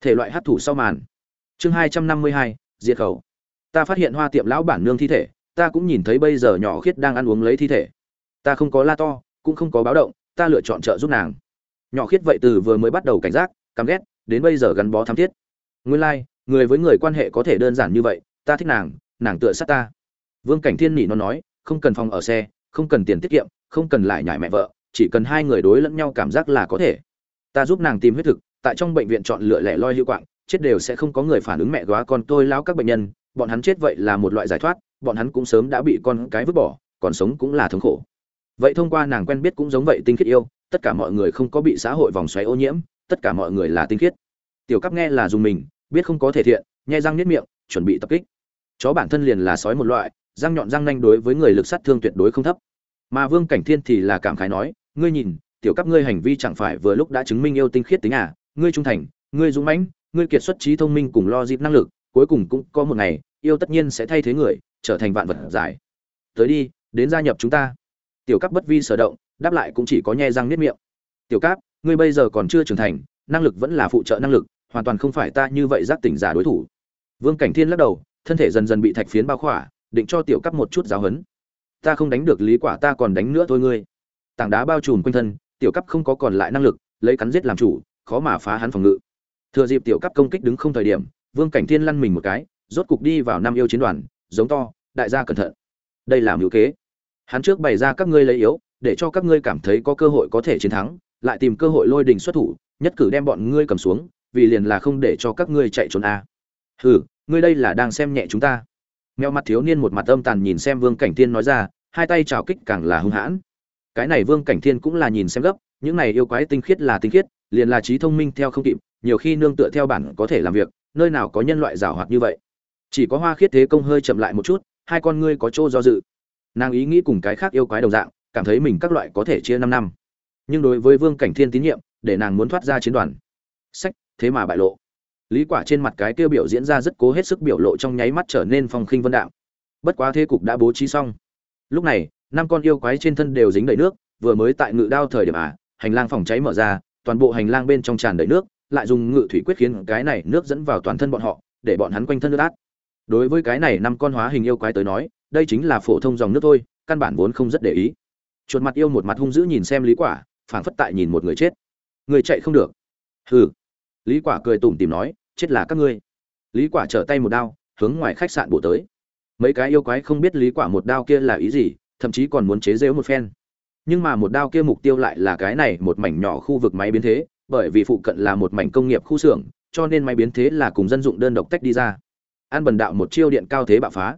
thể loại hấp thụ sau màn. Chương hai trăm năm mươi hai, diệt khẩu. Ta phát hiện hoa tiệm lão bản nương thi thể, ta cũng nhìn thấy bây giờ nhỏ khiết đang ăn uống lấy thi thể. Ta không có la to, cũng không có báo động, ta lựa chọn trợ giúp nàng. Nhỏ khiết vậy từ vừa mới bắt đầu cảnh giác, căm ghét, đến bây giờ gắn bó thắm thiết. Nguyên lai, người với người quan hệ có thể đơn giản như vậy, ta thích nàng nàng tựa sát ta. Vương cảnh thiên nỉ nó nói, không cần phòng ở xe, không cần tiền tiết kiệm, không cần lại nhải mẹ vợ, chỉ cần hai người đối lẫn nhau cảm giác là có thể. Ta giúp nàng tìm huyết thực tại trong bệnh viện chọn lựa lẻ loi hữu quạng, chết đều sẽ không có người phản ứng mẹ góa con tôi lão các bệnh nhân, bọn hắn chết vậy là một loại giải thoát, bọn hắn cũng sớm đã bị con cái vứt bỏ, còn sống cũng là thống khổ. Vậy thông qua nàng quen biết cũng giống vậy tinh khiết yêu, tất cả mọi người không có bị xã hội vòng xoáy ô nhiễm, tất cả mọi người là tinh khiết. Tiểu cấp nghe là dùng mình, biết không có thể thiện, nhai răng niết miệng, chuẩn bị tập kích. Chó bản thân liền là sói một loại, răng nhọn răng nanh đối với người lực sát thương tuyệt đối không thấp. Mà vương cảnh thiên thì là cảm khái nói, ngươi nhìn, tiểu cấp ngươi hành vi chẳng phải vừa lúc đã chứng minh yêu tinh khiết tính à? Ngươi trung thành ngươi dũng mãnh ngươi kiệt xuất trí thông minh cùng lo dịp năng lực cuối cùng cũng có một ngày yêu tất nhiên sẽ thay thế người trở thành vạn vật giải. Tới đi đến gia nhập chúng ta. Tiểu Cáp bất vi sở động đáp lại cũng chỉ có nhe răng niết miệng. Tiểu Cáp, ngươi bây giờ còn chưa trưởng thành năng lực vẫn là phụ trợ năng lực hoàn toàn không phải ta như vậy giác tỉnh giả đối thủ. Vương cảnh thiên lắc đầu thân thể dần dần bị thạch phiến bao khỏa định cho tiểu Cáp một chút giáo hấn ta không đánh được lý quả ta còn đánh nữa thôi ngươi. Tảng đá bao trùm quanh thân tiểu cấp không có còn lại năng lực lấy cắn giết làm chủ khó mà phá hắn phòng ngự. Thừa dịp tiểu cấp công kích đứng không thời điểm, vương cảnh thiên lăn mình một cái, rốt cục đi vào năm yêu chiến đoàn, giống to, đại gia cẩn thận. Đây là mưu kế. Hắn trước bày ra các ngươi lấy yếu, để cho các ngươi cảm thấy có cơ hội có thể chiến thắng, lại tìm cơ hội lôi đình xuất thủ, nhất cử đem bọn ngươi cầm xuống, vì liền là không để cho các ngươi chạy trốn a. À. hừ, ngươi đây là đang xem nhẹ chúng ta. Mèo mặt thiếu niên một mặt âm tàn nhìn xem vương cảnh thiên nói ra, hai tay chảo kích càng là hung hãn. Cái này vương cảnh thiên cũng là nhìn xem gấp, những này yêu quái tinh khiết là tinh khiết liền là trí thông minh theo không kịp, nhiều khi nương tựa theo bản có thể làm việc, nơi nào có nhân loại giảo hoạt như vậy. Chỉ có hoa khiết thế công hơi chậm lại một chút, hai con ngươi có chỗ do dự. Nàng ý nghĩ cùng cái khác yêu quái đồng dạng, cảm thấy mình các loại có thể chia năm năm. Nhưng đối với vương cảnh thiên tín nhiệm, để nàng muốn thoát ra chiến đoàn. Sách, thế mà bại lộ. Lý quả trên mặt cái tiêu biểu diễn ra rất cố hết sức biểu lộ trong nháy mắt trở nên phong khinh vân đạo bất quá thế cục đã bố trí xong. Lúc này, năm con yêu quái trên thân đều dính đầy nước, vừa mới tại ngự đao thời điểm à hành lang phòng cháy mở ra toàn bộ hành lang bên trong tràn đầy nước, lại dùng ngự thủy quyết khiến cái này nước dẫn vào toàn thân bọn họ, để bọn hắn quanh thân nước át. Đối với cái này năm con hóa hình yêu quái tới nói, đây chính là phổ thông dòng nước thôi, căn bản vốn không rất để ý. Chuột mặt yêu một mặt hung dữ nhìn xem lý quả, phảng phất tại nhìn một người chết. Người chạy không được. Hừ. Lý quả cười tủm tỉm nói, chết là các ngươi. Lý quả trở tay một đao, hướng ngoài khách sạn bổ tới. Mấy cái yêu quái không biết lý quả một đao kia là ý gì, thậm chí còn muốn chế giễu một phen nhưng mà một đao kia mục tiêu lại là cái này, một mảnh nhỏ khu vực máy biến thế, bởi vì phụ cận là một mảnh công nghiệp khu xưởng, cho nên máy biến thế là cùng dân dụng đơn độc tách đi ra. An bần đạo một chiêu điện cao thế bạo phá.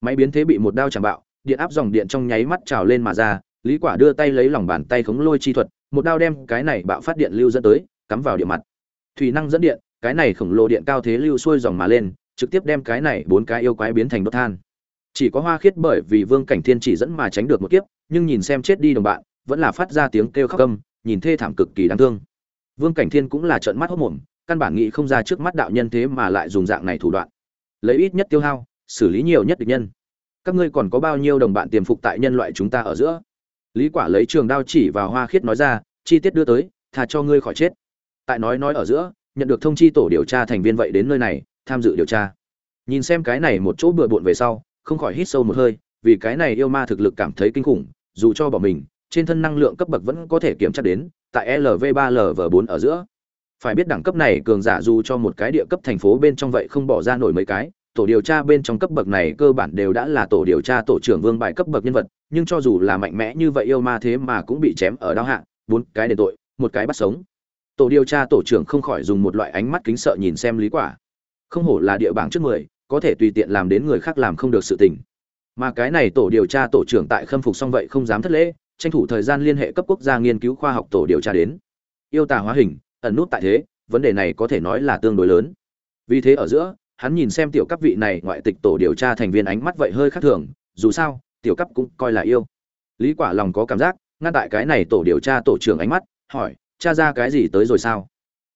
Máy biến thế bị một đao chạm bạo, điện áp dòng điện trong nháy mắt trào lên mà ra, lý quả đưa tay lấy lòng bàn tay khống lôi chi thuật, một đao đem cái này bạo phát điện lưu dẫn tới, cắm vào điện mặt. Thủy năng dẫn điện, cái này khổng lồ điện cao thế lưu xuôi dòng mà lên, trực tiếp đem cái này bốn cái yêu quái biến thành đốt than. Chỉ có hoa khiết bởi vì vương cảnh thiên chỉ dẫn mà tránh được một kiếp nhưng nhìn xem chết đi đồng bạn, vẫn là phát ra tiếng kêu khóc âm nhìn thê thảm cực kỳ đáng thương. Vương cảnh thiên cũng là trợn mắt hốt mồm, căn bản nghĩ không ra trước mắt đạo nhân thế mà lại dùng dạng này thủ đoạn. Lấy ít nhất tiêu hao, xử lý nhiều nhất địch nhân. Các ngươi còn có bao nhiêu đồng bạn tiềm phục tại nhân loại chúng ta ở giữa? Lý quả lấy trường đao chỉ vào hoa khiết nói ra, chi tiết đưa tới thà cho ngươi khỏi chết. Tại nói nói ở giữa, nhận được thông chi tổ điều tra thành viên vậy đến nơi này, tham dự điều tra. Nhìn xem cái này một chỗ bừa bộn về sau, không khỏi hít sâu một hơi, vì cái này yêu ma thực lực cảm thấy kinh khủng dù cho bỏ mình, trên thân năng lượng cấp bậc vẫn có thể kiểm tra đến, tại lv 3 lv 4 ở giữa. Phải biết đẳng cấp này cường giả dù cho một cái địa cấp thành phố bên trong vậy không bỏ ra nổi mấy cái, tổ điều tra bên trong cấp bậc này cơ bản đều đã là tổ điều tra tổ trưởng vương bài cấp bậc nhân vật, nhưng cho dù là mạnh mẽ như vậy yêu ma thế mà cũng bị chém ở đao hạ, bốn cái để tội, một cái bắt sống. Tổ điều tra tổ trưởng không khỏi dùng một loại ánh mắt kính sợ nhìn xem lý quả. Không hổ là địa bảng trước mười, có thể tùy tiện làm đến người khác làm không được sự tình mà cái này tổ điều tra tổ trưởng tại khâm phục xong vậy không dám thất lễ, tranh thủ thời gian liên hệ cấp quốc gia nghiên cứu khoa học tổ điều tra đến. Yêu tà hóa hình, ẩn nút tại thế, vấn đề này có thể nói là tương đối lớn. Vì thế ở giữa, hắn nhìn xem tiểu cấp vị này ngoại tịch tổ điều tra thành viên ánh mắt vậy hơi khác thường, dù sao, tiểu cấp cũng coi là yêu. Lý quả lòng có cảm giác, ngăn tại cái này tổ điều tra tổ trưởng ánh mắt, hỏi tra ra cái gì tới rồi sao?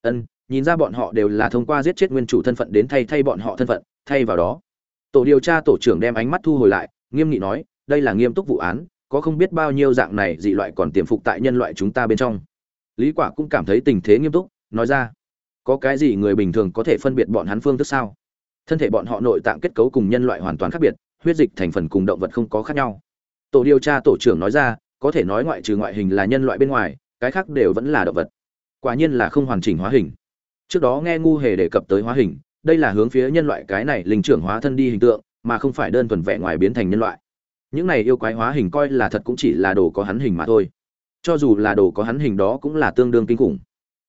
Ân, nhìn ra bọn họ đều là thông qua giết chết nguyên chủ thân phận đến thay thay bọn họ thân phận, thay vào đó tổ điều tra tổ trưởng đem ánh mắt thu hồi lại, nghiêm nghị nói, đây là nghiêm túc vụ án, có không biết bao nhiêu dạng này dị loại còn tiềm phục tại nhân loại chúng ta bên trong. Lý quả cũng cảm thấy tình thế nghiêm túc, nói ra, có cái gì người bình thường có thể phân biệt bọn hắn phương thức sao? Thân thể bọn họ nội tạng kết cấu cùng nhân loại hoàn toàn khác biệt, huyết dịch thành phần cùng động vật không có khác nhau. Tổ điều tra tổ trưởng nói ra, có thể nói ngoại trừ ngoại hình là nhân loại bên ngoài, cái khác đều vẫn là động vật. Quả nhiên là không hoàn chỉnh hóa hình. Trước đó nghe ngu hề đề cập tới hóa hình đây là hướng phía nhân loại cái này linh trưởng hóa thân đi hình tượng, mà không phải đơn thuần vẽ ngoài biến thành nhân loại. Những này yêu quái hóa hình coi là thật cũng chỉ là đồ có hắn hình mà thôi. Cho dù là đồ có hắn hình đó cũng là tương đương kinh khủng.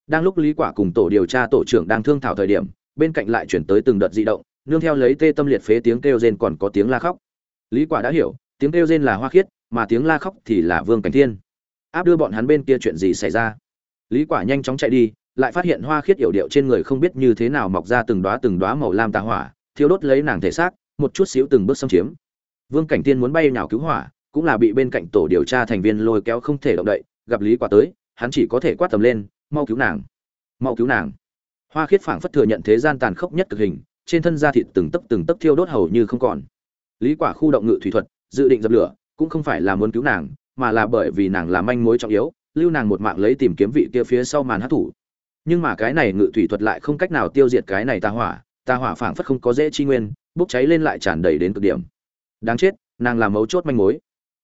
Đang lúc lý quả cùng tổ điều tra tổ trưởng đang thương thảo thời điểm, bên cạnh lại chuyển tới từng đợt dị động, nương theo lấy tê tâm liệt phế tiếng kêu rên còn có tiếng la khóc. Lý quả đã hiểu, tiếng kêu rên là hoa khiết, mà tiếng la khóc thì là vương cảnh thiên. Áp đưa bọn hắn bên kia chuyện gì xảy ra? Lý quả nhanh chóng chạy đi lại phát hiện hoa khiết yểu điệu trên người không biết như thế nào mọc ra từng đóa từng đóa màu lam tà hỏa, thiêu đốt lấy nàng thể xác, một chút xíu từng bước xâm chiếm. Vương cảnh tiên muốn bay nhào cứu hỏa, cũng là bị bên cạnh tổ điều tra thành viên lôi kéo không thể động đậy, gặp lý quả tới, hắn chỉ có thể quát tầm lên, mau cứu nàng! Mau cứu nàng! Hoa khiết phảng phất thừa nhận thế gian tàn khốc nhất cực hình, trên thân da thịt từng tấc từng tấc thiêu đốt hầu như không còn. Lý quả khu động ngự thủy thuật, dự định dập lửa, cũng không phải là muốn cứu nàng, mà là bởi vì nàng là manh mối trọng yếu, lưu nàng một mạng lấy tìm kiếm vị kia phía sau màn hắc thủ nhưng mà cái này ngự thủy thuật lại không cách nào tiêu diệt cái này tà hỏa tà hỏa phảng phất không có dễ chi nguyên, bốc cháy lên lại tràn đầy đến cực điểm. Đáng chết, nàng là mấu chốt manh mối.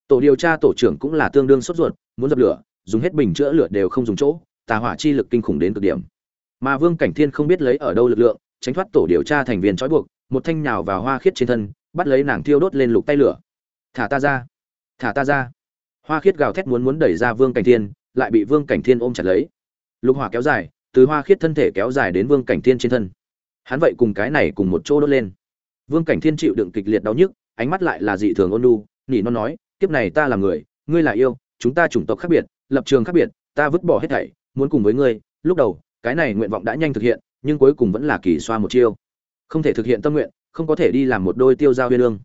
Tổ điều tra tổ trưởng cũng là tương đương sốt ruột, muốn dập lửa, dùng hết bình chữa lửa đều không dùng chỗ, tà hỏa chi lực kinh khủng đến cực điểm. Mà vương cảnh thiên không biết lấy ở đâu lực lượng, tránh thoát tổ điều tra thành viên trói buộc, một thanh nhào vào hoa khiết trên thân, bắt lấy nàng thiêu đốt lên lục tay lửa. Thả ta ra, thả ta ra. Hoa khiết gào thét muốn muốn đẩy ra vương cảnh thiên, lại bị vương cảnh thiên ôm chặt lấy. Lục hỏa kéo dài từ hoa khiết thân thể kéo dài đến vương cảnh thiên trên thân. Hắn vậy cùng cái này cùng một chỗ đốt lên. Vương cảnh thiên chịu đựng kịch liệt đau nhức, ánh mắt lại là dị thường ôn lu nỉ non nói, kiếp này ta là người, ngươi là yêu, chúng ta chủng tộc khác biệt, lập trường khác biệt, ta vứt bỏ hết thảy, muốn cùng với ngươi. Lúc đầu, cái này nguyện vọng đã nhanh thực hiện, nhưng cuối cùng vẫn là kỳ xoa một chiêu. Không thể thực hiện tâm nguyện, không có thể đi làm một đôi tiêu giao huyên lương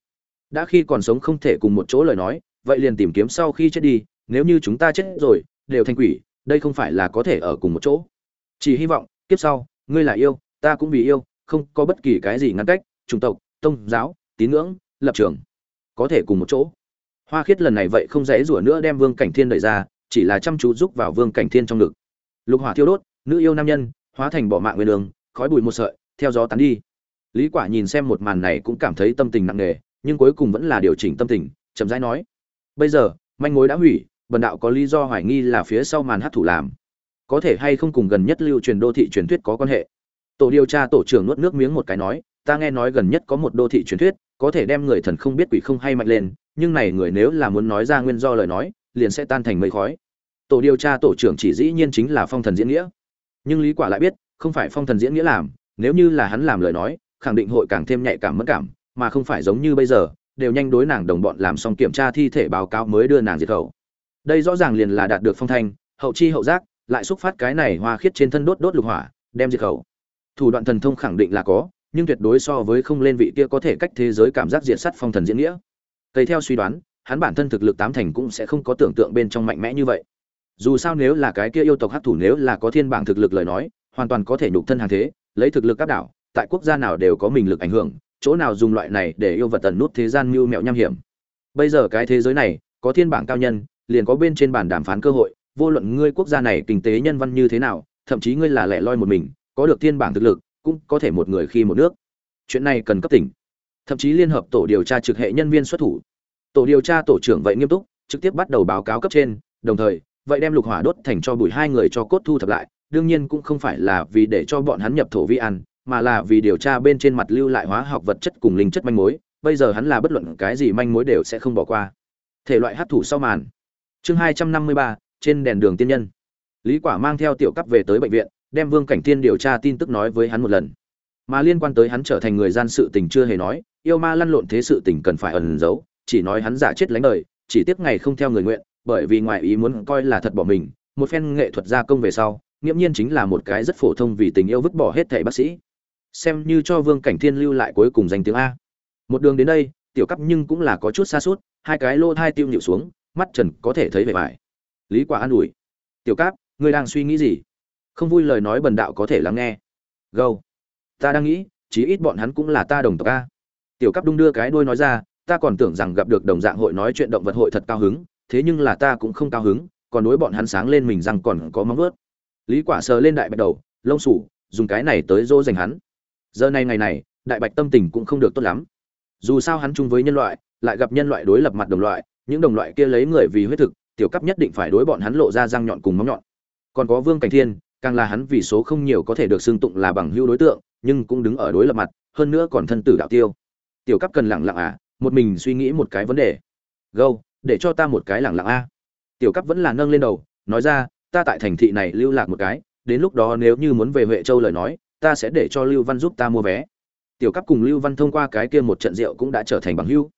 đã khi còn sống không thể cùng một chỗ lời nói, vậy liền tìm kiếm sau khi chết đi, nếu như chúng ta chết rồi, đều thành quỷ, đây không phải là có thể ở cùng một chỗ chỉ hy vọng, kiếp sau, ngươi là yêu, ta cũng vì yêu, không có bất kỳ cái gì ngăn cách, chủng tộc, tôn giáo, tín ngưỡng, lập trường. Có thể cùng một chỗ. Hoa khiết lần này vậy không dễ rủa nữa đem vương cảnh thiên đẩy ra, chỉ là chăm chú giúp vào vương cảnh thiên trong ngực. Lục hỏa thiêu đốt, nữ yêu nam nhân, hóa thành bỏ mạng nguyên đường, khói bụi một sợi, theo gió tán đi. Lý quả nhìn xem một màn này cũng cảm thấy tâm tình nặng nề, nhưng cuối cùng vẫn là điều chỉnh tâm tình, chậm rãi nói, bây giờ, manh mối đã hủy, bần đạo có lý do hoài nghi là phía sau màn hát thủ làm có thể hay không cùng gần nhất lưu truyền đô thị truyền thuyết có quan hệ. Tổ điều tra tổ trưởng nuốt nước miếng một cái nói, ta nghe nói gần nhất có một đô thị truyền thuyết, có thể đem người thần không biết quỷ không hay mạnh lên, nhưng này người nếu là muốn nói ra nguyên do lời nói, liền sẽ tan thành mây khói. Tổ điều tra tổ trưởng chỉ dĩ nhiên chính là phong thần diễn nghĩa. Nhưng lý quả lại biết, không phải phong thần diễn nghĩa làm, nếu như là hắn làm lời nói, khẳng định hội càng thêm nhạy cảm mất cảm, mà không phải giống như bây giờ, đều nhanh đối nàng đồng bọn làm xong kiểm tra thi thể báo cáo mới đưa nàng diệt khẩu. Đây rõ ràng liền là đạt được phong thanh, hậu chi hậu giác lại xúc phát cái này hoa khiết trên thân đốt đốt lục hỏa, đem diệt khẩu. Thủ đoạn thần thông khẳng định là có, nhưng tuyệt đối so với không lên vị kia có thể cách thế giới cảm giác diệt sắt phong thần diễn nghĩa. Tây theo suy đoán, hắn bản thân thực lực tám thành cũng sẽ không có tưởng tượng bên trong mạnh mẽ như vậy. Dù sao nếu là cái kia yêu tộc hắc thủ nếu là có thiên bảng thực lực lời nói, hoàn toàn có thể nhục thân hàng thế, lấy thực lực áp đảo, tại quốc gia nào đều có mình lực ảnh hưởng, chỗ nào dùng loại này để yêu vật tần nút thế gian mưu mẹo nham hiểm. Bây giờ cái thế giới này, có thiên bảng cao nhân, liền có bên trên bàn đàm phán cơ hội vô luận ngươi quốc gia này kinh tế nhân văn như thế nào, thậm chí ngươi là lẻ loi một mình, có được thiên bảng thực lực, cũng có thể một người khi một nước. Chuyện này cần cấp tỉnh. Thậm chí liên hợp tổ điều tra trực hệ nhân viên xuất thủ. Tổ điều tra tổ trưởng vậy nghiêm túc, trực tiếp bắt đầu báo cáo cấp trên, đồng thời, vậy đem lục hỏa đốt thành cho bùi hai người cho cốt thu thập lại, đương nhiên cũng không phải là vì để cho bọn hắn nhập thổ vi ăn, mà là vì điều tra bên trên mặt lưu lại hóa học vật chất cùng linh chất manh mối, bây giờ hắn là bất luận cái gì manh mối đều sẽ không bỏ qua. Thể loại hát thủ sau màn. Chương hai trăm năm mươi ba trên đèn đường tiên nhân. Lý quả mang theo tiểu cấp về tới bệnh viện, đem vương cảnh tiên điều tra tin tức nói với hắn một lần. Mà liên quan tới hắn trở thành người gian sự tình chưa hề nói, yêu ma lăn lộn thế sự tình cần phải ẩn giấu, chỉ nói hắn giả chết lánh đời, chỉ tiếc ngày không theo người nguyện, bởi vì ngoại ý muốn coi là thật bỏ mình, một phen nghệ thuật gia công về sau, nghiễm nhiên chính là một cái rất phổ thông vì tình yêu vứt bỏ hết thảy bác sĩ. Xem như cho vương cảnh thiên lưu lại cuối cùng danh tiếng a. Một đường đến đây, tiểu cấp nhưng cũng là có chút xa suốt, hai cái lô thai tiêu nhịu xuống, mắt trần có thể thấy vẻ vải lý quả an ủi. Tiểu cáp, ngươi đang suy nghĩ gì? Không vui lời nói bần đạo có thể lắng nghe. Gâu, ta đang nghĩ, chí ít bọn hắn cũng là ta đồng tộc a. Tiểu cáp đung đưa cái đuôi nói ra, ta còn tưởng rằng gặp được đồng dạng hội nói chuyện động vật hội thật cao hứng, thế nhưng là ta cũng không cao hứng, còn đối bọn hắn sáng lên mình rằng còn có móng vuốt. Lý quả sờ lên đại bạch đầu, lông sủ, dùng cái này tới dỗ dành hắn. Giờ này ngày này, đại bạch tâm tình cũng không được tốt lắm. Dù sao hắn chung với nhân loại, lại gặp nhân loại đối lập mặt đồng loại, những đồng loại kia lấy người vì huyết thực tiểu cấp nhất định phải đối bọn hắn lộ ra răng nhọn cùng móng nhọn. Còn có vương cảnh thiên, càng là hắn vì số không nhiều có thể được xưng tụng là bằng hữu đối tượng, nhưng cũng đứng ở đối lập mặt, hơn nữa còn thân tử đạo tiêu. Tiểu cấp cần lặng lặng à một mình suy nghĩ một cái vấn đề. Gâu, để cho ta một cái lặng lặng a. Tiểu cấp vẫn là nâng lên đầu, nói ra, ta tại thành thị này lưu lạc một cái, đến lúc đó nếu như muốn về huệ châu lời nói, ta sẽ để cho lưu văn giúp ta mua vé. Tiểu cấp cùng lưu văn thông qua cái kia một trận rượu cũng đã trở thành bằng hữu.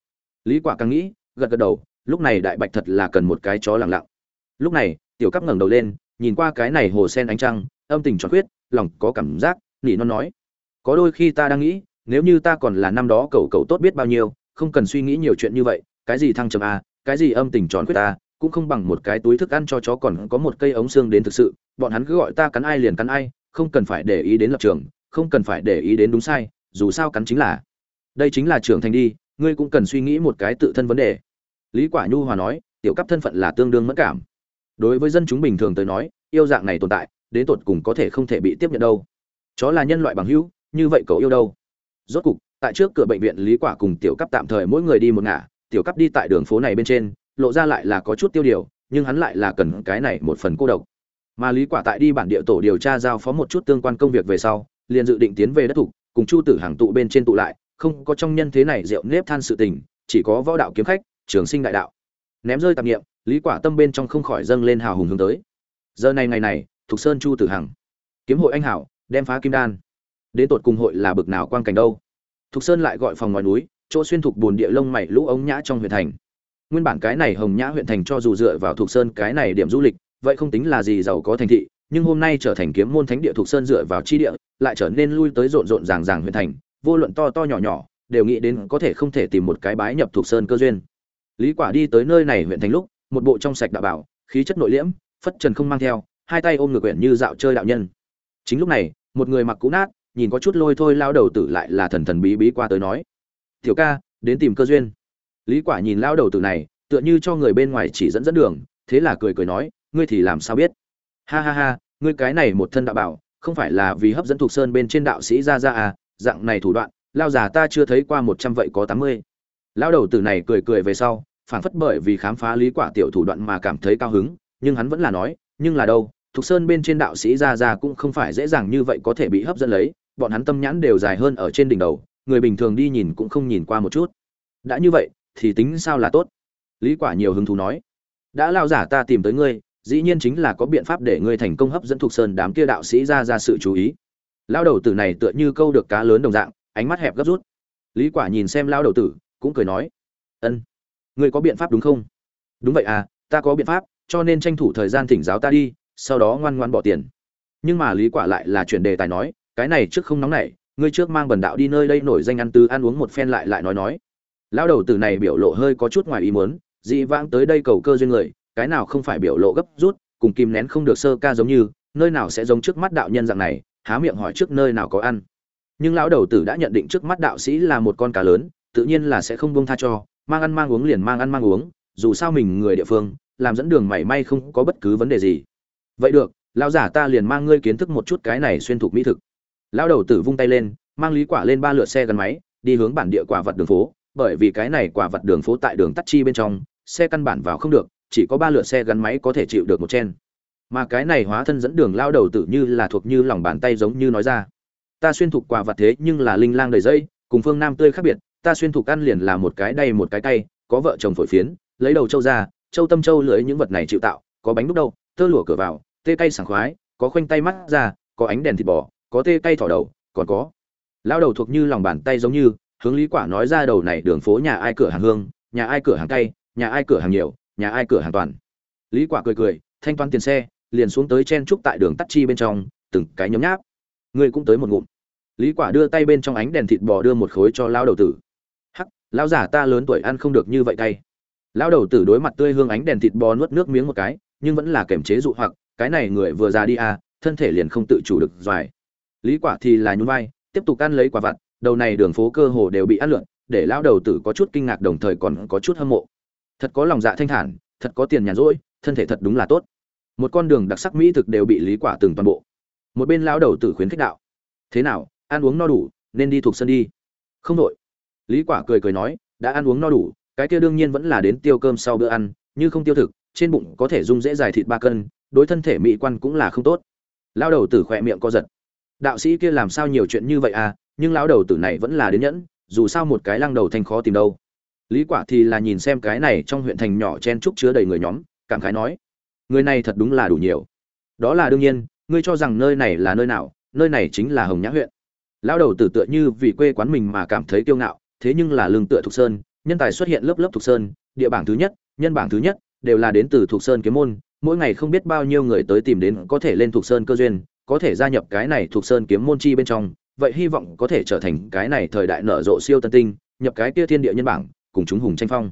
Lý quả càng nghĩ, gật gật đầu lúc này đại bạch thật là cần một cái chó lặng lặng. Lúc này, tiểu cấp ngẩng đầu lên, nhìn qua cái này hồ sen ánh trăng, âm tình tròn khuyết, lòng có cảm giác, nỉ non nói. Có đôi khi ta đang nghĩ, nếu như ta còn là năm đó cậu cậu tốt biết bao nhiêu, không cần suy nghĩ nhiều chuyện như vậy, cái gì thăng trầm a cái gì âm tình tròn khuyết ta cũng không bằng một cái túi thức ăn cho chó còn có một cây ống xương đến thực sự, bọn hắn cứ gọi ta cắn ai liền cắn ai, không cần phải để ý đến lập trường, không cần phải để ý đến đúng sai, dù sao cắn chính là. Đây chính là trưởng thành đi, ngươi cũng cần suy nghĩ một cái tự thân vấn đề lý quả nhu hòa nói, tiểu cấp thân phận là tương đương mẫn cảm. Đối với dân chúng bình thường tới nói, yêu dạng này tồn tại, đến tột cùng có thể không thể bị tiếp nhận đâu. Chó là nhân loại bằng hữu, như vậy cậu yêu đâu? Rốt cục, tại trước cửa bệnh viện, lý quả cùng tiểu cấp tạm thời mỗi người đi một ngả, tiểu cấp đi tại đường phố này bên trên, lộ ra lại là có chút tiêu điều, nhưng hắn lại là cần cái này một phần cô độc. Mà lý quả tại đi bản địa tổ điều tra giao phó một chút tương quan công việc về sau, liền dự định tiến về đất thủ cùng chu tử hàng tụ bên trên tụ lại, không có trong nhân thế này rượu nếp than sự tình, chỉ có võ đạo kiếm khách trường sinh đại đạo. Ném rơi tạp nghiệm lý quả tâm bên trong không khỏi dâng lên hào hùng hướng tới. Giờ này ngày này thuộc sơn chu tử hằng, kiếm hội anh hảo, đem phá kim đan. Đến tột cùng hội là bực nào quang cảnh đâu? Thục sơn lại gọi phòng ngoài núi, chỗ xuyên thục bồn địa lông mày lũ ống nhã trong huyện thành. Nguyên bản cái này hồng nhã huyện thành cho dù dựa vào thục sơn cái này điểm du lịch, vậy không tính là gì giàu có thành thị, nhưng hôm nay trở thành kiếm môn thánh địa thục sơn dựa vào chi địa, lại trở nên lui tới rộn rộn ràng ràng huyện thành, vô luận to to nhỏ nhỏ, đều nghĩ đến có thể không thể tìm một cái bái nhập thục sơn cơ duyên lý quả đi tới nơi này huyện thành lúc, một bộ trong sạch đạo bảo, khí chất nội liễm, phất trần không mang theo, hai tay ôm ngược quyển như dạo chơi đạo nhân. Chính lúc này, một người mặc cũ nát, nhìn có chút lôi thôi lao đầu tử lại là thần thần bí bí qua tới nói. Tiểu ca, đến tìm cơ duyên. Lý quả nhìn lao đầu tử này, tựa như cho người bên ngoài chỉ dẫn dẫn đường, thế là cười cười nói, ngươi thì làm sao biết? Ha ha ha, ngươi cái này một thân đạo bảo, không phải là vì hấp dẫn thuộc sơn bên trên đạo sĩ ra ra à dạng này thủ đoạn, lao già ta chưa thấy qua một trăm vậy có tám mươi. Lao đầu tử này cười cười về sau phảng phất bởi vì khám phá lý quả tiểu thủ đoạn mà cảm thấy cao hứng nhưng hắn vẫn là nói nhưng là đâu Thục Sơn bên trên đạo sĩ ra ra cũng không phải dễ dàng như vậy có thể bị hấp dẫn lấy, bọn hắn tâm nhãn đều dài hơn ở trên đỉnh đầu, người bình thường đi nhìn cũng không nhìn qua một chút. Đã như vậy, thì tính sao là tốt? Lý Quả nhiều hứng thú nói. Đã lao giả ta tìm tới ngươi, dĩ nhiên chính là có biện pháp để ngươi thành công hấp dẫn Thục Sơn đám kia đạo sĩ ra ra sự chú ý. Lao đầu tử này tựa như câu được cá lớn đồng dạng, ánh mắt hẹp gấp rút. Lý Quả nhìn xem lao đầu tử, cũng cười nói: "Ân, ngươi có biện pháp đúng không?" "Đúng vậy à, ta có biện pháp, cho nên tranh thủ thời gian thỉnh giáo ta đi, sau đó ngoan ngoan bỏ tiền. Nhưng mà lý quả lại là chuyển đề tài nói cái này trước không nóng nảy ngươi trước mang bần đạo đi nơi đây nổi danh ăn tư ăn uống một phen lại lại nói nói. Lão đầu tử này biểu lộ hơi có chút ngoài ý muốn dị vãng tới đây cầu cơ duyên người cái nào không phải biểu lộ gấp rút cùng kìm nén không được sơ ca giống như nơi nào sẽ giống trước mắt đạo nhân dạng này há miệng hỏi trước nơi nào có ăn. Nhưng lão đầu tử đã nhận định trước mắt đạo sĩ là một con cá lớn tự nhiên là sẽ không buông tha cho mang ăn mang uống liền mang ăn mang uống, dù sao mình người địa phương, làm dẫn đường mảy may không có bất cứ vấn đề gì. Vậy được, lão giả ta liền mang ngươi kiến thức một chút cái này xuyên thục mỹ thực. Lão đầu tử vung tay lên, mang lý quả lên ba lượt xe gắn máy, đi hướng bản địa quả vật đường phố, bởi vì cái này quả vật đường phố tại đường tắt chi bên trong, xe căn bản vào không được, chỉ có ba lượt xe gắn máy có thể chịu được một chen. Mà cái này hóa thân dẫn đường lao đầu tử như là thuộc như lòng bàn tay giống như nói ra. Ta xuyên thục quả vật thế nhưng là linh lang đầy dây, cùng phương nam tươi khác biệt ta xuyên thục ăn liền là một cái đây một cái tay có vợ chồng phổi phiến, lấy đầu châu ra châu tâm châu lưỡi những vật này chịu tạo, có bánh đúc đâu, tơ lụa cửa vào, tê cay sảng khoái, có khoanh tay mắt ra, có ánh đèn thịt bò, có tê cay thỏ đầu, còn có. Lao đầu thuộc như lòng bàn tay giống như, hướng lý quả nói ra đầu này đường phố nhà ai cửa hàng hương, nhà ai cửa hàng cay, nhà ai cửa hàng nhiều, nhà ai cửa hàng toàn. Lý quả cười cười, thanh toán tiền xe, liền xuống tới chen trúc tại đường tắt chi bên trong, từng cái nhóm nháp. Người cũng tới một ngụm. Lý quả đưa tay bên trong ánh đèn thịt bò đưa một khối cho lao đầu tử lão giả ta lớn tuổi ăn không được như vậy cay. Lão đầu tử đối mặt tươi hương ánh đèn thịt bò nuốt nước miếng một cái, nhưng vẫn là kềm chế dụ hoặc, cái này người vừa già đi à thân thể liền không tự chủ được doài. Lý quả thì là nhún vai, tiếp tục ăn lấy quả vặt, đầu này đường phố cơ hồ đều bị ăn lượn, để lão đầu tử có chút kinh ngạc đồng thời còn có chút hâm mộ. Thật có lòng dạ thanh thản, thật có tiền nhàn rỗi, thân thể thật đúng là tốt. Một con đường đặc sắc mỹ thực đều bị lý quả từng toàn bộ. Một bên lão đầu tử khuyến khích đạo, thế nào, ăn uống no đủ, nên đi thuộc sân đi. Không đội lý quả cười cười nói, đã ăn uống no đủ, cái kia đương nhiên vẫn là đến tiêu cơm sau bữa ăn, như không tiêu thực, trên bụng có thể dung dễ dài thịt ba cân, đối thân thể mỹ quan cũng là không tốt. Lão đầu tử khỏe miệng co giật. Đạo sĩ kia làm sao nhiều chuyện như vậy à nhưng lão đầu tử này vẫn là đến nhẫn, dù sao một cái lăng đầu thành khó tìm đâu. Lý quả thì là nhìn xem cái này trong huyện thành nhỏ chen trúc chứa đầy người nhóm, cảm khái nói, người này thật đúng là đủ nhiều. Đó là đương nhiên, ngươi cho rằng nơi này là nơi nào, nơi này chính là hồng nhã huyện. Lão đầu tử tựa như vì quê quán mình mà cảm thấy kiêu ngạo thế nhưng là lương tựa thuộc sơn, nhân tài xuất hiện lớp lớp thuộc sơn, địa bảng thứ nhất, nhân bảng thứ nhất, đều là đến từ thuộc sơn kiếm môn, mỗi ngày không biết bao nhiêu người tới tìm đến có thể lên thuộc sơn cơ duyên, có thể gia nhập cái này thuộc sơn kiếm môn chi bên trong, vậy hy vọng có thể trở thành cái này thời đại nở rộ siêu tân tinh, nhập cái kia thiên địa nhân bảng, cùng chúng hùng tranh phong.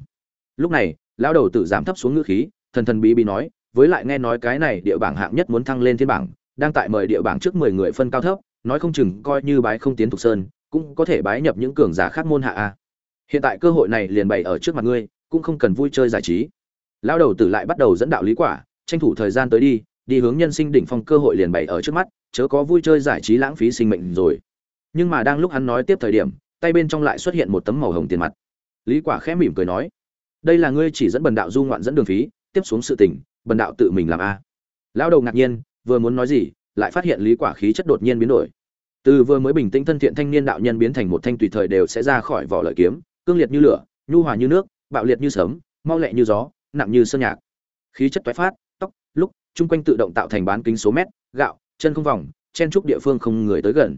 Lúc này, lão đầu tử giảm thấp xuống ngữ khí, thần thần bí bí nói, với lại nghe nói cái này địa bảng hạng nhất muốn thăng lên thiên bảng, đang tại mời địa bảng trước mười người phân cao thấp, nói không chừng coi như bái không tiến thuộc sơn cũng có thể bái nhập những cường giả khác môn hạ a. Hiện tại cơ hội này liền bày ở trước mặt ngươi, cũng không cần vui chơi giải trí. Lão đầu tử lại bắt đầu dẫn đạo lý quả, tranh thủ thời gian tới đi đi hướng nhân sinh đỉnh phong cơ hội liền bày ở trước mắt, chớ có vui chơi giải trí lãng phí sinh mệnh rồi. Nhưng mà đang lúc hắn nói tiếp thời điểm, tay bên trong lại xuất hiện một tấm màu hồng tiền mặt. Lý quả khẽ mỉm cười nói, đây là ngươi chỉ dẫn bần đạo du ngoạn dẫn đường phí, tiếp xuống sự tình, bần đạo tự mình làm a. Lão đầu ngạc nhiên, vừa muốn nói gì, lại phát hiện lý quả khí chất đột nhiên biến đổi từ vừa mới bình tĩnh thân thiện thanh niên đạo nhân biến thành một thanh tùy thời đều sẽ ra khỏi vỏ lợi kiếm, cương liệt như lửa, nhu hòa như nước, bạo liệt như sớm mau lẹ như gió, nặng như sơn nhạc. Khí chất toái phát, tóc, lúc, chung quanh tự động tạo thành bán kính số mét, gạo, chân không vòng, chen trúc địa phương không người tới gần.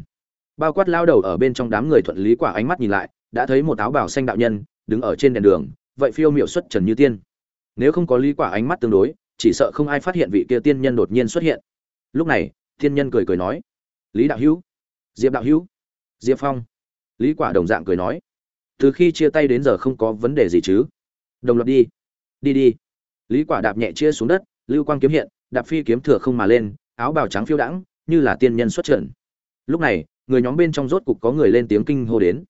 Bao quát lao đầu ở bên trong đám người thuận lý quả ánh mắt nhìn lại, đã thấy một áo bào xanh đạo nhân, đứng ở trên đèn đường, vậy phiêu miểu xuất trần như tiên. Nếu không có lý quả ánh mắt tương đối, chỉ sợ không ai phát hiện vị kia tiên nhân đột nhiên xuất hiện. Lúc này, tiên nhân cười cười nói, lý đạo hữu diệp đạo hữu. Diệp phong. Lý quả đồng dạng cười nói. Từ khi chia tay đến giờ không có vấn đề gì chứ. Đồng loạt đi. Đi đi. Lý quả đạp nhẹ chia xuống đất lưu quang kiếm hiện đạp phi kiếm thừa không mà lên áo bào trắng phiêu đãng như là tiên nhân xuất trận. Lúc này người nhóm bên trong rốt cục có người lên tiếng kinh hô đến.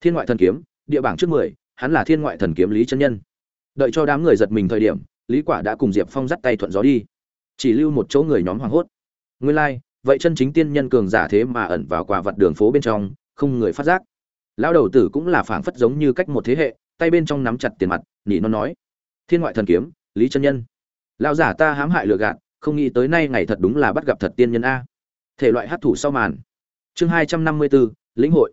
Thiên ngoại thần kiếm địa bảng trước mười hắn là thiên ngoại thần kiếm lý chân nhân. Đợi cho đám người giật mình thời điểm lý quả đã cùng diệp phong dắt tay thuận gió đi. Chỉ lưu một chỗ người nhóm hoảng hốt. Nguyên lai like, vậy chân chính tiên nhân cường giả thế mà ẩn vào quả vật đường phố bên trong, không người phát giác. Lão đầu tử cũng là phảng phất giống như cách một thế hệ, tay bên trong nắm chặt tiền mặt nhỉ nó nói, thiên ngoại thần kiếm, lý chân nhân. Lão giả ta hãm hại lừa gạt, không nghĩ tới nay ngày thật đúng là bắt gặp thật tiên nhân a. Thể loại hát thủ sau màn. Chương hai trăm năm mươi bốn lĩnh hội.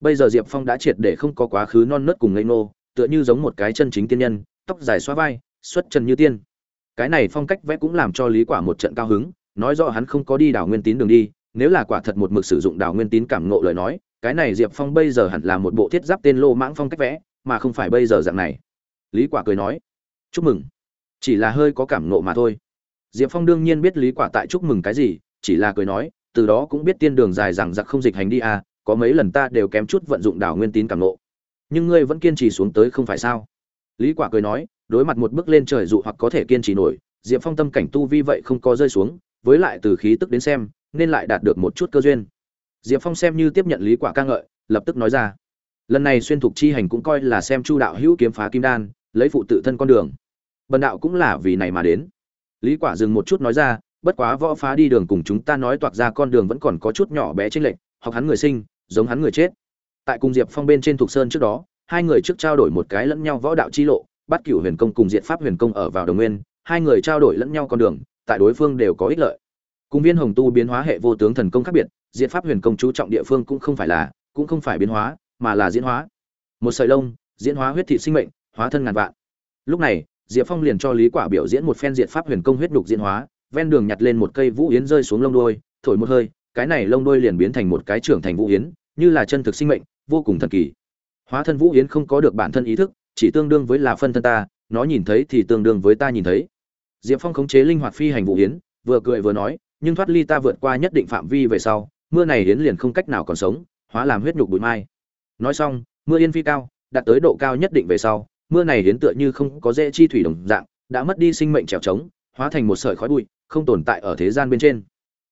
Bây giờ diệp phong đã triệt để không có quá khứ non nớt cùng ngây nô tựa như giống một cái chân chính tiên nhân, tóc dài xoa vai, xuất trần như tiên. Cái này phong cách vẽ cũng làm cho lý quả một trận cao hứng nói rõ hắn không có đi đảo nguyên tín đường đi, nếu là quả thật một mực sử dụng đảo nguyên tín cảm ngộ lời nói, cái này diệp phong bây giờ hẳn là một bộ thiết giáp tên lô mãng phong cách vẽ, mà không phải bây giờ dạng này. Lý quả cười nói, chúc mừng. Chỉ là hơi có cảm ngộ mà thôi. Diệp phong đương nhiên biết lý quả tại chúc mừng cái gì, chỉ là cười nói, từ đó cũng biết tiên đường dài rằng giặc không dịch hành đi à có mấy lần ta đều kém chút vận dụng đảo nguyên tín cảm ngộ. Nhưng ngươi vẫn kiên trì xuống tới không phải sao? Lý quả cười nói, đối mặt một bước lên trời dụ hoặc có thể kiên trì nổi, diệp phong tâm cảnh tu vi vậy không có rơi xuống với lại từ khí tức đến xem, nên lại đạt được một chút cơ duyên. Diệp phong xem như tiếp nhận lý quả ca ngợi, lập tức nói ra. Lần này xuyên thục chi hành cũng coi là xem chu đạo hữu kiếm phá kim đan, lấy phụ tự thân con đường. Bần đạo cũng là vì này mà đến. Lý quả dừng một chút nói ra, bất quá võ phá đi đường cùng chúng ta nói toạc ra con đường vẫn còn có chút nhỏ bé trên lệch, học hắn người sinh, giống hắn người chết. Tại cùng diệp phong bên trên thục sơn trước đó, hai người trước trao đổi một cái lẫn nhau võ đạo chi lộ, bắt cửu huyền công cùng diện pháp huyền công ở vào đồng nguyên, hai người trao đổi lẫn nhau con đường tại đối phương đều có ích lợi. Cùng viên hồng tu biến hóa hệ vô tướng thần công khác biệt diện pháp huyền công chú trọng địa phương cũng không phải là, cũng không phải biến hóa, mà là diễn hóa. Một sợi lông, diễn hóa huyết thị sinh mệnh, hóa thân ngàn vạn. Lúc này, diệp phong liền cho lý quả biểu diễn một phen diện pháp huyền công huyết đục diễn hóa, ven đường nhặt lên một cây vũ yến rơi xuống lông đuôi, thổi một hơi, cái này lông đuôi liền biến thành một cái trưởng thành vũ yến, như là chân thực sinh mệnh, vô cùng thần kỳ. Hóa thân vũ yến không có được bản thân ý thức, chỉ tương đương với là phân thân ta, nó nhìn thấy thì tương đương với ta nhìn thấy diệp phong khống chế linh hoạt phi hành vũ yến, vừa cười vừa nói, nhưng thoát ly ta vượt qua nhất định phạm vi về sau, mưa này yến liền không cách nào còn sống, hóa làm huyết nhục bụi mai. Nói xong, mưa yên phi cao, đạt tới độ cao nhất định về sau, mưa này yến tựa như không có dễ chi thủy đồng dạng, đã mất đi sinh mệnh trèo trống, hóa thành một sợi khói bụi, không tồn tại ở thế gian bên trên.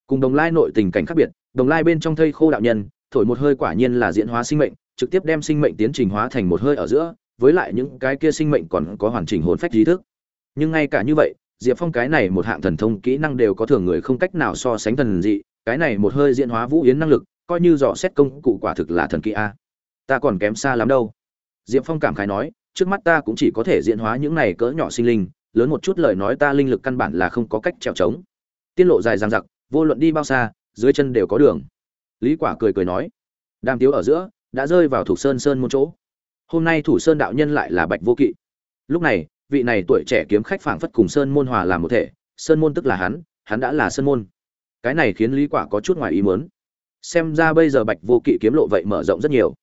Cùng đồng lai nội tình cảnh khác biệt, đồng lai bên trong thây khô đạo nhân, thổi một hơi quả nhiên là diễn hóa sinh mệnh, trực tiếp đem sinh mệnh tiến trình hóa thành một hơi ở giữa, với lại những cái kia sinh mệnh còn có hoàn chỉnh hồn phách trí thức. Nhưng ngay cả như vậy diệp phong cái này một hạng thần thông kỹ năng đều có thường người không cách nào so sánh thần dị, cái này một hơi diễn hóa vũ yến năng lực, coi như dò xét công cụ quả thực là thần kỳ a. Ta còn kém xa lắm đâu. Diệp phong cảm khái nói, trước mắt ta cũng chỉ có thể diễn hóa những này cỡ nhỏ sinh linh, lớn một chút lời nói ta linh lực căn bản là không có cách trèo trống. Tiên lộ dài dằng dặc, vô luận đi bao xa, dưới chân đều có đường. Lý quả cười cười nói, đàm tiếu ở giữa, đã rơi vào thủ sơn sơn một chỗ. Hôm nay thủ sơn đạo nhân lại là bạch vô kỵ. Lúc này vị này tuổi trẻ kiếm khách phảng phất cùng sơn môn hòa làm một thể. Sơn môn tức là hắn hắn đã là sơn môn. Cái này khiến lý quả có chút ngoài ý muốn. Xem ra bây giờ bạch vô kỵ kiếm lộ vậy mở rộng rất nhiều.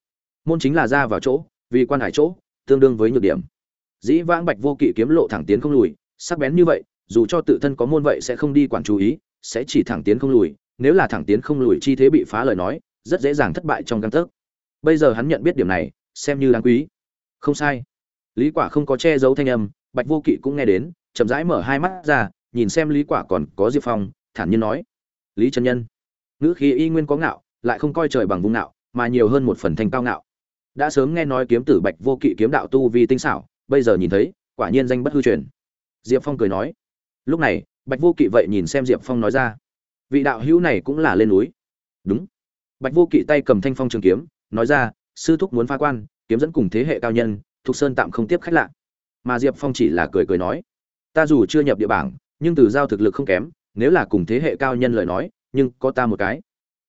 Môn chính là ra vào chỗ, vì quan hải chỗ, tương đương với nhược điểm. Dĩ vãng bạch vô kỵ kiếm lộ thẳng tiến không lùi, sắc bén như vậy, dù cho tự thân có môn vậy sẽ không đi quản chú ý, sẽ chỉ thẳng tiến không lùi. Nếu là thẳng tiến không lùi chi thế bị phá lời nói, rất dễ dàng thất bại trong căn tấc. Bây giờ hắn nhận biết điểm này, xem như đáng quý. Không sai lý quả không có che giấu thanh âm, bạch vô kỵ cũng nghe đến, chậm rãi mở hai mắt ra, nhìn xem lý quả còn có diệp phong, thản nhiên nói, lý chân nhân, ngữ khí y nguyên có ngạo, lại không coi trời bằng vùng ngạo, mà nhiều hơn một phần thanh cao ngạo. Đã sớm nghe nói kiếm tử bạch vô kỵ kiếm đạo tu vi tinh xảo, bây giờ nhìn thấy, quả nhiên danh bất hư truyền. Diệp phong cười nói. Lúc này, bạch vô kỵ vậy nhìn xem diệp phong nói ra, vị đạo hữu này cũng là lên núi. Đúng. Bạch vô kỵ tay cầm thanh phong trường kiếm, nói ra, sư thúc muốn phá quan, kiếm dẫn cùng thế hệ cao nhân thục sơn tạm không tiếp khách lạ. Mà diệp phong chỉ là cười cười nói, ta dù chưa nhập địa bảng, nhưng từ giao thực lực không kém, nếu là cùng thế hệ cao nhân lời nói, nhưng có ta một cái.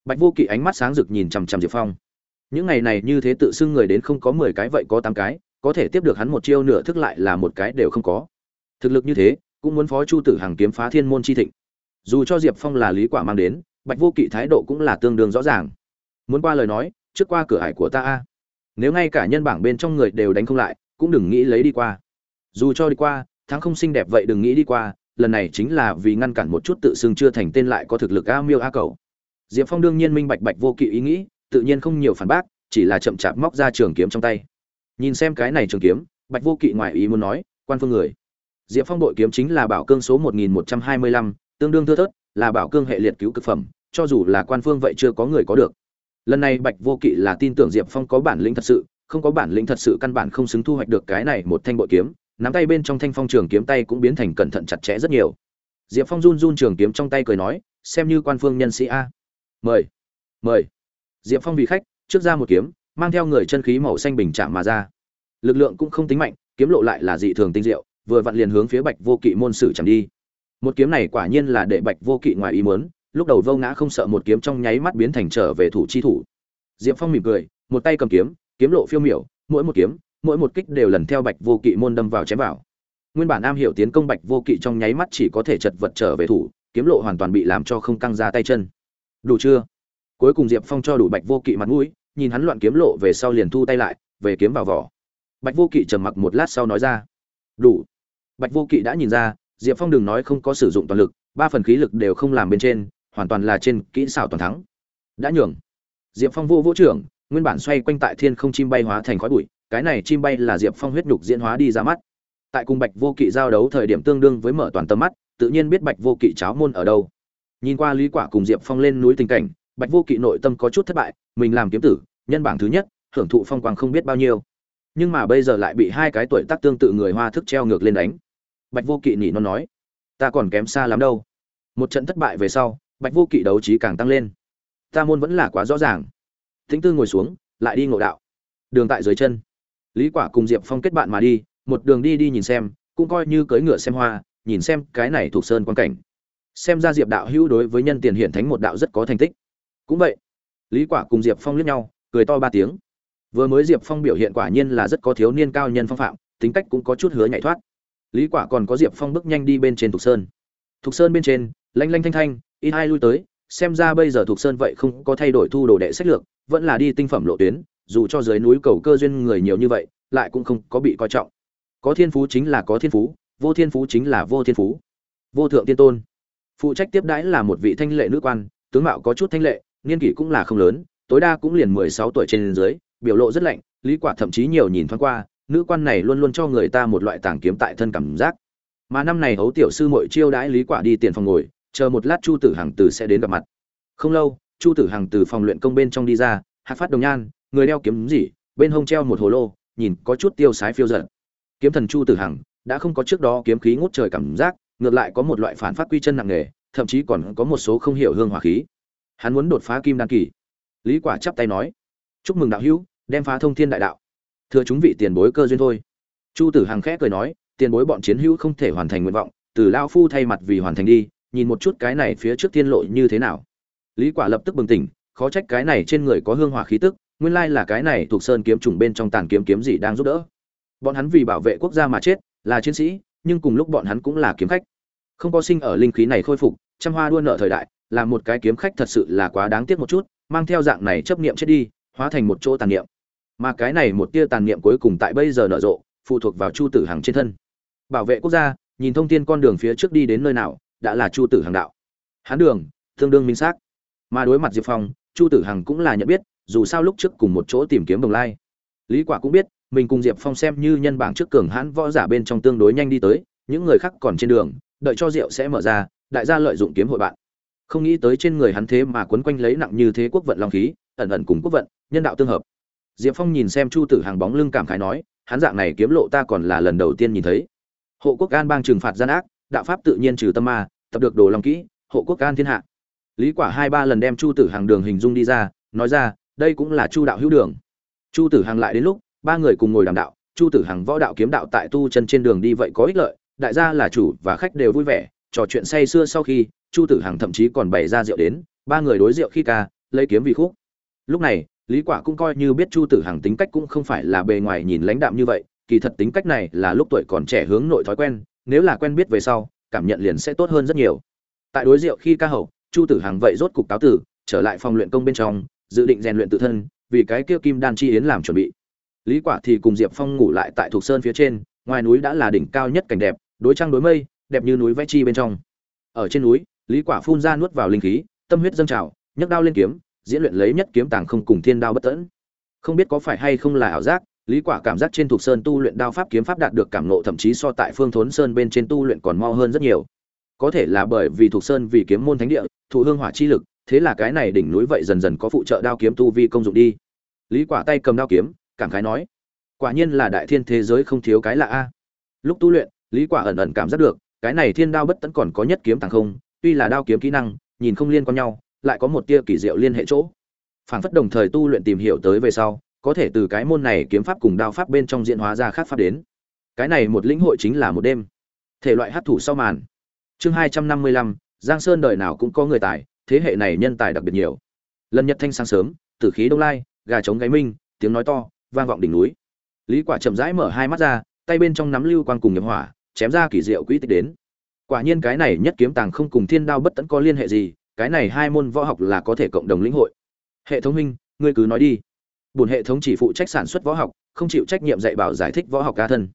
Bạch vô kỵ ánh mắt sáng rực nhìn chằm chằm diệp phong. Những ngày này như thế tự xưng người đến không có mười cái vậy có tám cái, có thể tiếp được hắn một chiêu nửa thức lại là một cái đều không có. Thực lực như thế, cũng muốn phó chu tử hàng kiếm phá thiên môn chi thịnh. Dù cho diệp phong là lý quả mang đến, bạch vô kỵ thái độ cũng là tương đương rõ ràng. Muốn qua lời nói, trước qua cửa ải của ta a nếu ngay cả nhân bảng bên trong người đều đánh không lại, cũng đừng nghĩ lấy đi qua. Dù cho đi qua, thắng không xinh đẹp vậy đừng nghĩ đi qua, lần này chính là vì ngăn cản một chút tự xưng chưa thành tên lại có thực lực a miêu a cầu. Diệp phong đương nhiên minh bạch bạch vô kỵ ý nghĩ, tự nhiên không nhiều phản bác, chỉ là chậm chạp móc ra trường kiếm trong tay. Nhìn xem cái này trường kiếm, bạch vô kỵ ngoài ý muốn nói, quan phương người. Diệp phong đội kiếm chính là bảo cương số một nghìn một trăm hai mươi lăm, tương đương thưa thớt, là bảo cương hệ liệt cứu cực phẩm, cho dù là quan phương vậy chưa có người có được lần này bạch vô kỵ là tin tưởng diệp phong có bản lĩnh thật sự, không có bản lĩnh thật sự căn bản không xứng thu hoạch được cái này một thanh bội kiếm, nắm tay bên trong thanh phong trường kiếm tay cũng biến thành cẩn thận chặt chẽ rất nhiều. Diệp phong run run trường kiếm trong tay cười nói, xem như quan phương nhân sĩ a. Mời mời. Diệp phong vì khách, trước ra một kiếm, mang theo người chân khí màu xanh bình chạm mà ra. Lực lượng cũng không tính mạnh, kiếm lộ lại là dị thường tinh diệu, vừa vặn liền hướng phía bạch vô kỵ môn sử chẳng đi. Một kiếm này quả nhiên là để bạch vô kỵ ngoài ý muốn lúc đầu vô ngã không sợ một kiếm trong nháy mắt biến thành trở về thủ chi thủ. Diệp phong mỉm cười, một tay cầm kiếm kiếm lộ phiêu miểu, mỗi một kiếm, mỗi một kích đều lần theo bạch vô kỵ môn đâm vào chém vào. Nguyên bản am hiểu tiến công bạch vô kỵ trong nháy mắt chỉ có thể chật vật trở về thủ, kiếm lộ hoàn toàn bị làm cho không căng ra tay chân. Đủ chưa? Cuối cùng diệp phong cho đủ bạch vô kỵ mặt mũi, nhìn hắn loạn kiếm lộ về sau liền thu tay lại, về kiếm vào vỏ. Bạch vô kỵ trầm mặc một lát sau nói ra, đủ. Bạch vô kỵ đã nhìn ra, diệp phong đừng nói không có sử dụng toàn lực, ba phần khí lực đều không làm bên trên hoàn toàn là trên kỹ xảo toàn thắng. Đã nhường. Diệp phong vô vũ trưởng, nguyên bản xoay quanh tại thiên không chim bay hóa thành khói bụi, cái này chim bay là diệp phong huyết nhục diễn hóa đi ra mắt. Tại cùng bạch vô kỵ giao đấu thời điểm tương đương với mở toàn tầm mắt, tự nhiên biết bạch vô kỵ cháo môn ở đâu. Nhìn qua lý quả cùng diệp phong lên núi tình cảnh, bạch vô kỵ nội tâm có chút thất bại, mình làm kiếm tử, nhân bảng thứ nhất, hưởng thụ phong quang không biết bao nhiêu. Nhưng mà bây giờ lại bị hai cái tuổi tác tương tự người hoa thức treo ngược lên đánh. Bạch vô kỵ nhỉ nó nói, ta còn kém xa lắm đâu. Một trận thất bại về sau bạch vô kỵ đấu trí càng tăng lên. Ta môn vẫn là quá rõ ràng. Thính tư ngồi xuống, lại đi ngộ đạo. Đường tại dưới chân. Lý quả cùng diệp phong kết bạn mà đi, một đường đi đi nhìn xem, cũng coi như cưỡi ngựa xem hoa, nhìn xem cái này thuộc sơn quan cảnh. Xem ra diệp đạo hữu đối với nhân tiền hiển thánh một đạo rất có thành tích. Cũng vậy, lý quả cùng diệp phong liếc nhau, cười to ba tiếng. Vừa mới diệp phong biểu hiện quả nhiên là rất có thiếu niên cao nhân phong phạm, tính cách cũng có chút hứa nhảy thoát. Lý quả còn có diệp phong bước nhanh đi bên trên thục sơn. Thục sơn bên trên, lanh lanh thanh thanh ít hai lui tới, xem ra bây giờ thuộc sơn vậy không có thay đổi thu đồ đệ sách lược, vẫn là đi tinh phẩm lộ tuyến, dù cho dưới núi cầu cơ duyên người nhiều như vậy, lại cũng không có bị coi trọng. Có thiên phú chính là có thiên phú, vô thiên phú chính là vô thiên phú. Vô thượng tiên tôn. Phụ trách tiếp đãi là một vị thanh lệ nữ quan, tướng mạo có chút thanh lệ, niên kỷ cũng là không lớn, tối đa cũng liền mười sáu tuổi trên dưới, biểu lộ rất lạnh, lý quả thậm chí nhiều nhìn thoáng qua, nữ quan này luôn luôn cho người ta một loại tàng kiếm tại thân cảm giác. Mà năm này hấu tiểu sư muội chiêu đãi lý quả đi tiền phòng ngồi chờ một lát chu tử hằng từ sẽ đến gặp mặt. Không lâu, chu tử hằng từ phòng luyện công bên trong đi ra, hạc phát đồng nhan, người đeo kiếm gì, bên hông treo một hồ lô, nhìn có chút tiêu sái phiêu giận kiếm thần chu tử hằng đã không có trước đó kiếm khí ngút trời cảm giác, ngược lại có một loại phản phát quy chân nặng nề, thậm chí còn có một số không hiểu hương hỏa khí. Hắn muốn đột phá kim đan kỳ. Lý quả chắp tay nói, chúc mừng đạo hữu, đem phá thông thiên đại đạo. Thưa chúng vị tiền bối cơ duyên thôi. Chu tử hằng khẽ cười nói, tiền bối bọn chiến hữu không thể hoàn thành nguyện vọng, từ lao phu thay mặt vì hoàn thành đi nhìn một chút cái này phía trước thiên lộ như thế nào. Lý quả lập tức bừng tỉnh, khó trách cái này trên người có hương hỏa khí tức, nguyên lai là cái này thuộc sơn kiếm trùng bên trong tàn kiếm kiếm gì đang giúp đỡ. Bọn hắn vì bảo vệ quốc gia mà chết, là chiến sĩ, nhưng cùng lúc bọn hắn cũng là kiếm khách. Không có sinh ở linh khí này khôi phục, trăm hoa đua nợ thời đại, là một cái kiếm khách thật sự là quá đáng tiếc một chút, mang theo dạng này chấp niệm chết đi, hóa thành một chỗ tàn niệm. Mà cái này một tia tàn niệm cuối cùng tại bây giờ nở rộ, phụ thuộc vào chu tử hằng trên thân. Bảo vệ quốc gia, nhìn thông tin con đường phía trước đi đến nơi nào đã là chu tử hằng đạo. Hán đường, tương đương minh xác. Mà đối mặt diệp phong, chu tử hằng cũng là nhận biết, dù sao lúc trước cùng một chỗ tìm kiếm đồng lai. Lý quả cũng biết, mình cùng diệp phong xem như nhân bảng trước cường hãn võ giả bên trong tương đối nhanh đi tới, những người khác còn trên đường, đợi cho rượu sẽ mở ra, đại gia lợi dụng kiếm hội bạn. Không nghĩ tới trên người hắn thế mà quấn quanh lấy nặng như thế quốc vận long khí, ẩn ẩn cùng quốc vận, nhân đạo tương hợp. Diệp phong nhìn xem chu tử hàng bóng lưng cảm khái nói, hắn dạng này kiếm lộ ta còn là lần đầu tiên nhìn thấy. Hộ quốc an bang trừng phạt gian ác, đạo pháp tự nhiên trừ tâm ma tập được đồ long kỹ, hộ quốc an thiên hạ. Lý quả hai ba lần đem chu tử hàng đường hình dung đi ra, nói ra, đây cũng là chu đạo hữu đường. Chu tử hàng lại đến lúc, ba người cùng ngồi đàm đạo, chu tử hàng võ đạo kiếm đạo tại tu chân trên đường đi vậy có ích lợi, đại gia là chủ và khách đều vui vẻ, trò chuyện say xưa sau khi, chu tử hàng thậm chí còn bày ra rượu đến, ba người đối rượu khi ca, lấy kiếm vì khúc. Lúc này, lý quả cũng coi như biết chu tử hàng tính cách cũng không phải là bề ngoài nhìn lãnh đạm như vậy, kỳ thật tính cách này là lúc tuổi còn trẻ hướng nội thói quen, nếu là quen biết về sau cảm nhận liền sẽ tốt hơn rất nhiều. Tại đối rượu khi ca hậu, chu tử hàng vậy rốt cục cáo tử, trở lại phòng luyện công bên trong, dự định rèn luyện tự thân, vì cái kia kim đan chi yến làm chuẩn bị. Lý quả thì cùng diệp phong ngủ lại tại thuộc sơn phía trên, ngoài núi đã là đỉnh cao nhất cảnh đẹp, đối trăng đối mây, đẹp như núi vẽ chi bên trong. Ở trên núi, lý quả phun ra nuốt vào linh khí, tâm huyết dâng trào, nhấc đao lên kiếm, diễn luyện lấy nhất kiếm tàng không cùng thiên đao bất tận không biết có phải hay không là ảo giác lý quả cảm giác trên thuộc sơn tu luyện đao pháp kiếm pháp đạt được cảm ngộ, thậm chí so tại phương thốn sơn bên trên tu luyện còn mau hơn rất nhiều. Có thể là bởi vì thuộc sơn vì kiếm môn thánh địa, thụ hương hỏa chi lực, thế là cái này đỉnh núi vậy dần dần có phụ trợ đao kiếm tu vi công dụng đi. Lý quả tay cầm đao kiếm, cảm khái nói, quả nhiên là đại thiên thế giới không thiếu cái lạ a. Lúc tu luyện, lý quả ẩn ẩn cảm giác được, cái này thiên đao bất tận còn có nhất kiếm tàng không, tuy là đao kiếm kỹ năng, nhìn không liên quan nhau, lại có một tia kỳ diệu liên hệ chỗ. Phảng phất đồng thời tu luyện tìm hiểu tới về sau có thể từ cái môn này kiếm pháp cùng đao pháp bên trong diễn hóa ra khác pháp đến. Cái này một lĩnh hội chính là một đêm. Thể loại hấp thủ sau màn. Chương hai trăm năm mươi lăm, giang sơn đời nào cũng có người tài, thế hệ này nhân tài đặc biệt nhiều. Lần nhật thanh sáng sớm, tử khí đông lai, gà trống gáy minh, tiếng nói to, vang vọng đỉnh núi. Lý quả chậm rãi mở hai mắt ra, tay bên trong nắm lưu quang cùng nghiệp hỏa, chém ra kỳ diệu quỹ tích đến. Quả nhiên cái này nhất kiếm tàng không cùng thiên đao bất tận có liên hệ gì, cái này hai môn võ học là có thể cộng đồng lĩnh hội. Hệ thống minh ngươi cứ nói đi buồn hệ thống chỉ phụ trách sản xuất võ học, không chịu trách nhiệm dạy bảo giải thích võ học cá thân.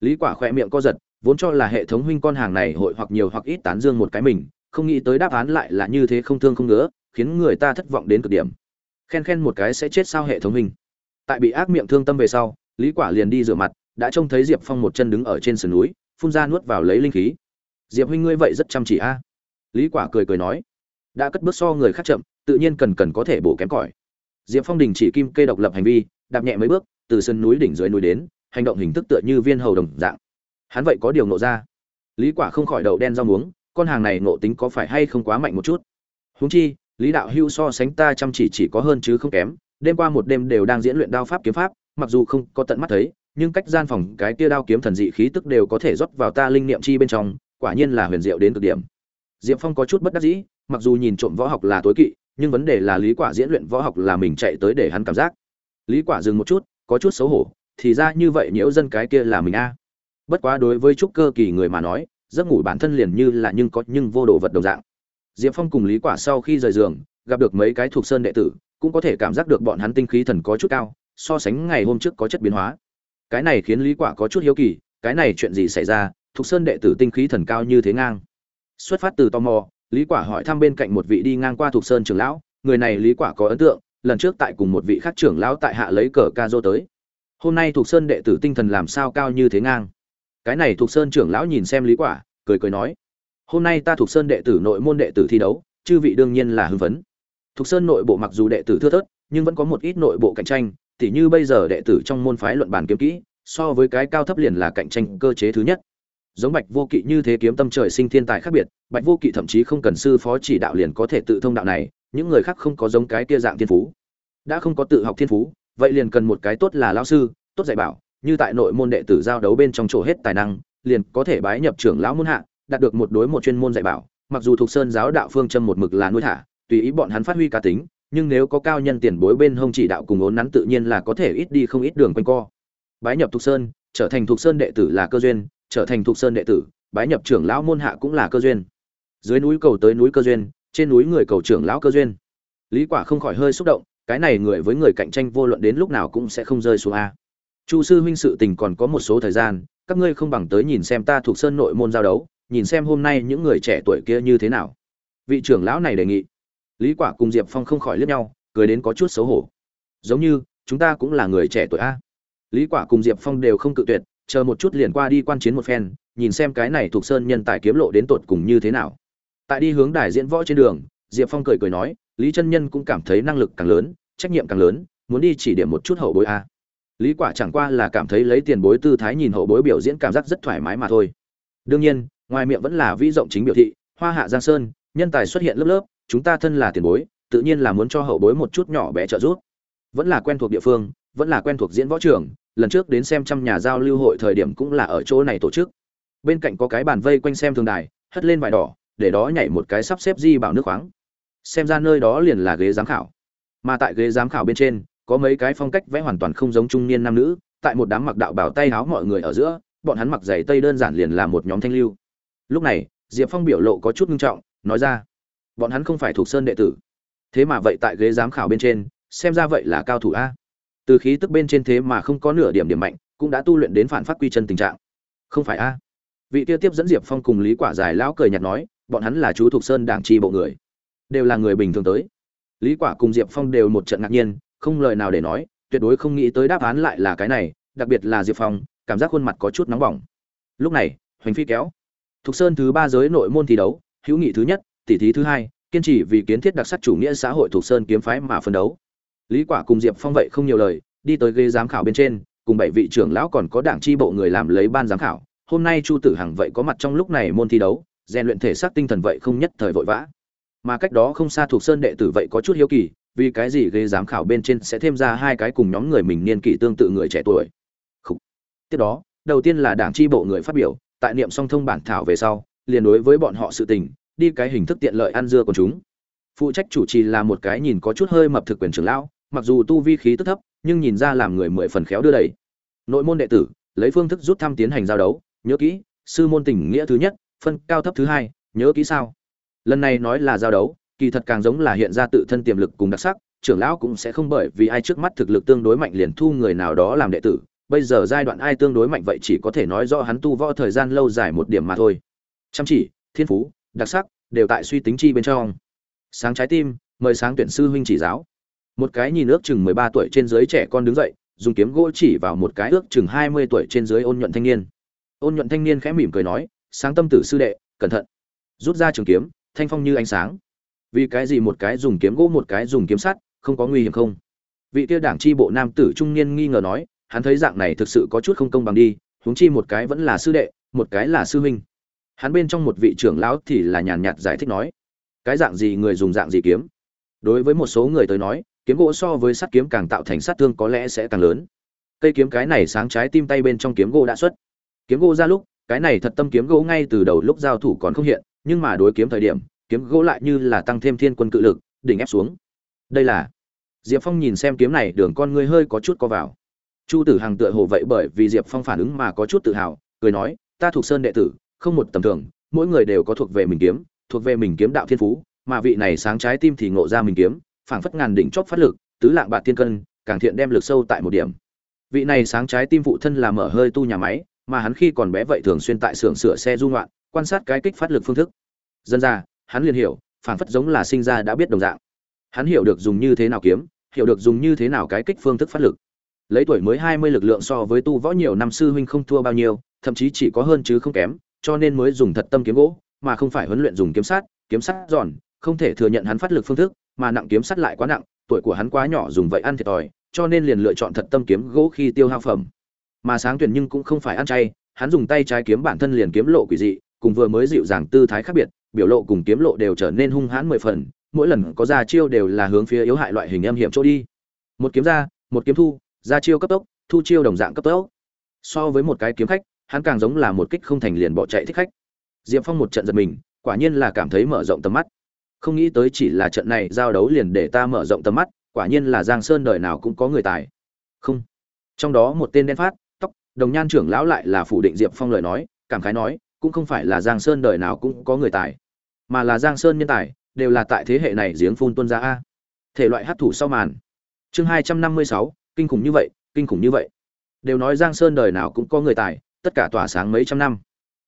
Lý quả khỏe miệng co giật, vốn cho là hệ thống huynh con hàng này hội hoặc nhiều hoặc ít tán dương một cái mình, không nghĩ tới đáp án lại là như thế không thương không ngứa, khiến người ta thất vọng đến cực điểm. Khen khen một cái sẽ chết sao hệ thống huynh. Tại bị ác miệng thương tâm về sau, lý quả liền đi rửa mặt, đã trông thấy diệp phong một chân đứng ở trên sườn núi, phun ra nuốt vào lấy linh khí. Diệp huynh ngươi vậy rất chăm chỉ a. Lý quả cười cười nói. Đã cất bước so người khác chậm, tự nhiên cần cần có thể bổ kém cỏi diệp phong đình chỉ kim kê độc lập hành vi, đạp nhẹ mấy bước, từ sân núi đỉnh dưới núi đến, hành động hình thức tựa như viên hầu đồng dạng. Hắn vậy có điều nộ ra. Lý quả không khỏi đầu đen rau muống, con hàng này nộ tính có phải hay không quá mạnh một chút? Huống chi, lý đạo hưu so sánh ta chăm chỉ chỉ có hơn chứ không kém, đêm qua một đêm đều đang diễn luyện đao pháp kiếm pháp, mặc dù không có tận mắt thấy, nhưng cách gian phòng cái kia đao kiếm thần dị khí tức đều có thể rót vào ta linh niệm chi bên trong, quả nhiên là huyền diệu đến cực điểm. Diệp phong có chút bất đắc dĩ, mặc dù nhìn trộm võ học là tối kỵ nhưng vấn đề là lý quả diễn luyện võ học là mình chạy tới để hắn cảm giác. Lý quả dừng một chút, có chút xấu hổ, thì ra như vậy nhiễu dân cái kia là mình a. Bất quá đối với trúc cơ kỳ người mà nói, giấc ngủ bản thân liền như là nhưng có nhưng vô đồ vật đồng dạng. Diệp phong cùng lý quả sau khi rời giường, gặp được mấy cái thuộc sơn đệ tử, cũng có thể cảm giác được bọn hắn tinh khí thần có chút cao, so sánh ngày hôm trước có chất biến hóa. Cái này khiến lý quả có chút hiếu kỳ, cái này chuyện gì xảy ra, thuộc sơn đệ tử tinh khí thần cao như thế ngang. Xuất phát từ tò mò lý quả hỏi thăm bên cạnh một vị đi ngang qua thuộc sơn trưởng lão, người này lý quả có ấn tượng, lần trước tại cùng một vị khác trưởng lão tại hạ lấy cờ ca dô tới. Hôm nay thuộc sơn đệ tử tinh thần làm sao cao như thế ngang? Cái này thuộc sơn trưởng lão nhìn xem lý quả, cười cười nói, hôm nay ta thuộc sơn đệ tử nội môn đệ tử thi đấu, chư vị đương nhiên là hưng phấn. Thuộc sơn nội bộ mặc dù đệ tử thưa thớt, nhưng vẫn có một ít nội bộ cạnh tranh, tỉ như bây giờ đệ tử trong môn phái luận bàn kiếm kỹ, so với cái cao thấp liền là cạnh tranh cơ chế thứ nhất giống bạch vô kỵ như thế kiếm tâm trời sinh thiên tài khác biệt, bạch vô kỵ thậm chí không cần sư phó chỉ đạo liền có thể tự thông đạo này, những người khác không có giống cái kia dạng thiên phú. Đã không có tự học thiên phú, vậy liền cần một cái tốt là lão sư, tốt dạy bảo, như tại nội môn đệ tử giao đấu bên trong chỗ hết tài năng, liền có thể bái nhập trưởng lão môn hạ, đạt được một đối một chuyên môn dạy bảo. Mặc dù thuộc sơn giáo đạo phương châm một mực là nuôi thả, tùy ý bọn hắn phát huy cá tính, nhưng nếu có cao nhân tiền bối bên hông chỉ đạo cùng ốn nắn tự nhiên là có thể ít đi không ít đường quanh co. Bái nhập thuộc sơn, trở thành thuộc sơn đệ tử là cơ duyên trở thành thuộc sơn đệ tử, bái nhập trưởng lão môn hạ cũng là cơ duyên. Dưới núi cầu tới núi cơ duyên, trên núi người cầu trưởng lão cơ duyên. Lý quả không khỏi hơi xúc động, cái này người với người cạnh tranh vô luận đến lúc nào cũng sẽ không rơi xuống a. Chu sư huynh sự tình còn có một số thời gian, các ngươi không bằng tới nhìn xem ta thuộc sơn nội môn giao đấu, nhìn xem hôm nay những người trẻ tuổi kia như thế nào. Vị trưởng lão này đề nghị. Lý quả cùng diệp phong không khỏi liếc nhau, cười đến có chút xấu hổ. Giống như, chúng ta cũng là người trẻ tuổi a. Lý quả cùng diệp phong đều không cự tuyệt chờ một chút liền qua đi quan chiến một phen, nhìn xem cái này thuộc sơn nhân tài kiếm lộ đến tột cùng như thế nào. Tại đi hướng đài diễn võ trên đường, diệp phong cười cười nói, lý chân nhân cũng cảm thấy năng lực càng lớn, trách nhiệm càng lớn, muốn đi chỉ điểm một chút hậu bối a. Lý quả chẳng qua là cảm thấy lấy tiền bối tư thái nhìn hậu bối biểu diễn cảm giác rất thoải mái mà thôi. Đương nhiên, ngoài miệng vẫn là vĩ rộng chính biểu thị, hoa hạ giang sơn, nhân tài xuất hiện lớp lớp, chúng ta thân là tiền bối, tự nhiên là muốn cho hậu bối một chút nhỏ bé trợ giúp. Vẫn là quen thuộc địa phương, vẫn là quen thuộc diễn võ trường lần trước đến xem trăm nhà giao lưu hội thời điểm cũng là ở chỗ này tổ chức. Bên cạnh có cái bàn vây quanh xem thường đài, hất lên vải đỏ, để đó nhảy một cái sắp xếp di bảo nước khoáng. Xem ra nơi đó liền là ghế giám khảo. Mà tại ghế giám khảo bên trên, có mấy cái phong cách vẽ hoàn toàn không giống trung niên nam nữ, tại một đám mặc đạo bảo tay áo mọi người ở giữa, bọn hắn mặc giày tây đơn giản liền là một nhóm thanh lưu. Lúc này, diệp phong biểu lộ có chút nghiêm trọng, nói ra, bọn hắn không phải thuộc sơn đệ tử. Thế mà vậy tại ghế giám khảo bên trên, xem ra vậy là cao thủ a từ khí tức bên trên thế mà không có nửa điểm điểm mạnh, cũng đã tu luyện đến phản phát quy chân tình trạng. Không phải a? Vị tiêu tiếp dẫn diệp phong cùng lý quả giải lão cười nhạt nói, bọn hắn là chú thuộc sơn đảng tri bộ người. Đều là người bình thường tới. Lý quả cùng diệp phong đều một trận ngạc nhiên, không lời nào để nói, tuyệt đối không nghĩ tới đáp án lại là cái này, đặc biệt là diệp phong, cảm giác khuôn mặt có chút nóng bỏng. Lúc này, hoành phi kéo. Thục sơn thứ ba giới nội môn thi đấu, hữu nghị thứ nhất, tỷ thí thứ hai, kiên trì vì kiến thiết đặc sắc chủ nghĩa xã hội thuộc sơn kiếm phái mà phân đấu lý quả cùng diệp phong vậy không nhiều lời, đi tới ghế giám khảo bên trên, cùng bảy vị trưởng lão còn có đảng tri bộ người làm lấy ban giám khảo. Hôm nay chu tử hằng vậy có mặt trong lúc này môn thi đấu, rèn luyện thể xác tinh thần vậy không nhất thời vội vã. Mà cách đó không xa thuộc sơn đệ tử vậy có chút hiếu kỳ, vì cái gì ghế giám khảo bên trên sẽ thêm ra hai cái cùng nhóm người mình niên kỷ tương tự người trẻ tuổi. Khủ. tiếp đó, đầu tiên là đảng tri bộ người phát biểu, tại niệm song thông bản thảo về sau, liền đối với bọn họ sự tình, đi cái hình thức tiện lợi ăn dưa của chúng. Phụ trách chủ trì là một cái nhìn có chút hơi mập thực quyền trưởng lão mặc dù tu vi khí tức thấp, nhưng nhìn ra làm người mười phần khéo đưa đẩy nội môn đệ tử, lấy phương thức rút thăm tiến hành giao đấu, nhớ kỹ, sư môn tình nghĩa thứ nhất, phân cao thấp thứ hai, nhớ kỹ sao. Lần này nói là giao đấu, kỳ thật càng giống là hiện ra tự thân tiềm lực cùng đặc sắc, trưởng lão cũng sẽ không bởi vì ai trước mắt thực lực tương đối mạnh liền thu người nào đó làm đệ tử, bây giờ giai đoạn ai tương đối mạnh vậy chỉ có thể nói rõ hắn tu võ thời gian lâu dài một điểm mà thôi. Chăm chỉ, thiên phú, đặc sắc, đều tại suy tính chi bên trong. Sáng trái tim, mời sáng tuyển sư huynh chỉ giáo một cái nhìn ước chừng mười ba tuổi trên dưới trẻ con đứng dậy, dùng kiếm gỗ chỉ vào một cái ước chừng hai mươi tuổi trên dưới ôn nhuận thanh niên. Ôn nhuận thanh niên khẽ mỉm cười nói, sáng tâm tử sư đệ, cẩn thận. Rút ra trường kiếm, thanh phong như ánh sáng. Vì cái gì một cái dùng kiếm gỗ một cái dùng kiếm sắt, không có nguy hiểm không? Vị kia đảng chi bộ nam tử trung niên nghi ngờ nói, hắn thấy dạng này thực sự có chút không công bằng đi, huống chi một cái vẫn là sư đệ, một cái là sư huynh. Hắn bên trong một vị trưởng lão thì là nhàn nhạt giải thích nói, cái dạng gì người dùng dạng gì kiếm? Đối với một số người tới nói kiếm gỗ so với sắt kiếm càng tạo thành sát thương có lẽ sẽ càng lớn. Cây kiếm cái này sáng trái tim tay bên trong kiếm gỗ đã xuất. Kiếm gỗ ra lúc, cái này thật tâm kiếm gỗ ngay từ đầu lúc giao thủ còn không hiện, nhưng mà đối kiếm thời điểm, kiếm gỗ lại như là tăng thêm thiên quân cự lực, đỉnh ép xuống. Đây là, diệp phong nhìn xem kiếm này, đường con ngươi hơi có chút co vào. Chu tử hằng tựa hồ vậy bởi vì diệp phong phản ứng mà có chút tự hào, cười nói, ta thuộc sơn đệ tử, không một tầm thường, mỗi người đều có thuộc về mình kiếm, thuộc về mình kiếm đạo thiên phú, mà vị này sáng trái tim thì ngộ ra mình kiếm phảng phất ngàn đỉnh chóp phát lực, tứ lạng bạc thiên cân, càng thiện đem lực sâu tại một điểm. Vị này sáng trái tim phụ thân là mở hơi tu nhà máy, mà hắn khi còn bé vậy thường xuyên tại xưởng sửa xe du ngoạn, quan sát cái kích phát lực phương thức. Dân ra, hắn liền hiểu, phảng phất giống là sinh ra đã biết đồng dạng. Hắn hiểu được dùng như thế nào kiếm, hiểu được dùng như thế nào cái kích phương thức phát lực. Lấy tuổi mới hai mươi lực lượng so với tu võ nhiều năm sư huynh không thua bao nhiêu, thậm chí chỉ có hơn chứ không kém, cho nên mới dùng thật tâm kiếm gỗ, mà không phải huấn luyện dùng kiếm sát kiếm sắt giòn, không thể thừa nhận hắn phát lực phương thức mà nặng kiếm sắt lại quá nặng, tuổi của hắn quá nhỏ dùng vậy ăn thiệt thòi, cho nên liền lựa chọn thật tâm kiếm gỗ khi tiêu hao phẩm. Mà sáng tuyển nhưng cũng không phải ăn chay, hắn dùng tay trái kiếm bản thân liền kiếm lộ quỷ dị, cùng vừa mới dịu dàng tư thái khác biệt, biểu lộ cùng kiếm lộ đều trở nên hung hãn mười phần, mỗi lần có ra chiêu đều là hướng phía yếu hại loại hình em hiểm chỗ đi. Một kiếm ra, một kiếm thu, ra chiêu cấp tốc, thu chiêu đồng dạng cấp tốc. So với một cái kiếm khách, hắn càng giống là một kích không thành liền bỏ chạy thích khách. Diệp phong một trận giật mình, quả nhiên là cảm thấy mở rộng tầm mắt không nghĩ tới chỉ là trận này giao đấu liền để ta mở rộng tầm mắt, quả nhiên là giang sơn đời nào cũng có người tài. Không. Trong đó một tên đen phát, tóc, đồng nhan trưởng lão lại là phủ định diệp phong lời nói, cảm khái nói, cũng không phải là giang sơn đời nào cũng có người tài, mà là giang sơn nhân tài, đều là tại thế hệ này giếng phun tuân ra a. Thể loại hát thủ sau màn. Chương hai trăm năm mươi sáu, kinh khủng như vậy, kinh khủng như vậy. Đều nói giang sơn đời nào cũng có người tài, tất cả tỏa sáng mấy trăm năm.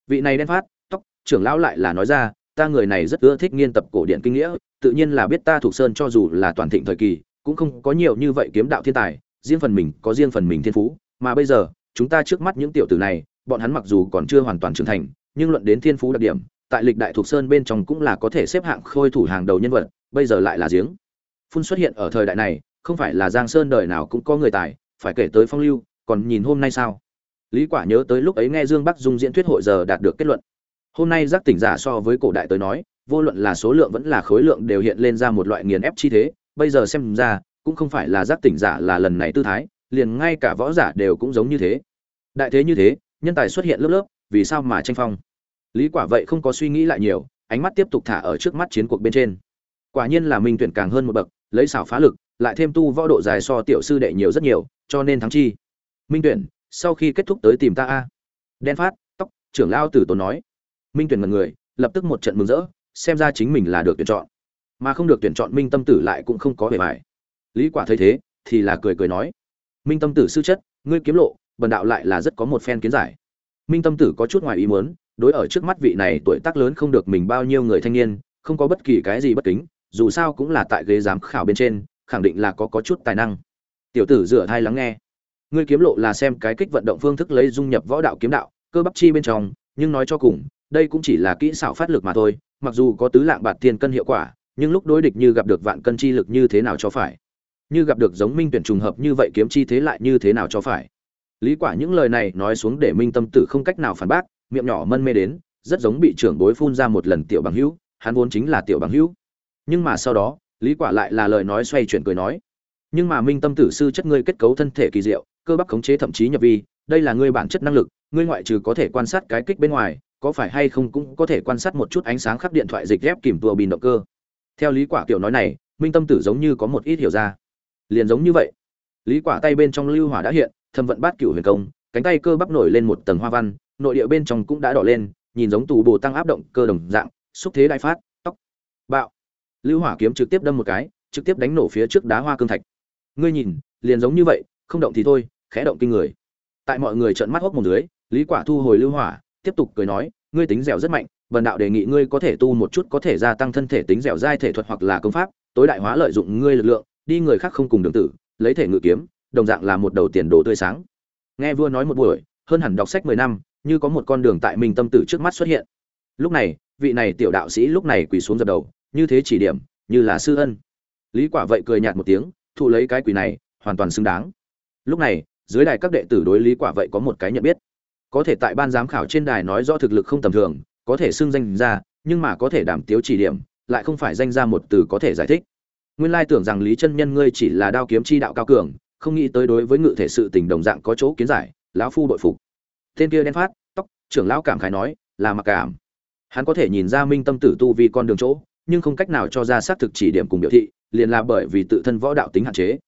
Vị này đen phát, tóc, trưởng lão lại là nói ra ta người này rất ưa thích nghiên tập cổ điển kinh nghĩa, tự nhiên là biết ta thuộc sơn cho dù là toàn thịnh thời kỳ, cũng không có nhiều như vậy kiếm đạo thiên tài, riêng phần mình, có riêng phần mình thiên phú. Mà bây giờ, chúng ta trước mắt những tiểu tử này, bọn hắn mặc dù còn chưa hoàn toàn trưởng thành, nhưng luận đến thiên phú đặc điểm, tại lịch đại thuộc sơn bên trong cũng là có thể xếp hạng khôi thủ hàng đầu nhân vật, bây giờ lại là giếng. Phun xuất hiện ở thời đại này, không phải là giang sơn đời nào cũng có người tài, phải kể tới phong lưu, còn nhìn hôm nay sao? Lý quả nhớ tới lúc ấy nghe dương bắc dung diễn thuyết hội giờ đạt được kết luận hôm nay giác tỉnh giả so với cổ đại tới nói, vô luận là số lượng vẫn là khối lượng đều hiện lên ra một loại nghiền ép chi thế. Bây giờ xem ra, cũng không phải là giác tỉnh giả là lần này tư thái, liền ngay cả võ giả đều cũng giống như thế. Đại thế như thế, nhân tài xuất hiện lớp lớp, vì sao mà tranh phong? Lý quả vậy không có suy nghĩ lại nhiều, ánh mắt tiếp tục thả ở trước mắt chiến cuộc bên trên. Quả nhiên là minh tuyển càng hơn một bậc, lấy xảo phá lực, lại thêm tu võ độ dài so tiểu sư đệ nhiều rất nhiều, cho nên thắng chi. Minh tuyển, sau khi kết thúc tới tìm ta a. Đen phát, tóc, trưởng lao tử tốn nói minh tuyển mật người, lập tức một trận mừng rỡ, xem ra chính mình là được tuyển chọn. Mà không được tuyển chọn minh tâm tử lại cũng không có vẻ bài lý quả thấy thế, thì là cười cười nói, minh tâm tử sư chất, ngươi kiếm lộ, bần đạo lại là rất có một phen kiến giải. Minh tâm tử có chút ngoài ý muốn, đối ở trước mắt vị này tuổi tác lớn không được mình bao nhiêu người thanh niên, không có bất kỳ cái gì bất kính, dù sao cũng là tại ghế giám khảo bên trên, khẳng định là có có chút tài năng. Tiểu tử rửa thai lắng nghe. Ngươi kiếm lộ là xem cái kích vận động phương thức lấy dung nhập võ đạo kiếm đạo, cơ bắp chi bên trong, nhưng nói cho cùng đây cũng chỉ là kỹ xảo phát lực mà thôi, mặc dù có tứ lạng bạt tiền cân hiệu quả, nhưng lúc đối địch như gặp được vạn cân chi lực như thế nào cho phải? Như gặp được giống minh tuyển trùng hợp như vậy kiếm chi thế lại như thế nào cho phải? Lý quả những lời này nói xuống để minh tâm tử không cách nào phản bác, miệng nhỏ mân mê đến, rất giống bị trưởng bối phun ra một lần tiểu bằng hữu, hắn vốn chính là tiểu bằng hữu. Nhưng mà sau đó, lý quả lại là lời nói xoay chuyển cười nói, nhưng mà minh tâm tử sư chất ngươi kết cấu thân thể kỳ diệu, cơ bắp khống chế thậm chí nhập vi, đây là ngươi bản chất năng lực, ngươi ngoại trừ có thể quan sát cái kích bên ngoài có phải hay không cũng có thể quan sát một chút ánh sáng khắc điện thoại dịch ghép kìm tua bình động cơ. Theo lý quả kiểu nói này, minh tâm tử giống như có một ít hiểu ra. Liền giống như vậy. Lý quả tay bên trong lưu hỏa đã hiện, thâm vận bát cửu huyền công, cánh tay cơ bắp nổi lên một tầng hoa văn, nội địa bên trong cũng đã đỏ lên, nhìn giống tù bồ tăng áp động cơ đồng dạng, xúc thế đại phát, tóc, bạo. Lưu hỏa kiếm trực tiếp đâm một cái, trực tiếp đánh nổ phía trước đá hoa cương thạch. Ngươi nhìn, liền giống như vậy, không động thì thôi, khẽ động kinh người. Tại mọi người trợn mắt hốc một dưới, lý quả thu hồi lưu hỏa tiếp tục cười nói, ngươi tính dẻo rất mạnh bần đạo đề nghị ngươi có thể tu một chút có thể gia tăng thân thể tính dẻo dai thể thuật hoặc là công pháp, tối đại hóa lợi dụng ngươi lực lượng, đi người khác không cùng đường tử, lấy thể ngự kiếm, đồng dạng là một đầu tiền đồ tươi sáng. Nghe vua nói một buổi, hơn hẳn đọc sách mười năm, như có một con đường tại mình tâm tử trước mắt xuất hiện. Lúc này, vị này tiểu đạo sĩ lúc này quỳ xuống dập đầu, như thế chỉ điểm, như là sư ân. Lý quả vậy cười nhạt một tiếng thu lấy cái quỳ này, hoàn toàn xứng đáng. Lúc này, dưới đài các đệ tử đối lý quả vậy có một cái nhận biết có thể tại ban giám khảo trên đài nói rõ thực lực không tầm thường, có thể xưng danh ra, nhưng mà có thể đảm tiếu chỉ điểm, lại không phải danh ra một từ có thể giải thích. Nguyên lai tưởng rằng lý chân nhân ngươi chỉ là đao kiếm chi đạo cao cường, không nghĩ tới đối với ngự thể sự tình đồng dạng có chỗ kiến giải, lão phu bội phục. Tên kia đen phát, tóc, trưởng lão cảm khái nói, là mặc cảm. Hắn có thể nhìn ra minh tâm tử tu vì con đường chỗ, nhưng không cách nào cho ra xác thực chỉ điểm cùng biểu thị, liền là bởi vì tự thân võ đạo tính hạn chế.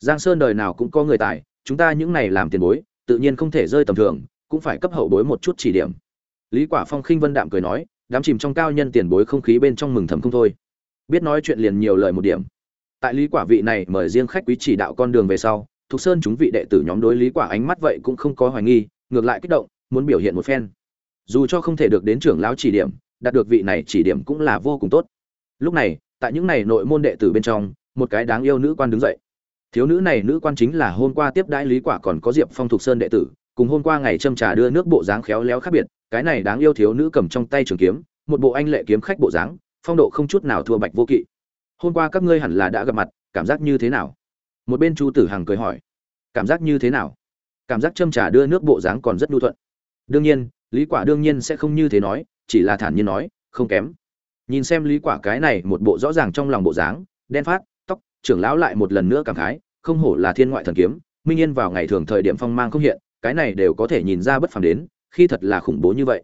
Giang sơn đời nào cũng có người tài, chúng ta những này làm tiền bối, tự nhiên không thể rơi tầm thường cũng phải cấp hậu bối một chút chỉ điểm. Lý quả phong khinh vân đạm cười nói, đám chìm trong cao nhân tiền bối không khí bên trong mừng thầm không thôi. Biết nói chuyện liền nhiều lời một điểm. Tại lý quả vị này mời riêng khách quý chỉ đạo con đường về sau, thục sơn chúng vị đệ tử nhóm đối lý quả ánh mắt vậy cũng không có hoài nghi, ngược lại kích động, muốn biểu hiện một phen. Dù cho không thể được đến trưởng lão chỉ điểm, đạt được vị này chỉ điểm cũng là vô cùng tốt. Lúc này, tại những này nội môn đệ tử bên trong, một cái đáng yêu nữ quan đứng dậy. Thiếu nữ này nữ quan chính là hôm qua tiếp đãi lý quả còn có diệp phong thục sơn đệ tử cùng hôm qua ngày châm trà đưa nước bộ dáng khéo léo khác biệt, cái này đáng yêu thiếu nữ cầm trong tay trường kiếm, một bộ anh lệ kiếm khách bộ dáng, phong độ không chút nào thua bạch vô kỵ. Hôm qua các ngươi hẳn là đã gặp mặt, cảm giác như thế nào? Một bên chu tử hằng cười hỏi. Cảm giác như thế nào? Cảm giác châm trà đưa nước bộ dáng còn rất nhu thuận. Đương nhiên, lý quả đương nhiên sẽ không như thế nói, chỉ là thản nhiên nói, không kém. Nhìn xem lý quả cái này một bộ rõ ràng trong lòng bộ dáng, đen phát, tóc, trưởng lão lại một lần nữa cảm khái, không hổ là thiên ngoại thần kiếm, minh yên vào ngày thường thời điểm phong mang không hiện cái này đều có thể nhìn ra bất phàm đến, khi thật là khủng bố như vậy.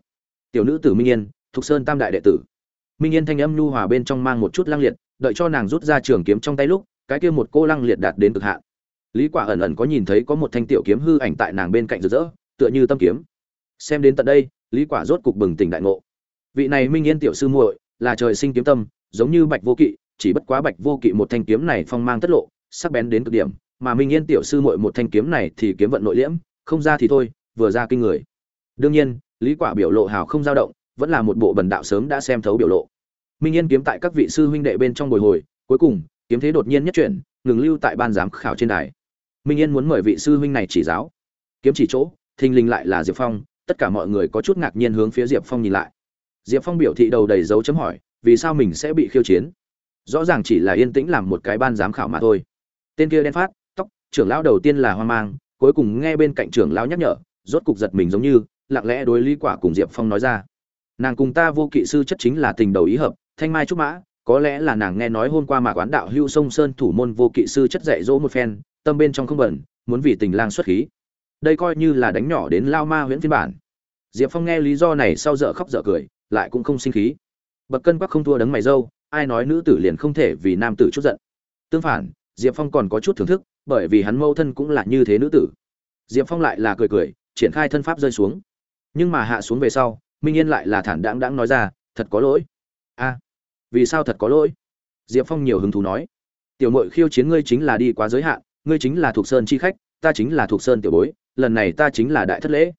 Tiểu nữ tử minh yên, thục sơn tam đại đệ tử. Minh yên thanh âm nhu hòa bên trong mang một chút lăng liệt, đợi cho nàng rút ra trường kiếm trong tay lúc, cái kia một cô lăng liệt đạt đến cực hạn. Lý quả ẩn ẩn có nhìn thấy có một thanh tiểu kiếm hư ảnh tại nàng bên cạnh rực rỡ, tựa như tâm kiếm. Xem đến tận đây, lý quả rốt cục bừng tỉnh đại ngộ. Vị này minh yên tiểu sư muội, là trời sinh kiếm tâm, giống như bạch vô kỵ, chỉ bất quá bạch vô kỵ một thanh kiếm này phong mang tất lộ, sắc bén đến cực điểm, mà minh yên tiểu sư muội một thanh kiếm này thì kiếm vận nội liễm không ra thì thôi, vừa ra kinh người. Đương nhiên, lý quả biểu lộ hào không dao động, vẫn là một bộ bần đạo sớm đã xem thấu biểu lộ. Minh yên kiếm tại các vị sư huynh đệ bên trong bồi hồi, cuối cùng, kiếm thế đột nhiên nhất chuyển, ngừng lưu tại ban giám khảo trên đài. Minh yên muốn mời vị sư huynh này chỉ giáo. Kiếm chỉ chỗ, thình lình lại là diệp phong, tất cả mọi người có chút ngạc nhiên hướng phía diệp phong nhìn lại. Diệp phong biểu thị đầu đầy dấu chấm hỏi, vì sao mình sẽ bị khiêu chiến? Rõ ràng chỉ là yên tĩnh làm một cái ban giám khảo mà thôi. Tên kia đen phát, tóc, trưởng lão đầu tiên là hoang mang cuối cùng nghe bên cạnh trưởng lão nhắc nhở, rốt cục giật mình giống như, lặng lẽ đối lý quả cùng diệp phong nói ra. Nàng cùng ta vô kỵ sư chất chính là tình đầu ý hợp, thanh mai trúc mã, có lẽ là nàng nghe nói hôm qua mà quán đạo hưu sông sơn thủ môn vô kỵ sư chất dạy dỗ một phen, tâm bên trong không bẩn muốn vì tình lang xuất khí. Đây coi như là đánh nhỏ đến lao ma huyễn phiên bản. Diệp phong nghe lý do này sau dở khóc dở cười, lại cũng không sinh khí. Bậc cân quắc không thua đấng mày dâu, ai nói nữ tử liền không thể vì nam tử chút giận. Tương phản, diệp phong còn có chút thưởng thức bởi vì hắn mâu thân cũng là như thế nữ tử. Diệp phong lại là cười cười, triển khai thân pháp rơi xuống. Nhưng mà hạ xuống về sau, minh yên lại là thản đáng đáng nói ra, thật có lỗi. A, vì sao thật có lỗi? Diệp phong nhiều hứng thú nói. Tiểu mội khiêu chiến ngươi chính là đi quá giới hạn, ngươi chính là thuộc sơn chi khách, ta chính là thuộc sơn tiểu bối, lần này ta chính là đại thất lễ.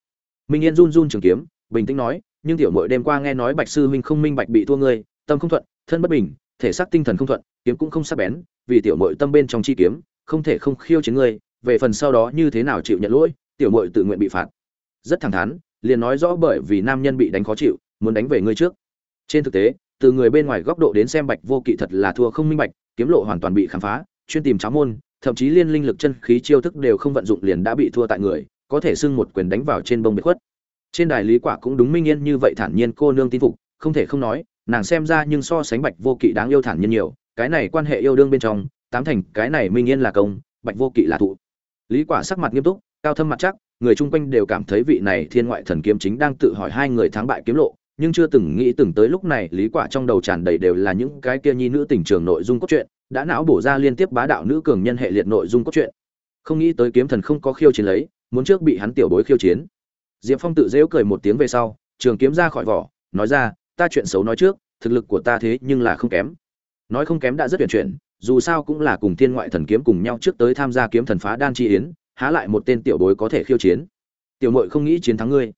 Minh yên run run trường kiếm, bình tĩnh nói, nhưng tiểu mội đêm qua nghe nói bạch sư huynh không minh bạch bị thua ngươi, tâm không thuận, thân bất bình, thể xác tinh thần không thuận, kiếm cũng không sắc bén, vì tiểu mội tâm bên trong chi kiếm không thể không khiêu chiến ngươi, về phần sau đó như thế nào chịu nhận lỗi, tiểu mội tự nguyện bị phạt. Rất thẳng thắn, liền nói rõ bởi vì nam nhân bị đánh khó chịu, muốn đánh về ngươi trước. Trên thực tế, từ người bên ngoài góc độ đến xem bạch vô kỵ thật là thua không minh bạch, kiếm lộ hoàn toàn bị khám phá, chuyên tìm cháo môn, thậm chí liên linh lực chân khí chiêu thức đều không vận dụng liền đã bị thua tại người, có thể xưng một quyền đánh vào trên bông biệt khuất. Trên đài lý quả cũng đúng minh yên như vậy thản nhiên cô nương tin phục, không thể không nói, nàng xem ra nhưng so sánh bạch vô kỵ đáng yêu thản nhiên nhiều, cái này quan hệ yêu đương bên trong tám thành, cái này minh yên là công, bạch vô kỵ là thụ. Lý quả sắc mặt nghiêm túc, cao thâm mặt chắc, người chung quanh đều cảm thấy vị này thiên ngoại thần kiếm chính đang tự hỏi hai người thắng bại kiếm lộ, nhưng chưa từng nghĩ từng tới lúc này, lý quả trong đầu tràn đầy đều là những cái kia nhi nữ tình trường nội dung cốt truyện, đã não bổ ra liên tiếp bá đạo nữ cường nhân hệ liệt nội dung cốt truyện. Không nghĩ tới kiếm thần không có khiêu chiến lấy, muốn trước bị hắn tiểu bối khiêu chiến. Diệp phong tự dễu cười một tiếng về sau, trường kiếm ra khỏi vỏ, nói ra, ta chuyện xấu nói trước, thực lực của ta thế nhưng là không kém. Nói không kém đã rất tuyển chuyển dù sao cũng là cùng thiên ngoại thần kiếm cùng nhau trước tới tham gia kiếm thần phá đan chi yến, há lại một tên tiểu bối có thể khiêu chiến. Tiểu mội không nghĩ chiến thắng ngươi.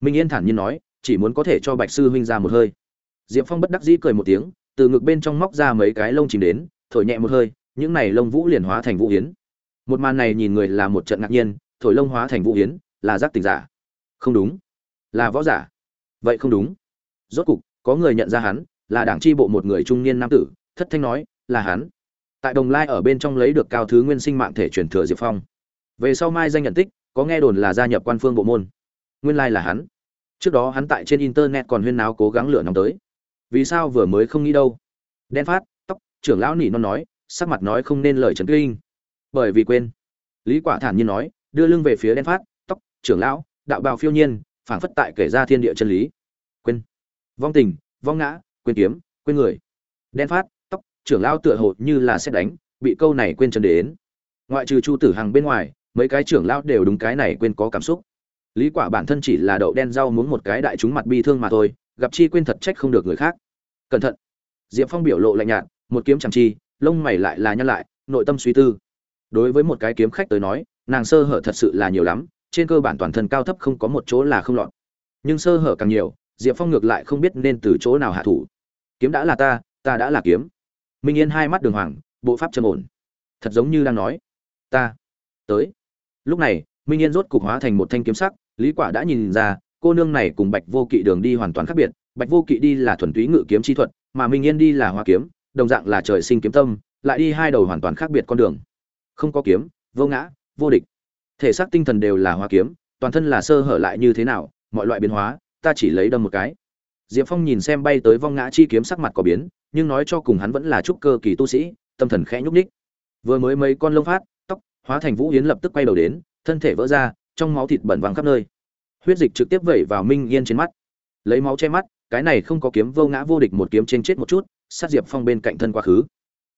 Minh yên thản nhiên nói, chỉ muốn có thể cho bạch sư huynh ra một hơi. Diệp phong bất đắc dĩ cười một tiếng, từ ngực bên trong móc ra mấy cái lông chìm đến, thổi nhẹ một hơi, những này lông vũ liền hóa thành vũ hiến một màn này nhìn người là một trận ngạc nhiên, thổi lông hóa thành vũ hiến là giác tình giả. Không đúng. Là võ giả. Vậy không đúng. Rốt cục, có người nhận ra hắn, là đảng tri bộ một người trung niên nam tử, thất thanh nói, là hắn tại đồng lai ở bên trong lấy được cao thứ nguyên sinh mạng thể truyền thừa diệp phong. Về sau mai danh nhận tích, có nghe đồn là gia nhập quan phương bộ môn. Nguyên lai là hắn. Trước đó hắn tại trên internet còn huyên náo cố gắng lửa nóng tới. Vì sao vừa mới không nghĩ đâu? Đen phát, tóc, trưởng lão nỉ non nói, sắc mặt nói không nên lời trấn kinh. Bởi vì quên. Lý quả thản nhiên nói, đưa lưng về phía đen phát, tóc, trưởng lão, đạo bào phiêu nhiên, phảng phất tại kể ra thiên địa chân lý. Quên. Vong tình, vong ngã, quên kiếm, quên người. Đen phát trưởng lão tựa hồ như là xét đánh, bị câu này quên chân đến. Ngoại trừ chu tử hằng bên ngoài, mấy cái trưởng lão đều đúng cái này quên có cảm xúc. Lý quả bản thân chỉ là đậu đen rau muốn một cái đại chúng mặt bi thương mà thôi, gặp chi quên thật trách không được người khác. Cẩn thận. Diệp phong biểu lộ lạnh nhạt, một kiếm chẳng chi, lông mày lại là nhăn lại, nội tâm suy tư. Đối với một cái kiếm khách tới nói, nàng sơ hở thật sự là nhiều lắm, trên cơ bản toàn thân cao thấp không có một chỗ là không lọt. Nhưng sơ hở càng nhiều, diệp phong ngược lại không biết nên từ chỗ nào hạ thủ. Kiếm đã là ta ta đã là kiếm minh yên hai mắt đường hoàng, bộ pháp trầm ổn. Thật giống như đang nói, ta tới. Lúc này, minh yên rốt cục hóa thành một thanh kiếm sắc, lý quả đã nhìn ra, cô nương này cùng bạch vô kỵ đường đi hoàn toàn khác biệt. Bạch vô kỵ đi là thuần túy ngự kiếm chi thuật, mà minh yên đi là hoa kiếm, đồng dạng là trời sinh kiếm tâm, lại đi hai đầu hoàn toàn khác biệt con đường. Không có kiếm, vô ngã, vô địch. Thể xác tinh thần đều là hoa kiếm, toàn thân là sơ hở lại như thế nào, mọi loại biến hóa, ta chỉ lấy đâm một cái diệp phong nhìn xem bay tới vong ngã chi kiếm sắc mặt có biến, nhưng nói cho cùng hắn vẫn là trúc cơ kỳ tu sĩ, tâm thần khẽ nhúc nhích. vừa mới mấy con lông phát, tóc hóa thành vũ yến lập tức quay đầu đến, thân thể vỡ ra, trong máu thịt bẩn vàng khắp nơi. Huyết dịch trực tiếp vẩy vào minh yên trên mắt. Lấy máu che mắt, cái này không có kiếm vô ngã vô địch một kiếm trên chết một chút, sát diệp phong bên cạnh thân quá khứ.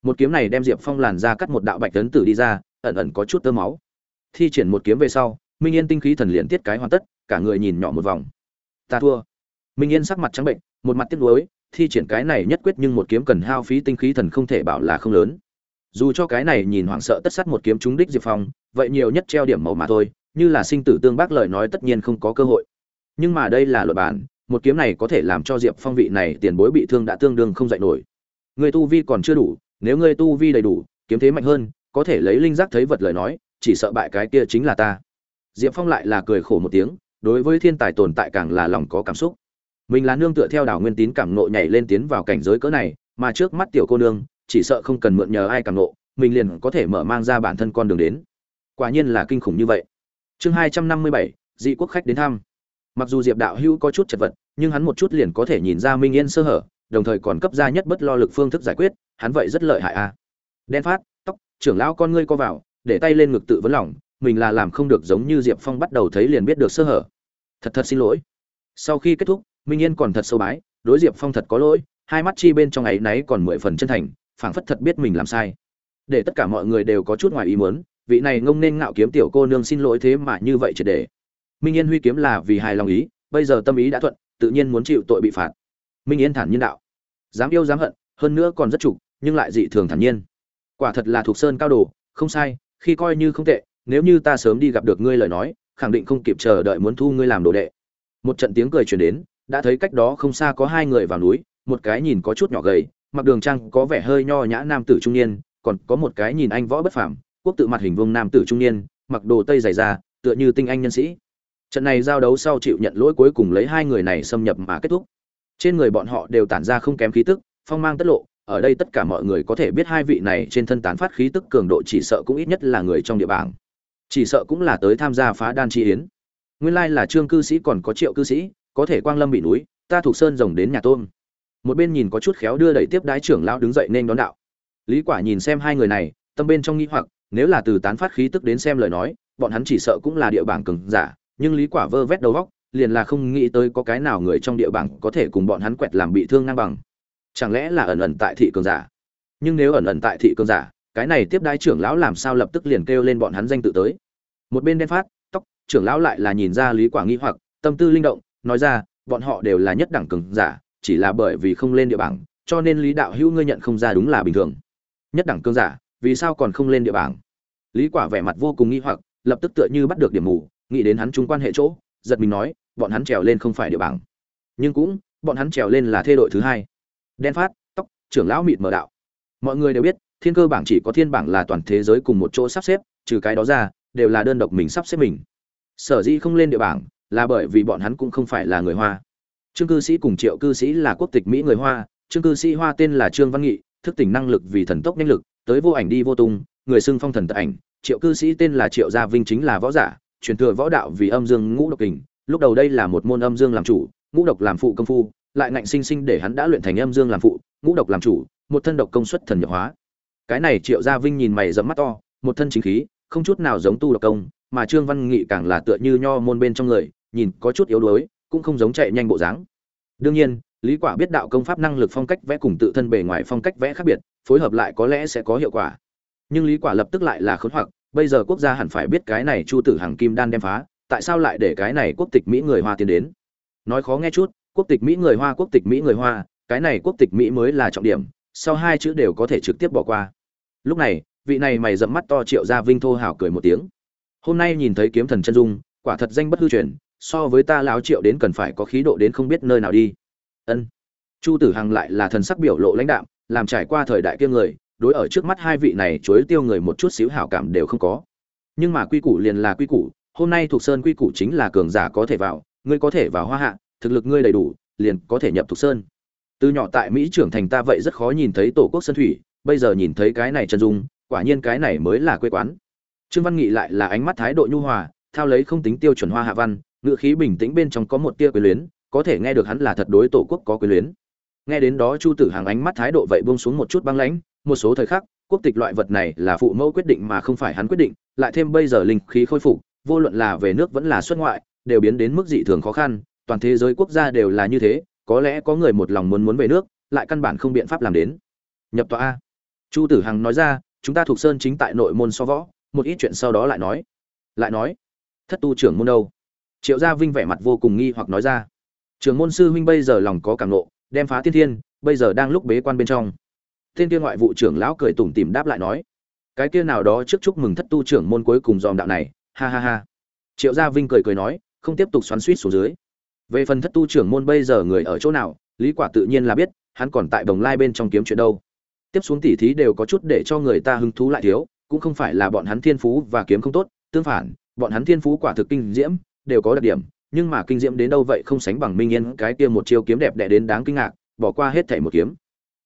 Một kiếm này đem diệp phong làn ra cắt một đạo bạch tấn tử đi ra, ẩn ẩn có chút tơ máu. Thi triển một kiếm về sau, minh yên tinh khí thần liền tiết cái hoàn tất, cả người nhìn nhỏ một vòng. Ta thua minh yên sắc mặt trắng bệnh, một mặt tiếc nuối, thi triển cái này nhất quyết nhưng một kiếm cần hao phí tinh khí thần không thể bảo là không lớn. Dù cho cái này nhìn hoảng sợ tất sát một kiếm trúng đích diệp phong, vậy nhiều nhất treo điểm màu mà thôi, như là sinh tử tương bác lời nói tất nhiên không có cơ hội. Nhưng mà đây là luật bản, một kiếm này có thể làm cho diệp phong vị này tiền bối bị thương đã tương đương không dậy nổi. Người tu vi còn chưa đủ, nếu ngươi tu vi đầy đủ, kiếm thế mạnh hơn, có thể lấy linh giác thấy vật lời nói, chỉ sợ bại cái kia chính là ta. Diệp phong lại là cười khổ một tiếng, đối với thiên tài tồn tại càng là lòng có cảm xúc mình là nương tựa theo đảo nguyên tín cảm nộ nhảy lên tiến vào cảnh giới cỡ này, mà trước mắt tiểu cô nương, chỉ sợ không cần mượn nhờ ai cảm nộ mình liền có thể mở mang ra bản thân con đường đến. Quả nhiên là kinh khủng như vậy. Chương hai trăm năm mươi bảy, dị quốc khách đến thăm. Mặc dù diệp đạo hữu có chút chật vật, nhưng hắn một chút liền có thể nhìn ra minh yên sơ hở, đồng thời còn cấp ra nhất bất lo lực phương thức giải quyết, hắn vậy rất lợi hại a. À. đen phát, tóc, trưởng lão con ngươi co vào, để tay lên ngực tự vấn lòng, mình là làm không được giống như diệp phong bắt đầu thấy liền biết được sơ hở. Thật thật xin lỗi. Sau khi kết thúc minh yên còn thật sâu bái, đối diệp phong thật có lỗi, hai mắt chi bên trong ấy náy còn mười phần chân thành, phảng phất thật biết mình làm sai. Để tất cả mọi người đều có chút ngoài ý muốn, vị này ngông nên ngạo kiếm tiểu cô nương xin lỗi thế mà như vậy triệt để. Minh yên huy kiếm là vì hài lòng ý, bây giờ tâm ý đã thuận, tự nhiên muốn chịu tội bị phạt. Minh yên thản nhiên đạo. Dám yêu dám hận, hơn nữa còn rất trục nhưng lại dị thường thản nhiên. Quả thật là thuộc sơn cao đồ, không sai, khi coi như không tệ, nếu như ta sớm đi gặp được ngươi lời nói, khẳng định không kịp chờ đợi muốn thu ngươi làm đồ đệ. Một trận tiếng cười truyền đến đã thấy cách đó không xa có hai người vào núi, một cái nhìn có chút nhỏ gầy, mặc đường trang có vẻ hơi nho nhã nam tử trung niên, còn có một cái nhìn anh võ bất phàm, quốc tự mặt hình vuông nam tử trung niên, mặc đồ tây dày da, tựa như tinh anh nhân sĩ. Trận này giao đấu sau chịu nhận lỗi cuối cùng lấy hai người này xâm nhập mà kết thúc. Trên người bọn họ đều tản ra không kém khí tức, phong mang tất lộ, ở đây tất cả mọi người có thể biết hai vị này trên thân tán phát khí tức cường độ chỉ sợ cũng ít nhất là người trong địa bảng. Chỉ sợ cũng là tới tham gia phá đan chi yến. Nguyên lai là trương cư sĩ còn có triệu cư sĩ có thể quang lâm bị núi, ta thuộc sơn rồng đến nhà tôm. Một bên nhìn có chút khéo đưa đẩy tiếp đái trưởng lão đứng dậy nên đón đạo. Lý quả nhìn xem hai người này, tâm bên trong nghi hoặc, nếu là từ tán phát khí tức đến xem lời nói, bọn hắn chỉ sợ cũng là địa bảng cường giả, nhưng lý quả vơ vét đầu óc, liền là không nghĩ tới có cái nào người trong địa bảng có thể cùng bọn hắn quẹt làm bị thương ngang bằng. Chẳng lẽ là ẩn ẩn tại thị cường giả? Nhưng nếu ẩn ẩn tại thị cường giả, cái này tiếp đái trưởng lão làm sao lập tức liền kêu lên bọn hắn danh tự tới? Một bên đen phát, tóc, trưởng lão lại là nhìn ra lý quả nghi hoặc, tâm tư linh động nói ra, bọn họ đều là nhất đẳng cường giả, chỉ là bởi vì không lên địa bảng, cho nên lý đạo hữu ngươi nhận không ra đúng là bình thường. Nhất đẳng cường giả, vì sao còn không lên địa bảng? Lý quả vẻ mặt vô cùng nghi hoặc, lập tức tựa như bắt được điểm mù, nghĩ đến hắn chung quan hệ chỗ, giật mình nói, bọn hắn trèo lên không phải địa bảng. Nhưng cũng, bọn hắn trèo lên là thê đội thứ hai. Đen phát, tóc, trưởng lão mịt mở đạo. Mọi người đều biết, thiên cơ bảng chỉ có thiên bảng là toàn thế giới cùng một chỗ sắp xếp, trừ cái đó ra, đều là đơn độc mình sắp xếp mình. Sở dĩ không lên địa bảng là bởi vì bọn hắn cũng không phải là người hoa. Trương cư sĩ cùng triệu cư sĩ là quốc tịch mỹ người hoa, trương cư sĩ hoa tên là trương văn nghị, thức tỉnh năng lực vì thần tốc nhanh lực, tới vô ảnh đi vô tung, người xưng phong thần tự ảnh. Triệu cư sĩ tên là triệu gia vinh chính là võ giả, truyền thừa võ đạo vì âm dương ngũ độc kình, lúc đầu đây là một môn âm dương làm chủ, ngũ độc làm phụ công phu, lại ngạnh sinh sinh để hắn đã luyện thành âm dương làm phụ, ngũ độc làm chủ, một thân độc công suất thần nhập hóa. Cái này triệu gia vinh nhìn mày dẫm mắt to, một thân chính khí, không chút nào giống tu độc công, mà trương văn nghị càng là tựa như nho môn bên trong người nhìn có chút yếu đuối, cũng không giống chạy nhanh bộ dáng. Đương nhiên, lý quả biết đạo công pháp năng lực phong cách vẽ cùng tự thân bề ngoài phong cách vẽ khác biệt, phối hợp lại có lẽ sẽ có hiệu quả. Nhưng lý quả lập tức lại là khốn hoặc, bây giờ quốc gia hẳn phải biết cái này chu tử Hằng kim đan đem phá, tại sao lại để cái này quốc tịch mỹ người hoa tiến đến? Nói khó nghe chút, quốc tịch mỹ người hoa, quốc tịch mỹ người hoa, cái này quốc tịch mỹ mới là trọng điểm, sau hai chữ đều có thể trực tiếp bỏ qua. Lúc này, vị này mày rậm mắt to triệu gia vinh thô hảo cười một tiếng. Hôm nay nhìn thấy kiếm thần chân dung, quả thật danh bất hư truyền so với ta lão triệu đến cần phải có khí độ đến không biết nơi nào đi. Ân. Chu tử hằng lại là thần sắc biểu lộ lãnh đạm, làm trải qua thời đại kia người, đối ở trước mắt hai vị này chối tiêu người một chút xíu hảo cảm đều không có. Nhưng mà quy củ liền là quy củ, hôm nay thuộc sơn quy củ chính là cường giả có thể vào, ngươi có thể vào hoa hạ, thực lực ngươi đầy đủ, liền có thể nhập thuộc sơn. Từ nhỏ tại mỹ trưởng thành ta vậy rất khó nhìn thấy tổ quốc sơn thủy, bây giờ nhìn thấy cái này chân dung, quả nhiên cái này mới là quê quán. Trương văn nghị lại là ánh mắt thái độ nhu hòa, thao lấy không tính tiêu chuẩn hoa hạ văn ngựa khí bình tĩnh bên trong có một tia quyền luyến, có thể nghe được hắn là thật đối tổ quốc có quyền luyến. Nghe đến đó chu tử hàng ánh mắt thái độ vậy buông xuống một chút băng lãnh, một số thời khắc, quốc tịch loại vật này là phụ mẫu quyết định mà không phải hắn quyết định, lại thêm bây giờ linh khí khôi phục, vô luận là về nước vẫn là xuất ngoại, đều biến đến mức dị thường khó khăn, toàn thế giới quốc gia đều là như thế, có lẽ có người một lòng muốn muốn về nước, lại căn bản không biện pháp làm đến. Nhập tọa a. Chu tử hằng nói ra, chúng ta thuộc sơn chính tại nội môn so võ, một ít chuyện sau đó lại nói. Lại nói, thất tu trưởng môn đâu? Triệu gia vinh vẻ mặt vô cùng nghi hoặc nói ra. Trưởng môn sư huynh bây giờ lòng có cảm nộ, đem phá tiên thiên, bây giờ đang lúc bế quan bên trong. Tên kia ngoại vụ trưởng lão cười tủm tỉm đáp lại nói, cái kia nào đó trước chúc mừng thất tu trưởng môn cuối cùng dòm đạo này, ha ha ha. Triệu gia vinh cười cười nói, không tiếp tục xoắn suýt xuống dưới. Về phần thất tu trưởng môn bây giờ người ở chỗ nào, lý quả tự nhiên là biết, hắn còn tại đồng lai bên trong kiếm chuyện đâu. Tiếp xuống tỉ thí đều có chút để cho người ta hứng thú lại thiếu, cũng không phải là bọn hắn thiên phú và kiếm không tốt, tương phản, bọn hắn thiên phú quả thực kinh diễm đều có đặc điểm, nhưng mà kinh diễm đến đâu vậy không sánh bằng minh yên, cái kia một chiêu kiếm đẹp đẽ đến đáng kinh ngạc, bỏ qua hết thảy một kiếm.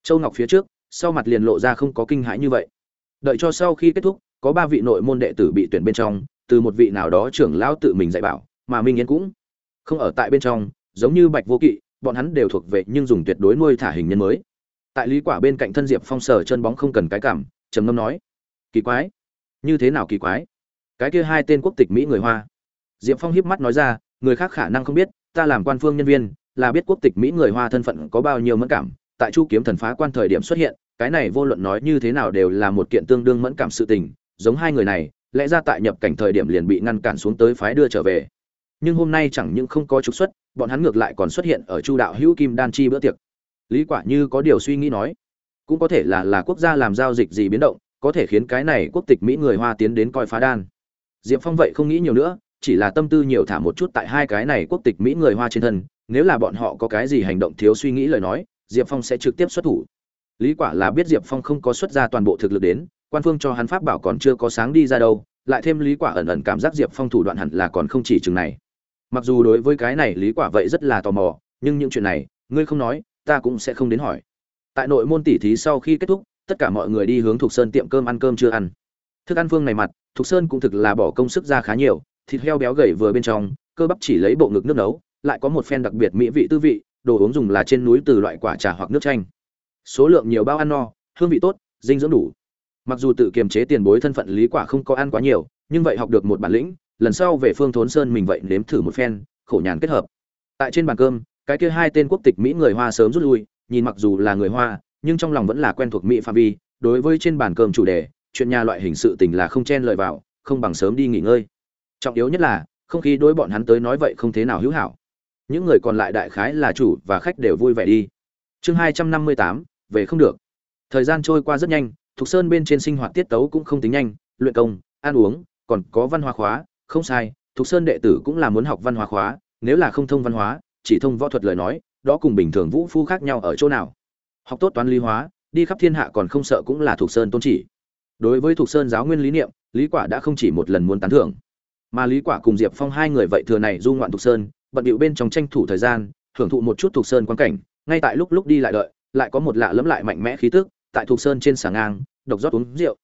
Châu ngọc phía trước, sau mặt liền lộ ra không có kinh hãi như vậy. Đợi cho sau khi kết thúc, có ba vị nội môn đệ tử bị tuyển bên trong, từ một vị nào đó trưởng lão tự mình dạy bảo, mà minh yên cũng không ở tại bên trong, giống như bạch vô kỵ, bọn hắn đều thuộc về nhưng dùng tuyệt đối nuôi thả hình nhân mới. Tại lý quả bên cạnh thân diệp phong sở chân bóng không cần cái cảm, trầm ngâm nói, kỳ quái, như thế nào kỳ quái? Cái kia hai tên quốc tịch mỹ người hoa diệp phong híp mắt nói ra, người khác khả năng không biết, ta làm quan phương nhân viên, là biết quốc tịch mỹ người hoa thân phận có bao nhiêu mẫn cảm, tại chu kiếm thần phá quan thời điểm xuất hiện, cái này vô luận nói như thế nào đều là một kiện tương đương mẫn cảm sự tình, giống hai người này, lẽ ra tại nhập cảnh thời điểm liền bị ngăn cản xuống tới phái đưa trở về. Nhưng hôm nay chẳng những không có trục xuất, bọn hắn ngược lại còn xuất hiện ở chu đạo hữu kim đan chi bữa tiệc. Lý quả như có điều suy nghĩ nói, cũng có thể là là quốc gia làm giao dịch gì biến động, có thể khiến cái này quốc tịch mỹ người hoa tiến đến coi phá đan. Diệp phong vậy không nghĩ nhiều nữa chỉ là tâm tư nhiều thả một chút tại hai cái này quốc tịch mỹ người hoa trên thân, nếu là bọn họ có cái gì hành động thiếu suy nghĩ lời nói, diệp phong sẽ trực tiếp xuất thủ. Lý quả là biết diệp phong không có xuất ra toàn bộ thực lực đến, quan phương cho hắn pháp bảo còn chưa có sáng đi ra đâu, lại thêm lý quả ẩn ẩn cảm giác diệp phong thủ đoạn hẳn là còn không chỉ chừng này. Mặc dù đối với cái này lý quả vậy rất là tò mò, nhưng những chuyện này, ngươi không nói, ta cũng sẽ không đến hỏi. Tại nội môn tỷ thí sau khi kết thúc, tất cả mọi người đi hướng thuộc sơn tiệm cơm ăn cơm chưa ăn. Thức ăn phương này mặt thuộc sơn cũng thực là bỏ công sức ra khá nhiều thịt heo béo gầy vừa bên trong, cơ bắp chỉ lấy bộ ngực nước nấu, lại có một phen đặc biệt mỹ vị tư vị, đồ uống dùng là trên núi từ loại quả trà hoặc nước chanh. Số lượng nhiều bao ăn no, hương vị tốt, dinh dưỡng đủ. Mặc dù tự kiềm chế tiền bối thân phận lý quả không có ăn quá nhiều, nhưng vậy học được một bản lĩnh, lần sau về phương thốn sơn mình vậy nếm thử một phen, khổ nhàn kết hợp. Tại trên bàn cơm, cái kia hai tên quốc tịch mỹ người hoa sớm rút lui, nhìn mặc dù là người hoa, nhưng trong lòng vẫn là quen thuộc mỹ phạm vi, đối với trên bàn cơm chủ đề, chuyện nhà loại hình sự tình là không chen lời vào, không bằng sớm đi nghỉ ngơi trọng yếu nhất là, không khí đối bọn hắn tới nói vậy không thế nào hữu hảo. Những người còn lại đại khái là chủ và khách đều vui vẻ đi. Chương hai trăm năm mươi tám, về không được. Thời gian trôi qua rất nhanh, thục sơn bên trên sinh hoạt tiết tấu cũng không tính nhanh, luyện công, ăn uống, còn có văn hóa khóa, không sai, thục sơn đệ tử cũng là muốn học văn hóa khóa, nếu là không thông văn hóa, chỉ thông võ thuật lời nói, đó cùng bình thường vũ phu khác nhau ở chỗ nào. Học tốt toán lý hóa, đi khắp thiên hạ còn không sợ cũng là thục sơn tôn chỉ. Đối với thục sơn giáo nguyên lý niệm, lý quả đã không chỉ một lần muốn tán thưởng mà lý quả cùng diệp phong hai người vậy thừa này du ngoạn thục sơn, bận điệu bên trong tranh thủ thời gian hưởng thụ một chút thục sơn quan cảnh, ngay tại lúc lúc đi lại đợi, lại có một lạ lẫm lại mạnh mẽ khí tức, tại thục sơn trên sàng ngang, độc rót uống rượu.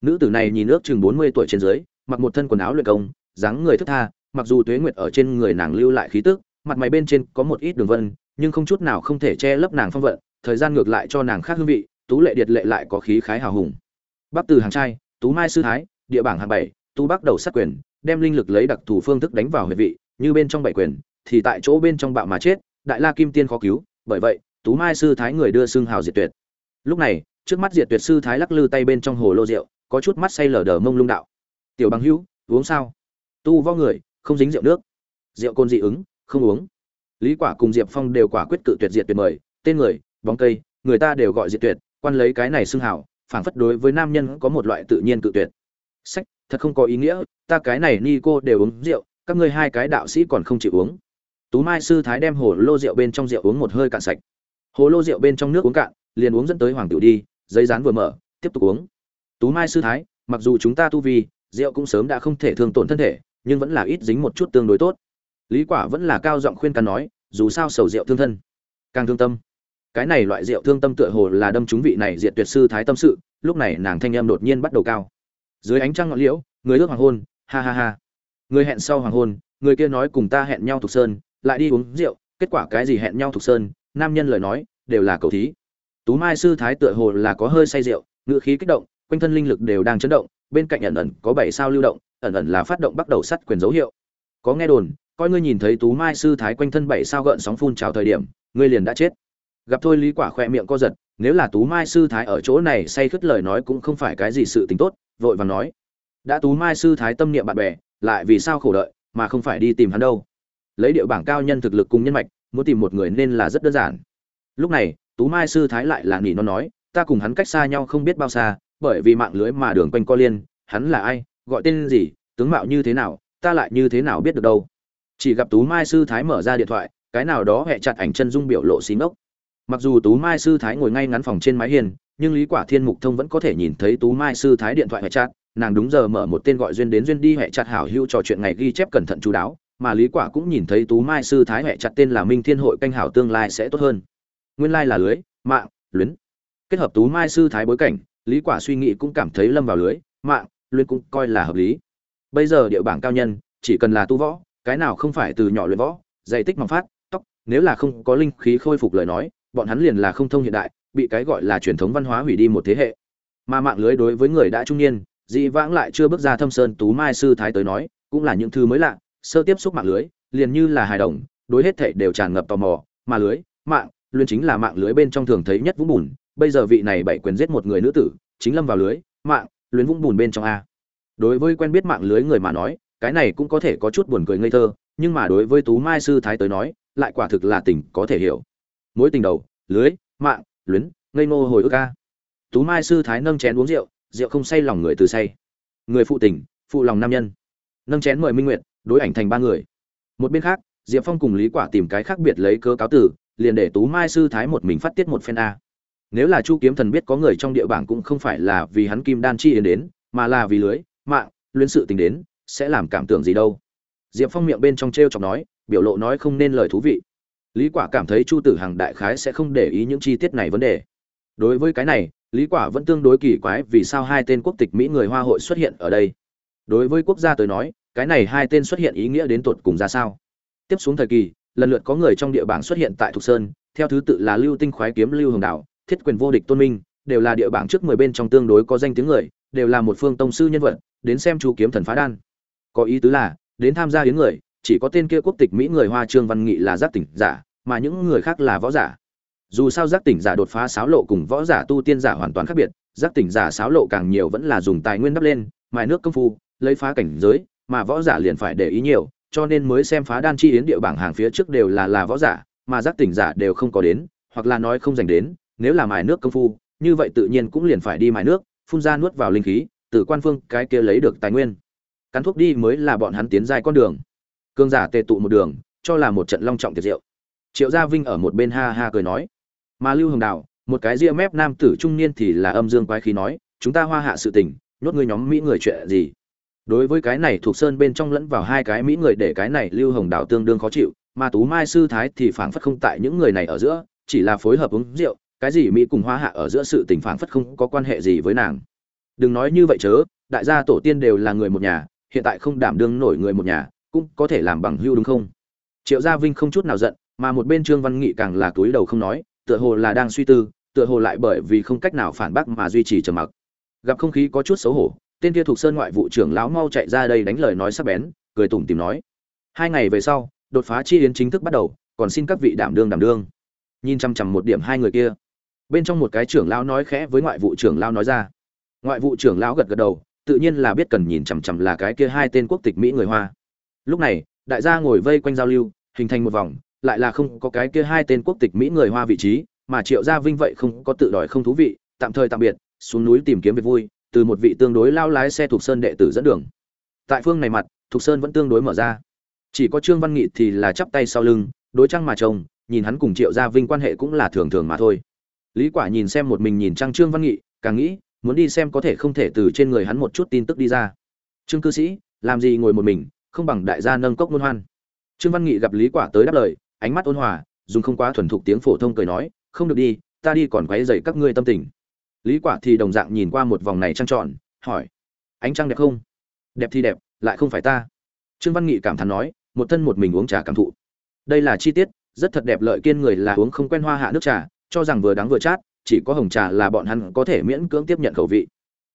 Nữ tử này nhìn ước chừng 40 tuổi trên dưới, mặc một thân quần áo luyện công, dáng người thức tha, mặc dù tuế nguyệt ở trên người nàng lưu lại khí tức, mặt mày bên trên có một ít đường vân, nhưng không chút nào không thể che lấp nàng phong vận, thời gian ngược lại cho nàng khác hương vị, tú lệ điệt lệ lại có khí khái hào hùng. Bắc từ hàng trai, tú mai sư thái, địa bảng hạng bảy, tú bắc đầu sát quyền đem linh lực lấy đặc thù phương thức đánh vào huyệt vị, như bên trong bảy quyền, thì tại chỗ bên trong bạo mà chết, đại la kim tiên khó cứu, bởi vậy, tú mai sư thái người đưa xương hào diệt tuyệt. Lúc này, trước mắt diệt tuyệt sư thái lắc lư tay bên trong hồ lô rượu, có chút mắt say lờ đờ mông lung đạo. Tiểu bằng hữu, uống sao? Tu vo người, không dính rượu nước. Rượu côn dị ứng, không uống. Lý quả cùng diệp phong đều quả quyết cự tuyệt diệt tuyệt mời. Tên người, bóng cây, người ta đều gọi diệt tuyệt, quan lấy cái này xưng hào, phảng phất đối với nam nhân có một loại tự nhiên cự tuyệt. Sách thật không có ý nghĩa, ta cái này ni cô đều uống rượu, các ngươi hai cái đạo sĩ còn không chịu uống. Tú mai sư thái đem hồ lô rượu bên trong rượu uống một hơi cạn sạch. Hồ lô rượu bên trong nước uống cạn, liền uống dẫn tới hoàng tiểu đi, giấy rán vừa mở, tiếp tục uống. Tú mai sư thái, mặc dù chúng ta tu vi, rượu cũng sớm đã không thể thương tổn thân thể, nhưng vẫn là ít dính một chút tương đối tốt. Lý quả vẫn là cao giọng khuyên can nói, dù sao sầu rượu thương thân, càng thương tâm. Cái này loại rượu thương tâm tựa hồ là đâm trúng vị này diệt tuyệt sư thái tâm sự, lúc này nàng thanh âm đột nhiên bắt đầu cao dưới ánh trăng ngọn liễu, người ước hoàng hôn, ha ha ha. Người hẹn sau hoàng hôn, người kia nói cùng ta hẹn nhau thuộc sơn, lại đi uống rượu, kết quả cái gì hẹn nhau thuộc sơn, nam nhân lời nói, đều là cầu thí. Tú mai sư thái tựa hồ là có hơi say rượu ngự khí kích động, quanh thân linh lực đều đang chấn động, bên cạnh ẩn ẩn có bảy sao lưu động, ẩn ẩn là phát động bắt đầu sắt quyền dấu hiệu. Có nghe đồn, coi ngươi nhìn thấy tú mai sư thái quanh thân bảy sao gợn sóng phun trào thời điểm, ngươi liền đã chết. Gặp thôi lý quả khỏe miệng co giật, nếu là tú mai sư thái ở chỗ này say khất lời nói cũng không phải cái gì sự tình tốt vội vàng nói, đã tú mai sư thái tâm niệm bạn bè, lại vì sao khổ đợi, mà không phải đi tìm hắn đâu? Lấy điệu bảng cao nhân thực lực cùng nhân mạch, muốn tìm một người nên là rất đơn giản. Lúc này, tú mai sư thái lại là nghỉ nó nói, ta cùng hắn cách xa nhau không biết bao xa, bởi vì mạng lưới mà đường quanh co liên, hắn là ai, gọi tên gì, tướng mạo như thế nào, ta lại như thế nào biết được đâu? Chỉ gặp tú mai sư thái mở ra điện thoại, cái nào đó hẹ chặt ảnh chân dung biểu lộ xí ngốc. Mặc dù tú mai sư thái ngồi ngay ngắn phòng trên mái hiền nhưng lý quả thiên mục thông vẫn có thể nhìn thấy tú mai sư thái điện thoại hệ chặt nàng đúng giờ mở một tên gọi duyên đến duyên đi hệ chặt hảo hữu trò chuyện ngày ghi chép cẩn thận chú đáo, mà lý quả cũng nhìn thấy tú mai sư thái hệ chặt tên là minh thiên hội canh hảo tương lai sẽ tốt hơn. Nguyên lai like là lưới, mạng, luyến. Kết hợp tú mai sư thái bối cảnh, lý quả suy nghĩ cũng cảm thấy lâm vào lưới, mạng luyện cũng coi là hợp lý. Bây giờ địa bảng cao nhân, chỉ cần là tu võ, cái nào không phải từ nhỏ luyện võ, dày tích mỏng phát, tóc, nếu là không có linh khí khôi phục lời nói, bọn hắn liền là không thông hiện đại bị cái gọi là truyền thống văn hóa hủy đi một thế hệ. Mà mạng lưới đối với người đã trung niên, dị vãng lại chưa bước ra thâm sơn tú mai sư thái tới nói, cũng là những thứ mới lạ, sơ tiếp xúc mạng lưới, liền như là hài đồng, đối hết thảy đều tràn ngập tò mò, mà lưới, mạng, luôn chính là mạng lưới bên trong thường thấy nhất vũng bùn, bây giờ vị này bảy quyền giết một người nữ tử, chính lâm vào lưới, mạng luyến vũng bùn bên trong a. Đối với quen biết mạng lưới người mà nói, cái này cũng có thể có chút buồn cười ngây thơ, nhưng mà đối với tú mai sư thái tới nói, lại quả thực là tình có thể hiểu. Mối tình đầu, lưới, mạng luyến, ngây ngô hồi ức ca. Tú mai sư thái nâng chén uống rượu rượu không say lòng người từ say. Người phụ tình, phụ lòng nam nhân. Nâng chén mời minh nguyện đối ảnh thành ba người. Một bên khác, diệp phong cùng lý quả tìm cái khác biệt lấy cơ cáo tử liền để tú mai sư thái một mình phát tiết một phen a. Nếu là chu kiếm thần biết có người trong địa bảng cũng không phải là vì hắn kim đan chi yến đến, mà là vì lưới, mạng, luyến sự tình đến, sẽ làm cảm tưởng gì đâu. Diệp phong miệng bên trong t r e o chọc nói, biểu lộ nói không nên lời thú vị lý quả cảm thấy chu tử hằng đại khái sẽ không để ý những chi tiết này vấn đề. Đối với cái này, lý quả vẫn tương đối kỳ quái vì sao hai tên quốc tịch mỹ người hoa hội xuất hiện ở đây. Đối với quốc gia tới nói, cái này hai tên xuất hiện ý nghĩa đến tột cùng ra sao? Tiếp xuống thời kỳ, lần lượt có người trong địa bảng xuất hiện tại thục sơn, theo thứ tự là lưu tinh khoái kiếm, lưu hồng đạo thiết quyền vô địch tôn minh, đều là địa bảng trước mười bên trong tương đối có danh tiếng người, đều là một phương tông sư nhân vật, đến xem chú kiếm thần phá đan. Có ý tứ là, đến tham gia hiến người chỉ có tên kia quốc tịch mỹ người hoa trương văn nghị là giác tỉnh giả, mà những người khác là võ giả. Dù sao giác tỉnh giả đột phá sáo lộ cùng võ giả tu tiên giả hoàn toàn khác biệt, giác tỉnh giả sáo lộ càng nhiều vẫn là dùng tài nguyên đắp lên, mài nước công phu, lấy phá cảnh giới, mà võ giả liền phải để ý nhiều, cho nên mới xem phá đan chi yến địa bảng hàng phía trước đều là là võ giả, mà giác tỉnh giả đều không có đến, hoặc là nói không dành đến, nếu là mài nước công phu, như vậy tự nhiên cũng liền phải đi mài nước, phun ra nuốt vào linh khí, từ quan phương cái kia lấy được tài nguyên. Cắn thuốc đi mới là bọn hắn tiến dài con đường cương giả tề tụ một đường, cho là một trận long trọng tiệc rượu. Triệu gia vinh ở một bên ha ha cười nói. Mà lưu hồng đào, một cái ria mép nam tử trung niên thì là âm dương quái khí nói, chúng ta hoa hạ sự tình, nhốt ngươi nhóm mỹ người chuyện gì? Đối với cái này thuộc sơn bên trong lẫn vào hai cái mỹ người để cái này lưu hồng đào tương đương khó chịu, mà tú mai sư thái thì phảng phất không tại những người này ở giữa, chỉ là phối hợp uống rượu, cái gì mỹ cùng hoa hạ ở giữa sự tình phảng phất không có quan hệ gì với nàng. Đừng nói như vậy chớ, đại gia tổ tiên đều là người một nhà, hiện tại không đảm đương nổi người một nhà cũng có thể làm bằng hưu đúng không? Triệu gia vinh không chút nào giận, mà một bên trương văn nghị càng là túi đầu không nói, tựa hồ là đang suy tư, tựa hồ lại bởi vì không cách nào phản bác mà duy trì trầm mặc. Gặp không khí có chút xấu hổ, tên kia thuộc sơn ngoại vụ trưởng lão mau chạy ra đây đánh lời nói sắc bén, cười tủm tìm nói. Hai ngày về sau, đột phá chi yến chính thức bắt đầu, còn xin các vị đảm đương đảm đương. Nhìn chăm chăm một điểm hai người kia. Bên trong một cái trưởng lão nói khẽ với ngoại vụ trưởng lão nói ra. Ngoại vụ trưởng lão gật gật đầu, tự nhiên là biết cần nhìn chằm chằm là cái kia hai tên quốc tịch mỹ người hoa lúc này, đại gia ngồi vây quanh giao lưu, hình thành một vòng, lại là không có cái kia hai tên quốc tịch mỹ người hoa vị trí, mà triệu gia vinh vậy không có tự đòi không thú vị, tạm thời tạm biệt, xuống núi tìm kiếm việc vui, từ một vị tương đối lao lái xe thuộc sơn đệ tử dẫn đường. Tại phương này mặt thuộc sơn vẫn tương đối mở ra. Chỉ có trương văn nghị thì là chắp tay sau lưng, đối trăng mà trông, nhìn hắn cùng triệu gia vinh quan hệ cũng là thường thường mà thôi. Lý quả nhìn xem một mình nhìn trăng trương văn nghị, càng nghĩ, muốn đi xem có thể không thể từ trên người hắn một chút tin tức đi ra. Trương cư sĩ, làm gì ngồi một mình không bằng đại gia nâng cốc ngôn hoan. Trương văn nghị gặp lý quả tới đáp lời, ánh mắt ôn hòa, dùng không quá thuần thục tiếng phổ thông cười nói, không được đi, ta đi còn quấy rầy các ngươi tâm tình. Lý quả thì đồng dạng nhìn qua một vòng này trăng tròn, hỏi, ánh trăng đẹp không? Đẹp thì đẹp, lại không phải ta. Trương văn nghị cảm thán nói, một thân một mình uống trà cảm thụ. Đây là chi tiết, rất thật đẹp lợi kiên người là uống không quen hoa hạ nước trà, cho rằng vừa đắng vừa chát, chỉ có hồng trà là bọn hắn có thể miễn cưỡng tiếp nhận khẩu vị.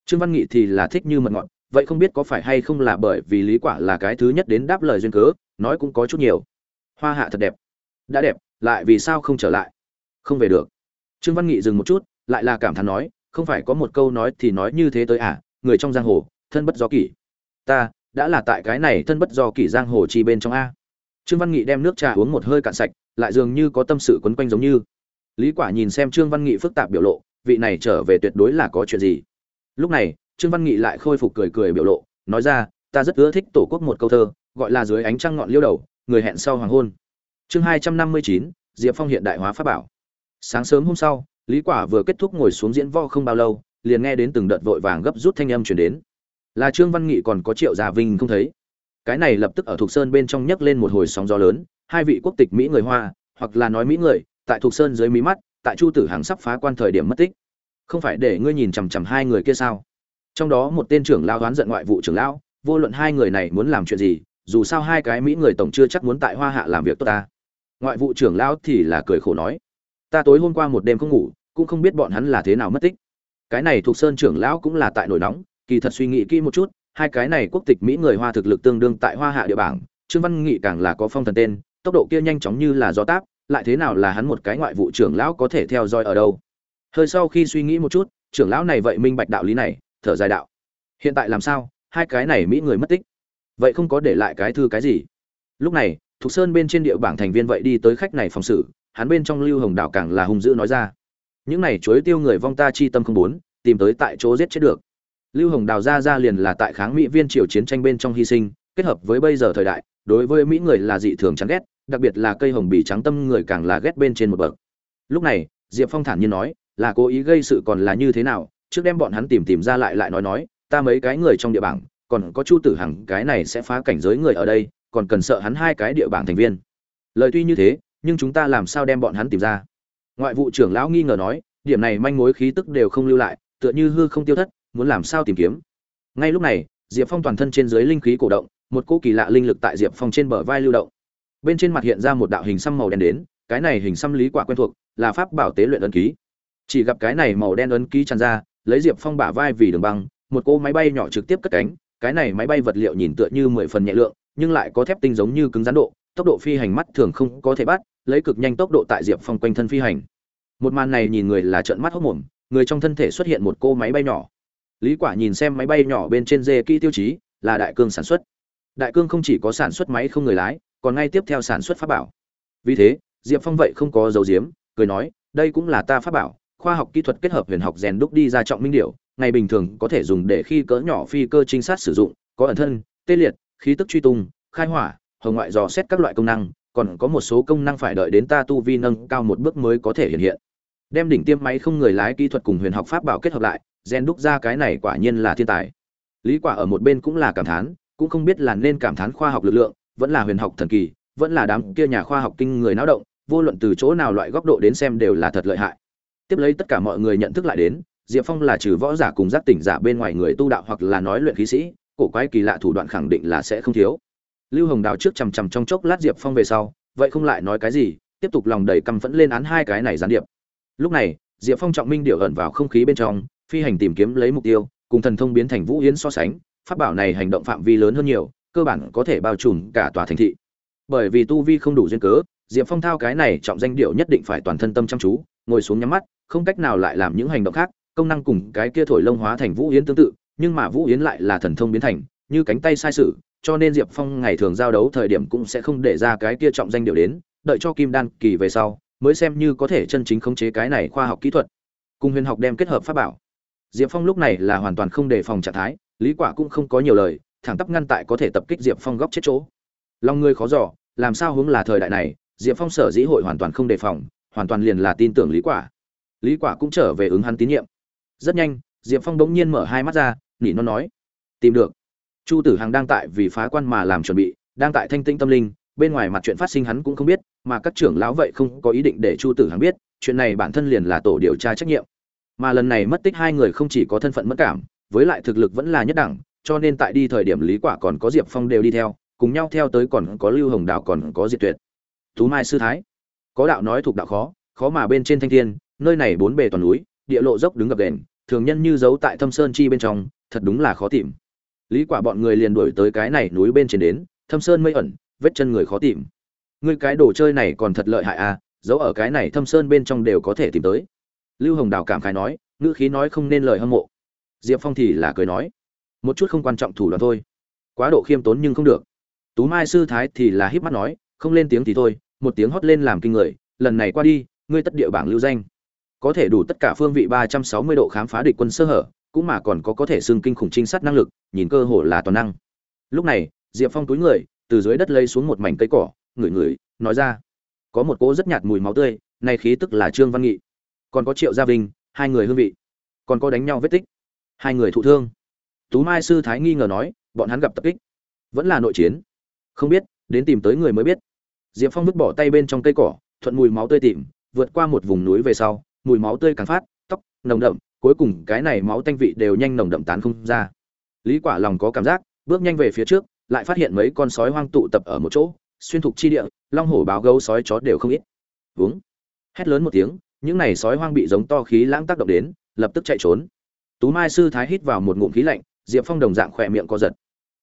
Trương văn nghị thì là thích như mật ngọt vậy không biết có phải hay không là bởi vì lý quả là cái thứ nhất đến đáp lời duyên cớ, nói cũng có chút nhiều. Hoa hạ thật đẹp. Đã đẹp, lại vì sao không trở lại? Không về được. Trương văn nghị dừng một chút, lại là cảm thán nói, không phải có một câu nói thì nói như thế tới à người trong giang hồ, thân bất do kỷ. Ta, đã là tại cái này thân bất do kỷ giang hồ chi bên trong a. Trương văn nghị đem nước trà uống một hơi cạn sạch, lại dường như có tâm sự quấn quanh giống như. Lý quả nhìn xem trương văn nghị phức tạp biểu lộ, vị này trở về tuyệt đối là có chuyện gì. Lúc này trương văn nghị lại khôi phục cười cười biểu lộ, nói ra, ta rất ưa thích tổ quốc một câu thơ, gọi là dưới ánh trăng ngọn liêu đầu, người hẹn sau hoàng hôn. Chương hai trăm năm mươi chín, diệp phong hiện đại hóa pháp bảo. Sáng sớm hôm sau, lý quả vừa kết thúc ngồi xuống diễn vo không bao lâu, liền nghe đến từng đợt vội vàng gấp rút thanh âm truyền đến. Là trương văn nghị còn có triệu gia vinh không thấy. Cái này lập tức ở Thục sơn bên trong nhấc lên một hồi sóng gió lớn, hai vị quốc tịch mỹ người hoa, hoặc là nói mỹ người, tại Thục sơn dưới mí mắt, tại chu tử hàng sắp phá quan thời điểm mất tích. Không phải để ngươi nhìn chằm chằm hai người kia sao? Trong đó một tên trưởng lao đoán giận ngoại vụ trưởng lão, vô luận hai người này muốn làm chuyện gì, dù sao hai cái mỹ người tổng chưa chắc muốn tại hoa hạ làm việc tốt ta. Ngoại vụ trưởng lão thì là cười khổ nói, ta tối hôm qua một đêm không ngủ, cũng không biết bọn hắn là thế nào mất tích. Cái này thuộc sơn trưởng lão cũng là tại nổi nóng, kỳ thật suy nghĩ kỹ một chút, hai cái này quốc tịch mỹ người hoa thực lực tương đương tại hoa hạ địa bảng, trương văn nghị càng là có phong thần tên, tốc độ kia nhanh chóng như là gió táp, lại thế nào là hắn một cái ngoại vụ trưởng lão có thể theo dõi ở đâu? Hơi sau khi suy nghĩ một chút, trưởng lão này vậy minh bạch đạo lý này thở dài đạo. Hiện tại làm sao? Hai cái này mỹ người mất tích. Vậy không có để lại cái thư cái gì? Lúc này, thục sơn bên trên địa bảng thành viên vậy đi tới khách này phòng xử, hắn bên trong lưu hồng đạo càng là hung dữ nói ra. Những này chối tiêu người vong ta chi tâm không muốn, tìm tới tại chỗ giết chết được. Lưu hồng đào ra ra liền là tại kháng mỹ viên triều chiến tranh bên trong hy sinh, kết hợp với bây giờ thời đại, đối với mỹ người là dị thường chán ghét, đặc biệt là cây hồng bì trắng tâm người càng là ghét bên trên một bậc. Lúc này, diệp phong thản nhiên nói, là cố ý gây sự còn là như thế nào trước đem bọn hắn tìm tìm ra lại lại nói nói, ta mấy cái người trong địa bảng, còn có chu tử hằng, cái này sẽ phá cảnh giới người ở đây, còn cần sợ hắn hai cái địa bảng thành viên. Lời tuy như thế, nhưng chúng ta làm sao đem bọn hắn tìm ra? Ngoại vụ trưởng lão nghi ngờ nói, điểm này manh mối khí tức đều không lưu lại, tựa như hư không tiêu thất, muốn làm sao tìm kiếm? Ngay lúc này, diệp phong toàn thân trên dưới linh khí cổ động, một cỗ kỳ lạ linh lực tại diệp phong trên bờ vai lưu động. Bên trên mặt hiện ra một đạo hình xăm màu đen đến, cái này hình xăm lý quả quen thuộc, là pháp bảo tế luyện ấn ký. Chỉ gặp cái này màu đen ấn ký tràn ra lấy diệp phong bả vai vì đường băng, một cỗ máy bay nhỏ trực tiếp cất cánh, cái này máy bay vật liệu nhìn tựa như mười phần nhẹ lượng, nhưng lại có thép tinh giống như cứng rắn độ, tốc độ phi hành mắt thường không có thể bắt, lấy cực nhanh tốc độ tại diệp phong quanh thân phi hành. Một màn này nhìn người là trợn mắt hốc mồm, người trong thân thể xuất hiện một cô máy bay nhỏ. Lý quả nhìn xem máy bay nhỏ bên trên dê kỹ tiêu chí, là đại cương sản xuất. Đại cương không chỉ có sản xuất máy không người lái, còn ngay tiếp theo sản xuất pháp bảo. Vì thế, diệp phong vậy không có dấu diếm, cười nói, đây cũng là ta pháp bảo khoa học kỹ thuật kết hợp huyền học rèn đúc đi ra trọng minh điệu ngày bình thường có thể dùng để khi cỡ nhỏ phi cơ trinh sát sử dụng, có ẩn thân, tê liệt, khí tức truy tung, khai hỏa, hồng ngoại dò xét các loại công năng, còn có một số công năng phải đợi đến ta tu vi nâng cao một bước mới có thể hiện hiện. Đem đỉnh tiêm máy không người lái kỹ thuật cùng huyền học pháp bảo kết hợp lại gen đúc ra cái này quả nhiên là thiên tài. Lý quả ở một bên cũng là cảm thán, cũng không biết là nên cảm thán khoa học lực lượng, vẫn là huyền học thần kỳ, vẫn là đám kia nhà khoa học kinh người náo động, vô luận từ chỗ nào loại góc độ đến xem đều là thật lợi hại tiếp lấy tất cả mọi người nhận thức lại đến, diệp phong là trừ võ giả cùng giác tỉnh giả bên ngoài người tu đạo hoặc là nói luyện khí sĩ, cổ quái kỳ lạ thủ đoạn khẳng định là sẽ không thiếu. Lưu hồng đào trước chằm chằm trong chốc lát diệp phong về sau, vậy không lại nói cái gì, tiếp tục lòng đầy căm phẫn lên án hai cái này gián điệp. Lúc này, diệp phong trọng minh điệu ẩn vào không khí bên trong, phi hành tìm kiếm lấy mục tiêu, cùng thần thông biến thành vũ yến so sánh, pháp bảo này hành động phạm vi lớn hơn nhiều, cơ bản có thể bao trùm cả tòa thành thị. Bởi vì tu vi không đủ duyên cớ, diệp phong thao cái này trọng danh điệu nhất định phải toàn thân tâm chăm chú, ngồi xuống nhắm mắt không cách nào lại làm những hành động khác, công năng cùng cái kia thổi lông hóa thành vũ yến tương tự, nhưng mà vũ yến lại là thần thông biến thành, như cánh tay sai sự, cho nên diệp phong ngày thường giao đấu thời điểm cũng sẽ không để ra cái kia trọng danh điều đến, đợi cho kim đan kỳ về sau, mới xem như có thể chân chính khống chế cái này khoa học kỹ thuật. Cùng huyền học đem kết hợp pháp bảo. Diệp phong lúc này là hoàn toàn không đề phòng trạng thái, lý quả cũng không có nhiều lời, thẳng tắp ngăn tại có thể tập kích diệp phong góc chết chỗ. Lòng người khó dò, làm sao hướng là thời đại này, diệp phong sở dĩ hội hoàn toàn không đề phòng, hoàn toàn liền là tin tưởng lý quả lý quả cũng trở về ứng hắn tín nhiệm. Rất nhanh, diệp phong bỗng nhiên mở hai mắt ra, nỉ non nói, tìm được. Chu tử hằng đang tại vì phá quan mà làm chuẩn bị, đang tại thanh tĩnh tâm linh, bên ngoài mặt chuyện phát sinh hắn cũng không biết, mà các trưởng lão vậy không có ý định để chu tử hằng biết, chuyện này bản thân liền là tổ điều tra trách nhiệm. Mà lần này mất tích hai người không chỉ có thân phận mất cảm, với lại thực lực vẫn là nhất đẳng, cho nên tại đi thời điểm lý quả còn có diệp phong đều đi theo, cùng nhau theo tới còn có lưu hồng Đạo còn có diệt tuyệt. Tú mai sư thái. Có đạo nói thuộc đạo khó khó mà bên trên thanh thiên nơi này bốn bề toàn núi, địa lộ dốc đứng gập đền, thường nhân như giấu tại thâm sơn chi bên trong, thật đúng là khó tìm. Lý quả bọn người liền đuổi tới cái này núi bên trên đến, thâm sơn mây ẩn, vết chân người khó tìm. Ngươi cái đồ chơi này còn thật lợi hại à giấu ở cái này thâm sơn bên trong đều có thể tìm tới. Lưu hồng đào cảm khái nói, ngữ khí nói không nên lời hâm mộ. Diệp phong thì là cười nói, một chút không quan trọng thủ đoạn thôi. Quá độ khiêm tốn nhưng không được. Tú mai sư thái thì là híp mắt nói, không lên tiếng thì thôi, một tiếng hót lên làm kinh người, lần này qua đi, ngươi tất địa bảng lưu danh có thể đủ tất cả phương vị ba trăm sáu mươi độ khám phá địch quân sơ hở, cũng mà còn có có thể xưng kinh khủng trinh sát năng lực, nhìn cơ hồ là toàn năng. Lúc này, diệp phong túi người, từ dưới đất lấy xuống một mảnh cây cỏ, ngửi ngửi, nói ra, có một cỗ rất nhạt mùi máu tươi này khí tức là trương văn nghị. Còn có triệu gia vinh, hai người hương vị. Còn có đánh nhau vết tích, hai người thụ thương. Tú mai sư thái nghi ngờ nói, bọn hắn gặp tập kích, vẫn là nội chiến. Không biết, đến tìm tới người mới biết. Diệp phong vứt bỏ tay bên trong cây cỏ, thuận mùi máu tươi tìm, vượt qua một vùng núi về sau mùi máu tươi càng phát, tóc, nồng đậm, cuối cùng cái này máu tanh vị đều nhanh nồng đậm tán không ra. Lý quả lòng có cảm giác, bước nhanh về phía trước, lại phát hiện mấy con sói hoang tụ tập ở một chỗ, xuyên thục chi địa, long hổ báo gấu sói chó đều không ít. Vướng hét lớn một tiếng, những này sói hoang bị giống to khí lãng tác động đến, lập tức chạy trốn. Tú mai sư thái hít vào một ngụm khí lạnh, diệp phong đồng dạng khỏe miệng co giật.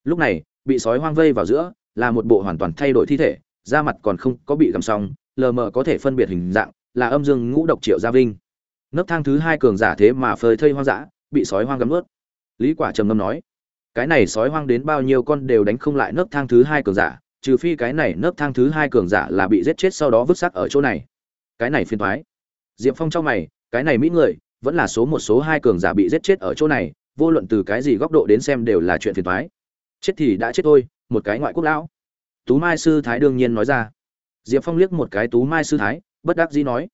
Lúc này, bị sói hoang vây vào giữa, là một bộ hoàn toàn thay đổi thi thể, da mặt còn không có bị gầm xong, lờ mờ có thể phân biệt hình dạng là âm dương ngũ độc triệu gia vinh. Nấc thang thứ hai cường giả thế mà phơi thây hoang dã, bị sói hoang gắm ướt lý quả trầm ngâm nói, cái này sói hoang đến bao nhiêu con đều đánh không lại nấc thang thứ hai cường giả, trừ phi cái này nấc thang thứ hai cường giả là bị giết chết sau đó vứt xác ở chỗ này. Cái này phiền thoái diệp phong trong mày, cái này mỹ người, vẫn là số một số hai cường giả bị giết chết ở chỗ này, vô luận từ cái gì góc độ đến xem đều là chuyện phiền thoái chết thì đã chết thôi, một cái ngoại quốc lão. Tú mai sư thái đương nhiên nói ra. Diệp phong liếc một cái tú mai sư thái bất đắc dĩ nói,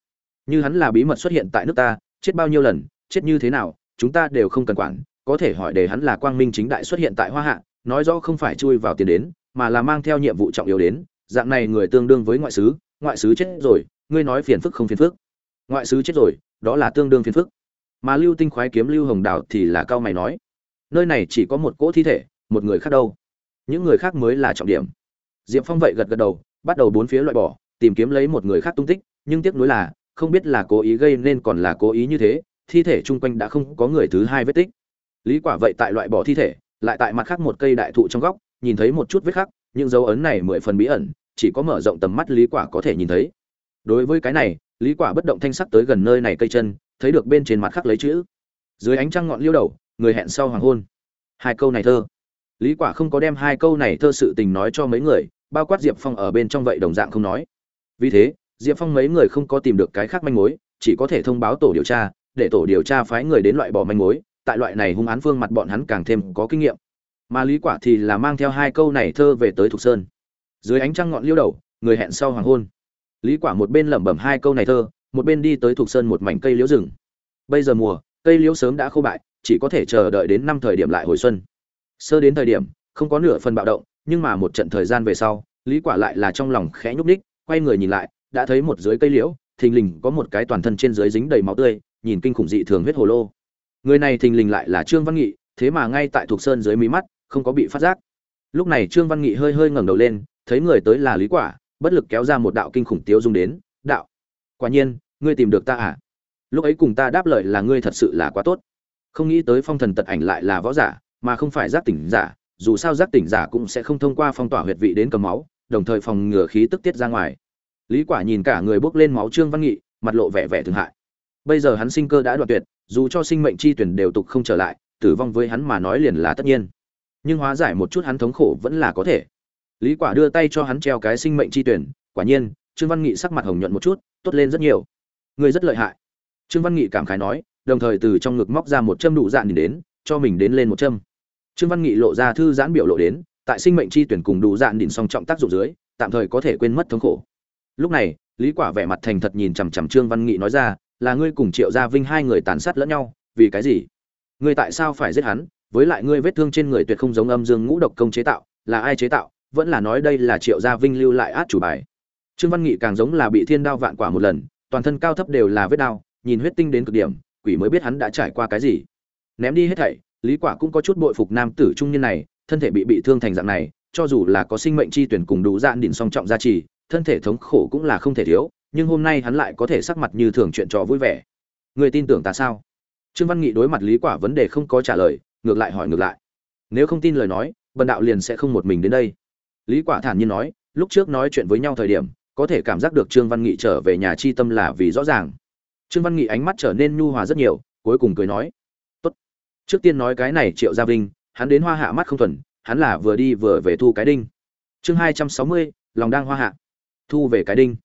như hắn là bí mật xuất hiện tại nước ta, chết bao nhiêu lần, chết như thế nào, chúng ta đều không cần quản, có thể hỏi để hắn là quang minh chính đại xuất hiện tại hoa hạ, nói rõ không phải chui vào tiền đến, mà là mang theo nhiệm vụ trọng yếu đến, dạng này người tương đương với ngoại sứ ngoại sứ chết rồi, ngươi nói phiền phức không phiền phức. Ngoại sứ chết rồi, đó là tương đương phiền phức. Mà lưu tinh khoái kiếm lưu hồng đào thì là cao mày nói, nơi này chỉ có một cỗ thi thể, một người khác đâu. Những người khác mới là trọng điểm. Diệp phong vậy gật gật đầu, bắt đầu bốn phía loại bỏ, tìm kiếm lấy một người khác tung tích nhưng tiếc nuối là, không biết là cố ý gây nên còn là cố ý như thế, thi thể chung quanh đã không có người thứ hai vết tích. Lý quả vậy tại loại bỏ thi thể, lại tại mặt khác một cây đại thụ trong góc, nhìn thấy một chút vết khắc những dấu ấn này mười phần bí ẩn, chỉ có mở rộng tầm mắt lý quả có thể nhìn thấy. Đối với cái này, lý quả bất động thanh sắc tới gần nơi này cây chân, thấy được bên trên mặt khắc lấy chữ. Dưới ánh trăng ngọn liêu đầu, người hẹn sau hoàng hôn. Hai câu này thơ. Lý quả không có đem hai câu này thơ sự tình nói cho mấy người, bao quát diệp phong ở bên trong vậy đồng dạng không nói. Vì thế diệp phong mấy người không có tìm được cái khác manh mối, chỉ có thể thông báo tổ điều tra, để tổ điều tra phái người đến loại bỏ manh mối. Tại loại này hung án phương mặt bọn hắn càng thêm có kinh nghiệm. Mà lý quả thì là mang theo hai câu này thơ về tới thục sơn. Dưới ánh trăng ngọn liêu đầu, người hẹn sau hoàng hôn. Lý quả một bên lẩm bẩm hai câu này thơ, một bên đi tới thục sơn một mảnh cây liễu rừng. Bây giờ mùa, cây liễu sớm đã khô bại, chỉ có thể chờ đợi đến năm thời điểm lại hồi xuân. Sơ đến thời điểm, không có nửa phần bạo động, nhưng mà một trận thời gian về sau, lý quả lại là trong lòng khẽ nhúc nhích, quay người nhìn lại đã thấy một dưới cây liễu, thình lình có một cái toàn thân trên dưới dính đầy máu tươi, nhìn kinh khủng dị thường huyết hồ lô. Người này thình lình lại là trương văn nghị, thế mà ngay tại thuộc sơn dưới mí mắt, không có bị phát giác. Lúc này trương văn nghị hơi hơi ngẩng đầu lên, thấy người tới là lý quả, bất lực kéo ra một đạo kinh khủng tiêu dung đến, đạo, quả nhiên, ngươi tìm được ta à? Lúc ấy cùng ta đáp lời là ngươi thật sự là quá tốt. Không nghĩ tới phong thần tật ảnh lại là võ giả, mà không phải giác tỉnh giả, dù sao giác tỉnh giả cũng sẽ không thông qua phong tỏa huyệt vị đến cầm máu, đồng thời phòng ngừa khí tức tiết ra ngoài lý quả nhìn cả người bước lên máu trương văn nghị, mặt lộ vẻ vẻ thương hại. Bây giờ hắn sinh cơ đã đoạn tuyệt, dù cho sinh mệnh chi tuyển đều tục không trở lại, tử vong với hắn mà nói liền là tất nhiên. Nhưng hóa giải một chút hắn thống khổ vẫn là có thể. Lý quả đưa tay cho hắn treo cái sinh mệnh chi tuyển, quả nhiên, trương văn nghị sắc mặt hồng nhuận một chút, tốt lên rất nhiều. Người rất lợi hại. Trương văn nghị cảm khái nói, đồng thời từ trong ngực móc ra một châm đủ dạn đến, cho mình đến lên một châm. Trương văn nghị lộ ra thư giãn biểu lộ đến, tại sinh mệnh chi tuyển cùng đủ dạn đỉnh song trọng tác dụng dưới, tạm thời có thể quên mất thống khổ lúc này, lý quả vẻ mặt thành thật nhìn chằm chằm trương văn nghị nói ra, là ngươi cùng triệu gia vinh hai người tàn sát lẫn nhau, vì cái gì? Ngươi tại sao phải giết hắn? Với lại ngươi vết thương trên người tuyệt không giống âm dương ngũ độc công chế tạo, là ai chế tạo? Vẫn là nói đây là triệu gia vinh lưu lại át chủ bài. Trương văn nghị càng giống là bị thiên đao vạn quả một lần, toàn thân cao thấp đều là vết đao, nhìn huyết tinh đến cực điểm, quỷ mới biết hắn đã trải qua cái gì. Ném đi hết thảy, lý quả cũng có chút bội phục nam tử trung niên này, thân thể bị bị thương thành dạng này, cho dù là có sinh mệnh chi tuyển cùng đủ dạn đỉnh song trọng gia trì thân thể thống khổ cũng là không thể thiếu, nhưng hôm nay hắn lại có thể sắc mặt như thường chuyện trò vui vẻ. Người tin tưởng ta sao? Trương văn nghị đối mặt lý quả vấn đề không có trả lời, ngược lại hỏi ngược lại. Nếu không tin lời nói, bần đạo liền sẽ không một mình đến đây. Lý quả thản nhiên nói, lúc trước nói chuyện với nhau thời điểm, có thể cảm giác được trương văn nghị trở về nhà chi tâm là vì rõ ràng. Trương văn nghị ánh mắt trở nên nhu hòa rất nhiều, cuối cùng cười nói, tốt. Trước tiên nói cái này triệu gia vinh, hắn đến hoa hạ mắt không thuần, hắn là vừa đi vừa về thu cái đinh. Chương hai trăm sáu mươi, lòng đang hoa hạ thu về cái đinh.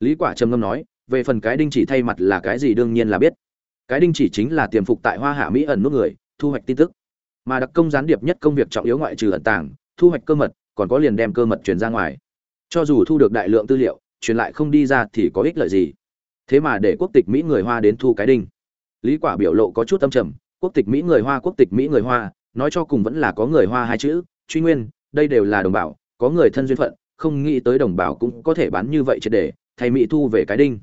Lý quả trầm ngâm nói, về phần cái đinh chỉ thay mặt là cái gì đương nhiên là biết. Cái đinh chỉ chính là tiềm phục tại hoa hạ mỹ ẩn nút người, thu hoạch tin tức. Mà đặc công gián điệp nhất công việc trọng yếu ngoại trừ ẩn tàng, thu hoạch cơ mật, còn có liền đem cơ mật truyền ra ngoài. Cho dù thu được đại lượng tư liệu, truyền lại không đi ra thì có ích lợi gì? Thế mà để quốc tịch mỹ người hoa đến thu cái đinh. Lý quả biểu lộ có chút tâm trầm, quốc tịch mỹ người hoa, quốc tịch mỹ người hoa, nói cho cùng vẫn là có người hoa hai chữ, truy nguyên, đây đều là đồng bào, có người thân duyên phận không nghĩ tới đồng bào cũng có thể bán như vậy triệt để thầy mỹ thu về cái đinh.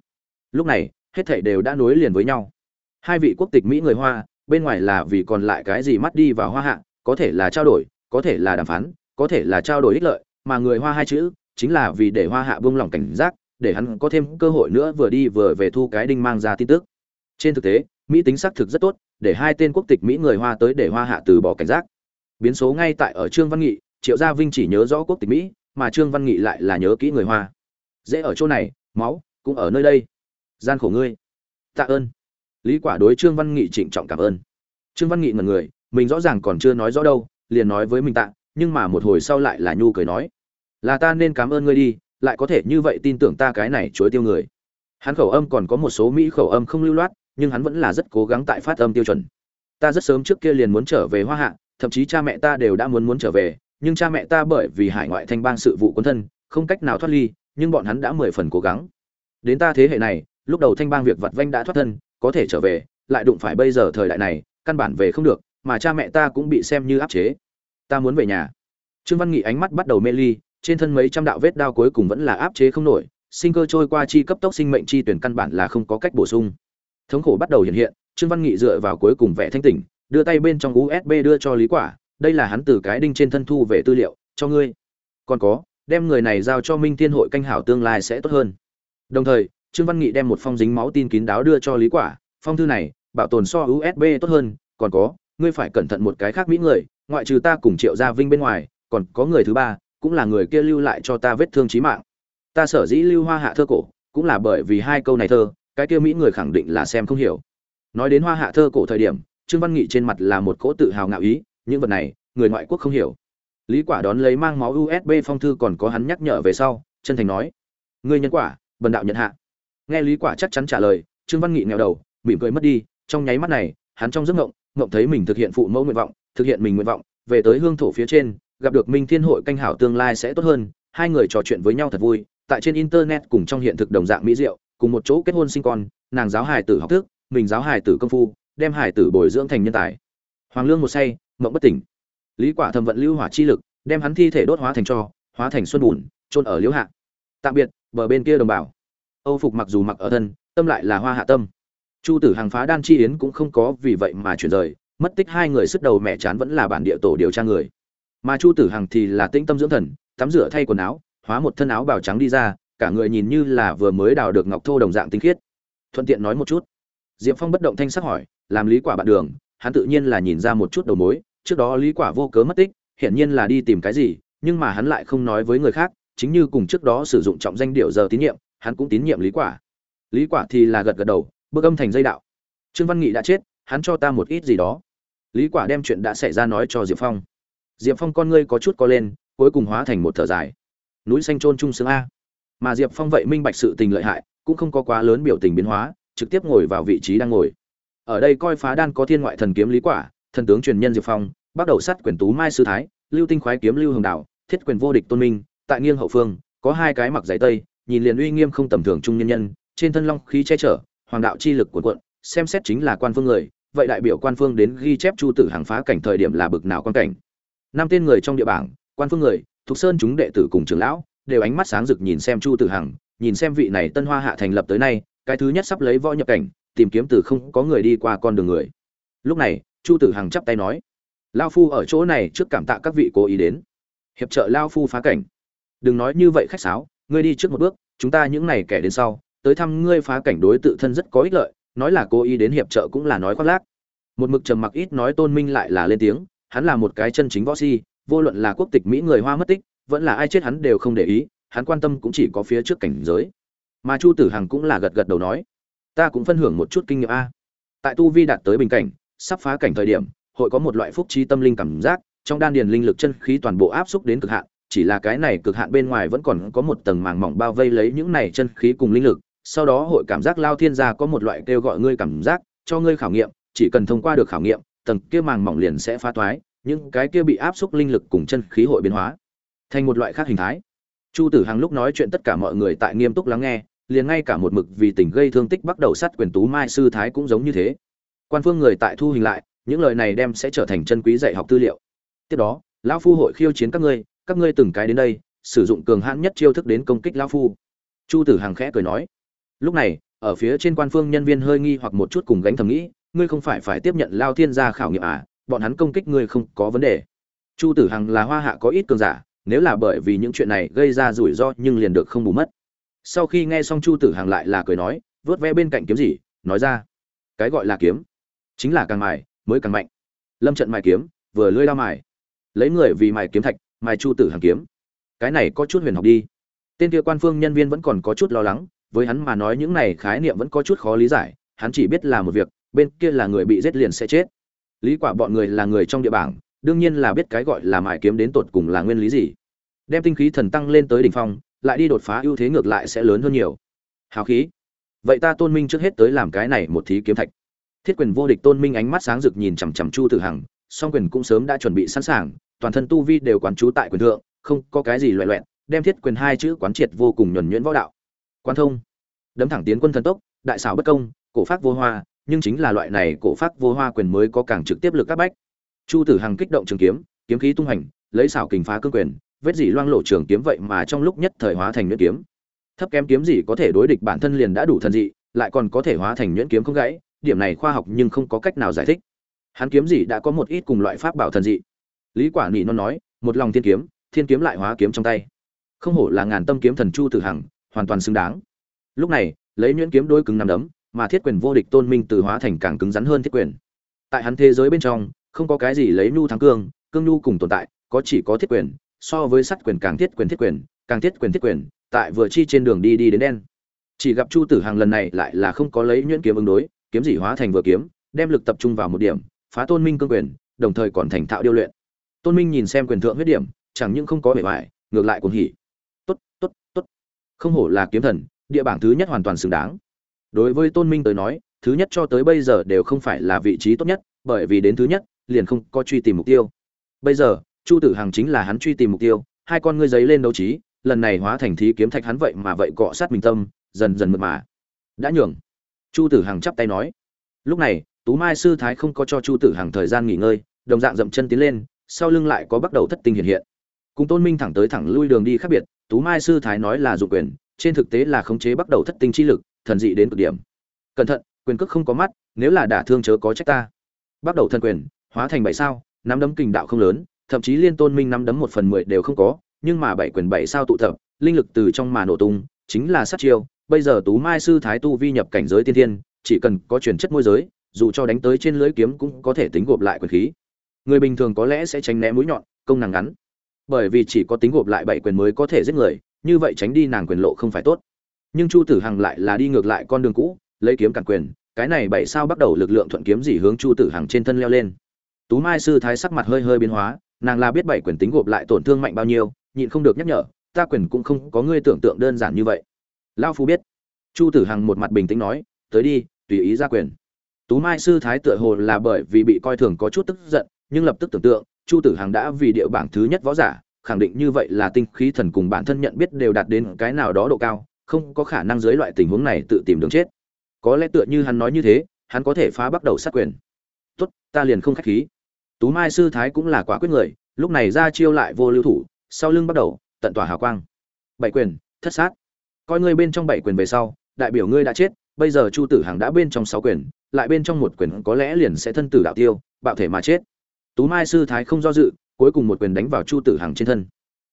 Lúc này, hết thảy đều đã nối liền với nhau. Hai vị quốc tịch mỹ người hoa, bên ngoài là vì còn lại cái gì mắt đi vào hoa hạ, có thể là trao đổi, có thể là đàm phán, có thể là trao đổi ích lợi, mà người hoa hai chữ, chính là vì để hoa hạ buông lỏng cảnh giác, để hắn có thêm cơ hội nữa vừa đi vừa về thu cái đinh mang ra tin tức. Trên thực tế, mỹ tính xác thực rất tốt, để hai tên quốc tịch mỹ người hoa tới để hoa hạ từ bỏ cảnh giác. Biến số ngay tại ở trương văn nghị, triệu gia vinh chỉ nhớ rõ quốc tịch mỹ mà trương văn nghị lại là nhớ kỹ người hoa. Dễ ở chỗ này, máu, cũng ở nơi đây. Gian khổ ngươi. Tạ ơn. Lý quả đối trương văn nghị trịnh trọng cảm ơn. Trương văn nghị ngẩn người, mình rõ ràng còn chưa nói rõ đâu, liền nói với mình tạ, nhưng mà một hồi sau lại là nhu cười nói. Là ta nên cảm ơn ngươi đi, lại có thể như vậy tin tưởng ta cái này chối tiêu người. Hắn khẩu âm còn có một số mỹ khẩu âm không lưu loát, nhưng hắn vẫn là rất cố gắng tại phát âm tiêu chuẩn. Ta rất sớm trước kia liền muốn trở về hoa hạ, thậm chí cha mẹ ta đều đã muốn muốn trở về nhưng cha mẹ ta bởi vì hải ngoại thanh bang sự vụ quân thân, không cách nào thoát ly, nhưng bọn hắn đã mười phần cố gắng. Đến ta thế hệ này, lúc đầu thanh bang việc vặt vanh đã thoát thân, có thể trở về, lại đụng phải bây giờ thời đại này, căn bản về không được, mà cha mẹ ta cũng bị xem như áp chế. Ta muốn về nhà. Trương văn nghị ánh mắt bắt đầu mê ly, trên thân mấy trăm đạo vết đao cuối cùng vẫn là áp chế không nổi, sinh cơ trôi qua chi cấp tốc sinh mệnh chi tuyển căn bản là không có cách bổ sung. Thống khổ bắt đầu hiện hiện, trương văn nghị dựa vào cuối cùng vẻ thanh tỉnh, đưa tay bên trong usb đưa cho lý quả đây là hắn từ cái đinh trên thân thu về tư liệu, cho ngươi. Còn có, đem người này giao cho minh thiên hội canh hảo tương lai sẽ tốt hơn. Đồng thời, trương văn nghị đem một phong dính máu tin kín đáo đưa cho lý quả, phong thư này, bảo tồn so usb tốt hơn, còn có, ngươi phải cẩn thận một cái khác mỹ người, ngoại trừ ta cùng triệu gia vinh bên ngoài, còn có người thứ ba, cũng là người kia lưu lại cho ta vết thương chí mạng. Ta sở dĩ lưu hoa hạ thơ cổ, cũng là bởi vì hai câu này thơ, cái kia mỹ người khẳng định là xem không hiểu. Nói đến hoa hạ thơ cổ thời điểm, trương văn nghị trên mặt là một cỗ tự hào ngạo ý những vật này, người ngoại quốc không hiểu. Lý quả đón lấy mang máu usb phong thư còn có hắn nhắc nhở về sau, chân thành nói, ngươi nhân quả, bần đạo nhận hạ. Nghe lý quả chắc chắn trả lời, trương văn nghị nghèo đầu, mỉm cười mất đi. Trong nháy mắt này, hắn trong giấc ngộng ngộng thấy mình thực hiện phụ mẫu nguyện vọng, thực hiện mình nguyện vọng, về tới hương thổ phía trên, gặp được minh thiên hội canh hảo tương lai sẽ tốt hơn. Hai người trò chuyện với nhau thật vui, tại trên internet cùng trong hiện thực đồng dạng mỹ diệu, cùng một chỗ kết hôn sinh con, nàng giáo hài tử học thức, mình giáo hài tử công phu, đem hài tử bồi dưỡng thành nhân tài. Hoàng lương một say mộng bất tỉnh. Lý quả thầm vận lưu hỏa chi lực, đem hắn thi thể đốt hóa thành cho, hóa thành xuân bùn trôn ở liễu hạ. Tạm biệt, bờ bên kia đồng bào. Âu phục mặc dù mặc ở thân, tâm lại là hoa hạ tâm. Chu tử hàng phá đan chi yến cũng không có vì vậy mà chuyển rời, mất tích hai người sức đầu mẹ chán vẫn là bản địa tổ điều tra người. Mà chu tử hằng thì là tĩnh tâm dưỡng thần, tắm rửa thay quần áo, hóa một thân áo bào trắng đi ra, cả người nhìn như là vừa mới đào được ngọc thô đồng dạng tinh khiết. Thuận tiện nói một chút. Diệp phong bất động thanh sắc hỏi, làm lý quả bạn đường? Hắn tự nhiên là nhìn ra một chút đầu mối trước đó lý quả vô cớ mất tích, hiển nhiên là đi tìm cái gì, nhưng mà hắn lại không nói với người khác, chính như cùng trước đó sử dụng trọng danh điệu giờ tín nhiệm, hắn cũng tín nhiệm lý quả. Lý quả thì là gật gật đầu, bước âm thành dây đạo. Trương văn nghị đã chết, hắn cho ta một ít gì đó. Lý quả đem chuyện đã xảy ra nói cho diệp phong. Diệp phong con ngươi có chút co lên, cuối cùng hóa thành một thở dài. Núi xanh trôn trung sướng a. Mà diệp phong vậy minh bạch sự tình lợi hại, cũng không có quá lớn biểu tình biến hóa, trực tiếp ngồi vào vị trí đang ngồi. Ở đây coi phá đan có thiên ngoại thần kiếm lý quả thần tướng truyền nhân diệp phong, bắt đầu sát quyền tú mai sư thái, lưu tinh khoái kiếm lưu hồng đạo thiết quyền vô địch tôn minh, tại nghiêng hậu phương, có hai cái mặc giày tây, nhìn liền uy nghiêm không tầm thường trung nhân nhân, trên thân long khí che chở, hoàng đạo chi lực của quận xem xét chính là quan phương người, vậy đại biểu quan phương đến ghi chép chu tử hàng phá cảnh thời điểm là bực nào quan cảnh. Năm tên người trong địa bảng, quan phương người thuộc sơn chúng đệ tử cùng trưởng lão, đều ánh mắt sáng rực nhìn xem chu tử hằng, nhìn xem vị này tân hoa hạ thành lập tới nay, cái thứ nhất sắp lấy võ nhập cảnh, tìm kiếm từ không có người đi qua con đường người. Lúc này chu tử hằng chắp tay nói, lao phu ở chỗ này trước cảm tạ các vị cố ý đến. Hiệp trợ lao phu phá cảnh. Đừng nói như vậy khách sáo, ngươi đi trước một bước, chúng ta những này kẻ đến sau, tới thăm ngươi phá cảnh đối tự thân rất có ích lợi, nói là cố ý đến hiệp trợ cũng là nói khoác lác. Một mực trầm mặc ít nói tôn minh lại là lên tiếng, hắn là một cái chân chính võ si, vô luận là quốc tịch mỹ người hoa mất tích, vẫn là ai chết hắn đều không để ý, hắn quan tâm cũng chỉ có phía trước cảnh giới. Mà chu tử hằng cũng là gật gật đầu nói, ta cũng phân hưởng một chút kinh nghiệm a. Tại tu vi đạt tới bình cảnh sắp phá cảnh thời điểm, hội có một loại phúc trí tâm linh cảm giác, trong đan điền linh lực chân khí toàn bộ áp xúc đến cực hạn, chỉ là cái này cực hạn bên ngoài vẫn còn có một tầng màng mỏng bao vây lấy những này chân khí cùng linh lực, sau đó hội cảm giác lao thiên gia có một loại kêu gọi ngươi cảm giác, cho ngươi khảo nghiệm, chỉ cần thông qua được khảo nghiệm, tầng kia màng mỏng liền sẽ phá toái, những cái kia bị áp xúc linh lực cùng chân khí hội biến hóa. Thành một loại khác hình thái. Chu tử hằng lúc nói chuyện tất cả mọi người tại nghiêm túc lắng nghe, liền ngay cả một mực vì tình gây thương tích bắt đầu sát quyền tú mai sư thái cũng giống như thế quan phương người tại thu hình lại, những lời này đem sẽ trở thành chân quý dạy học tư liệu. Tiếp đó, lão phu hội khiêu chiến các ngươi các ngươi từng cái đến đây, sử dụng cường hãn nhất chiêu thức đến công kích lão phu. Chu tử hằng khẽ cười nói, lúc này, ở phía trên quan phương nhân viên hơi nghi hoặc một chút cùng gánh thầm nghĩ, ngươi không phải phải tiếp nhận lao thiên gia khảo nghiệm à bọn hắn công kích ngươi không có vấn đề. Chu tử hằng là hoa hạ có ít cường giả, nếu là bởi vì những chuyện này gây ra rủi ro nhưng liền được không bù mất. Sau khi nghe xong chu tử hằng lại là cười nói, vớt ve bên cạnh kiếm gì? Nói ra, cái gọi là kiếm chính là càng mài, mới càng mạnh. Lâm trận mài kiếm, vừa lưỡi lao mài. Lấy người vì mài kiếm thạch, mài chu tử hàng kiếm. Cái này có chút huyền học đi. Tên kia quan phương nhân viên vẫn còn có chút lo lắng, với hắn mà nói những này khái niệm vẫn có chút khó lý giải, hắn chỉ biết là một việc, bên kia là người bị giết liền sẽ chết. Lý quả bọn người là người trong địa bảng, đương nhiên là biết cái gọi là mài kiếm đến tột cùng là nguyên lý gì. Đem tinh khí thần tăng lên tới đỉnh phong, lại đi đột phá ưu thế ngược lại sẽ lớn hơn nhiều. Hào khí. Vậy ta tôn minh trước hết tới làm cái này một thí kiếm thạch thiết quyền vô địch tôn minh ánh mắt sáng rực nhìn chằm chằm chu tử hằng, song quyền cũng sớm đã chuẩn bị sẵn sàng, toàn thân tu vi đều quán trú tại quyền thượng, không có cái gì loẹ loẹn đem thiết quyền hai chữ quán triệt vô cùng nhuần nhuyễn võ đạo. Quan thông. Đấm thẳng tiến quân thần tốc, đại xảo bất công, cổ pháp vô hoa, nhưng chính là loại này cổ pháp vô hoa quyền mới có càng trực tiếp lực các bách. Chu tử hằng kích động trường kiếm kiếm khí tung hành, lấy xảo kình phá cương quyền, vết dỉ loang lộ trường kiếm vậy mà trong lúc nhất thời hóa thành nhuyễn kiếm. Thấp kém kiếm gì có thể đối địch bản thân liền đã đủ thần dị, lại còn có thể hóa thành nhuyễn kiếm không gãy điểm này khoa học nhưng không có cách nào giải thích. Hắn kiếm gì đã có một ít cùng loại pháp bảo thần dị. Lý quả nị nó nói, một lòng thiên kiếm thiên kiếm lại hóa kiếm trong tay. Không hổ là ngàn tâm kiếm thần chu tử hằng, hoàn toàn xứng đáng. Lúc này, lấy nhuyễn kiếm đôi cứng nằm đấm, mà thiết quyền vô địch tôn minh từ hóa thành càng cứng rắn hơn thiết quyền. Tại hắn thế giới bên trong, không có cái gì lấy nhu thắng cương cương nhu cùng tồn tại, có chỉ có thiết quyền, so với sắt quyền càng thiết quyền thiết quyền, càng thiết quyền thiết quyền, tại vừa chi trên đường đi đi đến đen. Chỉ gặp chu tử hàng lần này lại là không có lấy nhuyễn kiếm ứng đối kiếm dị hóa thành vừa kiếm đem lực tập trung vào một điểm phá tôn minh cương quyền đồng thời còn thành thạo điêu luyện. Tôn minh nhìn xem quyền thượng huyết điểm chẳng những không có bề bại, ngược lại còn hỉ. Tốt tốt tốt. Không hổ là kiếm thần địa bảng thứ nhất hoàn toàn xứng đáng. Đối với tôn minh tới nói thứ nhất cho tới bây giờ đều không phải là vị trí tốt nhất bởi vì đến thứ nhất liền không có truy tìm mục tiêu. Bây giờ chu tử hằng chính là hắn truy tìm mục tiêu hai con ngươi giấy lên đấu trí lần này hóa thành thí kiếm thạch hắn vậy mà vậy cọ sát mình tâm dần dần mượt mà. Đã nhường chu tử hằng chắp tay nói. Lúc này, tú mai sư thái không có cho chu tử hằng thời gian nghỉ ngơi, đồng dạng dậm chân tiến lên, sau lưng lại có bắt đầu thất tinh hiện hiện. Cùng tôn minh thẳng tới thẳng lui đường đi khác biệt, tú mai sư thái nói là dụng quyền, trên thực tế là khống chế bắt đầu thất tinh chi lực, thần dị đến cực điểm. Cẩn thận, quyền cước không có mắt, nếu là đả thương chớ có trách ta. Bắt đầu thân quyền, hóa thành bảy sao, nắm đấm kình đạo không lớn, thậm chí liên tôn minh nắm đấm một phần mười đều không có, nhưng mà bảy quyền bảy sao tụ tập, linh lực từ trong mà nổ tung, chính là sát chiêu bây giờ tú mai sư thái tu vi nhập cảnh giới tiên thiên, chỉ cần có chuyển chất môi giới, dù cho đánh tới trên lưỡi kiếm cũng có thể tính gộp lại quyền khí. Người bình thường có lẽ sẽ tránh né mũi nhọn, công năng ngắn. Bởi vì chỉ có tính gộp lại bảy quyền mới có thể giết người, như vậy tránh đi nàng quyền lộ không phải tốt. Nhưng chu tử hằng lại là đi ngược lại con đường cũ, lấy kiếm cản quyền, cái này bảy sao bắt đầu lực lượng thuận kiếm gì hướng chu tử hằng trên thân leo lên. Tú mai sư thái sắc mặt hơi hơi biến hóa, nàng là biết bảy quyền tính gộp lại tổn thương mạnh bao nhiêu, nhịn không được nhắc nhở, ta quyền cũng không có ngươi tưởng tượng đơn giản như vậy lao phu biết. Chu tử hằng một mặt bình tĩnh nói, tới đi, tùy ý ra quyền. Tú mai sư thái tựa hồ là bởi vì bị coi thường có chút tức giận, nhưng lập tức tưởng tượng, chu tử hằng đã vì địa bảng thứ nhất võ giả, khẳng định như vậy là tinh khí thần cùng bản thân nhận biết đều đạt đến cái nào đó độ cao, không có khả năng dưới loại tình huống này tự tìm đường chết. Có lẽ tựa như hắn nói như thế, hắn có thể phá bắt đầu sát quyền. Tốt, ta liền không khách khí. Tú mai sư thái cũng là quả quyết người, lúc này ra chiêu lại vô lưu thủ, sau lưng bắt đầu, tận tỏa hào quang. Bảy quyền, thất sát coi ngươi bên trong bảy quyền về sau, đại biểu ngươi đã chết, bây giờ chu tử hằng đã bên trong sáu quyền, lại bên trong một quyền có lẽ liền sẽ thân tử đạo tiêu, bạo thể mà chết. Tú mai sư thái không do dự, cuối cùng một quyền đánh vào chu tử hằng trên thân.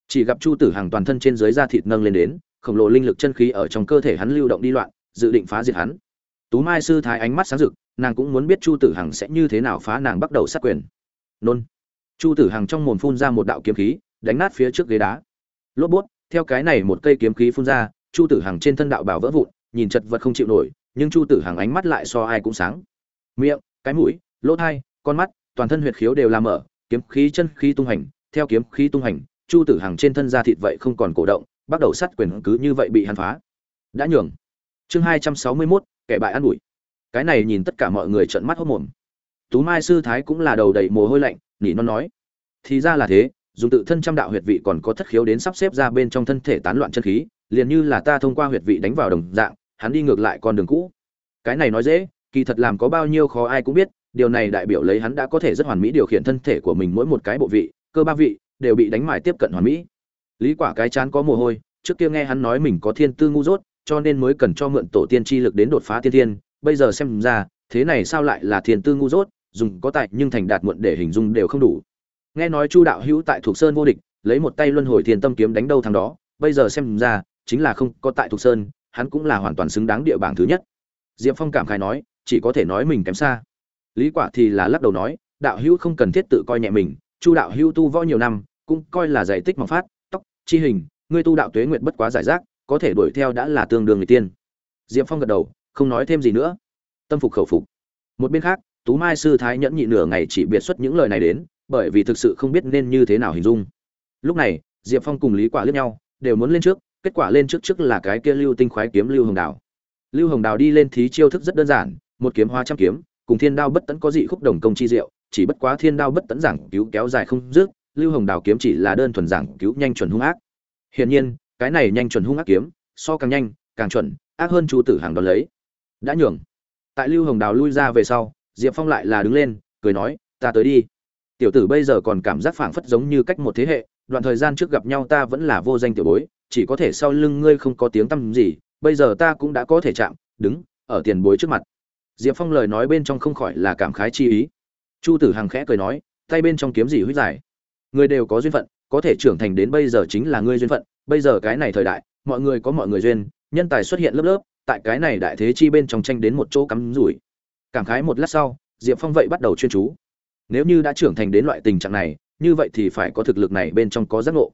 Chỉ gặp chu tử hằng toàn thân trên dưới da thịt nâng lên đến, khổng lồ linh lực chân khí ở trong cơ thể hắn lưu động đi loạn, dự định phá diệt hắn. Tú mai sư thái ánh mắt sáng rực, nàng cũng muốn biết chu tử hằng sẽ như thế nào phá nàng bắt đầu sát quyền. Nôn. Chu tử hằng trong mồm phun ra một đạo kiếm khí, đánh nát phía trước ghế đá. Lốp bút theo cái này một cây kiếm khí phun ra chu tử hằng trên thân đạo bảo vỡ vụn, nhìn chật vật không chịu nổi, nhưng chu tử hằng ánh mắt lại so ai cũng sáng. Miệng, cái mũi, lỗ thai, con mắt, toàn thân huyệt khiếu đều làm mở, kiếm khí chân khí tung hành, theo kiếm khí tung hành, chu tử hằng trên thân da thịt vậy không còn cổ động, bắt đầu sát quyền cứ như vậy bị hàn phá. Đã nhường. Chương hai trăm sáu mươi mốt, kẻ bại ăn ủi. Cái này nhìn tất cả mọi người trợn mắt hốt mồm. Tú mai sư thái cũng là đầu đầy mồ hôi lạnh, nỉ non nói. Thì ra là thế, dùng tự thân trăm đạo huyệt vị còn có thất khiếu đến sắp xếp ra bên trong thân thể tán loạn chân khí liền như là ta thông qua huyệt vị đánh vào đồng dạng, hắn đi ngược lại con đường cũ. Cái này nói dễ, kỳ thật làm có bao nhiêu khó ai cũng biết, điều này đại biểu lấy hắn đã có thể rất hoàn mỹ điều khiển thân thể của mình mỗi một cái bộ vị, cơ ba vị, đều bị đánh mài tiếp cận hoàn mỹ. Lý quả cái chán có mồ hôi, trước kia nghe hắn nói mình có thiên tư ngu dốt, cho nên mới cần cho mượn tổ tiên chi lực đến đột phá tiên thiên, bây giờ xem ra, thế này sao lại là thiên tư ngu dốt, dùng có tại nhưng thành đạt muộn để hình dung đều không đủ. Nghe nói chu đạo hữu tại thuộc sơn vô địch, lấy một tay luân hồi thiên tâm kiếm đánh đâu thằng đó, bây giờ xem ra chính là không có tại Thục sơn, hắn cũng là hoàn toàn xứng đáng địa bảng thứ nhất. Diệp phong cảm khai nói, chỉ có thể nói mình kém xa. Lý quả thì là lắc đầu nói, đạo hữu không cần thiết tự coi nhẹ mình, chu đạo hữu tu võ nhiều năm, cũng coi là giải tích mọc phát, tóc, chi hình, ngươi tu đạo tuế nguyện bất quá giải rác, có thể đuổi theo đã là tương đương người tiên. Diệp phong gật đầu, không nói thêm gì nữa. Tâm phục khẩu phục. Một bên khác, tú mai sư thái nhẫn nhị nửa ngày chỉ biệt xuất những lời này đến, bởi vì thực sự không biết nên như thế nào hình dung. Lúc này, diệp phong cùng lý quả liếc nhau, đều muốn lên trước kết quả lên trước trước là cái kia lưu tinh khoái kiếm lưu hồng đào. Lưu hồng đào đi lên thí chiêu thức rất đơn giản, một kiếm hóa trăm kiếm, cùng thiên đao bất tấn có dị khúc đồng công chi diệu, chỉ bất quá thiên đao bất tấn giảng cứu kéo dài không dứt, lưu hồng đào kiếm chỉ là đơn thuần giảng cứu nhanh chuẩn hung ác. Hiển nhiên, cái này nhanh chuẩn hung ác kiếm, so càng nhanh, càng chuẩn, ác hơn chu tử hàng đón lấy. Đã nhường. Tại lưu hồng đào lui ra về sau, diệp phong lại là đứng lên, cười nói, ta tới đi. Tiểu tử bây giờ còn cảm giác phảng phất giống như cách một thế hệ, đoạn thời gian trước gặp nhau ta vẫn là vô danh tiểu bối chỉ có thể sau lưng ngươi không có tiếng tăm gì, bây giờ ta cũng đã có thể chạm, đứng, ở tiền bối trước mặt. Diệp phong lời nói bên trong không khỏi là cảm khái chi ý. Chu tử hằng khẽ cười nói, tay bên trong kiếm gì huyết giải? Người đều có duyên phận, có thể trưởng thành đến bây giờ chính là ngươi duyên phận. Bây giờ cái này thời đại, mọi người có mọi người duyên, nhân tài xuất hiện lớp lớp, tại cái này đại thế chi bên trong tranh đến một chỗ cắm rủi. Cảm khái một lát sau, diệp phong vậy bắt đầu chuyên chú. Nếu như đã trưởng thành đến loại tình trạng này, như vậy thì phải có thực lực này bên trong có giác ngộ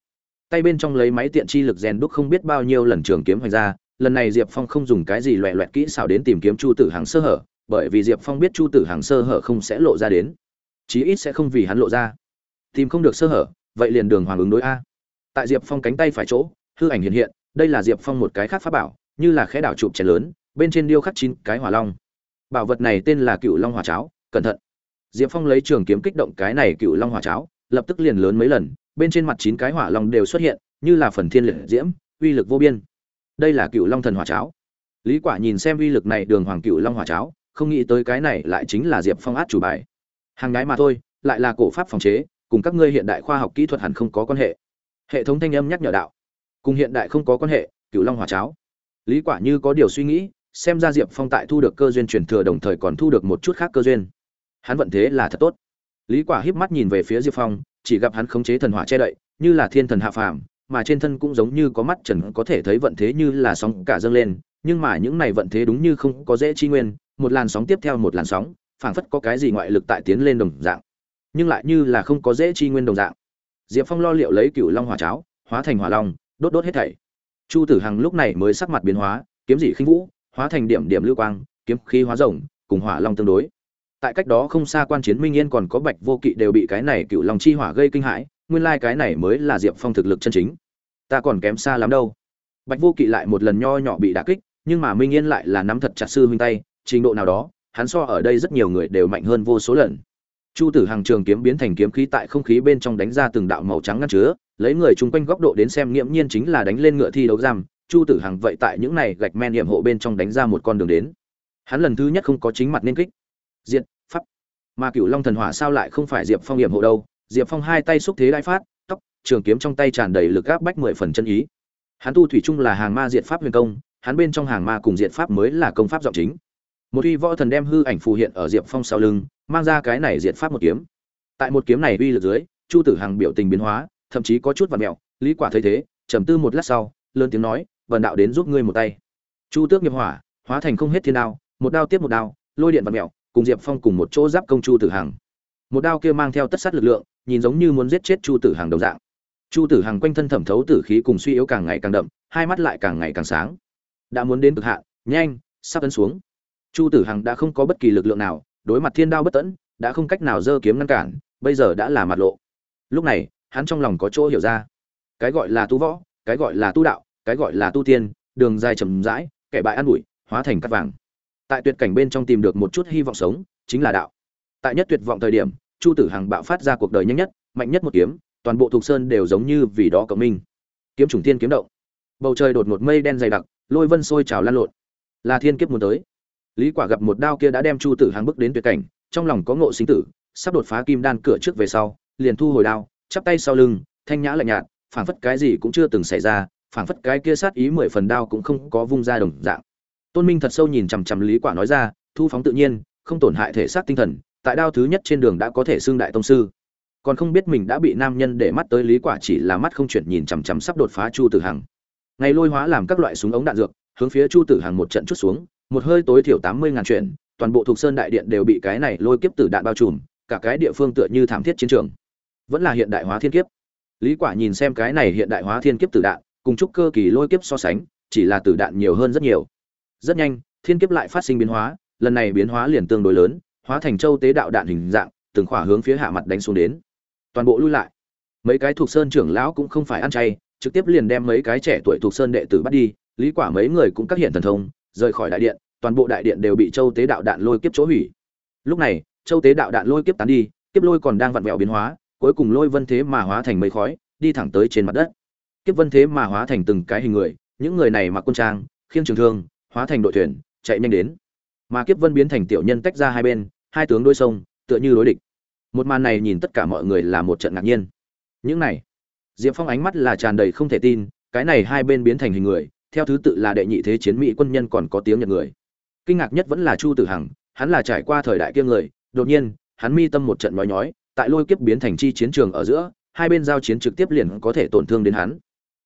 tay bên trong lấy máy tiện chi lực rèn đúc không biết bao nhiêu lần trường kiếm hoành ra, lần này diệp phong không dùng cái gì loẹ loẹt kỹ xảo đến tìm kiếm chu tử hàng sơ hở, bởi vì diệp phong biết chu tử hàng sơ hở không sẽ lộ ra đến, chí ít sẽ không vì hắn lộ ra. Tìm không được sơ hở, vậy liền đường hoàng ứng đối a. Tại diệp phong cánh tay phải chỗ, hư ảnh hiện hiện, đây là diệp phong một cái khác pháp bảo, như là khẽ đảo chụp chén lớn, bên trên điêu khắc chín cái hỏa long. Bảo vật này tên là cựu long hỏa cháo, cẩn thận. Diệp phong lấy trường kiếm kích động cái này cựu long hỏa cháo, lập tức liền lớn mấy lần bên trên mặt chín cái hỏa long đều xuất hiện, như là phần thiên liệt diễm, uy lực vô biên. Đây là cựu long thần hỏa cháo. Lý quả nhìn xem uy lực này đường hoàng cựu long hỏa cháo, không nghĩ tới cái này lại chính là diệp phong át chủ bài. Hàng ngái mà thôi, lại là cổ pháp phòng chế, cùng các ngươi hiện đại khoa học kỹ thuật hẳn không có quan hệ. Hệ thống thanh âm nhắc nhở đạo. Cùng hiện đại không có quan hệ cựu long hỏa cháo. Lý quả như có điều suy nghĩ, xem ra diệp phong tại thu được cơ duyên truyền thừa đồng thời còn thu được một chút khác cơ duyên. Hắn vận thế là thật tốt. Lý quả híp mắt nhìn về phía diệp phong chỉ gặp hắn khống chế thần hỏa che đậy, như là thiên thần hạ phàm, mà trên thân cũng giống như có mắt trần có thể thấy vận thế như là sóng cả dâng lên, nhưng mà những này vận thế đúng như không có dễ chi nguyên, một làn sóng tiếp theo một làn sóng, phảng phất có cái gì ngoại lực tại tiến lên đồng dạng, nhưng lại như là không có dễ chi nguyên đồng dạng. Diệp phong lo liệu lấy cựu long hỏa cháo, hóa thành hỏa long, đốt đốt hết thảy. Chu tử hằng lúc này mới sắc mặt biến hóa, kiếm dị khinh vũ, hóa thành điểm điểm lưu quang, kiếm khí hóa rồng, cùng hỏa long tương đối tại cách đó không xa quan chiến minh yên còn có bạch vô kỵ đều bị cái này cựu long chi hỏa gây kinh hãi, nguyên lai cái này mới là diệp phong thực lực chân chính. Ta còn kém xa lắm đâu. Bạch vô kỵ lại một lần nho nhỏ bị đả kích, nhưng mà minh yên lại là nắm thật chặt sư huynh tay, trình độ nào đó, hắn so ở đây rất nhiều người đều mạnh hơn vô số lần. Chu tử hàng trường kiếm biến thành kiếm khí tại không khí bên trong đánh ra từng đạo màu trắng ngăn chứa, lấy người chung quanh góc độ đến xem nghiễm nhiên chính là đánh lên ngựa thi đấu giam. Chu tử hằng vậy tại những này gạch men hiểm hộ bên trong đánh ra một con đường đến. Hắn lần thứ nhất không có chính mặt nên kích. Diện mà cựu long thần hỏa sao lại không phải diệp phong hiểm hộ đâu? Diệp phong hai tay xúc thế đại phát, tóc, trường kiếm trong tay tràn đầy lực gáp bách mười phần chân ý. Hắn tu thủy chung là hàng ma diệt pháp huyền công, hắn bên trong hàng ma cùng diệt pháp mới là công pháp giọng chính. Một uy võ thần đem hư ảnh phù hiện ở diệp phong sau lưng, mang ra cái này diệt pháp một kiếm. Tại một kiếm này uy lực dưới, chu tử hằng biểu tình biến hóa, thậm chí có chút vặt mẹo, lý quả thấy thế, trầm tư một lát sau, lớn tiếng nói vần đạo đến giúp ngươi một tay. Chu tước nghiệp hỏa, hóa thành không hết thiên đao, một đao tiếp một đao, lôi điện và mẹo cùng diệp phong cùng một chỗ giáp công chu tử hằng. Một đao kia mang theo tất sát lực lượng, nhìn giống như muốn giết chết chu tử hằng đồng dạng. Chu tử hằng quanh thân thẩm thấu tử khí cùng suy yếu càng ngày càng đậm, hai mắt lại càng ngày càng sáng. Đã muốn đến cực hạn, nhanh, sắp tấn xuống. Chu tử hằng đã không có bất kỳ lực lượng nào, đối mặt thiên đao bất tẫn, đã không cách nào giơ kiếm ngăn cản, bây giờ đã là mặt lộ. Lúc này, hắn trong lòng có chỗ hiểu ra. Cái gọi là tu võ, cái gọi là tu đạo, cái gọi là tu tiên, đường dài chầm rãi, kẻ bại ăn bụi, hóa thành cắt vàng tại tuyệt cảnh bên trong tìm được một chút hy vọng sống, chính là đạo. Tại nhất tuyệt vọng thời điểm, chu tử hằng bạo phát ra cuộc đời nhanh nhất, mạnh nhất một kiếm, toàn bộ thuộc sơn đều giống như vì đó cộng minh. Kiếm trùng thiên kiếm động. Bầu trời đột ngột mây đen dày đặc, lôi vân sôi trào lan lộn. Là thiên kiếp muốn tới. Lý quả gặp một đao kia đã đem chu tử hằng bước đến tuyệt cảnh, trong lòng có ngộ sinh tử, sắp đột phá kim đan cửa trước về sau, liền thu hồi đao, chắp tay sau lưng, thanh nhã lạnh nhạt, phảng phất cái gì cũng chưa từng xảy ra, phảng phất cái kia sát ý mười phần đao cũng không có vung ra đồng dạng tôn minh thật sâu nhìn chằm chằm lý quả nói ra thu phóng tự nhiên không tổn hại thể xác tinh thần tại đao thứ nhất trên đường đã có thể xưng đại tông sư. Còn không biết mình đã bị nam nhân để mắt tới lý quả chỉ là mắt không chuyển nhìn chằm chằm sắp đột phá chu tử hằng. Ngày lôi hóa làm các loại súng ống đạn dược hướng phía chu tử hằng một trận chút xuống một hơi tối thiểu tám mươi ngàn chuyện, toàn bộ thuộc sơn đại điện đều bị cái này lôi kiếp tử đạn bao trùm cả cái địa phương tựa như thảm thiết chiến trường. Vẫn là hiện đại hóa thiên kiếp. Lý quả nhìn xem cái này hiện đại hóa thiên kiếp tử đạn cùng chúc cơ kỳ lôi kiếp so sánh chỉ là tử đạn nhiều hơn rất nhiều rất nhanh, thiên kiếp lại phát sinh biến hóa, lần này biến hóa liền tương đối lớn, hóa thành châu tế đạo đạn hình dạng, từng khỏa hướng phía hạ mặt đánh xuống đến. Toàn bộ lui lại. Mấy cái thuộc sơn trưởng lão cũng không phải ăn chay, trực tiếp liền đem mấy cái trẻ tuổi thuộc sơn đệ tử bắt đi, lý quả mấy người cũng các hiện thần thông, rời khỏi đại điện, toàn bộ đại điện đều bị châu tế đạo đạn lôi kiếp chỗ hủy. Lúc này, châu tế đạo đạn lôi kiếp tán đi, kiếp lôi còn đang vặn vẹo biến hóa, cuối cùng lôi vân thế mà hóa thành mây khói, đi thẳng tới trên mặt đất. Kiếp vân thế mà hóa thành từng cái hình người, những người này mặc quân trang, khiêng trường thương hóa thành đội thuyền, chạy nhanh đến. Mà kiếp vân biến thành tiểu nhân tách ra hai bên, hai tướng đôi sông, tựa như đối địch. Một màn này nhìn tất cả mọi người là một trận ngạc nhiên. Những này, diệp phong ánh mắt là tràn đầy không thể tin, cái này hai bên biến thành hình người, theo thứ tự là đệ nhị thế chiến mỹ quân nhân còn có tiếng nhật người. Kinh ngạc nhất vẫn là chu tử hằng, hắn là trải qua thời đại kia người, đột nhiên, hắn mi tâm một trận nói nhói, tại lôi kiếp biến thành chi chiến trường ở giữa, hai bên giao chiến trực tiếp liền có thể tổn thương đến hắn.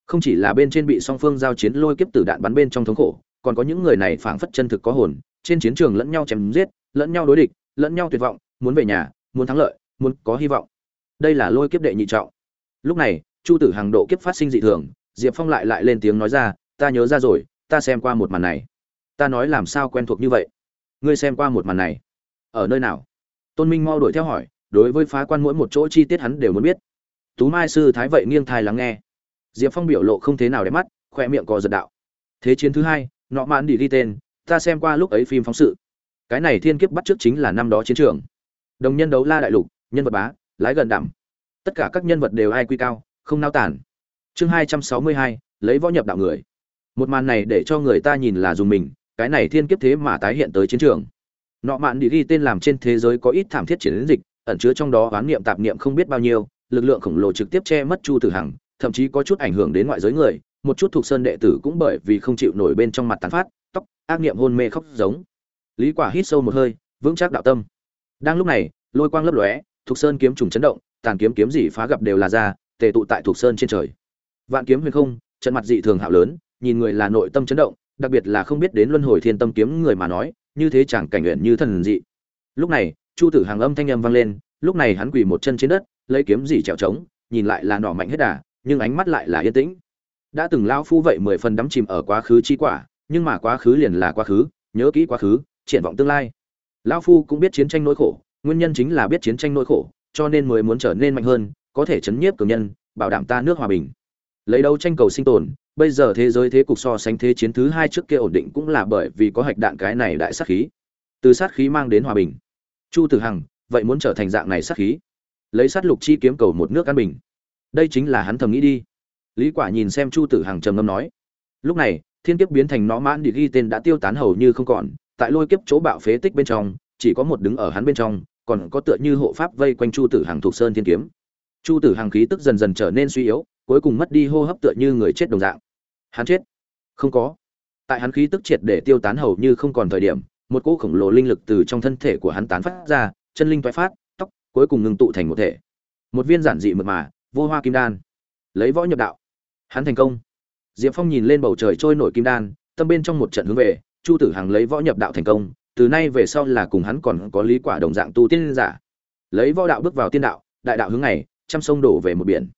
Không chỉ là bên trên bị song phương giao chiến lôi kiếp tử đạn bắn bên trong thống khổ còn có những người này phảng phất chân thực có hồn, trên chiến trường lẫn nhau chém giết, lẫn nhau đối địch, lẫn nhau tuyệt vọng, muốn về nhà, muốn thắng lợi, muốn có hy vọng. Đây là lôi kiếp đệ nhị trọng. Lúc này, chu tử hàng độ kiếp phát sinh dị thường, diệp phong lại lại lên tiếng nói ra, ta nhớ ra rồi, ta xem qua một màn này. Ta nói làm sao quen thuộc như vậy? Ngươi xem qua một màn này? Ở nơi nào? Tôn minh mau đuổi theo hỏi, đối với phá quan mỗi một chỗ chi tiết hắn đều muốn biết. Tú mai sư thái vậy nghiêng thai lắng nghe. Diệp phong biểu lộ không thế nào để mắt khoe miệng co giật đạo. Thế chiến thứ hai nọ mãn đi ghi tên ta xem qua lúc ấy phim phóng sự. Cái này thiên kiếp bắt trước chính là năm đó chiến trường. Đồng nhân đấu la đại lục nhân vật bá lái gần đảm, tất cả các nhân vật đều ai quy cao không nao tản. Chương hai trăm sáu mươi hai lấy võ nhập đạo người. Một màn này để cho người ta nhìn là dùng mình cái này thiên kiếp thế mà tái hiện tới chiến trường. Nọ mạn đi ghi tên làm trên thế giới có ít thảm thiết chiến dịch ẩn chứa trong đó oán niệm tạp niệm không biết bao nhiêu lực lượng khổng lồ trực tiếp che mất chu tử hằng thậm chí có chút ảnh hưởng đến ngoại giới người một chút thuộc sơn đệ tử cũng bởi vì không chịu nổi bên trong mặt tàn phát, tóc, ác niệm hôn mê khóc giống. Lý quả hít sâu một hơi, vững chắc đạo tâm. Đang lúc này, lôi quang lấp lóe, thuộc sơn kiếm trùng chấn động, tàn kiếm kiếm gì phá gặp đều là ra, tề tụ tại thuộc sơn trên trời. Vạn kiếm huyền không, trận mặt dị thường hạo lớn, nhìn người là nội tâm chấn động, đặc biệt là không biết đến luân hồi thiên tâm kiếm người mà nói, như thế chẳng cảnh nguyện như thần dị. Lúc này, chu tử hàng âm thanh âm vang lên, lúc này hắn quỳ một chân trên đất, lấy kiếm gì trèo trống, nhìn lại là nỏ mạnh hết đà, nhưng ánh mắt lại là yên tĩnh đã từng lao phu vậy mười phần đắm chìm ở quá khứ chi quả, nhưng mà quá khứ liền là quá khứ, nhớ kỹ quá khứ, triển vọng tương lai. Lao phu cũng biết chiến tranh nỗi khổ, nguyên nhân chính là biết chiến tranh nỗi khổ, cho nên mới muốn trở nên mạnh hơn, có thể chấn nhiếp cường nhân, bảo đảm ta nước hòa bình. Lấy đấu tranh cầu sinh tồn, bây giờ thế giới thế cục so sánh thế chiến thứ hai trước kia ổn định cũng là bởi vì có hạch đạn cái này đại sát khí. Từ sát khí mang đến hòa bình. Chu tử hằng, vậy muốn trở thành dạng này sát khí? Lấy sát lục chi kiếm cầu một nước an bình. Đây chính là hắn thầm nghĩ đi lý quả nhìn xem chu tử hằng trầm ngâm nói, lúc này, thiên kiếp biến thành nó mãn đi ghi tên đã tiêu tán hầu như không còn, tại lôi kiếp chỗ bạo phế tích bên trong, chỉ có một đứng ở hắn bên trong, còn có tựa như hộ pháp vây quanh chu tử hằng thuộc sơn thiên kiếm. Chu tử hằng khí tức dần dần trở nên suy yếu, cuối cùng mất đi hô hấp tựa như người chết đồng dạng. Hắn chết? Không có. Tại hắn khí tức triệt để tiêu tán hầu như không còn thời điểm, một cỗ khổng lồ linh lực từ trong thân thể của hắn tán phát ra, chân linh toái phát, tóc cuối cùng ngừng tụ thành một thể. Một viên giản dị mượt mà, vô hoa kim đan. Lấy võ nhập đạo hắn thành công. Diệp phong nhìn lên bầu trời trôi nổi kim đan, tâm bên trong một trận hướng về, chu tử hằng lấy võ nhập đạo thành công, từ nay về sau là cùng hắn còn có lý quả đồng dạng tu tiên giả. Lấy võ đạo bước vào tiên đạo, đại đạo hướng này, trăm sông đổ về một biển.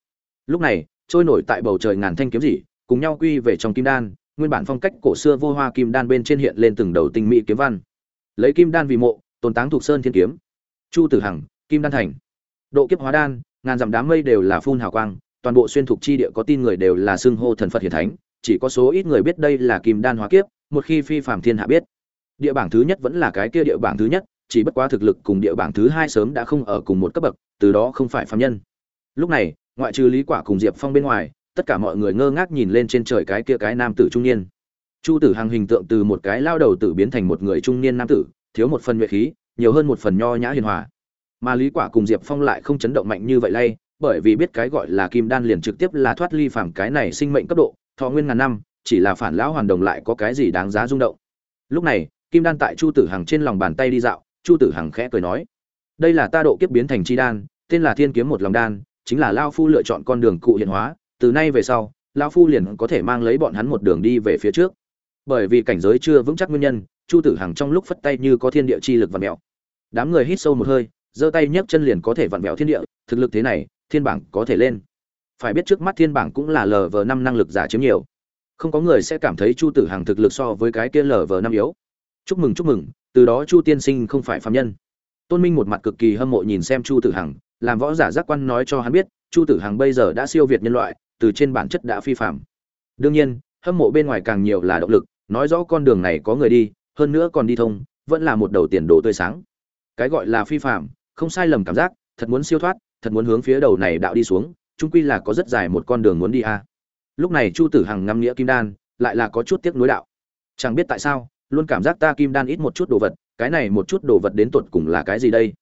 Lúc này, trôi nổi tại bầu trời ngàn thanh kiếm dị, cùng nhau quy về trong kim đan, nguyên bản phong cách cổ xưa vô hoa kim đan bên trên hiện lên từng đầu tinh mỹ kiếm văn. Lấy kim đan vì mộ, tồn táng thuộc sơn thiên kiếm. Chu tử hằng, kim đan thành. Độ kiếp hóa đan, ngàn dặm đám mây đều là phun hào quang toàn bộ xuyên thuộc chi địa có tin người đều là xưng hô thần phật hiển thánh, chỉ có số ít người biết đây là kim đan hóa kiếp, một khi phi phàm thiên hạ biết. Địa bảng thứ nhất vẫn là cái kia địa bảng thứ nhất, chỉ bất quá thực lực cùng địa bảng thứ hai sớm đã không ở cùng một cấp bậc, từ đó không phải phàm nhân. Lúc này, ngoại trừ lý quả cùng diệp phong bên ngoài, tất cả mọi người ngơ ngác nhìn lên trên trời cái kia cái nam tử trung niên. Chu tử hằng hình tượng từ một cái lao đầu tử biến thành một người trung niên nam tử, thiếu một phần nhuệ khí, nhiều hơn một phần nho nhã hiền hòa. Mà lý quả cùng diệp phong lại không chấn động mạnh như vậy lay bởi vì biết cái gọi là kim đan liền trực tiếp là thoát ly phàm cái này sinh mệnh cấp độ, thọ nguyên ngàn năm, chỉ là phản lão hoàn đồng lại có cái gì đáng giá rung động. Lúc này, kim đan tại chu tử hằng trên lòng bàn tay đi dạo, chu tử hằng khẽ cười nói, đây là ta độ kiếp biến thành chi đan, tên là thiên kiếm một lòng đan, chính là lao phu lựa chọn con đường cụ hiện hóa, từ nay về sau lao phu liền có thể mang lấy bọn hắn một đường đi về phía trước. Bởi vì cảnh giới chưa vững chắc nguyên nhân, chu tử hằng trong lúc phất tay như có thiên địa chi lực vặn mèo đám người hít sâu một hơi, giơ tay nhấc chân liền có thể vặn vẹo thiên địa, thực lực thế này thiên bảng có thể lên. Phải biết trước mắt thiên bảng cũng là lv năm năng lực giả chiếm nhiều. Không có người sẽ cảm thấy chu tử hằng thực lực so với cái kia lv năm yếu. Chúc mừng chúc mừng, từ đó chu tiên sinh không phải phạm nhân. Tôn minh một mặt cực kỳ hâm mộ nhìn xem chu tử hằng, làm võ giả giác quan nói cho hắn biết, chu tử hằng bây giờ đã siêu việt nhân loại, từ trên bản chất đã phi phạm đương nhiên, hâm mộ bên ngoài càng nhiều là động lực, nói rõ con đường này có người đi, hơn nữa còn đi thông, vẫn là một đầu tiền đồ tươi sáng. Cái gọi là phi phạm không sai lầm cảm giác, thật muốn siêu thoát thật muốn hướng phía đầu này đạo đi xuống trung quy là có rất dài một con đường muốn đi a. Lúc này chu tử hằng ngắm nghĩa kim đan, lại là có chút tiếc nuối đạo. Chẳng biết tại sao, luôn cảm giác ta kim đan ít một chút đồ vật, cái này một chút đồ vật đến tột cùng là cái gì đây?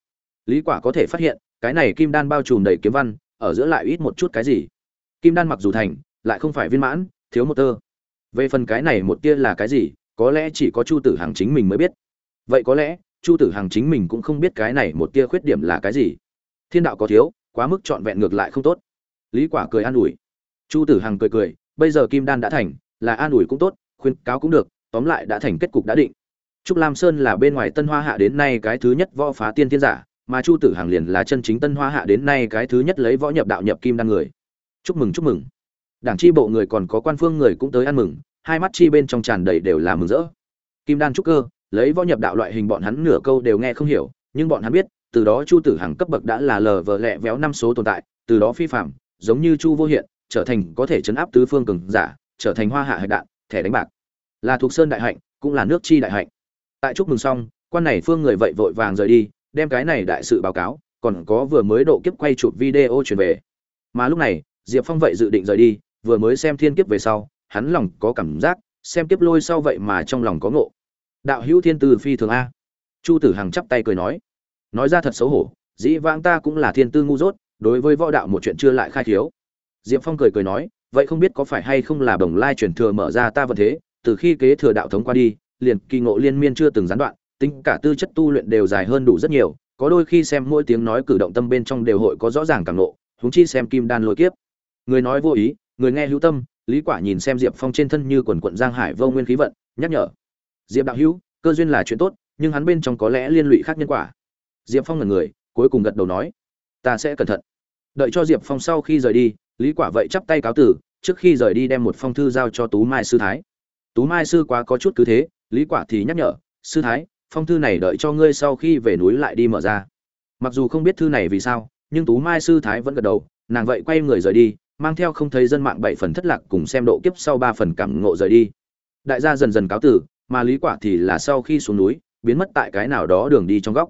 Lý quả có thể phát hiện, cái này kim đan bao trùm đầy kiếm văn, ở giữa lại ít một chút cái gì? Kim đan mặc dù thành, lại không phải viên mãn, thiếu một tơ. Về phần cái này một tia là cái gì, có lẽ chỉ có chu tử hằng chính mình mới biết. Vậy có lẽ, chu tử hằng chính mình cũng không biết cái này một tia khuyết điểm là cái gì thiên đạo có thiếu, quá mức trọn vẹn ngược lại không tốt. Lý quả cười an ủi. Chu tử hằng cười cười, bây giờ kim đan đã thành, là an ủi cũng tốt, khuyên cáo cũng được, tóm lại đã thành kết cục đã định. Trúc lam sơn là bên ngoài tân hoa hạ đến nay cái thứ nhất võ phá tiên thiên giả, mà chu tử hằng liền là chân chính tân hoa hạ đến nay cái thứ nhất lấy võ nhập đạo nhập kim đan người. Chúc mừng chúc mừng. Đảng tri bộ người còn có quan phương người cũng tới ăn mừng, hai mắt chi bên trong tràn đầy đều là mừng rỡ. Kim đan trúc cơ, lấy võ nhập đạo loại hình bọn hắn nửa câu đều nghe không hiểu, nhưng bọn hắn biết từ đó chu tử hằng cấp bậc đã là lờ vờ lẹ véo năm số tồn tại, từ đó phi phạm, giống như chu vô hiện, trở thành có thể chấn áp tứ phương cường giả, trở thành hoa hạ hạch đạn, thẻ đánh bạc. Là thuộc sơn đại hạnh, cũng là nước chi đại hạnh. Tại chúc mừng xong, quan này phương người vậy vội vàng rời đi, đem cái này đại sự báo cáo, còn có vừa mới độ kiếp quay chụp video truyền về. Mà lúc này, diệp phong vậy dự định rời đi, vừa mới xem thiên kiếp về sau, hắn lòng có cảm giác, xem kiếp lôi sau vậy mà trong lòng có ngộ. Đạo hữu thiên từ phi thường a. Chu tử hằng chắp tay cười nói nói ra thật xấu hổ, dĩ vãng ta cũng là thiên tư ngu dốt, đối với võ đạo một chuyện chưa lại khai thiếu diệp phong cười cười nói, vậy không biết có phải hay không là bồng lai truyền thừa mở ra ta vận thế, từ khi kế thừa đạo thống qua đi, liền kỳ ngộ liên miên chưa từng gián đoạn, tính cả tư chất tu luyện đều dài hơn đủ rất nhiều, có đôi khi xem mỗi tiếng nói cử động tâm bên trong đều hội có rõ ràng càng nộ húng chi xem kim đan lôi kiếp. Người nói vô ý, người nghe hữu tâm, lý quả nhìn xem diệp phong trên thân như quần quận giang hải vô nguyên khí vận, nhắc nhở. Diệp đạo hữu, cơ duyên là chuyện tốt, nhưng hắn bên trong có lẽ liên lụy khác nhân quả diệp phong ngẩn người, cuối cùng gật đầu nói, ta sẽ cẩn thận. Đợi cho diệp phong sau khi rời đi, lý quả vậy chắp tay cáo tử, trước khi rời đi đem một phong thư giao cho tú mai sư thái. Tú mai sư quá có chút cứ thế, lý quả thì nhắc nhở, sư thái, phong thư này đợi cho ngươi sau khi về núi lại đi mở ra. Mặc dù không biết thư này vì sao, nhưng tú mai sư thái vẫn gật đầu, nàng vậy quay người rời đi, mang theo không thấy dân mạng bảy phần thất lạc cùng xem độ kiếp sau ba phần cảm ngộ rời đi. Đại gia dần dần cáo tử, mà lý quả thì là sau khi xuống núi, biến mất tại cái nào đó đường đi trong góc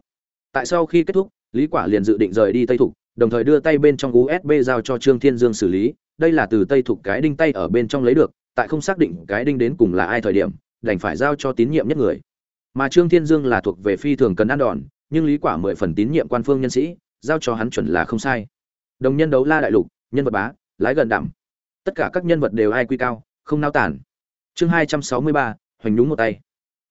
tại sau khi kết thúc, lý quả liền dự định rời đi tây thục, đồng thời đưa tay bên trong usb giao cho trương thiên dương xử lý. Đây là từ tây thục cái đinh tay ở bên trong lấy được, tại không xác định cái đinh đến cùng là ai thời điểm, đành phải giao cho tín nhiệm nhất người. Mà trương thiên dương là thuộc về phi thường cần ăn đòn, nhưng lý quả mười phần tín nhiệm quan phương nhân sĩ, giao cho hắn chuẩn là không sai. Đồng nhân đấu la đại lục, nhân vật bá, lái gần đảm tất cả các nhân vật đều ai quy cao, không nao tản. Chương hai trăm sáu mươi ba, hoành nhúng một tay.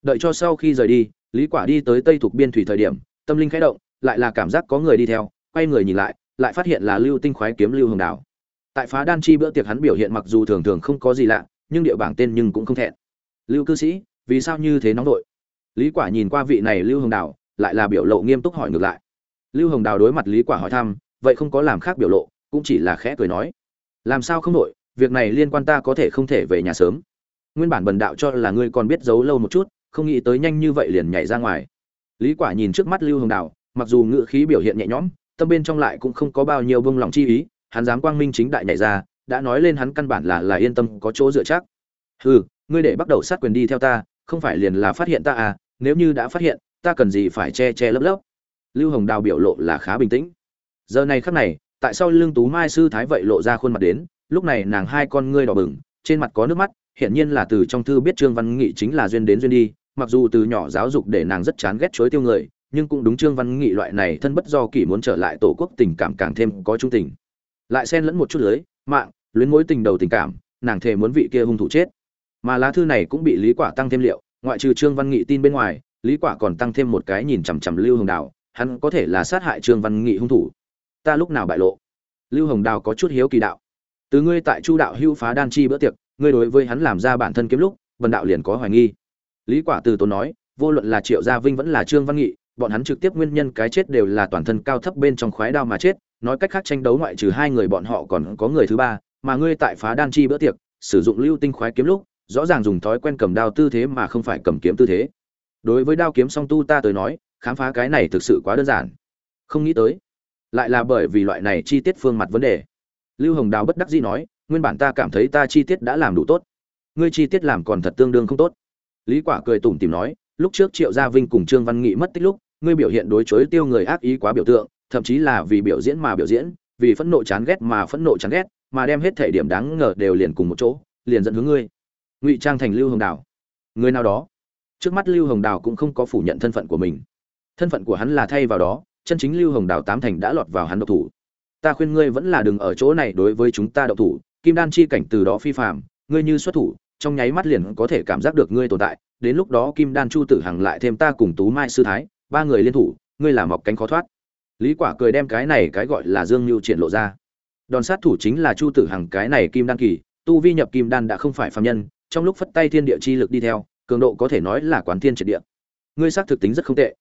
Đợi cho sau khi rời đi, lý quả đi tới tây thuộc biên thủy thời điểm tâm linh khẽ động, lại là cảm giác có người đi theo, quay người nhìn lại lại phát hiện là lưu tinh khoái kiếm lưu hồng Đào. tại phá đan chi bữa tiệc hắn biểu hiện mặc dù thường thường không có gì lạ, nhưng địa bảng tên nhưng cũng không thẹn. Lưu cư sĩ, vì sao như thế nóng đội? lý quả nhìn qua vị này lưu hồng đào, lại là biểu lộ nghiêm túc hỏi ngược lại. Lưu hồng đào đối mặt lý quả hỏi thăm, vậy không có làm khác biểu lộ, cũng chỉ là khẽ cười nói. Làm sao không đổi việc này liên quan ta có thể không thể về nhà sớm. Nguyên bản bần đạo cho là ngươi còn biết giấu lâu một chút, không nghĩ tới nhanh như vậy liền nhảy ra ngoài lý quả nhìn trước mắt lưu hồng đào, mặc dù ngựa khí biểu hiện nhẹ nhõm, tâm bên trong lại cũng không có bao nhiêu bông lòng chi ý, hắn dám quang minh chính đại nhảy ra, đã nói lên hắn căn bản là là yên tâm, có chỗ dựa chắc. Hừ, ngươi để bắt đầu sát quyền đi theo ta, không phải liền là phát hiện ta à nếu như đã phát hiện, ta cần gì phải che che lấp lấp. Lưu hồng đào biểu lộ là khá bình tĩnh. Giờ này khắc này, tại sao lương tú mai sư thái vậy lộ ra khuôn mặt đến, lúc này nàng hai con ngươi đỏ bừng, trên mặt có nước mắt, hiển nhiên là từ trong thư biết trương văn nghị chính là duyên đến duyên đi mặc dù từ nhỏ giáo dục để nàng rất chán ghét chối tiêu người, nhưng cũng đúng trương văn nghị loại này thân bất do kỷ muốn trở lại tổ quốc tình cảm càng thêm có trung tình. Lại xen lẫn một chút lưới, mạng, luyến mối tình đầu tình cảm, nàng thề muốn vị kia hung thủ chết. Mà lá thư này cũng bị lý quả tăng thêm liệu, ngoại trừ trương văn nghị tin bên ngoài, lý quả còn tăng thêm một cái nhìn chằm chằm lưu hồng đào, hắn có thể là sát hại trương văn nghị hung thủ. Ta lúc nào bại lộ? Lưu hồng đào có chút hiếu kỳ đạo. Từ ngươi tại chu đạo hưu phá đan chi bữa tiệc, ngươi đối với hắn làm ra bản thân kiếm lúc, vân đạo liền có hoài nghi lý quả từ tốn nói, vô luận là triệu gia vinh vẫn là trương văn nghị, bọn hắn trực tiếp nguyên nhân cái chết đều là toàn thân cao thấp bên trong khoái đao mà chết, nói cách khác tranh đấu ngoại trừ hai người bọn họ còn có người thứ ba, mà ngươi tại phá đan chi bữa tiệc, sử dụng lưu tinh khoái kiếm lúc, rõ ràng dùng thói quen cầm đao tư thế mà không phải cầm kiếm tư thế. Đối với đao kiếm song tu ta tới nói, khám phá cái này thực sự quá đơn giản. Không nghĩ tới, lại là bởi vì loại này chi tiết phương mặt vấn đề. Lưu hồng đào bất đắc dĩ nói, nguyên bản ta cảm thấy ta chi tiết đã làm đủ tốt. Ngươi chi tiết làm còn thật tương đương không tốt lý quả cười tủm tỉm nói lúc trước triệu gia vinh cùng trương văn nghị mất tích lúc ngươi biểu hiện đối chối tiêu người ác ý quá biểu tượng thậm chí là vì biểu diễn mà biểu diễn vì phẫn nộ chán ghét mà phẫn nộ chán ghét mà đem hết thể điểm đáng ngờ đều liền cùng một chỗ liền dẫn hướng ngươi. Ngụy trang thành lưu hồng đào. Người nào đó? Trước mắt lưu hồng đào cũng không có phủ nhận thân phận của mình. Thân phận của hắn là thay vào đó chân chính lưu hồng đào tám thành đã lọt vào hắn độc thủ. Ta khuyên ngươi vẫn là đừng ở chỗ này đối với chúng ta độc thủ kim đan chi cảnh từ đó phi phàm, ngươi như xuất thủ trong nháy mắt liền có thể cảm giác được ngươi tồn tại, đến lúc đó kim đan chu tử hằng lại thêm ta cùng tú mai sư thái, ba người liên thủ, ngươi là mọc cánh khó thoát. Lý quả cười đem cái này cái gọi là dương lưu triển lộ ra. Đòn sát thủ chính là chu tử hằng cái này kim đan kỳ, tu vi nhập kim đan đã không phải phàm nhân, trong lúc phất tay thiên địa chi lực đi theo, cường độ có thể nói là quán thiên triệt địa. Ngươi xác thực tính rất không tệ.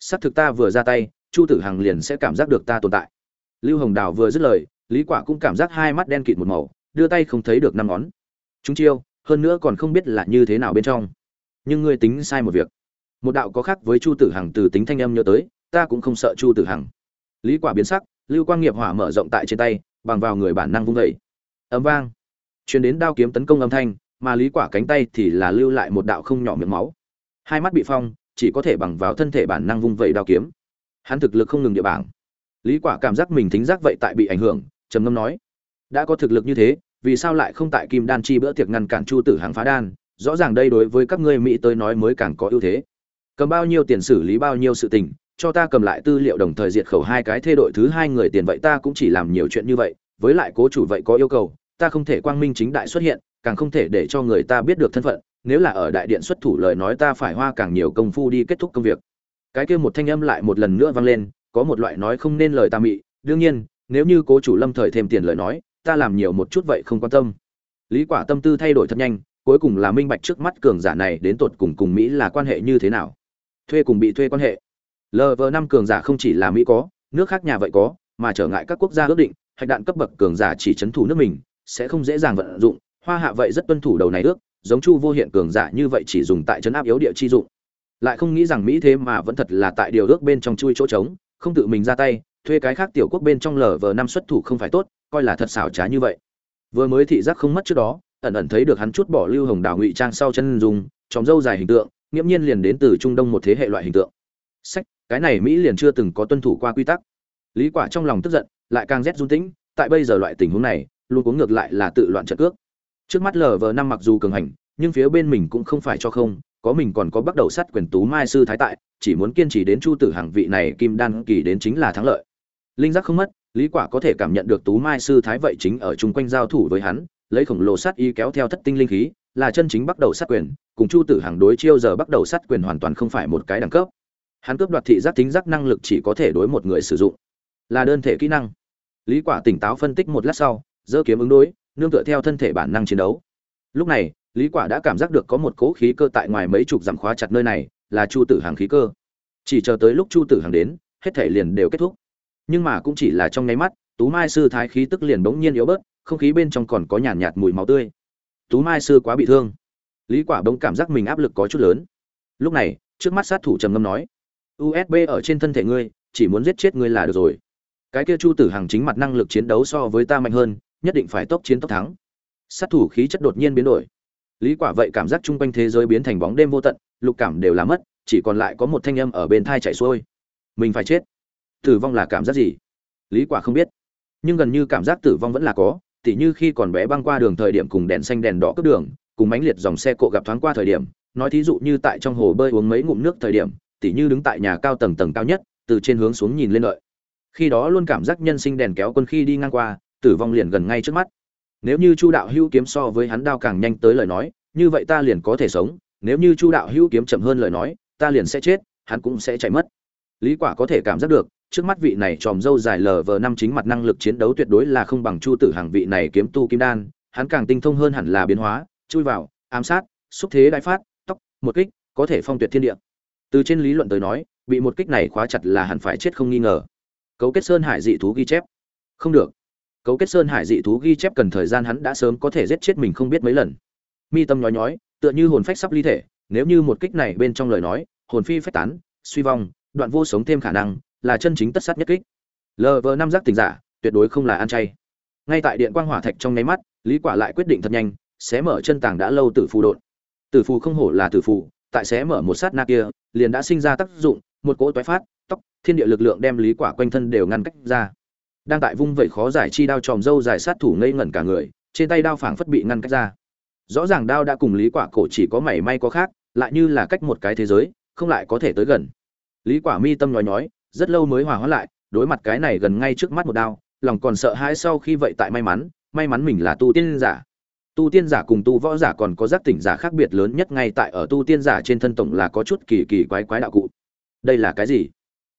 Xác thực ta vừa ra tay, chu tử hằng liền sẽ cảm giác được ta tồn tại. Lưu hồng đào vừa dứt lời, lý quả cũng cảm giác hai mắt đen kịt một màu, đưa tay không thấy được năm ngón. Chúng chiêu hơn nữa còn không biết là như thế nào bên trong. Nhưng ngươi tính sai một việc. Một đạo có khác với chu tử hằng từ tính thanh âm nhớ tới, ta cũng không sợ chu tử hằng. Lý quả biến sắc, lưu quang nghiệp hỏa mở rộng tại trên tay, bằng vào người bản năng vung dậy. Ấm vang. Truyền đến đao kiếm tấn công âm thanh, mà lý quả cánh tay thì là lưu lại một đạo không nhỏ miệng máu. Hai mắt bị phong, chỉ có thể bằng vào thân thể bản năng vung vẩy đao kiếm. Hắn thực lực không ngừng địa bảng. Lý quả cảm giác mình thính giác vậy tại bị ảnh hưởng, trầm ngâm nói, đã có thực lực như thế vì sao lại không tại kim đan chi bữa tiệc ngăn cản chu tử hàng phá đan? Rõ ràng đây đối với các ngươi mỹ tới nói mới càng có ưu thế. Cầm bao nhiêu tiền xử lý bao nhiêu sự tình, cho ta cầm lại tư liệu đồng thời diệt khẩu hai cái thê đội thứ hai người tiền vậy ta cũng chỉ làm nhiều chuyện như vậy. Với lại cố chủ vậy có yêu cầu, ta không thể quang minh chính đại xuất hiện, càng không thể để cho người ta biết được thân phận. Nếu là ở đại điện xuất thủ lời nói ta phải hoa càng nhiều công phu đi kết thúc công việc. Cái kia một thanh âm lại một lần nữa vang lên, có một loại nói không nên lời ta mị. Đương nhiên, nếu như cố chủ lâm thời thêm tiền lời nói ta làm nhiều một chút vậy không quan tâm. Lý quả tâm tư thay đổi thật nhanh, cuối cùng là minh bạch trước mắt cường giả này đến tột cùng cùng mỹ là quan hệ như thế nào. Thuê cùng bị thuê quan hệ. Lv năm cường giả không chỉ là mỹ có, nước khác nhà vậy có, mà trở ngại các quốc gia ước định, hạch đạn cấp bậc cường giả chỉ trấn thủ nước mình, sẽ không dễ dàng vận dụng. Hoa hạ vậy rất tuân thủ đầu này ước, giống chu vô hiện cường giả như vậy chỉ dùng tại trấn áp yếu địa chi dụng. Lại không nghĩ rằng mỹ thế mà vẫn thật là tại điều ước bên trong chui chỗ trống, không tự mình ra tay, thuê cái khác tiểu quốc bên trong lờ vờ năm xuất thủ không phải tốt coi là thật xảo trá như vậy. Vừa mới thị giác không mất trước đó, ẩn ẩn thấy được hắn chút bỏ lưu hồng đào ngụy trang sau chân dùng tròng dâu dài hình tượng, nghiễm nhiên liền đến từ trung đông một thế hệ loại hình tượng. Sách, cái này mỹ liền chưa từng có tuân thủ qua quy tắc. Lý quả trong lòng tức giận, lại càng rét run tĩnh, tại bây giờ loại tình huống này, luôn cuống ngược lại là tự loạn trận cước. Trước mắt lờ vờ năm mặc dù cường hành, nhưng phía bên mình cũng không phải cho không, có mình còn có bắt đầu sát quyền tú mai sư thái tại, chỉ muốn kiên trì đến chu tử hàng vị này, kim đan kỳ đến chính là thắng lợi. Linh giác không mất lý quả có thể cảm nhận được tú mai sư thái vậy chính ở chung quanh giao thủ với hắn, lấy khổng lồ sát y kéo theo thất tinh linh khí, là chân chính bắt đầu sát quyền, cùng chu tử hàng đối chiêu giờ bắt đầu sát quyền hoàn toàn không phải một cái đẳng cấp. Hắn cướp đoạt thị giác tính giác năng lực chỉ có thể đối một người sử dụng, là đơn thể kỹ năng. Lý quả tỉnh táo phân tích một lát sau, giơ kiếm ứng đối, nương tựa theo thân thể bản năng chiến đấu. Lúc này, lý quả đã cảm giác được có một cỗ khí cơ tại ngoài mấy chục dặm khóa chặt nơi này, là chu tử hàng khí cơ. Chỉ chờ tới lúc chu tử hàng đến, hết thể liền đều kết thúc nhưng mà cũng chỉ là trong nháy mắt tú mai sư thái khí tức liền bỗng nhiên yếu bớt không khí bên trong còn có nhàn nhạt, nhạt mùi máu tươi. Tú mai sư quá bị thương. Lý quả bỗng cảm giác mình áp lực có chút lớn. Lúc này trước mắt sát thủ trầm ngâm nói usb ở trên thân thể ngươi chỉ muốn giết chết ngươi là được rồi. Cái kia chu tử hàng chính mặt năng lực chiến đấu so với ta mạnh hơn nhất định phải tốc chiến tốc thắng. Sát thủ khí chất đột nhiên biến đổi. Lý quả vậy cảm giác chung quanh thế giới biến thành bóng đêm vô tận lục cảm đều là mất chỉ còn lại có một thanh âm ở bên thai chạy xuôi. Mình phải chết tử vong là cảm giác gì? Lý quả không biết. Nhưng gần như cảm giác tử vong vẫn là có, tỉ như khi còn bé băng qua đường thời điểm cùng đèn xanh đèn đỏ cướp đường, cùng mãnh liệt dòng xe cộ gặp thoáng qua thời điểm, nói thí dụ như tại trong hồ bơi uống mấy ngụm nước thời điểm, tỉ như đứng tại nhà cao tầng tầng cao nhất, từ trên hướng xuống nhìn lên lợi. Khi đó luôn cảm giác nhân sinh đèn kéo quân khi đi ngang qua, tử vong liền gần ngay trước mắt. Nếu như chu đạo hữu kiếm so với hắn đao càng nhanh tới lời nói, như vậy ta liền có thể sống, nếu như chu đạo hữu kiếm chậm hơn lời nói, ta liền sẽ chết, hắn cũng sẽ chạy mất. Lý quả có thể cảm giác được trước mắt vị này tròm dâu dài lờ vờ năm chính mặt năng lực chiến đấu tuyệt đối là không bằng chu tử hàng vị này kiếm tu kim đan, hắn càng tinh thông hơn hẳn là biến hóa, chui vào, ám sát, xúc thế đại phát, tóc, một kích, có thể phong tuyệt thiên địa. Từ trên lý luận tới nói, bị một kích này khóa chặt là hẳn phải chết không nghi ngờ. Cấu kết sơn hải dị thú ghi chép. Không được. Cấu kết sơn hải dị thú ghi chép cần thời gian hắn đã sớm có thể giết chết mình không biết mấy lần. Mi tâm nhói nhói, tựa như hồn phách sắp ly thể, nếu như một kích này bên trong lời nói, hồn phi phách tán, suy vong, đoạn vô sống thêm khả năng là chân chính tất sát nhất kích. Lv năm giác tình giả, tuyệt đối không là ăn chay. Ngay tại điện quang hỏa thạch trong nháy mắt, lý quả lại quyết định thật nhanh, xé mở chân tàng đã lâu tử phù đột tử phù không hổ là tử phù, tại xé mở một sát na kia, liền đã sinh ra tác dụng, một cỗ toái phát, tóc, thiên địa lực lượng đem lý quả quanh thân đều ngăn cách ra. Đang tại vung vẩy khó giải chi đao tròm dâu dài sát thủ ngây ngẩn cả người, trên tay đao phảng phất bị ngăn cách ra. Rõ ràng đao đã cùng lý quả cổ chỉ có mảy may có khác, lại như là cách một cái thế giới, không lại có thể tới gần. Lý quả mi tâm nói nói rất lâu mới hòa hóa lại, đối mặt cái này gần ngay trước mắt một đao, lòng còn sợ hãi sau khi vậy tại may mắn may mắn mình là tu tiên giả. Tu tiên giả cùng tu võ giả còn có giác tỉnh giả khác biệt lớn nhất ngay tại ở tu tiên giả trên thân tổng là có chút kỳ kỳ quái quái đạo cụ. Đây là cái gì?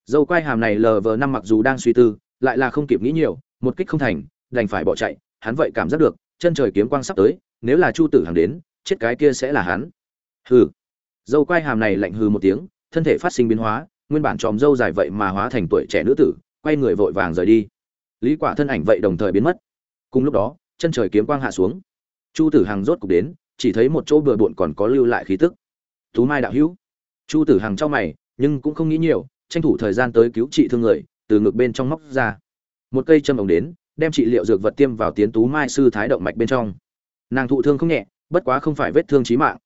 Dâu quai hàm này lờ vờ năm mặc dù đang suy tư, lại là không kịp nghĩ nhiều, một kích không thành, đành phải bỏ chạy, hắn vậy cảm giác được, chân trời kiếm quang sắp tới, nếu là chu tử hàng đến, chết cái kia sẽ là hắn. Hừ. Dâu quai hàm này lạnh hừ một tiếng, thân thể phát sinh biến hóa nguyên bản tròm dâu dài vậy mà hóa thành tuổi trẻ nữ tử, quay người vội vàng rời đi. Lý quả thân ảnh vậy đồng thời biến mất. Cùng lúc đó, chân trời kiếm quang hạ xuống. Chu tử hằng rốt cục đến, chỉ thấy một chỗ bừa bộn còn có lưu lại khí tức. Tú mai đạo hữu. Chu tử hằng cho mày, nhưng cũng không nghĩ nhiều, tranh thủ thời gian tới cứu trị thương người, từ ngực bên trong móc ra. Một cây châm ống đến, đem trị liệu dược vật tiêm vào tiến tú mai sư thái động mạch bên trong. Nàng thụ thương không nhẹ, bất quá không phải vết thương chí mạng.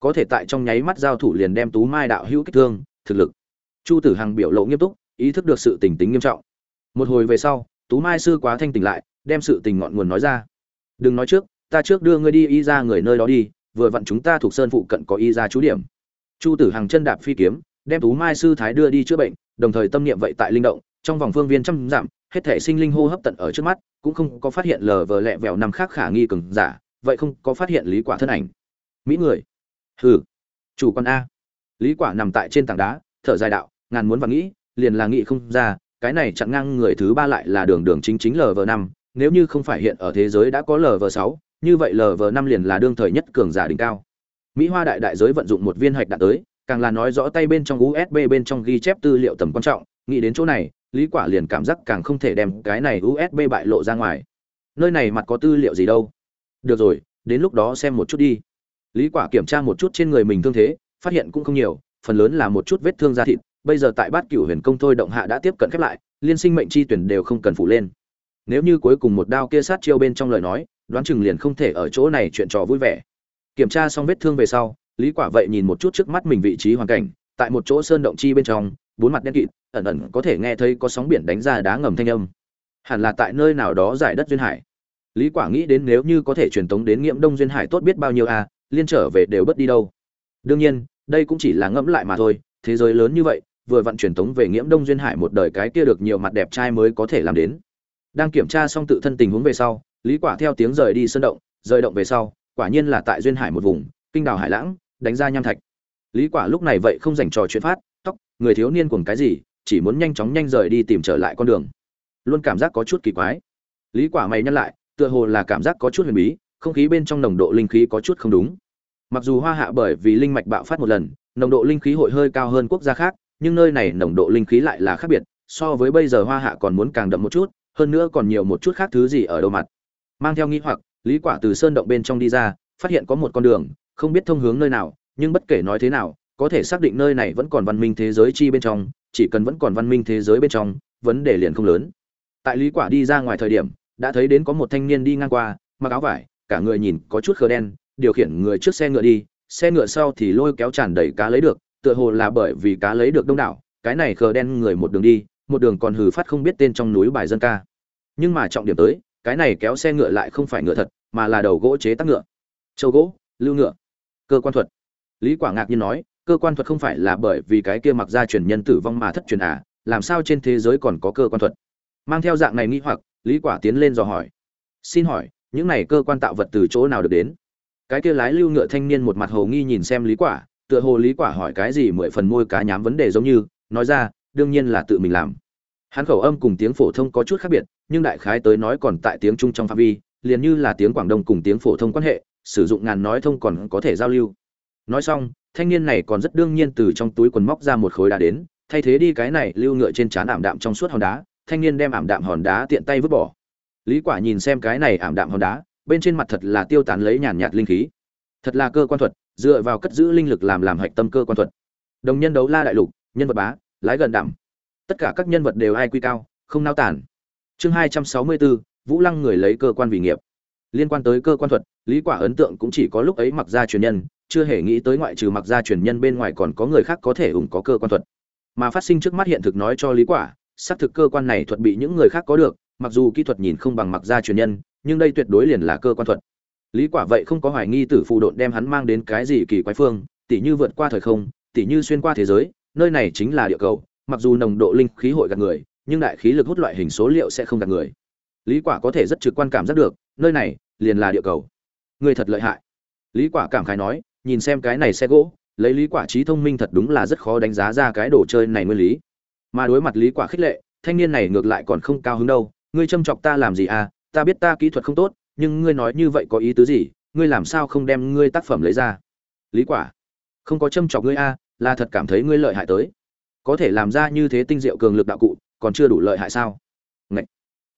Có thể tại trong nháy mắt giao thủ liền đem tú mai đạo hữu kích thương, thực lực chu tử hằng biểu lộ nghiêm túc, ý thức được sự tình tính nghiêm trọng. Một hồi về sau, tú mai sư quá thanh tỉnh lại, đem sự tình ngọn nguồn nói ra. Đừng nói trước, ta trước đưa ngươi đi y ra người nơi đó đi, vừa vặn chúng ta thuộc sơn phụ cận có y ra chú điểm. Chu tử hằng chân đạp phi kiếm, đem tú mai sư thái đưa đi chữa bệnh, đồng thời tâm niệm vậy tại linh động, trong vòng phương viên trăm dặm, hết thể sinh linh hô hấp tận ở trước mắt, cũng không có phát hiện lờ vờ lẹ vẹo nằm khác khả nghi cường giả, vậy không có phát hiện lý quả thân ảnh. Mỹ người. Hừ, chủ quan a. Lý quả nằm tại trên tảng đá thở dài đạo, ngàn muốn và nghĩ, liền là nghĩ không ra, cái này chặn ngang người thứ ba lại là đường đường chính chính lv năm, nếu như không phải hiện ở thế giới đã có lv sáu, như vậy lv năm liền là đương thời nhất cường giả đỉnh cao. Mỹ hoa đại đại giới vận dụng một viên hạch đạn tới, càng là nói rõ tay bên trong usb bên trong ghi chép tư liệu tầm quan trọng, nghĩ đến chỗ này, lý quả liền cảm giác càng không thể đem cái này usb bại lộ ra ngoài. Nơi này mặt có tư liệu gì đâu? Được rồi, đến lúc đó xem một chút đi. Lý quả kiểm tra một chút trên người mình thương thế, phát hiện cũng không nhiều phần lớn là một chút vết thương da thịt, bây giờ tại bát cửu huyền công thôi động hạ đã tiếp cận khép lại, liên sinh mệnh chi tuyển đều không cần phụ lên. Nếu như cuối cùng một đao kia sát chiêu bên trong lời nói, đoán chừng liền không thể ở chỗ này chuyện trò vui vẻ. Kiểm tra xong vết thương về sau, lý quả vậy nhìn một chút trước mắt mình vị trí hoàn cảnh, tại một chỗ sơn động chi bên trong, bốn mặt đen kịt, ẩn ẩn có thể nghe thấy có sóng biển đánh ra đá ngầm thanh âm. Hẳn là tại nơi nào đó giải đất duyên hải. Lý quả nghĩ đến nếu như có thể truyền tống đến nghiệm đông duyên hải tốt biết bao nhiêu à liên trở về đều bất đi đâu. Đương nhiên đây cũng chỉ là ngẫm lại mà thôi, thế giới lớn như vậy, vừa vận chuyển tống về nghiễm đông duyên hải một đời cái kia được nhiều mặt đẹp trai mới có thể làm đến. Đang kiểm tra xong tự thân tình huống về sau, lý quả theo tiếng rời đi sơn động, rời động về sau, quả nhiên là tại duyên hải một vùng, kinh đảo hải lãng, đánh ra nham thạch. Lý quả lúc này vậy không dành trò chuyện phát, tóc, người thiếu niên cuồng cái gì, chỉ muốn nhanh chóng nhanh rời đi tìm trở lại con đường. Luôn cảm giác có chút kỳ quái. Lý quả mày nhăn lại, tựa hồ là cảm giác có chút huyền bí, không khí bên trong nồng độ linh khí có chút không đúng mặc dù hoa hạ bởi vì linh mạch bạo phát một lần, nồng độ linh khí hội hơi cao hơn quốc gia khác, nhưng nơi này nồng độ linh khí lại là khác biệt, so với bây giờ hoa hạ còn muốn càng đậm một chút, hơn nữa còn nhiều một chút khác thứ gì ở đầu mặt. Mang theo nghi hoặc, lý quả từ sơn động bên trong đi ra, phát hiện có một con đường, không biết thông hướng nơi nào, nhưng bất kể nói thế nào, có thể xác định nơi này vẫn còn văn minh thế giới chi bên trong, chỉ cần vẫn còn văn minh thế giới bên trong, vấn đề liền không lớn. Tại lý quả đi ra ngoài thời điểm, đã thấy đến có một thanh niên đi ngang qua, mặc áo vải, cả người nhìn có chút khờ đen điều khiển người trước xe ngựa đi, xe ngựa sau thì lôi kéo tràn đầy cá lấy được, tựa hồ là bởi vì cá lấy được đông đảo, cái này khờ đen người một đường đi, một đường còn hừ phát không biết tên trong núi bài dân ca. Nhưng mà trọng điểm tới, cái này kéo xe ngựa lại không phải ngựa thật, mà là đầu gỗ chế tác ngựa. Châu gỗ, lưu ngựa. Cơ quan thuật. Lý quả ngạc nhiên nói, cơ quan thuật không phải là bởi vì cái kia mặc ra truyền nhân tử vong mà thất truyền à làm sao trên thế giới còn có cơ quan thuật? Mang theo dạng này nghi hoặc, lý quả tiến lên dò hỏi. Xin hỏi, những này cơ quan tạo vật từ chỗ nào được đến? Cái kia lái lưu ngựa thanh niên một mặt hồ nghi nhìn xem lý quả, tựa hồ lý quả hỏi cái gì mười phần môi cá nhám vấn đề giống như, nói ra, đương nhiên là tự mình làm. Hắn khẩu âm cùng tiếng phổ thông có chút khác biệt, nhưng đại khái tới nói còn tại tiếng trung trong phạm vi, liền như là tiếng quảng đông cùng tiếng phổ thông quan hệ, sử dụng ngàn nói thông còn có thể giao lưu. Nói xong, thanh niên này còn rất đương nhiên từ trong túi quần móc ra một khối đá đến, thay thế đi cái này lưu ngựa trên trán ảm đạm trong suốt hòn đá, thanh niên đem ảm đạm hòn đá tiện tay vứt bỏ. Lý quả nhìn xem cái này ảm đạm hòn đá bên trên mặt thật là tiêu tán lấy nhàn nhạt linh khí. Thật là cơ quan thuật dựa vào cất giữ linh lực làm làm hạch tâm cơ quan thuật. Đồng nhân đấu la đại lục nhân vật bá lái gần đảm, tất cả các nhân vật đều ai quy cao không nao tản. Chương hai trăm sáu mươi bốn vũ lăng người lấy cơ quan vì nghiệp. Liên quan tới cơ quan thuật lý quả ấn tượng cũng chỉ có lúc ấy mặc ra truyền nhân chưa hề nghĩ tới ngoại trừ mặc ra truyền nhân bên ngoài còn có người khác có thể ủng có cơ quan thuật. Mà phát sinh trước mắt hiện thực nói cho lý quả xác thực cơ quan này thuật bị những người khác có được mặc dù kỹ thuật nhìn không bằng mặc ra truyền nhân nhưng đây tuyệt đối liền là cơ quan thuật. Lý quả vậy không có hoài nghi tử phù độn đem hắn mang đến cái gì kỳ quái phương tỷ như vượt qua thời không tỷ như xuyên qua thế giới, nơi này chính là địa cầu, mặc dù nồng độ linh khí hội gạt người, nhưng đại khí lực hút loại hình số liệu sẽ không gạt người. Lý quả có thể rất trực quan cảm giác được, nơi này liền là địa cầu. Người thật lợi hại. Lý quả cảm khái nói, nhìn xem cái này xe gỗ, lấy lý quả trí thông minh thật đúng là rất khó đánh giá ra cái đồ chơi này nguyên lý. Mà đối mặt lý quả khích lệ, thanh niên này ngược lại còn không cao hứng đâu, ngươi châm chọc ta làm gì à? Ta biết ta kỹ thuật không tốt, nhưng ngươi nói như vậy có ý tứ gì? Ngươi làm sao không đem ngươi tác phẩm lấy ra? Lý quả, không có châm chọc ngươi a, là thật cảm thấy ngươi lợi hại tới. Có thể làm ra như thế tinh diệu cường lực đạo cụ, còn chưa đủ lợi hại sao? Ngậy.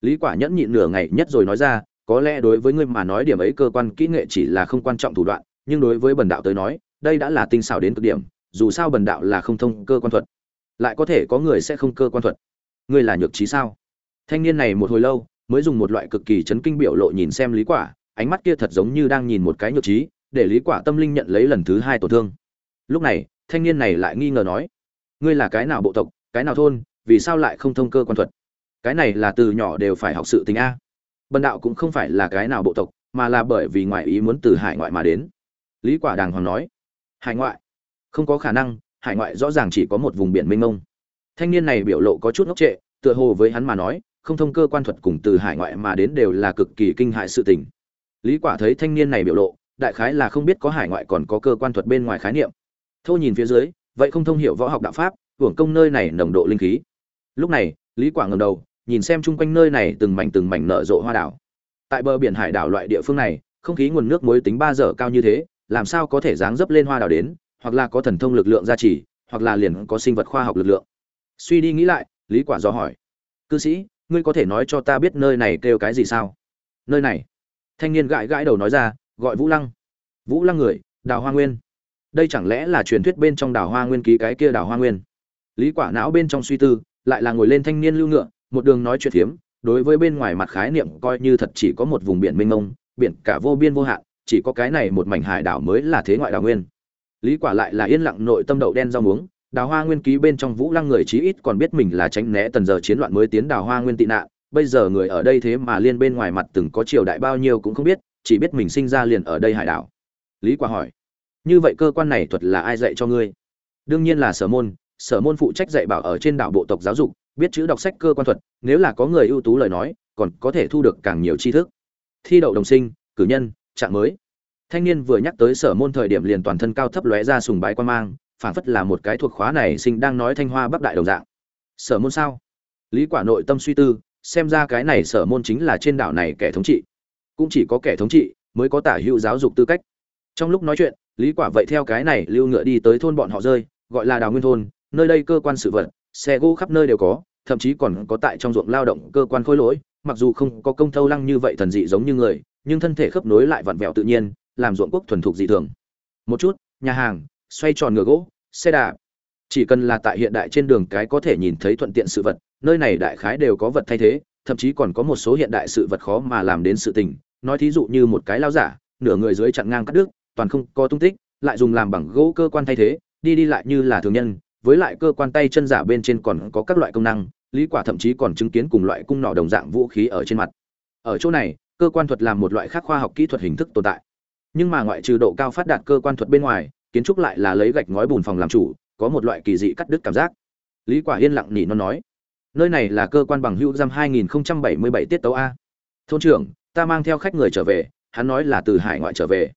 lý quả nhẫn nhịn nửa ngày nhất rồi nói ra, có lẽ đối với ngươi mà nói điểm ấy cơ quan kỹ nghệ chỉ là không quan trọng thủ đoạn, nhưng đối với bần đạo tới nói, đây đã là tinh xảo đến cực điểm, dù sao bần đạo là không thông cơ quan thuật. Lại có thể có người sẽ không cơ quan thuật. Ngươi là nhược trí sao? Thanh niên này một hồi lâu mới dùng một loại cực kỳ chấn kinh biểu lộ nhìn xem lý quả, ánh mắt kia thật giống như đang nhìn một cái nhược trí, để lý quả tâm linh nhận lấy lần thứ hai tổn thương. Lúc này, thanh niên này lại nghi ngờ nói, ngươi là cái nào bộ tộc, cái nào thôn, vì sao lại không thông cơ quan thuật? Cái này là từ nhỏ đều phải học sự tình a. Bần đạo cũng không phải là cái nào bộ tộc, mà là bởi vì ngoại ý muốn từ hải ngoại mà đến. Lý quả đàng hoàng nói, hải ngoại? Không có khả năng, hải ngoại rõ ràng chỉ có một vùng biển mênh mông. Thanh niên này biểu lộ có chút ngốc trệ, tựa hồ với hắn mà nói không thông cơ quan thuật cùng từ hải ngoại mà đến đều là cực kỳ kinh hại sự tình. Lý quả thấy thanh niên này biểu lộ, đại khái là không biết có hải ngoại còn có cơ quan thuật bên ngoài khái niệm. Thô nhìn phía dưới, vậy không thông hiểu võ học đạo pháp, hưởng công nơi này nồng độ linh khí. Lúc này, lý quả ngẩng đầu, nhìn xem chung quanh nơi này từng mảnh từng mảnh nở rộ hoa đảo. Tại bờ biển hải đảo loại địa phương này, không khí nguồn nước muối tính 3 giờ cao như thế, làm sao có thể dáng dấp lên hoa đảo đến, hoặc là có thần thông lực lượng gia trì, hoặc là liền có sinh vật khoa học lực lượng. Suy đi nghĩ lại, lý quả do hỏi. Cư sĩ ngươi có thể nói cho ta biết nơi này kêu cái gì sao? Nơi này. Thanh niên gãi gãi đầu nói ra, gọi vũ lăng. Vũ lăng người, đào hoa nguyên. Đây chẳng lẽ là truyền thuyết bên trong đào hoa nguyên ký cái kia đào hoa nguyên? Lý quả não bên trong suy tư, lại là ngồi lên thanh niên lưu ngựa, một đường nói chuyện thiếm, đối với bên ngoài mặt khái niệm coi như thật chỉ có một vùng biển mênh mông, biển cả vô biên vô hạn, chỉ có cái này một mảnh hải đảo mới là thế ngoại đào nguyên. Lý quả lại là yên lặng nội tâm đậu đen rau muống đào hoa nguyên ký bên trong vũ lăng người chí ít còn biết mình là tránh né tần giờ chiến loạn mới tiến đào hoa nguyên tị nạn. Bây giờ người ở đây thế mà liên bên ngoài mặt từng có triều đại bao nhiêu cũng không biết, chỉ biết mình sinh ra liền ở đây hải đảo. Lý quả hỏi, như vậy cơ quan này thuật là ai dạy cho ngươi? Đương nhiên là sở môn. Sở môn phụ trách dạy bảo ở trên đảo bộ tộc giáo dục, biết chữ đọc sách cơ quan thuật, nếu là có người ưu tú lời nói, còn có thể thu được càng nhiều tri thức. Thi đậu đồng sinh, cử nhân, trạng mới. Thanh niên vừa nhắc tới sở môn thời điểm liền toàn thân cao thấp lóe ra sùng bái quan mang phảng phất là một cái thuộc khóa này sinh đang nói thanh hoa bắc đại đồng dạng. Sở môn sao? Lý quả nội tâm suy tư, xem ra cái này sở môn chính là trên đảo này kẻ thống trị. Cũng chỉ có kẻ thống trị mới có tả hữu giáo dục tư cách. Trong lúc nói chuyện, lý quả vậy theo cái này lưu ngựa đi tới thôn bọn họ rơi, gọi là đào nguyên thôn, nơi đây cơ quan sự vật, xe gỗ khắp nơi đều có, thậm chí còn có tại trong ruộng lao động cơ quan khối lỗi, mặc dù không có công thâu lăng như vậy thần dị giống như người, nhưng thân thể khớp nối lại vặn vẹo tự nhiên, làm ruộng quốc thuần thục dị thường. Một chút, nhà hàng xoay tròn ngựa gỗ, xe đạp. Chỉ cần là tại hiện đại trên đường cái có thể nhìn thấy thuận tiện sự vật, nơi này đại khái đều có vật thay thế, thậm chí còn có một số hiện đại sự vật khó mà làm đến sự tình. Nói thí dụ như một cái lao giả, nửa người dưới chặn ngang cắt đứt, toàn không có tung tích, lại dùng làm bằng gỗ cơ quan thay thế, đi đi lại như là thường nhân, với lại cơ quan tay chân giả bên trên còn có các loại công năng, lý quả thậm chí còn chứng kiến cùng loại cung nỏ đồng dạng vũ khí ở trên mặt. Ở chỗ này, cơ quan thuật làm một loại khác khoa học kỹ thuật hình thức tồn tại. Nhưng mà ngoại trừ độ cao phát đạt cơ quan thuật bên ngoài kiến trúc lại là lấy gạch ngói bùn phòng làm chủ, có một loại kỳ dị cắt đứt cảm giác. Lý quả yên lặng nỉ nó nói, nơi này là cơ quan bằng hữu giam 2077 tiết tấu a. Thôn trưởng, ta mang theo khách người trở về, hắn nói là từ hải ngoại trở về.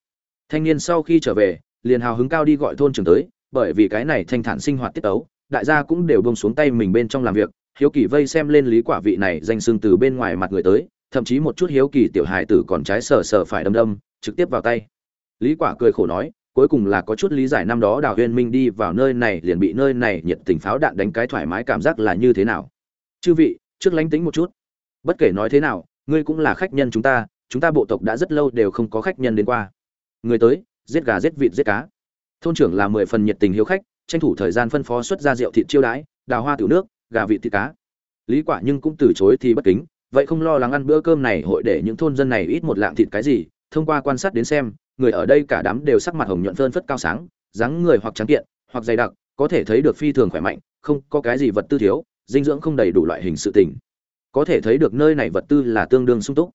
Thanh niên sau khi trở về, liền hào hứng cao đi gọi thôn trưởng tới, bởi vì cái này thanh thản sinh hoạt tiết tấu, đại gia cũng đều buông xuống tay mình bên trong làm việc, hiếu kỳ vây xem lên lý quả vị này danh xương từ bên ngoài mặt người tới, thậm chí một chút hiếu kỳ tiểu hài tử còn trái sờ sờ phải đâm đâm, trực tiếp vào tay. Lý quả cười khổ nói cuối cùng là có chút lý giải năm đó đào huyên minh đi vào nơi này liền bị nơi này nhiệt tình pháo đạn đánh cái thoải mái cảm giác là như thế nào. Chư vị, trước lánh tính một chút. Bất kể nói thế nào, ngươi cũng là khách nhân chúng ta chúng ta bộ tộc đã rất lâu đều không có khách nhân đến qua. Người tới, giết gà giết vịt giết cá. Thôn trưởng là mười phần nhiệt tình hiếu khách, tranh thủ thời gian phân phó xuất ra rượu thịt chiêu đãi, đào hoa tiểu nước, gà vịt thịt cá. Lý quả nhưng cũng từ chối thì bất kính, vậy không lo lắng ăn bữa cơm này hội để những thôn dân này ít một lạng thịt cái gì, thông qua quan sát đến xem người ở đây cả đám đều sắc mặt hồng nhuận phơn phất cao sáng, dáng người hoặc trắng kiện, hoặc dày đặc, có thể thấy được phi thường khỏe mạnh, không có cái gì vật tư thiếu, dinh dưỡng không đầy đủ loại hình sự tình. Có thể thấy được nơi này vật tư là tương đương sung túc.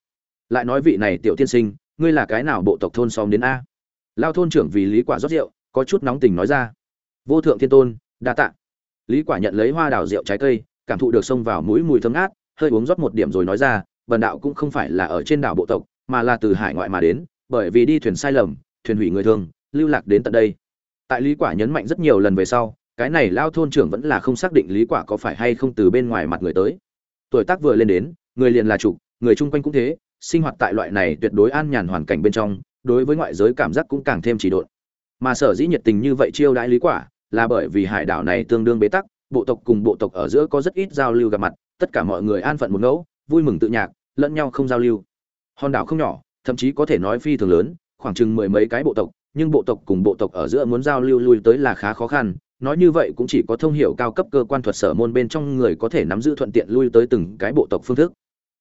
Lại nói vị này tiểu tiên sinh, ngươi là cái nào bộ tộc thôn xóm đến a? Lao thôn trưởng vì lý quả rót rượu, có chút nóng tình nói ra. Vô thượng thiên tôn, đa tạ. Lý quả nhận lấy hoa đào rượu trái cây, cảm thụ được xông vào mũi mùi thơm ngát, hơi uống rót một điểm rồi nói ra, bần đạo cũng không phải là ở trên đảo bộ tộc, mà là từ hải ngoại mà đến bởi vì đi thuyền sai lầm, thuyền hủy người thương lưu lạc đến tận đây. Tại lý quả nhấn mạnh rất nhiều lần về sau, cái này lao thôn trưởng vẫn là không xác định lý quả có phải hay không từ bên ngoài mặt người tới. Tuổi tác vừa lên đến, người liền là chủ, người chung quanh cũng thế, sinh hoạt tại loại này tuyệt đối an nhàn hoàn cảnh bên trong, đối với ngoại giới cảm giác cũng càng thêm chỉ độn. Mà sở dĩ nhiệt tình như vậy chiêu đãi lý quả, là bởi vì hải đảo này tương đương bế tắc, bộ tộc cùng bộ tộc ở giữa có rất ít giao lưu gặp mặt, tất cả mọi người an phận một ngẫu, vui mừng tự nhạc, lẫn nhau không giao lưu. Hòn đảo không nhỏ thậm chí có thể nói phi thường lớn, khoảng chừng mười mấy cái bộ tộc, nhưng bộ tộc cùng bộ tộc ở giữa muốn giao lưu lui tới là khá khó khăn. Nói như vậy cũng chỉ có thông hiểu cao cấp cơ quan thuật sở môn bên trong người có thể nắm giữ thuận tiện lui tới từng cái bộ tộc phương thức.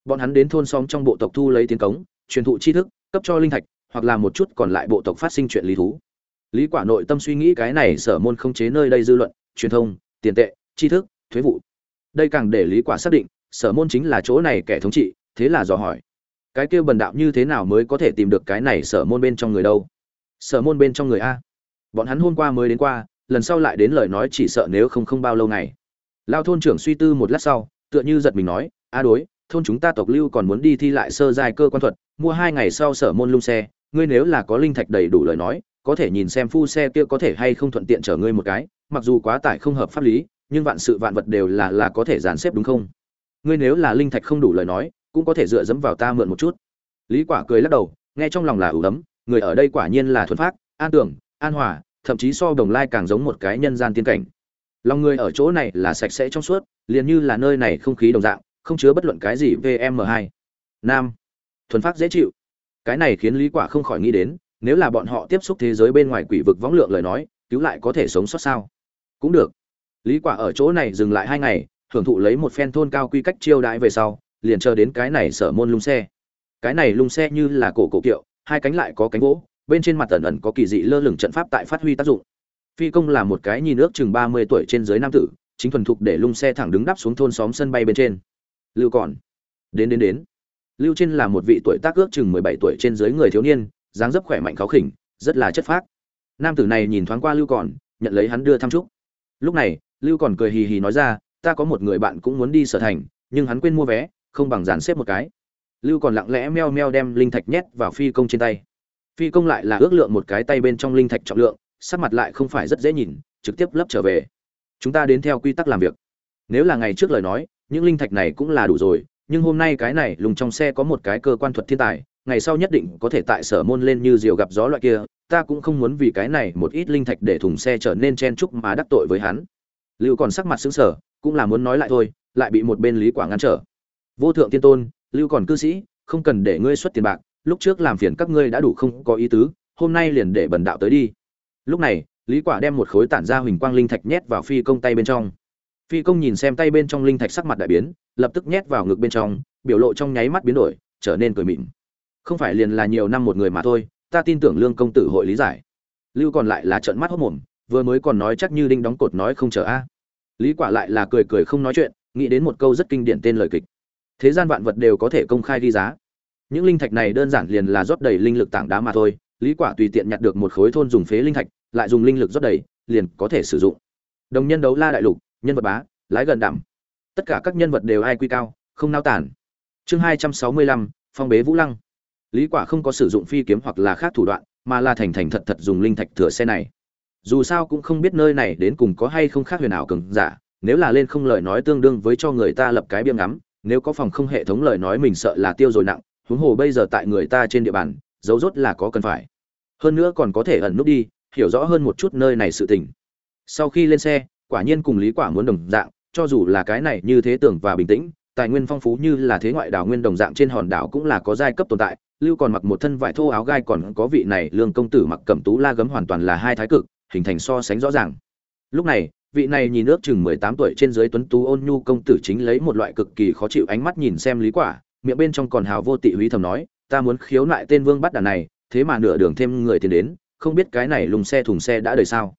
Bọn hắn đến thôn xóm trong bộ tộc thu lấy tiến cống, truyền thụ tri thức, cấp cho linh thạch, hoặc là một chút còn lại bộ tộc phát sinh chuyện lý thú. Lý quả nội tâm suy nghĩ cái này sở môn không chế nơi đây dư luận, truyền thông, tiền tệ, tri thức, thuế vụ. Đây càng để lý quả xác định, sở môn chính là chỗ này kẻ thống trị, thế là dò hỏi cái kia bần đạo như thế nào mới có thể tìm được cái này sở môn bên trong người đâu? Sở môn bên trong người a. Bọn hắn hôm qua mới đến qua, lần sau lại đến lời nói chỉ sợ nếu không không bao lâu ngày. Lao thôn trưởng suy tư một lát sau, tựa như giật mình nói, a đối, thôn chúng ta tộc lưu còn muốn đi thi lại sơ giai cơ quan thuật, mua hai ngày sau sở môn lung xe, ngươi nếu là có linh thạch đầy đủ lời nói, có thể nhìn xem phu xe kia có thể hay không thuận tiện chở ngươi một cái, mặc dù quá tải không hợp pháp lý, nhưng vạn sự vạn vật đều là là có thể dàn xếp đúng không? Ngươi nếu là linh thạch không đủ lời nói cũng có thể dựa dẫm vào ta mượn một chút. Lý quả cười lắc đầu, nghe trong lòng là ủ ấm, người ở đây quả nhiên là thuần phát an tưởng, an hòa, thậm chí so đồng lai càng giống một cái nhân gian tiên cảnh. Lòng người ở chỗ này là sạch sẽ trong suốt, liền như là nơi này không khí đồng dạng, không chứa bất luận cái gì vm 2 nam, thuần phát dễ chịu. Cái này khiến lý quả không khỏi nghĩ đến, nếu là bọn họ tiếp xúc thế giới bên ngoài quỷ vực võng lượng lời nói, cứu lại có thể sống sót sao? Cũng được. Lý quả ở chỗ này dừng lại hai ngày, hưởng thụ lấy một phen thôn cao quy cách chiêu đãi về sau liền chờ đến cái này sở môn lung xe. Cái này lung xe như là cổ cổ kiệu, hai cánh lại có cánh gỗ, bên trên mặt ẩn ẩn có kỳ dị lơ lửng trận pháp tại phát huy tác dụng. Phi công là một cái nhìn ước chừng ba mươi tuổi trên dưới nam tử, chính thuần thục để lung xe thẳng đứng đắp xuống thôn xóm sân bay bên trên. Lưu còn. Đến đến đến. Lưu trên là một vị tuổi tác ước chừng mười bảy tuổi trên dưới người thiếu niên, dáng dấp khỏe mạnh khó khỉnh, rất là chất phác. Nam tử này nhìn thoáng qua lưu còn, nhận lấy hắn đưa thăm chúc. Lúc này, lưu còn cười hì hì nói ra, ta có một người bạn cũng muốn đi sở thành, nhưng hắn quên mua vé không bằng dàn xếp một cái. Lưu còn lặng lẽ meo meo đem linh thạch nhét vào phi công trên tay. Phi công lại là ước lượng một cái tay bên trong linh thạch trọng lượng, sắc mặt lại không phải rất dễ nhìn, trực tiếp lấp trở về. Chúng ta đến theo quy tắc làm việc. Nếu là ngày trước lời nói, những linh thạch này cũng là đủ rồi, nhưng hôm nay cái này lùng trong xe có một cái cơ quan thuật thiên tài, ngày sau nhất định có thể tại sở môn lên như diều gặp gió loại kia, ta cũng không muốn vì cái này một ít linh thạch để thùng xe trở nên chen chúc mà đắc tội với hắn. Lưu còn sắc mặt xứng sở cũng là muốn nói lại thôi, lại bị một bên lý quả ngăn trở vô thượng tiên tôn, lưu còn cư sĩ, không cần để ngươi xuất tiền bạc, lúc trước làm phiền các ngươi đã đủ không có ý tứ, hôm nay liền để bần đạo tới đi. Lúc này, lý quả đem một khối tản ra huỳnh quang linh thạch nhét vào phi công tay bên trong. Phi công nhìn xem tay bên trong linh thạch sắc mặt đại biến, lập tức nhét vào ngực bên trong, biểu lộ trong nháy mắt biến đổi, trở nên cười mịn. Không phải liền là nhiều năm một người mà thôi, ta tin tưởng lương công tử hội lý giải. Lưu còn lại là trợn mắt hốt mồm, vừa mới còn nói chắc như đinh đóng cột nói không chờ a. Lý quả lại là cười cười không nói chuyện, nghĩ đến một câu rất kinh điển tên lời kịch thế gian vạn vật đều có thể công khai ghi giá. Những linh thạch này đơn giản liền là rót đầy linh lực tảng đá mà thôi, lý quả tùy tiện nhặt được một khối thôn dùng phế linh thạch, lại dùng linh lực rót đầy, liền có thể sử dụng. Đồng nhân đấu la đại lục, nhân vật bá, lái gần đảm tất cả các nhân vật đều ai quy cao, không nao tản. Chương hai trăm sáu mươi lăm, phong bế vũ lăng. Lý quả không có sử dụng phi kiếm hoặc là khác thủ đoạn, mà là thành thành thật thật dùng linh thạch thừa xe này. Dù sao cũng không biết nơi này đến cùng có hay không khác huyền ảo cường giả, nếu là lên không lời nói tương đương với cho người ta lập cái biêm ngắm nếu có phòng không hệ thống lời nói mình sợ là tiêu rồi nặng, huống hồ bây giờ tại người ta trên địa bàn, dấu rốt là có cần phải. Hơn nữa còn có thể ẩn núp đi, hiểu rõ hơn một chút nơi này sự tình. Sau khi lên xe, quả nhiên cùng lý quả muốn đồng dạng, cho dù là cái này như thế tưởng và bình tĩnh, tài nguyên phong phú như là thế ngoại đảo nguyên đồng dạng trên hòn đảo cũng là có giai cấp tồn tại, lưu còn mặc một thân vải thô áo gai còn có vị này lương công tử mặc cẩm tú la gấm hoàn toàn là hai thái cực, hình thành so sánh rõ ràng. Lúc này vị này nhìn ước chừng mười tám tuổi trên dưới tuấn tú ôn nhu công tử chính lấy một loại cực kỳ khó chịu ánh mắt nhìn xem lý quả, miệng bên trong còn hào vô tị húy thầm nói, ta muốn khiếu nại tên vương bắt đàn này, thế mà nửa đường thêm người tiền đến, không biết cái này lùng xe thùng xe đã đời sao?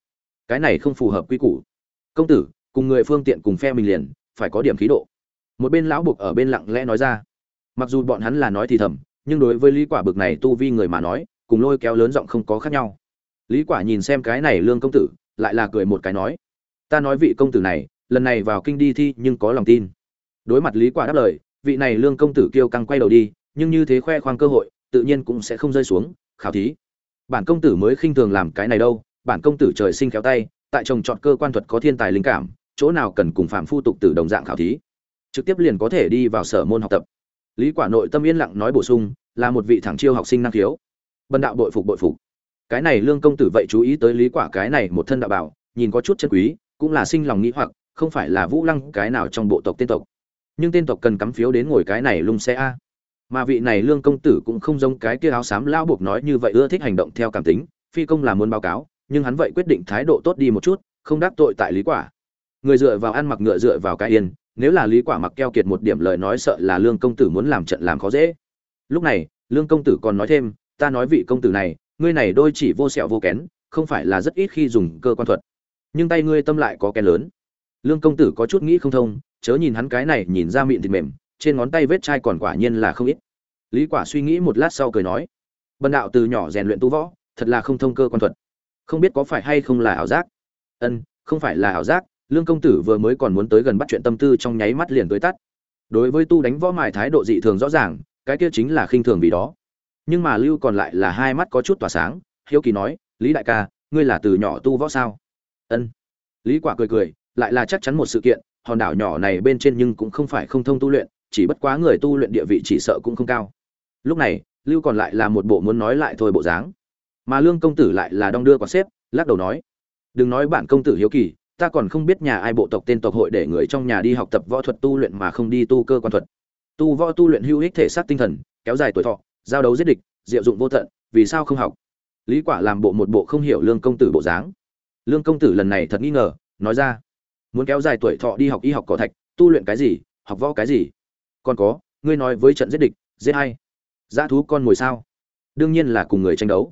Cái này không phù hợp quy củ. Công tử, cùng người phương tiện cùng phe mình liền, phải có điểm khí độ. Một bên lão buộc ở bên lặng lẽ nói ra. Mặc dù bọn hắn là nói thì thầm, nhưng đối với lý quả bực này tu vi người mà nói, cùng lôi kéo lớn giọng không có khác nhau. Lý quả nhìn xem cái này lương công tử, lại là cười một cái nói ta nói vị công tử này, lần này vào kinh đi thi nhưng có lòng tin. Đối mặt lý quả đáp lời, vị này lương công tử kêu căng quay đầu đi, nhưng như thế khoe khoang cơ hội, tự nhiên cũng sẽ không rơi xuống, khảo thí. Bản công tử mới khinh thường làm cái này đâu, bản công tử trời sinh khéo tay, tại trồng chọn cơ quan thuật có thiên tài linh cảm, chỗ nào cần cùng phạm phu tục tử đồng dạng khảo thí. Trực tiếp liền có thể đi vào sở môn học tập. Lý quả nội tâm yên lặng nói bổ sung, là một vị thẳng chiêu học sinh năng khiếu. Bần đạo bội phục bội phục. Cái này lương công tử vậy chú ý tới lý quả cái này một thân đạo bảo, nhìn có chút chân quý cũng là sinh lòng nghĩ hoặc, không phải là vũ lăng cái nào trong bộ tộc tên tộc. Nhưng tên tộc cần cắm phiếu đến ngồi cái này lung xe a. Mà vị này lương công tử cũng không giống cái kia áo xám lao buộc nói như vậy ưa thích hành động theo cảm tính, phi công là muốn báo cáo, nhưng hắn vậy quyết định thái độ tốt đi một chút, không đáp tội tại lý quả. Người dựa vào ăn mặc ngựa dựa vào cái yên, nếu là lý quả mặc keo kiệt một điểm lời nói sợ là lương công tử muốn làm trận làm khó dễ. Lúc này, lương công tử còn nói thêm, ta nói vị công tử này, ngươi này đôi chỉ vô sẹo vô kén, không phải là rất ít khi dùng cơ quan thuật nhưng tay ngươi tâm lại có kén lớn. Lương công tử có chút nghĩ không thông, chớ nhìn hắn cái này nhìn ra miệng thịt mềm, trên ngón tay vết chai còn quả nhiên là không ít. Lý quả suy nghĩ một lát sau cười nói, bần đạo từ nhỏ rèn luyện tu võ, thật là không thông cơ quan thuật. Không biết có phải hay không là ảo giác? Ân không phải là ảo giác, lương công tử vừa mới còn muốn tới gần bắt chuyện tâm tư trong nháy mắt liền tới tắt. Đối với tu đánh võ mài thái độ dị thường rõ ràng, cái kia chính là khinh thường vì đó. Nhưng mà lưu còn lại là hai mắt có chút tỏa sáng, hiếu kỳ nói, lý đại ca, ngươi là từ nhỏ tu võ sao? Ân. Lý quả cười cười, lại là chắc chắn một sự kiện, hòn đảo nhỏ này bên trên nhưng cũng không phải không thông tu luyện, chỉ bất quá người tu luyện địa vị chỉ sợ cũng không cao. Lúc này, lưu còn lại là một bộ muốn nói lại thôi bộ dáng. Mà lương công tử lại là đong đưa quả xếp, lắc đầu nói, đừng nói bản công tử hiếu kỳ, ta còn không biết nhà ai bộ tộc tên tộc hội để người trong nhà đi học tập võ thuật tu luyện mà không đi tu cơ quan thuật. Tu võ tu luyện hữu ích thể xác tinh thần, kéo dài tuổi thọ, giao đấu giết địch, diệu dụng vô tận, vì sao không học? Lý quả làm bộ một bộ không hiểu lương công tử bộ dáng lương công tử lần này thật nghi ngờ, nói ra, muốn kéo dài tuổi thọ đi học y học cỏ thạch, tu luyện cái gì, học võ cái gì? Còn có, ngươi nói với trận giết địch, giết hay dã thú con ngồi sao? Đương nhiên là cùng người tranh đấu.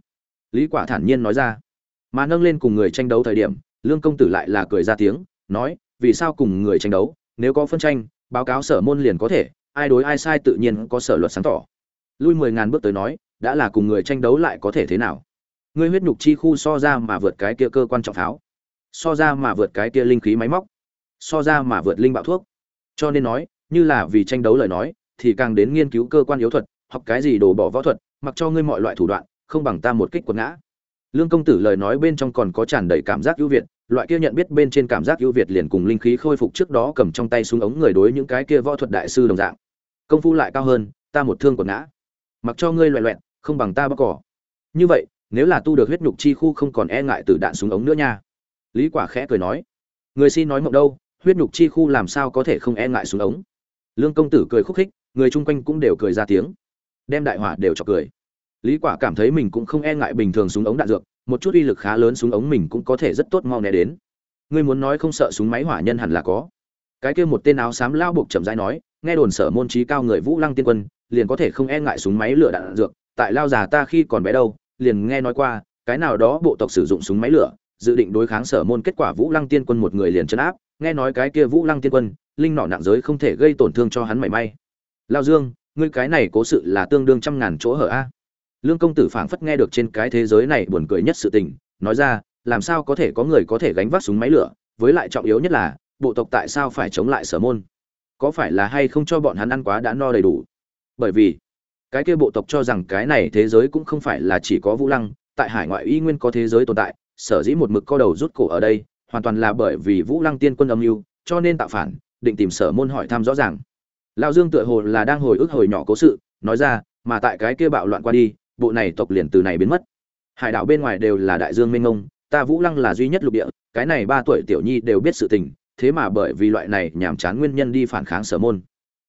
Lý quả thản nhiên nói ra. Mà nâng lên cùng người tranh đấu thời điểm, lương công tử lại là cười ra tiếng, nói, vì sao cùng người tranh đấu? Nếu có phân tranh, báo cáo sở môn liền có thể, ai đối ai sai tự nhiên có sở luật sáng tỏ. Lui mười ngàn bước tới nói, đã là cùng người tranh đấu lại có thể thế nào? Ngươi huyết nhục chi khu so ra mà vượt cái kia cơ quan trọng pháo, so ra mà vượt cái kia linh khí máy móc, so ra mà vượt linh bạo thuốc. Cho nên nói, như là vì tranh đấu lời nói, thì càng đến nghiên cứu cơ quan yếu thuật, học cái gì đổ bỏ võ thuật, mặc cho ngươi mọi loại thủ đoạn, không bằng ta một kích quật ngã. Lương công tử lời nói bên trong còn có tràn đầy cảm giác ưu việt, loại kia nhận biết bên trên cảm giác ưu việt liền cùng linh khí khôi phục trước đó cầm trong tay súng ống người đối những cái kia võ thuật đại sư đồng dạng. Công phu lại cao hơn, ta một thương quật ngã. Mặc cho ngươi loẹ loẹn không bằng ta bóc cỏ. Như vậy nếu là tu được huyết nhục chi khu không còn e ngại từ đạn súng ống nữa nha. Lý quả khẽ cười nói, người xin nói mộng đâu, huyết nhục chi khu làm sao có thể không e ngại súng ống? Lương công tử cười khúc khích, người chung quanh cũng đều cười ra tiếng. Đem đại hỏa đều cho cười. Lý quả cảm thấy mình cũng không e ngại bình thường súng ống đạn dược, một chút uy lực khá lớn súng ống mình cũng có thể rất tốt mau né đến. Ngươi muốn nói không sợ súng máy hỏa nhân hẳn là có. Cái kia một tên áo xám lao buộc chậm rãi nói, nghe đồn sở môn trí cao người vũ lăng tiên quân, liền có thể không e ngại súng máy lửa đạn dược, tại lao già ta khi còn bé đâu liền nghe nói qua, cái nào đó bộ tộc sử dụng súng máy lửa, dự định đối kháng sở môn kết quả vũ lăng tiên quân một người liền chấn áp, nghe nói cái kia vũ lăng tiên quân, linh nọ nặng giới không thể gây tổn thương cho hắn mảy may. Lao dương, ngươi cái này cố sự là tương đương trăm ngàn chỗ hở a. Lương công tử phảng phất nghe được trên cái thế giới này buồn cười nhất sự tình, nói ra, làm sao có thể có người có thể gánh vác súng máy lửa, với lại trọng yếu nhất là, bộ tộc tại sao phải chống lại sở môn? Có phải là hay không cho bọn hắn ăn quá đã no đầy đủ? Bởi vì cái kia bộ tộc cho rằng cái này thế giới cũng không phải là chỉ có vũ lăng, tại hải ngoại y nguyên có thế giới tồn tại, sở dĩ một mực co đầu rút cổ ở đây, hoàn toàn là bởi vì vũ lăng tiên quân âm mưu, cho nên tạo phản, định tìm sở môn hỏi thăm rõ ràng. Lão dương tựa hồ là đang hồi ức hồi nhỏ cố sự, nói ra, mà tại cái kia bạo loạn qua đi, bộ này tộc liền từ này biến mất. Hải đảo bên ngoài đều là đại dương mênh mông, ta vũ lăng là duy nhất lục địa, cái này ba tuổi tiểu nhi đều biết sự tình, thế mà bởi vì loại này nhàm chán nguyên nhân đi phản kháng sở môn.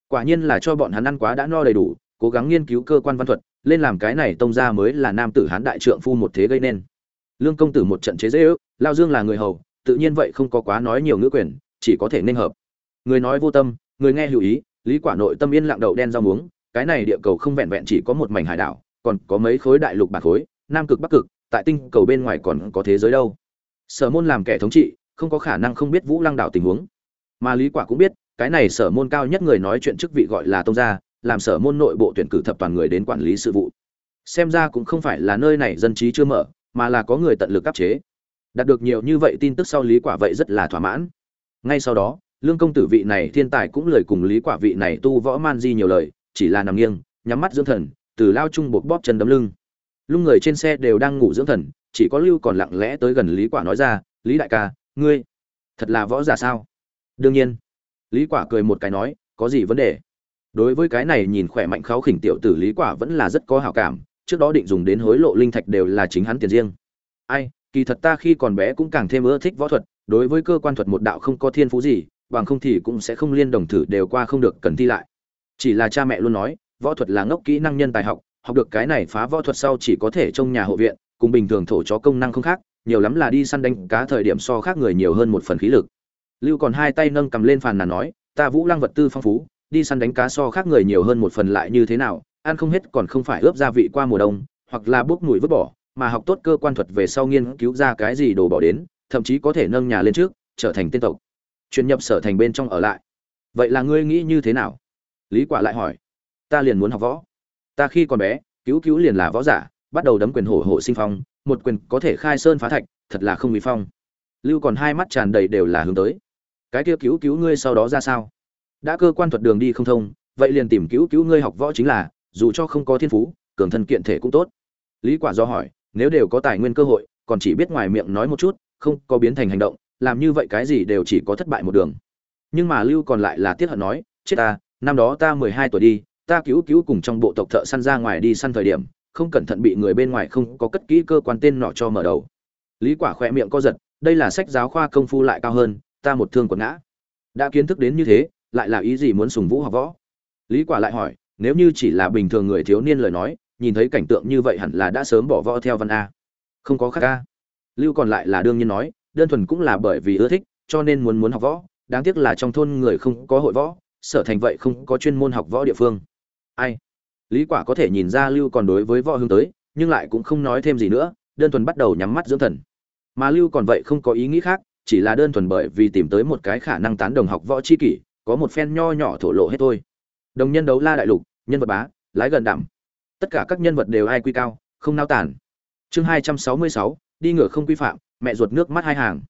Quả nhiên là cho bọn hắn ăn quá đã no đầy đủ cố gắng nghiên cứu cơ quan văn thuật, lên làm cái này tông ra mới là nam tử hán đại trượng phu một thế gây nên. Lương công tử một trận chế dễ ước lao dương là người hầu, tự nhiên vậy không có quá nói nhiều ngữ quyền, chỉ có thể nên hợp. Người nói vô tâm, người nghe hữu ý, lý quả nội tâm yên lặng đậu đen rau muống, cái này địa cầu không vẹn vẹn chỉ có một mảnh hải đảo, còn có mấy khối đại lục bạc khối, nam cực, bắc cực, tại tinh cầu bên ngoài còn có thế giới đâu. Sở môn làm kẻ thống trị, không có khả năng không biết vũ lăng đảo tình huống. Mà lý quả cũng biết, cái này sở môn cao nhất người nói chuyện chức vị gọi là tông gia làm sở môn nội bộ tuyển cử thập toàn người đến quản lý sự vụ. Xem ra cũng không phải là nơi này dân trí chưa mở, mà là có người tận lực áp chế. Đạt được nhiều như vậy tin tức sau lý quả vậy rất là thỏa mãn. Ngay sau đó, lương công tử vị này thiên tài cũng lời cùng lý quả vị này tu võ man di nhiều lời, chỉ là nằm nghiêng, nhắm mắt dưỡng thần, từ lao trung buộc bóp chân đấm lưng. Lúc người trên xe đều đang ngủ dưỡng thần, chỉ có lưu còn lặng lẽ tới gần lý quả nói ra, lý đại ca, ngươi thật là võ giả sao? Đương nhiên. Lý quả cười một cái nói, có gì vấn đề? Đối với cái này nhìn khỏe mạnh kháo khỉnh tiểu tử lý quả vẫn là rất có hảo cảm, trước đó định dùng đến hối lộ linh thạch đều là chính hắn tiền riêng. Ai, kỳ thật ta khi còn bé cũng càng thêm ưa thích võ thuật, đối với cơ quan thuật một đạo không có thiên phú gì, bằng không thì cũng sẽ không liên đồng thử đều qua không được cần thi lại. Chỉ là cha mẹ luôn nói, võ thuật là ngốc kỹ năng nhân tài học học được cái này phá võ thuật sau chỉ có thể trong nhà hộ viện, cùng bình thường thổ chó công năng không khác, nhiều lắm là đi săn đánh cá thời điểm so khác người nhiều hơn một phần khí lực. Lưu còn hai tay nâng cầm lên phàn nàn nói, ta vũ lăng vật tư phong phú đi săn đánh cá so khác người nhiều hơn một phần lại như thế nào, ăn không hết còn không phải ướp gia vị qua mùa đông, hoặc là bốc mùi vứt bỏ, mà học tốt cơ quan thuật về sau nghiên cứu ra cái gì đồ bỏ đến, thậm chí có thể nâng nhà lên trước, trở thành tiên tộc. Chuyển nhập sở thành bên trong ở lại. Vậy là ngươi nghĩ như thế nào? Lý quả lại hỏi. Ta liền muốn học võ. Ta khi còn bé, cứu cứu liền là võ giả, bắt đầu đấm quyền hổ hổ sinh phong, một quyền có thể khai sơn phá thạch, thật là không bị phong. Lưu còn hai mắt tràn đầy đều là hướng tới. Cái kia cứu cứu ngươi sau đó ra sao? Đã cơ quan thuật đường đi không thông, vậy liền tìm cứu cứu ngươi học võ chính là, dù cho không có thiên phú, cường thân kiện thể cũng tốt. Lý quả do hỏi, nếu đều có tài nguyên cơ hội, còn chỉ biết ngoài miệng nói một chút, không có biến thành hành động, làm như vậy cái gì đều chỉ có thất bại một đường. Nhưng mà lưu còn lại là tiết hận nói, chết ta, năm đó ta 12 tuổi đi, ta cứu cứu cùng trong bộ tộc thợ săn ra ngoài đi săn thời điểm, không cẩn thận bị người bên ngoài không có cất kỹ cơ quan tên nọ cho mở đầu. Lý quả khỏe miệng co giật, đây là sách giáo khoa công phu lại cao hơn, ta một thương quật ngã. Đã kiến thức đến như thế lại là ý gì muốn sùng vũ học võ? Lý quả lại hỏi, nếu như chỉ là bình thường người thiếu niên lời nói, nhìn thấy cảnh tượng như vậy hẳn là đã sớm bỏ võ theo văn a. Không có khác a. Lưu còn lại là đương nhiên nói, đơn thuần cũng là bởi vì ưa thích, cho nên muốn muốn học võ. Đáng tiếc là trong thôn người không có hội võ, sở thành vậy không có chuyên môn học võ địa phương. Ai? Lý quả có thể nhìn ra lưu còn đối với võ hướng tới, nhưng lại cũng không nói thêm gì nữa, đơn thuần bắt đầu nhắm mắt dưỡng thần. Mà lưu còn vậy không có ý nghĩ khác, chỉ là đơn thuần bởi vì tìm tới một cái khả năng tán đồng học võ chi kỷ có một phen nho nhỏ thổ lộ hết thôi. Đồng nhân đấu la đại lục, nhân vật bá, lái gần đảm tất cả các nhân vật đều ai quy cao, không nao tản chương hai trăm sáu mươi sáu, đi ngựa không quy phạm, mẹ ruột nước mắt hai hàng.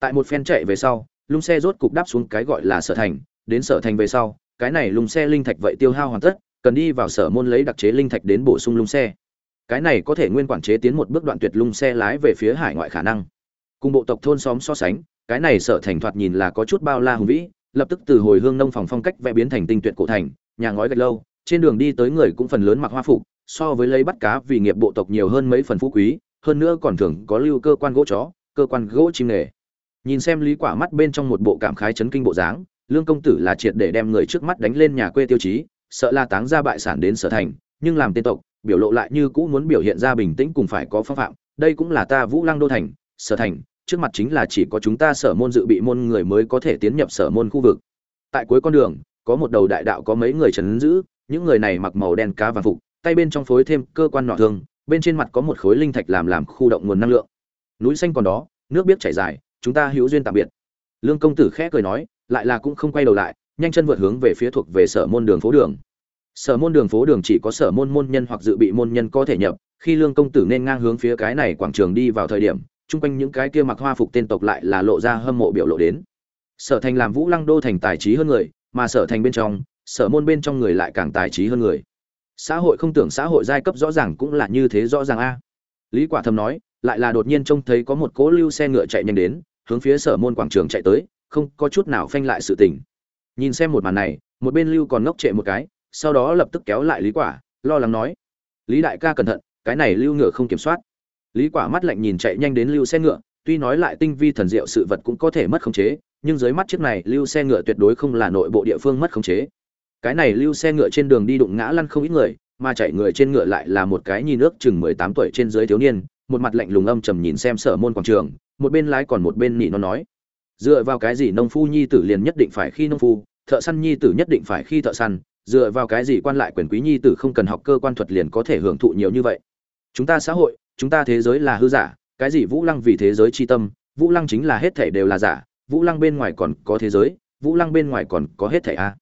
Tại một phen chạy về sau, lung xe rốt cục đáp xuống cái gọi là sở thành. Đến sở thành về sau, cái này lung xe linh thạch vậy tiêu hao hoàn tất, cần đi vào sở môn lấy đặc chế linh thạch đến bổ sung lung xe. Cái này có thể nguyên quản chế tiến một bước đoạn tuyệt lung xe lái về phía hải ngoại khả năng. Cùng bộ tộc thôn xóm so sánh, cái này sở thành thoạt nhìn là có chút bao la hùng vĩ lập tức từ hồi hương nông phòng phong cách vẽ biến thành tinh tuyệt cổ thành, nhà ngói gạch lâu, trên đường đi tới người cũng phần lớn mặc hoa phục, so với lấy bắt cá vì nghiệp bộ tộc nhiều hơn mấy phần phú quý, hơn nữa còn thường có lưu cơ quan gỗ chó, cơ quan gỗ chim nghề. Nhìn xem lý quả mắt bên trong một bộ cảm khái chấn kinh bộ dáng, lương công tử là triệt để đem người trước mắt đánh lên nhà quê tiêu chí, sợ la táng ra bại sản đến sở thành, nhưng làm tên tộc, biểu lộ lại như cũ muốn biểu hiện ra bình tĩnh cùng phải có phong phạm, đây cũng là ta vũ lăng đô thành, sở thành trước mặt chính là chỉ có chúng ta sở môn dự bị môn người mới có thể tiến nhập sở môn khu vực. Tại cuối con đường, có một đầu đại đạo có mấy người trấn giữ, những người này mặc màu đen cá vàng phục, tay bên trong phối thêm cơ quan nọ thương, bên trên mặt có một khối linh thạch làm làm khu động nguồn năng lượng. Núi xanh còn đó, nước biết chảy dài, chúng ta hữu duyên tạm biệt. Lương công tử khẽ cười nói, lại là cũng không quay đầu lại, nhanh chân vượt hướng về phía thuộc về sở môn đường phố đường. Sở môn đường phố đường chỉ có sở môn môn nhân hoặc dự bị môn nhân có thể nhập, khi lương công tử nên ngang hướng phía cái này quảng trường đi vào thời điểm chung quanh những cái kia mặc hoa phục tên tộc lại là lộ ra hâm mộ biểu lộ đến. Sở thành làm vũ lăng đô thành tài trí hơn người, mà sở thành bên trong, sở môn bên trong người lại càng tài trí hơn người. Xã hội không tưởng xã hội giai cấp rõ ràng cũng là như thế rõ ràng a. Lý quả thầm nói, lại là đột nhiên trông thấy có một cỗ lưu xe ngựa chạy nhanh đến, hướng phía sở môn quảng trường chạy tới, không có chút nào phanh lại sự tình. Nhìn xem một màn này, một bên lưu còn ngốc trệ một cái, sau đó lập tức kéo lại lý quả, lo lắng nói, lý đại ca cẩn thận, cái này lưu ngựa không kiểm soát lý quả mắt lạnh nhìn chạy nhanh đến lưu xe ngựa, tuy nói lại tinh vi thần diệu sự vật cũng có thể mất khống chế, nhưng dưới mắt chiếc này lưu xe ngựa tuyệt đối không là nội bộ địa phương mất khống chế. Cái này lưu xe ngựa trên đường đi đụng ngã lăn không ít người, mà chạy người trên ngựa lại là một cái nhìn nước chừng 18 tuổi trên dưới thiếu niên, một mặt lạnh lùng âm trầm nhìn xem sở môn quảng trường, một bên lái còn một bên nhị nó nói. Dựa vào cái gì nông phu nhi tử liền nhất định phải khi nông phu, thợ săn nhi tử nhất định phải khi thợ săn, dựa vào cái gì quan lại quyền quý nhi tử không cần học cơ quan thuật liền có thể hưởng thụ nhiều như vậy. Chúng ta xã hội chúng ta thế giới là hư giả, cái gì vũ lăng vì thế giới chi tâm, vũ lăng chính là hết thể đều là giả, vũ lăng bên ngoài còn có thế giới, vũ lăng bên ngoài còn có hết thể a.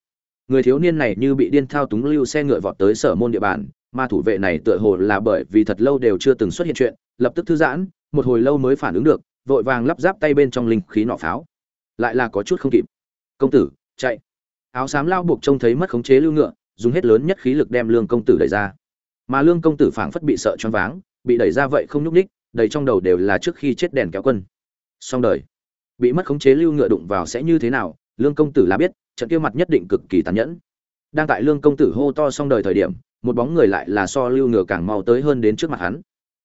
Người thiếu niên này như bị điên thao túng lưu xe ngựa vọt tới sở môn địa bàn, mà thủ vệ này tựa hồ là bởi vì thật lâu đều chưa từng xuất hiện chuyện, lập tức thư giãn, một hồi lâu mới phản ứng được, vội vàng lắp ráp tay bên trong linh khí nọ pháo. Lại là có chút không kịp. Công tử, chạy. Áo xám lao buộc trông thấy mất khống chế lưu ngựa, dùng hết lớn nhất khí lực đem lương công tử đẩy ra. Mà lương công tử phảng phất bị sợ choáng váng bị đẩy ra vậy không nhúc ních đầy trong đầu đều là trước khi chết đèn kéo quân. Xong đời. Bị mất khống chế lưu ngựa đụng vào sẽ như thế nào, lương công tử là biết, trận kia mặt nhất định cực kỳ tàn nhẫn. Đang tại lương công tử hô to xong đời thời điểm, một bóng người lại là so lưu ngựa càng mau tới hơn đến trước mặt hắn.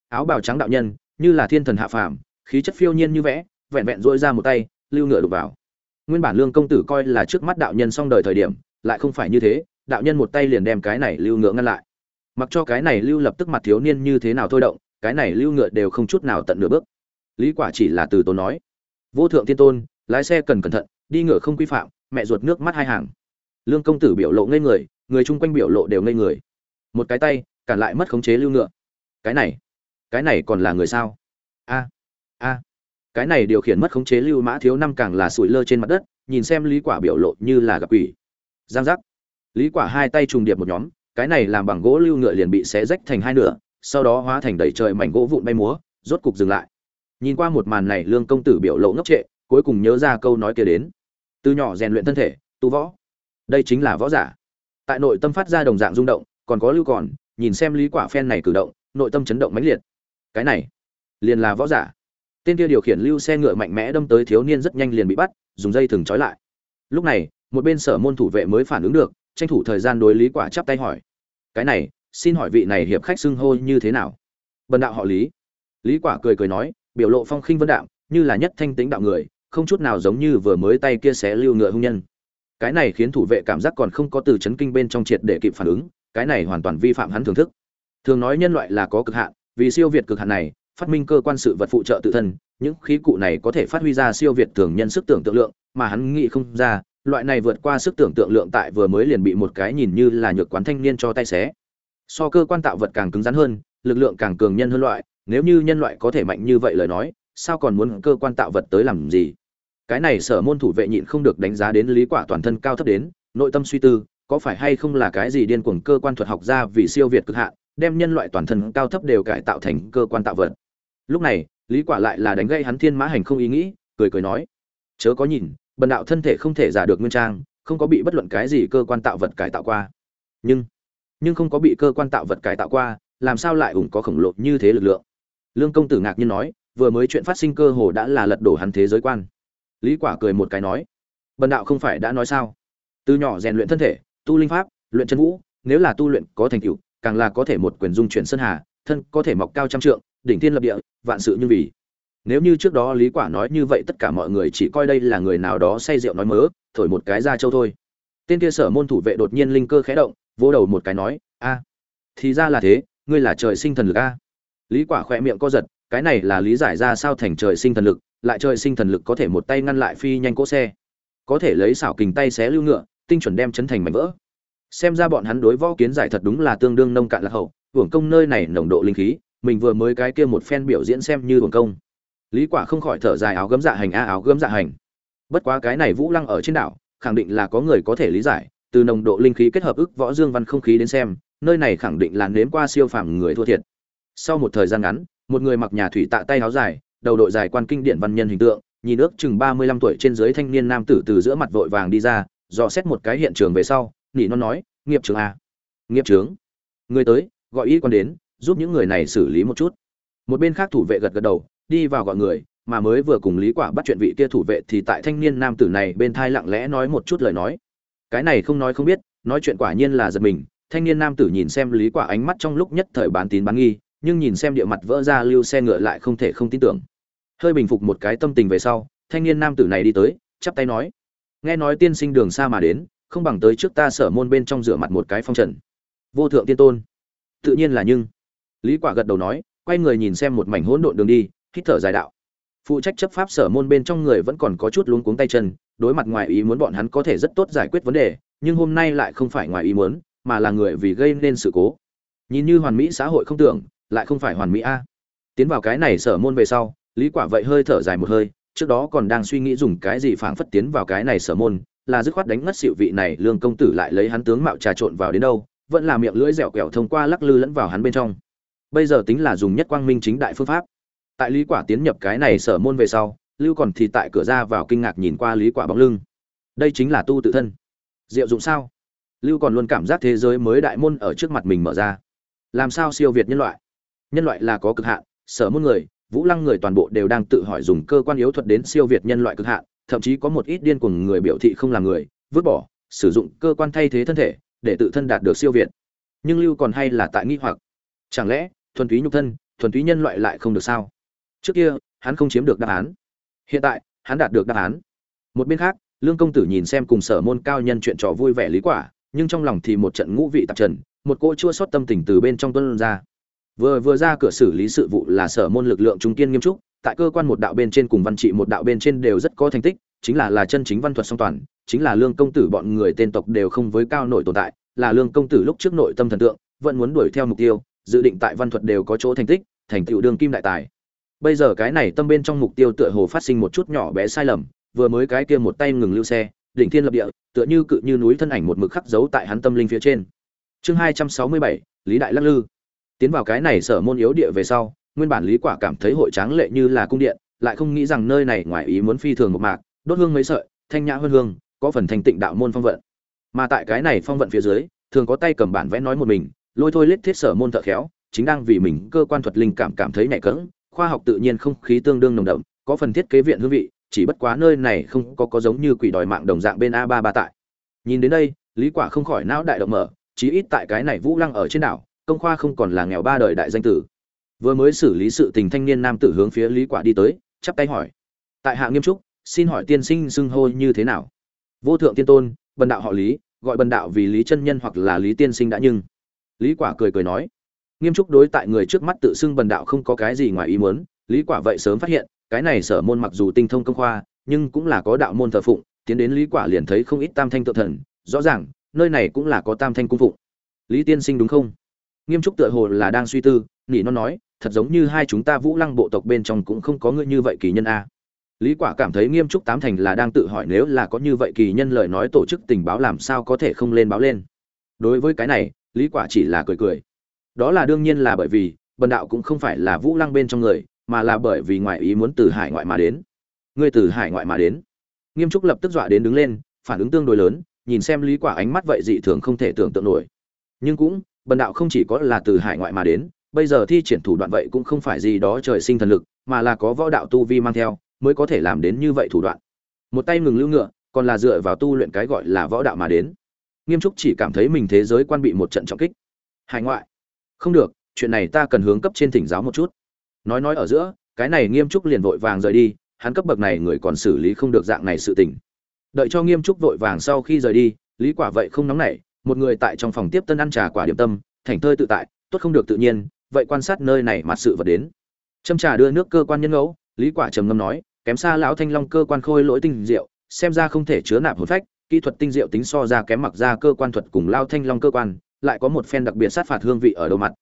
Áo bào trắng đạo nhân, như là thiên thần hạ phàm, khí chất phiêu nhiên như vẽ, vẹn vẹn dỗi ra một tay, lưu ngựa đục vào. Nguyên bản lương công tử coi là trước mắt đạo nhân xong đời thời điểm, lại không phải như thế, đạo nhân một tay liền đem cái này lưu ngựa ngăn lại mặc cho cái này lưu lập tức mặt thiếu niên như thế nào thôi động, cái này lưu ngựa đều không chút nào tận nửa bước. Lý quả chỉ là từ tốn nói, vô thượng thiên tôn, lái xe cần cẩn thận, đi ngựa không quy phạm, mẹ ruột nước mắt hai hàng. Lương công tử biểu lộ ngây người người chung quanh biểu lộ đều ngây người. Một cái tay, cản lại mất khống chế lưu ngựa. Cái này cái này còn là người sao? A a. Cái này điều khiển mất khống chế lưu mã thiếu năm càng là sủi lơ trên mặt đất, nhìn xem lý quả biểu lộ như là gặp quỷ. Giang giác. Lý quả hai tay trùng điệp một nhóm cái này làm bằng gỗ lưu ngựa liền bị xé rách thành hai nửa, sau đó hóa thành đầy trời mảnh gỗ vụn bay múa, rốt cục dừng lại. Nhìn qua một màn này, lương công tử biểu lộ ngốc trệ, cuối cùng nhớ ra câu nói kia đến. Từ nhỏ rèn luyện thân thể, tu võ. Đây chính là võ giả. Tại nội tâm phát ra đồng dạng rung động, còn có lưu còn, nhìn xem lý quả phen này cử động, nội tâm chấn động mãnh liệt. Cái này, liền là võ giả. Tên kia điều khiển lưu xe ngựa mạnh mẽ đâm tới thiếu niên rất nhanh liền bị bắt, dùng dây thừng trói lại. Lúc này, một bên sở môn thủ vệ mới phản ứng được tranh thủ thời gian đối lý quả chắp tay hỏi. Cái này, xin hỏi vị này hiệp khách xưng hô như thế nào? Bần đạo họ lý. Lý quả cười cười nói, biểu lộ phong khinh vân đạo như là nhất thanh tĩnh đạo người, không chút nào giống như vừa mới tay kia xé lưu ngựa hung nhân. Cái này khiến thủ vệ cảm giác còn không có từ chấn kinh bên trong triệt để kịp phản ứng, cái này hoàn toàn vi phạm hắn thưởng thức. Thường nói nhân loại là có cực hạn, vì siêu việt cực hạn này, phát minh cơ quan sự vật phụ trợ tự thân, những khí cụ này có thể phát huy ra siêu việt thường nhân sức tưởng tượng lượng, mà hắn nghĩ không ra loại này vượt qua sức tưởng tượng lượng tại vừa mới liền bị một cái nhìn như là nhược quán thanh niên cho tay xé. So cơ quan tạo vật càng cứng rắn hơn, lực lượng càng cường nhân hơn loại, nếu như nhân loại có thể mạnh như vậy lời nói, sao còn muốn cơ quan tạo vật tới làm gì? Cái này sở môn thủ vệ nhịn không được đánh giá đến lý quả toàn thân cao thấp đến, nội tâm suy tư, có phải hay không là cái gì điên cuồng cơ quan thuật học ra vì siêu việt cực hạn, đem nhân loại toàn thân cao thấp đều cải tạo thành cơ quan tạo vật. Lúc này, lý quả lại là đánh gây hắn thiên mã hành không ý nghĩ, cười cười nói, chớ có nhìn bần đạo thân thể không thể giả được nguyên trang, không có bị bất luận cái gì cơ quan tạo vật cải tạo qua. Nhưng nhưng không có bị cơ quan tạo vật cải tạo qua, làm sao lại ủng có khổng lồ như thế lực lượng? Lương công tử ngạc nhiên nói, vừa mới chuyện phát sinh cơ hồ đã là lật đổ hắn thế giới quan. Lý quả cười một cái nói, bần đạo không phải đã nói sao? Từ nhỏ rèn luyện thân thể, tu linh pháp, luyện chân vũ, nếu là tu luyện có thành tựu, càng là có thể một quyền dung chuyển sơn hà, thân có thể mọc cao trăm trượng, đỉnh thiên lập địa, vạn sự như vì nếu như trước đó lý quả nói như vậy, tất cả mọi người chỉ coi đây là người nào đó say rượu nói mớ, thổi một cái ra châu thôi. Tên kia sở môn thủ vệ đột nhiên linh cơ khẽ động, vỗ đầu một cái nói, a, thì ra là thế, ngươi là trời sinh thần lực a. Lý quả khỏe miệng co giật, cái này là lý giải ra sao thành trời sinh thần lực, lại trời sinh thần lực có thể một tay ngăn lại phi nhanh cỗ xe, có thể lấy xảo kình tay xé lưu ngựa, tinh chuẩn đem chấn thành mảnh vỡ. Xem ra bọn hắn đối võ kiến giải thật đúng là tương đương nông cạn lạc hậu, hưởng công nơi này nồng độ linh khí, mình vừa mới cái kia một phen biểu diễn xem như hưởng công lý quả không khỏi thở dài áo gấm dạ hành a áo gấm dạ hành. Bất quá cái này vũ lăng ở trên đảo khẳng định là có người có thể lý giải từ nồng độ linh khí kết hợp ức võ dương văn không khí đến xem nơi này khẳng định là nếm qua siêu phàm người thua thiệt. Sau một thời gian ngắn một người mặc nhà thủy tạ tay áo dài đầu đội dài quan kinh điển văn nhân hình tượng nhìn ước chừng ba mươi lăm tuổi trên dưới thanh niên nam tử từ giữa mặt vội vàng đi ra dò xét một cái hiện trường về sau nỉ non nói nghiệp trưởng a. Nghiệp trưởng, người tới gọi y quan đến giúp những người này xử lý một chút. Một bên khác thủ vệ gật gật đầu đi vào gọi người, mà mới vừa cùng lý quả bắt chuyện vị kia thủ vệ thì tại thanh niên nam tử này bên thai lặng lẽ nói một chút lời nói. Cái này không nói không biết, nói chuyện quả nhiên là giật mình, thanh niên nam tử nhìn xem lý quả ánh mắt trong lúc nhất thời bán tín bán nghi, nhưng nhìn xem địa mặt vỡ ra lưu xe ngựa lại không thể không tin tưởng. Hơi bình phục một cái tâm tình về sau, thanh niên nam tử này đi tới, chắp tay nói, nghe nói tiên sinh đường xa mà đến, không bằng tới trước ta sở môn bên trong rửa mặt một cái phong trần. Vô thượng tiên tôn. Tự nhiên là nhưng. Lý quả gật đầu nói, quay người nhìn xem một mảnh hỗn độn đường đi hít thở dài đạo. Phụ trách chấp pháp sở môn bên trong người vẫn còn có chút luống cuống tay chân, đối mặt ngoài ý muốn bọn hắn có thể rất tốt giải quyết vấn đề, nhưng hôm nay lại không phải ngoài ý muốn, mà là người vì gây nên sự cố. Nhìn như hoàn mỹ xã hội không tưởng, lại không phải hoàn mỹ a. Tiến vào cái này sở môn về sau, lý quả vậy hơi thở dài một hơi, trước đó còn đang suy nghĩ dùng cái gì phảng phất tiến vào cái này sở môn, là dứt khoát đánh ngất xịu vị này lương công tử lại lấy hắn tướng mạo trà trộn vào đến đâu, vẫn là miệng lưỡi dẻo quẹo thông qua lắc lư lẫn vào hắn bên trong. Bây giờ tính là dùng nhất quang minh chính đại phương pháp tại lý quả tiến nhập cái này sở môn về sau, lưu còn thì tại cửa ra vào kinh ngạc nhìn qua lý quả bóng lưng. Đây chính là tu tự thân. Diệu dụng sao? Lưu còn luôn cảm giác thế giới mới đại môn ở trước mặt mình mở ra. Làm sao siêu việt nhân loại? Nhân loại là có cực hạn, sở môn người, vũ lăng người toàn bộ đều đang tự hỏi dùng cơ quan yếu thuật đến siêu việt nhân loại cực hạn, thậm chí có một ít điên cuồng người biểu thị không làm người, vứt bỏ, sử dụng cơ quan thay thế thân thể để tự thân đạt được siêu việt. Nhưng lưu còn hay là tại nghi hoặc. Chẳng lẽ thuần túy nhục thân, thuần túy nhân loại lại không được sao? Trước kia, hắn không chiếm được đáp án. Hiện tại, hắn đạt được đáp án. Một bên khác, lương công tử nhìn xem cùng sở môn cao nhân chuyện trò vui vẻ lý quả, nhưng trong lòng thì một trận ngũ vị tạp trần, một cô chua xót tâm tình từ bên trong tuân ra. Vừa vừa ra cửa xử lý sự vụ là sở môn lực lượng trung kiên nghiêm trúc, tại cơ quan một đạo bên trên cùng văn trị một đạo bên trên đều rất có thành tích, chính là là chân chính văn thuật song toàn, chính là lương công tử bọn người tên tộc đều không với cao nổi tồn tại, là lương công tử lúc trước nội tâm thần tượng, vẫn muốn đuổi theo mục tiêu, dự định tại văn thuật đều có chỗ thành tích, thành tựu đương kim đại tài bây giờ cái này tâm bên trong mục tiêu tựa hồ phát sinh một chút nhỏ bé sai lầm, vừa mới cái kia một tay ngừng lưu xe, đỉnh thiên lập địa, tựa như cự như núi thân ảnh một mực khắc dấu tại hắn tâm linh phía trên. Chương hai trăm sáu mươi bảy, lý đại lắc lư. Tiến vào cái này sở môn yếu địa về sau, nguyên bản lý quả cảm thấy hội tráng lệ như là cung điện, lại không nghĩ rằng nơi này ngoài ý muốn phi thường một mạc, đốt hương mấy sợi, thanh nhã hơn hương, có phần thành tịnh đạo môn phong vận. Mà tại cái này phong vận phía dưới, thường có tay cầm bản vẽ nói một mình, lôi thôi lết thiết sở môn thợ khéo, chính đang vì mình cơ quan thuật linh cảm cảm thấy nhạy cẫng khoa học tự nhiên không khí tương đương nồng đậm, có phần thiết kế viện hương vị, chỉ bất quá nơi này không có có giống như quỷ đòi mạng đồng dạng bên a ba ba tại. Nhìn đến đây, lý quả không khỏi não đại động mở, chí ít tại cái này vũ lăng ở trên đảo, công khoa không còn là nghèo ba đời đại danh tử. Vừa mới xử lý sự tình thanh niên nam tử hướng phía lý quả đi tới, chắp tay hỏi. Tại hạ nghiêm trúc xin hỏi tiên sinh xưng hô như thế nào? Vô thượng tiên tôn, bần đạo họ lý, gọi bần đạo vì lý chân nhân hoặc là lý tiên sinh đã nhưng. Lý quả cười cười nói nghiêm trúc đối tại người trước mắt tự xưng bần đạo không có cái gì ngoài ý muốn, lý quả vậy sớm phát hiện, cái này sở môn mặc dù tinh thông công khoa, nhưng cũng là có đạo môn thờ phụng, tiến đến lý quả liền thấy không ít tam thanh tự thần, rõ ràng, nơi này cũng là có tam thanh cung phụng. Lý tiên sinh đúng không? Nghiêm trúc tựa hồ là đang suy tư, nỉ nó nói, thật giống như hai chúng ta vũ lăng bộ tộc bên trong cũng không có người như vậy kỳ nhân a. Lý quả cảm thấy nghiêm trúc tám thành là đang tự hỏi nếu là có như vậy kỳ nhân lời nói tổ chức tình báo làm sao có thể không lên báo lên. Đối với cái này, lý quả chỉ là cười cười đó là đương nhiên là bởi vì, bần đạo cũng không phải là vũ lăng bên trong người, mà là bởi vì ngoại ý muốn từ hải ngoại mà đến. Ngươi từ hải ngoại mà đến. Nghiêm trúc lập tức dọa đến đứng lên, phản ứng tương đối lớn, nhìn xem lý quả ánh mắt vậy dị thường không thể tưởng tượng nổi. Nhưng cũng, bần đạo không chỉ có là từ hải ngoại mà đến, bây giờ thi triển thủ đoạn vậy cũng không phải gì đó trời sinh thần lực, mà là có võ đạo tu vi mang theo, mới có thể làm đến như vậy thủ đoạn. Một tay ngừng lưu ngựa, còn là dựa vào tu luyện cái gọi là võ đạo mà đến. Nghiêm trúc chỉ cảm thấy mình thế giới quan bị một trận trọng kích. Hải ngoại không được, chuyện này ta cần hướng cấp trên thỉnh giáo một chút. Nói nói ở giữa, cái này nghiêm trúc liền vội vàng rời đi, hắn cấp bậc này người còn xử lý không được dạng này sự tình. Đợi cho nghiêm trúc vội vàng sau khi rời đi, lý quả vậy không nóng nảy, một người tại trong phòng tiếp tân ăn trà quả điểm tâm, thành thơi tự tại, tốt không được tự nhiên, vậy quan sát nơi này mặt sự vật đến. Châm trà đưa nước cơ quan nhân ngẫu, lý quả trầm ngâm nói, kém xa lão thanh long cơ quan khôi lỗi tinh diệu, xem ra không thể chứa nạp hồn phách, kỹ thuật tinh diệu tính so ra kém mặc ra cơ quan thuật cùng lao thanh long cơ quan lại có một phen đặc biệt sát phạt hương vị ở đâu mặt.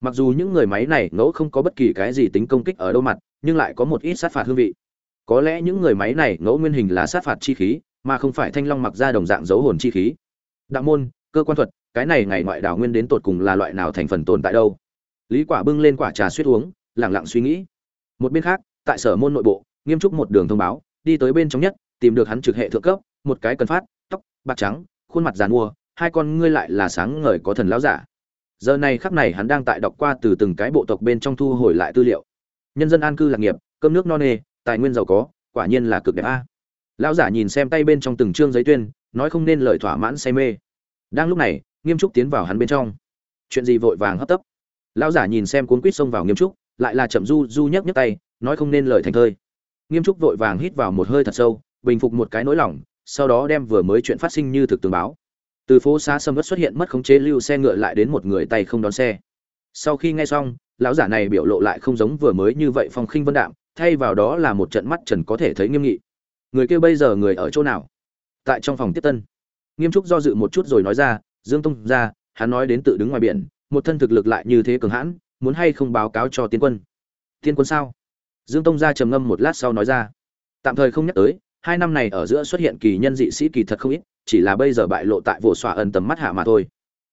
Mặc dù những người máy này ngẫu không có bất kỳ cái gì tính công kích ở đâu mặt, nhưng lại có một ít sát phạt hương vị. Có lẽ những người máy này ngẫu nguyên hình là sát phạt chi khí, mà không phải thanh long mặc ra đồng dạng dấu hồn chi khí. Đạo môn, cơ quan thuật, cái này ngày ngoại đảo nguyên đến tột cùng là loại nào thành phần tồn tại đâu? Lý quả bưng lên quả trà suýt uống, lặng lặng suy nghĩ. Một bên khác, tại sở môn nội bộ, nghiêm trúc một đường thông báo, đi tới bên trong nhất, tìm được hắn trực hệ thượng cấp, một cái cần phát, tóc, bạc trắng, khuôn mặt giàn mua hai con ngươi lại là sáng ngời có thần lão giả. Giờ này khắc này hắn đang tại đọc qua từ từng cái bộ tộc bên trong thu hồi lại tư liệu. Nhân dân an cư lạc nghiệp, cơm nước no nê, tài nguyên giàu có, quả nhiên là cực đẹp a. Lão giả nhìn xem tay bên trong từng chương giấy tuyên, nói không nên lời thỏa mãn say mê. Đang lúc này, nghiêm trúc tiến vào hắn bên trong. Chuyện gì vội vàng hấp tấp. Lão giả nhìn xem cuốn quýt xông vào nghiêm trúc, lại là chậm du du nhấc nhấc tay, nói không nên lời thành thơi. Nghiêm trúc vội vàng hít vào một hơi thật sâu, bình phục một cái nỗi lòng, sau đó đem vừa mới chuyện phát sinh như thực tường báo từ phố xá sâm vất xuất hiện mất khống chế lưu xe ngựa lại đến một người tay không đón xe. Sau khi nghe xong, lão giả này biểu lộ lại không giống vừa mới như vậy phong khinh vân đạm, thay vào đó là một trận mắt trần có thể thấy nghiêm nghị. Người kia bây giờ người ở chỗ nào? Tại trong phòng tiếp tân. Nghiêm trúc do dự một chút rồi nói ra, dương tông ra, hắn nói đến tự đứng ngoài biển, một thân thực lực lại như thế cường hãn, muốn hay không báo cáo cho tiên quân? Tiên quân sao? Dương tông ra trầm ngâm một lát sau nói ra. Tạm thời không nhắc tới, hai năm này ở giữa xuất hiện kỳ nhân dị sĩ kỳ thật không ít chỉ là bây giờ bại lộ tại vỗ xòa ẩn tầm mắt hạ mà thôi.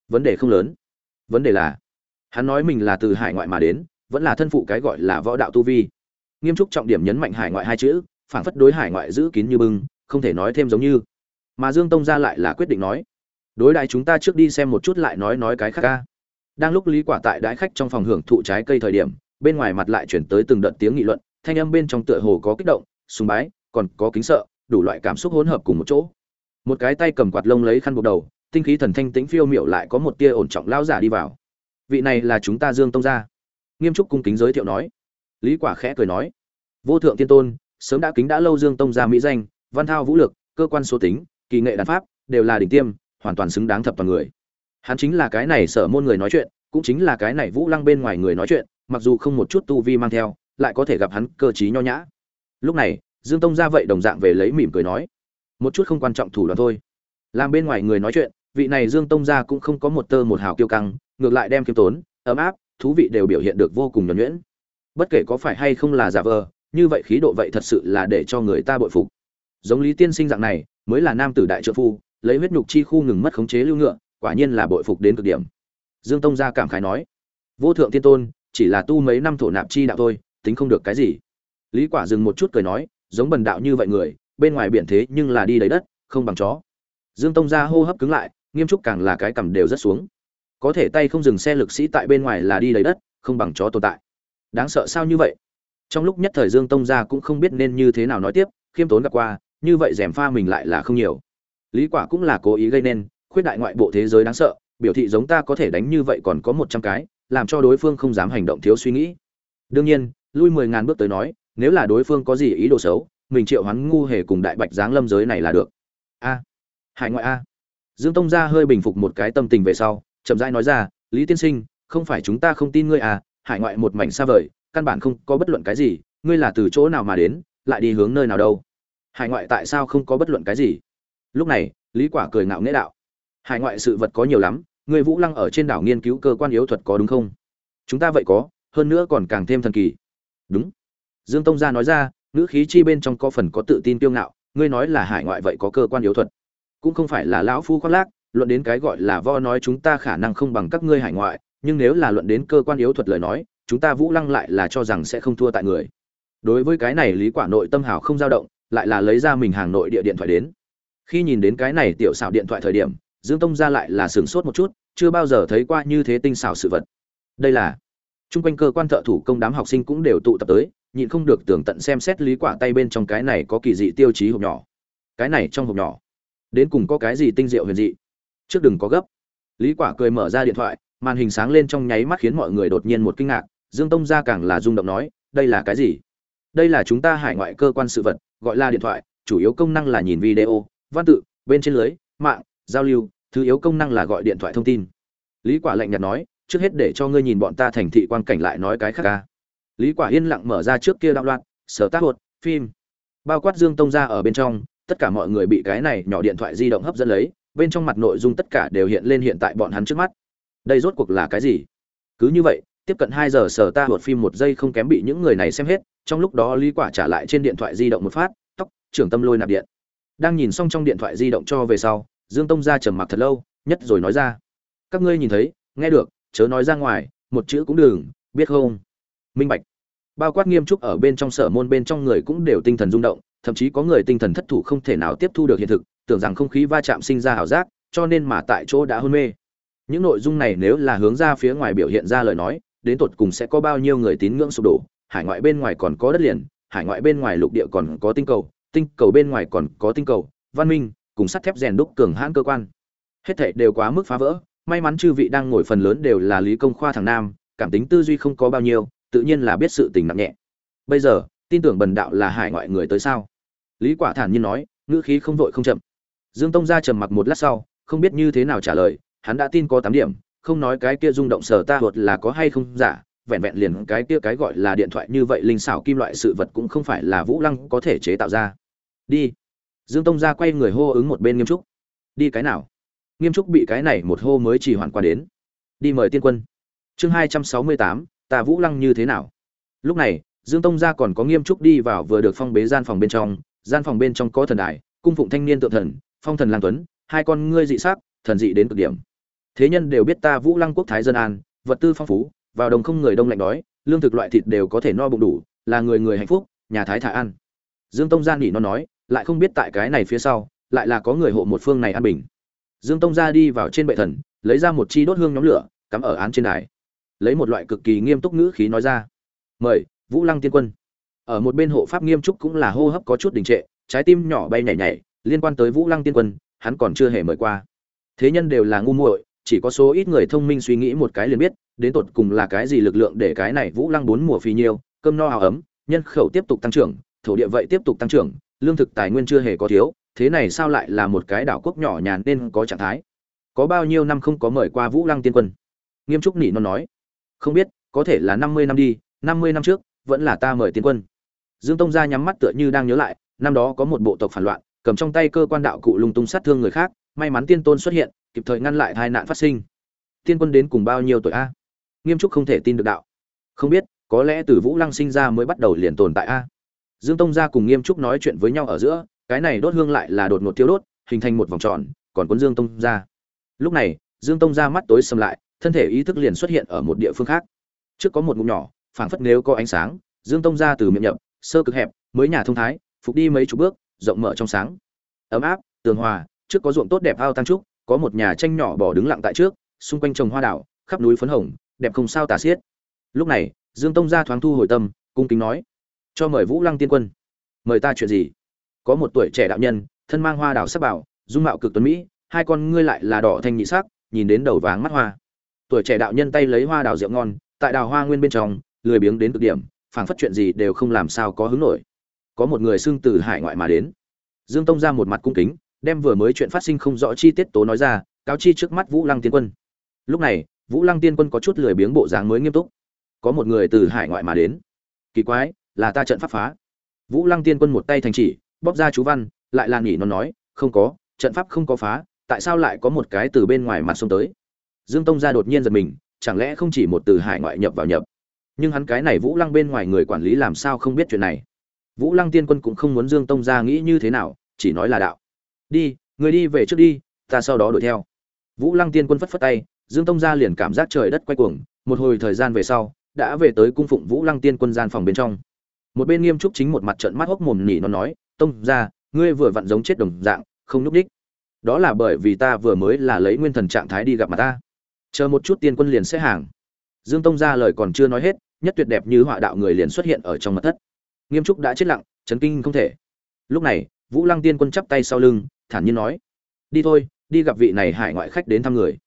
Vấn đề không lớn. Vấn đề là, hắn nói mình là từ hải ngoại mà đến, vẫn là thân phụ cái gọi là võ đạo tu vi. Nghiêm trúc trọng điểm nhấn mạnh hải ngoại hai chữ phản phất đối hải ngoại giữ kín như bưng, không thể nói thêm giống như. Mà dương tông ra lại là quyết định nói, đối đại chúng ta trước đi xem một chút lại nói nói cái khác ca. Đang lúc lý quả tại đái khách trong phòng hưởng thụ trái cây thời điểm, bên ngoài mặt lại chuyển tới từng đợt tiếng nghị luận, thanh âm bên trong tựa hồ có kích động, sùng bái, còn có kính sợ, đủ loại cảm xúc hỗn hợp cùng một chỗ một cái tay cầm quạt lông lấy khăn buộc đầu, tinh khí thần thanh tĩnh phiêu miệu lại có một tia ổn trọng lao giả đi vào. Vị này là chúng ta dương tông gia. Nghiêm trúc cung kính giới thiệu nói. Lý quả khẽ cười nói. Vô thượng tiên tôn, sớm đã kính đã lâu dương tông gia mỹ danh, văn thao vũ lực, cơ quan số tính, kỳ nghệ đàn pháp, đều là đỉnh tiêm, hoàn toàn xứng đáng thập toàn người. Hắn chính là cái này sở môn người nói chuyện, cũng chính là cái này vũ lăng bên ngoài người nói chuyện, mặc dù không một chút tu vi mang theo, lại có thể gặp hắn cơ trí nho nhã. Lúc này, dương tông ra vậy đồng dạng về lấy mỉm cười nói một chút không quan trọng thủ đoạn thôi. Làm bên ngoài người nói chuyện, vị này dương tông Gia cũng không có một tơ một hào kiêu căng, ngược lại đem kiêm tốn, ấm áp, thú vị đều biểu hiện được vô cùng nhuẩn nhuyễn. Bất kể có phải hay không là giả vờ, như vậy khí độ vậy thật sự là để cho người ta bội phục. Giống lý tiên sinh dạng này, mới là nam tử đại trợ phu, lấy huyết nhục chi khu ngừng mất khống chế lưu ngựa, quả nhiên là bội phục đến cực điểm. Dương tông gia cảm khái nói, vô thượng tiên tôn, chỉ là tu mấy năm thổ nạp chi đạo thôi, tính không được cái gì. Lý quả dừng một chút cười nói, giống bần đạo như vậy người bên ngoài biển thế nhưng là đi đầy đất, không bằng chó. Dương tông gia hô hấp cứng lại, nghiêm trúc càng là cái cầm đều rất xuống. Có thể tay không dừng xe lực sĩ tại bên ngoài là đi đầy đất, không bằng chó tồn tại. Đáng sợ sao như vậy? Trong lúc nhất thời dương tông gia cũng không biết nên như thế nào nói tiếp, khiêm tốn gặp qua, như vậy rèm pha mình lại là không nhiều. Lý quả cũng là cố ý gây nên, khuyết đại ngoại bộ thế giới đáng sợ, biểu thị giống ta có thể đánh như vậy còn có một trăm cái, làm cho đối phương không dám hành động thiếu suy nghĩ. Đương nhiên, lui mười ngàn bước tới nói, nếu là đối phương có gì ý đồ xấu mình triệu hắn ngu hề cùng đại bạch giáng lâm giới này là được. A, hải ngoại a. Dương tông gia hơi bình phục một cái tâm tình về sau, chậm rãi nói ra, lý tiên sinh, không phải chúng ta không tin ngươi à hải ngoại một mảnh xa vời, căn bản không có bất luận cái gì, ngươi là từ chỗ nào mà đến, lại đi hướng nơi nào đâu? Hải ngoại tại sao không có bất luận cái gì? Lúc này, lý quả cười ngạo nghễ đạo, hải ngoại sự vật có nhiều lắm người vũ lăng ở trên đảo nghiên cứu cơ quan yếu thuật có đúng không? Chúng ta vậy có, hơn nữa còn càng thêm thần kỳ. Đúng. Dương tông gia nói ra ngữ khí chi bên trong có phần có tự tin kiêu ngạo, ngươi nói là hải ngoại vậy có cơ quan yếu thuật. Cũng không phải là lão phu khoác lác, luận đến cái gọi là vo nói chúng ta khả năng không bằng các ngươi hải ngoại, nhưng nếu là luận đến cơ quan yếu thuật lời nói, chúng ta vũ lăng lại là cho rằng sẽ không thua tại người. Đối với cái này lý quả nội tâm hào không dao động, lại là lấy ra mình hàng nội địa điện thoại đến. Khi nhìn đến cái này tiểu xảo điện thoại thời điểm, dương tông ra lại là sửng sốt một chút, chưa bao giờ thấy qua như thế tinh xảo sự vật. Đây là, chung quanh cơ quan thợ thủ công đám học sinh cũng đều tụ tập tới nhịn không được tưởng tận xem xét lý quả tay bên trong cái này có kỳ dị tiêu chí hộp nhỏ. Cái này trong hộp nhỏ, đến cùng có cái gì tinh diệu huyền dị? Trước đừng có gấp. Lý quả cười mở ra điện thoại, màn hình sáng lên trong nháy mắt khiến mọi người đột nhiên một kinh ngạc, dương tông gia càng là rung động nói, đây là cái gì? Đây là chúng ta hải ngoại cơ quan sự vật, gọi là điện thoại, chủ yếu công năng là nhìn video, văn tự, bên trên lưới, mạng, giao lưu, thứ yếu công năng là gọi điện thoại thông tin. Lý quả lạnh nhạt nói, trước hết để cho ngươi nhìn bọn ta thành thị quan cảnh lại nói cái khác ca lý quả yên lặng mở ra trước kia đạo loạn, sở tác hột phim. Bao quát dương tông ra ở bên trong, tất cả mọi người bị cái này nhỏ điện thoại di động hấp dẫn lấy, bên trong mặt nội dung tất cả đều hiện lên hiện tại bọn hắn trước mắt. Đây rốt cuộc là cái gì? Cứ như vậy, tiếp cận hai giờ sở ta hột phim một giây không kém bị những người này xem hết, trong lúc đó lý quả trả lại trên điện thoại di động một phát, tóc, trưởng tâm lôi nạp điện. Đang nhìn xong trong điện thoại di động cho về sau, dương tông ra trầm mặc thật lâu, nhất rồi nói ra. Các ngươi nhìn thấy, nghe được, chớ nói ra ngoài, một chữ cũng đừng, biết không? Minh bạch. Bao quát nghiêm trúc ở bên trong sở môn bên trong người cũng đều tinh thần rung động, thậm chí có người tinh thần thất thủ không thể nào tiếp thu được hiện thực, tưởng rằng không khí va chạm sinh ra ảo giác, cho nên mà tại chỗ đã hôn mê. Những nội dung này nếu là hướng ra phía ngoài biểu hiện ra lời nói, đến tột cùng sẽ có bao nhiêu người tín ngưỡng sụp đổ, hải ngoại bên ngoài còn có đất liền, hải ngoại bên ngoài lục địa còn có tinh cầu tinh cầu bên ngoài còn có tinh cầu, văn minh, cùng sắt thép rèn đúc cường hãn cơ quan. Hết thảy đều quá mức phá vỡ, may mắn chư vị đang ngồi phần lớn đều là lý công khoa thằng nam, cảm tính tư duy không có bao nhiêu tự nhiên là biết sự tình nặng nhẹ. Bây giờ, tin tưởng bần đạo là hải ngoại người tới sao? Lý quả thản nhiên nói, ngữ khí không vội không chậm. Dương tông Gia trầm mặc một lát sau, không biết như thế nào trả lời, hắn đã tin có tám điểm, không nói cái kia rung động sở ta thuật là có hay không giả, vẹn vẹn liền cái kia cái gọi là điện thoại như vậy linh xảo kim loại sự vật cũng không phải là vũ lăng có thể chế tạo ra. Đi. Dương tông Gia quay người hô ứng một bên nghiêm trúc. Đi cái nào? Nghiêm trúc bị cái này một hô mới chỉ hoàn qua đến. Đi mời tiên quân. Chương hai trăm sáu mươi tám ta vũ lăng như thế nào? Lúc này, dương tông gia còn có nghiêm trúc đi vào vừa được phong bế gian phòng bên trong. Gian phòng bên trong có thần đài, cung phụng thanh niên tượng thần, phong thần lang tuấn, hai con ngươi dị sắc, thần dị đến cực điểm. Thế nhân đều biết ta vũ lăng quốc thái dân an, vật tư phong phú, vào đồng không người đông lạnh đói, lương thực loại thịt đều có thể no bụng đủ, là người người hạnh phúc, nhà thái thả ăn. Dương tông gia nghĩ nó nói, lại không biết tại cái này phía sau, lại là có người hộ một phương này an bình. Dương tông gia đi vào trên bệ thần, lấy ra một chi đốt hương nhóm lửa, cắm ở án trên đài lấy một loại cực kỳ nghiêm túc ngữ khí nói ra. Mời, vũ lăng tiên quân. Ở một bên hộ pháp nghiêm trúc cũng là hô hấp có chút đình trệ, trái tim nhỏ bay nhảy nhảy, liên quan tới vũ lăng tiên quân, hắn còn chưa hề mời qua. Thế nhân đều là ngu muội, chỉ có số ít người thông minh suy nghĩ một cái liền biết, đến tột cùng là cái gì lực lượng để cái này vũ lăng bốn mùa phi nhiêu, cơm no hào ấm, nhân khẩu tiếp tục tăng trưởng, thổ địa vậy tiếp tục tăng trưởng, lương thực tài nguyên chưa hề có thiếu, thế này sao lại là một cái đảo quốc nhỏ nhàn nên có trạng thái? Có bao nhiêu năm không có mời qua vũ lăng tiên quân? Nghiêm trúc nỉ nó nói không biết, có thể là năm mươi năm đi, năm mươi năm trước, vẫn là ta mời tiên quân. Dương tông gia nhắm mắt tựa như đang nhớ lại, năm đó có một bộ tộc phản loạn, cầm trong tay cơ quan đạo cụ lung tung sát thương người khác, may mắn tiên tôn xuất hiện, kịp thời ngăn lại tai nạn phát sinh. Tiên quân đến cùng bao nhiêu tuổi a? Nghiêm trúc không thể tin được đạo. Không biết, có lẽ từ vũ lăng sinh ra mới bắt đầu liền tồn tại a. Dương tông gia cùng nghiêm trúc nói chuyện với nhau ở giữa, cái này đốt hương lại là đột ngột thiếu đốt, hình thành một vòng tròn, còn cuốn dương tông gia. Lúc này, dương tông gia mắt tối sầm lại thân thể ý thức liền xuất hiện ở một địa phương khác. Trước có một ngụm nhỏ, phảng phất nếu có ánh sáng, dương tông ra từ miệng nhập, sơ cực hẹp, mới nhà thông thái, phục đi mấy chục bước, rộng mở trong sáng. Ấm áp, tường hòa, trước có ruộng tốt đẹp ao tăng trúc, có một nhà tranh nhỏ bỏ đứng lặng tại trước, xung quanh trồng hoa đảo khắp núi phấn hồng, đẹp không sao tả xiết. Lúc này, dương tông ra thoáng thu hồi tâm, cung kính nói, cho mời vũ lăng tiên quân. Mời ta chuyện gì? Có một tuổi trẻ đạo nhân, thân mang hoa đảo sắc bảo dung mạo cực tuấn mỹ, hai con ngươi lại là đỏ thanh nhị sắc, nhìn đến đầu váng mắt hoa tuổi trẻ đạo nhân tay lấy hoa đào rượu ngon, tại đào hoa nguyên bên trong, lười biếng đến cực điểm, phảng phất chuyện gì đều không làm sao có hứng nổi. Có một người xưng từ hải ngoại mà đến. Dương tông ra một mặt cung kính, đem vừa mới chuyện phát sinh không rõ chi tiết tố nói ra, cáo chi trước mắt vũ lăng tiên quân. Lúc này, vũ lăng tiên quân có chút lười biếng bộ dáng mới nghiêm túc. Có một người từ hải ngoại mà đến. Kỳ quái, là ta trận pháp phá. Vũ lăng tiên quân một tay thành chỉ, bóp ra chú văn, lại là nghỉ nó nói, không có, trận pháp không có phá, tại sao lại có một cái từ bên ngoài mặt xông tới? Dương tông gia đột nhiên giật mình chẳng lẽ không chỉ một từ hải ngoại nhập vào nhập? Nhưng hắn cái này vũ lăng bên ngoài người quản lý làm sao không biết chuyện này? Vũ lăng tiên quân cũng không muốn dương tông gia nghĩ như thế nào chỉ nói là đạo. Đi người đi về trước đi ta sau đó đuổi theo. Vũ lăng tiên quân phất phất tay dương tông gia liền cảm giác trời đất quay cuồng. Một hồi thời gian về sau đã về tới cung phụng vũ lăng tiên quân gian phòng bên trong. Một bên nghiêm trúc chính một mặt trợn mắt hốc mồm nhỉ nó nói tông gia, ngươi vừa vặn giống chết đồng dạng không lúc đích đó là bởi vì ta vừa mới là lấy nguyên thần trạng thái đi gặp mà ta chờ một chút tiên quân liền sẽ hàng. Dương tông ra lời còn chưa nói hết, nhất tuyệt đẹp như họa đạo người liền xuất hiện ở trong mặt thất. Nghiêm trúc đã chết lặng, chấn kinh không thể. Lúc này, vũ lăng tiên quân chắp tay sau lưng, thản nhiên nói, đi thôi, đi gặp vị này hải ngoại khách đến thăm người.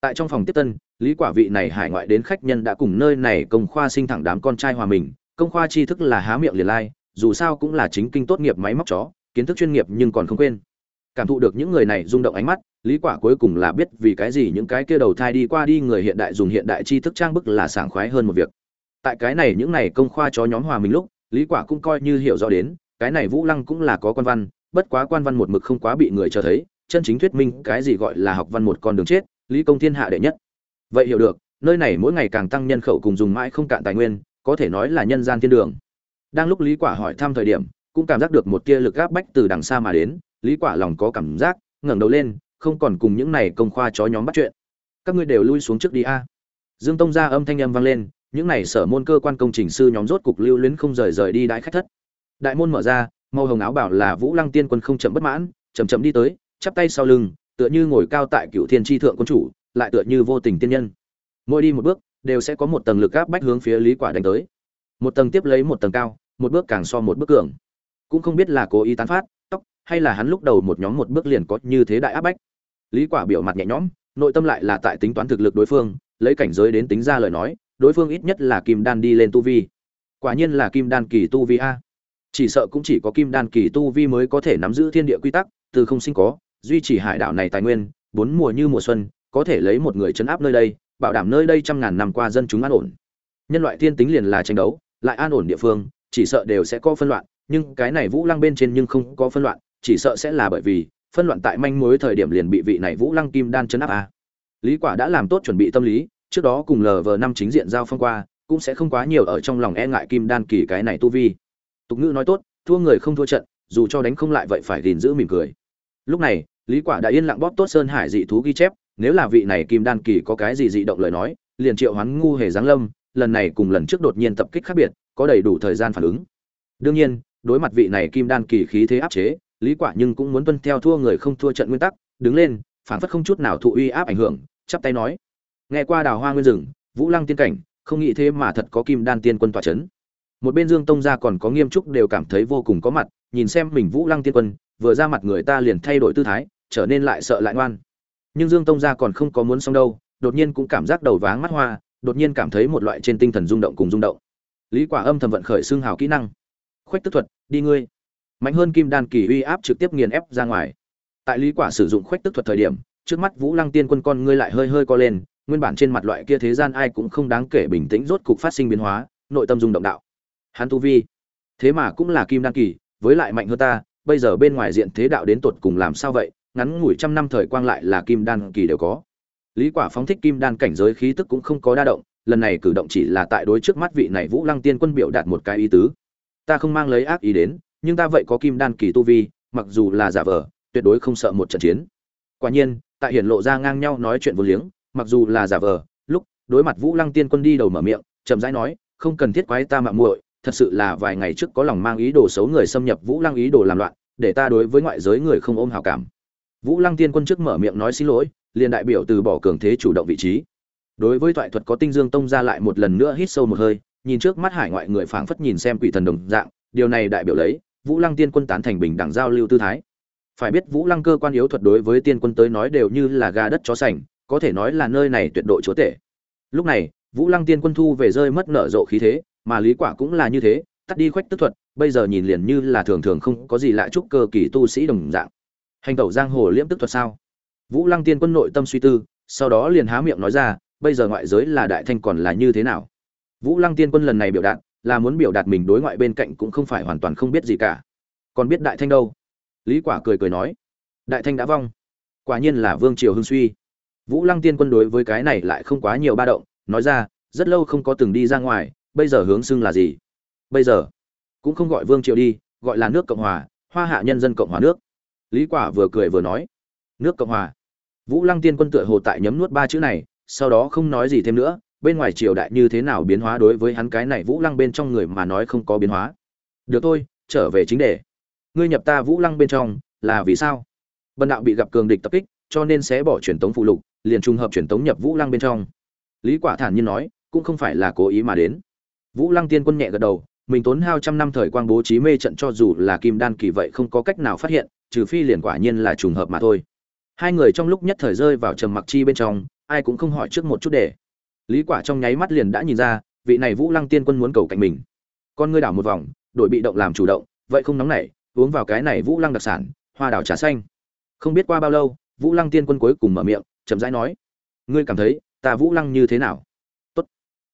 Tại trong phòng tiếp tân, lý quả vị này hải ngoại đến khách nhân đã cùng nơi này công khoa sinh thẳng đám con trai hòa mình, công khoa tri thức là há miệng liền lai, dù sao cũng là chính kinh tốt nghiệp máy móc chó, kiến thức chuyên nghiệp nhưng còn không quên. Cảm thụ được những người này rung động ánh mắt lý quả cuối cùng là biết vì cái gì những cái kia đầu thai đi qua đi người hiện đại dùng hiện đại tri thức trang bức là sảng khoái hơn một việc. Tại cái này những này công khoa chó nhóm hòa mình lúc, lý quả cũng coi như hiểu rõ đến, cái này vũ lăng cũng là có quan văn, bất quá quan văn một mực không quá bị người cho thấy, chân chính thuyết minh cái gì gọi là học văn một con đường chết, lý công thiên hạ đệ nhất. Vậy hiểu được, nơi này mỗi ngày càng tăng nhân khẩu cùng dùng mãi không cạn tài nguyên, có thể nói là nhân gian thiên đường. Đang lúc lý quả hỏi thăm thời điểm, cũng cảm giác được một tia lực áp bách từ đằng xa mà đến, lý quả lòng có cảm giác, ngẩng đầu lên không còn cùng những này công khoa chó nhóm bắt chuyện. Các ngươi đều lui xuống trước đi a. Dương tông ra âm thanh âm vang lên, những này sở môn cơ quan công trình sư nhóm rốt cục lưu luyến không rời rời đi đại khách thất. Đại môn mở ra, màu hồng áo bảo là vũ lăng tiên quân không chậm bất mãn, chậm chậm đi tới, chắp tay sau lưng, tựa như ngồi cao tại cựu thiên tri thượng quân chủ, lại tựa như vô tình tiên nhân. Mỗi đi một bước, đều sẽ có một tầng lực áp bách hướng phía lý quả đánh tới. Một tầng tiếp lấy một tầng cao, một bước càng so một bước cường. Cũng không biết là cố ý tán phát, tóc, hay là hắn lúc đầu một nhóm một bước liền có như thế đại áp bách lý quả biểu mặt nhẹ nhõm, nội tâm lại là tại tính toán thực lực đối phương, lấy cảnh giới đến tính ra lời nói, đối phương ít nhất là kim đan đi lên tu vi. Quả nhiên là kim đan kỳ tu vi a. Chỉ sợ cũng chỉ có kim đan kỳ tu vi mới có thể nắm giữ thiên địa quy tắc, từ không sinh có, duy trì hải đảo này tài nguyên, bốn mùa như mùa xuân, có thể lấy một người chấn áp nơi đây, bảo đảm nơi đây trăm ngàn năm qua dân chúng an ổn. Nhân loại thiên tính liền là tranh đấu, lại an ổn địa phương, chỉ sợ đều sẽ có phân loạn, nhưng cái này vũ lăng bên trên nhưng không có phân loạn, chỉ sợ sẽ là bởi vì phân loạn tại manh mối thời điểm liền bị vị này vũ lăng kim đan chấn áp à? lý quả đã làm tốt chuẩn bị tâm lý, trước đó cùng lờ năm chính diện giao phong qua, cũng sẽ không quá nhiều ở trong lòng e ngại kim đan kỳ cái này tu vi. Tục ngữ nói tốt, thua người không thua trận, dù cho đánh không lại vậy phải gìn giữ mỉm cười. Lúc này, lý quả đã yên lặng bóp tốt sơn hải dị thú ghi chép, nếu là vị này kim đan kỳ có cái gì dị động lời nói, liền triệu hoán ngu hề giáng lâm, lần này cùng lần trước đột nhiên tập kích khác biệt, có đầy đủ thời gian phản ứng. Đương nhiên, đối mặt vị này kim đan kỳ khí thế áp chế lý quả nhưng cũng muốn tuân theo thua người không thua trận nguyên tắc, đứng lên, phản phất không chút nào thụ uy áp ảnh hưởng, chắp tay nói. Nghe qua đào hoa nguyên rừng, vũ lăng tiên cảnh, không nghĩ thế mà thật có kim đan tiên quân tỏa chấn. Một bên dương tông gia còn có nghiêm trúc đều cảm thấy vô cùng có mặt, nhìn xem mình vũ lăng tiên quân, vừa ra mặt người ta liền thay đổi tư thái, trở nên lại sợ lại ngoan. Nhưng dương tông gia còn không có muốn xong đâu, đột nhiên cũng cảm giác đầu váng mắt hoa, đột nhiên cảm thấy một loại trên tinh thần rung động cùng rung động. Lý quả âm thầm vận khởi xương hào kỹ năng. Khoách tức thuật, đi ngươi mạnh hơn kim đan kỳ uy áp trực tiếp nghiền ép ra ngoài. Tại lý quả sử dụng khuếch tức thuật thời điểm, trước mắt vũ lăng tiên quân con ngươi lại hơi hơi co lên, nguyên bản trên mặt loại kia thế gian ai cũng không đáng kể bình tĩnh rốt cục phát sinh biến hóa, nội tâm dung động đạo. Hắn tu vi, thế mà cũng là kim đan kỳ, với lại mạnh hơn ta, bây giờ bên ngoài diện thế đạo đến tột cùng làm sao vậy, ngắn ngủi trăm năm thời quang lại là kim đan kỳ đều có. Lý quả phóng thích kim đan cảnh giới khí tức cũng không có đa động, lần này cử động chỉ là tại đối trước mắt vị này vũ lăng tiên quân biểu đạt một cái ý tứ. Ta không mang lấy ác ý đến nhưng ta vậy có kim đan kỳ tu vi, mặc dù là giả vờ, tuyệt đối không sợ một trận chiến. Quả nhiên, tại hiển lộ ra ngang nhau nói chuyện vô liếng, mặc dù là giả vờ, lúc đối mặt vũ lăng tiên quân đi đầu mở miệng, chậm rãi nói, không cần thiết quái ta mạng muội, thật sự là vài ngày trước có lòng mang ý đồ xấu người xâm nhập vũ lăng ý đồ làm loạn, để ta đối với ngoại giới người không ôm hảo cảm. Vũ lăng tiên quân trước mở miệng nói xin lỗi, liền đại biểu từ bỏ cường thế chủ động vị trí. Đối với thoại thuật có tinh dương tông ra lại một lần nữa hít sâu một hơi, nhìn trước mắt hải ngoại người phảng phất nhìn xem quỷ thần đồng dạng, điều này đại biểu lấy vũ lăng tiên quân tán thành bình đẳng giao lưu tư thái. Phải biết vũ lăng cơ quan yếu thuật đối với tiên quân tới nói đều như là gà đất chó sành, có thể nói là nơi này tuyệt độ chúa tể. Lúc này, vũ lăng tiên quân thu về rơi mất nở rộ khí thế, mà lý quả cũng là như thế, tắt đi khoách tức thuật, bây giờ nhìn liền như là thường thường không có gì lạ chúc cơ kỳ tu sĩ đồng dạng. Hành tẩu giang hồ liễm tức thuật sao? Vũ lăng tiên quân nội tâm suy tư, sau đó liền há miệng nói ra, bây giờ ngoại giới là đại thanh còn là như thế nào? Vũ lăng tiên quân lần này biểu đạt là muốn biểu đạt mình đối ngoại bên cạnh cũng không phải hoàn toàn không biết gì cả. Còn biết đại thanh đâu? Lý quả cười cười nói. Đại thanh đã vong. Quả nhiên là vương triều hưng suy. Vũ lăng tiên quân đối với cái này lại không quá nhiều ba động, nói ra, rất lâu không có từng đi ra ngoài, bây giờ hướng xưng là gì? Bây giờ. Cũng không gọi vương triều đi, gọi là nước cộng hòa, hoa hạ nhân dân cộng hòa nước. Lý quả vừa cười vừa nói. Nước cộng hòa. Vũ lăng tiên quân tựa hồ tại nhấm nuốt ba chữ này, sau đó không nói gì thêm nữa bên ngoài triều đại như thế nào biến hóa đối với hắn cái này vũ lăng bên trong người mà nói không có biến hóa. Được thôi, trở về chính đề. Ngươi nhập ta vũ lăng bên trong, là vì sao? Bần đạo bị gặp cường địch tập kích, cho nên sẽ bỏ truyền tống phụ lục, liền trùng hợp truyền tống nhập vũ lăng bên trong. Lý quả thản nhiên nói, cũng không phải là cố ý mà đến. Vũ lăng tiên quân nhẹ gật đầu, mình tốn hao trăm năm thời quang bố trí mê trận cho dù là kim đan kỳ vậy không có cách nào phát hiện, trừ phi liền quả nhiên là trùng hợp mà thôi. Hai người trong lúc nhất thời rơi vào trầm mặc chi bên trong, ai cũng không hỏi trước một chút để lý quả trong nháy mắt liền đã nhìn ra, vị này vũ lăng tiên quân muốn cầu cạnh mình. Con ngươi đảo một vòng, đổi bị động làm chủ động, vậy không nóng nảy, uống vào cái này vũ lăng đặc sản, hoa đảo trà xanh. Không biết qua bao lâu, vũ lăng tiên quân cuối cùng mở miệng, chậm rãi nói, ngươi cảm thấy, ta vũ lăng như thế nào? Tốt.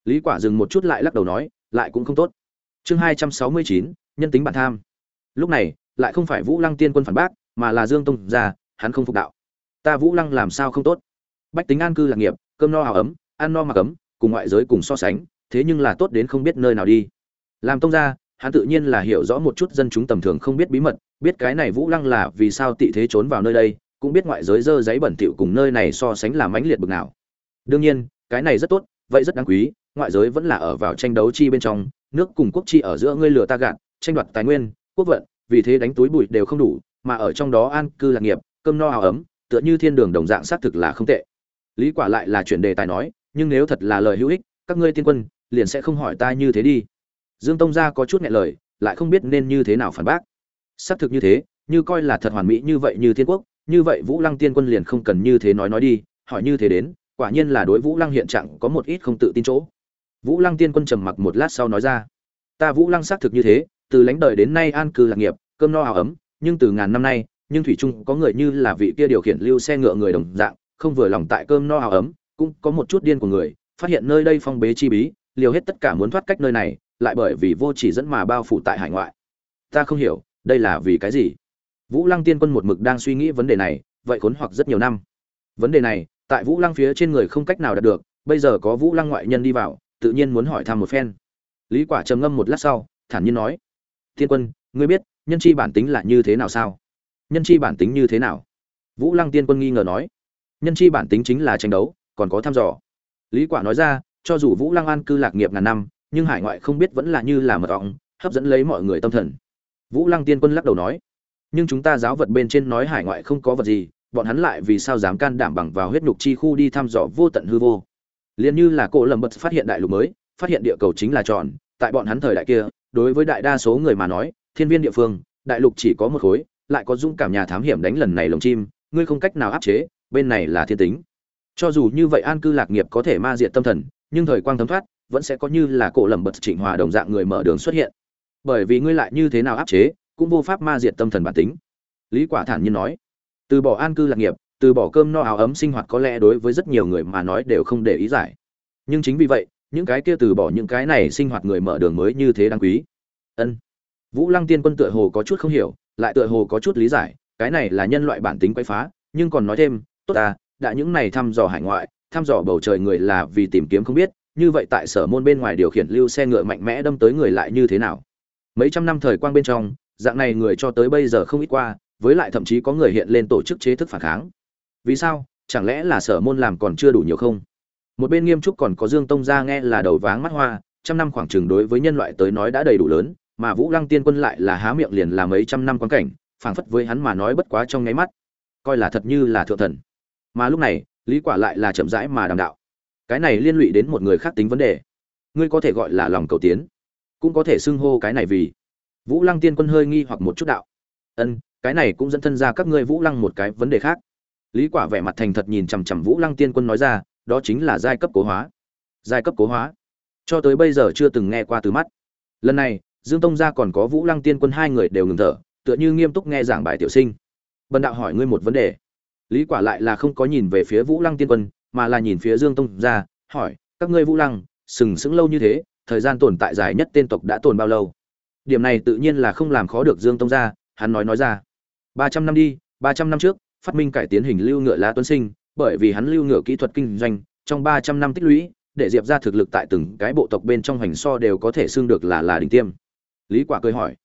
Lý quả dừng một chút lại lắc đầu nói, lại cũng không tốt. Chương hai trăm sáu mươi chín, nhân tính bản tham. Lúc này, lại không phải vũ lăng tiên quân phản bác, mà là dương tông ra, hắn không phục đạo. Ta vũ lăng làm sao không tốt? Bách tính an cư lạc nghiệp, cơm no hào ấm ăn no mặc ấm cùng ngoại giới cùng so sánh, thế nhưng là tốt đến không biết nơi nào đi. Làm tông ra hắn tự nhiên là hiểu rõ một chút dân chúng tầm thường không biết bí mật, biết cái này vũ lăng là vì sao tị thế trốn vào nơi đây, cũng biết ngoại giới dơ giấy bẩn thỉu cùng nơi này so sánh là mãnh liệt bực nào. Đương nhiên, cái này rất tốt, vậy rất đáng quý, ngoại giới vẫn là ở vào tranh đấu chi bên trong, nước cùng quốc chi ở giữa ngươi lừa ta gạt, tranh đoạt tài nguyên, quốc vận, vì thế đánh túi bụi đều không đủ, mà ở trong đó an cư lạc nghiệp, cơm no áo ấm, tựa như thiên đường đồng dạng xác thực là không tệ. Lý quả lại là chuyển đề tài nói nhưng nếu thật là lời hữu ích, các ngươi tiên quân, liền sẽ không hỏi ta như thế đi. Dương tông gia có chút nhẹ lời, lại không biết nên như thế nào phản bác. Xác thực như thế, như coi là thật hoàn mỹ như vậy như thiên quốc, như vậy vũ lăng tiên quân liền không cần như thế nói nói đi, hỏi như thế đến, quả nhiên là đối vũ lăng hiện trạng có một ít không tự tin chỗ. Vũ lăng tiên quân trầm mặc một lát sau nói ra, ta vũ lăng xác thực như thế, từ lãnh đời đến nay an cư lạc nghiệp, cơm no áo ấm, nhưng từ ngàn năm nay, nhưng thủy trung có người như là vị kia điều khiển lưu xe ngựa người đồng dạng, không vừa lòng tại cơm no áo ấm cũng có một chút điên của người, phát hiện nơi đây phong bế chi bí, liều hết tất cả muốn thoát cách nơi này, lại bởi vì vô chỉ dẫn mà bao phủ tại hải ngoại. Ta không hiểu, đây là vì cái gì? Vũ lăng tiên quân một mực đang suy nghĩ vấn đề này, vậy khốn hoặc rất nhiều năm. Vấn đề này, tại vũ lăng phía trên người không cách nào đạt được, bây giờ có vũ lăng ngoại nhân đi vào, tự nhiên muốn hỏi thăm một phen. Lý quả trầm ngâm một lát sau, thản nhiên nói, tiên quân, ngươi biết, nhân chi bản tính là như thế nào sao? Nhân chi bản tính như thế nào? Vũ lăng tiên quân nghi ngờ nói, nhân chi bản tính chính là tranh đấu còn có thăm dò. Lý quả nói ra, cho dù vũ lăng an cư lạc nghiệp ngàn năm, nhưng hải ngoại không biết vẫn là như là mật ong, hấp dẫn lấy mọi người tâm thần. Vũ lăng tiên quân lắc đầu nói, nhưng chúng ta giáo vật bên trên nói hải ngoại không có vật gì, bọn hắn lại vì sao dám can đảm bằng vào huyết nhục chi khu đi thăm dò vô tận hư vô? Liền như là cổ lầm bật phát hiện đại lục mới, phát hiện địa cầu chính là tròn, tại bọn hắn thời đại kia, đối với đại đa số người mà nói, thiên viên địa phương, đại lục chỉ có một khối, lại có dung cảm nhà thám hiểm đánh lần này lồng chim, ngươi không cách nào áp chế, bên này là thiên tính cho dù như vậy an cư lạc nghiệp có thể ma diệt tâm thần, nhưng thời quang thấm thoát, vẫn sẽ có như là cổ lầm bật chỉnh hòa đồng dạng người mở đường xuất hiện. Bởi vì ngươi lại như thế nào áp chế, cũng vô pháp ma diệt tâm thần bản tính. Lý quả thản nhiên nói, từ bỏ an cư lạc nghiệp, từ bỏ cơm no áo ấm sinh hoạt có lẽ đối với rất nhiều người mà nói đều không để ý giải. Nhưng chính vì vậy, những cái kia từ bỏ những cái này sinh hoạt người mở đường mới như thế đáng quý. Ân. Vũ lăng tiên quân tựa hồ có chút không hiểu, lại tựa hồ có chút lý giải, cái này là nhân loại bản tính quay phá, nhưng còn nói thêm, tốt à đã những này thăm dò hải ngoại, thăm dò bầu trời người là vì tìm kiếm không biết, như vậy tại sở môn bên ngoài điều khiển lưu xe ngựa mạnh mẽ đâm tới người lại như thế nào? Mấy trăm năm thời quang bên trong, dạng này người cho tới bây giờ không ít qua, với lại thậm chí có người hiện lên tổ chức chế thức phản kháng. Vì sao? Chẳng lẽ là sở môn làm còn chưa đủ nhiều không? Một bên nghiêm trúc còn có dương tông gia nghe là đầu váng mắt hoa, trăm năm khoảng chừng đối với nhân loại tới nói đã đầy đủ lớn, mà vũ lăng tiên quân lại là há miệng liền là mấy trăm năm quan cảnh, phảng phất với hắn mà nói bất quá trong nháy mắt. Coi là thật như là thượng thần mà lúc này, lý quả lại là chậm rãi mà đàm đạo. Cái này liên lụy đến một người khác tính vấn đề. Ngươi có thể gọi là lòng cầu tiến, cũng có thể xưng hô cái này vì vũ lăng tiên quân hơi nghi hoặc một chút đạo. Ân, cái này cũng dẫn thân ra các ngươi vũ lăng một cái vấn đề khác. Lý quả vẻ mặt thành thật nhìn chằm chằm vũ lăng tiên quân nói ra, đó chính là giai cấp cố hóa. Giai cấp cố hóa. Cho tới bây giờ chưa từng nghe qua từ mắt. Lần này, dương tông gia còn có vũ lăng tiên quân hai người đều ngừng thở, tựa như nghiêm túc nghe giảng bài tiểu sinh. Bần đạo hỏi ngươi một vấn đề lý quả lại là không có nhìn về phía vũ lăng tiên quân, mà là nhìn phía dương tông gia hỏi, các ngươi vũ lăng, sừng sững lâu như thế, thời gian tồn tại dài nhất tên tộc đã tồn bao lâu? Điểm này tự nhiên là không làm khó được dương tông gia hắn nói nói ra. Ba trăm năm đi, ba trăm năm trước, phát minh cải tiến hình lưu ngựa lá tuấn sinh, bởi vì hắn lưu ngựa kỹ thuật kinh doanh, trong ba trăm năm tích lũy, để diệp ra thực lực tại từng cái bộ tộc bên trong hành so đều có thể xương được là là đỉnh tiêm. Lý quả cười hỏi.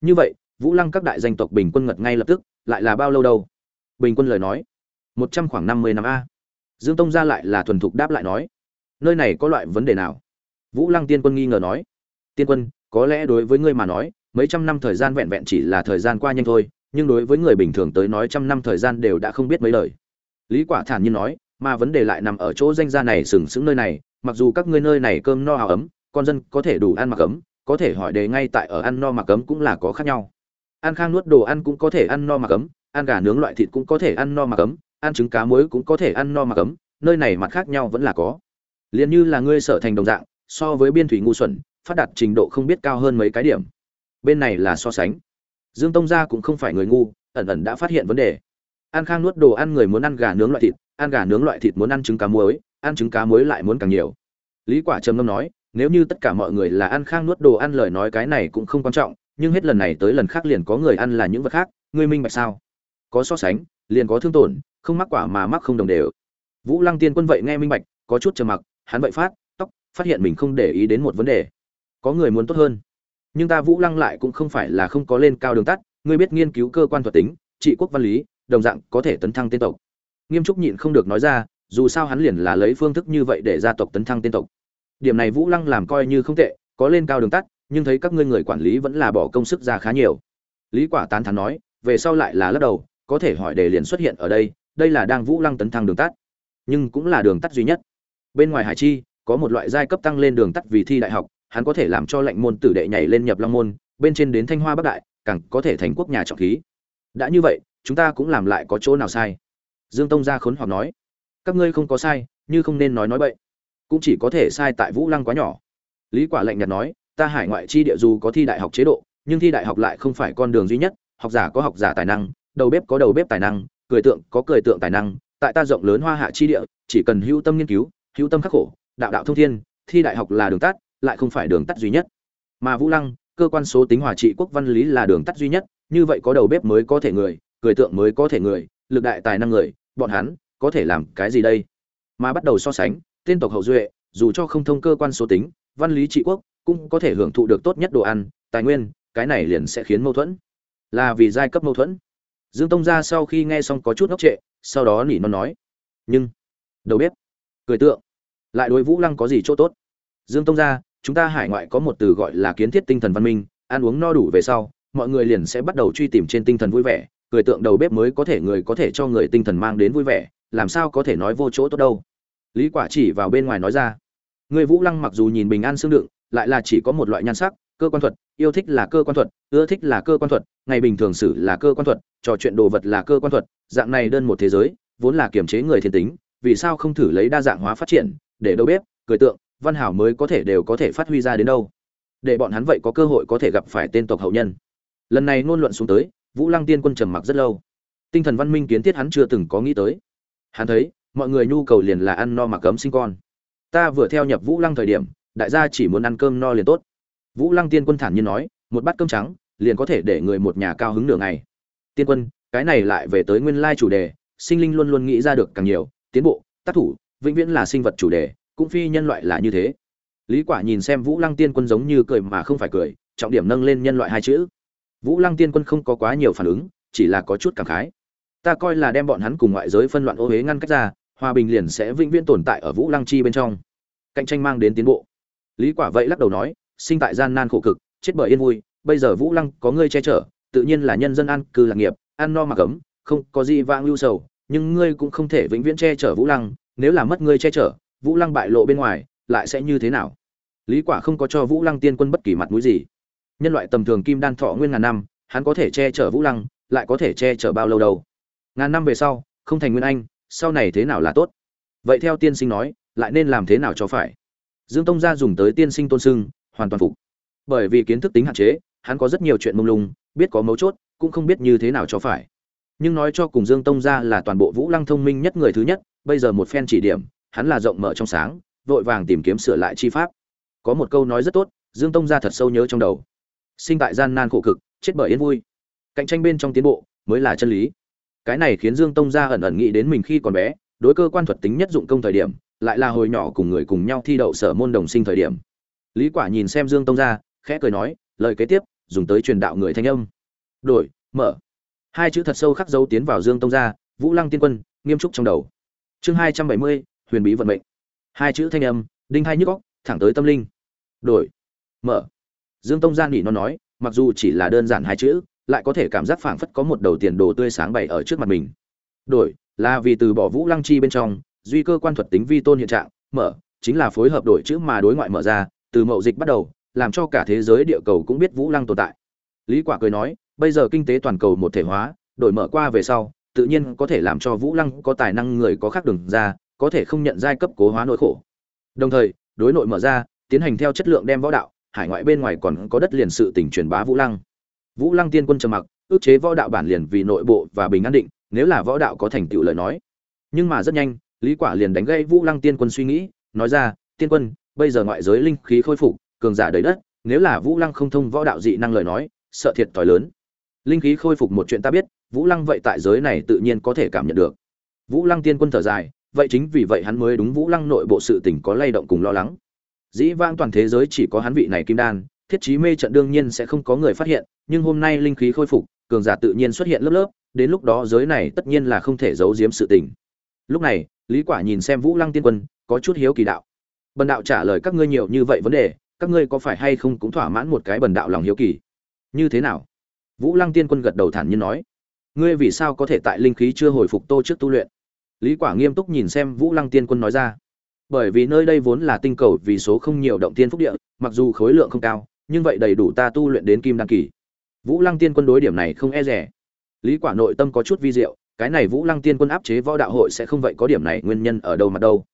Như vậy, vũ lăng các đại danh tộc bình quân ngật ngay lập tức, lại là bao lâu đâu? Bình quân lời nói, một trăm khoảng năm mươi năm a. Dương tông gia lại là thuần thục đáp lại nói, nơi này có loại vấn đề nào? Vũ lăng tiên quân nghi ngờ nói, tiên quân, có lẽ đối với ngươi mà nói, mấy trăm năm thời gian vẹn vẹn chỉ là thời gian qua nhanh thôi, nhưng đối với người bình thường tới nói trăm năm thời gian đều đã không biết mấy lời. Lý quả thản nhiên nói, mà vấn đề lại nằm ở chỗ danh gia này sừng sững nơi này, mặc dù các ngươi nơi này cơm no hào ấm, con dân có thể đủ ăn mặc ấm, có thể hỏi đề ngay tại ở ăn no mặc ấm cũng là có khác nhau. Ăn khang nuốt đồ ăn cũng có thể ăn no mặc ấm ăn gà nướng loại thịt cũng có thể ăn no mà cấm, ăn trứng cá muối cũng có thể ăn no mà cấm, nơi này mặt khác nhau vẫn là có. Liền như là ngươi sở thành đồng dạng, so với biên thủy ngu xuẩn, phát đạt trình độ không biết cao hơn mấy cái điểm. Bên này là so sánh. Dương tông gia cũng không phải người ngu, ẩn ẩn đã phát hiện vấn đề. An khang nuốt đồ ăn người muốn ăn gà nướng loại thịt, ăn gà nướng loại thịt muốn ăn trứng cá muối, ăn trứng cá muối lại muốn càng nhiều. Lý quả trầm ngâm nói, nếu như tất cả mọi người là ăn khang nuốt đồ ăn lời nói cái này cũng không quan trọng, nhưng hết lần này tới lần khác liền có người ăn là những vật khác, ngươi minh bạch sao? Có so sánh, liền có thương tổn, không mắc quả mà mắc không đồng đều. Vũ lăng tiên quân vậy nghe minh bạch, có chút trầm mặc, hắn vậy phát, tóc, phát hiện mình không để ý đến một vấn đề. Có người muốn tốt hơn. Nhưng ta vũ lăng lại cũng không phải là không có lên cao đường tắt, ngươi biết nghiên cứu cơ quan thuật tính, trị quốc văn lý, đồng dạng có thể tấn thăng tên tộc. Nghiêm trúc nhịn không được nói ra, dù sao hắn liền là lấy phương thức như vậy để gia tộc tấn thăng tên tộc. Điểm này vũ lăng làm coi như không tệ, có lên cao đường tắt, nhưng thấy các ngươi người quản lý vẫn là bỏ công sức ra khá nhiều. Lý quả tán thán nói, về sau lại là lắc đầu có thể hỏi đề liền xuất hiện ở đây đây là đang vũ lăng tấn thăng đường tắt. Nhưng cũng là đường tắt duy nhất. Bên ngoài hải chi, có một loại giai cấp tăng lên đường tắt vì thi đại học, hắn có thể làm cho lệnh môn tử đệ nhảy lên nhập long môn, bên trên đến thanh hoa bắc đại, càng có thể thành quốc nhà trọng khí. Đã như vậy, chúng ta cũng làm lại có chỗ nào sai? Dương tông gia khốn hoặc nói. Các ngươi không có sai, như không nên nói nói bậy. Cũng chỉ có thể sai tại vũ lăng quá nhỏ. Lý quả lệnh nhạt nói, ta hải ngoại chi địa dù có thi đại học chế độ, nhưng thi đại học lại không phải con đường duy nhất, học giả có học giả tài năng đầu bếp có đầu bếp tài năng, cười tượng có cười tượng tài năng, tại ta rộng lớn hoa hạ chi địa, chỉ cần hữu tâm nghiên cứu, hữu tâm khắc khổ, đạo đạo thông thiên, thi đại học là đường tắt, lại không phải đường tắt duy nhất. Mà vũ lăng, cơ quan số tính hòa trị quốc văn lý là đường tắt duy nhất, như vậy có đầu bếp mới có thể người, cười tượng mới có thể người, lực đại tài năng người, bọn hắn có thể làm cái gì đây? Mà bắt đầu so sánh, tên tộc hậu duệ, dù cho không thông cơ quan số tính, văn lý trị quốc, cũng có thể hưởng thụ được tốt nhất đồ ăn, tài nguyên, cái này liền sẽ khiến mâu thuẫn. Là vì giai cấp mâu thuẫn dương tông gia sau khi nghe xong có chút ngốc trệ, sau đó nỉ non nói, nhưng, đầu bếp, cười tượng, lại đối vũ lăng có gì chỗ tốt? Dương tông gia chúng ta hải ngoại có một từ gọi là kiến thiết tinh thần văn minh, ăn uống no đủ về sau, mọi người liền sẽ bắt đầu truy tìm trên tinh thần vui vẻ, cười tượng đầu bếp mới có thể người có thể cho người tinh thần mang đến vui vẻ, làm sao có thể nói vô chỗ tốt đâu. Lý quả chỉ vào bên ngoài nói ra, người vũ lăng mặc dù nhìn bình an xương đựng, lại là chỉ có một loại nhan sắc, cơ quan thuật, yêu thích là cơ quan thuật, ưa thích là cơ quan thuật ngày bình thường xử là cơ quan thuật, trò chuyện đồ vật là cơ quan thuật, dạng này đơn một thế giới, vốn là kiềm chế người thiên tính, vì sao không thử lấy đa dạng hóa phát triển, để đâu bếp, cười tượng, văn hảo mới có thể đều có thể phát huy ra đến đâu. Để bọn hắn vậy có cơ hội có thể gặp phải tên tộc hậu nhân. Lần này ngôn luận xuống tới, vũ lăng tiên quân trầm mặc rất lâu. Tinh thần văn minh kiến thiết hắn chưa từng có nghĩ tới. Hắn thấy, mọi người nhu cầu liền là ăn no mà cấm sinh con. Ta vừa theo nhập vũ lăng thời điểm, đại gia chỉ muốn ăn cơm no liền tốt. Vũ lăng tiên quân thản nhiên nói, một bát cơm trắng liền có thể để người một nhà cao hứng nửa ngày. Tiên quân, cái này lại về tới nguyên lai chủ đề, sinh linh luôn luôn nghĩ ra được càng nhiều, tiến bộ, tác thủ, vĩnh viễn là sinh vật chủ đề, cũng phi nhân loại là như thế. Lý quả nhìn xem vũ lăng tiên quân giống như cười mà không phải cười, trọng điểm nâng lên nhân loại hai chữ. Vũ lăng tiên quân không có quá nhiều phản ứng, chỉ là có chút cảm khái. Ta coi là đem bọn hắn cùng ngoại giới phân loạn ô huế ngăn cách ra, hòa bình liền sẽ vĩnh viễn tồn tại ở vũ lăng chi bên trong. Cạnh tranh mang đến tiến bộ. Lý quả vậy lắc đầu nói, sinh tại gian nan khổ cực, chết bởi yên vui bây giờ vũ lăng có ngươi che chở, tự nhiên là nhân dân ăn cư lạc nghiệp ăn no mặc ấm không có gì vang lưu sầu, nhưng ngươi cũng không thể vĩnh viễn che chở vũ lăng, nếu là mất ngươi che chở, vũ lăng bại lộ bên ngoài, lại sẽ như thế nào? Lý quả không có cho vũ lăng tiên quân bất kỳ mặt mũi gì. Nhân loại tầm thường kim đan thọ nguyên ngàn năm, hắn có thể che chở vũ lăng, lại có thể che chở bao lâu đâu? Ngàn năm về sau, không thành nguyên anh, sau này thế nào là tốt? Vậy theo tiên sinh nói, lại nên làm thế nào cho phải? Dương tông gia dùng tới tiên sinh tôn sưng, hoàn toàn phục. Bởi vì kiến thức tính hạn chế hắn có rất nhiều chuyện mông lung, biết có mấu chốt, cũng không biết như thế nào cho phải. Nhưng nói cho cùng dương tông gia là toàn bộ vũ lăng thông minh nhất người thứ nhất, bây giờ một phen chỉ điểm, hắn là rộng mở trong sáng, vội vàng tìm kiếm sửa lại chi pháp. Có một câu nói rất tốt, dương tông gia thật sâu nhớ trong đầu. Sinh tại gian nan khổ cực, chết bởi yên vui. Cạnh tranh bên trong tiến bộ, mới là chân lý. Cái này khiến dương tông gia ẩn ẩn nghĩ đến mình khi còn bé, đối cơ quan thuật tính nhất dụng công thời điểm, lại là hồi nhỏ cùng người cùng nhau thi đậu sở môn đồng sinh thời điểm. Lý quả nhìn xem dương tông gia khẽ cười nói, lời kế tiếp dùng tới truyền đạo người thanh âm. Đổi, mở. Hai chữ thật sâu khắc dấu tiến vào dương tông gia vũ lăng tiên quân, nghiêm trúc trong đầu. Chương hai trăm bảy mươi, huyền bí vận mệnh. Hai chữ thanh âm, đinh hai nhức góc thẳng tới tâm linh. Đổi, mở. Dương tông gia nghỉ nó nói, mặc dù chỉ là đơn giản hai chữ, lại có thể cảm giác phảng phất có một đầu tiền đồ tươi sáng bày ở trước mặt mình. Đổi, là vì từ bỏ vũ lăng chi bên trong, duy cơ quan thuật tính vi tôn hiện trạng, mở, chính là phối hợp đổi chữ mà đối ngoại mở ra, từ mậu dịch bắt đầu làm cho cả thế giới địa cầu cũng biết vũ lăng tồn tại. Lý quả cười nói, bây giờ kinh tế toàn cầu một thể hóa, đổi mở qua về sau, tự nhiên có thể làm cho vũ lăng có tài năng người có khác đường ra, có thể không nhận giai cấp cố hóa nỗi khổ. Đồng thời, đối nội mở ra, tiến hành theo chất lượng đem võ đạo, hải ngoại bên ngoài còn có đất liền sự tình truyền bá vũ lăng. Vũ lăng tiên quân trầm mặc, ước chế võ đạo bản liền vì nội bộ và bình an định, nếu là võ đạo có thành tựu lời nói. Nhưng mà rất nhanh, lý quả liền đánh gãy vũ lăng tiên quân suy nghĩ, nói ra, tiên quân, bây giờ ngoại giới linh khí khôi phục cường giả đầy đất, nếu là vũ lăng không thông võ đạo dị năng lời nói, sợ thiệt tỏi lớn. Linh khí khôi phục một chuyện ta biết, vũ lăng vậy tại giới này tự nhiên có thể cảm nhận được. Vũ lăng tiên quân thở dài, vậy chính vì vậy hắn mới đúng vũ lăng nội bộ sự tình có lay động cùng lo lắng. Dĩ vãng toàn thế giới chỉ có hắn vị này kim đan, thiết trí mê trận đương nhiên sẽ không có người phát hiện, nhưng hôm nay linh khí khôi phục, cường giả tự nhiên xuất hiện lớp lớp, đến lúc đó giới này tất nhiên là không thể giấu giếm sự tình. Lúc này, lý quả nhìn xem vũ lăng tiên quân, có chút hiếu kỳ đạo. Bần đạo trả lời các ngươi nhiều như vậy vấn đề các ngươi có phải hay không cũng thỏa mãn một cái bần đạo lòng hiếu kỳ? Như thế nào? Vũ lăng tiên quân gật đầu thản nhiên nói. Ngươi vì sao có thể tại linh khí chưa hồi phục tô trước tu luyện? Lý quả nghiêm túc nhìn xem vũ lăng tiên quân nói ra. Bởi vì nơi đây vốn là tinh cầu vì số không nhiều động tiên phúc địa, mặc dù khối lượng không cao, nhưng vậy đầy đủ ta tu luyện đến kim đăng kỳ. Vũ lăng tiên quân đối điểm này không e rẻ lý quả nội tâm có chút vi diệu, cái này vũ lăng tiên quân áp chế võ đạo hội sẽ không vậy có điểm này nguyên nhân ở đâu mà đâu.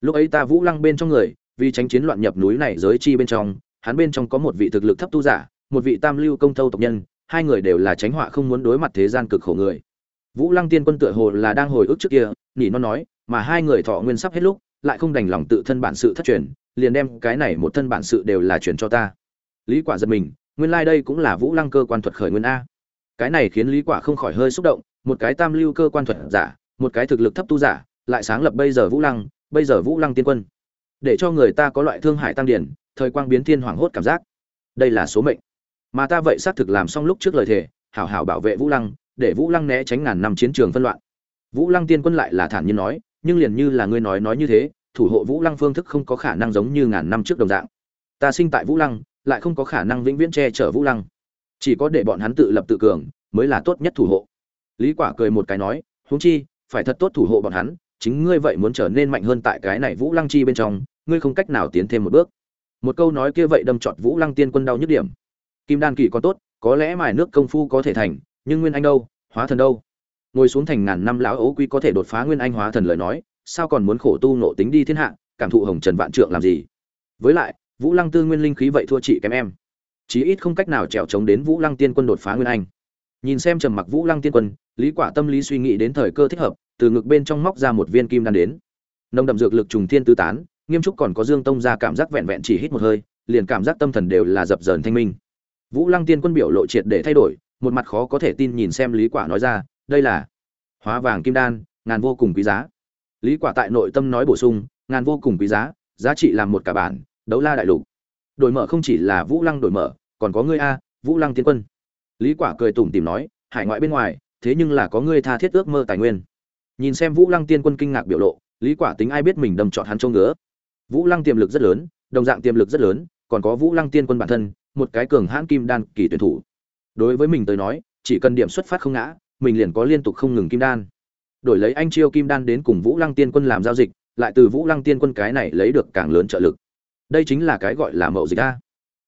Lúc ấy ta vũ lăng bên trong người vì tránh chiến loạn nhập núi này giới chi bên trong, hắn bên trong có một vị thực lực thấp tu giả, một vị tam lưu công thâu tộc nhân, hai người đều là tránh họa không muốn đối mặt thế gian cực khổ người. Vũ lăng tiên quân tựa hồ là đang hồi ức trước kia nỉ non nói, mà hai người thọ nguyên sắp hết lúc, lại không đành lòng tự thân bản sự thất truyền, liền đem cái này một thân bản sự đều là truyền cho ta. Lý quả giật mình, nguyên lai like đây cũng là vũ lăng cơ quan thuật khởi nguyên a. Cái này khiến lý quả không khỏi hơi xúc động, một cái tam lưu cơ quan thuật giả, một cái thực lực thấp tu giả, lại sáng lập bây giờ vũ lăng, bây giờ vũ lăng tiên quân để cho người ta có loại thương hại tăng điển, thời quang biến thiên hoàng hốt cảm giác. Đây là số mệnh. Mà ta vậy xác thực làm xong lúc trước lời thề, hảo hảo bảo vệ vũ lăng, để vũ lăng né tránh ngàn năm chiến trường phân loạn. Vũ lăng tiên quân lại là thản nhiên nói, nhưng liền như là ngươi nói nói như thế, thủ hộ vũ lăng phương thức không có khả năng giống như ngàn năm trước đồng dạng. Ta sinh tại vũ lăng, lại không có khả năng vĩnh viễn che chở vũ lăng. Chỉ có để bọn hắn tự lập tự cường, mới là tốt nhất thủ hộ. Lý quả cười một cái nói, huống chi, phải thật tốt thủ hộ bọn hắn, chính ngươi vậy muốn trở nên mạnh hơn tại cái này vũ lăng chi bên trong ngươi không cách nào tiến thêm một bước. Một câu nói kia vậy đâm trọt vũ lăng tiên quân đau nhức điểm. Kim đan kỳ có tốt, có lẽ mài nước công phu có thể thành, nhưng nguyên anh đâu, hóa thần đâu? Ngồi xuống thành ngàn năm lão ấu quy có thể đột phá nguyên anh hóa thần lời nói, sao còn muốn khổ tu nộ tính đi thiên hạ, cảm thụ hồng trần vạn trượng làm gì? Với lại, vũ lăng tư nguyên linh khí vậy thua chị kém em. Chí ít không cách nào trèo trống đến vũ lăng tiên quân đột phá nguyên anh. Nhìn xem trầm mặc vũ lăng tiên quân, lý quả tâm lý suy nghĩ đến thời cơ thích hợp, từ ngực bên trong móc ra một viên kim đan đến. Nồng đậm dược lực trùng thiên tứ tán nghiêm trúc còn có dương tông ra cảm giác vẹn vẹn chỉ hít một hơi, liền cảm giác tâm thần đều là dập dờn thanh minh. Vũ lăng tiên quân biểu lộ triệt để thay đổi, một mặt khó có thể tin nhìn xem lý quả nói ra, đây là hóa vàng kim đan, ngàn vô cùng quý giá. Lý quả tại nội tâm nói bổ sung, ngàn vô cùng quý giá giá trị làm một cả bản, đấu la đại lục. Đổi mở không chỉ là vũ lăng đổi mở, còn có ngươi a, vũ lăng tiên quân. Lý quả cười tủm tỉm nói, hải ngoại bên ngoài, thế nhưng là có ngươi tha thiết ước mơ tài nguyên. Nhìn xem vũ lăng tiên quân kinh ngạc biểu lộ, lý quả tính ai biết mình đâm chọn hắn trông ngứa vũ lăng tiềm lực rất lớn, đồng dạng tiềm lực rất lớn, còn có vũ lăng tiên quân bản thân, một cái cường hãn kim đan kỳ tuyển thủ. Đối với mình tới nói, chỉ cần điểm xuất phát không ngã, mình liền có liên tục không ngừng kim đan. Đổi lấy anh chiêu kim đan đến cùng vũ lăng tiên quân làm giao dịch, lại từ vũ lăng tiên quân cái này lấy được càng lớn trợ lực. Đây chính là cái gọi là mậu dịch a.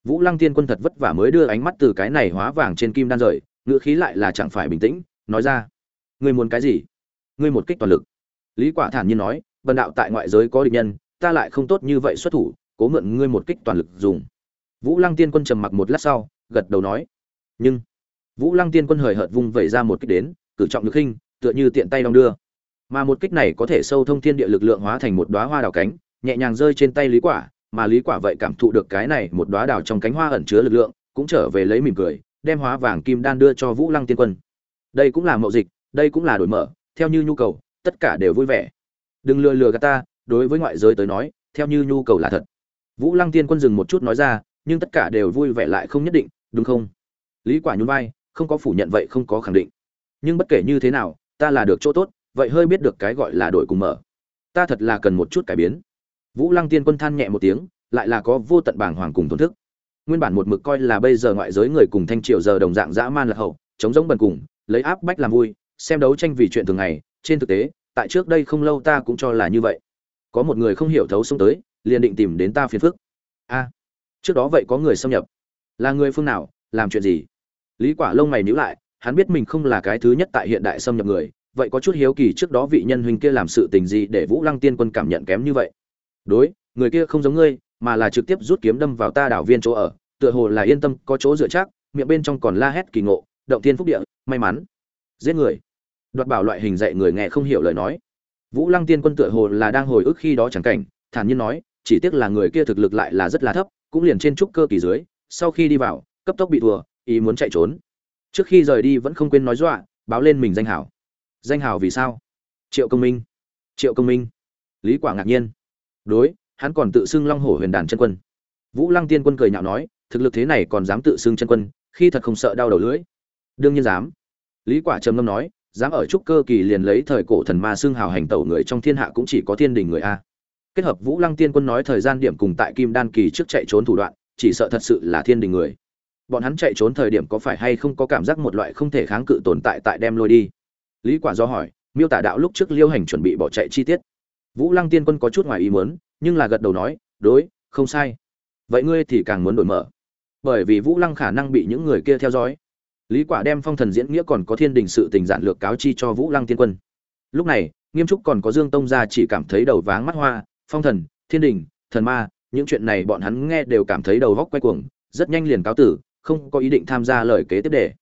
Vũ lăng tiên quân thật vất vả mới đưa ánh mắt từ cái này hóa vàng trên kim đan rời, ngữ khí lại là chẳng phải bình tĩnh, nói ra. Ngươi muốn cái gì? Ngươi một kích toàn lực. Lý quả thản nhiên nói, vân đạo tại ngoại giới có địch nhân ta lại không tốt như vậy xuất thủ, cố mượn ngươi một kích toàn lực dùng. Vũ lăng tiên quân trầm mặc một lát sau, gật đầu nói. Nhưng, vũ lăng tiên quân hời hợt vung vẩy ra một kích đến, cử trọng lực khinh tựa như tiện tay đong đưa. Mà một kích này có thể sâu thông thiên địa lực lượng hóa thành một đóa hoa đào cánh, nhẹ nhàng rơi trên tay lý quả, mà lý quả vậy cảm thụ được cái này một đóa đào trong cánh hoa ẩn chứa lực lượng, cũng trở về lấy mỉm cười, đem hóa vàng kim đan đưa cho vũ lăng tiên quân. Đây cũng là mậu dịch, đây cũng là đổi mở, theo như nhu cầu, tất cả đều vui vẻ. Đừng lừa lừa gạt ta đối với ngoại giới tới nói, theo như nhu cầu là thật. Vũ lăng tiên quân dừng một chút nói ra, nhưng tất cả đều vui vẻ lại không nhất định, đúng không? Lý quả nhún vai, không có phủ nhận vậy không có khẳng định. Nhưng bất kể như thế nào, ta là được chỗ tốt, vậy hơi biết được cái gọi là đổi cùng mở. Ta thật là cần một chút cải biến. Vũ lăng tiên quân than nhẹ một tiếng, lại là có vô tận bảng hoàng cùng thổn thức. Nguyên bản một mực coi là bây giờ ngoại giới người cùng thanh triều giờ đồng dạng dã man là hậu, chống giống bần cùng, lấy áp bách làm vui, xem đấu tranh vì chuyện thường ngày, trên thực tế, tại trước đây không lâu ta cũng cho là như vậy có một người không hiểu thấu xông tới, liền định tìm đến ta phiền phức. A, trước đó vậy có người xâm nhập. Là người phương nào, làm chuyện gì? Lý quả lông mày nhíu lại, hắn biết mình không là cái thứ nhất tại hiện đại xâm nhập người, vậy có chút hiếu kỳ trước đó vị nhân huynh kia làm sự tình gì để vũ lăng tiên quân cảm nhận kém như vậy? Đối, người kia không giống ngươi, mà là trực tiếp rút kiếm đâm vào ta đảo viên chỗ ở, tựa hồ là yên tâm, có chỗ dựa chắc, miệng bên trong còn la hét kỳ ngộ, động thiên phúc địa, may mắn. Giết người. Đoạt bảo loại hình dạy người nghe không hiểu lời nói vũ lăng tiên quân tựa hồ là đang hồi ức khi đó chẳng cảnh, thản nhiên nói, chỉ tiếc là người kia thực lực lại là rất là thấp, cũng liền trên trúc cơ kỳ dưới, sau khi đi vào, cấp tốc bị thua, ý muốn chạy trốn. Trước khi rời đi vẫn không quên nói dọa, báo lên mình danh hảo. Danh hảo vì sao? Triệu công minh. Triệu công minh. Lý quả ngạc nhiên. Đối, hắn còn tự xưng long hổ huyền đàn chân quân. Vũ lăng tiên quân cười nhạo nói, thực lực thế này còn dám tự xưng chân quân, khi thật không sợ đau đầu lưỡi. Đương nhiên dám. Lý quả trầm ngâm nói dám ở trúc cơ kỳ liền lấy thời cổ thần ma xưng hào hành tẩu người trong thiên hạ cũng chỉ có thiên đình người a. Kết hợp vũ lăng tiên quân nói thời gian điểm cùng tại kim đan kỳ trước chạy trốn thủ đoạn, chỉ sợ thật sự là thiên đình người. Bọn hắn chạy trốn thời điểm có phải hay không có cảm giác một loại không thể kháng cự tồn tại tại đem lôi đi? Lý quả do hỏi, miêu tả đạo lúc trước liêu hành chuẩn bị bỏ chạy chi tiết. Vũ lăng tiên quân có chút ngoài ý muốn, nhưng là gật đầu nói, đối, không sai. Vậy ngươi thì càng muốn đổi mở. Bởi vì vũ lăng khả năng bị những người kia theo dõi lý quả đem phong thần diễn nghĩa còn có thiên đình sự tình giản lược cáo chi cho vũ lăng tiên quân. Lúc này, nghiêm trúc còn có dương tông gia chỉ cảm thấy đầu váng mắt hoa, phong thần, thiên đình, thần ma, những chuyện này bọn hắn nghe đều cảm thấy đầu góc quay cuồng, rất nhanh liền cáo tử, không có ý định tham gia lời kế tiếp để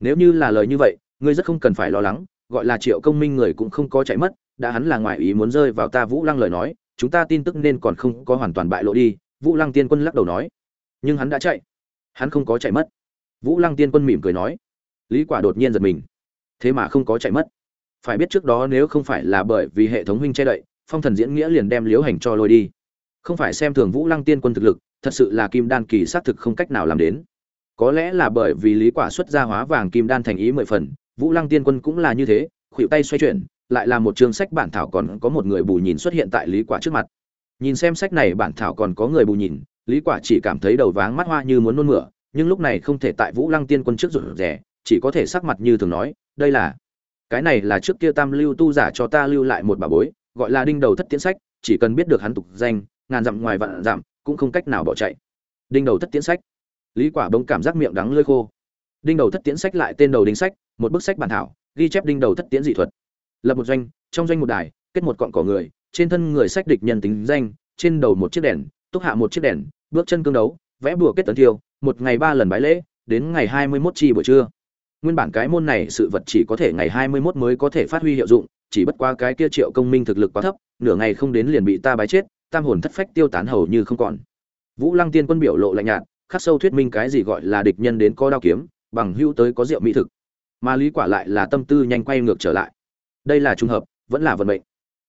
nếu như là lời như vậy, ngươi rất không cần phải lo lắng, gọi là triệu công minh người cũng không có chạy mất, đã hắn là ngoại ý muốn rơi vào ta vũ lăng lời nói, chúng ta tin tức nên còn không có hoàn toàn bại lộ đi, vũ lăng tiên quân lắc đầu nói. Nhưng hắn đã chạy. Hắn không có chạy mất vũ lăng tiên quân mỉm cười nói. Lý quả đột nhiên giật mình. Thế mà không có chạy mất. Phải biết trước đó nếu không phải là bởi vì hệ thống huynh che đậy, phong thần diễn nghĩa liền đem liễu hành cho lôi đi. Không phải xem thường vũ lăng tiên quân thực lực, thật sự là kim đan kỳ xác thực không cách nào làm đến. Có lẽ là bởi vì lý quả xuất ra hóa vàng kim đan thành ý mười phần, vũ lăng tiên quân cũng là như thế, khuỷu tay xoay chuyển, lại là một chương sách bản thảo còn có một người bù nhìn xuất hiện tại lý quả trước mặt. Nhìn xem sách này bản thảo còn có người bù nhìn, lý quả chỉ cảm thấy đầu váng mắt hoa như muốn nôn mửa nhưng lúc này không thể tại vũ lăng tiên quân trước rụt rẻ chỉ có thể sắc mặt như thường nói, đây là, cái này là trước kia tam lưu tu giả cho ta lưu lại một bà bối, gọi là đinh đầu thất tiến sách, chỉ cần biết được hắn tục danh, ngàn dặm ngoài vạn dặm, cũng không cách nào bỏ chạy. Đinh đầu thất tiến sách. Lý quả bỗng cảm giác miệng đắng lưỡi khô. Đinh đầu thất tiến sách lại tên đầu đinh sách, một bức sách bản thảo, ghi chép đinh đầu thất tiến dị thuật. Lập một doanh, trong doanh một đài, kết một cọng cỏ người, trên thân người sách địch nhân tính danh, trên đầu một chiếc đèn, túc hạ một chiếc đèn, bước chân cương đấu vẽ bùa kết tấn thiêu, một ngày ba lần bái lễ, đến ngày hai mươi 21 chi buổi trưa. Nguyên bản cái môn này sự vật chỉ có thể ngày hai mươi 21 mới có thể phát huy hiệu dụng, chỉ bất qua cái kia triệu công minh thực lực quá thấp, nửa ngày không đến liền bị ta bái chết, tam hồn thất phách tiêu tán hầu như không còn. Vũ lăng tiên quân biểu lộ lạnh nhạt, khắc sâu thuyết minh cái gì gọi là địch nhân đến có đao kiếm, bằng hữu tới có rượu mỹ thực. Mà lý quả lại là tâm tư nhanh quay ngược trở lại. Đây là trùng hợp, vẫn là vận mệnh.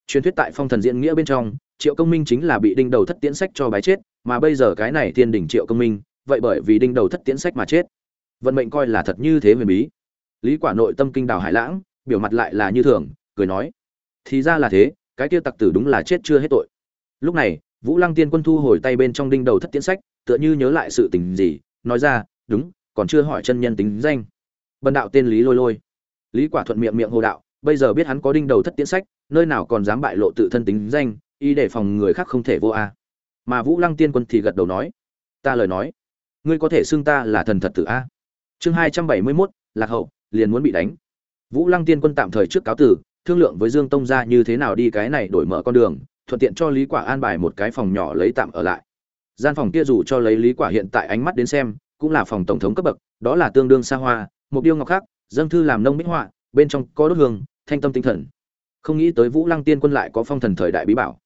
Truyền thuyết tại phong thần diễn nghĩa bên trong, triệu công minh chính là bị đinh đầu thất tiễn sách cho bái chết mà bây giờ cái này thiên đỉnh triệu công minh, vậy bởi vì đinh đầu thất tiễn sách mà chết. Vận mệnh coi là thật như thế huyền bí. Lý quả nội tâm kinh đào hải lãng, biểu mặt lại là như thường, cười nói, thì ra là thế, cái kia tặc tử đúng là chết chưa hết tội. Lúc này, vũ lăng tiên quân thu hồi tay bên trong đinh đầu thất tiễn sách, tựa như nhớ lại sự tình gì, nói ra, đúng, còn chưa hỏi chân nhân tính danh. Bần đạo tên lý lôi lôi. Lý quả thuận miệng miệng hồ đạo, bây giờ biết hắn có đinh đầu thất tiễn sách, nơi nào còn dám bại lộ tự thân tính danh y để phòng người khác không thể vô a mà vũ lăng tiên quân thì gật đầu nói, ta lời nói, ngươi có thể xưng ta là thần thật tử a. Chương hai trăm bảy mươi mốt, lạc hậu, liền muốn bị đánh. Vũ lăng tiên quân tạm thời trước cáo tử thương lượng với dương tông gia như thế nào đi cái này đổi mở con đường, thuận tiện cho lý quả an bài một cái phòng nhỏ lấy tạm ở lại. Gian phòng kia dù cho lấy lý quả hiện tại ánh mắt đến xem, cũng là phòng tổng thống cấp bậc, đó là tương đương xa hoa, một điêu ngọc khác dâng thư làm nông mỹ họa, bên trong có đốt hương, thanh tâm tinh thần. Không nghĩ tới vũ lăng tiên quân lại có phong thần thời đại bí bảo.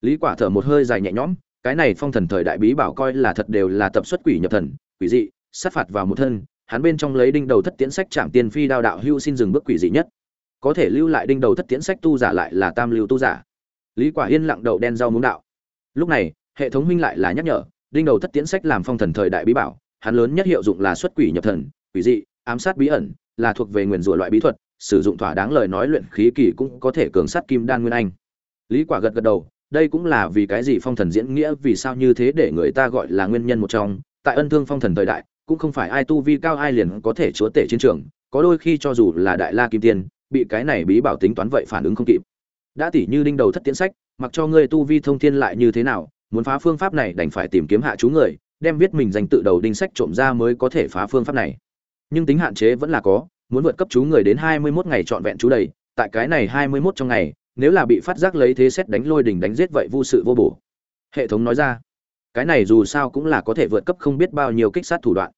Lý quả thở một hơi dài nhẹ nhõm cái này phong thần thời đại bí bảo coi là thật đều là tập xuất quỷ nhập thần, quỷ dị, sát phạt vào một thân, hắn bên trong lấy đinh đầu thất tiễn sách chạm tiên phi đao đạo hưu xin dừng bước quỷ dị nhất. Có thể lưu lại đinh đầu thất tiễn sách tu giả lại là tam lưu tu giả. Lý quả yên lặng đầu đen rau muống đạo. Lúc này, hệ thống minh lại là nhắc nhở, đinh đầu thất tiễn sách làm phong thần thời đại bí bảo, hắn lớn nhất hiệu dụng là xuất quỷ nhập thần, quỷ dị, ám sát bí ẩn, là thuộc về nguyên rủa loại bí thuật, sử dụng thỏa đáng lời nói luyện khí kỳ cũng có thể cường sát kim đan nguyên anh. Lý quả gật gật đầu đây cũng là vì cái gì phong thần diễn nghĩa vì sao như thế để người ta gọi là nguyên nhân một trong. Tại ân thương phong thần thời đại, cũng không phải ai tu vi cao ai liền có thể chúa tể chiến trường. Có đôi khi cho dù là đại la kim tiên, bị cái này bí bảo tính toán vậy phản ứng không kịp. Đã tỉ như đinh đầu thất tiễn sách, mặc cho ngươi tu vi thông thiên lại như thế nào, muốn phá phương pháp này đành phải tìm kiếm hạ chú người, đem viết mình dành tự đầu đinh sách trộm ra mới có thể phá phương pháp này. Nhưng tính hạn chế vẫn là có, muốn vượt cấp chú người đến hai mươi 21 ngày trọn vẹn chú đầy, tại cái này hai mươi 21 trong ngày nếu là bị phát giác lấy thế xét đánh lôi đỉnh đánh giết vậy vô sự vô bổ. Hệ thống nói ra, cái này dù sao cũng là có thể vượt cấp không biết bao nhiêu kích sát thủ đoạn.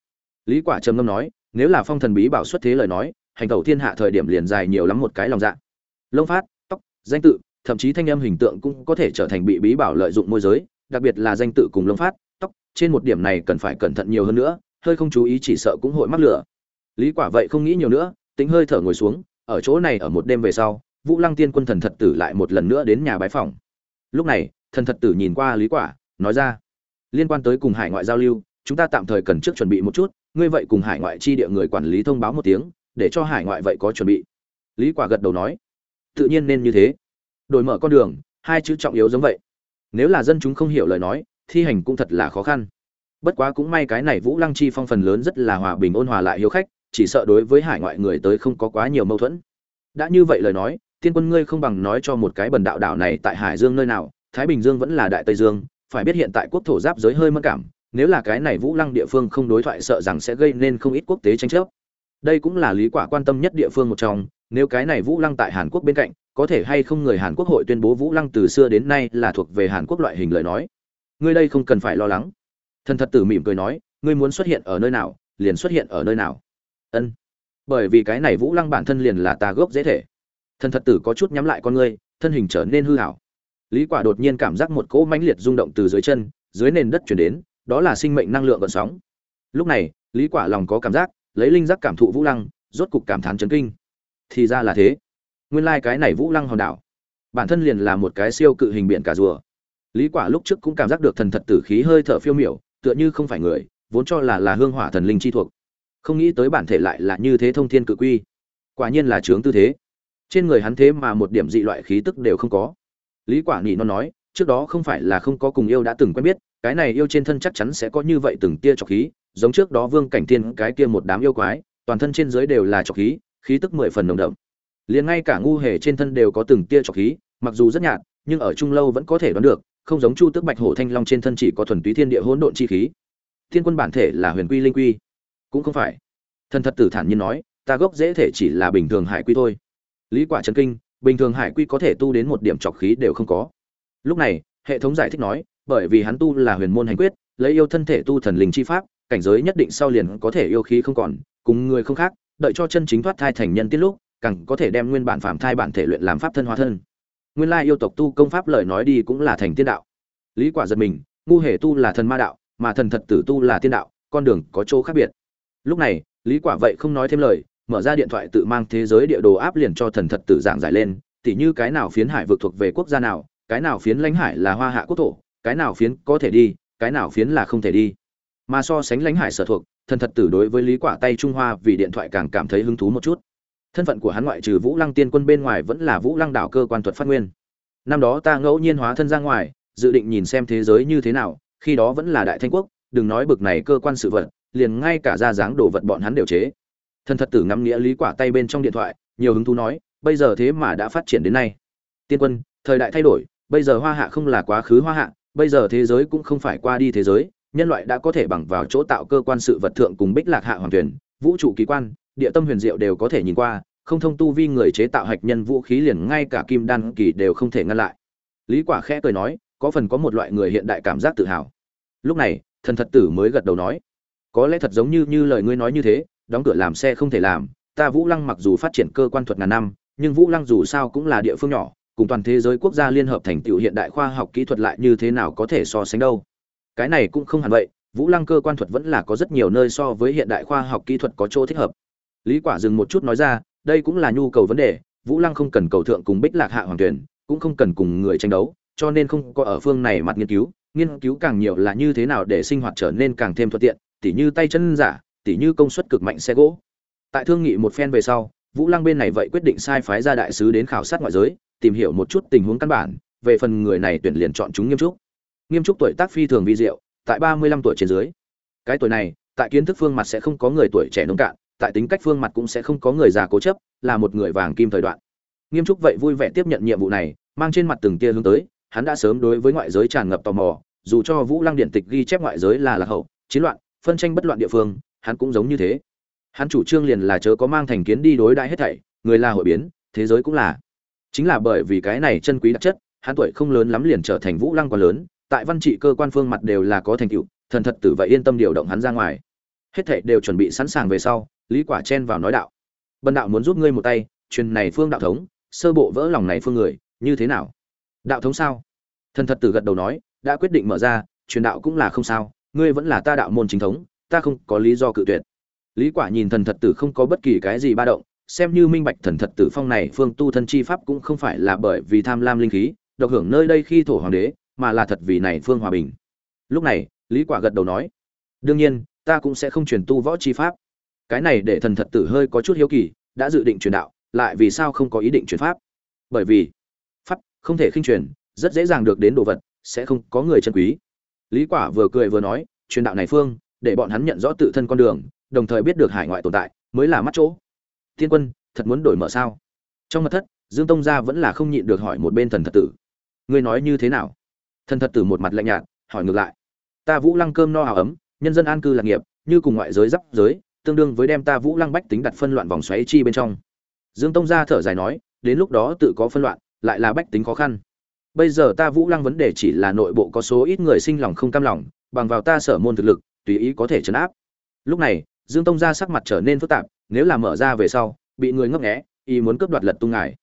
Lý quả trầm ngâm nói, nếu là phong thần bí bảo xuất thế lời nói, hành tẩu thiên hạ thời điểm liền dài nhiều lắm một cái lòng dạ. Lông phát, tóc, danh tự, thậm chí thanh âm hình tượng cũng có thể trở thành bị bí bảo lợi dụng môi giới, đặc biệt là danh tự cùng lông phát, tóc, trên một điểm này cần phải cẩn thận nhiều hơn nữa, hơi không chú ý chỉ sợ cũng hội mắc lửa. Lý quả vậy không nghĩ nhiều nữa, tính hơi thở ngồi xuống, ở chỗ này ở một đêm về sau vũ lăng tiên quân thần thật tử lại một lần nữa đến nhà bái phòng lúc này, thần thật tử nhìn qua lý quả, nói ra, liên quan tới cùng hải ngoại giao lưu, chúng ta tạm thời cần trước chuẩn bị một chút, ngươi vậy cùng hải ngoại chi địa người quản lý thông báo một tiếng, để cho hải ngoại vậy có chuẩn bị. Lý quả gật đầu nói, tự nhiên nên như thế. Đổi mở con đường, hai chữ trọng yếu giống vậy. Nếu là dân chúng không hiểu lời nói, thi hành cũng thật là khó khăn. Bất quá cũng may cái này vũ lăng chi phong phần lớn rất là hòa bình ôn hòa lại hiếu khách, chỉ sợ đối với hải ngoại người tới không có quá nhiều mâu thuẫn. Đã như vậy lời nói tiên quân ngươi không bằng nói cho một cái bần đạo đảo này tại hải dương nơi nào, thái bình dương vẫn là đại tây dương, phải biết hiện tại quốc thổ giáp giới hơi mất cảm, nếu là cái này vũ lăng địa phương không đối thoại sợ rằng sẽ gây nên không ít quốc tế tranh chấp. Đây cũng là lý quả quan tâm nhất địa phương một trong, nếu cái này vũ lăng tại hàn quốc bên cạnh, có thể hay không người hàn quốc hội tuyên bố vũ lăng từ xưa đến nay là thuộc về hàn quốc loại hình lời nói. Ngươi đây không cần phải lo lắng. Thần thật tử mỉm cười nói, ngươi muốn xuất hiện ở nơi nào, liền xuất hiện ở nơi nào. Ân. Bởi vì cái này vũ lăng bản thân liền là ta gốc dễ thể thần thật tử có chút nhắm lại con ngươi, thân hình trở nên hư hảo lý quả đột nhiên cảm giác một cỗ mãnh liệt rung động từ dưới chân, dưới nền đất chuyển đến, đó là sinh mệnh năng lượng gợn sóng. Lúc này, lý quả lòng có cảm giác, lấy linh giác cảm thụ vũ lăng, rốt cục cảm thán chấn kinh. Thì ra là thế. Nguyên lai like cái này vũ lăng hòn đảo, bản thân liền là một cái siêu cự hình biển cả rùa. Lý quả lúc trước cũng cảm giác được thần thật tử khí hơi thở phiêu miểu, tựa như không phải người, vốn cho là là hương hỏa thần linh chi thuộc. Không nghĩ tới bản thể lại là như thế thông thiên cự quy. Quả nhiên là trướng tư thế trên người hắn thế mà một điểm dị loại khí tức đều không có. Lý quả nhị nó nói, trước đó không phải là không có cùng yêu đã từng quen biết, cái này yêu trên thân chắc chắn sẽ có như vậy từng tia trọc khí, giống trước đó vương cảnh thiên cái kia một đám yêu quái, toàn thân trên dưới đều là trọc khí khí tức mười phần nồng đậm. Liền ngay cả ngu hề trên thân đều có từng tia trọc khí, mặc dù rất nhạt, nhưng ở trung lâu vẫn có thể đoán được, không giống chu tước bạch hổ thanh long trên thân chỉ có thuần túy thiên địa hỗn độn chi khí. Thiên quân bản thể là huyền quy linh quy. Cũng không phải. Thần thật tử thản nhiên nói, ta gốc dễ thể chỉ là bình thường hải quy thôi lý quả chấn kinh, bình thường hải quy có thể tu đến một điểm trọc khí đều không có. Lúc này, hệ thống giải thích nói, bởi vì hắn tu là huyền môn hành quyết, lấy yêu thân thể tu thần linh chi pháp, cảnh giới nhất định sau liền có thể yêu khí không còn, cùng người không khác, đợi cho chân chính thoát thai thành nhân tiết lúc, càng có thể đem nguyên bản phạm thai bản thể luyện làm pháp thân hóa thân. Nguyên lai yêu tộc tu công pháp lời nói đi cũng là thành tiên đạo. Lý quả giật mình, ngu hề tu là thần ma đạo, mà thần thật tử tu là tiên đạo, con đường có chỗ khác biệt. Lúc này, lý quả vậy không nói thêm lời mở ra điện thoại tự mang thế giới địa đồ áp liền cho thần thật tử giảng giải lên, tỉ như cái nào phiến hải vực thuộc về quốc gia nào, cái nào phiến lãnh hải là hoa hạ quốc thổ, cái nào phiến có thể đi, cái nào phiến là không thể đi. Mà so sánh lãnh hải sở thuộc, thần thật tử đối với lý quả tay trung hoa vì điện thoại càng cảm thấy hứng thú một chút. Thân phận của hắn ngoại trừ vũ lăng tiên quân bên ngoài vẫn là vũ lăng đảo cơ quan thuật phát nguyên. Năm đó ta ngẫu nhiên hóa thân ra ngoài, dự định nhìn xem thế giới như thế nào, khi đó vẫn là đại thanh quốc, đừng nói bực này cơ quan sự vật, liền ngay cả ra dáng đồ vật bọn hắn đều chế thần thật tử ngắm nghĩa lý quả tay bên trong điện thoại, nhiều hứng thú nói, bây giờ thế mà đã phát triển đến nay. Tiên quân, thời đại thay đổi, bây giờ hoa hạ không là quá khứ hoa hạ, bây giờ thế giới cũng không phải qua đi thế giới, nhân loại đã có thể bằng vào chỗ tạo cơ quan sự vật thượng cùng bích lạc hạ hoàng tuyển vũ trụ kỳ quan, địa tâm huyền diệu đều có thể nhìn qua, không thông tu vi người chế tạo hạch nhân vũ khí liền ngay cả kim đan kỳ đều không thể ngăn lại. Lý quả khẽ cười nói, có phần có một loại người hiện đại cảm giác tự hào. Lúc này, thần thật tử mới gật đầu nói, có lẽ thật giống như như lời ngươi nói như thế đóng cửa làm xe không thể làm, ta vũ lăng mặc dù phát triển cơ quan thuật ngàn năm, nhưng vũ lăng dù sao cũng là địa phương nhỏ, cùng toàn thế giới quốc gia liên hợp thành tựu hiện đại khoa học kỹ thuật lại như thế nào có thể so sánh đâu. Cái này cũng không hẳn vậy, vũ lăng cơ quan thuật vẫn là có rất nhiều nơi so với hiện đại khoa học kỹ thuật có chỗ thích hợp. Lý quả dừng một chút nói ra, đây cũng là nhu cầu vấn đề, vũ lăng không cần cầu thượng cùng bích lạc hạ hoàng tuyển, cũng không cần cùng người tranh đấu, cho nên không có ở phương này mặt nghiên cứu nghiên cứu càng nhiều là như thế nào để sinh hoạt trở nên càng thêm thuận tiện, tỉ như tay chân giả tỉ như công suất cực mạnh xe gỗ. Tại thương nghị một phen về sau, vũ lăng bên này vậy quyết định sai phái ra đại sứ đến khảo sát ngoại giới, tìm hiểu một chút tình huống căn bản, về phần người này tuyển liền chọn chúng nghiêm trúc nghiêm trúc tuổi tác phi thường vi diệu, tại ba mươi lăm tuổi trên dưới. Cái tuổi này, tại kiến thức phương mặt sẽ không có người tuổi trẻ nông cạn, tại tính cách phương mặt cũng sẽ không có người già cố chấp, là một người vàng kim thời đoạn. Nghiêm trúc vậy vui vẻ tiếp nhận nhiệm vụ này, mang trên mặt từng tia hướng tới, hắn đã sớm đối với ngoại giới tràn ngập tò mò, dù cho vũ lăng điện tịch ghi chép ngoại giới là lạc hậu, chiến loạn, phân tranh bất loạn địa phương hắn cũng giống như thế. Hắn chủ trương liền là chớ có mang thành kiến đi đối đãi hết thảy, người là hội biến, thế giới cũng là. Chính là bởi vì cái này chân quý đặc chất, hắn tuổi không lớn lắm liền trở thành vũ lăng quá lớn, tại văn trị cơ quan phương mặt đều là có thành tựu, thần thật tử vậy yên tâm điều động hắn ra ngoài. Hết thảy đều chuẩn bị sẵn sàng về sau, lý quả chen vào nói đạo. Bần đạo muốn giúp ngươi một tay, truyền này phương đạo thống, sơ bộ vỡ lòng này phương người, như thế nào? Đạo thống sao? Thần thật tử gật đầu nói, đã quyết định mở ra, truyền đạo cũng là không sao, ngươi vẫn là ta đạo môn chính thống ta không có lý do cự tuyệt. Lý quả nhìn thần thật tử không có bất kỳ cái gì ba động, xem như minh bạch thần thật tử phong này phương tu thân chi pháp cũng không phải là bởi vì tham lam linh khí, độc hưởng nơi đây khi thổ hoàng đế, mà là thật vì này phương hòa bình. Lúc này, lý quả gật đầu nói, đương nhiên, ta cũng sẽ không truyền tu võ chi pháp. Cái này để thần thật tử hơi có chút hiếu kỳ, đã dự định truyền đạo, lại vì sao không có ý định truyền pháp? Bởi vì, pháp không thể khinh truyền, rất dễ dàng được đến đồ vật, sẽ không có người chân quý. Lý quả vừa cười vừa nói, truyền đạo này phương để bọn hắn nhận rõ tự thân con đường, đồng thời biết được hải ngoại tồn tại, mới là mắt chỗ. Thiên quân, thật muốn đổi mở sao? Trong mặt thất, dương tông gia vẫn là không nhịn được hỏi một bên thần thật tử. Ngươi nói như thế nào? Thần thật tử một mặt lạnh nhạt, hỏi ngược lại. Ta vũ lăng cơm no hào ấm, nhân dân an cư lạc nghiệp, như cùng ngoại giới giáp giới, tương đương với đem ta vũ lăng bách tính đặt phân loạn vòng xoáy chi bên trong. Dương tông gia thở dài nói, đến lúc đó tự có phân loạn, lại là bách tính khó khăn. Bây giờ ta vũ lăng vấn đề chỉ là nội bộ có số ít người sinh lòng không cam lòng, bằng vào ta sở môn thực lực tùy ý có thể chấn áp. Lúc này, dương tông gia sắc mặt trở nên phức tạp, nếu là mở ra về sau, bị người ngấp nghé y muốn cướp đoạt lật tung ngài.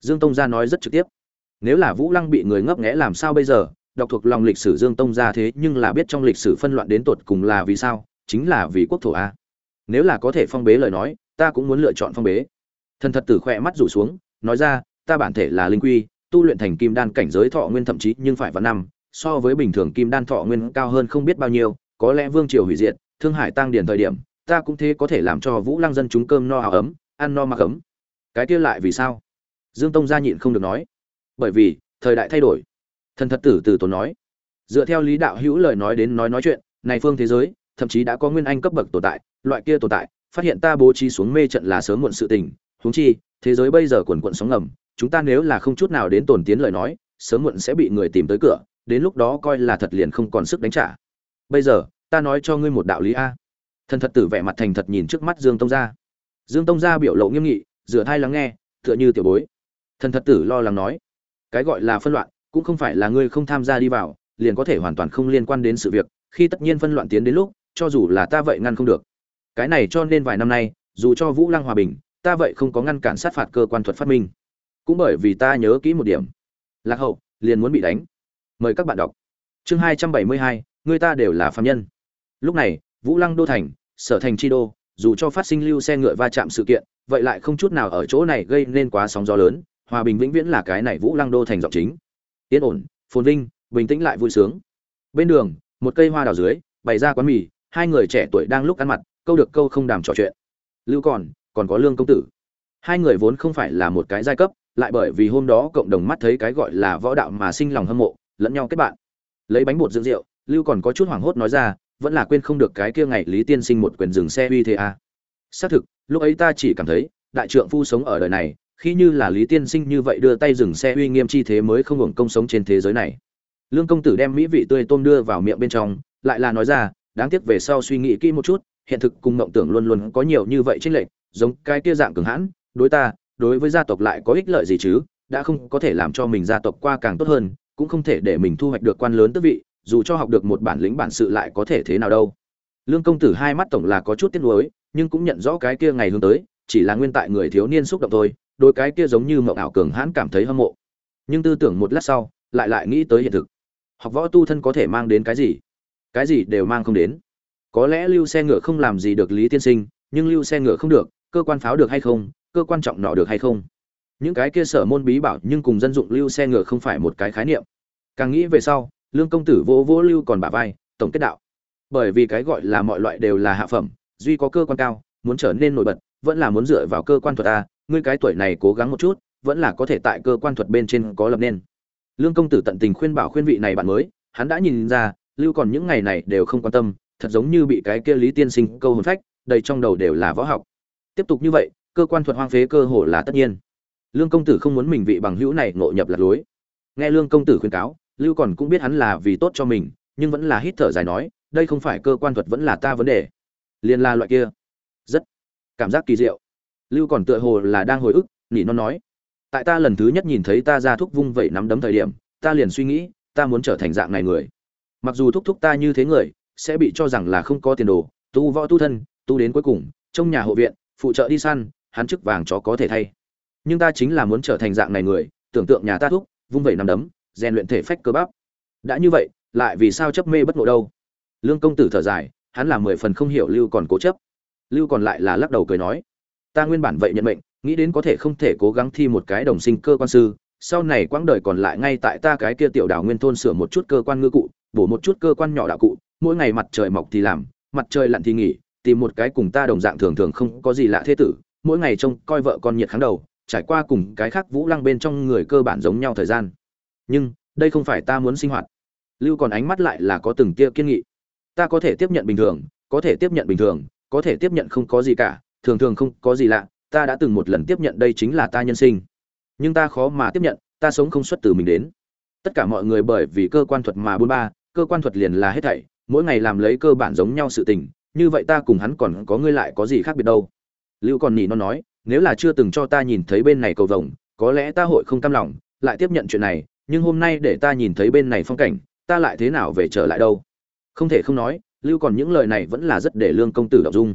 Dương tông gia nói rất trực tiếp. Nếu là vũ lăng bị người ngấp nghé làm sao bây giờ? Đọc thuộc lòng lịch sử dương tông gia thế, nhưng là biết trong lịch sử phân loạn đến tột cùng là vì sao? Chính là vì quốc thổ a. Nếu là có thể phong bế lời nói, ta cũng muốn lựa chọn phong bế. Thần thật tử khỏe mắt rủ xuống, nói ra, ta bản thể là linh quy, tu luyện thành kim đan cảnh giới thọ nguyên thậm chí nhưng phải vào năm, so với bình thường kim đan thọ nguyên cao hơn không biết bao nhiêu có lẽ vương triều hủy diệt, thương hải tăng điển thời điểm, ta cũng thế có thể làm cho vũ lăng dân chúng cơm no áo ấm, ăn no mặc ấm. Cái kia lại vì sao? Dương tông gia nhịn không được nói. Bởi vì, thời đại thay đổi. Thần thật tử từ tốn nói. Dựa theo lý đạo hữu lời nói đến nói nói chuyện, này phương thế giới, thậm chí đã có nguyên anh cấp bậc tồn tại, loại kia tồn tại, phát hiện ta bố trí xuống mê trận là sớm muộn sự tình, huống chi, thế giới bây giờ quần quận sóng ngầm, chúng ta nếu là không chút nào đến tồn tiến lời nói, sớm muộn sẽ bị người tìm tới cửa, đến lúc đó coi là thật liền không còn sức đánh trả bây giờ, ta nói cho ngươi một đạo lý a. Thần thật tử vẻ mặt thành thật nhìn trước mắt dương tông gia. Dương tông gia biểu lộ nghiêm nghị, rửa thai lắng nghe, tựa như tiểu bối. Thần thật tử lo lắng nói, cái gọi là phân loạn, cũng không phải là ngươi không tham gia đi vào, liền có thể hoàn toàn không liên quan đến sự việc, khi tất nhiên phân loạn tiến đến lúc, cho dù là ta vậy ngăn không được. Cái này cho nên vài năm nay, dù cho vũ lăng hòa bình, ta vậy không có ngăn cản sát phạt cơ quan thuật phát minh. Cũng bởi vì ta nhớ kỹ một điểm. Lạc hậu, liền muốn bị đánh. Mời các bạn đọc. Chương hai trăm bảy mươi hai người ta đều là phạm nhân. Lúc này, vũ lăng đô thành, sở thành chi đô, dù cho phát sinh lưu xe ngựa va chạm sự kiện, vậy lại không chút nào ở chỗ này gây nên quá sóng gió lớn, hòa bình vĩnh viễn là cái này vũ lăng đô thành giọng chính. Yên ổn, phồn vinh, bình tĩnh lại vui sướng. Bên đường, một cây hoa đào dưới, bày ra quán mì, hai người trẻ tuổi đang lúc ăn mặt, câu được câu không đàm trò chuyện. Lưu còn còn có lương công tử. Hai người vốn không phải là một cái giai cấp, lại bởi vì hôm đó cộng đồng mắt thấy cái gọi là võ đạo mà sinh lòng hâm mộ, lẫn nhau kết bạn. Lấy bánh bột dưỡng rượu lưu còn có chút hoảng hốt nói ra, vẫn là quên không được cái kia ngày lý tiên sinh một quyền dừng xe uy thế a à. xác thực, lúc ấy ta chỉ cảm thấy, đại trượng phu sống ở đời này, khi như là lý tiên sinh như vậy đưa tay dừng xe uy nghiêm chi thế mới không hưởng công sống trên thế giới này lương công tử đem mỹ vị tươi tôm đưa vào miệng bên trong, lại là nói ra, đáng tiếc về sau suy nghĩ kỹ một chút, hiện thực cùng mộng tưởng luôn luôn có nhiều như vậy chênh lệch, giống cái kia dạng cường hãn, đối ta, đối với gia tộc lại có ích lợi gì chứ, đã không có thể làm cho mình gia tộc qua càng tốt hơn, cũng không thể để mình thu hoạch được quan lớn tước vị dù cho học được một bản lĩnh bản sự lại có thể thế nào đâu. Lương công tử hai mắt tổng là có chút tiếc nuối, nhưng cũng nhận rõ cái kia ngày hướng tới, chỉ là nguyên tại người thiếu niên xúc động thôi, đôi cái kia giống như mộng ảo cường hãn cảm thấy hâm mộ. Nhưng tư tưởng một lát sau, lại lại nghĩ tới hiện thực. Học võ tu thân có thể mang đến cái gì? Cái gì đều mang không đến. Có lẽ lưu xe ngựa không làm gì được lý tiên sinh, nhưng lưu xe ngựa không được, cơ quan pháo được hay không, cơ quan trọng nọ được hay không? Những cái kia sở môn bí bảo nhưng cùng dân dụng lưu xe ngựa không phải một cái khái niệm. Càng nghĩ về sau lương công tử vỗ vỗ lưu còn bả vai, tổng kết đạo. Bởi vì cái gọi là mọi loại đều là hạ phẩm, duy có cơ quan cao, muốn trở nên nổi bật, vẫn là muốn dựa vào cơ quan thuật ta ngươi cái tuổi này cố gắng một chút, vẫn là có thể tại cơ quan thuật bên trên có lập nên. Lương công tử tận tình khuyên bảo khuyên vị này bạn mới, hắn đã nhìn ra, lưu còn những ngày này đều không quan tâm, thật giống như bị cái kia lý tiên sinh câu hồn phách, đầy trong đầu đều là võ học. Tiếp tục như vậy, cơ quan thuật hoang phế cơ hồ là tất nhiên. Lương công tử không muốn mình vị bằng hữu này ngộ nhập lạc lối. Nghe lương công tử khuyên cáo lưu còn cũng biết hắn là vì tốt cho mình, nhưng vẫn là hít thở dài nói, đây không phải cơ quan thuật vẫn là ta vấn đề. Liên la loại kia. Rất. Cảm giác kỳ diệu. Lưu còn tựa hồ là đang hồi ức, nỉ non nói. Tại ta lần thứ nhất nhìn thấy ta ra thuốc vung vẩy nắm đấm thời điểm, ta liền suy nghĩ, ta muốn trở thành dạng này người. Mặc dù thúc thúc ta như thế người, sẽ bị cho rằng là không có tiền đồ, tu võ tu thân, tu đến cuối cùng, trong nhà hộ viện, phụ trợ đi săn, hắn chức vàng chó có thể thay. Nhưng ta chính là muốn trở thành dạng này người, tưởng tượng nhà ta thúc, vung vẩy nắm đấm rèn luyện thể phách cơ bắp. Đã như vậy, lại vì sao chấp mê bất ngộ đâu? Lương công tử thở dài, hắn là mười phần không hiểu lưu còn cố chấp. Lưu còn lại là lắc đầu cười nói, ta nguyên bản vậy nhận mệnh, nghĩ đến có thể không thể cố gắng thi một cái đồng sinh cơ quan sư, sau này quãng đời còn lại ngay tại ta cái kia tiểu đảo nguyên thôn sửa một chút cơ quan ngư cụ, bổ một chút cơ quan nhỏ đạo cụ, mỗi ngày mặt trời mọc thì làm, mặt trời lặn thì nghỉ, tìm một cái cùng ta đồng dạng thường thường không có gì lạ thế tử, mỗi ngày trông coi vợ con nhiệt kháng đầu, trải qua cùng cái khác vũ lăng bên trong người cơ bản giống nhau thời gian nhưng đây không phải ta muốn sinh hoạt. Lưu còn ánh mắt lại là có từng tia kiên nghị. Ta có thể tiếp nhận bình thường, có thể tiếp nhận bình thường, có thể tiếp nhận không có gì cả, thường thường không có gì lạ, ta đã từng một lần tiếp nhận đây chính là ta nhân sinh. Nhưng ta khó mà tiếp nhận, ta sống không xuất từ mình đến. Tất cả mọi người bởi vì cơ quan thuật mà buôn ba, cơ quan thuật liền là hết thảy, mỗi ngày làm lấy cơ bản giống nhau sự tình, như vậy ta cùng hắn còn có ngươi lại có gì khác biệt đâu? Lưu còn nhỉ nó nói, nếu là chưa từng cho ta nhìn thấy bên này cầu vồng, có lẽ ta hội không cam lòng, lại tiếp nhận chuyện này nhưng hôm nay để ta nhìn thấy bên này phong cảnh, ta lại thế nào về trở lại đâu? Không thể không nói, lưu còn những lời này vẫn là rất để lương công tử đọc dung.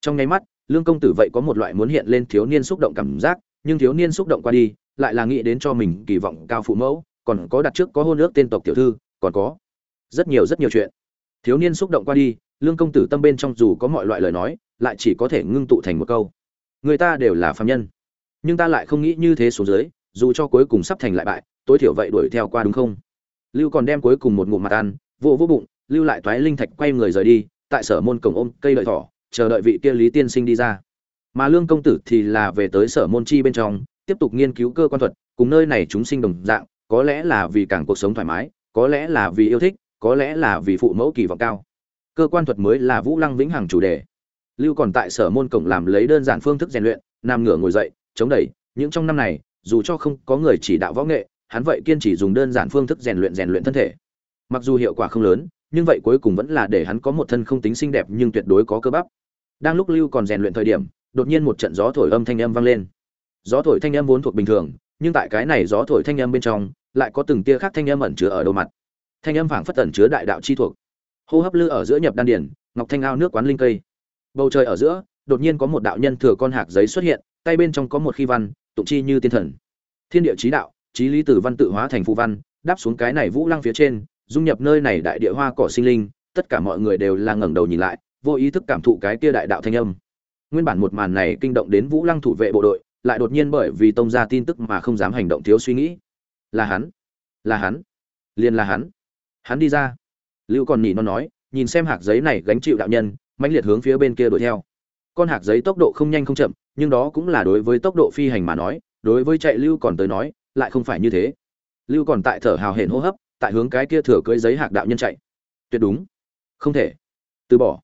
Trong nháy mắt, lương công tử vậy có một loại muốn hiện lên thiếu niên xúc động cảm giác, nhưng thiếu niên xúc động qua đi, lại là nghĩ đến cho mình kỳ vọng cao phụ mẫu, còn có đặt trước có hôn ước tên tộc tiểu thư, còn có rất nhiều rất nhiều chuyện. Thiếu niên xúc động qua đi, lương công tử tâm bên trong dù có mọi loại lời nói, lại chỉ có thể ngưng tụ thành một câu. Người ta đều là phạm nhân, nhưng ta lại không nghĩ như thế xuống dưới, dù cho cuối cùng sắp thành lại bại tối thiểu vậy đuổi theo qua đúng không? Lưu còn đem cuối cùng một ngụm mặt ăn vô vô bụng, lưu lại toái linh thạch quay người rời đi, tại sở môn cổng ôm cây lợi thỏ, chờ đợi vị kia lý tiên sinh đi ra. Mà lương công tử thì là về tới sở môn chi bên trong, tiếp tục nghiên cứu cơ quan thuật, cùng nơi này chúng sinh đồng dạng, có lẽ là vì càng cuộc sống thoải mái, có lẽ là vì yêu thích, có lẽ là vì phụ mẫu kỳ vọng cao. Cơ quan thuật mới là vũ lăng vĩnh hằng chủ đề. Lưu còn tại sở môn cổng làm lấy đơn giản phương thức rèn luyện, nằm ngửa ngồi dậy, chống đẩy, những trong năm này, dù cho không có người chỉ đạo võ nghệ hắn vậy kiên trì dùng đơn giản phương thức rèn luyện rèn luyện thân thể. Mặc dù hiệu quả không lớn, nhưng vậy cuối cùng vẫn là để hắn có một thân không tính xinh đẹp nhưng tuyệt đối có cơ bắp. Đang lúc lưu còn rèn luyện thời điểm, đột nhiên một trận gió thổi âm thanh âm vang lên. Gió thổi thanh âm vốn thuộc bình thường, nhưng tại cái này gió thổi thanh âm bên trong, lại có từng tia khác thanh âm ẩn chứa ở đầu mặt. Thanh âm phảng phất ẩn chứa đại đạo chi thuộc. Hô hấp lư ở giữa nhập đan điển, ngọc thanh ao nước quán linh cây. Bầu trời ở giữa, đột nhiên có một đạo nhân thừa con hạc giấy xuất hiện, tay bên trong có một khi văn, tụng chi như tiên thần. Thiên địa chí đạo chí lý tử văn tự hóa thành phù văn, đáp xuống cái này vũ lăng phía trên, dung nhập nơi này đại địa hoa cỏ sinh linh, tất cả mọi người đều là ngẩng đầu nhìn lại, vô ý thức cảm thụ cái kia đại đạo thanh âm. Nguyên bản một màn này kinh động đến vũ lăng thủ vệ bộ đội, lại đột nhiên bởi vì tông ra tin tức mà không dám hành động thiếu suy nghĩ. Là hắn là hắn, liền là hắn. Hắn đi ra. Lưu còn nhỉ nó nói, nhìn xem hạc giấy này gánh chịu đạo nhân, mãnh liệt hướng phía bên kia đuổi theo. Con hạc giấy tốc độ không nhanh không chậm, nhưng đó cũng là đối với tốc độ phi hành mà nói, đối với chạy lưu còn tới nói lại không phải như thế. Lưu còn tại thở hào hển hô hấp, tại hướng cái kia thừa cưới giấy hạc đạo nhân chạy. Tuyệt đúng. Không thể. Từ bỏ.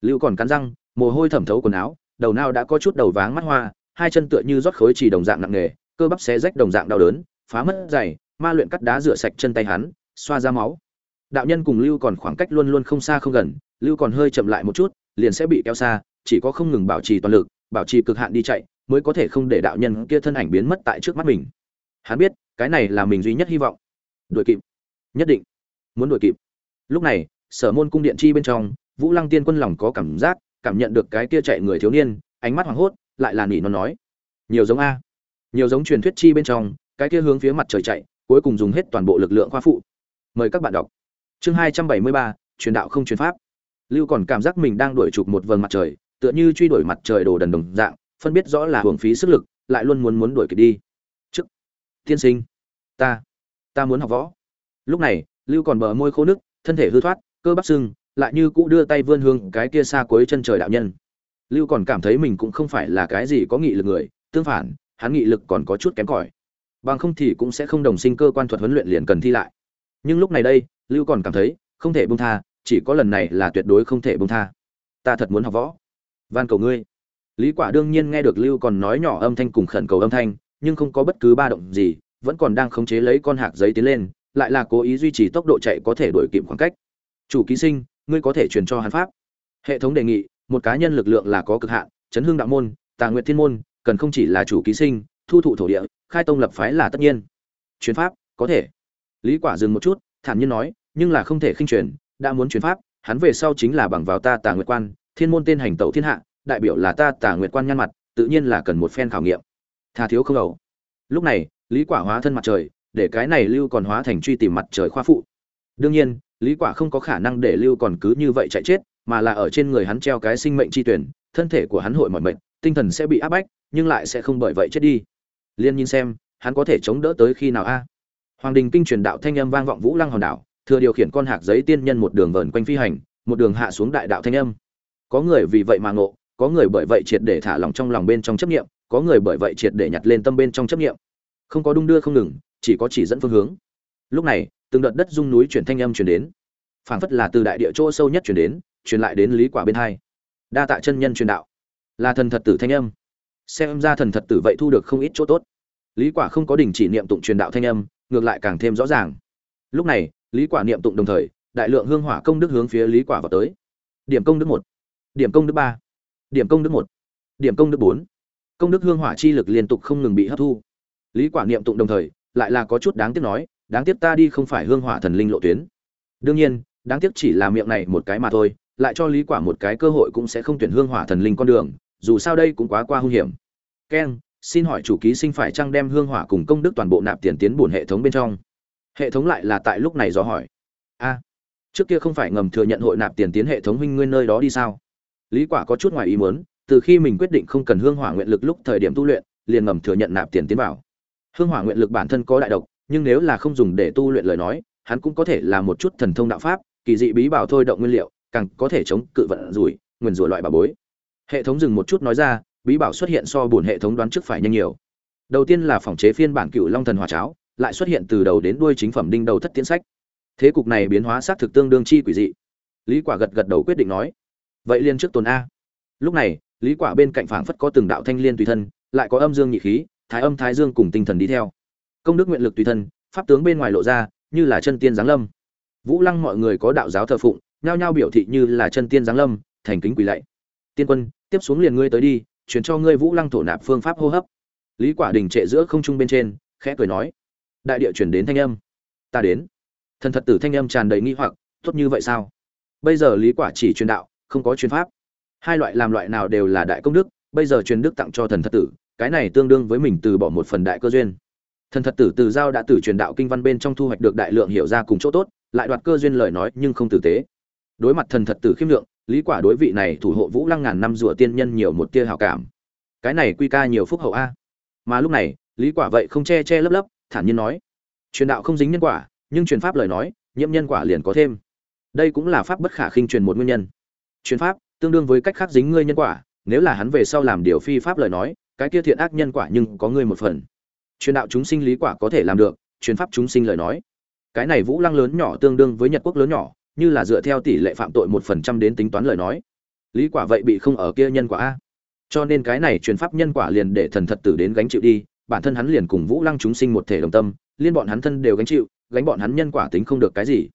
Lưu còn cắn răng, mồ hôi thẩm thấu quần áo, đầu nao đã có chút đầu váng mắt hoa, hai chân tựa như rót khối chỉ đồng dạng nặng nề, cơ bắp xé rách đồng dạng đau đớn, phá mất giày, ma luyện cắt đá rửa sạch chân tay hắn, xoa ra máu. Đạo nhân cùng lưu còn khoảng cách luôn luôn không xa không gần, lưu còn hơi chậm lại một chút, liền sẽ bị kéo xa, chỉ có không ngừng bảo trì toàn lực, bảo trì cực hạn đi chạy, mới có thể không để đạo nhân kia thân ảnh biến mất tại trước mắt mình hắn biết, cái này là mình duy nhất hy vọng. Đuổi kịp. Nhất định. Muốn đuổi kịp. Lúc này, sở môn cung điện chi bên trong, vũ lăng tiên quân lòng có cảm giác, cảm nhận được cái kia chạy người thiếu niên, ánh mắt hoảng hốt, lại là nỉ nó nói. Nhiều giống a. Nhiều giống truyền thuyết chi bên trong, cái kia hướng phía mặt trời chạy, cuối cùng dùng hết toàn bộ lực lượng khoa phụ. Mời các bạn đọc. Chương hai trăm bảy mươi ba, truyền đạo không truyền pháp. Lưu còn cảm giác mình đang đuổi chụp một vầng mặt trời, tựa như truy đuổi mặt trời đồ đần đồng dạng, phân biết rõ là hưởng phí sức lực, lại luôn muốn muốn đuổi kịp đi tiên sinh. Ta ta muốn học võ. Lúc này, lưu còn bờ môi khô nước, thân thể hư thoát, cơ bắp sưng, lại như cũ đưa tay vươn hương cái kia xa cuối chân trời đạo nhân. Lưu còn cảm thấy mình cũng không phải là cái gì có nghị lực người, tương phản, hắn nghị lực còn có chút kém cỏi. Bằng không thì cũng sẽ không đồng sinh cơ quan thuật huấn luyện liền cần thi lại. Nhưng lúc này đây, lưu còn cảm thấy, không thể buông tha, chỉ có lần này là tuyệt đối không thể buông tha. Ta thật muốn học võ. Van cầu ngươi. Lý quả đương nhiên nghe được lưu còn nói nhỏ âm thanh cùng khẩn cầu âm thanh nhưng không có bất cứ ba động gì, vẫn còn đang khống chế lấy con hạc giấy tiến lên, lại là cố ý duy trì tốc độ chạy có thể đuổi kịp khoảng cách. Chủ ký sinh, ngươi có thể truyền cho hắn pháp. Hệ thống đề nghị, một cá nhân lực lượng là có cực hạn, chấn hương đạo môn, tà nguyệt thiên môn, cần không chỉ là chủ ký sinh, thu thụ thổ địa, khai tông lập phái là tất nhiên. Truyền pháp, có thể. Lý quả dừng một chút, thản nhiên nói, nhưng là không thể khinh truyền, đã muốn truyền pháp, hắn về sau chính là bằng vào ta tà nguyệt quan, thiên môn tên hành tẩu thiên hạ, đại biểu là ta tà nguyệt quan nhăn mặt, tự nhiên là cần một phen khảo nghiệm tha thiếu không đầu. Lúc này, lý quả hóa thân mặt trời, để cái này lưu còn hóa thành truy tìm mặt trời khoa phụ. Đương nhiên, lý quả không có khả năng để lưu còn cứ như vậy chạy chết, mà là ở trên người hắn treo cái sinh mệnh chi tuyển, thân thể của hắn hội mọi mệnh tinh thần sẽ bị áp bách, nhưng lại sẽ không bởi vậy chết đi. Liên nhìn xem, hắn có thể chống đỡ tới khi nào a? Hoàng đình kinh truyền đạo thanh âm vang vọng vũ lăng hòn đảo, thừa điều khiển con hạc giấy tiên nhân một đường vờn quanh phi hành, một đường hạ xuống đại đạo thanh âm. Có người vì vậy mà ngộ, có người bởi vậy triệt để thả lòng trong lòng bên trong chấp niệm có người bởi vậy triệt để nhặt lên tâm bên trong chấp niệm. Không có đung đưa không ngừng, chỉ có chỉ dẫn phương hướng. Lúc này, từng đợt đất rung núi chuyển thanh âm chuyển đến. Phảng phất là từ đại địa chỗ sâu nhất chuyển đến, truyền lại đến lý quả bên hai. Đa tạ chân nhân truyền đạo. Là thần thật tử thanh âm. Xem ra thần thật tử vậy thu được không ít chỗ tốt. Lý quả không có đình chỉ niệm tụng truyền đạo thanh âm, ngược lại càng thêm rõ ràng. Lúc này, lý quả niệm tụng đồng thời, đại lượng hương hỏa công đức hướng phía lý quả vào tới. Điểm công đức một. Điểm công đức ba. Điểm công đức một. Điểm công đức bốn công đức hương hỏa chi lực liên tục không ngừng bị hấp thu. Lý quả niệm tụng đồng thời, lại là có chút đáng tiếc nói, đáng tiếc ta đi không phải hương hỏa thần linh lộ tuyến. Đương nhiên, đáng tiếc chỉ là miệng này một cái mà thôi, lại cho lý quả một cái cơ hội cũng sẽ không tuyển hương hỏa thần linh con đường, dù sao đây cũng quá qua hung hiểm. Keng xin hỏi chủ ký sinh phải chăng đem hương hỏa cùng công đức toàn bộ nạp tiền tiến bổn hệ thống bên trong? Hệ thống lại là tại lúc này dò hỏi. A, trước kia không phải ngầm thừa nhận hội nạp tiền tiến hệ thống huynh nguyên nơi đó đi sao? Lý quả có chút ngoài ý muốn từ khi mình quyết định không cần hương hỏa nguyện lực lúc thời điểm tu luyện, liền ngầm thừa nhận nạp tiền tiến vào. Hương hỏa nguyện lực bản thân có đại độc, nhưng nếu là không dùng để tu luyện lời nói, hắn cũng có thể là một chút thần thông đạo pháp, kỳ dị bí bảo thôi động nguyên liệu, càng có thể chống cự vận rủi, nguyền rủa loại bà bối. Hệ thống dừng một chút nói ra, bí bảo xuất hiện so buồn hệ thống đoán trước phải nhanh nhiều. Đầu tiên là phòng chế phiên bản cựu long thần hòa cháo, lại xuất hiện từ đầu đến đuôi chính phẩm đinh đầu thất tiến sách. Thế cục này biến hóa xác thực tương đương chi quỷ dị. Lý quả gật gật đầu quyết định nói, vậy liền trước tuần a. Lúc này lý quả bên cạnh phảng phất có từng đạo thanh liên tùy thân, lại có âm dương nhị khí, thái âm thái dương cùng tinh thần đi theo. Công đức nguyện lực tùy thân, pháp tướng bên ngoài lộ ra, như là chân tiên giáng lâm. Vũ lăng mọi người có đạo giáo thờ phụng, nhao nhao biểu thị như là chân tiên giáng lâm, thành kính quỳ lạy. Tiên quân, tiếp xuống liền ngươi tới đi, truyền cho ngươi vũ lăng thổ nạp phương pháp hô hấp. Lý quả đình trệ giữa không trung bên trên, khẽ cười nói, đại địa truyền đến thanh âm. Ta đến. Thần thật tử thanh âm tràn đầy nghi hoặc, tốt như vậy sao? Bây giờ lý quả chỉ truyền đạo, không có truyền pháp hai loại làm loại nào đều là đại công đức, bây giờ truyền đức tặng cho thần thật tử, cái này tương đương với mình từ bỏ một phần đại cơ duyên. Thần thật tử từ giao đã tử truyền đạo kinh văn bên trong thu hoạch được đại lượng hiểu ra cùng chỗ tốt, lại đoạt cơ duyên lời nói nhưng không tử tế. Đối mặt thần thật tử khiêm lượng, lý quả đối vị này thủ hộ vũ lăng ngàn năm rùa tiên nhân nhiều một tia hảo cảm. Cái này quy ca nhiều phúc hậu a. Mà lúc này, lý quả vậy không che che lấp lấp, thản nhiên nói. Truyền đạo không dính nhân quả, nhưng truyền pháp lời nói, nhiễm nhân quả liền có thêm. Đây cũng là pháp bất khả khinh truyền một nguyên nhân. Truyền pháp tương đương với cách khác dính ngươi nhân quả, nếu là hắn về sau làm điều phi pháp lời nói, cái kia thiện ác nhân quả nhưng có ngươi một phần. Truyền đạo chúng sinh lý quả có thể làm được, truyền pháp chúng sinh lời nói. Cái này vũ lăng lớn nhỏ tương đương với nhật quốc lớn nhỏ, như là dựa theo tỷ lệ phạm tội một phần trăm đến tính toán lời nói. Lý quả vậy bị không ở kia nhân quả a. Cho nên cái này truyền pháp nhân quả liền để thần thật tử đến gánh chịu đi, bản thân hắn liền cùng vũ lăng chúng sinh một thể đồng tâm, liên bọn hắn thân đều gánh chịu, gánh bọn hắn nhân quả tính không được cái gì.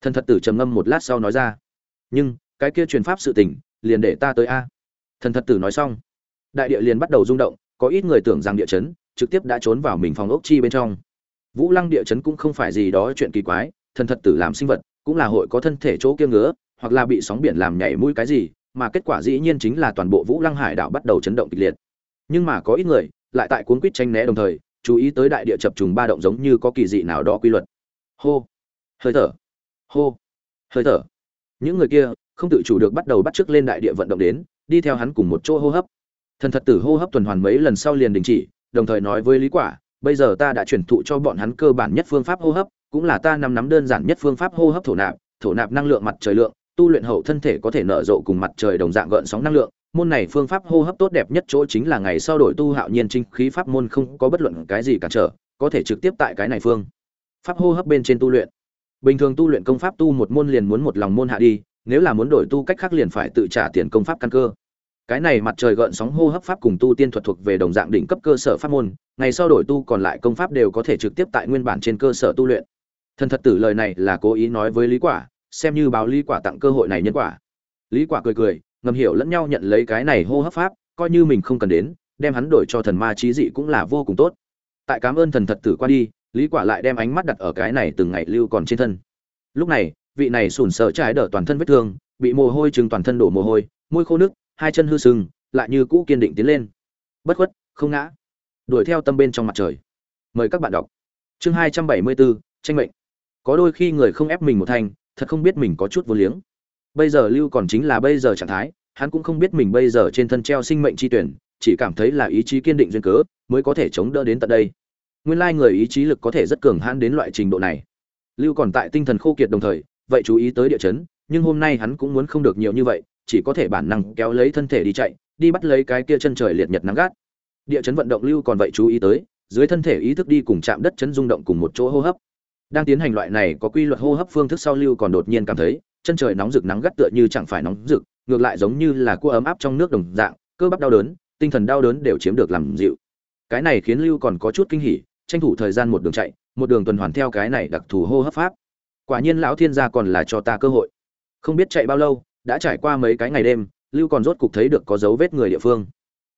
Thần thật tử trầm ngâm một lát sau nói ra. Nhưng, cái kia truyền pháp sự tình liền để ta tới a. Thần thật tử nói xong, đại địa liền bắt đầu rung động, có ít người tưởng rằng địa chấn trực tiếp đã trốn vào mình phòng ốc chi bên trong. Vũ lăng địa chấn cũng không phải gì đó chuyện kỳ quái, thần thật tử làm sinh vật cũng là hội có thân thể chỗ kia ngứa, hoặc là bị sóng biển làm nhảy mũi cái gì, mà kết quả dĩ nhiên chính là toàn bộ vũ lăng hải đảo bắt đầu chấn động kịch liệt. Nhưng mà có ít người lại tại cuốn quýt tranh né đồng thời, chú ý tới đại địa chập trùng ba động giống như có kỳ dị nào đó quy luật. Hô, hơi thở, hô, hơi thở. Những người kia không tự chủ được bắt đầu bắt chước lên đại địa vận động đến, đi theo hắn cùng một chỗ hô hấp. Thần thật tử hô hấp tuần hoàn mấy lần sau liền đình chỉ, đồng thời nói với lý quả, bây giờ ta đã chuyển thụ cho bọn hắn cơ bản nhất phương pháp hô hấp, cũng là ta nắm nắm đơn giản nhất phương pháp hô hấp thổ nạp thổ nạp năng lượng mặt trời lượng, tu luyện hậu thân thể có thể nở rộ cùng mặt trời đồng dạng gợn sóng năng lượng. Môn này phương pháp hô hấp tốt đẹp nhất chỗ chính là ngày sau đổi tu hạo nhiên trinh khí pháp môn không có bất luận cái gì cản trở, có thể trực tiếp tại cái này phương. Pháp hô hấp bên trên tu luyện. Bình thường tu luyện công pháp tu một môn liền muốn một lòng môn hạ đi nếu là muốn đổi tu cách khác liền phải tự trả tiền công pháp căn cơ. Cái này mặt trời gợn sóng hô hấp pháp cùng tu tiên thuật thuộc về đồng dạng đỉnh cấp cơ sở pháp môn, ngày sau đổi tu còn lại công pháp đều có thể trực tiếp tại nguyên bản trên cơ sở tu luyện. Thần thật tử lời này là cố ý nói với lý quả, xem như báo lý quả tặng cơ hội này nhân quả. Lý quả cười cười, ngầm hiểu lẫn nhau nhận lấy cái này hô hấp pháp, coi như mình không cần đến, đem hắn đổi cho thần ma trí dị cũng là vô cùng tốt. Tại cảm ơn thần thật tử qua đi, lý quả lại đem ánh mắt đặt ở cái này từng ngày lưu còn trên thân. Lúc này vị này sùn sợ trái đỡ toàn thân vết thương, bị mồ hôi chừng toàn thân đổ mồ hôi, môi khô nước, hai chân hư sưng lại như cũ kiên định tiến lên. Bất khuất, không ngã. Đuổi theo tâm bên trong mặt trời. Mời các bạn đọc. Chương hai trăm bảy mươi bốn tranh mệnh. Có đôi khi người không ép mình một thành, thật không biết mình có chút vô liếng. Bây giờ lưu còn chính là bây giờ trạng thái, hắn cũng không biết mình bây giờ trên thân treo sinh mệnh chi tuyển, chỉ cảm thấy là ý chí kiên định duyên cớ, mới có thể chống đỡ đến tận đây. Nguyên lai người ý chí lực có thể rất cường hãn đến loại trình độ này. Lưu còn tại tinh thần khô kiệt đồng thời vậy chú ý tới địa chấn, nhưng hôm nay hắn cũng muốn không được nhiều như vậy, chỉ có thể bản năng kéo lấy thân thể đi chạy, đi bắt lấy cái kia chân trời liệt nhật nắng gắt. Địa chấn vận động lưu còn vậy chú ý tới, dưới thân thể ý thức đi cùng chạm đất chấn rung động cùng một chỗ hô hấp. Đang tiến hành loại này có quy luật hô hấp phương thức sau lưu còn đột nhiên cảm thấy, chân trời nóng rực nắng gắt tựa như chẳng phải nóng rực, ngược lại giống như là cua ấm áp trong nước đồng dạng, cơ bắp đau đớn, tinh thần đau đớn đều chiếm được làm dịu. Cái này khiến lưu còn có chút kinh hỉ, tranh thủ thời gian một đường chạy, một đường tuần hoàn theo cái này đặc thù hô hấp pháp quả nhiên lão thiên gia còn là cho ta cơ hội. Không biết chạy bao lâu, đã trải qua mấy cái ngày đêm, lưu còn rốt cục thấy được có dấu vết người địa phương.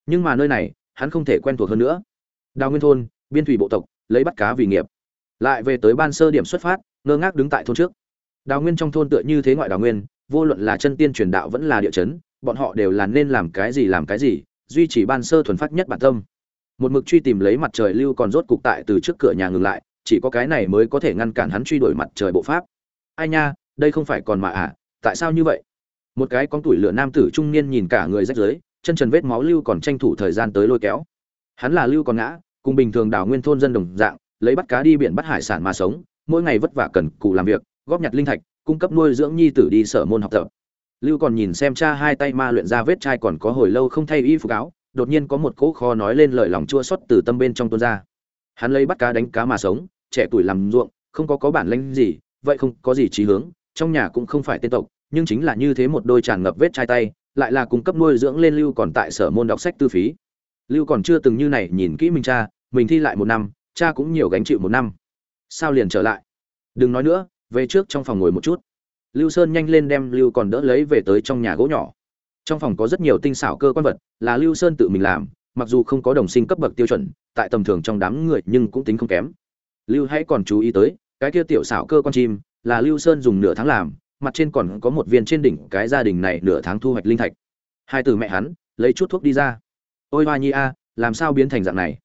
Nhưng mà nơi này, hắn không thể quen thuộc hơn nữa. Đào nguyên thôn, biên thủy bộ tộc, lấy bắt cá vì nghiệp. Lại về tới ban sơ điểm xuất phát, ngơ ngác đứng tại thôn trước. Đào nguyên trong thôn tựa như thế ngoại đào nguyên, vô luận là chân tiên truyền đạo vẫn là địa chấn, bọn họ đều là nên làm cái gì làm cái gì, duy trì ban sơ thuần phát nhất bản tâm. Một mực truy tìm lấy mặt trời lưu còn rốt cục tại từ trước cửa nhà ngừng lại chỉ có cái này mới có thể ngăn cản hắn truy đuổi mặt trời bộ pháp. Ai nha, đây không phải còn mà à tại sao như vậy? Một cái con tuổi lửa nam tử trung niên nhìn cả người rách rưới, chân trần vết máu lưu còn tranh thủ thời gian tới lôi kéo. Hắn là lưu còn ngã, cùng bình thường đảo nguyên thôn dân đồng dạng, lấy bắt cá đi biển bắt hải sản mà sống, mỗi ngày vất vả cần cù làm việc, góp nhặt linh thạch, cung cấp nuôi dưỡng nhi tử đi sở môn học tập. Lưu còn nhìn xem cha hai tay ma luyện ra vết chai còn có hồi lâu không thay y phục áo, đột nhiên có một cỗ kho nói lên lời lòng chua xót từ tâm bên trong tuôn ra. Hắn lấy bắt cá đánh cá mà sống trẻ tuổi làm ruộng, không có có bản lĩnh gì, vậy không có gì trí hướng, trong nhà cũng không phải tên tộc, nhưng chính là như thế một đôi tràn ngập vết chai tay, lại là cung cấp nuôi dưỡng lên lưu còn tại sở môn đọc sách tư phí. Lưu còn chưa từng như này nhìn kỹ mình cha, mình thi lại một năm, cha cũng nhiều gánh chịu một năm. Sao liền trở lại? Đừng nói nữa, về trước trong phòng ngồi một chút. Lưu sơn nhanh lên đem lưu còn đỡ lấy về tới trong nhà gỗ nhỏ. Trong phòng có rất nhiều tinh xảo cơ quan vật, là lưu sơn tự mình làm, mặc dù không có đồng sinh cấp bậc tiêu chuẩn, tại tầm thường trong đám người nhưng cũng tính không kém lưu hãy còn chú ý tới, cái kia tiểu xảo cơ quan chim, là lưu sơn dùng nửa tháng làm, mặt trên còn có một viên trên đỉnh cái gia đình này nửa tháng thu hoạch linh thạch. Hai từ mẹ hắn, lấy chút thuốc đi ra. Ôi hoa nhi a, làm sao biến thành dạng này?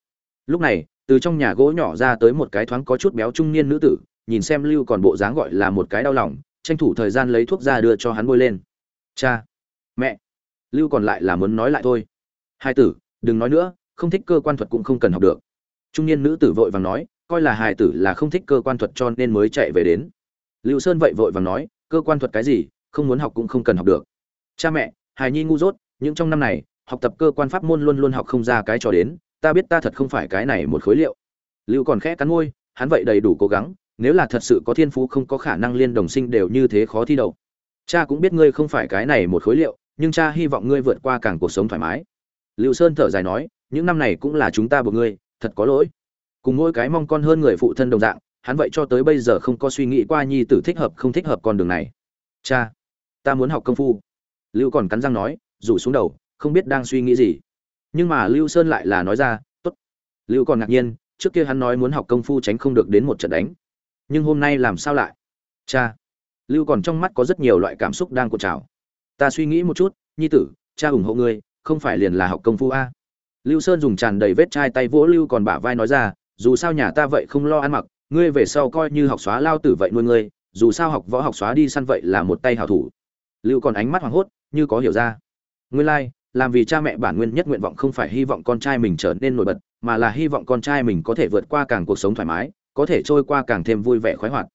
Lúc này, từ trong nhà gỗ nhỏ ra tới một cái thoáng có chút béo trung niên nữ tử, nhìn xem lưu còn bộ dáng gọi là một cái đau lòng, tranh thủ thời gian lấy thuốc ra đưa cho hắn bôi lên. Cha, mẹ, lưu còn lại là muốn nói lại thôi. Hai tử, đừng nói nữa, không thích cơ quan thuật cũng không cần học được. Trung niên nữ tử vội vàng nói coi là hài tử là không thích cơ quan thuật cho nên mới chạy về đến. Lưu sơn vậy vội vàng nói, cơ quan thuật cái gì, không muốn học cũng không cần học được. Cha mẹ, hài nhi ngu dốt, những trong năm này, học tập cơ quan pháp môn luôn luôn học không ra cái trò đến, ta biết ta thật không phải cái này một khối liệu. Lưu còn khẽ cắn môi, hắn vậy đầy đủ cố gắng, nếu là thật sự có thiên phú không có khả năng liên đồng sinh đều như thế khó thi đậu. Cha cũng biết ngươi không phải cái này một khối liệu, nhưng cha hy vọng ngươi vượt qua càng cuộc sống thoải mái. Lưu sơn thở dài nói, những năm này cũng là chúng ta buộc ngươi, thật có lỗi cùng mỗi cái mong con hơn người phụ thân đồng dạng, hắn vậy cho tới bây giờ không có suy nghĩ qua nhi tử thích hợp không thích hợp con đường này. Cha, ta muốn học công phu. Lưu còn cắn răng nói, rủ xuống đầu, không biết đang suy nghĩ gì. Nhưng mà lưu sơn lại là nói ra, tốt. Lưu còn ngạc nhiên, trước kia hắn nói muốn học công phu tránh không được đến một trận đánh. Nhưng hôm nay làm sao lại? Cha, lưu còn trong mắt có rất nhiều loại cảm xúc đang cột trào. Ta suy nghĩ một chút, nhi tử, cha ủng hộ ngươi, không phải liền là học công phu a? Lưu sơn dùng tràn đầy vết chai tay vỗ lưu còn bả vai nói ra dù sao nhà ta vậy không lo ăn mặc ngươi về sau coi như học xóa lao tử vậy nuôi ngươi dù sao học võ học xóa đi săn vậy là một tay hảo thủ. Lưu còn ánh mắt hoảng hốt như có hiểu ra. Nguyên lai like, làm vì cha mẹ bản nguyên nhất nguyện vọng không phải hy vọng con trai mình trở nên nổi bật mà là hy vọng con trai mình có thể vượt qua càng cuộc sống thoải mái có thể trôi qua càng thêm vui vẻ khoái hoạt.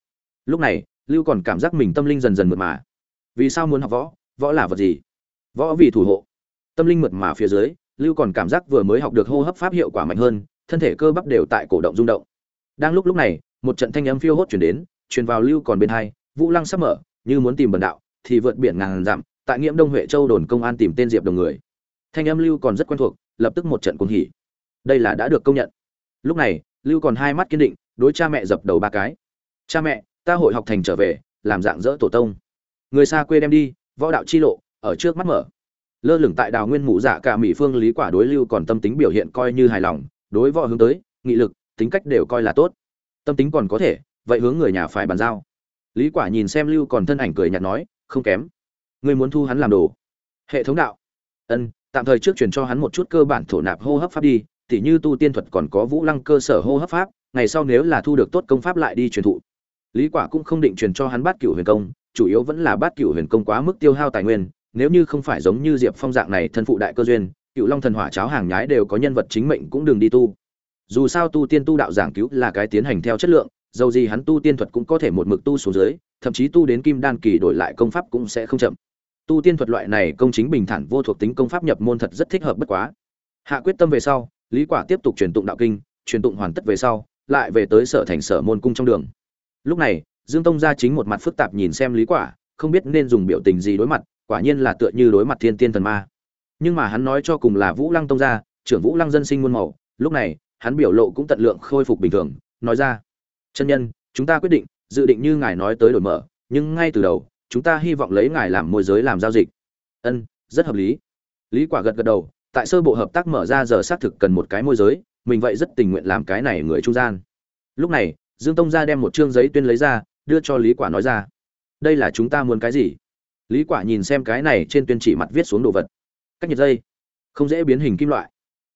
Lúc này lưu còn cảm giác mình tâm linh dần dần mượt mà. Vì sao muốn học võ? Võ là vật gì? Võ vì thủ hộ. Tâm linh mượt mà phía dưới lưu còn cảm giác vừa mới học được hô hấp pháp hiệu quả mạnh hơn thân thể cơ bắp đều tại cổ động rung động. Đang lúc lúc này, một trận thanh âm phiêu hốt chuyển đến, truyền vào lưu còn bên hai, vũ lăng sắp mở, như muốn tìm bần đạo, thì vượt biển ngàn dặm, tại nghiễm đông huệ châu đồn công an tìm tên diệp đồng người. Thanh âm lưu còn rất quen thuộc, lập tức một trận cuồng hỉ. Đây là đã được công nhận. Lúc này, lưu còn hai mắt kiên định, đối cha mẹ dập đầu ba cái. Cha mẹ, ta hội học thành trở về, làm dạng dỡ tổ tông. Người xa quê đem đi, võ đạo chi lộ, ở trước mắt mở. Lơ lửng tại đào nguyên mụ dạ cả mỹ phương lý quả đối lưu còn tâm tính biểu hiện coi như hài lòng đối võ hướng tới, nghị lực, tính cách đều coi là tốt. Tâm tính còn có thể, vậy hướng người nhà phải bàn giao. Lý quả nhìn xem lưu còn thân ảnh cười nhạt nói, không kém. Ngươi muốn thu hắn làm đồ. Hệ thống đạo. Ân, tạm thời trước truyền cho hắn một chút cơ bản thổ nạp hô hấp pháp đi, tỉ như tu tiên thuật còn có vũ lăng cơ sở hô hấp pháp, ngày sau nếu là thu được tốt công pháp lại đi truyền thụ. Lý quả cũng không định truyền cho hắn bát cửu huyền công, chủ yếu vẫn là bát cửu huyền công quá mức tiêu hao tài nguyên, nếu như không phải giống như diệp phong dạng này thân phụ đại cơ duyên cựu long thần hỏa cháo hàng nhái đều có nhân vật chính mệnh cũng đừng đi tu. Dù sao tu tiên tu đạo giảng cứu là cái tiến hành theo chất lượng, dầu gì hắn tu tiên thuật cũng có thể một mực tu xuống dưới, thậm chí tu đến kim đan kỳ đổi lại công pháp cũng sẽ không chậm. Tu tiên thuật loại này công chính bình thản vô thuộc tính công pháp nhập môn thật rất thích hợp bất quá. Hạ quyết tâm về sau, lý quả tiếp tục truyền tụng đạo kinh, truyền tụng hoàn tất về sau, lại về tới sở thành sở môn cung trong đường. Lúc này, dương tông gia chính một mặt phức tạp nhìn xem lý quả, không biết nên dùng biểu tình gì đối mặt, quả nhiên là tựa như đối mặt thiên tiên thần ma nhưng mà hắn nói cho cùng là vũ lăng tông gia, trưởng vũ lăng dân sinh muôn màu, lúc này, hắn biểu lộ cũng tận lượng khôi phục bình thường, nói ra, chân nhân, chúng ta quyết định, dự định như ngài nói tới đổi mở, nhưng ngay từ đầu, chúng ta hy vọng lấy ngài làm môi giới làm giao dịch. Ân, rất hợp lý. Lý quả gật gật đầu, tại sơ bộ hợp tác mở ra giờ xác thực cần một cái môi giới, mình vậy rất tình nguyện làm cái này người trung gian. Lúc này, dương tông gia đem một chương giấy tuyên lấy ra, đưa cho lý quả nói ra, đây là chúng ta muốn cái gì? Lý quả nhìn xem cái này trên tuyên chỉ mặt viết xuống đồ vật cách nhiệt dây. Không dễ biến hình kim loại.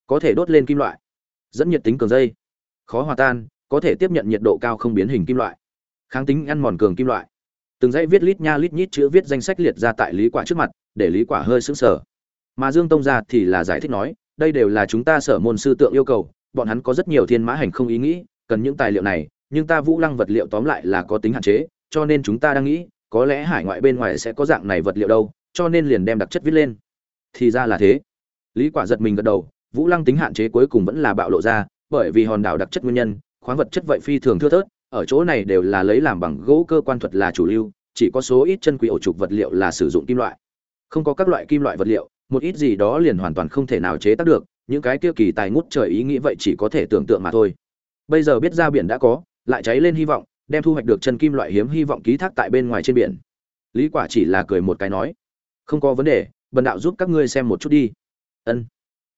Có thể đốt lên kim loại. Dẫn nhiệt tính cường dây. Khó hòa tan, có thể tiếp nhận nhiệt độ cao không biến hình kim loại. Kháng tính ăn mòn cường kim loại. Từng dãy viết lít nha lít nhít chữ viết danh sách liệt ra tại lý quả trước mặt, để lý quả hơi sững sờ. Mà dương tông gia thì là giải thích nói, đây đều là chúng ta sở môn sư tượng yêu cầu, bọn hắn có rất nhiều thiên mã hành không ý nghĩ, cần những tài liệu này, nhưng ta vũ lăng vật liệu tóm lại là có tính hạn chế, cho nên chúng ta đang nghĩ, có lẽ hải ngoại bên ngoài sẽ có dạng này vật liệu đâu, cho nên liền đem đặc chất viết lên thì ra là thế. Lý quả giật mình gật đầu, vũ lăng tính hạn chế cuối cùng vẫn là bạo lộ ra, bởi vì hòn đảo đặc chất nguyên nhân, khoáng vật chất vậy phi thường thưa thớt, ở chỗ này đều là lấy làm bằng gỗ cơ quan thuật là chủ lưu, chỉ có số ít chân quý ổ trục vật liệu là sử dụng kim loại. Không có các loại kim loại vật liệu, một ít gì đó liền hoàn toàn không thể nào chế tác được, những cái kia kỳ tài ngút trời ý nghĩ vậy chỉ có thể tưởng tượng mà thôi. Bây giờ biết ra biển đã có, lại cháy lên hy vọng, đem thu hoạch được chân kim loại hiếm hy vọng ký thác tại bên ngoài trên biển. Lý quả chỉ là cười một cái nói, không có vấn đề bần đạo giúp các ngươi xem một chút đi. Ân.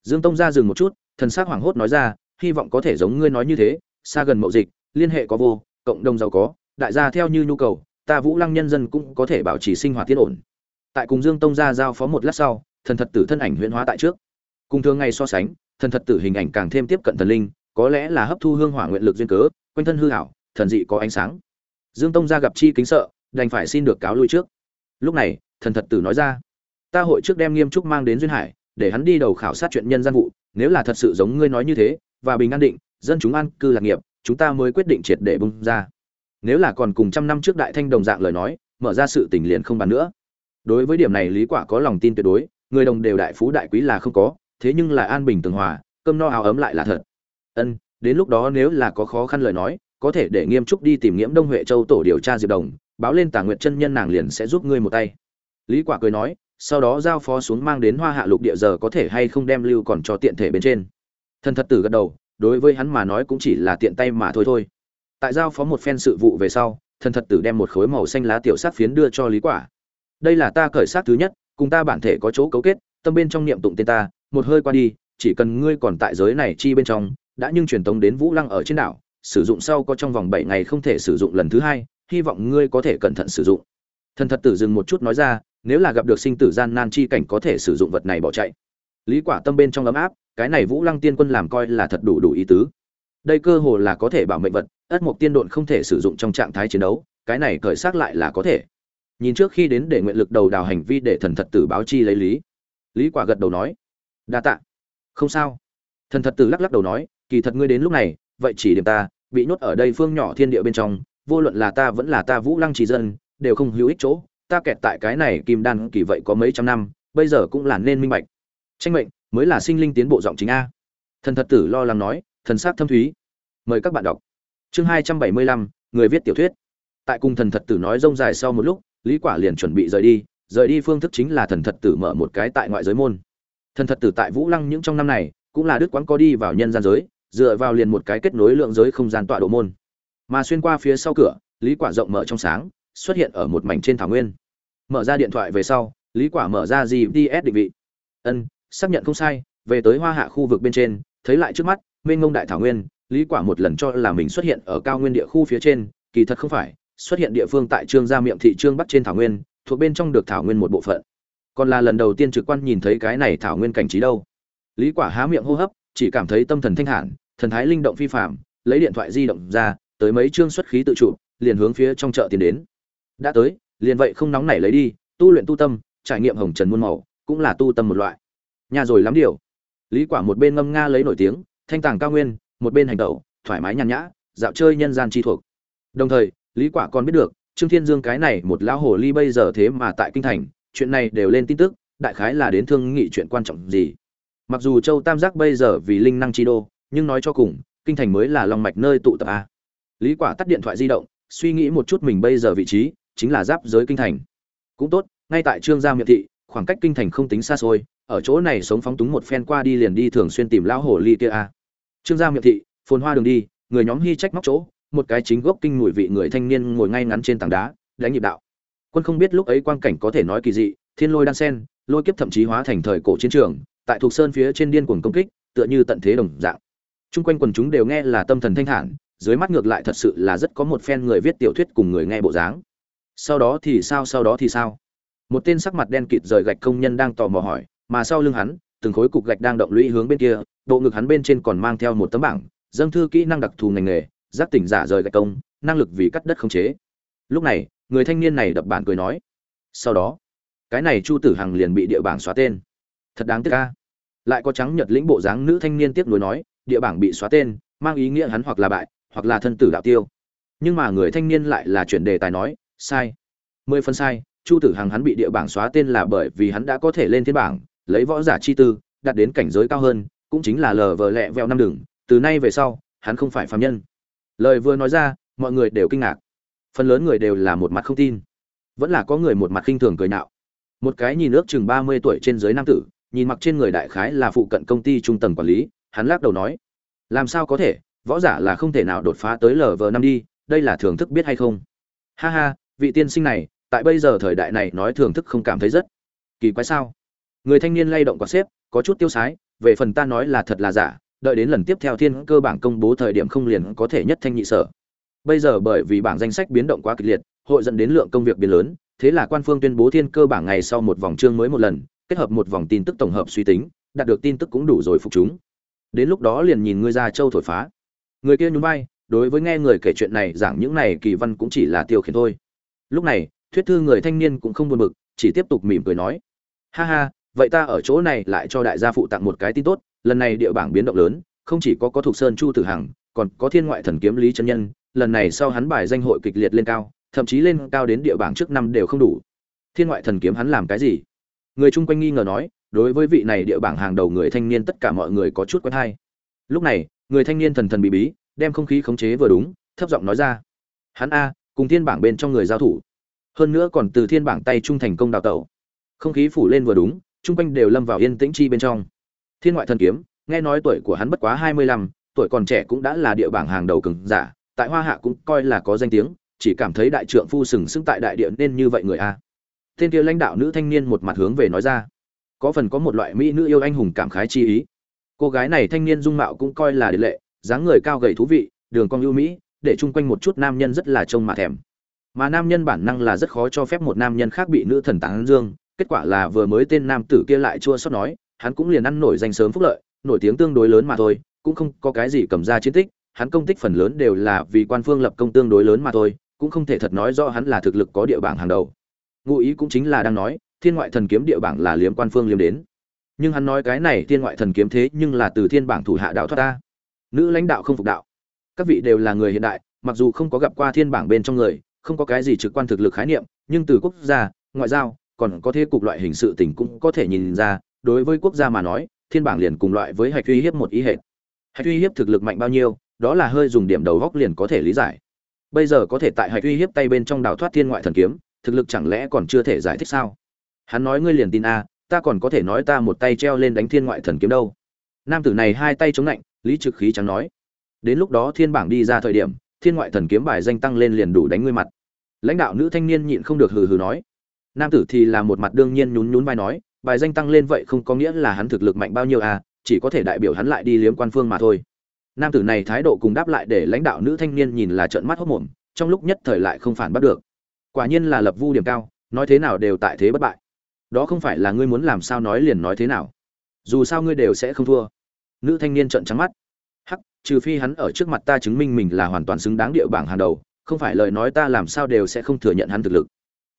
Dương tông ra dừng một chút, thần sắc hoảng hốt nói ra, hy vọng có thể giống ngươi nói như thế, xa gần mậu dịch, liên hệ có vô, cộng đồng giàu có, đại gia theo như nhu cầu, ta vũ lăng nhân dân cũng có thể bảo trì sinh hoạt tiết ổn. Tại cùng dương tông ra giao phó một lát sau, thần thật tử thân ảnh huyễn hóa tại trước. Cùng thường ngày so sánh, thần thật tử hình ảnh càng thêm tiếp cận thần linh, có lẽ là hấp thu hương hỏa nguyện lực duyên cớ, quanh thân hư hảo thần dị có ánh sáng. Dương tông ra gặp chi kính sợ, đành phải xin được cáo lui trước. Lúc này, thần thật tử nói ra ta hội trước đem nghiêm trúc mang đến duyên hải, để hắn đi đầu khảo sát chuyện nhân gian vụ, nếu là thật sự giống ngươi nói như thế, và bình an định, dân chúng an cư lạc nghiệp, chúng ta mới quyết định triệt để bung ra. Nếu là còn cùng trăm năm trước đại thanh đồng dạng lời nói, mở ra sự tình liền không bàn nữa. Đối với điểm này lý quả có lòng tin tuyệt đối, người đồng đều đại phú đại quý là không có, thế nhưng là an bình tường hòa, cơm no áo ấm lại là thật. Ân, đến lúc đó nếu là có khó khăn lời nói, có thể để nghiêm trúc đi tìm nghiễm đông huệ châu tổ điều tra diệp đồng, báo lên tà nguyệt chân nhân nàng liền sẽ giúp ngươi một tay. Lý quả cười nói sau đó giao phó xuống mang đến hoa hạ lục địa giờ có thể hay không đem lưu còn cho tiện thể bên trên. Thần thật tử gật đầu, đối với hắn mà nói cũng chỉ là tiện tay mà thôi thôi. Tại giao phó một phen sự vụ về sau, thần thật tử đem một khối màu xanh lá tiểu sát phiến đưa cho lý quả. Đây là ta cởi sát thứ nhất, cùng ta bản thể có chỗ cấu kết, tâm bên trong niệm tụng tên ta, một hơi qua đi, chỉ cần ngươi còn tại giới này chi bên trong, đã nhưng truyền tống đến vũ lăng ở trên đảo, sử dụng sau có trong vòng 7 ngày không thể sử dụng lần thứ hai, hy vọng ngươi có thể cẩn thận sử dụng. Thần thật tử dừng một chút nói ra nếu là gặp được sinh tử gian nan chi cảnh có thể sử dụng vật này bỏ chạy. Lý quả tâm bên trong ấm áp, cái này vũ lăng tiên quân làm coi là thật đủ đủ ý tứ. Đây cơ hồ là có thể bảo mệnh vật, ất mục tiên độn không thể sử dụng trong trạng thái chiến đấu, cái này cởi xác lại là có thể. Nhìn trước khi đến để nguyện lực đầu đào hành vi để thần thật tử báo chi lấy lý. Lý quả gật đầu nói, đa tạ. Không sao. Thần thật tử lắc lắc đầu nói, kỳ thật ngươi đến lúc này, vậy chỉ điểm ta, bị nhốt ở đây phương nhỏ thiên địa bên trong, vô luận là ta vẫn là ta vũ lăng trì dân, đều không hữu ích chỗ ta kẹt tại cái này kim đan kỳ vậy có mấy trăm năm, bây giờ cũng là nên minh bạch. Tranh mệnh, mới là sinh linh tiến bộ giọng chính a. Thần thật tử lo lắng nói, thần sát thâm thúy. Mời các bạn đọc. Chương hai trăm bảy mươi lăm, người viết tiểu thuyết. Tại cùng thần thật tử nói rông dài sau một lúc, lý quả liền chuẩn bị rời đi rời đi phương thức chính là thần thật tử mở một cái tại ngoại giới môn. Thần thật tử tại vũ lăng những trong năm này, cũng là đức quán có đi vào nhân gian giới, dựa vào liền một cái kết nối lượng giới không gian tọa độ môn. Mà xuyên qua phía sau cửa, lý quả rộng mở trong sáng xuất hiện ở một mảnh trên thảo nguyên. Mở ra điện thoại về sau, lý quả mở ra gps định vị. Ân, xác nhận không sai, về tới hoa hạ khu vực bên trên, thấy lại trước mắt, mênh ngông đại thảo nguyên, lý quả một lần cho là mình xuất hiện ở cao nguyên địa khu phía trên, kỳ thật không phải, xuất hiện địa phương tại trương gia miệng thị trương bắc trên thảo nguyên, thuộc bên trong được thảo nguyên một bộ phận. Còn là lần đầu tiên trực quan nhìn thấy cái này thảo nguyên cảnh trí đâu. Lý quả há miệng hô hấp, chỉ cảm thấy tâm thần thanh hẳn, thần thái linh động phi phàm, lấy điện thoại di động ra, tới mấy chương xuất khí tự chủ, liền hướng phía trong chợ tiến đến đã tới, liền vậy không nóng nảy lấy đi, tu luyện tu tâm, trải nghiệm hồng trần muôn màu, cũng là tu tâm một loại. Nhà rồi lắm điều. Lý quả một bên ngâm nga lấy nổi tiếng, thanh tàng cao nguyên, một bên hành động thoải mái nhàn nhã, dạo chơi nhân gian chi thuộc. Đồng thời, lý quả còn biết được, trương thiên dương cái này một lão hồ ly bây giờ thế mà tại kinh thành, chuyện này đều lên tin tức, đại khái là đến thương nghị chuyện quan trọng gì. Mặc dù châu tam giác bây giờ vì linh năng chi đô, nhưng nói cho cùng, kinh thành mới là long mạch nơi tụ tập a. Lý quả tắt điện thoại di động, suy nghĩ một chút mình bây giờ vị trí chính là giáp giới kinh thành. Cũng tốt, ngay tại trương gia miệt thị, khoảng cách kinh thành không tính xa xôi, ở chỗ này sống phóng túng một phen qua đi liền đi thường xuyên tìm lão hồ ly kia a trương gia miệt thị, phồn hoa đường đi, người nhóm hy trách móc chỗ, một cái chính gốc kinh mùi vị người thanh niên ngồi ngay ngắn trên tảng đá, đánh nhịp đạo. Quân không biết lúc ấy quang cảnh có thể nói kỳ dị, thiên lôi đan sen, lôi kiếp thậm chí hóa thành thời cổ chiến trường, tại thuộc sơn phía trên điên cuồng công kích, tựa như tận thế đồng dạng. Chung quanh quần chúng đều nghe là tâm thần thanh thản, dưới mắt ngược lại thật sự là rất có một phen người viết tiểu thuyết cùng người nghe bộ dáng sau đó thì sao, sau đó thì sao? Một tên sắc mặt đen kịt rời gạch công nhân đang tò mò hỏi, mà sau lưng hắn, từng khối cục gạch đang động lũy hướng bên kia, bộ ngực hắn bên trên còn mang theo một tấm bảng, dâng thư kỹ năng đặc thù ngành nghề, giác tỉnh giả rời gạch công, năng lực vì cắt đất không chế. Lúc này, người thanh niên này đập bản cười nói, sau đó, cái này chu tử hằng liền bị địa bảng xóa tên. Thật đáng tiếc ca lại có trắng nhật lĩnh bộ dáng nữ thanh niên tiếp nối nói, địa bảng bị xóa tên, mang ý nghĩa hắn hoặc là bại, hoặc là thân tử đạo tiêu. Nhưng mà người thanh niên lại là chuyển đề tài nói sai. Mười phân sai, chu tử hằng hắn bị địa bảng xóa tên là bởi vì hắn đã có thể lên thiên bảng, lấy võ giả chi tư, đạt đến cảnh giới cao hơn, cũng chính là lờ vờ lẹ vẹo năm đường, từ nay về sau, hắn không phải phạm nhân. Lời vừa nói ra, mọi người đều kinh ngạc. Phần lớn người đều là một mặt không tin. Vẫn là có người một mặt khinh thường cười nạo. Một cái nhìn ước chừng ba mươi tuổi trên dưới nam tử, nhìn mặc trên người đại khái là phụ cận công ty trung tầng quản lý, hắn lắc đầu nói, làm sao có thể? Võ giả là không thể nào đột phá tới lv năm đi, đây là thưởng thức biết hay không? Ha ha vị tiên sinh này, tại bây giờ thời đại này nói thưởng thức không cảm thấy rất kỳ quái sao? Người thanh niên lay động quả xếp, có chút tiêu sái, về phần ta nói là thật là giả, đợi đến lần tiếp theo thiên cơ bảng công bố thời điểm không liền có thể nhất thanh nhị sở. Bây giờ bởi vì bảng danh sách biến động quá kịch liệt, hội dẫn đến lượng công việc biến lớn, thế là quan phương tuyên bố thiên cơ bảng ngày sau một vòng chương mới một lần, kết hợp một vòng tin tức tổng hợp suy tính, đạt được tin tức cũng đủ rồi phục chúng. Đến lúc đó liền nhìn ngươi ra châu thổi phá. Người kia nhún vai, đối với nghe người kể chuyện này giảng những này kỳ văn cũng chỉ là tiêu khiển thôi lúc này, thuyết thư người thanh niên cũng không buồn bực, chỉ tiếp tục mỉm cười nói, ha ha, vậy ta ở chỗ này lại cho đại gia phụ tặng một cái tin tốt, lần này địa bảng biến động lớn, không chỉ có có thuộc sơn chu tử hằng, còn có thiên ngoại thần kiếm lý chân nhân, lần này sau hắn bài danh hội kịch liệt lên cao, thậm chí lên cao đến địa bảng trước năm đều không đủ. Thiên ngoại thần kiếm hắn làm cái gì? Người chung quanh nghi ngờ nói, đối với vị này địa bảng hàng đầu người thanh niên tất cả mọi người có chút quen hay. Lúc này, người thanh niên thần thần bí bí, đem không khí khống chế vừa đúng, thấp giọng nói ra, hắn a cùng thiên bảng bên trong người giao thủ. Hơn nữa còn từ thiên bảng tay trung thành công đào tẩu. Không khí phủ lên vừa đúng, chung quanh đều lâm vào yên tĩnh chi bên trong. Thiên ngoại thần kiếm, nghe nói tuổi của hắn bất quá hai mươi lăm, tuổi còn trẻ cũng đã là địa bảng hàng đầu cường giả, tại hoa hạ cũng coi là có danh tiếng, chỉ cảm thấy đại trượng phu sừng sững tại đại địa nên như vậy người a. Tên kia lãnh đạo nữ thanh niên một mặt hướng về nói ra. Có phần có một loại mỹ nữ yêu anh hùng cảm khái chi ý. Cô gái này thanh niên dung mạo cũng coi là đệ lệ, dáng người cao gầy thú vị, đường cong ưu mỹ để chung quanh một chút nam nhân rất là trông mà thèm. Mà nam nhân bản năng là rất khó cho phép một nam nhân khác bị nữ thần tán dương, kết quả là vừa mới tên nam tử kia lại chua xót nói, hắn cũng liền ăn nổi danh sớm phúc lợi, nổi tiếng tương đối lớn mà thôi, cũng không có cái gì cầm ra chiến tích, hắn công tích phần lớn đều là vì quan phương lập công tương đối lớn mà thôi, cũng không thể thật nói rõ hắn là thực lực có địa bảng hàng đầu. Ngụ ý cũng chính là đang nói, thiên ngoại thần kiếm địa bảng là liếm quan phương liếm đến. Nhưng hắn nói cái này thiên ngoại thần kiếm thế nhưng là từ thiên bảng thủ hạ đạo thoát ta. Nữ lãnh đạo không phục đạo các vị đều là người hiện đại, mặc dù không có gặp qua thiên bảng bên trong người, không có cái gì trực quan thực lực khái niệm, nhưng từ quốc gia, ngoại giao, còn có thế cục loại hình sự tình cũng có thể nhìn ra, đối với quốc gia mà nói, thiên bảng liền cùng loại với hạch uy hiếp một ý hệ hạch uy hiếp thực lực mạnh bao nhiêu, đó là hơi dùng điểm đầu góc liền có thể lý giải. Bây giờ có thể tại hạch uy hiếp tay bên trong đào thoát thiên ngoại thần kiếm, thực lực chẳng lẽ còn chưa thể giải thích sao? Hắn nói ngươi liền tin a ta còn có thể nói ta một tay treo lên đánh thiên ngoại thần kiếm đâu. Nam tử này hai tay chống lạnh, lý trực khí chẳng nói đến lúc đó thiên bảng đi ra thời điểm, thiên ngoại thần kiếm bài danh tăng lên liền đủ đánh ngươi mặt. Lãnh đạo nữ thanh niên nhịn không được hừ hừ nói. Nam tử thì là một mặt đương nhiên nhún nhún vai nói, bài danh tăng lên vậy không có nghĩa là hắn thực lực mạnh bao nhiêu à chỉ có thể đại biểu hắn lại đi liếm quan phương mà thôi. Nam tử này thái độ cùng đáp lại để lãnh đạo nữ thanh niên nhìn là trợn mắt hốc mồm, trong lúc nhất thời lại không phản bắt được. Quả nhiên là lập vu điểm cao, nói thế nào đều tại thế bất bại. Đó không phải là ngươi muốn làm sao nói liền nói thế nào. Dù sao ngươi đều sẽ không thua. Nữ thanh niên trợn trắng mắt trừ phi hắn ở trước mặt ta chứng minh mình là hoàn toàn xứng đáng địa bảng hàng đầu, không phải lời nói ta làm sao đều sẽ không thừa nhận hắn thực lực.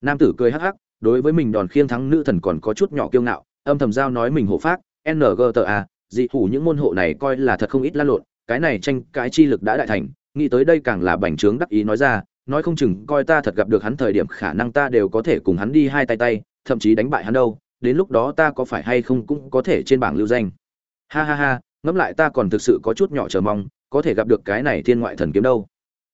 Nam tử cười hắc hắc, đối với mình đòn khiêng thắng nữ thần còn có chút nhỏ kiêu ngạo, âm thầm giao nói mình hộ pháp ngta dị thủ những môn hộ này coi là thật không ít lan lộn, cái này tranh cái chi lực đã đại thành, nghĩ tới đây càng là bành trướng đắc ý nói ra, nói không chừng coi ta thật gặp được hắn thời điểm khả năng ta đều có thể cùng hắn đi hai tay tay, thậm chí đánh bại hắn đâu, đến lúc đó ta có phải hay không cũng có thể trên bảng lưu danh. Ha ha ha ngẫm lại ta còn thực sự có chút nhỏ chờ mong, có thể gặp được cái này thiên ngoại thần kiếm đâu.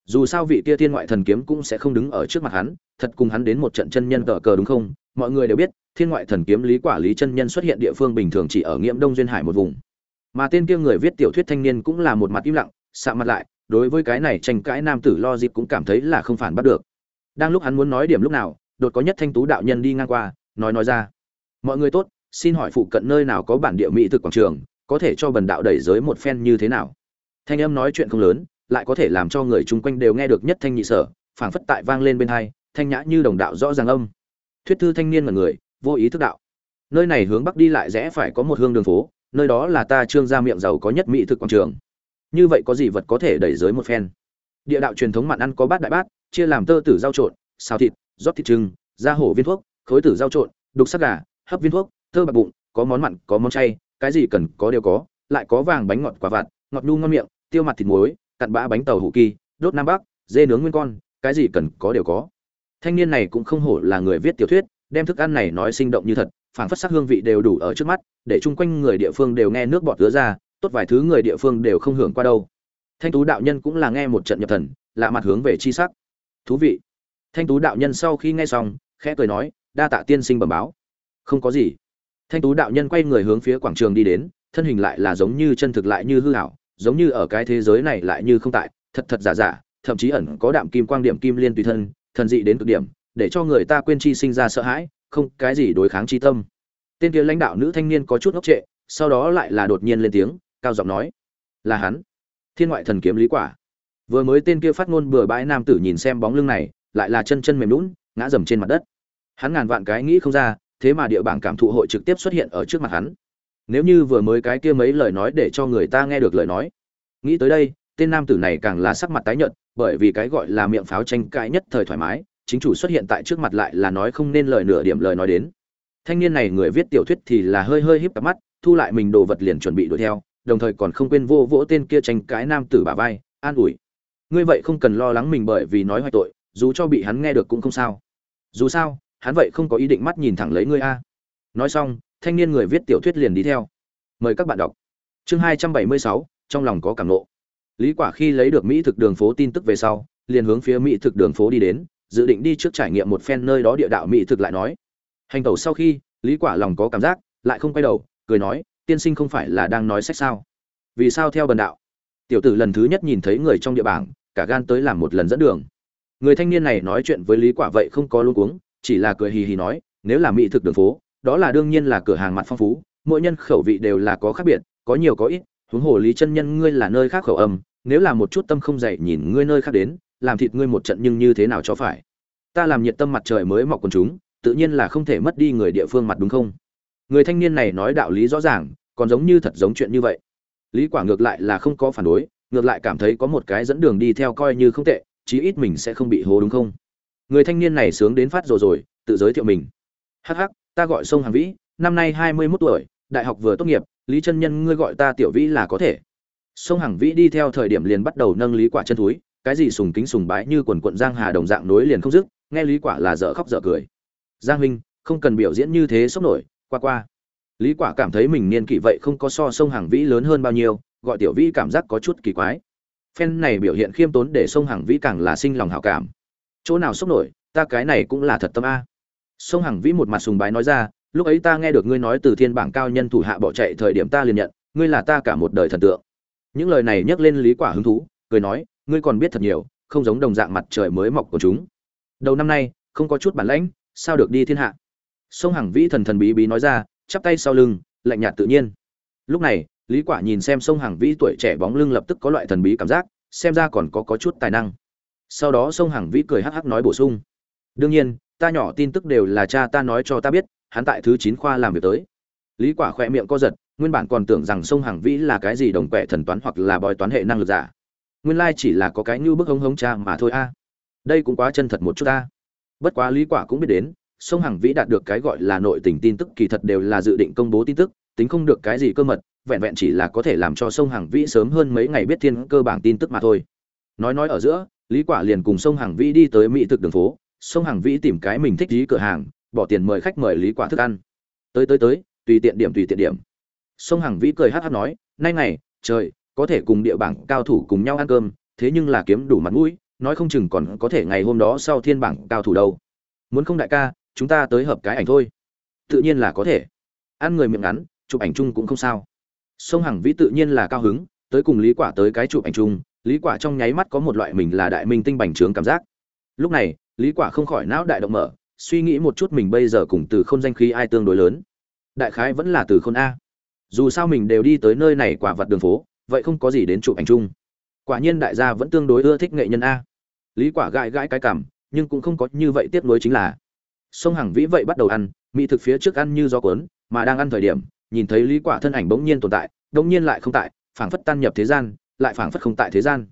Dù sao vị kia thiên ngoại thần kiếm cũng sẽ không đứng ở trước mặt hắn, thật cùng hắn đến một trận chân nhân cờ cờ đúng không? Mọi người đều biết, thiên ngoại thần kiếm lý quả lý chân nhân xuất hiện địa phương bình thường chỉ ở nghiễm đông duyên hải một vùng. Mà tên kia người viết tiểu thuyết thanh niên cũng là một mặt im lặng, xạ mặt lại, đối với cái này tranh cãi nam tử lo dịp cũng cảm thấy là không phản bắt được. Đang lúc hắn muốn nói điểm lúc nào, đột có nhất thanh tú đạo nhân đi ngang qua, nói nói ra. Mọi người tốt, xin hỏi phụ cận nơi nào có bản địa mỹ thực quảng trường có thể cho bần đạo đẩy giới một phen như thế nào? Thanh âm nói chuyện không lớn, lại có thể làm cho người chung quanh đều nghe được nhất thanh nhị sở, phảng phất tại vang lên bên hai, thanh nhã như đồng đạo rõ ràng âm. Thuyết thư thanh niên là người, vô ý thức đạo. Nơi này hướng bắc đi lại rẽ phải có một hương đường phố, nơi đó là ta trương gia miệng giàu có nhất mỹ thực quảng trường. Như vậy có gì vật có thể đẩy giới một phen? Địa đạo truyền thống mặn ăn có bát đại bát, chia làm tơ tử rau trộn, xào thịt, rót thịt trưng da hổ viên thuốc, khối tử rau trộn, đục sắc gà, hấp viên thuốc thơ bạc bụng, có món mặn, có món chay cái gì cần có đều có, lại có vàng bánh ngọt quả vặt, ngọt nhu ngon miệng, tiêu mặt thịt muối, cặn bã bánh tàu hủ kỳ, đốt nam bắc, dê nướng nguyên con, cái gì cần có đều có. Thanh niên này cũng không hổ là người viết tiểu thuyết, đem thức ăn này nói sinh động như thật, phảng phất sắc hương vị đều đủ ở trước mắt, để chung quanh người địa phương đều nghe nước bọt ứa ra, tốt vài thứ người địa phương đều không hưởng qua đâu. Thanh tú đạo nhân cũng là nghe một trận nhập thần, lạ mặt hướng về chi sắc. Thú vị. Thanh tú đạo nhân sau khi nghe xong, khẽ cười nói, đa tạ tiên sinh bẩm báo. Không có gì thanh tú đạo nhân quay người hướng phía quảng trường đi đến, thân hình lại là giống như chân thực lại như hư ảo, giống như ở cái thế giới này lại như không tại, thật thật giả giả, thậm chí ẩn có đạm kim quang điểm kim liên tùy thân, thần dị đến cực điểm, để cho người ta quên chi sinh ra sợ hãi, không cái gì đối kháng chi tâm. Tên kia lãnh đạo nữ thanh niên có chút ngốc trệ, sau đó lại là đột nhiên lên tiếng, cao giọng nói, là hắn, thiên ngoại thần kiếm lý quả. Vừa mới tên kia phát ngôn bừa bãi nam tử nhìn xem bóng lưng này, lại là chân chân mềm lún ngã dầm trên mặt đất. Hắn ngàn vạn cái nghĩ không ra thế mà địa bảng cảm thụ hội trực tiếp xuất hiện ở trước mặt hắn. Nếu như vừa mới cái kia mấy lời nói để cho người ta nghe được lời nói. Nghĩ tới đây, tên nam tử này càng là sắc mặt tái nhợt, bởi vì cái gọi là miệng pháo tranh cãi nhất thời thoải mái, chính chủ xuất hiện tại trước mặt lại là nói không nên lời nửa điểm lời nói đến. Thanh niên này người viết tiểu thuyết thì là hơi hơi híp cặp mắt, thu lại mình đồ vật liền chuẩn bị đuổi theo, đồng thời còn không quên vô vỗ tên kia tranh cãi nam tử bả vai, an ủi. Ngươi vậy không cần lo lắng mình bởi vì nói hoài tội, dù cho bị hắn nghe được cũng không sao. Dù sao hắn vậy không có ý định mắt nhìn thẳng lấy ngươi a. Nói xong, thanh niên người viết tiểu thuyết liền đi theo. Mời các bạn đọc. Chương hai trăm bảy mươi sáu, trong lòng có cảm ngộ. Lý quả khi lấy được mỹ thực đường phố tin tức về sau, liền hướng phía mỹ thực đường phố đi đến, dự định đi trước trải nghiệm một phen nơi đó địa đạo mỹ thực lại nói. Hành tẩu sau khi, lý quả lòng có cảm giác, lại không quay đầu, cười nói, tiên sinh không phải là đang nói sách sao? Vì sao theo bần đạo? Tiểu tử lần thứ nhất nhìn thấy người trong địa bảng, cả gan tới làm một lần dẫn đường. Người thanh niên này nói chuyện với lý quả vậy không có luống cuống chỉ là cười hì hì nói, nếu là mỹ thực đường phố, đó là đương nhiên là cửa hàng mặt phong phú, mỗi nhân khẩu vị đều là có khác biệt, có nhiều có ít, huống hồ lý chân nhân ngươi là nơi khác khẩu âm, nếu là một chút tâm không dậy nhìn ngươi nơi khác đến, làm thịt ngươi một trận nhưng như thế nào cho phải? Ta làm nhiệt tâm mặt trời mới mọc quần chúng, tự nhiên là không thể mất đi người địa phương mặt đúng không? Người thanh niên này nói đạo lý rõ ràng, còn giống như thật giống chuyện như vậy. Lý quả ngược lại là không có phản đối, ngược lại cảm thấy có một cái dẫn đường đi theo coi như không tệ, chí ít mình sẽ không bị hố đúng không? Người thanh niên này sướng đến phát rồi rồi, tự giới thiệu mình. Hắc hắc, ta gọi sông hàng vĩ, năm nay hai mươi 21 tuổi, đại học vừa tốt nghiệp, lý chân nhân ngươi gọi ta tiểu vĩ là có thể. Sông hàng vĩ đi theo thời điểm liền bắt đầu nâng lý quả chân túi, cái gì sùng kính sùng bái như quần quận giang hà đồng dạng nối liền không dứt, nghe lý quả là dở khóc dở cười. Giang huynh không cần biểu diễn như thế sốc nổi, qua qua. Lý quả cảm thấy mình niên kỷ vậy không có so sông hàng vĩ lớn hơn bao nhiêu, gọi tiểu vĩ cảm giác có chút kỳ quái. Phen này biểu hiện khiêm tốn để sông hàng vĩ càng là sinh lòng hảo cảm chỗ nào sốc nổi, ta cái này cũng là thật tâm a. Sông Hằng vĩ một mặt sùng bái nói ra, lúc ấy ta nghe được ngươi nói từ thiên bảng cao nhân thủ hạ bỏ chạy thời điểm ta liền nhận, ngươi là ta cả một đời thần tượng. Những lời này nhắc lên lý quả hứng thú, cười nói, ngươi còn biết thật nhiều, không giống đồng dạng mặt trời mới mọc của chúng. Đầu năm nay, không có chút bản lãnh, sao được đi thiên hạ? Sông hằng vĩ thần thần bí bí nói ra, chắp tay sau lưng, lạnh nhạt tự nhiên. Lúc này, lý quả nhìn xem sông hằng vĩ tuổi trẻ bóng lưng lập tức có loại thần bí cảm giác, xem ra còn có có chút tài năng sau đó sông hằng vĩ cười hắc hắc nói bổ sung. Đương nhiên, ta nhỏ tin tức đều là cha ta nói cho ta biết, hắn tại thứ chín khoa làm việc tới. Lý quả khỏe miệng co giật, nguyên bản còn tưởng rằng sông hằng vĩ là cái gì đồng quẹ thần toán hoặc là bói toán hệ năng lực giả. Nguyên lai chỉ là có cái như bức hống hống cha mà thôi a. Đây cũng quá chân thật một chút ta. Bất quá lý quả cũng biết đến, sông hằng vĩ đạt được cái gọi là nội tình tin tức kỳ thật đều là dự định công bố tin tức, tính không được cái gì cơ mật, vẹn vẹn chỉ là có thể làm cho sông hằng vĩ sớm hơn mấy ngày biết thiên cơ bản tin tức mà thôi. Nói nói ở giữa lý quả liền cùng sông hằng vĩ đi tới mỹ thực đường phố. Sông hằng vĩ tìm cái mình thích ý cửa hàng, bỏ tiền mời khách mời lý quả thức ăn. Tới tới tới, tùy tiện điểm, tùy tiện điểm. Sông hằng vĩ cười hát hát nói, nay ngày, trời, có thể cùng địa bảng cao thủ cùng nhau ăn cơm, thế nhưng là kiếm đủ mặt mũi, nói không chừng còn có thể ngày hôm đó sau thiên bảng cao thủ đâu. Muốn không đại ca, chúng ta tới hợp cái ảnh thôi. Tự nhiên là có thể. Ăn người miệng ngắn, chụp ảnh chung cũng không sao. Sông hằng vĩ tự nhiên là cao hứng, tới cùng lý quả tới cái chụp ảnh chung lý quả trong nháy mắt có một loại mình là đại minh tinh bành trướng cảm giác. Lúc này, lý quả không khỏi não đại động mở, suy nghĩ một chút mình bây giờ cùng từ khôn danh khí ai tương đối lớn. Đại khái vẫn là từ khôn a. Dù sao mình đều đi tới nơi này quả vật đường phố, vậy không có gì đến chụp ảnh chung. Quả nhiên đại gia vẫn tương đối ưa thích nghệ nhân a. Lý quả gãi gãi cái cảm, nhưng cũng không có như vậy tiếp nối chính là. Sông hằng vĩ vậy bắt đầu ăn, mỹ thực phía trước ăn như gió cuốn, mà đang ăn thời điểm, nhìn thấy lý quả thân ảnh bỗng nhiên tồn tại bỗng nhiên lại không tại, phảng phất tan nhập thế gian lại phảng phất không tại thế gian.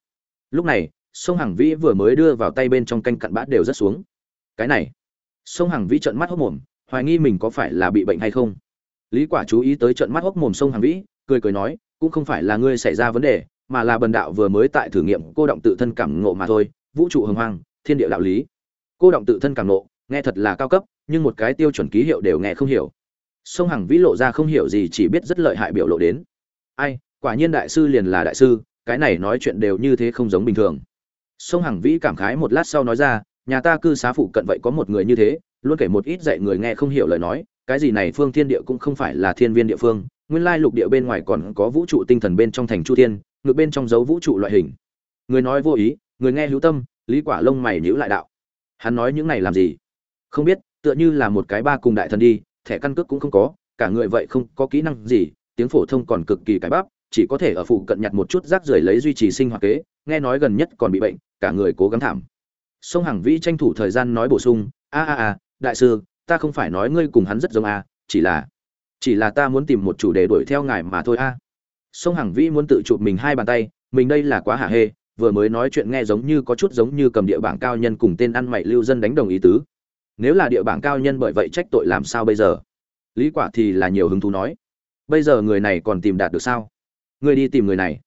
Lúc này, sông hằng vĩ vừa mới đưa vào tay bên trong canh cặn bát đều rất xuống. Cái này, sông hằng vĩ trợn mắt hốc mồm, hoài nghi mình có phải là bị bệnh hay không. Lý quả chú ý tới trợn mắt hốc mồm sông hằng vĩ, cười cười nói, cũng không phải là ngươi xảy ra vấn đề, mà là bần đạo vừa mới tại thử nghiệm cô động tự thân cảm ngộ mà thôi, vũ trụ hồng hoang, thiên địa đạo lý. Cô động tự thân cảm ngộ, nghe thật là cao cấp, nhưng một cái tiêu chuẩn ký hiệu đều nghe không hiểu. Sông hằng vĩ lộ ra không hiểu gì, chỉ biết rất lợi hại biểu lộ đến. Ai, quả nhiên đại sư liền là đại sư cái này nói chuyện đều như thế không giống bình thường. Sông hằng vĩ cảm khái một lát sau nói ra, nhà ta cư xá phụ cận vậy có một người như thế, luôn kể một ít dạy người nghe không hiểu lời nói, cái gì này phương thiên địa cũng không phải là thiên viên địa phương, nguyên lai lục địa bên ngoài còn có vũ trụ tinh thần bên trong thành chu thiên, ngược bên trong dấu vũ trụ loại hình. Người nói vô ý, người nghe hữu tâm, lý quả lông mày nhíu lại đạo. Hắn nói những này làm gì? Không biết, tựa như là một cái ba cùng đại thần đi, thẻ căn cước cũng không có, cả người vậy không có kỹ năng gì, tiếng phổ thông còn cực kỳ cái bắp chỉ có thể ở phụ cận nhặt một chút rác rưởi lấy duy trì sinh hoạt kế, nghe nói gần nhất còn bị bệnh, cả người cố gắng thảm. Sông hằng vĩ tranh thủ thời gian nói bổ sung, a a a, đại sư, ta không phải nói ngươi cùng hắn rất giống a, chỉ là chỉ là ta muốn tìm một chủ đề đuổi theo ngài mà thôi a. Sông hằng vĩ muốn tự chụp mình hai bàn tay, mình đây là quá hả hê, vừa mới nói chuyện nghe giống như có chút giống như cầm địa bảng cao nhân cùng tên ăn mày lưu dân đánh đồng ý tứ. Nếu là địa bảng cao nhân bởi vậy trách tội làm sao bây giờ? Lý quả thì là nhiều hứng thú nói. Bây giờ người này còn tìm đạt được sao? Người đi tìm người này.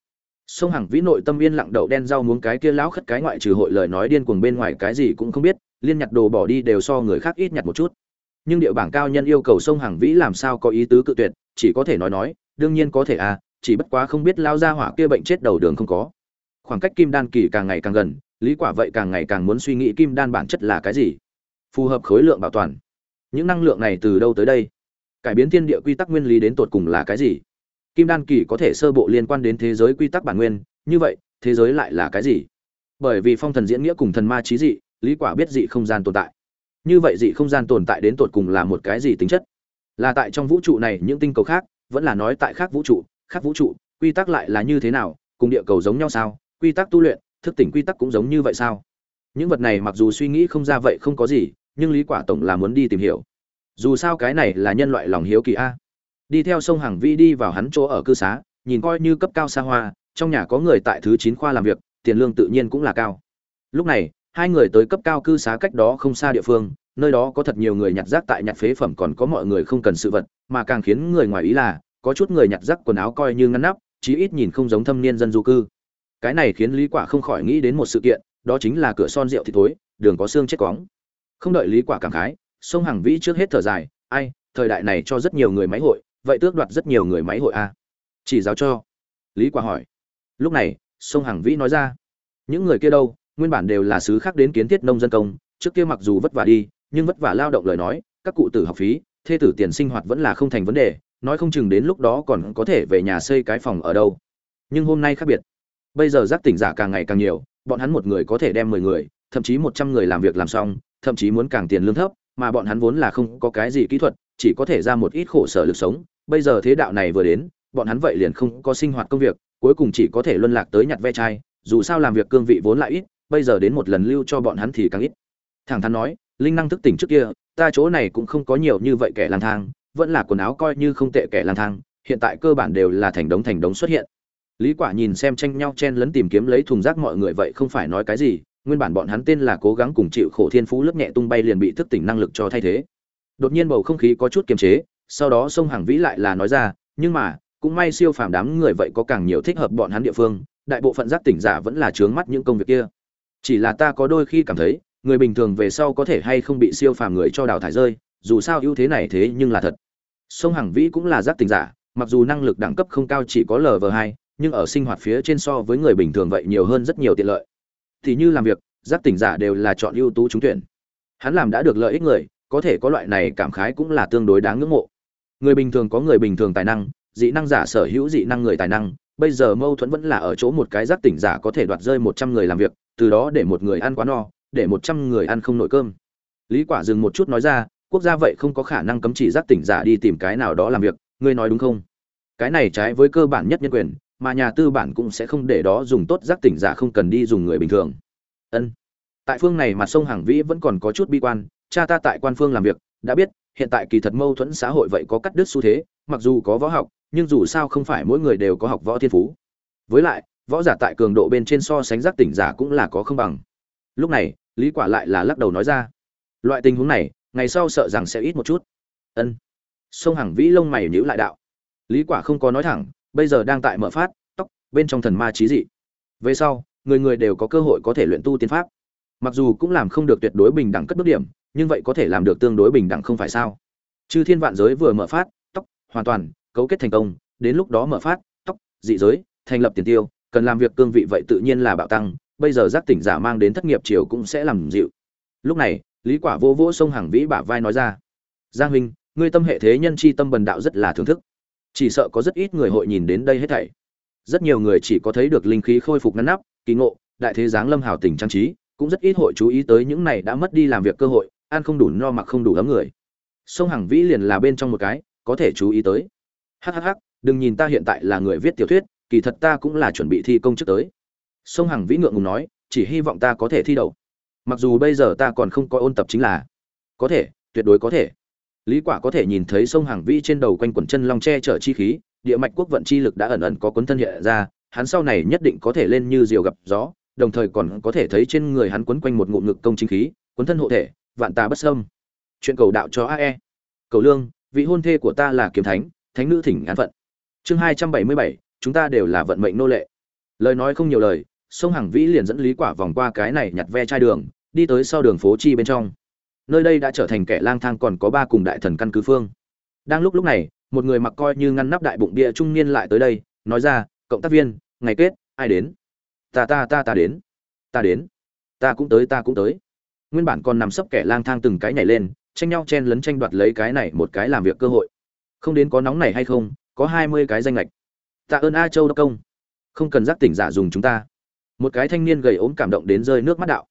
Sông hằng vĩ nội tâm yên lặng đậu đen rau muống cái kia lão khất cái ngoại trừ hội lời nói điên cuồng bên ngoài cái gì cũng không biết, liên nhặt đồ bỏ đi đều so người khác ít nhặt một chút. Nhưng địa bảng cao nhân yêu cầu sông hằng vĩ làm sao có ý tứ cự tuyệt, chỉ có thể nói nói, đương nhiên có thể à chỉ bất quá không biết lao ra hỏa kia bệnh chết đầu đường không có. Khoảng cách kim đan kỳ càng ngày càng gần, lý quả vậy càng ngày càng muốn suy nghĩ kim đan bản chất là cái gì. Phù hợp khối lượng bảo toàn. Những năng lượng này từ đâu tới đây? Cải biến thiên địa quy tắc nguyên lý đến tột cùng là cái gì? Kim đan kỳ có thể sơ bộ liên quan đến thế giới quy tắc bản nguyên, như vậy, thế giới lại là cái gì? Bởi vì phong thần diễn nghĩa cùng thần ma trí dị, lý quả biết dị không gian tồn tại. Như vậy dị không gian tồn tại đến tột cùng là một cái gì tính chất? Là tại trong vũ trụ này những tinh cầu khác, vẫn là nói tại khác vũ trụ, khác vũ trụ, quy tắc lại là như thế nào, cùng địa cầu giống nhau sao? Quy tắc tu luyện, thức tỉnh quy tắc cũng giống như vậy sao? Những vật này mặc dù suy nghĩ không ra vậy không có gì, nhưng lý quả tổng là muốn đi tìm hiểu. Dù sao cái này là nhân loại lòng hiếu kỳ a đi theo sông hàng vi đi vào hắn chỗ ở cư xá, nhìn coi như cấp cao xa hoa, trong nhà có người tại thứ chín khoa làm việc, tiền lương tự nhiên cũng là cao. Lúc này, hai người tới cấp cao cư xá cách đó không xa địa phương, nơi đó có thật nhiều người nhặt rác tại nhặt phế phẩm còn có mọi người không cần sự vật, mà càng khiến người ngoài ý là, có chút người nhặt rác quần áo coi như ngăn nắp, chí ít nhìn không giống thâm niên dân du cư. Cái này khiến lý quả không khỏi nghĩ đến một sự kiện, đó chính là cửa son rượu thì thối, đường có xương chết cóng không đợi lý quả cảm khái, sông hằng vĩ trước hết thở dài, ai, thời đại này cho rất nhiều người máy hội vậy tước đoạt rất nhiều người máy hội a. Chỉ giáo cho. Lý quả hỏi. Lúc này, sông hằng vĩ nói ra. Những người kia đâu, nguyên bản đều là sứ khác đến kiến thiết nông dân công, trước kia mặc dù vất vả đi, nhưng vất vả lao động lời nói, các cụ tử học phí, thê tử tiền sinh hoạt vẫn là không thành vấn đề, nói không chừng đến lúc đó còn có thể về nhà xây cái phòng ở đâu. Nhưng hôm nay khác biệt. Bây giờ giác tỉnh giả càng ngày càng nhiều, bọn hắn một người có thể đem mười người, thậm chí một trăm người làm việc làm xong, thậm chí muốn càng tiền lương thấp, mà bọn hắn vốn là không có cái gì kỹ thuật, chỉ có thể ra một ít khổ sở lực sống bây giờ thế đạo này vừa đến, bọn hắn vậy liền không có sinh hoạt công việc, cuối cùng chỉ có thể luân lạc tới nhặt ve chai, dù sao làm việc cương vị vốn lại ít, bây giờ đến một lần lưu cho bọn hắn thì càng ít. Thẳng thắn nói, linh năng thức tỉnh trước kia, ta chỗ này cũng không có nhiều như vậy kẻ lang thang, vẫn là quần áo coi như không tệ kẻ lang thang, hiện tại cơ bản đều là thành đống thành đống xuất hiện. Lý quả nhìn xem tranh nhau chen lấn tìm kiếm lấy thùng rác mọi người vậy không phải nói cái gì, nguyên bản bọn hắn tên là cố gắng cùng chịu khổ thiên phú lớp nhẹ tung bay liền bị thức tỉnh năng lực cho thay thế. Đột nhiên bầu không khí có chút kiềm chế sau đó sông hàng vĩ lại là nói ra, nhưng mà, cũng may siêu phàm đám người vậy có càng nhiều thích hợp bọn hắn địa phương, đại bộ phận giác tỉnh giả vẫn là trướng mắt những công việc kia. Chỉ là ta có đôi khi cảm thấy, người bình thường về sau có thể hay không bị siêu phàm người cho đào thải rơi, dù sao ưu thế này thế nhưng là thật. Sông hàng vĩ cũng là giác tỉnh giả, mặc dù năng lực đẳng cấp không cao chỉ có lv hai, nhưng ở sinh hoạt phía trên so với người bình thường vậy nhiều hơn rất nhiều tiện lợi. Thì như làm việc, giác tỉnh giả đều là chọn ưu tú trúng tuyển. Hắn làm đã được lợi ích người, có thể có loại này cảm khái cũng là tương đối đáng ngưỡng mộ người bình thường có người bình thường tài năng, dị năng giả sở hữu dị năng người tài năng. Bây giờ mâu thuẫn vẫn là ở chỗ một cái giác tỉnh giả có thể đoạt rơi một trăm người làm việc, từ đó để một người ăn quá no, để một trăm người ăn không nổi cơm. Lý quả dừng một chút nói ra, quốc gia vậy không có khả năng cấm chỉ giác tỉnh giả đi tìm cái nào đó làm việc, ngươi nói đúng không? Cái này trái với cơ bản nhất nhân quyền, mà nhà tư bản cũng sẽ không để đó dùng tốt giác tỉnh giả không cần đi dùng người bình thường. Ân. Tại phương này mà sông hàng vĩ vẫn còn có chút bi quan, cha ta tại quan phương làm việc, đã biết hiện tại kỳ thật mâu thuẫn xã hội vậy có cắt đứt xu thế, mặc dù có võ học, nhưng dù sao không phải mỗi người đều có học võ thiên phú. Với lại, võ giả tại cường độ bên trên so sánh giác tỉnh giả cũng là có không bằng. Lúc này, lý quả lại là lắc đầu nói ra, loại tình huống này, ngày sau sợ rằng sẽ ít một chút. Ân. Sông hằng vĩ lông mày nhíu lại đạo. Lý quả không có nói thẳng, bây giờ đang tại mở phát, tóc, bên trong thần ma trí dị. Về sau, người người đều có cơ hội có thể luyện tu tiên pháp. Mặc dù cũng làm không được tuyệt đối bình đẳng cất bước điểm nhưng vậy có thể làm được tương đối bình đẳng không phải sao? Chư thiên vạn giới vừa mở phát, tóc, hoàn toàn, cấu kết thành công, đến lúc đó mở phát, tóc, dị giới, thành lập tiền tiêu, cần làm việc cương vị vậy tự nhiên là bạo tăng, bây giờ giác tỉnh giả mang đến thất nghiệp chiều cũng sẽ làm dịu. Lúc này, lý quả vô vỗ sông hàng vĩ bả vai nói ra, giang huynh, ngươi tâm hệ thế nhân chi tâm bần đạo rất là thưởng thức. Chỉ sợ có rất ít người hội nhìn đến đây hết thảy. Rất nhiều người chỉ có thấy được linh khí khôi phục ngăn nắp, kỳ ngộ, đại thế giáng lâm hào tình trang trí, cũng rất ít hội chú ý tới những này đã mất đi làm việc cơ hội ăn không đủ no mặc không đủ ấm người. Sông hằng vĩ liền là bên trong một cái, có thể chú ý tới. Hhh đừng nhìn ta hiện tại là người viết tiểu thuyết, kỳ thật ta cũng là chuẩn bị thi công trước tới. Sông hằng vĩ ngượng ngùng nói, chỉ hy vọng ta có thể thi đậu. Mặc dù bây giờ ta còn không có ôn tập chính là, có thể, tuyệt đối có thể. Lý quả có thể nhìn thấy sông hằng vĩ trên đầu quanh quần chân long che chở chi khí, địa mạch quốc vận chi lực đã ẩn ẩn có cuốn thân hiện ra, hắn sau này nhất định có thể lên như diều gặp gió, đồng thời còn có thể thấy trên người hắn quấn quanh một ngụm ngực công chính khí, cuốn thân hộ thể vạn tà bất sâm chuyện cầu đạo cho ae cầu lương, vị hôn thê của ta là kiếm thánh thánh nữ thỉnh an phận. Chương hai trăm bảy mươi bảy, chúng ta đều là vận mệnh nô lệ. Lời nói không nhiều lời, sông hằng vĩ liền dẫn lý quả vòng qua cái này nhặt ve chai đường, đi tới sau đường phố chi bên trong. Nơi đây đã trở thành kẻ lang thang còn có ba cùng đại thần căn cứ phương. Đang lúc lúc này, một người mặc coi như ngăn nắp đại bụng bia trung niên lại tới đây, nói ra, cộng tác viên, ngày kết, ai đến? Ta ta ta ta đến. Ta đến. Ta cũng tới, ta cũng tới nguyên bản còn nằm sấp kẻ lang thang từng cái nhảy lên, tranh nhau chen lấn tranh đoạt lấy cái này một cái làm việc cơ hội. Không đến có nóng này hay không, có hai mươi cái danh lệch. Tạ ơn a châu đốc công. Không cần giác tỉnh giả dùng chúng ta. Một cái thanh niên gầy ốm cảm động đến rơi nước mắt đạo.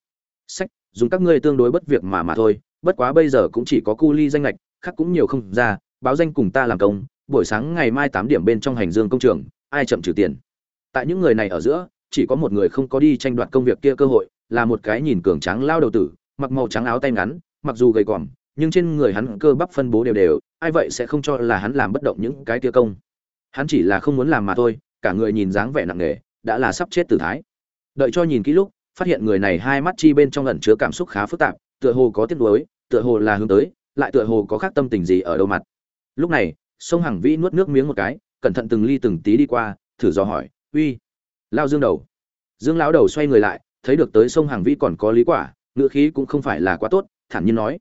Sách, dùng các ngươi tương đối bất việc mà mà thôi, bất quá bây giờ cũng chỉ có cu ly danh lệch, khác cũng nhiều không ra, báo danh cùng ta làm công, buổi sáng ngày mai tám điểm bên trong hành dương công trường, ai chậm trừ tiền. Tại những người này ở giữa, chỉ có một người không có đi tranh đoạt công việc kia cơ hội, là một cái nhìn cường tráng lao đầu tử mặc màu trắng áo tay ngắn, mặc dù gầy còm nhưng trên người hắn cơ bắp phân bố đều đều, ai vậy sẽ không cho là hắn làm bất động những cái kia công. Hắn chỉ là không muốn làm mà thôi, cả người nhìn dáng vẻ nặng nề, đã là sắp chết tử thái. Đợi cho nhìn kỹ lúc, phát hiện người này hai mắt chi bên trong ẩn chứa cảm xúc khá phức tạp, tựa hồ có tiếc nuối, tựa hồ là hướng tới, lại tựa hồ có khác tâm tình gì ở đâu mặt. Lúc này, sông hằng vĩ nuốt nước miếng một cái, cẩn thận từng ly từng tí đi qua, thử dò hỏi, uy, lao dương đầu. Dương lão đầu xoay người lại, thấy được tới sông hằng vĩ còn có lý quả ngựa khí cũng không phải là quá tốt, thản nhiên nói.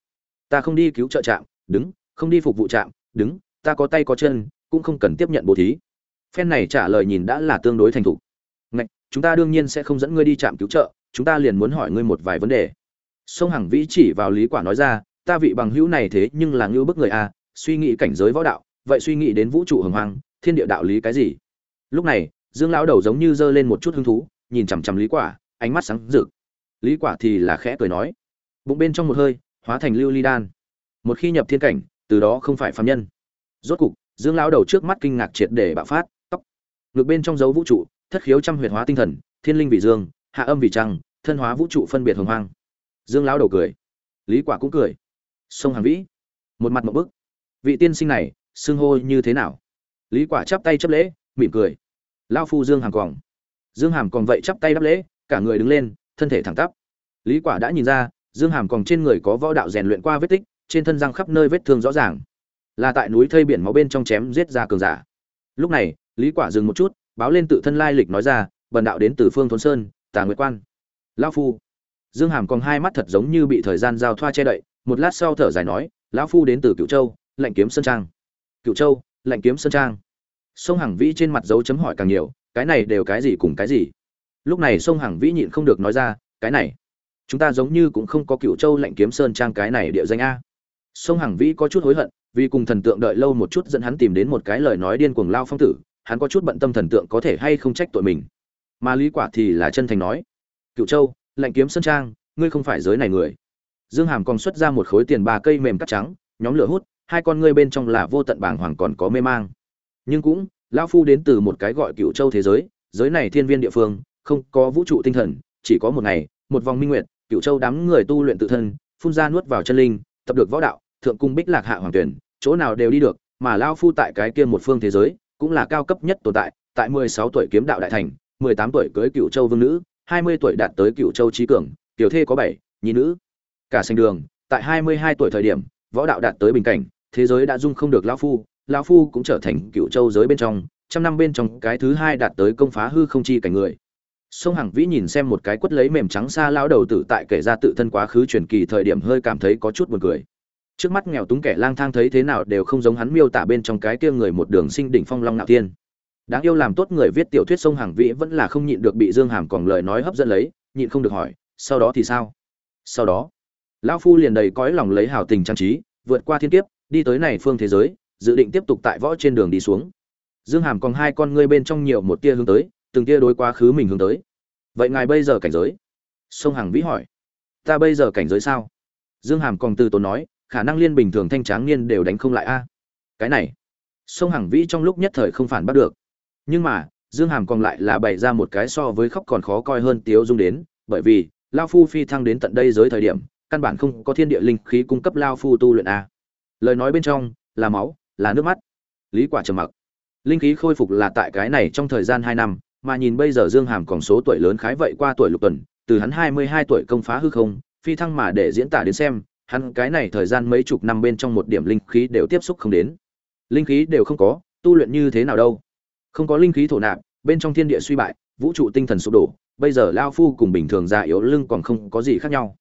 Ta không đi cứu trợ trạm, đứng, không đi phục vụ trạm, đứng, ta có tay có chân, cũng không cần tiếp nhận bố thí. Phen này trả lời nhìn đã là tương đối thành thục. Ngạch, chúng ta đương nhiên sẽ không dẫn ngươi đi trạm cứu trợ, chúng ta liền muốn hỏi ngươi một vài vấn đề. Sông hằng vĩ chỉ vào lý quả nói ra, ta vị bằng hữu này thế nhưng là ngưu bức người a, suy nghĩ cảnh giới võ đạo, vậy suy nghĩ đến vũ trụ hồng hoang, thiên địa đạo lý cái gì? Lúc này, dương lão đầu giống như giơ lên một chút hứng thú, nhìn chằm chằm lý quả, ánh mắt sáng rực lý quả thì là khẽ cười nói. Bụng bên trong một hơi, hóa thành lưu ly đan. Một khi nhập thiên cảnh, từ đó không phải phàm nhân. Rốt cục, dương lão đầu trước mắt kinh ngạc triệt để bạo phát, tóc. Ngược bên trong dấu vũ trụ, thất khiếu trăm huyệt hóa tinh thần, thiên linh vị dương, hạ âm vị trăng, thân hóa vũ trụ phân biệt hồng hoang. Dương lão đầu cười. Lý quả cũng cười. Sông hàng vĩ. Một mặt một bức. Vị tiên sinh này, xưng hô như thế nào? Lý quả chắp tay chấp lễ, mỉm cười. Lao phu dương hàm quòng dương hàm còn vậy chắp tay đáp lễ, cả người đứng lên thân thể thẳng tắp. Lý quả đã nhìn ra, dương hàm còn trên người có võ đạo rèn luyện qua vết tích, trên thân răng khắp nơi vết thương rõ ràng. Là tại núi thây biển máu bên trong chém giết ra cường giả. Lúc này, lý quả dừng một chút, báo lên tự thân lai lịch nói ra, bần đạo đến từ phương thôn sơn, tà nguyệt quan. Lão phu. Dương hàm còn hai mắt thật giống như bị thời gian giao thoa che đậy, một lát sau thở dài nói, lão phu đến từ cựu châu, lạnh kiếm sơn trang. Cựu châu, lạnh kiếm sơn trang. Sông hằng vĩ trên mặt dấu chấm hỏi càng nhiều, cái này đều cái gì cùng cái gì? Lúc này sông hằng vĩ nhịn không được nói ra, cái này, chúng ta giống như cũng không có cựu châu lạnh kiếm sơn trang cái này địa danh a. Sông hằng vĩ có chút hối hận, vì cùng thần tượng đợi lâu một chút dẫn hắn tìm đến một cái lời nói điên cuồng lao phong tử, hắn có chút bận tâm thần tượng có thể hay không trách tội mình. Mà lý quả thì là chân thành nói cựu châu, lạnh kiếm sơn trang, ngươi không phải giới này người. Dương hàm còn xuất ra một khối tiền ba cây mềm cắt trắng, nhóm lửa hút, hai con ngươi bên trong là vô tận bảng hoàng còn có mê mang. Nhưng cũng, lão phu đến từ một cái gọi cựu châu thế giới giới này thiên viên địa phương không có vũ trụ tinh thần, chỉ có một ngày, một vòng minh nguyệt cựu châu đám người tu luyện tự thân, phun ra nuốt vào chân linh, tập được võ đạo, thượng cung bích lạc hạ hoàng tuyển, chỗ nào đều đi được, mà lao phu tại cái kia một phương thế giới, cũng là cao cấp nhất tồn tại tại mười sáu tuổi kiếm đạo đại thành, mười tám tuổi cưới cựu châu vương nữ, hai mươi tuổi đạt tới cựu châu trí cường, tiểu thê có bảy, nhi nữ. Cả sành đường, tại hai mươi hai tuổi thời điểm, võ đạo đạt tới bình cảnh, thế giới đã dung không được lão phu lão phu cũng trở thành cựu châu giới bên trong, trăm năm bên trong cái thứ hai đạt tới công phá hư không chi cảnh người sông hằng vĩ nhìn xem một cái quất lấy mềm trắng xa lão đầu tử tại kể ra tự thân quá khứ truyền kỳ thời điểm hơi cảm thấy có chút buồn cười. Trước mắt nghèo túng kẻ lang thang thấy thế nào đều không giống hắn miêu tả bên trong cái kia người một đường sinh đỉnh phong long nạo thiên. Đáng yêu làm tốt người viết tiểu thuyết sông hằng vĩ vẫn là không nhịn được bị dương hàm còn lời nói hấp dẫn lấy, nhịn không được hỏi, sau đó thì sao? Sau đó? Lão phu liền đầy cõi lòng lấy hào tình trang trí, vượt qua thiên kiếp, đi tới này phương thế giới, dự định tiếp tục tại võ trên đường đi xuống. Dương hàm còn hai con ngươi bên trong nhiều một tia hướng tới từng tia đối quá khứ mình hướng tới. Vậy ngài bây giờ cảnh giới? Sông hằng vĩ hỏi. Ta bây giờ cảnh giới sao? Dương hàm còn từ tốn nói, khả năng liên bình thường thanh tráng niên đều đánh không lại a. Cái này, sông hằng vĩ trong lúc nhất thời không phản bắt được. Nhưng mà, dương hàm còn lại là bày ra một cái so với khóc còn khó coi hơn tiếu dung đến, bởi vì, lao phu phi thăng đến tận đây giới thời điểm, căn bản không có thiên địa linh khí cung cấp lao phu tu luyện a. Lời nói bên trong, là máu, là nước mắt. Lý quả trầm mặc. Linh khí khôi phục là tại cái này trong thời gian hai năm mà nhìn bây giờ dương hàm còn số tuổi lớn khái vậy qua tuổi lục tuần, từ hắn hai mươi hai tuổi công phá hư không, phi thăng mà để diễn tả đến xem, hắn cái này thời gian mấy chục năm bên trong một điểm linh khí đều tiếp xúc không đến. Linh khí đều không có, tu luyện như thế nào đâu? Không có linh khí thổ nạp, bên trong thiên địa suy bại, vũ trụ tinh thần sụp đổ, bây giờ lao phu cùng bình thường già yếu lưng còn không có gì khác nhau.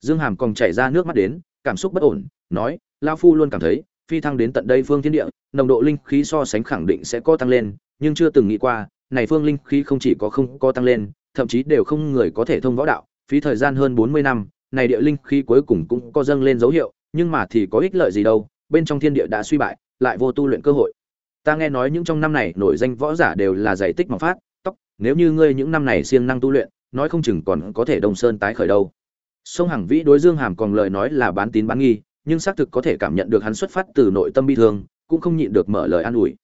Dương hàm còn chảy ra nước mắt đến, cảm xúc bất ổn, nói, lao phu luôn cảm thấy, phi thăng đến tận đây phương thiên địa, nồng độ linh khí so sánh khẳng định sẽ có tăng lên, nhưng chưa từng nghĩ qua này phương linh khí không chỉ có không có tăng lên, thậm chí đều không người có thể thông võ đạo, phí thời gian hơn bốn mươi năm, này địa linh khí cuối cùng cũng có dâng lên dấu hiệu, nhưng mà thì có ích lợi gì đâu, bên trong thiên địa đã suy bại, lại vô tu luyện cơ hội. Ta nghe nói những trong năm này nổi danh võ giả đều là giải tích mà phát, tóc, nếu như ngươi những năm này siêng năng tu luyện, nói không chừng còn có thể đồng sơn tái khởi đâu. Sông hằng vĩ đối dương hàm còn lời nói là bán tín bán nghi, nhưng xác thực có thể cảm nhận được hắn xuất phát từ nội tâm bi thương, cũng không nhịn được mở lời an ủi.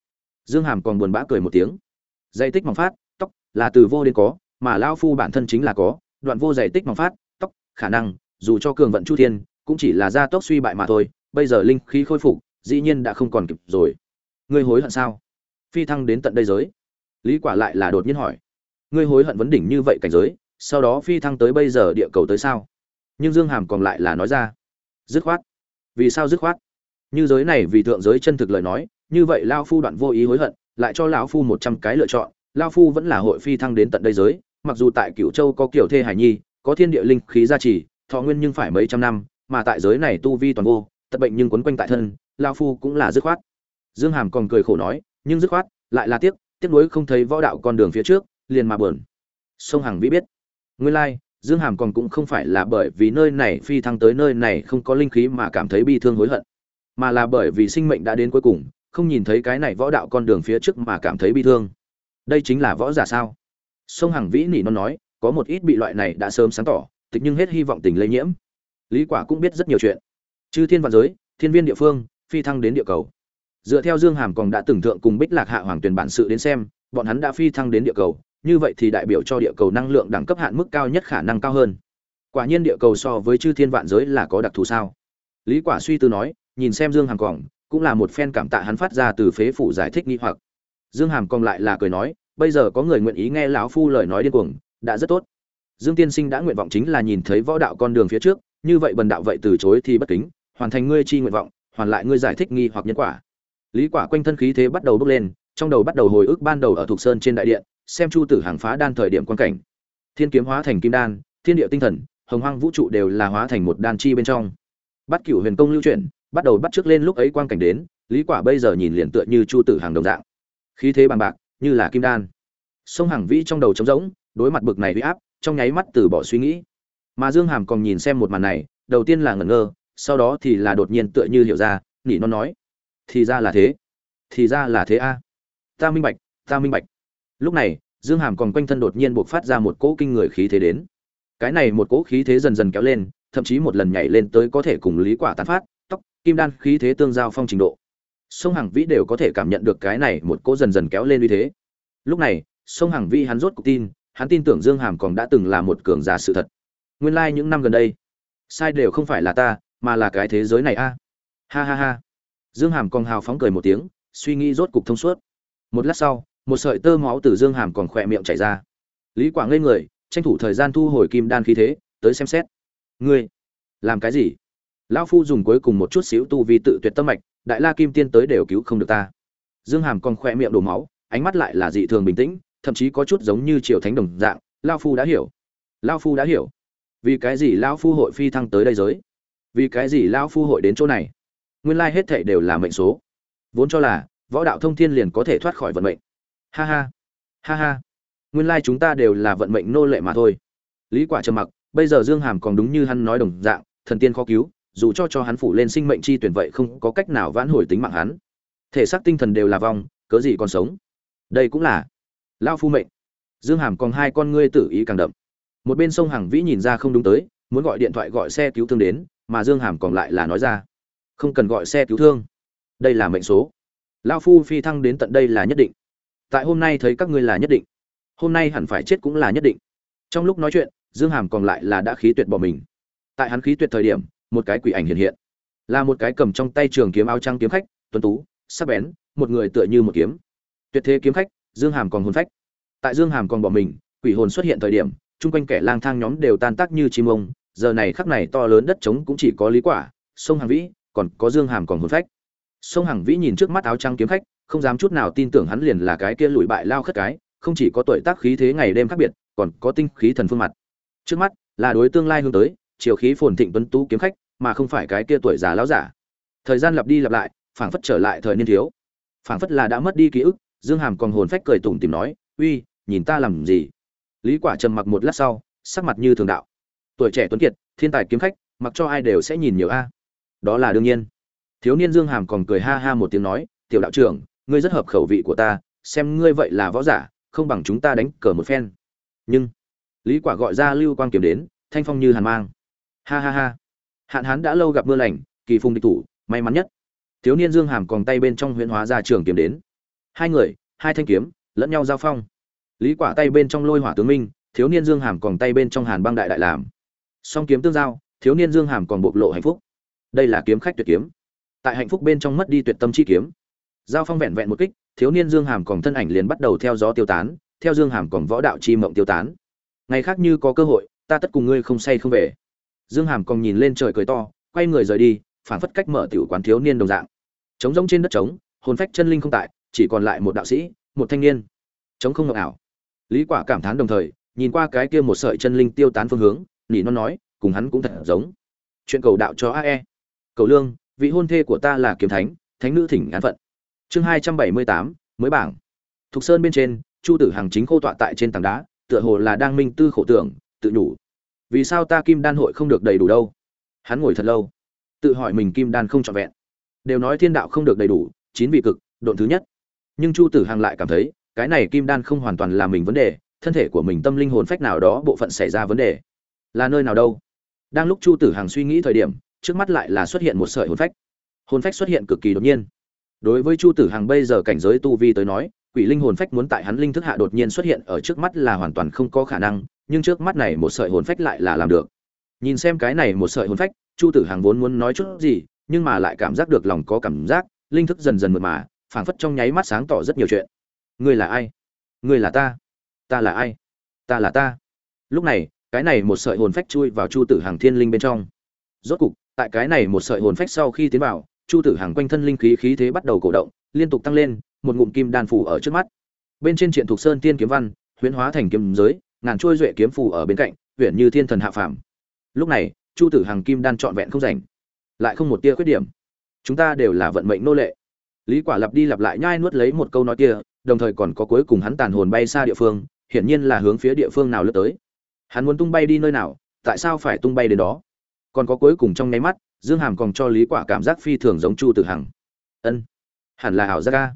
Dương hàm còn buồn bã cười một tiếng dày tích mỏng phát, tóc, là từ vô đến có, mà lao phu bản thân chính là có, đoạn vô dày tích mỏng phát, tóc, khả năng, dù cho cường vận chu thiên, cũng chỉ là gia tốc suy bại mà thôi, bây giờ linh khí khôi phục, dĩ nhiên đã không còn kịp rồi. Ngươi hối hận sao? Phi thăng đến tận đây giới. Lý quả lại là đột nhiên hỏi. Ngươi hối hận vấn đỉnh như vậy cảnh giới, sau đó phi thăng tới bây giờ địa cầu tới sao? Nhưng dương hàm còn lại là nói ra. Dứt khoát. Vì sao dứt khoát? Như giới này vì thượng giới chân thực lời nói, như vậy lao phu đoạn vô ý hối hận lại cho lão phu một trăm cái lựa chọn lao phu vẫn là hội phi thăng đến tận đây giới, mặc dù tại cửu châu có kiểu thê hải nhi, có thiên địa linh khí gia trì, thọ nguyên nhưng phải mấy trăm năm, mà tại giới này tu vi toàn vô, tật bệnh nhưng quấn quanh tại thân lao phu cũng là dứt khoát. Dương hàm còn cười khổ nói, nhưng dứt khoát, lại là tiếc tiếc nuối không thấy võ đạo con đường phía trước, liền mà bờn sông hằng vĩ biết. Nguyên lai, dương hàm còn cũng không phải là bởi vì nơi này phi thăng tới nơi này không có linh khí mà cảm thấy bi thương hối hận, mà là bởi vì sinh mệnh đã đến cuối cùng không nhìn thấy cái này võ đạo con đường phía trước mà cảm thấy bi thương. Đây chính là võ giả sao? Sông hằng vĩ nỉ non nói, có một ít bị loại này đã sớm sáng tỏ, tịch nhưng hết hy vọng tình lây nhiễm. Lý quả cũng biết rất nhiều chuyện. Chư thiên vạn giới, thiên viên địa phương, phi thăng đến địa cầu. Dựa theo dương hàm còn đã tưởng tượng cùng bích lạc hạ hoàng tuyển bản sự đến xem, bọn hắn đã phi thăng đến địa cầu, như vậy thì đại biểu cho địa cầu năng lượng đẳng cấp hạn mức cao nhất khả năng cao hơn. Quả nhiên địa cầu so với chư thiên vạn giới là có đặc thù sao? Lý quả suy tư nói, nhìn xem dương hàm còn cũng là một phen cảm tạ hắn phát ra từ phế phủ giải thích nghi hoặc. Dương hàm còn lại là cười nói, bây giờ có người nguyện ý nghe lão phu lời nói điên cuồng, đã rất tốt. Dương tiên sinh đã nguyện vọng chính là nhìn thấy võ đạo con đường phía trước, như vậy bần đạo vậy từ chối thì bất kính, hoàn thành ngươi chi nguyện vọng, hoàn lại ngươi giải thích nghi hoặc nhân quả. Lý quả quanh thân khí thế bắt đầu bốc lên, trong đầu bắt đầu hồi ức ban đầu ở thục sơn trên đại điện, xem chu tử hàng phá đan thời điểm quan cảnh. Thiên kiếm hóa thành kim đan, thiên địa tinh thần, hồng hoang vũ trụ đều là hóa thành một đan chi bên trong. Bắt cửu huyền công lưu chuyển bắt đầu bắt trước lên lúc ấy quang cảnh đến, lý quả bây giờ nhìn liền tựa như chu tử hàng đồng dạng. Khí thế bằng bạc, như là kim đan. Sông hàng vĩ trong đầu trống rỗng, đối mặt bực này uy áp, trong nháy mắt từ bỏ suy nghĩ. Mà dương hàm còn nhìn xem một màn này, đầu tiên là ngẩn ngơ, sau đó thì là đột nhiên tựa như hiểu ra, nỉ non nói, thì ra là thế. Thì ra là thế a. Ta minh bạch, ta minh bạch. Lúc này, dương hàm còn quanh thân đột nhiên buộc phát ra một cỗ kinh người khí thế đến. Cái này một cỗ khí thế dần dần kéo lên, thậm chí một lần nhảy lên tới có thể cùng lý quả tán phát kim đan khí thế tương giao phong trình độ. Sông hằng vĩ đều có thể cảm nhận được cái này một cỗ dần dần kéo lên uy thế. Lúc này, sông hằng vĩ hắn rốt cuộc tin, hắn tin tưởng dương hàm còn đã từng là một cường giả sự thật. Nguyên lai những năm gần đây, sai đều không phải là ta, mà là cái thế giới này a. Ha ha ha. Dương hàm còn hào phóng cười một tiếng, suy nghĩ rốt cục thông suốt. Một lát sau, một sợi tơ máu từ dương hàm còn khỏe miệng chảy ra. Lý quả ngây người, tranh thủ thời gian thu hồi kim đan khí thế, tới xem xét. Ngươi, làm cái gì? Lão phu dùng cuối cùng một chút xíu tu vi tự tuyệt tâm mạch, đại la kim tiên tới đều cứu không được ta. Dương hàm còn khoe miệng đổ máu, ánh mắt lại là dị thường bình tĩnh, thậm chí có chút giống như triều thánh đồng dạng, lão phu đã hiểu. Lão phu đã hiểu. Vì cái gì lão phu hội phi thăng tới đây giới? Vì cái gì lão phu hội đến chỗ này? Nguyên lai hết thệ đều là mệnh số. Vốn cho là, võ đạo thông thiên liền có thể thoát khỏi vận mệnh. Ha ha. Ha ha. Nguyên lai chúng ta đều là vận mệnh nô lệ mà thôi. Lý quả trầm mặc, bây giờ dương hàm còn đúng như hắn nói đồng dạng, thần tiên khó cứu dù cho cho hắn phủ lên sinh mệnh chi tuyển vậy không có cách nào vãn hồi tính mạng hắn. Thể xác tinh thần đều là vong, cớ gì còn sống? Đây cũng là lao phu mệnh. Dương hàm còn hai con ngươi tử ý càng đậm. Một bên sông hằng vĩ nhìn ra không đúng tới, muốn gọi điện thoại gọi xe cứu thương đến, mà dương hàm còn lại là nói ra, không cần gọi xe cứu thương. Đây là mệnh số. Lao phu phi thăng đến tận đây là nhất định. Tại hôm nay thấy các ngươi là nhất định. Hôm nay hẳn phải chết cũng là nhất định. Trong lúc nói chuyện, dương hàm còn lại là đã khí tuyệt bỏ mình. Tại hắn khí tuyệt thời điểm một cái quỷ ảnh hiện hiện. Là một cái cầm trong tay trường kiếm áo trăng kiếm khách, tuấn tú, sắc bén, một người tựa như một kiếm. Tuyệt thế kiếm khách, dương hàm còn hồn phách. Tại dương hàm còn bỏ mình, quỷ hồn xuất hiện thời điểm, chung quanh kẻ lang thang nhóm đều tan tác như chim ông. Giờ này khắc này to lớn đất trống cũng chỉ có lý quả, sông hàng vĩ, còn có dương hàm còn hồn phách. Sông hàng vĩ nhìn trước mắt áo trăng kiếm khách, không dám chút nào tin tưởng hắn liền là cái kia lùi bại lao khất cái, không chỉ có tuổi tác khí thế ngày đêm khác biệt, còn có tinh khí thần phương mặt. Trước mắt, là đối tương lai hướng tới chiều khí phồn thịnh tuấn tú kiếm khách, mà không phải cái kia tuổi già lão giả. Thời gian lặp đi lặp lại, phảng phất trở lại thời niên thiếu. Phảng phất là đã mất đi ký ức, dương hàm còn hồn phách cười tủm tìm nói, uy, nhìn ta làm gì? Lý quả trầm mặc một lát sau, sắc mặt như thường đạo. Tuổi trẻ tuấn kiệt, thiên tài kiếm khách, mặc cho ai đều sẽ nhìn nhiều a. Đó là đương nhiên. Thiếu niên dương hàm còn cười ha ha một tiếng nói, tiểu đạo trưởng, ngươi rất hợp khẩu vị của ta, xem ngươi vậy là võ giả, không bằng chúng ta đánh cờ một phen. Nhưng, lý quả gọi ra lưu quang kiếm đến, thanh phong như hàn mang ha ha ha. Hạn hán đã lâu gặp mưa lành, kỳ phùng địch thủ, may mắn nhất. Thiếu niên dương hàm còn tay bên trong huyễn hóa ra trường kiếm đến. Hai người, hai thanh kiếm, lẫn nhau giao phong. Lý quả tay bên trong lôi hỏa tướng minh, thiếu niên dương hàm còn tay bên trong hàn băng đại đại làm. Song kiếm tương giao, thiếu niên dương hàm còn bộc lộ hạnh phúc. Đây là kiếm khách tuyệt kiếm. Tại hạnh phúc bên trong mất đi tuyệt tâm chi kiếm. Giao phong vẹn vẹn một kích, thiếu niên dương hàm còn thân ảnh liền bắt đầu theo gió tiêu tán, theo dương hàm còn võ đạo chi mộng tiêu tán. Ngày khác như có cơ hội, ta tất cùng ngươi không say không về dương hàm còn nhìn lên trời cười to, quay người rời đi phản phất cách mở tiểu quán thiếu niên đồng dạng. Trống rỗng trên đất trống, hồn phách chân linh không tại, chỉ còn lại một đạo sĩ, một thanh niên. Trống không ngọc ảo. Lý quả cảm thán đồng thời, nhìn qua cái kia một sợi chân linh tiêu tán phương hướng, nỉ non nói, cùng hắn cũng thật giống. Chuyện cầu đạo cho ae cầu lương, vị hôn thê của ta là kiếm thánh thánh nữ thỉnh án phận. Chương hai trăm bảy mươi tám, mới bảng. Thục sơn bên trên, chu tử hằng chính khô tọa tại trên tảng đá, tựa hồ là đang minh tư khổ tưởng, tự nhủ vì sao ta kim đan hội không được đầy đủ đâu? Hắn ngồi thật lâu, tự hỏi mình kim đan không trọn vẹn. Đều nói thiên đạo không được đầy đủ, chín vị cực, độn thứ nhất. Nhưng chu tử hằng lại cảm thấy, cái này kim đan không hoàn toàn là mình vấn đề, thân thể của mình tâm linh hồn phách nào đó bộ phận xảy ra vấn đề. Là nơi nào đâu? Đang lúc chu tử hằng suy nghĩ thời điểm, trước mắt lại là xuất hiện một sợi hồn phách. Hồn phách xuất hiện cực kỳ đột nhiên. Đối với chu tử hằng bây giờ cảnh giới tu vi tới nói, quỷ linh hồn phách muốn tại hắn linh thức hạ đột nhiên xuất hiện ở trước mắt là hoàn toàn không có khả năng nhưng trước mắt này một sợi hồn phách lại là làm được. Nhìn xem cái này một sợi hồn phách, chu tử hàng vốn muốn nói chút gì, nhưng mà lại cảm giác được lòng có cảm giác, linh thức dần dần mượt mà, phảng phất trong nháy mắt sáng tỏ rất nhiều chuyện. Ngươi là ai? Ngươi là ta. Ta là ai? Ta là ta. Lúc này, cái này một sợi hồn phách chui vào chu tử hàng thiên linh bên trong. Rốt cục, tại cái này một sợi hồn phách sau khi tiến vào, chu tử hàng quanh thân linh khí khí thế bắt đầu cổ động, liên tục tăng lên, một ngụm kim đan phủ ở trước mắt. Bên trên triện thuộc sơn tiên kiếm văn, huyễn hóa thành kiếm giới ngàn trôi duệ kiếm phù ở bên cạnh huyện như thiên thần hạ phàm. Lúc này, chu tử hằng kim đan trọn vẹn không rảnh, lại không một tia khuyết điểm. Chúng ta đều là vận mệnh nô lệ. Lý quả lặp đi lặp lại nhai nuốt lấy một câu nói kia, đồng thời còn có cuối cùng hắn tàn hồn bay xa địa phương, hiển nhiên là hướng phía địa phương nào lướt tới. Hắn muốn tung bay đi nơi nào, tại sao phải tung bay đến đó? Còn có cuối cùng trong nháy mắt, dương hàm còn cho lý quả cảm giác phi thường giống chu tử hằng. Ân, hẳn là hảo giác ca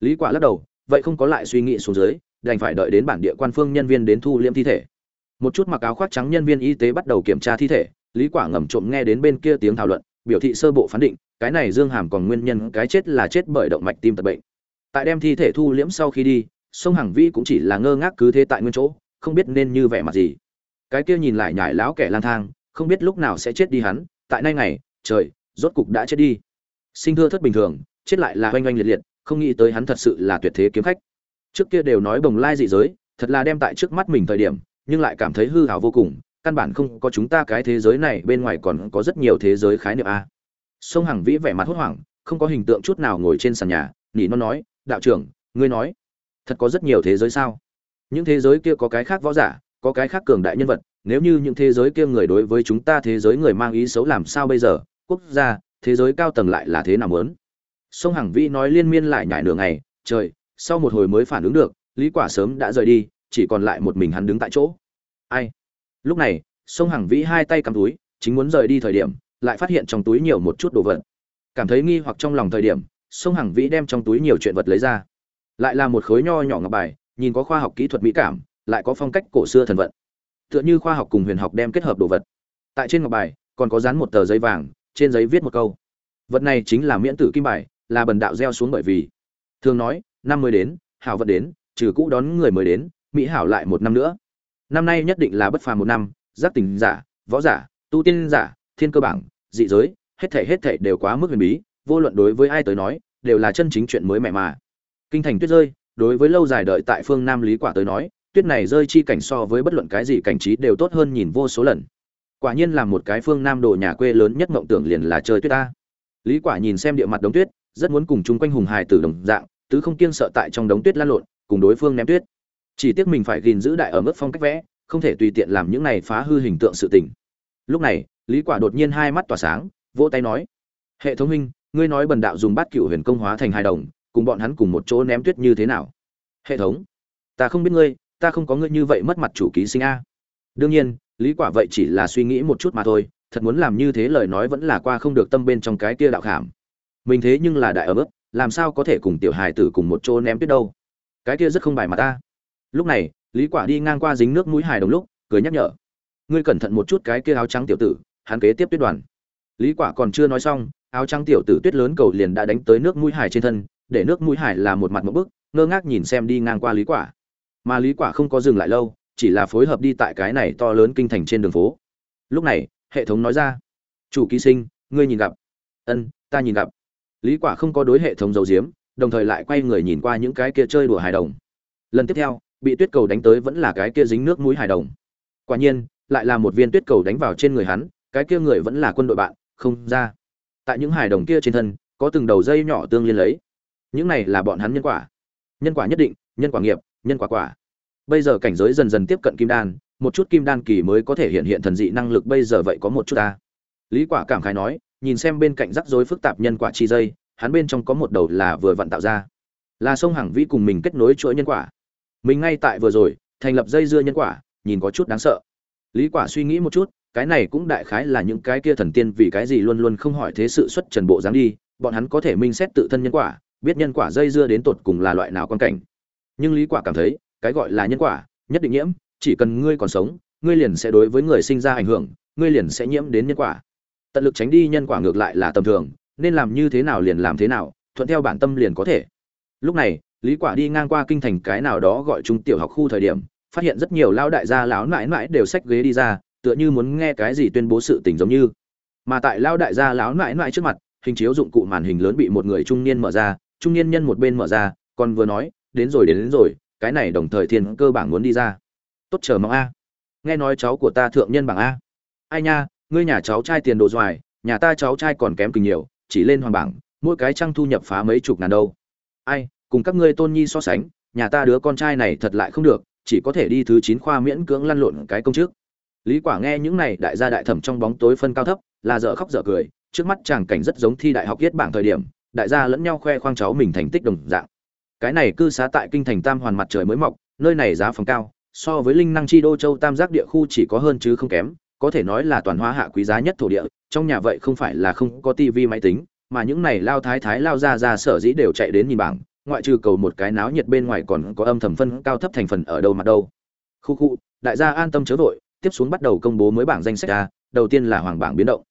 lý quả lắc đầu, vậy không có lại suy nghĩ xuống dưới đành phải đợi đến bản địa quan phương nhân viên đến thu liễm thi thể. Một chút mặc áo khoác trắng nhân viên y tế bắt đầu kiểm tra thi thể, lý quả ngầm trộm nghe đến bên kia tiếng thảo luận, biểu thị sơ bộ phán định, cái này dương hàm còn nguyên nhân cái chết là chết bởi động mạch tim tật bệnh. Tại đem thi thể thu liễm sau khi đi, sông hằng vi cũng chỉ là ngơ ngác cứ thế tại nguyên chỗ, không biết nên như vẻ mặt gì. Cái kia nhìn lại nhải láo kẻ lang thang, không biết lúc nào sẽ chết đi hắn, tại nay ngày, trời, rốt cục đã chết đi. Sinh thưa thất bình thường, chết lại là oanh oanh liệt liệt, không nghĩ tới hắn thật sự là tuyệt thế kiếm khách trước kia đều nói bồng lai dị giới, thật là đem tại trước mắt mình thời điểm, nhưng lại cảm thấy hư hào vô cùng, căn bản không có chúng ta cái thế giới này, bên ngoài còn có rất nhiều thế giới khái niệm a. Sông hằng vĩ vẻ mặt hốt hoảng, không có hình tượng chút nào ngồi trên sàn nhà, nỉ nó nói, đạo trưởng, ngươi nói, thật có rất nhiều thế giới sao? Những thế giới kia có cái khác võ giả, có cái khác cường đại nhân vật, nếu như những thế giới kia người đối với chúng ta thế giới người mang ý xấu làm sao bây giờ? Quốc gia, thế giới cao tầng lại là thế nào lớn? sông hằng vĩ nói liên miên lại nhải nửa ngày, trời sau một hồi mới phản ứng được, lý quả sớm đã rời đi, chỉ còn lại một mình hắn đứng tại chỗ. Ai? Lúc này, sông hằng vĩ hai tay cầm túi, chính muốn rời đi thời điểm, lại phát hiện trong túi nhiều một chút đồ vật. Cảm thấy nghi hoặc trong lòng thời điểm, sông hằng vĩ đem trong túi nhiều chuyện vật lấy ra. Lại là một khối nho nhỏ ngọc bài, nhìn có khoa học kỹ thuật mỹ cảm, lại có phong cách cổ xưa thần vận. Tựa như khoa học cùng huyền học đem kết hợp đồ vật. Tại trên ngọc bài, còn có dán một tờ giấy vàng, trên giấy viết một câu. Vật này chính là miễn tử kim bài, là bần đạo gieo xuống bởi vì. Thường nói năm mới đến, hảo vận đến, trừ cũ đón người mới đến, mỹ hảo lại một năm nữa. Năm nay nhất định là bất phàm một năm, giác tình giả, võ giả, tu tiên giả, thiên cơ bảng, dị giới, hết thể hết thể đều quá mức huyền bí, vô luận đối với ai tới nói, đều là chân chính chuyện mới mẻ mà. Kinh thành tuyết rơi, đối với lâu dài đợi tại phương nam lý quả tới nói, tuyết này rơi chi cảnh so với bất luận cái gì cảnh trí đều tốt hơn nhìn vô số lần. Quả nhiên là một cái phương nam đồ nhà quê lớn nhất mộng tưởng liền là chơi tuyết ta. Lý quả nhìn xem địa mặt đống tuyết, rất muốn cùng chung quanh hùng hài tử đồng dạng tứ không kiêng sợ tại trong đống tuyết lan lộn, cùng đối phương ném tuyết. Chỉ tiếc mình phải gìn giữ đại ở mức phong cách vẽ, không thể tùy tiện làm những này phá hư hình tượng sự tình. Lúc này, lý quả đột nhiên hai mắt tỏa sáng, vỗ tay nói, hệ thống huynh, ngươi nói bần đạo dùng bát cựu huyền công hóa thành hai đồng, cùng bọn hắn cùng một chỗ ném tuyết như thế nào? Hệ thống, ta không biết ngươi, ta không có ngươi như vậy mất mặt chủ ký sinh a. Đương nhiên, lý quả vậy chỉ là suy nghĩ một chút mà thôi, thật muốn làm như thế lời nói vẫn là qua không được tâm bên trong cái kia đạo cảm mình thế nhưng là đại ở bước làm sao có thể cùng tiểu hài tử cùng một chỗ ném tuyết đâu? Cái kia rất không bài mà ta. Lúc này, lý quả đi ngang qua dính nước mũi hài đồng lúc, cười nhắc nhở. Ngươi cẩn thận một chút cái kia áo trắng tiểu tử, hắn kế tiếp tuyết đoàn. Lý quả còn chưa nói xong, áo trắng tiểu tử tuyết lớn cầu liền đã đánh tới nước mũi hải trên thân, để nước mũi hải là một mặt một bức, ngơ ngác nhìn xem đi ngang qua lý quả. Mà lý quả không có dừng lại lâu, chỉ là phối hợp đi tại cái này to lớn kinh thành trên đường phố. Lúc này, hệ thống nói ra. Chủ ký sinh, ngươi nhìn gặp. Ân, ta nhìn gặp lý quả không có đối hệ thống dấu diếm đồng thời lại quay người nhìn qua những cái kia chơi đùa hài đồng. Lần tiếp theo, bị tuyết cầu đánh tới vẫn là cái kia dính nước mũi hài đồng. Quả nhiên, lại là một viên tuyết cầu đánh vào trên người hắn, cái kia người vẫn là quân đội bạn, không ra. Tại những hài đồng kia trên thân, có từng đầu dây nhỏ tương liên lấy. Những này là bọn hắn nhân quả. Nhân quả nhất định, nhân quả nghiệp, nhân quả quả. Bây giờ cảnh giới dần dần tiếp cận kim đan, một chút kim đan kỳ mới có thể hiện hiện thần dị năng lực bây giờ vậy có một chút ta. Lý quả cảm khái nói nhìn xem bên cạnh rắc rối phức tạp nhân quả chi dây, hắn bên trong có một đầu là vừa vặn tạo ra. Là sông hằng vĩ cùng mình kết nối chuỗi nhân quả. Mình ngay tại vừa rồi, thành lập dây dưa nhân quả, nhìn có chút đáng sợ. Lý quả suy nghĩ một chút, cái này cũng đại khái là những cái kia thần tiên vì cái gì luôn luôn không hỏi thế sự xuất trần bộ dáng đi, bọn hắn có thể minh xét tự thân nhân quả, biết nhân quả dây dưa đến tột cùng là loại nào quan cảnh. Nhưng lý quả cảm thấy, cái gọi là nhân quả, nhất định nhiễm, chỉ cần ngươi còn sống, ngươi liền sẽ đối với người sinh ra ảnh hưởng, ngươi liền sẽ nhiễm đến nhân quả tận lực tránh đi nhân quả ngược lại là tầm thường nên làm như thế nào liền làm thế nào thuận theo bản tâm liền có thể. Lúc này lý quả đi ngang qua kinh thành cái nào đó gọi trung tiểu học khu thời điểm phát hiện rất nhiều lão đại gia lão nãi nãi đều xách ghế đi ra tựa như muốn nghe cái gì tuyên bố sự tình giống như. Mà tại lão đại gia lão nãi nãi trước mặt hình chiếu dụng cụ màn hình lớn bị một người trung niên mở ra trung niên nhân một bên mở ra còn vừa nói đến rồi đến, đến rồi cái này đồng thời thiên cơ bảng muốn đi ra. Tốt chờ mong a. Nghe nói cháu của ta thượng nhân bảng a. Ai nha ngươi nhà cháu trai tiền đồ doài, nhà ta cháu trai còn kém kinh nhiều, chỉ lên hoàng bảng, mỗi cái trăng thu nhập phá mấy chục ngàn đâu. Ai, cùng các ngươi tôn nhi so sánh, nhà ta đứa con trai này thật lại không được, chỉ có thể đi thứ chín khoa miễn cưỡng lăn lộn cái công chức. Lý quả nghe những này đại gia đại thẩm trong bóng tối phân cao thấp, là dở khóc dở cười, trước mắt chàng cảnh rất giống thi đại học viết bảng thời điểm, đại gia lẫn nhau khoe khoang cháu mình thành tích đồng dạng. Cái này cư xá tại kinh thành tam hoàn mặt trời mới mọc, nơi này giá phòng cao, so với linh năng chi đô châu tam giác địa khu chỉ có hơn chứ không kém có thể nói là toàn hóa hạ quý giá nhất thổ địa, trong nhà vậy không phải là không có tivi máy tính, mà những này lao thái thái lao ra ra sở dĩ đều chạy đến nhìn bảng, ngoại trừ cầu một cái náo nhiệt bên ngoài còn có âm thầm phân cao thấp thành phần ở đâu mặt đâu. Khu khu, đại gia an tâm chớ vội, tiếp xuống bắt đầu công bố mới bảng danh sách ra đầu tiên là hoàng bảng biến động.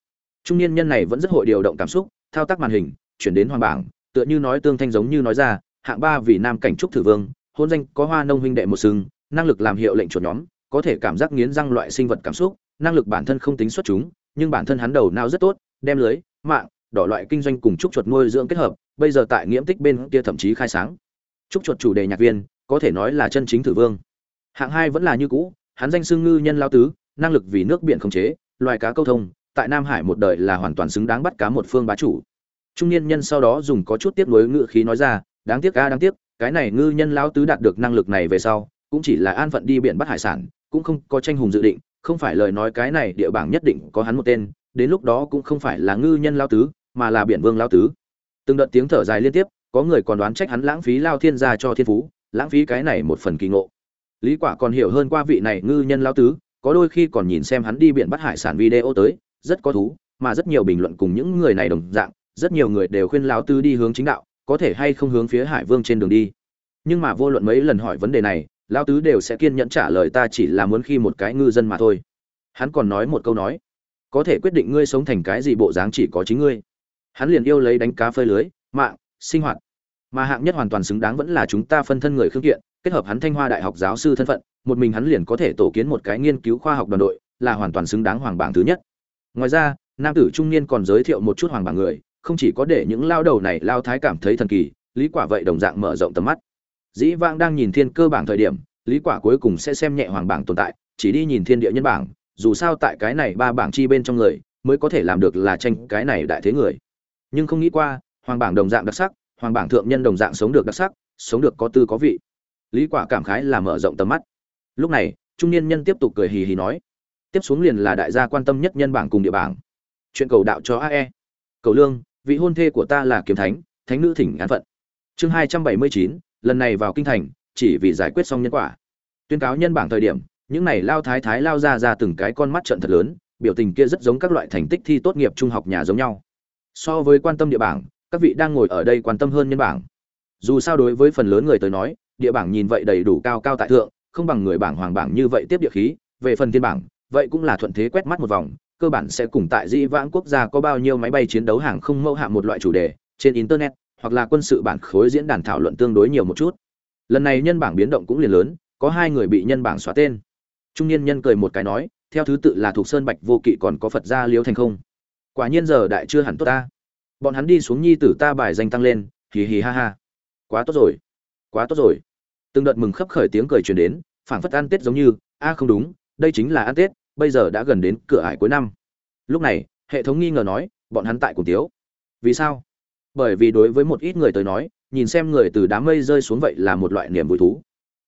Trung niên nhân này vẫn rất hội điều động cảm xúc, thao tác màn hình, chuyển đến hoàng bảng, tựa như nói tương thanh giống như nói ra, hạng ba vì nam cảnh trúc thử vương, hôn danh có hoa nông huynh đệ một sừng, năng lực làm hiệu lệnh chuột nhóm, có thể cảm giác nghiến răng loại sinh vật cảm xúc năng lực bản thân không tính xuất chúng, nhưng bản thân hắn đầu não rất tốt, đem lưới, mạng, đỏ loại kinh doanh cùng trúc chuột nuôi dưỡng kết hợp, bây giờ tại nghiễm tích bên kia thậm chí khai sáng. Trúc chuột chủ đề nhạc viên, có thể nói là chân chính thử vương. Hạng hai vẫn là như cũ, hắn danh xưng ngư nhân lao tứ, năng lực vì nước biển khống chế, loài cá câu thông, tại nam hải một đời là hoàn toàn xứng đáng bắt cá một phương bá chủ. Trung niên nhân sau đó dùng có chút tiếp nối ngự khí nói ra, đáng tiếc ca đáng tiếc, cái này ngư nhân lao tứ đạt được năng lực này về sau, cũng chỉ là an phận đi biển bắt hải sản, cũng không có tranh hùng dự định không phải lời nói cái này địa bảng nhất định có hắn một tên, đến lúc đó cũng không phải là ngư nhân lao tứ, mà là biển vương lao tứ. Từng đợt tiếng thở dài liên tiếp, có người còn đoán trách hắn lãng phí lao thiên gia cho thiên phú, lãng phí cái này một phần kỳ ngộ. Lý quả còn hiểu hơn qua vị này ngư nhân lao tứ, có đôi khi còn nhìn xem hắn đi biển bắt hải sản video tới, rất có thú, mà rất nhiều bình luận cùng những người này đồng dạng, rất nhiều người đều khuyên lao tứ đi hướng chính đạo, có thể hay không hướng phía hải vương trên đường đi. Nhưng mà vô luận mấy lần hỏi vấn đề này lao tứ đều sẽ kiên nhẫn trả lời ta chỉ là muốn khi một cái ngư dân mà thôi. Hắn còn nói một câu nói, có thể quyết định ngươi sống thành cái gì bộ dáng chỉ có chính ngươi. Hắn liền yêu lấy đánh cá phơi lưới, mạng, sinh hoạt. Mà hạng nhất hoàn toàn xứng đáng vẫn là chúng ta phân thân người khương kiện, kết hợp hắn thanh hoa đại học giáo sư thân phận, một mình hắn liền có thể tổ kiến một cái nghiên cứu khoa học đoàn đội, là hoàn toàn xứng đáng hoàng bảng thứ nhất. Ngoài ra, nam tử trung niên còn giới thiệu một chút hoàng bảng người, không chỉ có để những lao đầu này lao thái cảm thấy thần kỳ, lý quả vậy đồng dạng mở rộng tầm mắt dĩ vãng đang nhìn thiên cơ bảng thời điểm, lý quả cuối cùng sẽ xem nhẹ hoàng bảng tồn tại, chỉ đi nhìn thiên địa nhân bảng, dù sao tại cái này ba bảng chi bên trong người, mới có thể làm được là tranh cái này đại thế người. Nhưng không nghĩ qua, hoàng bảng đồng dạng đặc sắc, hoàng bảng thượng nhân đồng dạng sống được đặc sắc, sống được có tư có vị. Lý quả cảm khái là mở rộng tầm mắt. Lúc này, trung niên nhân tiếp tục cười hì hì nói, tiếp xuống liền là đại gia quan tâm nhất nhân bảng cùng địa bảng. Chuyện cầu đạo cho ae cầu lương, vị hôn thê của ta là kiếm thánh thánh nữ thỉnh án phận. Chương hai trăm bảy mươi chín lần này vào kinh thành, chỉ vì giải quyết xong nhân quả. Tuyên cáo nhân bảng thời điểm, những này lao thái thái lao ra ra từng cái con mắt trận thật lớn, biểu tình kia rất giống các loại thành tích thi tốt nghiệp trung học nhà giống nhau. So với quan tâm địa bảng, các vị đang ngồi ở đây quan tâm hơn nhân bảng. Dù sao đối với phần lớn người tới nói, địa bảng nhìn vậy đầy đủ cao cao tại thượng, không bằng người bảng hoàng bảng như vậy tiếp địa khí, về phần thiên bảng, vậy cũng là thuận thế quét mắt một vòng, cơ bản sẽ cùng tại dĩ vãng quốc gia có bao nhiêu máy bay chiến đấu hàng không mẫu hạ một loại chủ đề, trên internet hoặc là quân sự bản khối diễn đàn thảo luận tương đối nhiều một chút. Lần này nhân bảng biến động cũng liền lớn, có hai người bị nhân bảng xóa tên. Trung niên nhân cười một cái nói, theo thứ tự là thuộc sơn bạch vô kỵ còn có phật gia liễu thành không. Quả nhiên giờ đại chưa hẳn tốt ta. Bọn hắn đi xuống nhi tử ta bài danh tăng lên, hì hì ha ha. Quá tốt rồi. Quá tốt rồi. Từng đợt mừng khấp khởi tiếng cười truyền đến, phảng phất ăn tết giống như, a không đúng, đây chính là ăn tết, bây giờ đã gần đến cửa ải cuối năm. Lúc này, hệ thống nghi ngờ nói, bọn hắn tại cùng tiếu. Vì sao? Bởi vì đối với một ít người tới nói, nhìn xem người từ đám mây rơi xuống vậy là một loại niềm vui thú.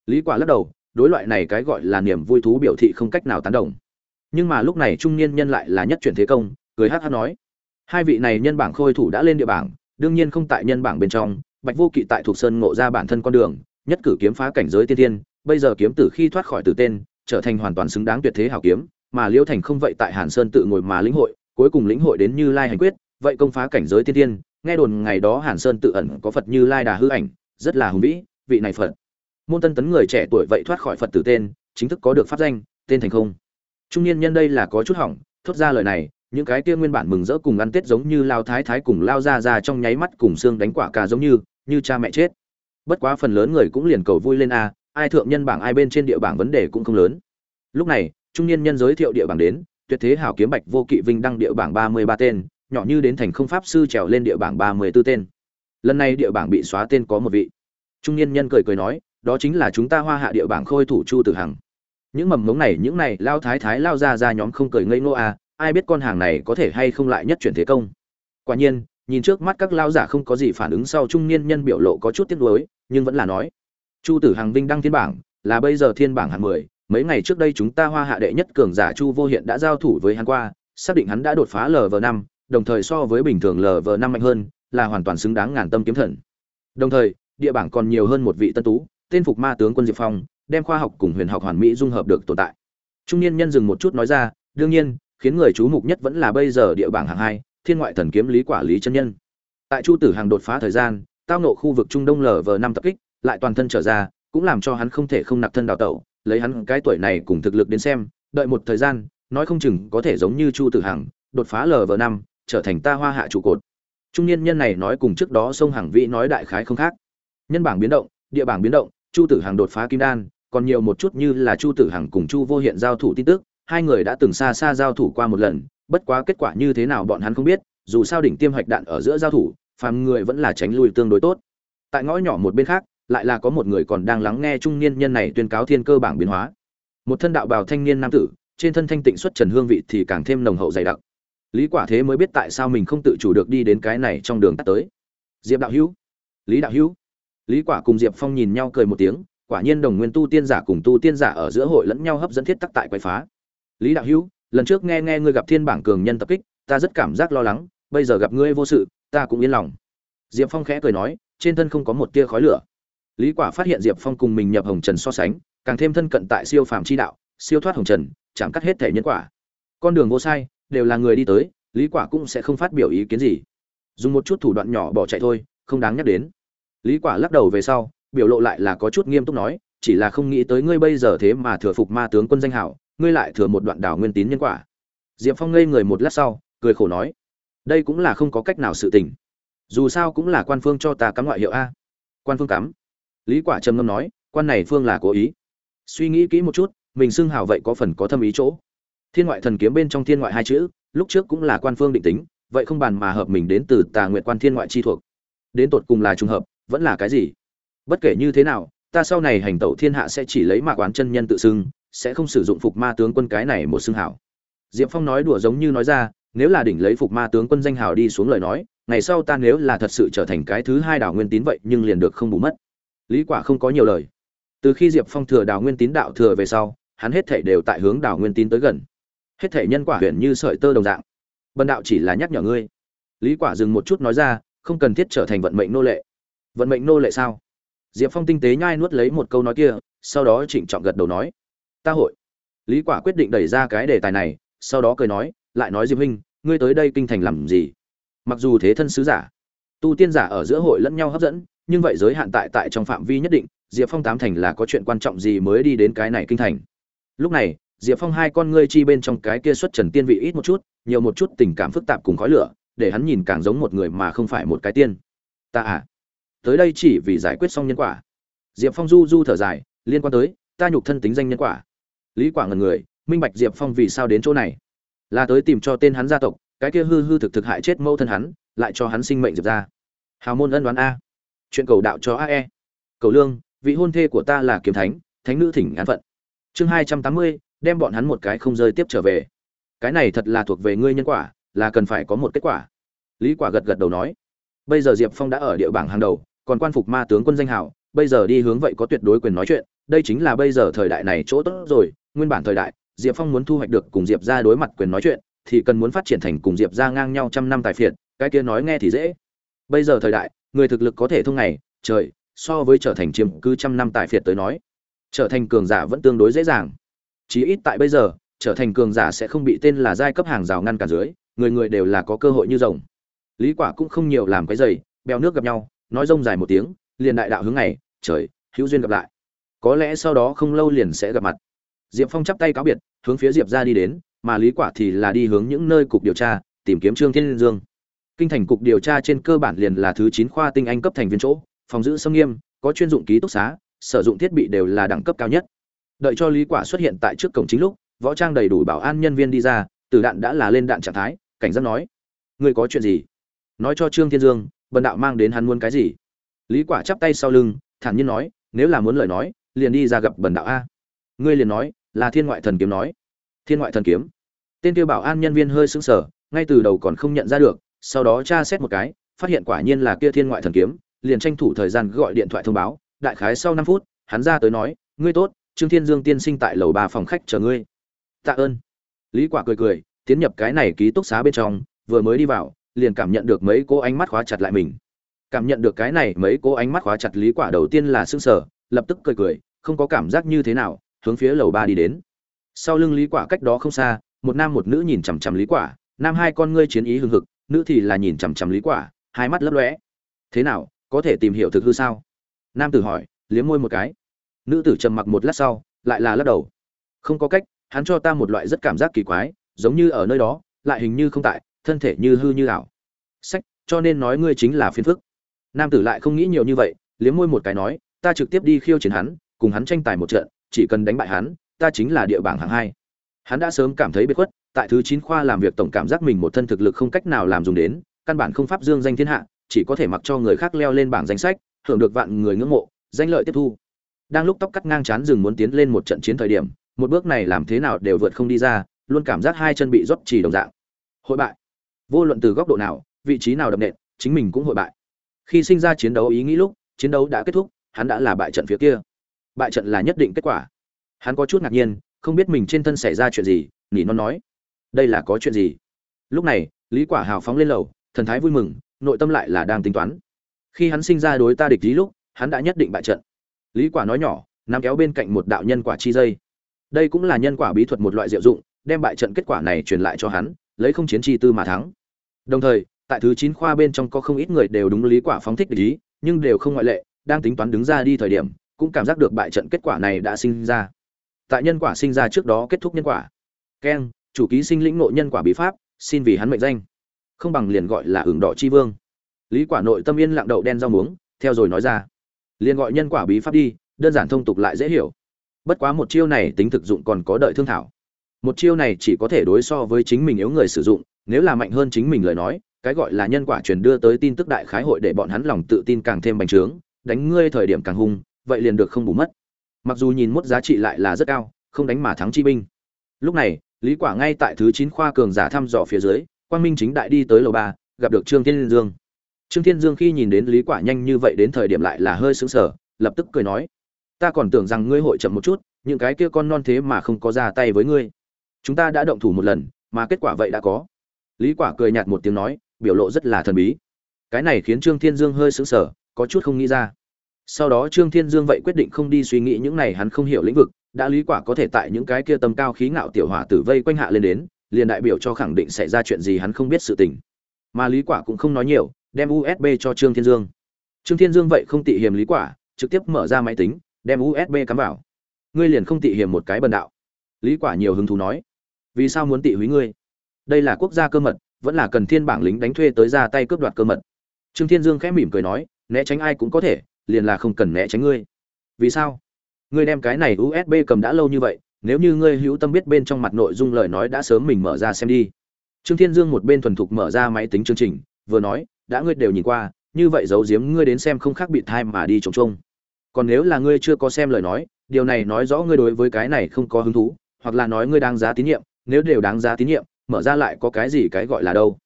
Lý quả lắc đầu, đối loại này cái gọi là niềm vui thú biểu thị không cách nào tán đồng. Nhưng mà lúc này trung niên nhân lại là nhất chuyển thế công, cười hát hát nói, hai vị này nhân bảng khôi thủ đã lên địa bảng, đương nhiên không tại nhân bảng bên trong, bạch vô kỵ tại thuộc sơn ngộ ra bản thân con đường, nhất cử kiếm phá cảnh giới tiên thiên, bây giờ kiếm tử khi thoát khỏi tử tên, trở thành hoàn toàn xứng đáng tuyệt thế hảo kiếm, mà liễu thành không vậy tại hàn sơn tự ngồi mà lĩnh hội, cuối cùng lĩnh hội đến như lai hành quyết, vậy công phá cảnh giới tiên thiên nghe đồn ngày đó hàn sơn tự ẩn có phật như lai đà hư ảnh, rất là hùng vĩ, vị này phật. Môn tân tấn người trẻ tuổi vậy thoát khỏi phật tử tên, chính thức có được pháp danh, tên thành không. Trung niên nhân đây là có chút hỏng, thốt ra lời này, những cái kia nguyên bản mừng rỡ cùng ăn tết giống như lao thái thái cùng lao ra ra trong nháy mắt cùng xương đánh quả cà giống như như cha mẹ chết. Bất quá phần lớn người cũng liền cầu vui lên a, ai thượng nhân bảng ai bên trên địa bảng vấn đề cũng không lớn. Lúc này, trung niên nhân giới thiệu địa bảng đến, tuyệt thế hảo kiếm bạch vô kỵ vinh đăng địa bảng ba mươi ba tên nhỏ như đến thành không pháp sư trèo lên địa bảng ba mươi 34 tên. Lần này địa bảng bị xóa tên có một vị. Trung niên nhân cười cười nói, đó chính là chúng ta hoa hạ địa bảng khôi thủ chu tử hằng. Những mầm mống này, những này, lao thái thái, lao ra ra nhóm không cười ngây ngô à ai biết con hàng này có thể hay không lại nhất chuyển thế công. Quả nhiên, nhìn trước mắt các lao giả không có gì phản ứng sau, trung niên nhân biểu lộ có chút tiếc nuối, nhưng vẫn là nói, chu tử hằng vinh đăng thiên bảng, là bây giờ thiên bảng hạng mười. Mấy ngày trước đây chúng ta hoa hạ đệ nhất cường giả chu vô hiện đã giao thủ với hắn qua, xác định hắn đã đột phá lv năm đồng thời so với bình thường lv năm mạnh hơn, là hoàn toàn xứng đáng ngàn tâm kiếm thần. Đồng thời, địa bảng còn nhiều hơn một vị tân tú, tên phục ma tướng quân diệp phong, đem khoa học cùng huyền học hoàn mỹ dung hợp được tồn tại. Trung niên nhân dừng một chút nói ra, đương nhiên, khiến người chú mục nhất vẫn là bây giờ địa bảng hạng hai, thiên ngoại thần kiếm lý quả lý chân nhân. Tại chu tử hàng đột phá thời gian, tao nộ khu vực trung đông lv năm tập kích, lại toàn thân trở ra, cũng làm cho hắn không thể không nạp thân đào tẩu, lấy hắn cái tuổi này cùng thực lực đến xem, đợi một thời gian, nói không chừng có thể giống như chu tử hằng, đột phá lv năm trở thành ta hoa hạ trụ cột. Trung niên nhân này nói cùng trước đó sông hàng vĩ nói đại khái không khác. Nhân bảng biến động, địa bảng biến động, chu tử hằng đột phá kim đan, còn nhiều một chút như là chu tử hằng cùng chu vô hiện giao thủ tin tức, hai người đã từng xa xa giao thủ qua một lần, bất quá kết quả như thế nào bọn hắn không biết, dù sao đỉnh tiêm hoạch đạn ở giữa giao thủ, phàm người vẫn là tránh lui tương đối tốt. Tại ngõ nhỏ một bên khác, lại là có một người còn đang lắng nghe trung niên nhân này tuyên cáo thiên cơ bảng biến hóa. Một thân đạo bào thanh niên nam tử, trên thân thanh tịnh xuất trần hương vị thì càng thêm nồng hậu dày đặc lý quả thế mới biết tại sao mình không tự chủ được đi đến cái này trong đường tắt tới. Diệp đạo hữu. Lý đạo hữu. Lý quả cùng diệp phong nhìn nhau cười một tiếng, quả nhiên đồng nguyên tu tiên giả cùng tu tiên giả ở giữa hội lẫn nhau hấp dẫn thiết tắc tại quậy phá. Lý đạo hữu, lần trước nghe nghe ngươi gặp thiên bảng cường nhân tập kích, ta rất cảm giác lo lắng, bây giờ gặp ngươi vô sự, ta cũng yên lòng. Diệp phong khẽ cười nói, trên thân không có một tia khói lửa. Lý quả phát hiện diệp phong cùng mình nhập hồng trần so sánh, càng thêm thân cận tại siêu phàm chi đạo, siêu thoát hồng trần, chẳng cắt hết thể nhân quả. Con đường vô sai đều là người đi tới, lý quả cũng sẽ không phát biểu ý kiến gì. Dùng một chút thủ đoạn nhỏ bỏ chạy thôi, không đáng nhắc đến. Lý quả lắc đầu về sau, biểu lộ lại là có chút nghiêm túc nói, chỉ là không nghĩ tới ngươi bây giờ thế mà thừa phục ma tướng quân danh hảo, ngươi lại thừa một đoạn đảo nguyên tín nhân quả. Diệp phong ngây người một lát sau, cười khổ nói, đây cũng là không có cách nào sự tình. Dù sao cũng là quan phương cho ta cắm ngoại hiệu a. Quan phương cắm. Lý quả trầm ngâm nói, quan này phương là cố ý. Suy nghĩ kỹ một chút, mình xưng hào vậy có phần có thâm ý chỗ thiên ngoại thần kiếm bên trong thiên ngoại hai chữ, lúc trước cũng là quan phương định tính, vậy không bàn mà hợp mình đến từ tà nguyện quan thiên ngoại chi thuộc. Đến tột cùng là trùng hợp, vẫn là cái gì? Bất kể như thế nào, ta sau này hành tẩu thiên hạ sẽ chỉ lấy mạc oán chân nhân tự xưng, sẽ không sử dụng phục ma tướng quân cái này một xưng hảo. Diệp phong nói đùa giống như nói ra, nếu là đỉnh lấy phục ma tướng quân danh hào đi xuống lời nói, ngày sau ta nếu là thật sự trở thành cái thứ hai đảo nguyên tín vậy nhưng liền được không bù mất. Lý quả không có nhiều lời. Từ khi diệp phong thừa đảo nguyên tín đạo thừa về sau, hắn hết thảy đều tại hướng đảo nguyên tín tới gần hết thảy nhân quả huyện như sợi tơ đồng dạng. Bần đạo chỉ là nhắc nhở ngươi. Lý quả dừng một chút nói ra, không cần thiết trở thành vận mệnh nô lệ. Vận mệnh nô lệ sao? Diệp phong tinh tế nhai nuốt lấy một câu nói kia, sau đó trịnh trọng gật đầu nói, ta hội. Lý quả quyết định đẩy ra cái đề tài này, sau đó cười nói, lại nói diệp huynh, ngươi tới đây kinh thành làm gì? Mặc dù thế thân sứ giả, tu tiên giả ở giữa hội lẫn nhau hấp dẫn, nhưng vậy giới hạn tại tại trong phạm vi nhất định, diệp phong tám thành là có chuyện quan trọng gì mới đi đến cái này kinh thành. Lúc này diệp phong hai con ngươi chi bên trong cái kia xuất trần tiên vị ít một chút, nhiều một chút tình cảm phức tạp cùng khói lửa, để hắn nhìn càng giống một người mà không phải một cái tiên. Ta à tới đây chỉ vì giải quyết xong nhân quả. Diệp phong du du thở dài, liên quan tới, ta nhục thân tính danh nhân quả. Lý quả ngần người, minh bạch diệp phong vì sao đến chỗ này. Là tới tìm cho tên hắn gia tộc, cái kia hư hư thực thực hại chết mâu thân hắn, lại cho hắn sinh mệnh diệp ra. Hào môn ân đoán a. Chuyện cầu đạo cho ae cầu lương, vị hôn thê của ta là kiếm thánh thánh nữ thỉnh án phận. Chương hai trăm tám mươi đem bọn hắn một cái không rơi tiếp trở về. Cái này thật là thuộc về ngươi nhân quả, là cần phải có một kết quả. Lý quả gật gật đầu nói. Bây giờ diệp phong đã ở địa bảng hàng đầu, còn quan phục ma tướng quân danh hào, bây giờ đi hướng vậy có tuyệt đối quyền nói chuyện, đây chính là bây giờ thời đại này chỗ tốt rồi, nguyên bản thời đại, diệp phong muốn thu hoạch được cùng diệp ra đối mặt quyền nói chuyện, thì cần muốn phát triển thành cùng diệp ra ngang nhau trăm năm tài phiệt, cái kia nói nghe thì dễ. Bây giờ thời đại, người thực lực có thể thông ngày, trời, so với trở thành chiếm cứ trăm năm tài phiệt tới nói, trở thành cường giả vẫn tương đối dễ dàng chí ít tại bây giờ, trở thành cường giả sẽ không bị tên là giai cấp hàng rào ngăn cả dưới, người người đều là có cơ hội như rồng. Lý quả cũng không nhiều làm cái giày, bèo nước gặp nhau, nói rông dài một tiếng, liền đại đạo hướng ngày, trời, hữu duyên gặp lại. Có lẽ sau đó không lâu liền sẽ gặp mặt. Diệp phong chắp tay cáo biệt, hướng phía diệp ra đi đến, mà lý quả thì là đi hướng những nơi cục điều tra, tìm kiếm trương thiên dương. Kinh thành cục điều tra trên cơ bản liền là thứ chín khoa tinh anh cấp thành viên chỗ, phòng giữ sâm nghiêm, có chuyên dụng ký túc xá, sử dụng thiết bị đều là đẳng cấp cao nhất đợi cho lý quả xuất hiện tại trước cổng chính lúc, võ trang đầy đủ bảo an nhân viên đi ra, tử đạn đã là lên đạn trạng thái, cảnh giác nói, ngươi có chuyện gì? Nói cho trương thiên dương, bần đạo mang đến hắn muốn cái gì? Lý quả chắp tay sau lưng, thản nhiên nói, nếu là muốn lời nói, liền đi ra gặp bần đạo a. Ngươi liền nói, là thiên ngoại thần kiếm nói. Thiên ngoại thần kiếm? Tên kia bảo an nhân viên hơi sững sờ, ngay từ đầu còn không nhận ra được, sau đó tra xét một cái, phát hiện quả nhiên là kia thiên ngoại thần kiếm, liền tranh thủ thời gian gọi điện thoại thông báo. Đại khái sau năm phút, hắn ra tới nói, ngươi tốt trương thiên dương tiên sinh tại lầu ba phòng khách chờ ngươi. Tạ ơn. Lý quả cười cười, tiến nhập cái này ký túc xá bên trong, vừa mới đi vào, liền cảm nhận được mấy cô ánh mắt khóa chặt lại mình. Cảm nhận được cái này, mấy cô ánh mắt khóa chặt lý quả đầu tiên là sưng sờ, lập tức cười cười, không có cảm giác như thế nào, hướng phía lầu ba đi đến. Sau lưng lý quả cách đó không xa, một nam một nữ nhìn chằm chằm lý quả, nam hai con ngươi chiến ý hừng hực, nữ thì là nhìn chằm chằm lý quả, hai mắt lấp lóe. Thế nào, có thể tìm hiểu thực hư sao? Nam tử hỏi, liếm môi một cái nữ tử trầm mặc một lát sau, lại là lắc đầu. Không có cách, hắn cho ta một loại rất cảm giác kỳ quái, giống như ở nơi đó, lại hình như không tại, thân thể như hư như ảo. Sách, cho nên nói ngươi chính là phiền phức. Nam tử lại không nghĩ nhiều như vậy, liếm môi một cái nói, ta trực tiếp đi khiêu chiến hắn, cùng hắn tranh tài một trận, chỉ cần đánh bại hắn, ta chính là địa bảng hạng hai. Hắn đã sớm cảm thấy biệt khuất, tại thứ chín khoa làm việc tổng cảm giác mình một thân thực lực không cách nào làm dùng đến, căn bản không pháp dương danh thiên hạ, chỉ có thể mặc cho người khác leo lên bảng danh sách hưởng được vạn người ngưỡng mộ, danh lợi tiếp thu đang lúc tóc cắt ngang chán rừng muốn tiến lên một trận chiến thời điểm, một bước này làm thế nào đều vượt không đi ra, luôn cảm giác hai chân bị rót chỉ đồng dạng. Hội bại. Vô luận từ góc độ nào, vị trí nào đậm nện, chính mình cũng hội bại. Khi sinh ra chiến đấu ý nghĩ lúc, chiến đấu đã kết thúc, hắn đã là bại trận phía kia. Bại trận là nhất định kết quả. Hắn có chút ngạc nhiên, không biết mình trên thân xảy ra chuyện gì, nỉ non nói. Đây là có chuyện gì? Lúc này, lý quả hào phóng lên lầu, thần thái vui mừng, nội tâm lại là đang tính toán. Khi hắn sinh ra đối ta địch lý lúc, hắn đã nhất định bại trận lý quả nói nhỏ, nắm kéo bên cạnh một đạo nhân quả chi dây. Đây cũng là nhân quả bí thuật một loại diệu dụng, đem bại trận kết quả này truyền lại cho hắn, lấy không chiến chi tư mà thắng. Đồng thời, tại thứ chín khoa bên trong có không ít người đều đúng lý quả phóng thích lý nhưng đều không ngoại lệ, đang tính toán đứng ra đi thời điểm, cũng cảm giác được bại trận kết quả này đã sinh ra. Tại nhân quả sinh ra trước đó kết thúc nhân quả. Keng chủ ký sinh lĩnh nội nhân quả bí pháp, xin vì hắn mệnh danh. Không bằng liền gọi là ửng đỏ chi vương. Lý quả nội tâm yên lặng đậu đen rau muống, theo rồi nói ra liền gọi nhân quả bí pháp đi, đơn giản thông tục lại dễ hiểu. Bất quá một chiêu này tính thực dụng còn có đợi thương thảo. Một chiêu này chỉ có thể đối so với chính mình yếu người sử dụng, nếu là mạnh hơn chính mình lời nói, cái gọi là nhân quả truyền đưa tới tin tức đại khái hội để bọn hắn lòng tự tin càng thêm bành trướng, đánh ngươi thời điểm càng hung, vậy liền được không bù mất. Mặc dù nhìn mốt giá trị lại là rất cao, không đánh mà thắng chi binh. Lúc này, lý quả ngay tại thứ 9 khoa cường giả thăm dò phía dưới, quang minh chính đại đi tới lầu ba, gặp được trương thiên dương trương thiên dương khi nhìn đến lý quả nhanh như vậy đến thời điểm lại là hơi sững sờ, lập tức cười nói, ta còn tưởng rằng ngươi hội chậm một chút, những cái kia con non thế mà không có ra tay với ngươi. Chúng ta đã động thủ một lần, mà kết quả vậy đã có. Lý quả cười nhạt một tiếng nói, biểu lộ rất là thần bí. Cái này khiến trương thiên dương hơi sững sờ, có chút không nghĩ ra. Sau đó trương thiên dương vậy quyết định không đi suy nghĩ những này hắn không hiểu lĩnh vực, đã lý quả có thể tại những cái kia tầm cao khí ngạo tiểu hỏa tử vây quanh hạ lên đến, liền đại biểu cho khẳng định xảy ra chuyện gì hắn không biết sự tình. Mà lý quả cũng không nói nhiều đem usb cho trương thiên dương. Trương thiên dương vậy không tị hiềm lý quả, trực tiếp mở ra máy tính, đem usb cắm vào. Ngươi liền không tị hiềm một cái bần đạo. Lý quả nhiều hứng thú nói. Vì sao muốn tị húy ngươi? Đây là quốc gia cơ mật, vẫn là cần thiên bảng lính đánh thuê tới ra tay cướp đoạt cơ mật. Trương thiên dương khẽ mỉm cười nói, né tránh ai cũng có thể, liền là không cần né tránh ngươi. Vì sao? Ngươi đem cái này usb cầm đã lâu như vậy, nếu như ngươi hữu tâm biết bên trong mặt nội dung lời nói đã sớm mình mở ra xem đi. Trương thiên dương một bên thuần thục mở ra máy tính chương trình, vừa nói đã ngươi đều nhìn qua, như vậy giấu giếm ngươi đến xem không khác bị thai mà đi trống trông còn nếu là ngươi chưa có xem lời nói, điều này nói rõ ngươi đối với cái này không có hứng thú, hoặc là nói ngươi đang giá tín nhiệm, nếu đều đáng giá tín nhiệm, mở ra lại có cái gì cái gọi là đâu.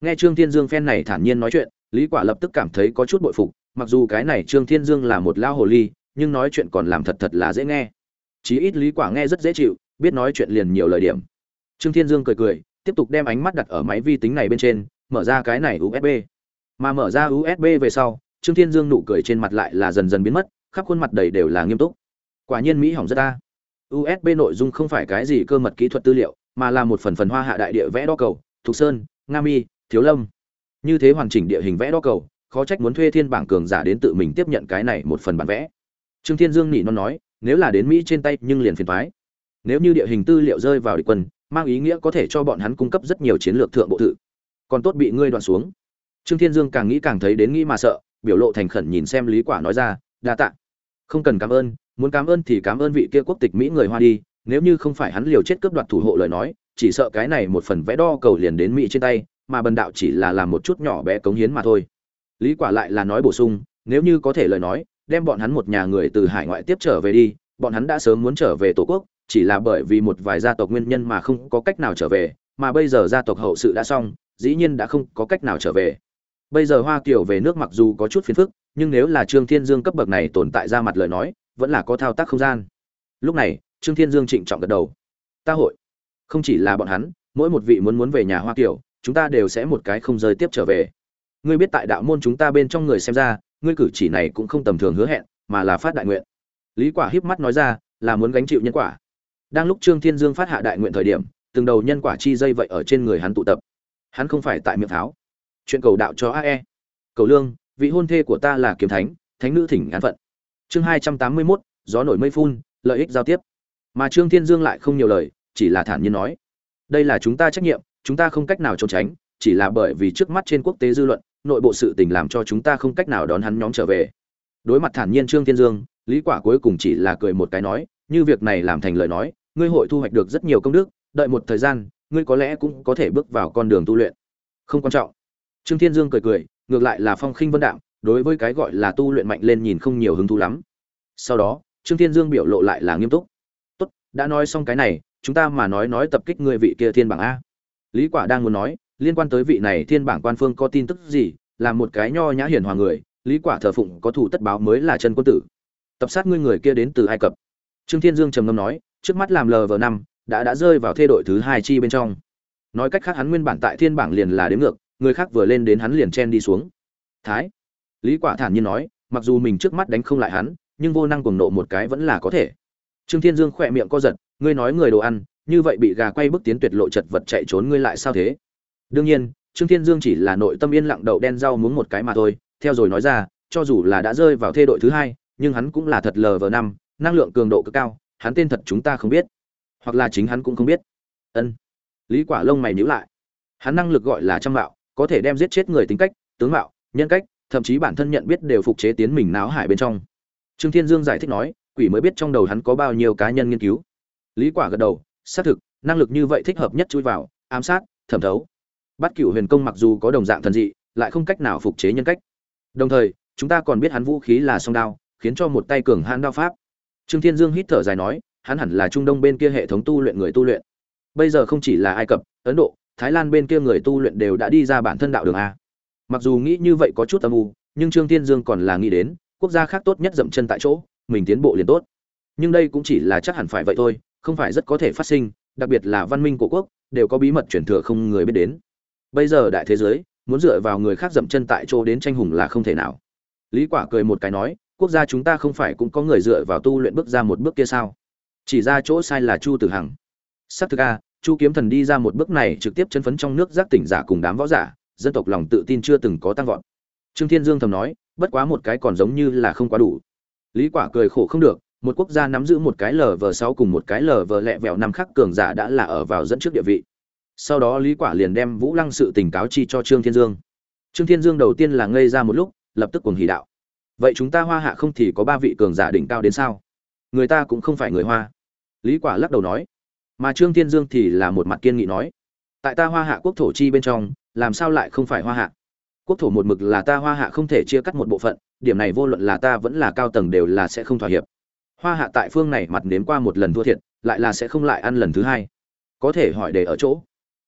Nghe trương thiên dương phen này thản nhiên nói chuyện, lý quả lập tức cảm thấy có chút bội phục, mặc dù cái này trương thiên dương là một lao hồ ly, nhưng nói chuyện còn làm thật thật là dễ nghe. Chí ít lý quả nghe rất dễ chịu, biết nói chuyện liền nhiều lời điểm. Trương thiên dương cười cười, tiếp tục đem ánh mắt đặt ở máy vi tính này bên trên, mở ra cái này usb mà mở ra usb về sau trương thiên dương nụ cười trên mặt lại là dần dần biến mất khắp khuôn mặt đầy đều là nghiêm túc. Quả nhiên mỹ hỏng rất ta. Usb nội dung không phải cái gì cơ mật kỹ thuật tư liệu mà là một phần phần hoa hạ đại địa vẽ đo cầu thục sơn nga mi thiếu lâm. Như thế hoàn chỉnh địa hình vẽ đo cầu khó trách muốn thuê thiên bảng cường giả đến tự mình tiếp nhận cái này một phần bản vẽ. Trương thiên dương nỉ non nói nếu là đến mỹ trên tay nhưng liền phiền thoái nếu như địa hình tư liệu rơi vào địch quân mang ý nghĩa có thể cho bọn hắn cung cấp rất nhiều chiến lược thượng bộ tự, còn tốt bị ngươi đoạn xuống trương thiên dương càng nghĩ càng thấy đến nghĩ mà sợ, biểu lộ thành khẩn nhìn xem lý quả nói ra, đa tạ. Không cần cảm ơn, muốn cảm ơn thì cảm ơn vị kia quốc tịch mỹ người hoa đi, nếu như không phải hắn liều chết cướp đoạt thủ hộ lời nói, chỉ sợ cái này một phần vẽ đo cầu liền đến mỹ trên tay, mà bần đạo chỉ là làm một chút nhỏ bé cống hiến mà thôi. Lý quả lại là nói bổ sung, nếu như có thể lời nói, đem bọn hắn một nhà người từ hải ngoại tiếp trở về đi, bọn hắn đã sớm muốn trở về tổ quốc, chỉ là bởi vì một vài gia tộc nguyên nhân mà không có cách nào trở về, mà bây giờ gia tộc hậu sự đã xong, dĩ nhiên đã không có cách nào trở về bây giờ hoa kiều về nước mặc dù có chút phiền phức, nhưng nếu là trương thiên dương cấp bậc này tồn tại ra mặt lời nói, vẫn là có thao tác không gian. Lúc này, trương thiên dương trịnh trọng gật đầu. Ta hội. Không chỉ là bọn hắn, mỗi một vị muốn muốn về nhà hoa kiều, chúng ta đều sẽ một cái không rơi tiếp trở về. Ngươi biết tại đạo môn chúng ta bên trong người xem ra, ngươi cử chỉ này cũng không tầm thường hứa hẹn, mà là phát đại nguyện. Lý quả híp mắt nói ra, là muốn gánh chịu nhân quả. Đang lúc trương thiên dương phát hạ đại nguyện thời điểm, từng đầu nhân quả chi dây vậy ở trên người hắn tụ tập. Hắn không phải tại miệng tháo chuyện cầu đạo cho ae cầu lương, vị hôn thê của ta là kiếm thánh thánh nữ thỉnh án phận. Chương hai trăm tám mươi mốt, gió nổi mây phun, lợi ích giao tiếp. Mà trương thiên dương lại không nhiều lời, chỉ là thản nhiên nói. Đây là chúng ta trách nhiệm, chúng ta không cách nào trốn tránh, chỉ là bởi vì trước mắt trên quốc tế dư luận, nội bộ sự tình làm cho chúng ta không cách nào đón hắn nhóm trở về. Đối mặt thản nhiên trương thiên dương, lý quả cuối cùng chỉ là cười một cái nói, như việc này làm thành lời nói, ngươi hội thu hoạch được rất nhiều công đức, đợi một thời gian, ngươi có lẽ cũng có thể bước vào con đường tu luyện. Không quan trọng trương thiên dương cười cười, ngược lại là phong khinh vân đạm, đối với cái gọi là tu luyện mạnh lên nhìn không nhiều hứng thú lắm. Sau đó, trương thiên dương biểu lộ lại là nghiêm túc. Tốt, đã nói xong cái này, chúng ta mà nói nói tập kích người vị kia thiên bảng a. Lý quả đang muốn nói, liên quan tới vị này thiên bảng quan phương có tin tức gì, là một cái nho nhã hiền hòa người, lý quả thờ phụng có thủ tất báo mới là chân quân tử. Tập sát ngươi người kia đến từ ai cập. Trương thiên dương trầm ngâm nói, trước mắt làm lờ vờ năm, đã đã rơi vào thê đội thứ hai chi bên trong. Nói cách khác hắn nguyên bản tại thiên bảng liền là đến ngược người khác vừa lên đến hắn liền chen đi xuống. Thái, lý quả thản nhiên nói, mặc dù mình trước mắt đánh không lại hắn, nhưng vô năng cuồng nộ một cái vẫn là có thể. Trương thiên dương khỏe miệng co giật, ngươi nói người đồ ăn, như vậy bị gà quay bước tiến tuyệt lộ chật vật chạy trốn ngươi lại sao thế? Đương nhiên, trương thiên dương chỉ là nội tâm yên lặng đậu đen rau muốn một cái mà thôi, theo rồi nói ra, cho dù là đã rơi vào thê đội thứ hai, nhưng hắn cũng là thật lờ vờ năm, năng lượng cường độ cực cao, hắn tên thật chúng ta không biết. Hoặc là chính hắn cũng không biết. Ân. Lý quả lông mày nhíu lại. Hắn năng lực gọi là trăm mạo có thể đem giết chết người tính cách, tướng mạo, nhân cách, thậm chí bản thân nhận biết đều phục chế tiến mình náo hải bên trong. Trương thiên dương giải thích nói, quỷ mới biết trong đầu hắn có bao nhiêu cá nhân nghiên cứu. Lý quả gật đầu, xác thực, năng lực như vậy thích hợp nhất chui vào, ám sát, thẩm thấu. Bắt cửu huyền công mặc dù có đồng dạng thần dị, lại không cách nào phục chế nhân cách. Đồng thời, chúng ta còn biết hắn vũ khí là song đao, khiến cho một tay cường hãn đao pháp. Trương thiên dương hít thở dài nói, hắn hẳn là trung đông bên kia hệ thống tu luyện người tu luyện. Bây giờ không chỉ là ai cập, ấn độ thái lan bên kia người tu luyện đều đã đi ra bản thân đạo đường a. Mặc dù nghĩ như vậy có chút âm u, nhưng trương thiên dương còn là nghĩ đến, quốc gia khác tốt nhất dậm chân tại chỗ, mình tiến bộ liền tốt. Nhưng đây cũng chỉ là chắc hẳn phải vậy thôi, không phải rất có thể phát sinh, đặc biệt là văn minh của quốc, đều có bí mật truyền thừa không người biết đến. Bây giờ đại thế giới, muốn dựa vào người khác dậm chân tại chỗ đến tranh hùng là không thể nào. Lý quả cười một cái nói, quốc gia chúng ta không phải cũng có người dựa vào tu luyện bước ra một bước kia sao? Chỉ ra chỗ sai là chu tử hằng. Sắp thực a chu kiếm thần đi ra một bước này trực tiếp chân phấn trong nước giác tỉnh giả cùng đám võ giả, dân tộc lòng tự tin chưa từng có tăng vọt. Trương thiên dương thầm nói, bất quá một cái còn giống như là không quá đủ. Lý quả cười khổ không được, một quốc gia nắm giữ một cái lờ vờ sáu cùng một cái lờ vờ lẹ vẹo năm khắc cường giả đã là ở vào dẫn trước địa vị. Sau đó lý quả liền đem vũ lăng sự tình cáo chi cho trương thiên dương. Trương thiên dương đầu tiên là ngây ra một lúc, lập tức cuồng hỉ đạo. Vậy chúng ta hoa hạ không thì có ba vị cường giả đỉnh cao đến sao? Người ta cũng không phải người hoa. Lý quả lắc đầu nói mà trương thiên dương thì là một mặt kiên nghị nói, tại ta hoa hạ quốc thổ chi bên trong, làm sao lại không phải hoa hạ? Quốc thổ một mực là ta hoa hạ không thể chia cắt một bộ phận, điểm này vô luận là ta vẫn là cao tầng đều là sẽ không thỏa hiệp. Hoa hạ tại phương này mặt nếm qua một lần thua thiệt, lại là sẽ không lại ăn lần thứ hai. Có thể hỏi để ở chỗ.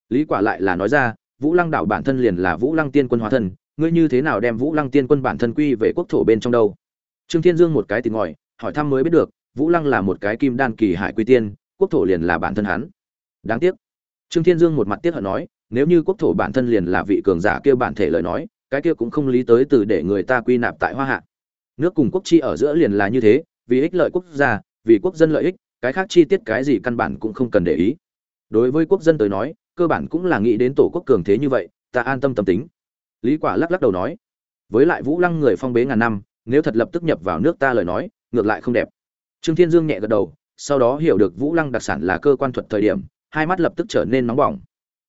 Lý quả lại là nói ra, vũ lăng đảo bản thân liền là vũ lăng tiên quân hóa thân, ngươi như thế nào đem vũ lăng tiên quân bản thân quy về quốc thổ bên trong đâu? Trương thiên dương một cái tìm ngòi hỏi thăm mới biết được, vũ lăng là một cái kim đan kỳ hải quy tiên quốc thổ liền là bản thân hắn. Đáng tiếc. Trương thiên dương một mặt tiếc hận nói, nếu như quốc thổ bản thân liền là vị cường giả kia bản thể lời nói, cái kia cũng không lý tới từ để người ta quy nạp tại hoa hạ. Nước cùng quốc chi ở giữa liền là như thế, vì ích lợi quốc gia, vì quốc dân lợi ích, cái khác chi tiết cái gì căn bản cũng không cần để ý. Đối với quốc dân tới nói, cơ bản cũng là nghĩ đến tổ quốc cường thế như vậy, ta an tâm tâm tính. Lý quả lắc lắc đầu nói, với lại vũ lăng người phong bế ngàn năm, nếu thật lập tức nhập vào nước ta lời nói, ngược lại không đẹp. Trương thiên dương nhẹ gật đầu sau đó hiểu được vũ lăng đặc sản là cơ quan thuật thời điểm, hai mắt lập tức trở nên nóng bỏng.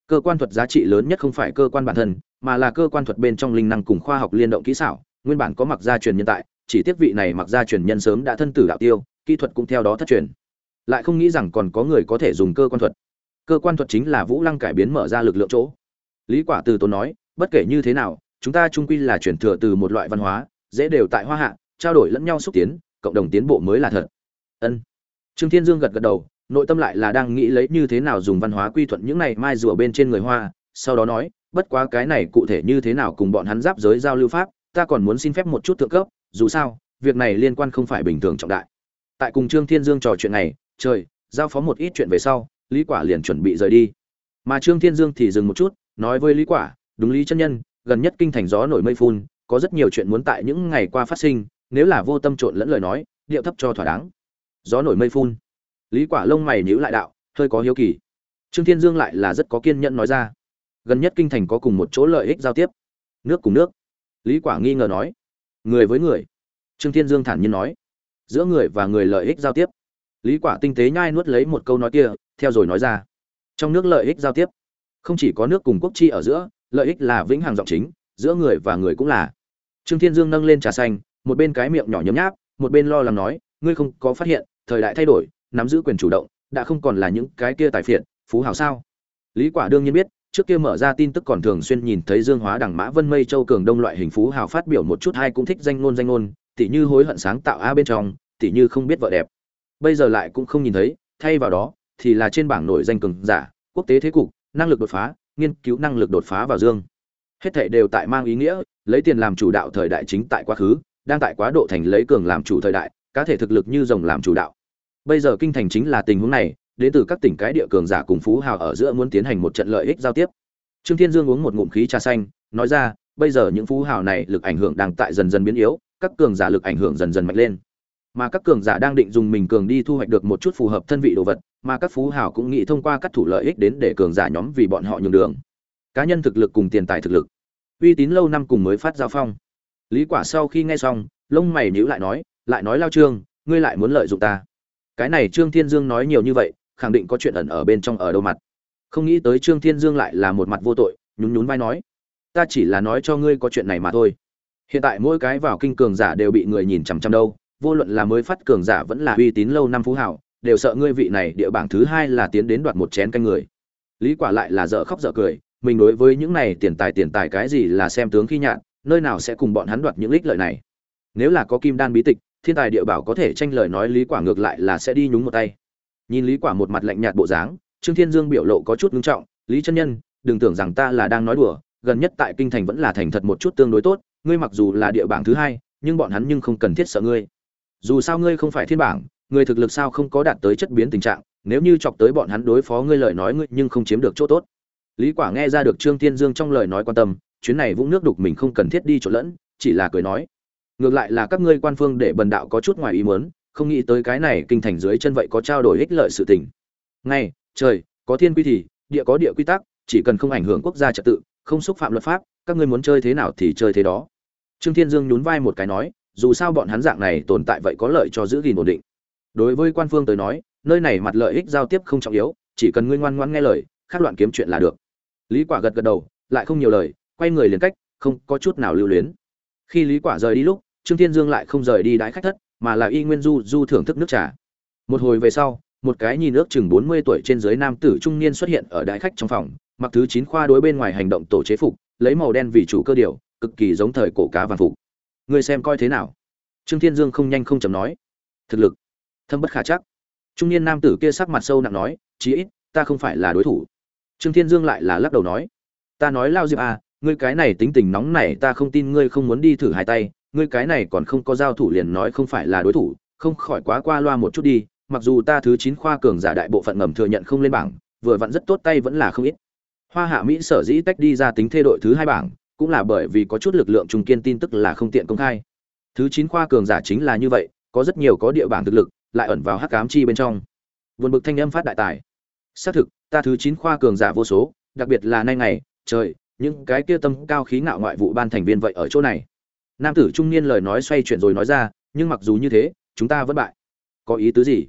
Cơ quan thuật giá trị lớn nhất không phải cơ quan bản thân, mà là cơ quan thuật bên trong linh năng cùng khoa học liên động kỹ xảo, nguyên bản có mặc gia truyền nhân tại, chỉ tiếc vị này mặc gia truyền nhân sớm đã thân tử đạo tiêu, kỹ thuật cũng theo đó thất truyền. Lại không nghĩ rằng còn có người có thể dùng cơ quan thuật. Cơ quan thuật chính là vũ lăng cải biến mở ra lực lượng chỗ. Lý quả từ tốn nói, bất kể như thế nào, chúng ta trung quy là chuyển thừa từ một loại văn hóa, dễ đều tại hoa hạ, trao đổi lẫn nhau xúc tiến, cộng đồng tiến bộ mới là thật. Ân trương thiên dương gật gật đầu, nội tâm lại là đang nghĩ lấy như thế nào dùng văn hóa quy thuận những này mai rùa bên trên người hoa, sau đó nói, bất quá cái này cụ thể như thế nào cùng bọn hắn giáp giới giao lưu pháp, ta còn muốn xin phép một chút thượng cấp, dù sao, việc này liên quan không phải bình thường trọng đại. Tại cùng trương thiên dương trò chuyện này, trời, giao phó một ít chuyện về sau, lý quả liền chuẩn bị rời đi. Mà trương thiên dương thì dừng một chút, nói với lý quả, đúng lý chân nhân, gần nhất kinh thành gió nổi mây phun, có rất nhiều chuyện muốn tại những ngày qua phát sinh, nếu là vô tâm trộn lẫn lời nói, điệu thấp cho thỏa đáng gió nổi mây phun. Lý quả lông mày nhíu lại đạo, hơi có hiếu kỳ. Trương thiên dương lại là rất có kiên nhẫn nói ra. Gần nhất kinh thành có cùng một chỗ lợi ích giao tiếp. Nước cùng nước. Lý quả nghi ngờ nói. Người với người. Trương thiên dương thản nhiên nói. Giữa người và người lợi ích giao tiếp. Lý quả tinh tế nhai nuốt lấy một câu nói kia, theo rồi nói ra. Trong nước lợi ích giao tiếp, không chỉ có nước cùng quốc chi ở giữa, lợi ích là vĩnh hằng giọng chính, giữa người và người cũng là. Trương thiên dương nâng lên trà xanh, một bên cái miệng nhỏ nhấm nháp, một bên lo lắng nói ngươi không có phát hiện, thời đại thay đổi, nắm giữ quyền chủ động, đã không còn là những cái kia tài phiệt, phú hào sao? Lý quả đương nhiên biết, trước kia mở ra tin tức còn thường xuyên nhìn thấy dương hóa đằng mã vân mây châu cường đông loại hình phú hào phát biểu một chút hay cũng thích danh ngôn danh ngôn, tỉ như hối hận sáng tạo a bên trong, tỉ như không biết vợ đẹp. Bây giờ lại cũng không nhìn thấy, thay vào đó, thì là trên bảng nổi danh cường giả, quốc tế thế cục, năng lực đột phá, nghiên cứu năng lực đột phá vào dương. Hết thảy đều tại mang ý nghĩa, lấy tiền làm chủ đạo thời đại chính tại quá khứ, đang tại quá độ thành lấy cường làm chủ thời đại cá thể thực lực như rồng làm chủ đạo. Bây giờ kinh thành chính là tình huống này, đến từ các tỉnh cái địa cường giả cùng phú hào ở giữa muốn tiến hành một trận lợi ích giao tiếp. Trương thiên dương uống một ngụm khí trà xanh, nói ra, bây giờ những phú hào này lực ảnh hưởng đang tại dần dần biến yếu, các cường giả lực ảnh hưởng dần dần mạnh lên. Mà các cường giả đang định dùng mình cường đi thu hoạch được một chút phù hợp thân vị đồ vật, mà các phú hào cũng nghĩ thông qua các thủ lợi ích đến để cường giả nhóm vì bọn họ nhường đường. Cá nhân thực lực cùng tiền tài thực lực. Uy tín lâu năm cùng mới phát giao phong. Lý quả sau khi nghe xong, lông mày nhíu lại nói lại nói lao trương, ngươi lại muốn lợi dụng ta. Cái này trương thiên dương nói nhiều như vậy, khẳng định có chuyện ẩn ở bên trong ở đâu mặt. Không nghĩ tới trương thiên dương lại là một mặt vô tội, nhún nhún vai nói, ta chỉ là nói cho ngươi có chuyện này mà thôi. Hiện tại mỗi cái vào kinh cường giả đều bị người nhìn chằm chằm đâu, vô luận là mới phát cường giả vẫn là uy tín lâu năm phú hảo, đều sợ ngươi vị này địa bảng thứ hai là tiến đến đoạt một chén canh người. Lý quả lại là dở khóc dở cười, mình đối với những này tiền tài tiền tài cái gì là xem tướng khi nhạn, nơi nào sẽ cùng bọn hắn đoạt những lích lợi này? Nếu là có kim đan bí tịch thiên tài địa bảo có thể tranh lời nói lý quả ngược lại là sẽ đi nhúng một tay. Nhìn lý quả một mặt lạnh nhạt bộ dáng, trương thiên dương biểu lộ có chút ngưng trọng, lý chân nhân, đừng tưởng rằng ta là đang nói đùa, gần nhất tại kinh thành vẫn là thành thật một chút tương đối tốt, ngươi mặc dù là địa bảng thứ hai, nhưng bọn hắn nhưng không cần thiết sợ ngươi. Dù sao ngươi không phải thiên bảng, ngươi thực lực sao không có đạt tới chất biến tình trạng, nếu như chọc tới bọn hắn đối phó ngươi lời nói ngươi nhưng không chiếm được chỗ tốt. Lý quả nghe ra được trương thiên dương trong lời nói quan tâm, chuyến này vũng nước đục mình không cần thiết đi chỗ lẫn, chỉ là cười nói ngược lại là các ngươi quan phương để bần đạo có chút ngoài ý muốn, không nghĩ tới cái này kinh thành dưới chân vậy có trao đổi ích lợi sự tình. Ngay, trời, có thiên quy thì, địa có địa quy tắc, chỉ cần không ảnh hưởng quốc gia trật tự, không xúc phạm luật pháp, các ngươi muốn chơi thế nào thì chơi thế đó. Trương thiên dương nhún vai một cái nói, dù sao bọn hắn dạng này tồn tại vậy có lợi cho giữ gìn ổn định. Đối với quan phương tới nói, nơi này mặt lợi ích giao tiếp không trọng yếu, chỉ cần ngươi ngoan ngoãn nghe lời, khác loạn kiếm chuyện là được. Lý quả gật gật đầu, lại không nhiều lời, quay người liền cách, không có chút nào lưu luyến. Khi lý quả rời đi lúc trương thiên dương lại không rời đi đái khách thất, mà là y nguyên du du thưởng thức nước trà. Một hồi về sau, một cái nhìn nước chừng 40 tuổi trên dưới nam tử trung niên xuất hiện ở đại khách trong phòng, mặc thứ chín khoa đối bên ngoài hành động tổ chế phục, lấy màu đen vì chủ cơ điều, cực kỳ giống thời cổ cá vàng phục. Người xem coi thế nào? Trương thiên dương không nhanh không chậm nói. Thực lực, thâm bất khả chắc. Trung niên nam tử kia sắc mặt sâu nặng nói, chí ít, ta không phải là đối thủ. Trương thiên dương lại là lắc đầu nói, ta nói lao diệp à ngươi cái này tính tình nóng này ta không tin ngươi không muốn đi thử hai tay ngươi cái này còn không có giao thủ liền nói không phải là đối thủ, không khỏi quá qua loa một chút đi, mặc dù ta thứ chín khoa cường giả đại bộ phận ngầm thừa nhận không lên bảng, vừa vặn rất tốt tay vẫn là không ít. Hoa hạ mỹ sở dĩ tách đi ra tính thê đội thứ hai bảng, cũng là bởi vì có chút lực lượng trung kiên tin tức là không tiện công khai. Thứ chín khoa cường giả chính là như vậy, có rất nhiều có địa bảng thực lực, lại ẩn vào hắc cám chi bên trong. Vượt bực thanh âm phát đại tài. Xác thực, ta thứ chín khoa cường giả vô số, đặc biệt là nay ngày, trời, những cái kia tâm cao khí ngạo ngoại vụ ban thành viên vậy ở chỗ này nam tử trung niên lời nói xoay chuyển rồi nói ra, nhưng mặc dù như thế, chúng ta vẫn bại. Có ý tứ gì?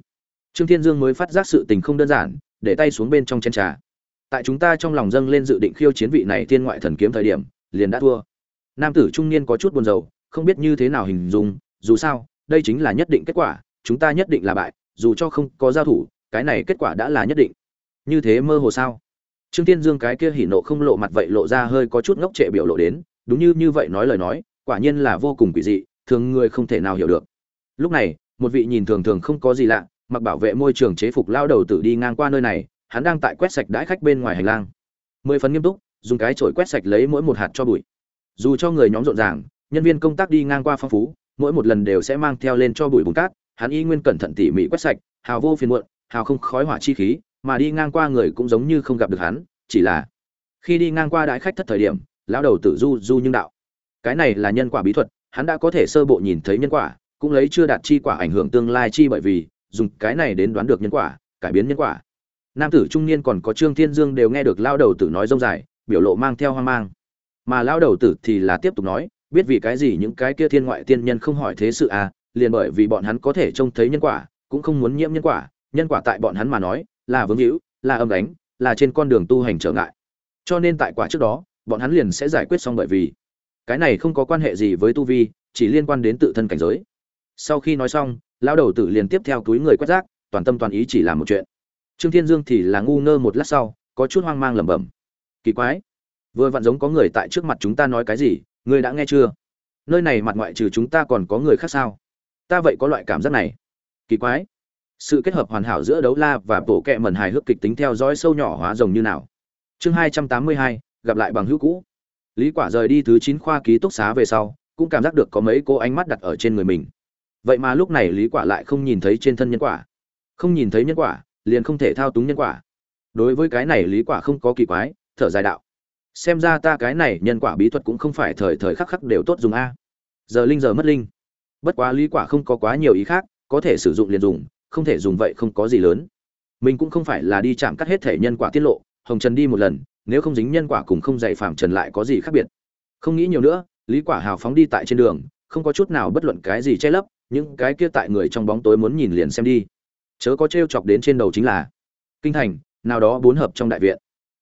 Trương thiên dương mới phát giác sự tình không đơn giản, để tay xuống bên trong chén trà. Tại chúng ta trong lòng dâng lên dự định khiêu chiến vị này thiên ngoại thần kiếm thời điểm, liền đã thua. Nam tử trung niên có chút buồn rầu, không biết như thế nào hình dung, dù sao, đây chính là nhất định kết quả, chúng ta nhất định là bại, dù cho không có giao thủ, cái này kết quả đã là nhất định. Như thế mơ hồ sao? Trương tiên dương cái kia hỉ nộ không lộ mặt vậy lộ ra hơi có chút ngốc trệ biểu lộ đến, đúng như như vậy nói lời nói quả nhiên là vô cùng quỷ dị, thường người không thể nào hiểu được. Lúc này, một vị nhìn thường thường không có gì lạ, mặc bảo vệ môi trường chế phục lao đầu tử đi ngang qua nơi này, hắn đang tại quét sạch đãi khách bên ngoài hành lang. Mười phần nghiêm túc, dùng cái chổi quét sạch lấy mỗi một hạt cho bụi. Dù cho người nhóm rộn ràng, nhân viên công tác đi ngang qua phong phú, mỗi một lần đều sẽ mang theo lên cho bụi bùn cát, hắn y nguyên cẩn thận tỉ mỉ quét sạch, hào vô phiền muộn, hào không khói hỏa chi khí, mà đi ngang qua người cũng giống như không gặp được hắn, chỉ là khi đi ngang qua đãi khách thất thời điểm, lão đầu tử du du nhưng đạo cái này là nhân quả bí thuật, hắn đã có thể sơ bộ nhìn thấy nhân quả, cũng lấy chưa đạt chi quả ảnh hưởng tương lai chi bởi vì, dùng cái này đến đoán được nhân quả, cải biến nhân quả. Nam tử trung niên còn có trương thiên dương đều nghe được lao đầu tử nói rông dài, biểu lộ mang theo hoang mang. Mà lao đầu tử thì là tiếp tục nói, biết vì cái gì những cái kia thiên ngoại tiên nhân không hỏi thế sự à liền bởi vì bọn hắn có thể trông thấy nhân quả, cũng không muốn nhiễm nhân quả nhân quả tại bọn hắn mà nói, là vướng hữu, là âm đánh là trên con đường tu hành trở ngại. Cho nên tại quả trước đó, bọn hắn liền sẽ giải quyết xong bởi vì cái này không có quan hệ gì với tu vi, chỉ liên quan đến tự thân cảnh giới. Sau khi nói xong, lão đầu tử liền tiếp theo túi người quét rác, toàn tâm toàn ý chỉ làm một chuyện. Trương thiên dương thì là ngu ngơ một lát sau, có chút hoang mang lẩm bẩm. Kỳ quái. Vừa vặn giống có người tại trước mặt chúng ta nói cái gì, ngươi đã nghe chưa? Nơi này mặt ngoại trừ chúng ta còn có người khác sao? Ta vậy có loại cảm giác này. Kỳ quái. Sự kết hợp hoàn hảo giữa đấu la và bổ kẹ mẩn hài hước kịch tính theo dõi sâu nhỏ hóa rồng như nào. Chương hai trăm tám mươi hai, gặp lại bằng hữu cũ lý quả rời đi thứ chín khoa ký túc xá về sau, cũng cảm giác được có mấy cô ánh mắt đặt ở trên người mình. Vậy mà lúc này lý quả lại không nhìn thấy trên thân nhân quả. Không nhìn thấy nhân quả, liền không thể thao túng nhân quả. Đối với cái này lý quả không có kỳ quái, thở dài đạo. Xem ra ta cái này nhân quả bí thuật cũng không phải thời thời khắc khắc đều tốt dùng a. Giờ linh giờ mất linh. Bất quá lý quả không có quá nhiều ý khác, có thể sử dụng liền dùng, không thể dùng vậy không có gì lớn. Mình cũng không phải là đi chạm cắt hết thể nhân quả tiết lộ, hồng trần đi một lần nếu không dính nhân quả cùng không dạy phạm trần lại có gì khác biệt. Không nghĩ nhiều nữa, lý quả hào phóng đi tại trên đường, không có chút nào bất luận cái gì che lấp, những cái kia tại người trong bóng tối muốn nhìn liền xem đi. Chớ có trêu chọc đến trên đầu chính là kinh thành, nào đó bốn hợp trong đại viện.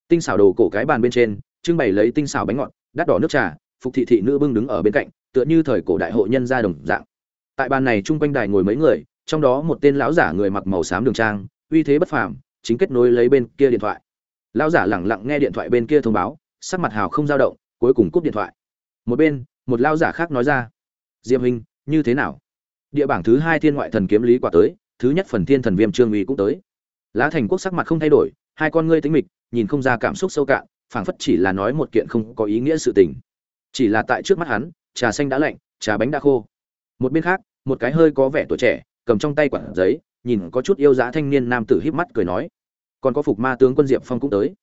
Tinh xảo đồ cổ cái bàn bên trên, trưng bày lấy tinh xảo bánh ngọt, đắt đỏ nước trà, phục thị thị nữ bưng đứng ở bên cạnh, tựa như thời cổ đại hộ nhân gia đồng dạng. Tại bàn này chung quanh đài ngồi mấy người, trong đó một tên lão giả người mặc màu xám đường trang, uy thế bất phàm, chính kết nối lấy bên kia điện thoại lão giả lẳng lặng nghe điện thoại bên kia thông báo, sắc mặt hào không dao động, cuối cùng cúp điện thoại. Một bên, một lão giả khác nói ra, diệp hình như thế nào? Địa bảng thứ hai thiên ngoại thần kiếm lý quả tới, thứ nhất phần thiên thần viêm trương uy cũng tới. Lá thành quốc sắc mặt không thay đổi, hai con ngươi tính mịch, nhìn không ra cảm xúc sâu cạn, phảng phất chỉ là nói một kiện không có ý nghĩa sự tình. Chỉ là tại trước mắt hắn, trà xanh đã lạnh, trà bánh đã khô. Một bên khác, một cái hơi có vẻ tuổi trẻ, cầm trong tay quản giấy, nhìn có chút yêu giá thanh niên nam tử híp mắt cười nói còn có phục ma tướng quân diệp phong cũng tới.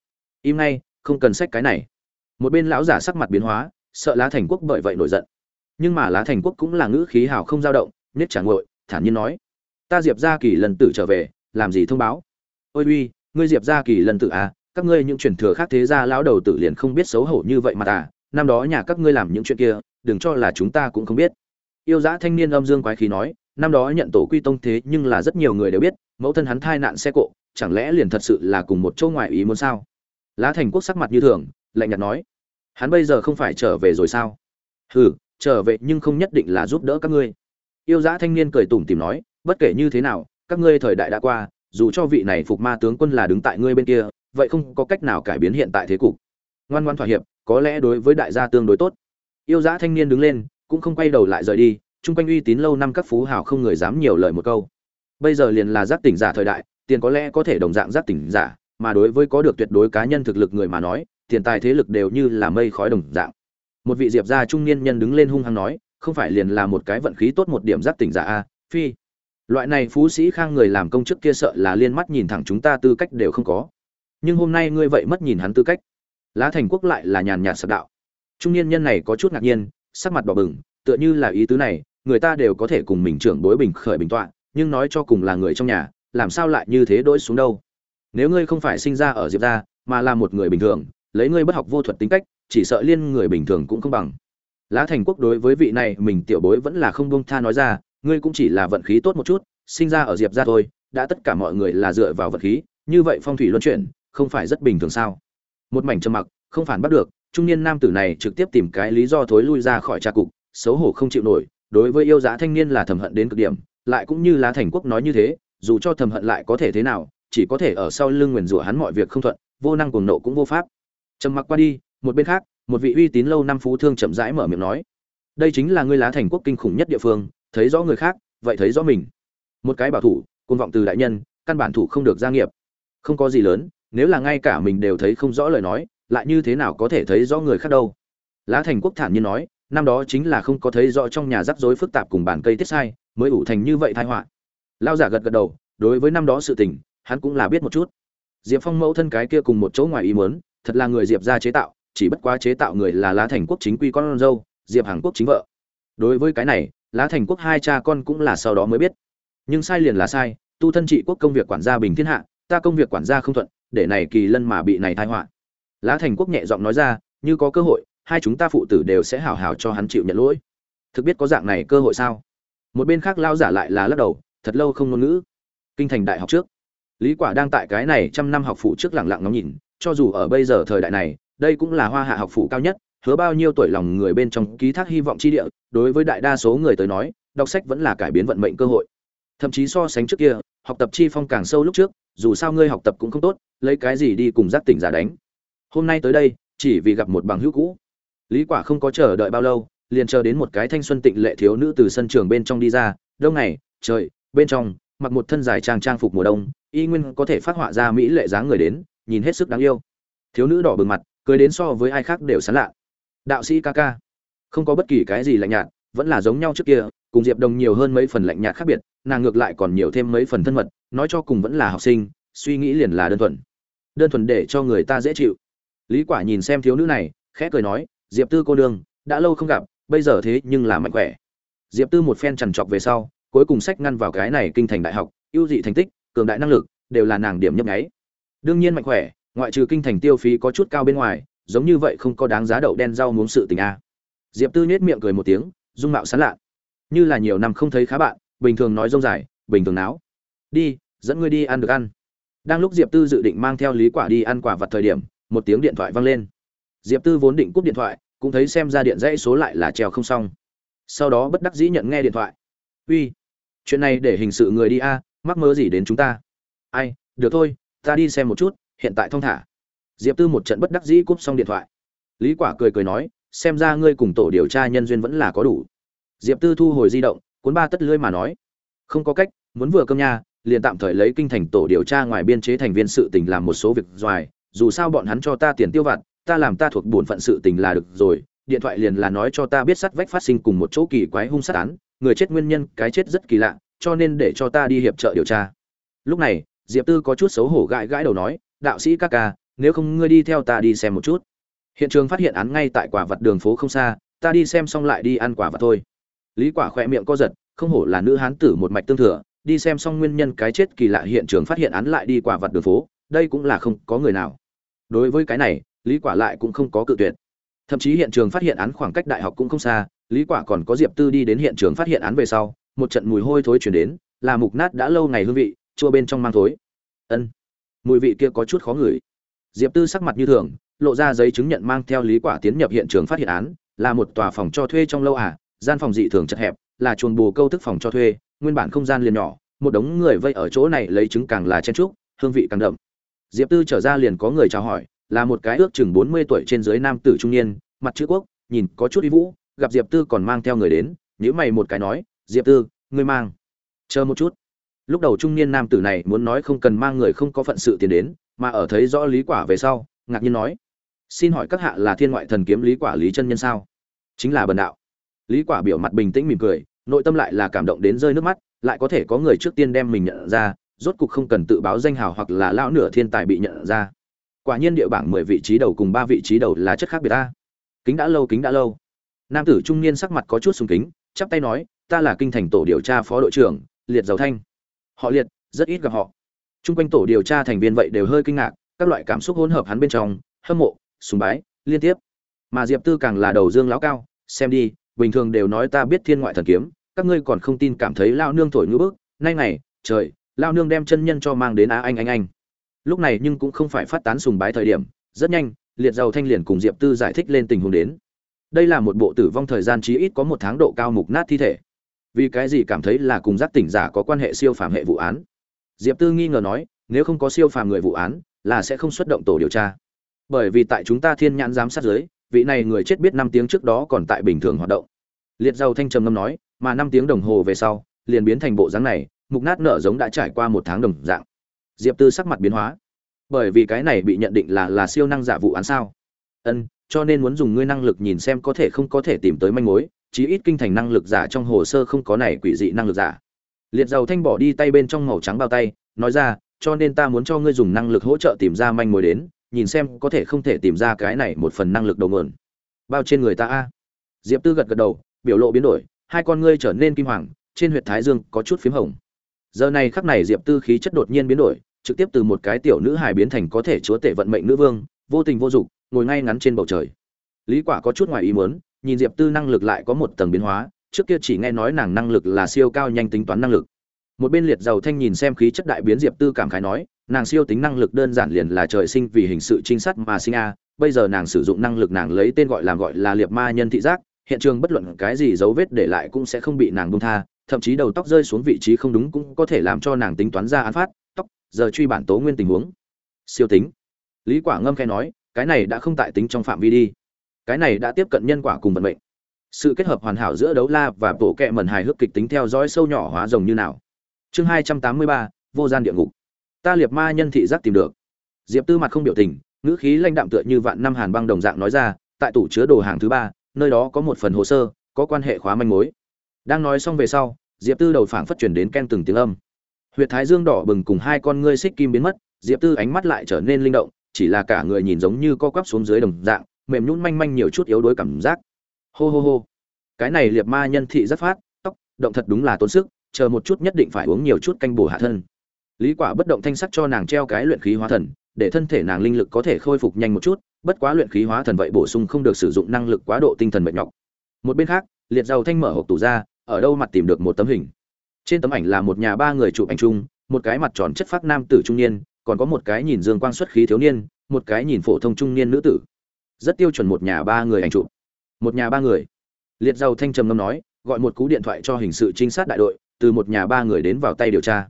Im ngay, không cần sách cái này. Một bên lão giả sắc mặt biến hóa, sợ lá thành quốc bởi vậy nổi giận. Nhưng mà lá thành quốc cũng là ngữ khí hào không dao động nết trả ngội, thản nhiên nói, ta diệp ra kỳ lần tử trở về, làm gì thông báo? Ôi uy, ngươi diệp ra kỳ lần tử à các ngươi những truyền thừa khác thế ra lão đầu tử liền không biết xấu hổ như vậy mà ta năm đó nhà các ngươi làm những chuyện kia, đừng cho là chúng ta cũng không biết. Yêu dã thanh niên âm dương quái khí nói, năm đó nhận tổ quy tông thế nhưng là rất nhiều người đều biết, mẫu thân hắn thai nạn xe cộ chẳng lẽ liền thật sự là cùng một chỗ ngoại ý muốn sao? Lá thành quốc sắc mặt như thường, lạnh nhạt nói, hắn bây giờ không phải trở về rồi sao? Hừ, trở về nhưng không nhất định là giúp đỡ các ngươi. Yêu dã thanh niên cười tủm tìm nói, bất kể như thế nào, các ngươi thời đại đã qua, dù cho vị này phục ma tướng quân là đứng tại ngươi bên kia, vậy không có cách nào cải biến hiện tại thế cục. Ngoan ngoan thỏa hiệp, có lẽ đối với đại gia tương đối tốt. Yêu dã thanh niên đứng lên, cũng không quay đầu lại rời đi, chung quanh uy tín lâu năm các phú hào không người dám nhiều lời một câu. Bây giờ liền là giác tỉnh giả thời đại tiền có lẽ có thể đồng dạng giác tỉnh giả, mà đối với có được tuyệt đối cá nhân thực lực người mà nói, tiền tài thế lực đều như là mây khói đồng dạng. Một vị diệp gia trung niên nhân đứng lên hung hăng nói, không phải liền là một cái vận khí tốt một điểm giác tỉnh giả a, phi. Loại này phú sĩ khang người làm công chức kia sợ là liên mắt nhìn thẳng chúng ta tư cách đều không có. Nhưng hôm nay ngươi vậy mất nhìn hắn tư cách. Lá thành quốc lại là nhàn nhạt sập đạo. Trung niên nhân này có chút ngạc nhiên, sắc mặt đỏ bừng, tựa như là ý tứ này, người ta đều có thể cùng mình trưởng bối bình khởi bình tọa, nhưng nói cho cùng là người trong nhà làm sao lại như thế đỗi xuống đâu? Nếu ngươi không phải sinh ra ở diệp gia, mà là một người bình thường, lấy ngươi bất học vô thuật tính cách, chỉ sợ liên người bình thường cũng không bằng. Lá thành quốc đối với vị này mình tiểu bối vẫn là không buông tha nói ra, ngươi cũng chỉ là vận khí tốt một chút, sinh ra ở diệp gia thôi, đã tất cả mọi người là dựa vào vận khí, như vậy phong thủy luân chuyển, không phải rất bình thường sao? Một mảnh trầm mặc, không phản bắt được, trung niên nam tử này trực tiếp tìm cái lý do thối lui ra khỏi trà cục, xấu hổ không chịu nổi, đối với yêu giá thanh niên là thầm hận đến cực điểm, lại cũng như lá thành quốc nói như thế dù cho thầm hận lại có thể thế nào, chỉ có thể ở sau lưng nguyền rủa hắn mọi việc không thuận, vô năng cuồng nộ cũng vô pháp. Trầm mặc qua đi, một bên khác, một vị uy tín lâu năm phú thương chậm rãi mở miệng nói, đây chính là ngươi lá thành quốc kinh khủng nhất địa phương, thấy rõ người khác, vậy thấy rõ mình. Một cái bảo thủ côn vọng từ đại nhân, căn bản thủ không được gia nghiệp. Không có gì lớn, nếu là ngay cả mình đều thấy không rõ lời nói, lại như thế nào có thể thấy rõ người khác đâu? Lá thành quốc thản nhiên nói, năm đó chính là không có thấy rõ trong nhà rắc rối phức tạp cùng bàn cây tiết sai, mới ủ thành như vậy tai họa lao giả gật gật đầu, đối với năm đó sự tình, hắn cũng là biết một chút. Diệp phong mẫu thân cái kia cùng một chỗ ngoài ý muốn, thật là người diệp ra chế tạo, chỉ bất quá chế tạo người là lá thành quốc chính quy con dâu, diệp hàn quốc chính vợ. Đối với cái này, lá thành quốc hai cha con cũng là sau đó mới biết. Nhưng sai liền là sai, tu thân trị quốc công việc quản gia bình thiên hạ, ta công việc quản gia không thuận, để này kỳ lân mà bị này tai họa. Lá thành quốc nhẹ giọng nói ra, như có cơ hội, hai chúng ta phụ tử đều sẽ hảo hảo cho hắn chịu nhận lỗi. Thực biết có dạng này cơ hội sao? Một bên khác lao giả lại là lắc đầu thật lâu không ngôn ngữ. Kinh thành đại học trước. Lý quả đang tại cái này trăm năm học phụ trước lặng lặng ngóng nhìn, cho dù ở bây giờ thời đại này, đây cũng là hoa hạ học phụ cao nhất, hứa bao nhiêu tuổi lòng người bên trong ký thác hy vọng chi địa, đối với đại đa số người tới nói, đọc sách vẫn là cải biến vận mệnh cơ hội. Thậm chí so sánh trước kia, học tập chi phong càng sâu lúc trước, dù sao ngươi học tập cũng không tốt, lấy cái gì đi cùng giác tỉnh giả đánh. Hôm nay tới đây, chỉ vì gặp một bằng hữu cũ. Lý quả không có chờ đợi bao lâu, liền chờ đến một cái thanh xuân tịnh lệ thiếu nữ từ sân trường bên trong đi ra, đông này trời bên trong, mặc một thân dài trang trang phục mùa đông, y nguyên có thể phát họa ra mỹ lệ dáng người đến, nhìn hết sức đáng yêu. Thiếu nữ đỏ bừng mặt, cười đến so với ai khác đều sán lạ. Đạo sĩ ca ca, không có bất kỳ cái gì lạnh nhạt, vẫn là giống nhau trước kia, cùng diệp đồng nhiều hơn mấy phần lạnh nhạt khác biệt, nàng ngược lại còn nhiều thêm mấy phần thân mật, nói cho cùng vẫn là học sinh, suy nghĩ liền là đơn thuần. Đơn thuần để cho người ta dễ chịu. Lý quả nhìn xem thiếu nữ này, khẽ cười nói, diệp tư cô đương đã lâu không gặp, bây giờ thế nhưng là mạnh khỏe. Diệp tư một phen trằn trọc về sau cuối cùng sách ngăn vào cái này kinh thành đại học, ưu dị thành tích, cường đại năng lực, đều là nàng điểm nhấp nháy. Đương nhiên mạnh khỏe, ngoại trừ kinh thành tiêu phí có chút cao bên ngoài, giống như vậy không có đáng giá đậu đen rau muốn sự tình a. Diệp tư nhếch miệng cười một tiếng, dung mạo sán lạ. Như là nhiều năm không thấy khá bạn, bình thường nói rông dài, bình thường náo. Đi, dẫn ngươi đi ăn được ăn. Đang lúc diệp tư dự định mang theo lý quả đi ăn quả vật thời điểm, một tiếng điện thoại vang lên. Diệp tư vốn định cúp điện thoại, cũng thấy xem ra điện dãy số lại là treo không xong. Sau đó bất đắc dĩ nhận nghe điện thoại. Uy chuyện này để hình sự người đi a, mắc mơ gì đến chúng ta? Ai, được thôi, ta đi xem một chút, hiện tại thong thả. Diệp tư một trận bất đắc dĩ cúp xong điện thoại. Lý quả cười cười nói, xem ra ngươi cùng tổ điều tra nhân duyên vẫn là có đủ. Diệp tư thu hồi di động, cuốn ba tất lưỡi mà nói, không có cách, muốn vừa cơm nha, liền tạm thời lấy kinh thành tổ điều tra ngoài biên chế thành viên sự tình làm một số việc doài dù sao bọn hắn cho ta tiền tiêu vặt, ta làm ta thuộc bổn phận sự tình là được rồi, điện thoại liền là nói cho ta biết sắt vách phát sinh cùng một chỗ kỳ quái hung sát án người chết nguyên nhân cái chết rất kỳ lạ, cho nên để cho ta đi hiệp trợ điều tra. Lúc này, diệp tư có chút xấu hổ gãi gãi đầu nói, đạo sĩ các ca, nếu không ngươi đi theo ta đi xem một chút. Hiện trường phát hiện án ngay tại quả vật đường phố không xa, ta đi xem xong lại đi ăn quả vật thôi. Lý quả khỏe miệng co giật, không hổ là nữ hán tử một mạch tương thừa, đi xem xong nguyên nhân cái chết kỳ lạ hiện trường phát hiện án lại đi quả vật đường phố, đây cũng là không có người nào. Đối với cái này, lý quả lại cũng không có cự tuyệt thậm chí hiện trường phát hiện án khoảng cách đại học cũng không xa, lý quả còn có diệp tư đi đến hiện trường phát hiện án về sau, một trận mùi hôi thối chuyển đến, là mục nát đã lâu ngày hương vị, chua bên trong mang thối. Ân, mùi vị kia có chút khó ngửi. Diệp tư sắc mặt như thường, lộ ra giấy chứng nhận mang theo lý quả tiến nhập hiện trường phát hiện án, là một tòa phòng cho thuê trong lâu à gian phòng dị thường chật hẹp, là chuồng bù câu thức phòng cho thuê, nguyên bản không gian liền nhỏ, một đống người vây ở chỗ này lấy chứng càng là chen trúc, hương vị càng đậm. Diệp tư trở ra liền có người chào hỏi là một cái ước chừng 40 tuổi trên dưới nam tử trung niên, mặt chữ quốc, nhìn có chút uy vũ, gặp diệp tư còn mang theo người đến, nhíu mày một cái nói, diệp tư, ngươi mang. Chờ một chút. Lúc đầu trung niên nam tử này muốn nói không cần mang người không có phận sự tiền đến, mà ở thấy rõ lý quả về sau, ngạc nhiên nói, xin hỏi các hạ là thiên ngoại thần kiếm lý quả lý chân nhân sao? Chính là bần đạo. Lý quả biểu mặt bình tĩnh mỉm cười, nội tâm lại là cảm động đến rơi nước mắt, lại có thể có người trước tiên đem mình nhận ra, rốt cục không cần tự báo danh hào hoặc là lão nửa thiên tài bị nhận ra quả nhiên địa bảng 10 vị trí đầu cùng ba vị trí đầu là chất khác biệt ta. Kính đã lâu, kính đã lâu. Nam tử trung niên sắc mặt có chút sùng kính, chắp tay nói, ta là kinh thành tổ điều tra phó đội trưởng, liệt dầu thanh. Họ liệt, rất ít gặp họ. Chung quanh tổ điều tra thành viên vậy đều hơi kinh ngạc, các loại cảm xúc hỗn hợp hắn bên trong, hâm mộ, sùng bái, liên tiếp. Mà diệp tư càng là đầu dương lão cao, xem đi, bình thường đều nói ta biết thiên ngoại thần kiếm, các ngươi còn không tin cảm thấy lao nương thổi ngữ bức. Nay này trời lao nương đem chân nhân cho mang đến á anh anh anh lúc này nhưng cũng không phải phát tán sùng bái thời điểm, rất nhanh, liệt giàu thanh liền cùng diệp tư giải thích lên tình huống đến. Đây là một bộ tử vong thời gian chí ít có một tháng độ cao mục nát thi thể. Vì cái gì cảm thấy là cùng giác tỉnh giả có quan hệ siêu phàm hệ vụ án? Diệp tư nghi ngờ nói, nếu không có siêu phàm người vụ án, là sẽ không xuất động tổ điều tra. Bởi vì tại chúng ta thiên nhãn giám sát giới vị này người chết biết năm tiếng trước đó còn tại bình thường hoạt động. Liệt dầu thanh trầm ngâm nói, mà năm tiếng đồng hồ về sau, liền biến thành bộ dáng này, mục nát nở giống đã trải qua một tháng đồng dạng diệp tư sắc mặt biến hóa. Bởi vì cái này bị nhận định là là siêu năng giả vụ án sao? Ân, cho nên muốn dùng ngươi năng lực nhìn xem có thể không có thể tìm tới manh mối, chí ít kinh thành năng lực giả trong hồ sơ không có này quỷ dị năng lực giả. Liệt dầu thanh bỏ đi tay bên trong màu trắng bao tay, nói ra, cho nên ta muốn cho ngươi dùng năng lực hỗ trợ tìm ra manh mối đến, nhìn xem có thể không thể tìm ra cái này một phần năng lực đầu nguồn. Bao trên người ta a. Diệp tư gật gật đầu, biểu lộ biến đổi, hai con ngươi trở nên kim hoàng, trên huyệt thái dương có chút phím hồng. Giờ này khắc này diệp tư khí chất đột nhiên biến đổi trực tiếp từ một cái tiểu nữ hài biến thành có thể chúa tể vận mệnh nữ vương, vô tình vô dục, ngồi ngay ngắn trên bầu trời. Lý quả có chút ngoài ý muốn, nhìn diệp tư năng lực lại có một tầng biến hóa, trước kia chỉ nghe nói nàng năng lực là siêu cao nhanh tính toán năng lực. Một bên liệt giàu thanh nhìn xem khí chất đại biến diệp tư cảm khái nói, nàng siêu tính năng lực đơn giản liền là trời sinh vì hình sự trinh sát mà sinh a, bây giờ nàng sử dụng năng lực nàng lấy tên gọi làm gọi là liệt ma nhân thị giác, hiện trường bất luận cái gì dấu vết để lại cũng sẽ không bị nàng buông tha, thậm chí đầu tóc rơi xuống vị trí không đúng cũng có thể làm cho nàng tính toán ra án phát giờ truy bản tố nguyên tình huống. Siêu tính. Lý quả ngâm khe nói, cái này đã không tại tính trong phạm vi đi. Cái này đã tiếp cận nhân quả cùng vận mệnh. Sự kết hợp hoàn hảo giữa đấu la và bộ kệ mẩn hài hước kịch tính theo dõi sâu nhỏ hóa rồng như nào. Chương hai trăm tám mươi ba, vô gian địa ngục. Ta liệt ma nhân thị giác tìm được. Diệp tư mặt không biểu tình, ngữ khí lãnh đạm tựa như vạn năm hàn băng đồng dạng nói ra, tại tủ chứa đồ hàng thứ ba, nơi đó có một phần hồ sơ, có quan hệ khóa manh mối. Đang nói xong về sau, diệp tư đầu phảng phất chuyển đến ken từng tiếng âm huyệt thái dương đỏ bừng cùng hai con ngươi xích kim biến mất, diệp tư ánh mắt lại trở nên linh động, chỉ là cả người nhìn giống như co quắp xuống dưới đồng dạng, mềm nhún manh manh nhiều chút yếu đuối cảm giác. Hô hô hô. Cái này liệt ma nhân thị rất phát, tóc, động thật đúng là tốn sức, chờ một chút nhất định phải uống nhiều chút canh bổ hạ thân. Lý quả bất động thanh sắc cho nàng treo cái luyện khí hóa thần, để thân thể nàng linh lực có thể khôi phục nhanh một chút, bất quá luyện khí hóa thần vậy bổ sung không được sử dụng năng lực quá độ tinh thần mệt nhọc. Một bên khác, liệt giàu thanh mở hộp tủ ra, ở đâu mặt tìm được một tấm hình trên tấm ảnh là một nhà ba người chụp ảnh chung, một cái mặt tròn chất phác nam tử trung niên, còn có một cái nhìn dương quang xuất khí thiếu niên, một cái nhìn phổ thông trung niên nữ tử. Rất tiêu chuẩn một nhà ba người ảnh chụp. Một nhà ba người. Liệt giàu thanh trầm ngâm nói, gọi một cú điện thoại cho hình sự trinh sát đại đội, từ một nhà ba người đến vào tay điều tra.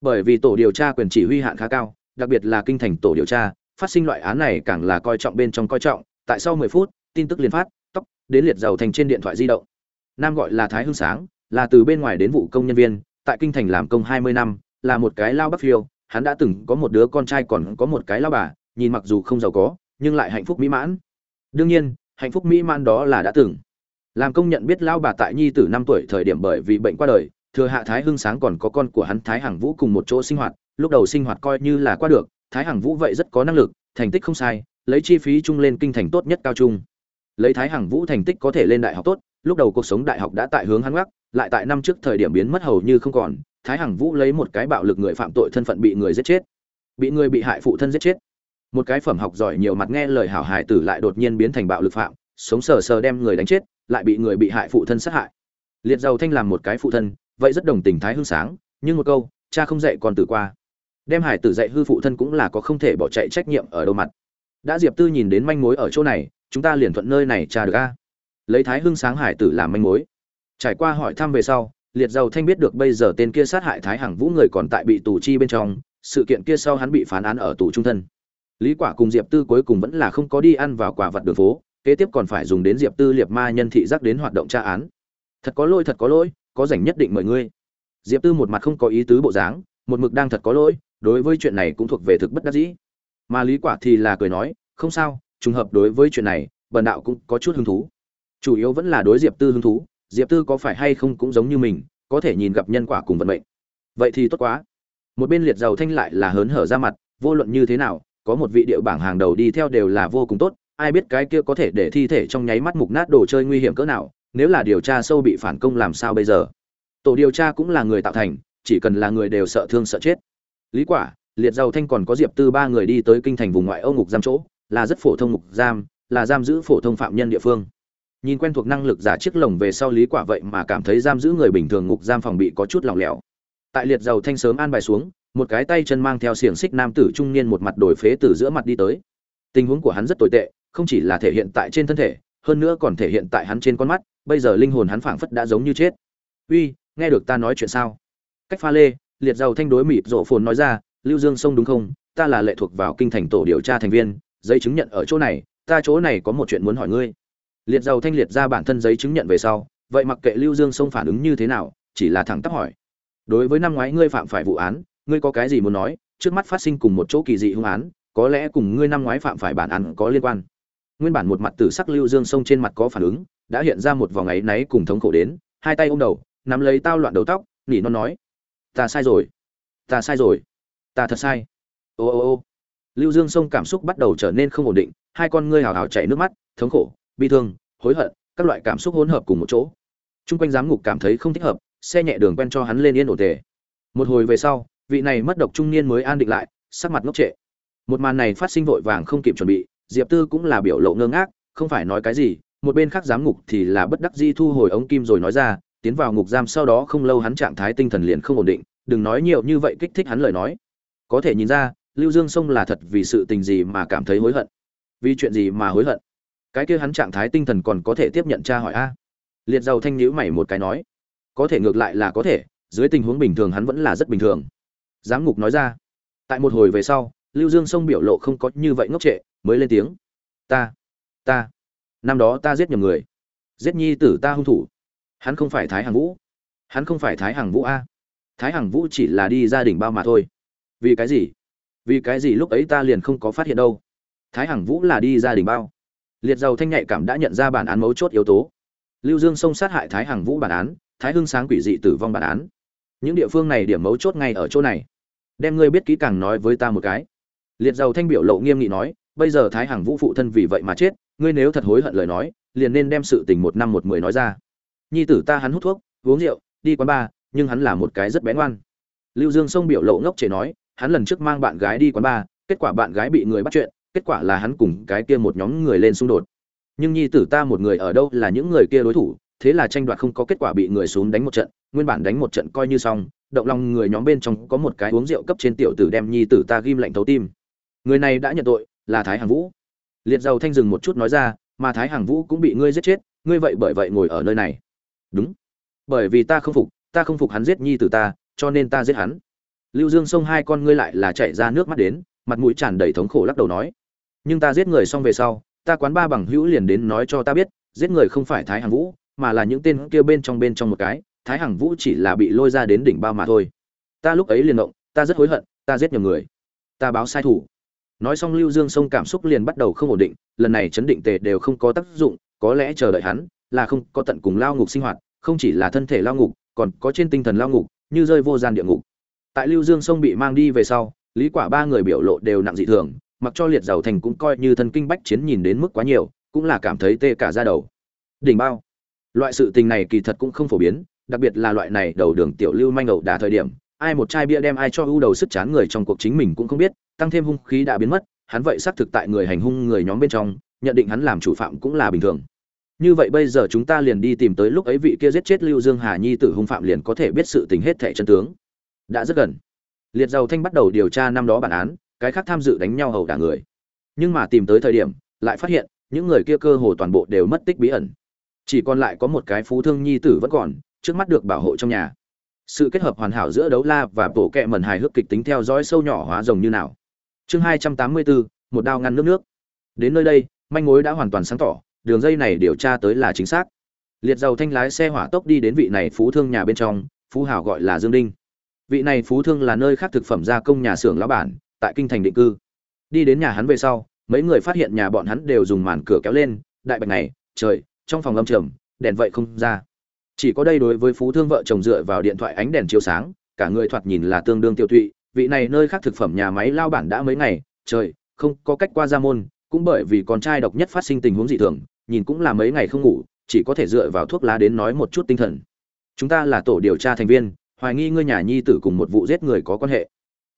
Bởi vì tổ điều tra quyền chỉ huy hạn khá cao, đặc biệt là kinh thành tổ điều tra, phát sinh loại án này càng là coi trọng bên trong coi trọng, tại sau 10 phút, tin tức liên phát, tóc, đến liệt giàu thành trên điện thoại di động. Nam gọi là thái hưng sáng là từ bên ngoài đến vụ công nhân viên tại kinh thành làm công 20 năm là một cái lao bắc phiêu hắn đã từng có một đứa con trai còn có một cái lao bà nhìn mặc dù không giàu có nhưng lại hạnh phúc mỹ mãn. Đương nhiên hạnh phúc mỹ mãn đó là đã từng. Làm công nhận biết lao bà tại nhi tử năm tuổi thời điểm bởi vì bệnh qua đời thừa hạ thái hưng sáng còn có con của hắn thái hằng vũ cùng một chỗ sinh hoạt lúc đầu sinh hoạt coi như là qua được thái hằng vũ vậy rất có năng lực thành tích không sai lấy chi phí chung lên kinh thành tốt nhất cao trung. Lấy thái hằng vũ thành tích có thể lên đại học tốt lúc đầu cuộc sống đại học đã tại hướng hắn ngoắc, lại tại năm trước thời điểm biến mất hầu như không còn, thái hằng vũ lấy một cái bạo lực người phạm tội thân phận bị người giết chết. Bị người bị hại phụ thân giết chết. Một cái phẩm học giỏi nhiều mặt nghe lời hảo hài tử lại đột nhiên biến thành bạo lực phạm, sống sờ sờ đem người đánh chết, lại bị người bị hại phụ thân sát hại. Liệt dầu thanh làm một cái phụ thân, vậy rất đồng tình thái hương sáng, nhưng một câu, cha không dạy còn tử qua. Đem hải tử dạy hư phụ thân cũng là có không thể bỏ chạy trách nhiệm ở đâu mặt. Đã diệp tư nhìn đến manh mối ở chỗ này, chúng ta liền thuận nơi này tra được a. Lấy thái hưng sáng hải tử làm manh mối trải qua hỏi thăm về sau, liệt dầu thanh biết được bây giờ tên kia sát hại thái hằng vũ người còn tại bị tù chi bên trong, sự kiện kia sau hắn bị phán án ở tù trung thân. Lý quả cùng diệp tư cuối cùng vẫn là không có đi ăn vào quả vật đường phố, kế tiếp còn phải dùng đến diệp tư liệt ma nhân thị giác đến hoạt động tra án. Thật có lỗi, thật có lỗi, có rảnh nhất định mời ngươi. Diệp tư một mặt không có ý tứ bộ dáng, một mực đang thật có lỗi, đối với chuyện này cũng thuộc về thực bất đắc dĩ. Mà lý quả thì là cười nói, không sao, trùng hợp đối với chuyện này, bần đạo cũng có chút hứng thú. Chủ yếu vẫn là đối diệp tư hứng thú diệp tư có phải hay không cũng giống như mình, có thể nhìn gặp nhân quả cùng vận mệnh. Vậy thì tốt quá. Một bên liệt giàu thanh lại là hớn hở ra mặt, vô luận như thế nào, có một vị địa bảng hàng đầu đi theo đều là vô cùng tốt, ai biết cái kia có thể để thi thể trong nháy mắt mục nát đồ chơi nguy hiểm cỡ nào, nếu là điều tra sâu bị phản công làm sao bây giờ? Tổ điều tra cũng là người tạo thành, chỉ cần là người đều sợ thương sợ chết. Lý quả, liệt giàu thanh còn có diệp tư ba người đi tới kinh thành vùng ngoại âu ngục giam chỗ, là rất phổ thông ngục giam, là giam giữ phổ thông phạm nhân địa phương nhìn quen thuộc năng lực giả chiếc lồng về sau lý quả vậy mà cảm thấy giam giữ người bình thường ngục giam phòng bị có chút lỏng lẻo. Tại liệt giàu thanh sớm an bài xuống, một cái tay chân mang theo xiềng xích nam tử trung niên một mặt đổi phế từ giữa mặt đi tới. Tình huống của hắn rất tồi tệ, không chỉ là thể hiện tại trên thân thể, hơn nữa còn thể hiện tại hắn trên con mắt, bây giờ linh hồn hắn phảng phất đã giống như chết. Uy, nghe được ta nói chuyện sao? Cách pha lê, liệt giàu thanh đối mịt rộ phồn nói ra, lưu dương sông đúng không? Ta là lệ thuộc vào kinh thành tổ điều tra thành viên, giấy chứng nhận ở chỗ này, ta chỗ này có một chuyện muốn hỏi ngươi liệt giàu thanh liệt ra bản thân giấy chứng nhận về sau, vậy mặc kệ lưu dương sông phản ứng như thế nào, chỉ là thẳng tắp hỏi. Đối với năm ngoái ngươi phạm phải vụ án, ngươi có cái gì muốn nói, trước mắt phát sinh cùng một chỗ kỳ dị hung án, có lẽ cùng ngươi năm ngoái phạm phải bản án có liên quan. Nguyên bản một mặt tử sắc lưu dương sông trên mặt có phản ứng, đã hiện ra một vòng áy náy cùng thống khổ đến, hai tay ôm đầu, nắm lấy tao loạn đầu tóc, nỉ non nói, ta sai rồi, ta sai rồi, ta thật sai. Ô ô ô. Lưu dương sông cảm xúc bắt đầu trở nên không ổn định, hai con ngươi hào hào chảy nước mắt, thống khổ bi thương hối hận các loại cảm xúc hỗn hợp cùng một chỗ Trung quanh giám ngục cảm thấy không thích hợp, xe nhẹ đường quen cho hắn lên yên ổn tề. Một hồi về sau, vị này mất độc trung niên mới an định lại, sắc mặt ngốc trệ. Một màn này phát sinh vội vàng không kịp chuẩn bị, Diệp Tư cũng là biểu lộ ngơ ngác, không phải nói cái gì, một bên khác giám ngục thì là bất đắc dĩ thu hồi ống kim rồi nói ra, tiến vào ngục giam sau đó không lâu hắn trạng thái tinh thần liền không ổn định, đừng nói nhiều như vậy kích thích hắn lời nói. Có thể nhìn ra, Lưu Dương Sông là thật vì sự tình gì mà cảm thấy hối hận. Vì chuyện gì mà hối hận? Cái kia hắn trạng thái tinh thần còn có thể tiếp nhận tra hỏi a. Liệt giàu thanh nhữ mày một cái nói, có thể ngược lại là có thể, dưới tình huống bình thường hắn vẫn là rất bình thường. Giám ngục nói ra, tại một hồi về sau, lưu dương sông biểu lộ không có như vậy ngốc trệ, mới lên tiếng, ta ta, năm đó ta giết nhầm người, giết nhi tử ta hung thủ, hắn không phải thái hàng vũ, hắn không phải thái hàng vũ a, thái hàng vũ chỉ là đi gia đình bao mà thôi, vì cái gì, vì cái gì lúc ấy ta liền không có phát hiện đâu, thái hàng vũ là đi gia đình bao liệt giàu thanh nhạy cảm đã nhận ra bản án mấu chốt yếu tố. Lưu dương sông sát hại thái hằng vũ bản án, thái hưng sáng quỷ dị tử vong bản án. Những địa phương này điểm mấu chốt ngay ở chỗ này. Đem ngươi biết kỹ càng nói với ta một cái. Liệt giàu thanh biểu lộ nghiêm nghị nói, bây giờ thái hằng vũ phụ thân vì vậy mà chết, ngươi nếu thật hối hận lời nói, liền nên đem sự tình một năm một mười nói ra. Nhi tử ta hắn hút thuốc, uống rượu, đi quán bar, nhưng hắn là một cái rất bén ngoan. Lưu dương sông biểu lộ ngốc chế nói, hắn lần trước mang bạn gái đi quán bar, kết quả bạn gái bị người bắt chuyện kết quả là hắn cùng cái kia một nhóm người lên xung đột. Nhưng nhi tử ta một người ở đâu là những người kia đối thủ, thế là tranh đoạt không có kết quả bị người xuống đánh một trận, nguyên bản đánh một trận coi như xong, động lòng người nhóm bên trong có một cái uống rượu cấp trên tiểu tử đem nhi tử ta ghim lạnh thấu tim. Người này đã nhận tội, là thái hàng vũ. Liệt dầu thanh dừng một chút nói ra, mà thái hàng vũ cũng bị ngươi giết chết, ngươi vậy bởi vậy ngồi ở nơi này. Đúng. Bởi vì ta không phục, ta không phục hắn giết nhi tử ta, cho nên ta giết hắn. Lưu dương xông hai con ngươi lại là chạy ra nước mắt đến, mặt mũi tràn đầy thống khổ lắc đầu nói nhưng ta giết người xong về sau, ta quán ba bằng hữu liền đến nói cho ta biết, giết người không phải thái hằng vũ, mà là những tên kia bên trong bên trong một cái, thái hằng vũ chỉ là bị lôi ra đến đỉnh bao mà thôi. Ta lúc ấy liền động, ta rất hối hận, ta giết nhiều người. Ta báo sai thủ. Nói xong lưu dương sông cảm xúc liền bắt đầu không ổn định, lần này chấn định tề đều không có tác dụng, có lẽ chờ đợi hắn, là không có tận cùng lao ngục sinh hoạt, không chỉ là thân thể lao ngục, còn có trên tinh thần lao ngục, như rơi vô gian địa ngục. Tại lưu dương sông bị mang đi về sau, lý quả ba người biểu lộ đều nặng dị thường mặc cho liệt giàu thành cũng coi như thân kinh bách chiến nhìn đến mức quá nhiều, cũng là cảm thấy tê cả ra đầu. Đỉnh bao. Loại sự tình này kỳ thật cũng không phổ biến, đặc biệt là loại này đầu đường tiểu lưu manh ẩu đả thời điểm, ai một chai bia đem ai cho ưu đầu sức chán người trong cuộc chính mình cũng không biết, tăng thêm hung khí đã biến mất, hắn vậy xác thực tại người hành hung người nhóm bên trong, nhận định hắn làm chủ phạm cũng là bình thường. Như vậy bây giờ chúng ta liền đi tìm tới lúc ấy vị kia giết chết lưu dương hà nhi tử hung phạm liền có thể biết sự tình hết thẻ chân tướng. Đã rất gần. Liệt giàu thanh bắt đầu điều tra năm đó bản án cái khác tham dự đánh nhau hầu đả người. Nhưng mà tìm tới thời điểm, lại phát hiện, những người kia cơ hồ toàn bộ đều mất tích bí ẩn. Chỉ còn lại có một cái phú thương nhi tử vẫn còn, trước mắt được bảo hộ trong nhà. Sự kết hợp hoàn hảo giữa đấu la và bổ kẹ mẩn hài hước kịch tính theo dõi sâu nhỏ hóa rồng như nào. Chương hai trăm tám mươi bốn, một đao ngăn nước nước. Đến nơi đây, manh mối đã hoàn toàn sáng tỏ, đường dây này điều tra tới là chính xác. Liệt dầu thanh lái xe hỏa tốc đi đến vị này phú thương nhà bên trong, phú hảo gọi là dương đinh. Vị này phú thương là nơi khác thực phẩm gia công nhà xưởng lão bản tại kinh thành định cư. Đi đến nhà hắn về sau, mấy người phát hiện nhà bọn hắn đều dùng màn cửa kéo lên, đại bạch này, trời, trong phòng lâm trầm, đèn vậy không ra. Chỉ có đây đối với phú thương vợ chồng dựa vào điện thoại ánh đèn chiếu sáng, cả người thoạt nhìn là tương đương tiêu thụy vị này nơi khác thực phẩm nhà máy lao bản đã mấy ngày, trời, không có cách qua ra môn, cũng bởi vì con trai độc nhất phát sinh tình huống dị thường, nhìn cũng là mấy ngày không ngủ, chỉ có thể dựa vào thuốc lá đến nói một chút tinh thần. Chúng ta là tổ điều tra thành viên, hoài nghi ngươi nhà nhi tử cùng một vụ giết người có quan hệ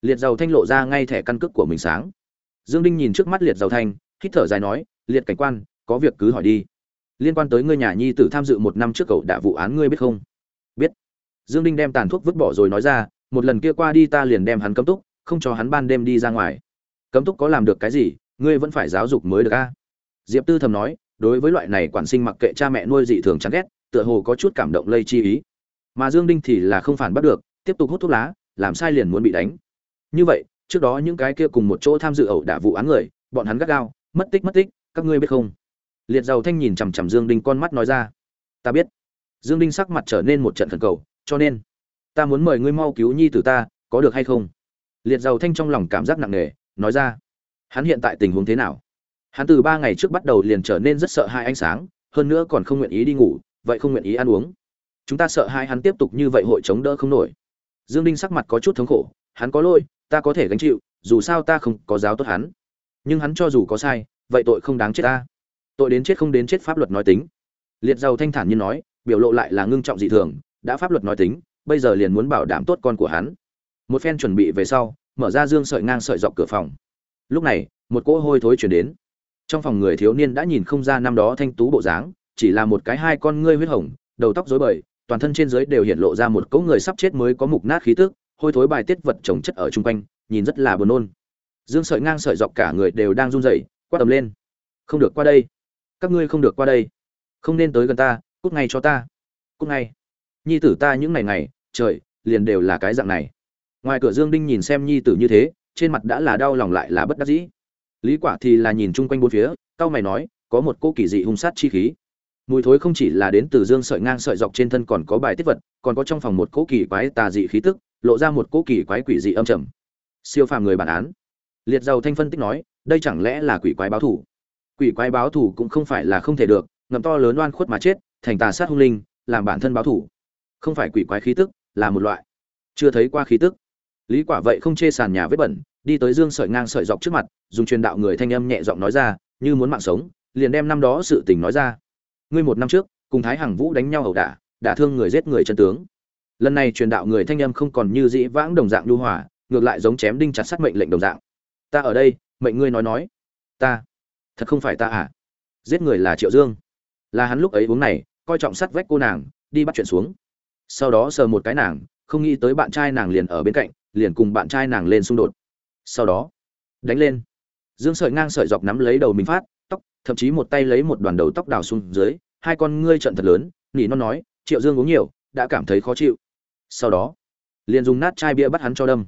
liệt dầu thanh lộ ra ngay thẻ căn cước của mình sáng. Dương đinh nhìn trước mắt liệt dầu thanh, hít thở dài nói, liệt cảnh quan, có việc cứ hỏi đi. Liên quan tới ngươi nhà nhi tử tham dự một năm trước cậu đã vụ án ngươi biết không? Biết. Dương đinh đem tàn thuốc vứt bỏ rồi nói ra, một lần kia qua đi ta liền đem hắn cấm túc, không cho hắn ban đêm đi ra ngoài. Cấm túc có làm được cái gì? Ngươi vẫn phải giáo dục mới được a. Diệp tư thầm nói, đối với loại này quản sinh mặc kệ cha mẹ nuôi dị thường chán ghét, tựa hồ có chút cảm động lây chi ý. Mà dương đinh thì là không phản bắt được, tiếp tục hút thuốc lá, làm sai liền muốn bị đánh như vậy, trước đó những cái kia cùng một chỗ tham dự ẩu đả vụ án người, bọn hắn gắt gao, mất tích mất tích, các ngươi biết không? Liệt giàu thanh nhìn chằm chằm dương đinh con mắt nói ra. Ta biết. Dương đinh sắc mặt trở nên một trận thần cầu, cho nên, ta muốn mời ngươi mau cứu nhi tử ta, có được hay không? Liệt giàu thanh trong lòng cảm giác nặng nề, nói ra. Hắn hiện tại tình huống thế nào? Hắn từ ba ngày trước bắt đầu liền trở nên rất sợ hai ánh sáng, hơn nữa còn không nguyện ý đi ngủ, vậy không nguyện ý ăn uống. Chúng ta sợ hai hắn tiếp tục như vậy hội chống đỡ không nổi. Dương đinh sắc mặt có chút thống khổ, hắn có lỗi ta có thể gánh chịu, dù sao ta không có giáo tốt hắn. Nhưng hắn cho dù có sai, vậy tội không đáng chết ta. Tội đến chết không đến chết pháp luật nói tính. Liệt giàu thanh thản như nói, biểu lộ lại là ngưng trọng dị thường, đã pháp luật nói tính, bây giờ liền muốn bảo đảm tốt con của hắn. Một phen chuẩn bị về sau, mở ra dương sợi ngang sợi dọc cửa phòng. Lúc này, một cỗ hôi thối chuyển đến. Trong phòng người thiếu niên đã nhìn không ra năm đó thanh tú bộ dáng, chỉ là một cái hai con ngươi huyết hồng, đầu tóc rối bời, toàn thân trên dưới đều hiện lộ ra một cỗ người sắp chết mới có mục nát khí tức hôi thối bài tiết vật trồng chất ở chung quanh, nhìn rất là buồn nôn. Dương sợi ngang sợi dọc cả người đều đang run rẩy, quát tầm lên. Không được qua đây. Các ngươi không được qua đây. Không nên tới gần ta, cút ngay cho ta. Cút ngay. Nhi tử ta những ngày ngày, trời, liền đều là cái dạng này. Ngoài cửa dương đinh nhìn xem nhi tử như thế, trên mặt đã là đau lòng lại là bất đắc dĩ. Lý quả thì là nhìn chung quanh bốn phía cao mày nói, có một cô kỳ dị hung sát chi khí. Mùi thối không chỉ là đến từ dương sợi ngang sợi dọc trên thân còn có bài tiết vật, còn có trong phòng một cỗ kỳ quái tà dị khí tức lộ ra một cỗ kỳ quái quỷ dị âm trầm. Siêu phàm người bản án. Liệt dầu thanh phân tích nói, đây chẳng lẽ là quỷ quái báo thủ quỷ quái báo thủ cũng không phải là không thể được, ngậm to lớn oan khuất mà chết, thành tà sát hung linh, làm bản thân báo thủ không phải quỷ quái khí tức, là một loại. Chưa thấy qua khí tức. Lý quả vậy không chê sàn nhà vết bẩn, đi tới dương sợi ngang sợi dọc trước mặt, dùng truyền đạo người thanh âm nhẹ giọng nói ra, như muốn mạng sống, liền đem năm đó sự tình nói ra. Ngươi một năm trước, cùng thái hằng vũ đánh nhau ẩu đả đả thương người giết người chân tướng lần này truyền đạo người thanh âm không còn như dĩ vãng đồng dạng lưu hòa, ngược lại giống chém đinh chặt sắt mệnh lệnh đồng dạng. Ta ở đây, mệnh ngươi nói nói. Ta? Thật không phải ta à? Giết người là triệu dương. Là hắn lúc ấy uống này, coi trọng sắt vách cô nàng, đi bắt chuyện xuống. Sau đó sờ một cái nàng, không nghĩ tới bạn trai nàng liền ở bên cạnh, liền cùng bạn trai nàng lên xung đột. Sau đó, đánh lên. Dương sợi ngang sợi dọc nắm lấy đầu mình phát, tóc, thậm chí một tay lấy một đoàn đầu tóc đào xuống dưới, hai con ngươi trận thật lớn, nỉ non nói, triệu dương uống nhiều, đã cảm thấy khó chịu sau đó, liền dùng nát chai bia bắt hắn cho đâm.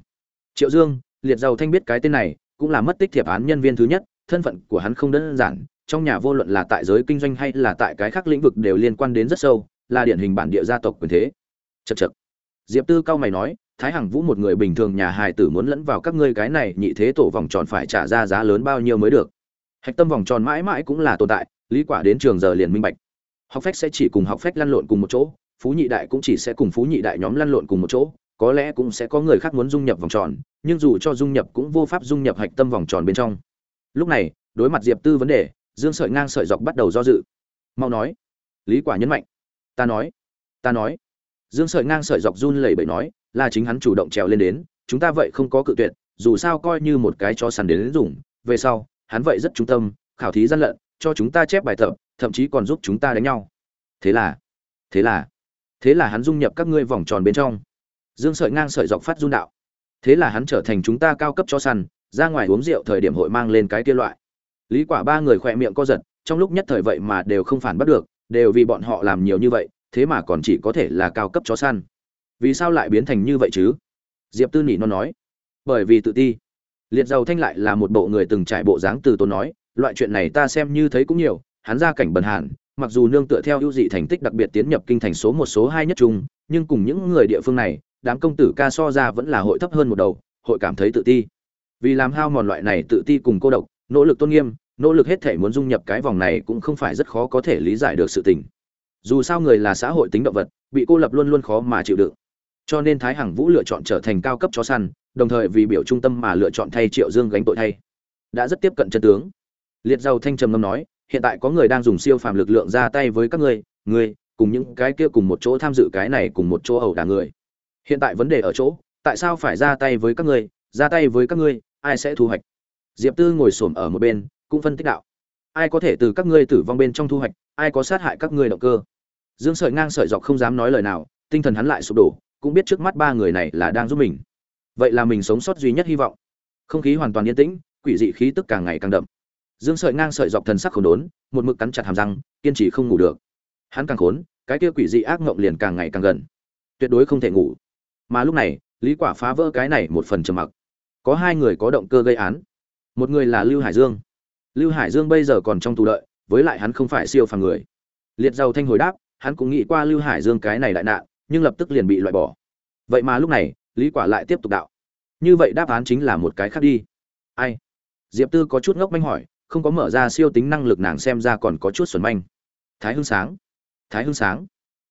Triệu dương, liệt giàu thanh biết cái tên này, cũng là mất tích thiệp án nhân viên thứ nhất, thân phận của hắn không đơn giản, trong nhà vô luận là tại giới kinh doanh hay là tại cái khác lĩnh vực đều liên quan đến rất sâu, là điển hình bản địa gia tộc quyền thế. Chật chật diệp tư cao mày nói, thái hằng vũ một người bình thường nhà hài tử muốn lẫn vào các ngươi cái này nhị thế tổ vòng tròn phải trả ra giá lớn bao nhiêu mới được. Hạch tâm vòng tròn mãi mãi cũng là tồn tại, lý quả đến trường giờ liền minh bạch. Học phách sẽ chỉ cùng học phách lăn lộn cùng một chỗ phú nhị đại cũng chỉ sẽ cùng phú nhị đại nhóm lăn lộn cùng một chỗ có lẽ cũng sẽ có người khác muốn dung nhập vòng tròn nhưng dù cho dung nhập cũng vô pháp dung nhập hạch tâm vòng tròn bên trong. Lúc này đối mặt diệp tư vấn đề dương sợi ngang sợi dọc bắt đầu do dự. Mau nói. Lý quả nhấn mạnh. Ta nói ta nói. Dương sợi ngang sợi dọc run lẩy bẩy nói là chính hắn chủ động trèo lên đến chúng ta vậy không có cự tuyệt dù sao coi như một cái cho sàn đến, đến dùng về sau hắn vậy rất trung tâm khảo thí gian lận cho chúng ta chép bài tập thậm chí còn giúp chúng ta đánh nhau. Thế là thế là thế là hắn dung nhập các ngươi vòng tròn bên trong. Dương sợi ngang sợi dọc phát run đạo. Thế là hắn trở thành chúng ta cao cấp cho săn, ra ngoài uống rượu thời điểm hội mang lên cái kia loại. Lý quả ba người khỏe miệng co giật, trong lúc nhất thời vậy mà đều không phản bắt được, đều vì bọn họ làm nhiều như vậy, thế mà còn chỉ có thể là cao cấp chó săn. Vì sao lại biến thành như vậy chứ? Diệp tư nỉ nó nói. Bởi vì tự ti. Liệt giàu thanh lại là một bộ người từng trải bộ dáng từ tốn nói, loại chuyện này ta xem như thấy cũng nhiều, hắn ra cảnh bần hàn mặc dù nương tựa theo ưu dị thành tích đặc biệt tiến nhập kinh thành số một, số hai nhất trung, nhưng cùng những người địa phương này, đám công tử ca so ra vẫn là hội thấp hơn một đầu, hội cảm thấy tự ti. Vì làm hao mòn loại này tự ti cùng cô độc, nỗ lực tôn nghiêm, nỗ lực hết thể muốn dung nhập cái vòng này cũng không phải rất khó có thể lý giải được sự tình. Dù sao người là xã hội tính động vật, bị cô lập luôn luôn khó mà chịu đựng. Cho nên thái hằng vũ lựa chọn trở thành cao cấp chó săn, đồng thời vì biểu trung tâm mà lựa chọn thay triệu dương gánh tội thay. Đã rất tiếp cận chân tướng. Liệt giàu thanh trầm ngâm nói hiện tại có người đang dùng siêu phàm lực lượng ra tay với các ngươi ngươi, cùng những cái kia cùng một chỗ tham dự cái này cùng một chỗ ẩu đả người. Hiện tại vấn đề ở chỗ, tại sao phải ra tay với các ngươi, ra tay với các ngươi, ai sẽ thu hoạch? Diệp tư ngồi xổm ở một bên, cũng phân tích đạo. Ai có thể từ các ngươi tử vong bên trong thu hoạch, ai có sát hại các ngươi động cơ? Dương sợi ngang sợi dọc không dám nói lời nào, tinh thần hắn lại sụp đổ, cũng biết trước mắt ba người này là đang giúp mình. Vậy là mình sống sót duy nhất hy vọng. Không khí hoàn toàn yên tĩnh, quỷ dị khí tức càng ngày càng đậm dương sợi ngang sợi dọc thần sắc khổ đốn, một mực cắn chặt hàm răng, kiên trì không ngủ được. Hắn càng khốn, cái kia quỷ dị ác ngộng liền càng ngày càng gần. Tuyệt đối không thể ngủ. Mà lúc này, lý quả phá vỡ cái này một phần trầm mặc. Có hai người có động cơ gây án. Một người là lưu hải dương. Lưu hải dương bây giờ còn trong tù đợi, với lại hắn không phải siêu phàm người. Liệt giàu thanh hồi đáp, hắn cũng nghĩ qua lưu hải dương cái này đại nạn, nhưng lập tức liền bị loại bỏ. Vậy mà lúc này, lý quả lại tiếp tục đạo. Như vậy đáp án chính là một cái khác đi. Ai? Diệp tư có chút ngốc manh hỏi không có mở ra siêu tính năng lực nàng xem ra còn có chút xuẩn manh. Thái hưng sáng. Thái hưng sáng.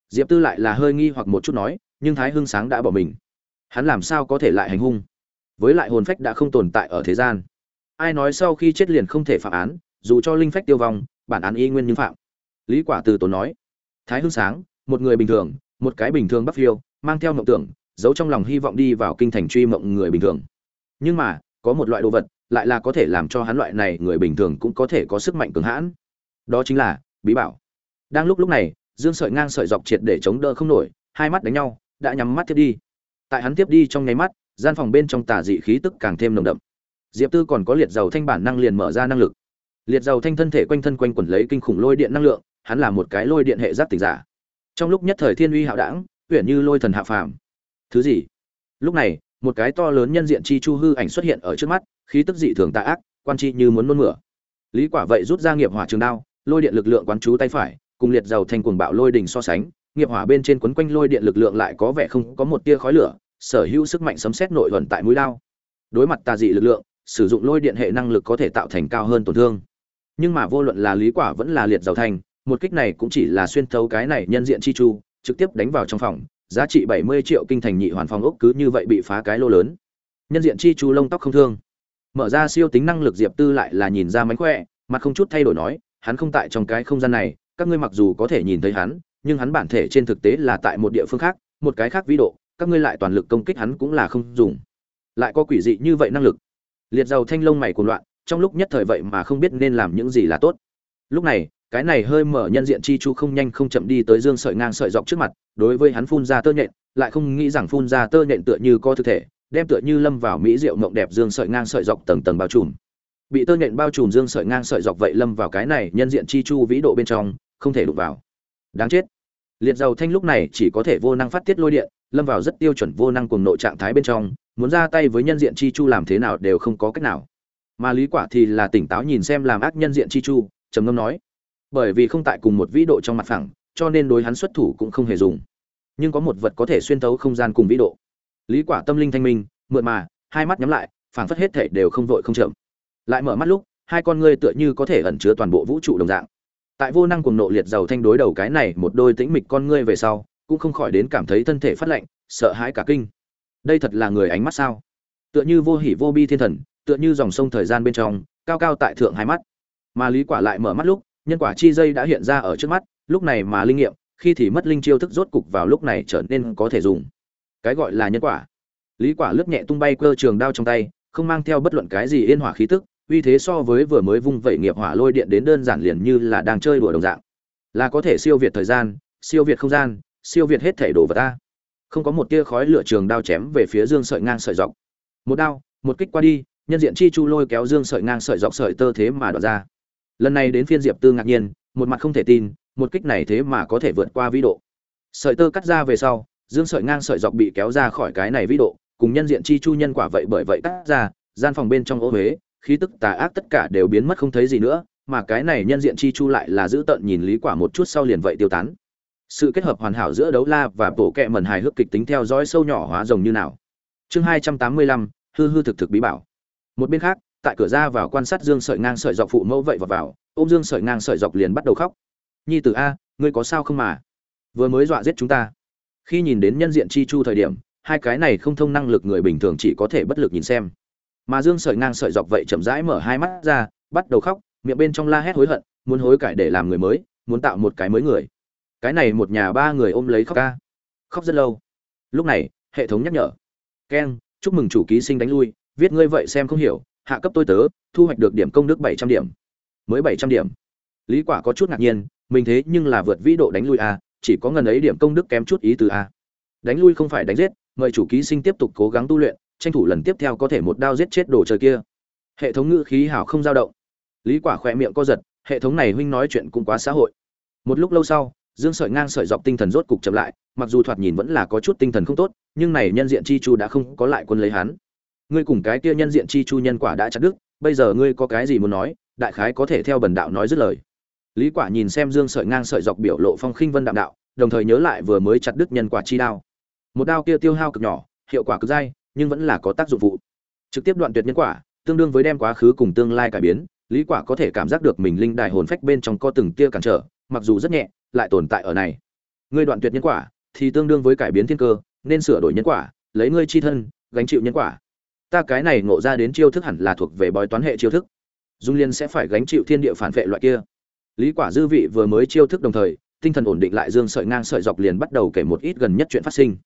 Diệp tư lại là hơi nghi hoặc một chút nói, nhưng thái hưng sáng đã bỏ mình. Hắn làm sao có thể lại hành hung? Với lại hồn phách đã không tồn tại ở thế gian. Ai nói sau khi chết liền không thể phạm án, dù cho linh phách tiêu vong, bản án y nguyên như phạm. Lý quả từ tốn nói. Thái hưng sáng, một người bình thường, một cái bình thường bắc phiêu, mang theo mộng tưởng, giấu trong lòng hy vọng đi vào kinh thành truy mộng người bình thường. Nhưng mà, có một loại đồ vật lại là có thể làm cho hắn loại này người bình thường cũng có thể có sức mạnh cường hãn. Đó chính là, bí bảo. Đang lúc lúc này, dương sợi ngang sợi dọc triệt để chống đỡ không nổi, hai mắt đánh nhau, đã nhắm mắt tiếp đi. Tại hắn tiếp đi trong nháy mắt, gian phòng bên trong tà dị khí tức càng thêm nồng đậm. Diệp tư còn có liệt dầu thanh bản năng liền mở ra năng lực. Liệt dầu thanh thân thể quanh thân quanh quẩn lấy kinh khủng lôi điện năng lượng, hắn là một cái lôi điện hệ giác tỉnh giả. Trong lúc nhất thời thiên uy hạo đảng uyển như lôi thần hạ phàm. Thứ gì? Lúc này, một cái to lớn nhân diện chi chu hư ảnh xuất hiện ở trước mắt khí tức dị thường tà ác, quan chi như muốn nôn mửa. Lý quả vậy rút ra nghiệp hỏa trường đao, lôi điện lực lượng quán chú tay phải, cùng liệt dầu thành cuồng bạo lôi đỉnh so sánh, nghiệp hỏa bên trên quấn quanh lôi điện lực lượng lại có vẻ không có một tia khói lửa, sở hữu sức mạnh sấm sét nội thuần tại mũi đao. Đối mặt tà dị lực lượng, sử dụng lôi điện hệ năng lực có thể tạo thành cao hơn tổn thương. Nhưng mà vô luận là lý quả vẫn là liệt dầu thành, một kích này cũng chỉ là xuyên thấu cái này nhân diện chi chu, trực tiếp đánh vào trong phòng, giá trị 70 triệu kinh thành nhị hoàn phòng ốc cứ như vậy bị phá cái lô lớn. Nhân diện chi chu lông tóc không thương mở ra siêu tính năng lực diệp tư lại là nhìn ra mánh khỏe, mặt không chút thay đổi nói, hắn không tại trong cái không gian này, các ngươi mặc dù có thể nhìn thấy hắn, nhưng hắn bản thể trên thực tế là tại một địa phương khác, một cái khác vĩ độ, các ngươi lại toàn lực công kích hắn cũng là không dùng. Lại có quỷ dị như vậy năng lực. Liệt dầu thanh lông mày cuồng loạn, trong lúc nhất thời vậy mà không biết nên làm những gì là tốt. Lúc này, cái này hơi mở nhân diện chi chu không nhanh không chậm đi tới dương sợi ngang sợi dọc trước mặt, đối với hắn phun ra tơ nhện, lại không nghĩ rằng phun ra tơ nhện tựa như có thực thể đem tựa như lâm vào mỹ rượu mộng đẹp dương sợi ngang sợi dọc tầng tầng bao trùm. Bị tơ nhện bao trùm dương sợi ngang sợi dọc vậy lâm vào cái này nhân diện chi chu vĩ độ bên trong, không thể đụng vào. Đáng chết. Liệt dầu thanh lúc này chỉ có thể vô năng phát tiết lôi điện, lâm vào rất tiêu chuẩn vô năng cùng nội trạng thái bên trong, muốn ra tay với nhân diện chi chu làm thế nào đều không có cách nào. Mà lý quả thì là tỉnh táo nhìn xem làm ác nhân diện chi chu, trầm ngâm nói, bởi vì không tại cùng một vĩ độ trong mặt phẳng, cho nên đối hắn xuất thủ cũng không hề dùng. Nhưng có một vật có thể xuyên thấu không gian cùng vĩ độ lý quả tâm linh thanh minh, mượn mà, hai mắt nhắm lại, phảng phất hết thể đều không vội không chậm. Lại mở mắt lúc, hai con ngươi tựa như có thể ẩn chứa toàn bộ vũ trụ đồng dạng. Tại vô năng cùng nộ liệt giàu thanh đối đầu cái này một đôi tĩnh mịch con ngươi về sau, cũng không khỏi đến cảm thấy thân thể phát lạnh, sợ hãi cả kinh. Đây thật là người ánh mắt sao? Tựa như vô hỉ vô bi thiên thần, tựa như dòng sông thời gian bên trong, cao cao tại thượng hai mắt. Mà lý quả lại mở mắt lúc, nhân quả chi dây đã hiện ra ở trước mắt, lúc này mà linh nghiệm, khi thì mất linh chiêu thức rốt cục vào lúc này trở nên có thể dùng cái gọi là nhân quả. Lý quả lướt nhẹ tung bay cơ trường đao trong tay, không mang theo bất luận cái gì yên hỏa khí tức, uy thế so với vừa mới vung vẩy nghiệp hỏa lôi điện đến đơn giản liền như là đang chơi đùa đồng dạng. Là có thể siêu việt thời gian, siêu việt không gian, siêu việt hết thể đồ vật ta. Không có một tia khói lửa trường đao chém về phía dương sợi ngang sợi dọc. Một đao, một kích qua đi, nhân diện chi chu lôi kéo dương sợi ngang sợi dọc sợi tơ thế mà đoạt ra. Lần này đến phiên diệp tư ngạc nhiên, một mặt không thể tin, một kích này thế mà có thể vượt qua vĩ độ. Sợi tơ cắt ra về sau dương sợi ngang sợi dọc bị kéo ra khỏi cái này vĩ độ, cùng nhân diện chi chu nhân quả vậy bởi vậy cắt ra, gian phòng bên trong ô huế, khí tức tà ác tất cả đều biến mất không thấy gì nữa, mà cái này nhân diện chi chu lại là giữ tận nhìn lý quả một chút sau liền vậy tiêu tán. Sự kết hợp hoàn hảo giữa đấu la và bổ kẹ mẩn hài hước kịch tính theo dõi sâu nhỏ hóa rồng như nào. Chương hai trăm tám mươi lăm, hư hư thực thực bí bảo. Một bên khác, tại cửa ra vào quan sát dương sợi ngang sợi dọc phụ mẫu vậy vào vào, ôm dương sợi ngang sợi dọc liền bắt đầu khóc. Nhi tử a, ngươi có sao không mà? Vừa mới dọa giết chúng ta khi nhìn đến nhân diện chi chu thời điểm, hai cái này không thông năng lực người bình thường chỉ có thể bất lực nhìn xem. Mà dương sợi ngang sợi dọc vậy chậm rãi mở hai mắt ra, bắt đầu khóc, miệng bên trong la hét hối hận, muốn hối cải để làm người mới, muốn tạo một cái mới người. Cái này một nhà ba người ôm lấy khóc ca. Khóc rất lâu. Lúc này, hệ thống nhắc nhở. Keng chúc mừng chủ ký sinh đánh lui, viết ngươi vậy xem không hiểu, hạ cấp tôi tớ, thu hoạch được điểm công đức bảy trăm điểm. Mới bảy trăm điểm. Lý quả có chút ngạc nhiên, mình thế nhưng là vượt vĩ độ đánh lui à? Chỉ có ngần ấy điểm công đức kém chút ý từ a. Đánh lui không phải đánh giết, mời chủ ký sinh tiếp tục cố gắng tu luyện, tranh thủ lần tiếp theo có thể một đao giết chết đồ trời kia. Hệ thống ngữ khí hảo không dao động. Lý quả khỏe miệng co giật, hệ thống này huynh nói chuyện cũng quá xã hội. Một lúc lâu sau, dương sợi ngang sợi dọc tinh thần rốt cục chậm lại, mặc dù thoạt nhìn vẫn là có chút tinh thần không tốt, nhưng này nhân diện chi chu đã không có lại quân lấy hắn. Ngươi cùng cái kia nhân diện chi chu nhân quả đã chặt đứt, bây giờ ngươi có cái gì muốn nói, đại khái có thể theo bần đạo nói dứt lời lý quả nhìn xem dương sợi ngang sợi dọc biểu lộ phong khinh vân đạm đạo, đồng thời nhớ lại vừa mới chặt đứt nhân quả chi đao. Một đao kia tiêu hao cực nhỏ, hiệu quả cực dai, nhưng vẫn là có tác dụng vụ. trực tiếp đoạn tuyệt nhân quả, tương đương với đem quá khứ cùng tương lai cải biến, lý quả có thể cảm giác được mình linh đài hồn phách bên trong có từng tia cản trở, mặc dù rất nhẹ, lại tồn tại ở này. Ngươi đoạn tuyệt nhân quả, thì tương đương với cải biến thiên cơ, nên sửa đổi nhân quả, lấy ngươi chi thân, gánh chịu nhân quả. Ta cái này ngộ ra đến chiêu thức hẳn là thuộc về bói toán hệ chiêu thức. Dung liên sẽ phải gánh chịu thiên địa phản vệ loại kia lý quả dư vị vừa mới chiêu thức đồng thời, tinh thần ổn định lại dương sợi ngang sợi dọc liền bắt đầu kể một ít gần nhất chuyện phát sinh.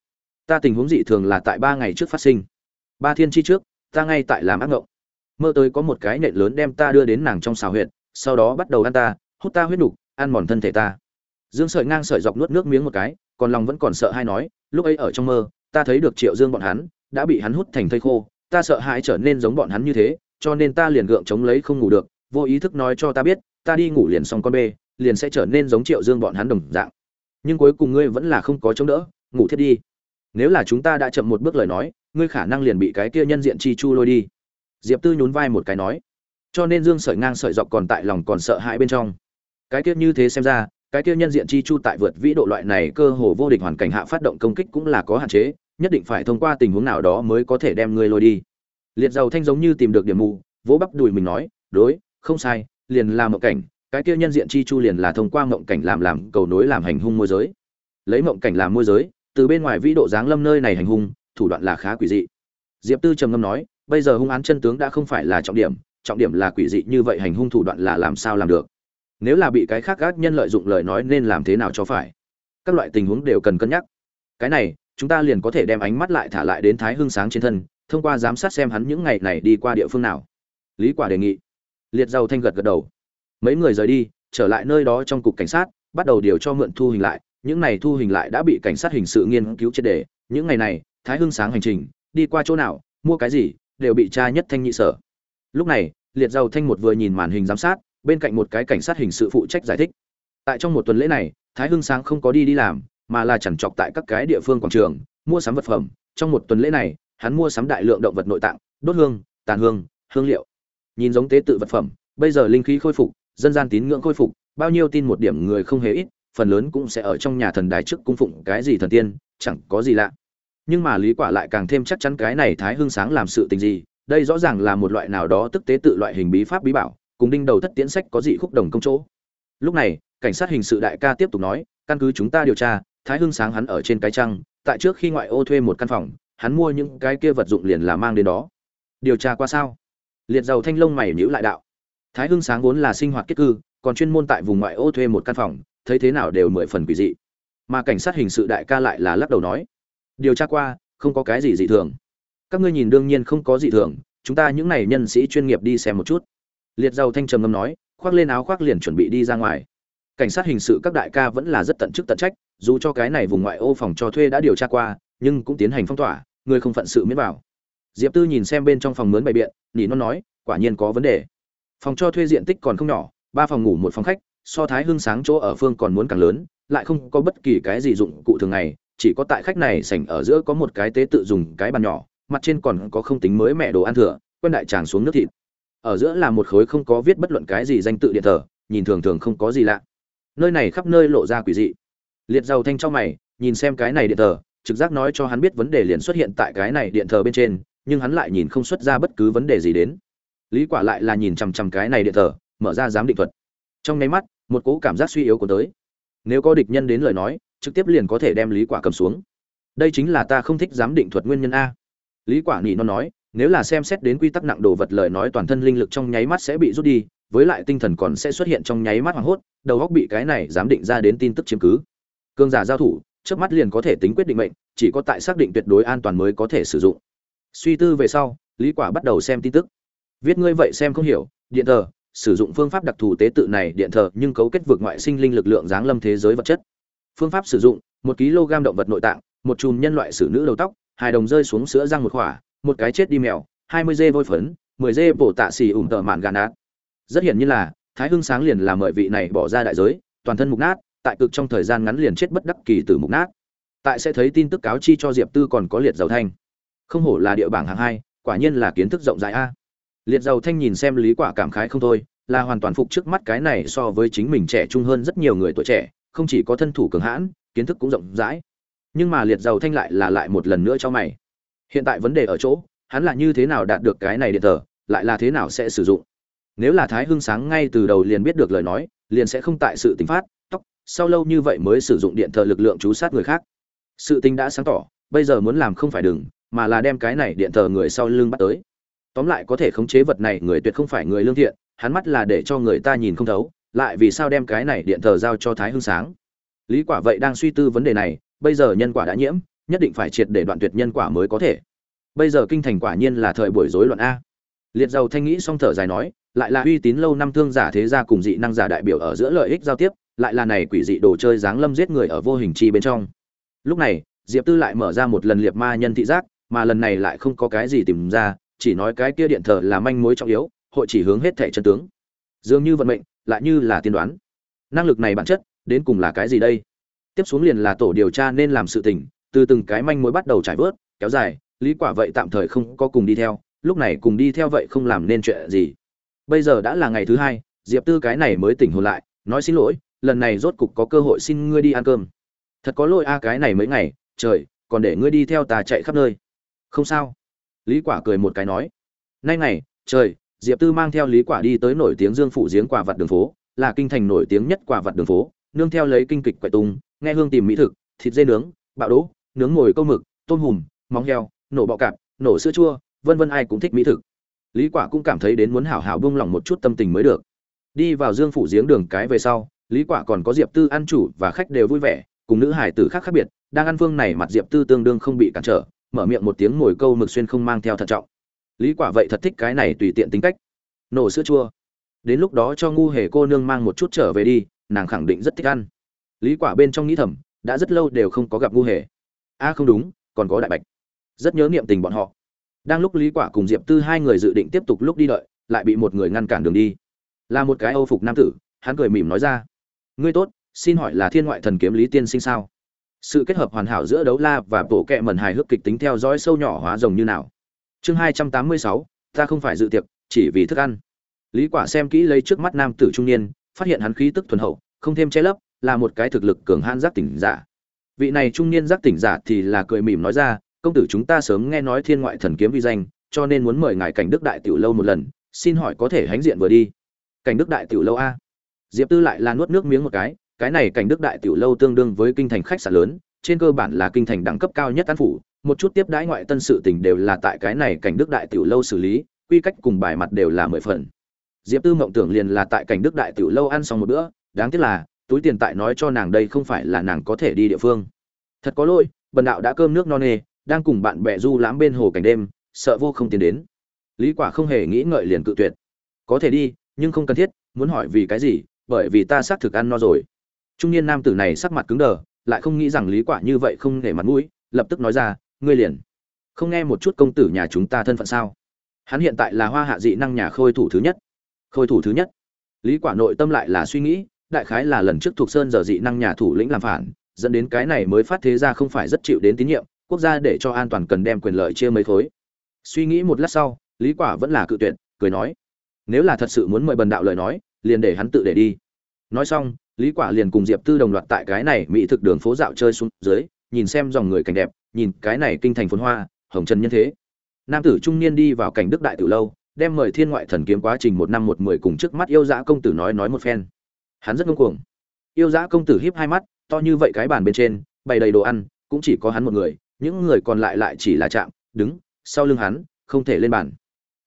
Ta tình huống dị thường là tại ba ngày trước phát sinh. Ba thiên chi trước, ta ngay tại làm ác ngộng. Mơ tới có một cái nện lớn đem ta đưa đến nàng trong xào huyệt, sau đó bắt đầu ăn ta, hút ta huyết nục, ăn mòn thân thể ta. Dương sợi ngang sợi dọc nuốt nước miếng một cái, còn lòng vẫn còn sợ hai nói, lúc ấy ở trong mơ, ta thấy được triệu dương bọn hắn, đã bị hắn hút thành thây khô, ta sợ hãi trở nên giống bọn hắn như thế, cho nên ta liền gượng chống lấy không ngủ được, vô ý thức nói cho ta biết ta đi ngủ liền xong con bê, liền sẽ trở nên giống triệu dương bọn hắn đồng dạng. Nhưng cuối cùng ngươi vẫn là không có chống đỡ, ngủ thiết đi. Nếu là chúng ta đã chậm một bước lời nói, ngươi khả năng liền bị cái kia nhân diện chi chu lôi đi. Diệp tư nhún vai một cái nói. Cho nên dương sợi ngang sợi dọc còn tại lòng còn sợ hãi bên trong. Cái kia như thế xem ra, cái kia nhân diện chi chu tại vượt vĩ độ loại này cơ hồ vô địch hoàn cảnh hạ phát động công kích cũng là có hạn chế, nhất định phải thông qua tình huống nào đó mới có thể đem ngươi lôi đi. Liệt dầu thanh giống như tìm được điểm mù, vỗ bắp đùi mình nói, đối, không sai liền là mộng cảnh, cái kia nhân diện chi chu liền là thông qua mộng cảnh làm làm cầu nối làm hành hung môi giới. Lấy mộng cảnh làm môi giới, từ bên ngoài vĩ độ dáng lâm nơi này hành hung, thủ đoạn là khá quỷ dị. Diệp tư trầm ngâm nói, bây giờ hung án chân tướng đã không phải là trọng điểm trọng điểm là quỷ dị như vậy hành hung thủ đoạn là làm sao làm được? Nếu là bị cái khác gác nhân lợi dụng lời nói nên làm thế nào cho phải? Các loại tình huống đều cần cân nhắc. Cái này, chúng ta liền có thể đem ánh mắt lại thả lại đến thái Hương sáng trên thân, thông qua giám sát xem hắn những ngày này đi qua địa phương nào. Lý quả đề nghị liệt giàu thanh gật gật đầu. Mấy người rời đi, trở lại nơi đó trong cục cảnh sát, bắt đầu điều cho mượn thu hình lại. Những này thu hình lại đã bị cảnh sát hình sự nghiên cứu triệt đề những ngày này, thái hưng sáng hành trình, đi qua chỗ nào, mua cái gì, đều bị tra nhất thanh nhị sở. Lúc này, liệt giàu thanh một vừa nhìn màn hình giám sát, bên cạnh một cái cảnh sát hình sự phụ trách giải thích. Tại trong một tuần lễ này, thái hưng sáng không có đi đi làm, mà là chẳng chọc tại các cái địa phương quảng trường, mua sắm vật phẩm. Trong một tuần lễ này, hắn mua sắm đại lượng động vật nội tạng, đốt hương, tàn hương hương liệu nhìn giống tế tự vật phẩm, bây giờ linh khí khôi phục, dân gian tín ngưỡng khôi phục, bao nhiêu tin một điểm người không hề ít, phần lớn cũng sẽ ở trong nhà thần đài trước cung phụng cái gì thần tiên, chẳng có gì lạ. Nhưng mà lý quả lại càng thêm chắc chắn cái này thái hưng sáng làm sự tình gì, đây rõ ràng là một loại nào đó tức tế tự loại hình bí pháp bí bảo, cùng đinh đầu thất tiễn sách có dị khúc đồng công chỗ. Lúc này, cảnh sát hình sự đại ca tiếp tục nói, căn cứ chúng ta điều tra, thái hưng sáng hắn ở trên cái trăng tại trước khi ngoại ô thuê một căn phòng, hắn mua những cái kia vật dụng liền là mang đến đó. Điều tra qua sao? Liệt giàu thanh long mày nhữ lại đạo. Thái hưng sáng vốn là sinh hoạt kết cư, còn chuyên môn tại vùng ngoại ô thuê một căn phòng, thấy thế nào đều mười phần quỷ dị. Mà cảnh sát hình sự đại ca lại là lắc đầu nói, điều tra qua, không có cái gì dị thường. Các ngươi nhìn đương nhiên không có dị thường, chúng ta những này nhân sĩ chuyên nghiệp đi xem một chút. Liệt giàu thanh trầm ngâm nói, khoác lên áo khoác liền chuẩn bị đi ra ngoài. Cảnh sát hình sự các đại ca vẫn là rất tận chức tận trách, dù cho cái này vùng ngoại ô phòng cho thuê đã điều tra qua, nhưng cũng tiến hành phong tỏa, người không phận sự miễn bảo diệp tư nhìn xem bên trong phòng mướn bày biện, nỉ non nói, quả nhiên có vấn đề. Phòng cho thuê diện tích còn không nhỏ, ba phòng ngủ một phòng khách, so thái hương sáng chỗ ở phương còn muốn càng lớn, lại không có bất kỳ cái gì dụng cụ thường ngày, chỉ có tại khách này sảnh ở giữa có một cái tế tự dùng cái bàn nhỏ, mặt trên còn có không tính mới mẹ đồ ăn thừa, quen đại tràn xuống nước thịt. Ở giữa là một khối không có viết bất luận cái gì danh tự điện thờ, nhìn thường thường không có gì lạ. Nơi này khắp nơi lộ ra quỷ dị. Liệt giàu thanh trong mày, nhìn xem cái này điện thờ, trực giác nói cho hắn biết vấn đề liền xuất hiện tại cái này điện thờ bên trên nhưng hắn lại nhìn không xuất ra bất cứ vấn đề gì đến. Lý quả lại là nhìn chằm chằm cái này điện thờ, mở ra giám định thuật. Trong nháy mắt, một cỗ cảm giác suy yếu của tới. Nếu có địch nhân đến lời nói, trực tiếp liền có thể đem lý quả cầm xuống. Đây chính là ta không thích giám định thuật nguyên nhân a. Lý quả nhị nó nói, nếu là xem xét đến quy tắc nặng đồ vật lời nói toàn thân linh lực trong nháy mắt sẽ bị rút đi, với lại tinh thần còn sẽ xuất hiện trong nháy mắt hoảng hốt, đầu óc bị cái này giám định ra đến tin tức chiếm cứ. Cương giả giao thủ trước mắt liền có thể tính quyết định mệnh, chỉ có tại xác định tuyệt đối an toàn mới có thể sử dụng suy tư về sau, lý quả bắt đầu xem tin tức. Viết ngươi vậy xem không hiểu, điện thờ, sử dụng phương pháp đặc thù tế tự này, điện thờ nhưng cấu kết vượt ngoại sinh linh lực lượng giáng lâm thế giới vật chất. Phương pháp sử dụng, một kg động vật nội tạng, một chùm nhân loại xử nữ đầu tóc, hai đồng rơi xuống sữa răng một khỏa, một cái chết đi mèo, hai mươi dê vôi phấn, mười dê bổ tạ xì ủng tờ mạn gà nát. Rất hiển nhiên là, thái hưng sáng liền làm mời vị này bỏ ra đại giới, toàn thân mục nát, tại cực trong thời gian ngắn liền chết bất đắc kỳ từ mục nát. Tại sẽ thấy tin tức cáo chi cho diệp tư còn có liệt dầu thanh không hổ là địa bảng hạng hai, quả nhiên là kiến thức rộng rãi a. Liệt dầu thanh nhìn xem lý quả cảm khái không thôi, là hoàn toàn phục trước mắt cái này so với chính mình trẻ trung hơn rất nhiều người tuổi trẻ, không chỉ có thân thủ cường hãn, kiến thức cũng rộng rãi. Nhưng mà liệt dầu thanh lại là lại một lần nữa cho mày. Hiện tại vấn đề ở chỗ, hắn là như thế nào đạt được cái này điện tờ lại là thế nào sẽ sử dụng? Nếu là thái hưng sáng ngay từ đầu liền biết được lời nói, liền sẽ không tại sự tính phát, tóc, sau lâu như vậy mới sử dụng điện thờ lực lượng chú sát người khác. Sự tình đã sáng tỏ, bây giờ muốn làm không phải đừng mà là đem cái này điện thờ người sau lưng bắt tới. Tóm lại có thể khống chế vật này người tuyệt không phải người lương thiện, hắn mắt là để cho người ta nhìn không thấu, lại vì sao đem cái này điện thờ giao cho thái hưng sáng? Lý quả vậy đang suy tư vấn đề này, bây giờ nhân quả đã nhiễm, nhất định phải triệt để đoạn tuyệt nhân quả mới có thể. Bây giờ kinh thành quả nhiên là thời buổi rối loạn a. Liệt dầu thanh nghĩ xong thở dài nói, lại là uy tín lâu năm thương giả thế gia cùng dị năng giả đại biểu ở giữa lợi ích giao tiếp, lại là này quỷ dị đồ chơi dáng lâm giết người ở vô hình chi bên trong. Lúc này, diệp tư lại mở ra một lần liệt ma nhân thị giác mà lần này lại không có cái gì tìm ra, chỉ nói cái kia điện thờ là manh mối trọng yếu, hội chỉ hướng hết thẻ chân tướng. Dường như vận mệnh, lại như là tiên đoán. Năng lực này bản chất, đến cùng là cái gì đây? Tiếp xuống liền là tổ điều tra nên làm sự tình, từ từng cái manh mối bắt đầu trải vớt, kéo dài, lý quả vậy tạm thời không có cùng đi theo, lúc này cùng đi theo vậy không làm nên chuyện gì. Bây giờ đã là ngày thứ hai, diệp tư cái này mới tỉnh hồn lại, nói xin lỗi, lần này rốt cục có cơ hội xin ngươi đi ăn cơm. Thật có lỗi a, cái này mấy ngày, trời, còn để ngươi đi theo ta chạy khắp nơi không sao. Lý quả cười một cái nói. Nay này trời, diệp tư mang theo lý quả đi tới nổi tiếng dương phủ giếng quả vật đường phố, là kinh thành nổi tiếng nhất quả vật đường phố, nương theo lấy kinh kịch quậy tung, nghe hương tìm mỹ thực, thịt dê nướng, bạo đỗ, nướng ngồi câu mực, tôm hùm, móng heo, nổ bọ cạp, nổ sữa chua, vân vân ai cũng thích mỹ thực. Lý quả cũng cảm thấy đến muốn hảo hảo buông lòng một chút tâm tình mới được. Đi vào dương phủ giếng đường cái về sau, lý quả còn có diệp tư ăn chủ và khách đều vui vẻ, cùng nữ hải tử khác khác biệt, đang ăn phương này mặt diệp tư tương đương không bị cản trở mở miệng một tiếng mồi câu mực xuyên không mang theo thận trọng. Lý quả vậy thật thích cái này tùy tiện tính cách. Nổ sữa chua. Đến lúc đó cho ngu hề cô nương mang một chút trở về đi, nàng khẳng định rất thích ăn. Lý quả bên trong nghĩ thầm, đã rất lâu đều không có gặp ngu hề. A không đúng, còn có đại bạch. Rất nhớ niệm tình bọn họ. Đang lúc lý quả cùng diệp tư hai người dự định tiếp tục lúc đi đợi, lại bị một người ngăn cản đường đi. Là một cái âu phục nam tử, hắn cười mỉm nói ra. Ngươi tốt, xin hỏi là thiên ngoại thần kiếm lý tiên sinh sao? Sự kết hợp hoàn hảo giữa đấu la và bộ kệ mẩn hài hước kịch tính theo dõi sâu nhỏ hóa rồng như nào. Chương hai trăm tám mươi sáu, ta không phải dự tiệc, chỉ vì thức ăn. Lý quả xem kỹ lấy trước mắt nam tử trung niên, phát hiện hắn khí tức thuần hậu, không thêm che lấp, là một cái thực lực cường hãn giác tỉnh giả. Vị này trung niên giác tỉnh giả thì là cười mỉm nói ra, công tử chúng ta sớm nghe nói thiên ngoại thần kiếm vi danh, cho nên muốn mời ngài cảnh đức đại tiểu lâu một lần, xin hỏi có thể hãnh diện vừa đi. Cảnh đức đại tiểu lâu a? Diệp tư lại là nuốt nước miếng một cái cái này cảnh đức đại tiểu lâu tương đương với kinh thành khách sạn lớn, trên cơ bản là kinh thành đẳng cấp cao nhất an phủ, một chút tiếp đãi ngoại tân sự tình đều là tại cái này cảnh đức đại tiểu lâu xử lý, quy cách cùng bài mặt đều là mười phần. Diệp tư mộng tưởng liền là tại cảnh đức đại tiểu lâu ăn xong một bữa, đáng tiếc là, túi tiền tại nói cho nàng đây không phải là nàng có thể đi địa phương. Thật có lỗi, bần đạo đã cơm nước no nê, đang cùng bạn bè du lãm bên hồ cảnh đêm, sợ vô không tiến đến. Lý quả không hề nghĩ ngợi liền cự tuyệt. Có thể đi, nhưng không cần thiết, muốn hỏi vì cái gì, bởi vì ta xác thực ăn no rồi trung niên nam tử này sắc mặt cứng đờ, lại không nghĩ rằng lý quả như vậy không để mặt mũi, lập tức nói ra, ngươi liền không nghe một chút công tử nhà chúng ta thân phận sao? Hắn hiện tại là hoa hạ dị năng nhà khôi thủ thứ nhất. Khôi thủ thứ nhất. Lý quả nội tâm lại là suy nghĩ, đại khái là lần trước thuộc sơn giờ dị năng nhà thủ lĩnh làm phản, dẫn đến cái này mới phát thế ra không phải rất chịu đến tín nhiệm, quốc gia để cho an toàn cần đem quyền lợi chia mấy khối. Suy nghĩ một lát sau, lý quả vẫn là cự tuyệt, cười nói, nếu là thật sự muốn mời bần đạo lời nói, liền để hắn tự để đi. Nói xong lý quả liền cùng diệp tư đồng loạt tại cái này mỹ thực đường phố dạo chơi xuống dưới, nhìn xem dòng người cảnh đẹp, nhìn cái này kinh thành phồn hoa, hồng trần nhân thế. Nam tử trung niên đi vào cảnh đức đại tử lâu, đem mời thiên ngoại thần kiếm quá trình một năm một mười cùng trước mắt yêu dã công tử nói nói một phen. Hắn rất ngông cuồng. Yêu dã công tử híp hai mắt, to như vậy cái bàn bên trên, bày đầy đồ ăn, cũng chỉ có hắn một người, những người còn lại lại chỉ là chạm, đứng, sau lưng hắn, không thể lên bàn.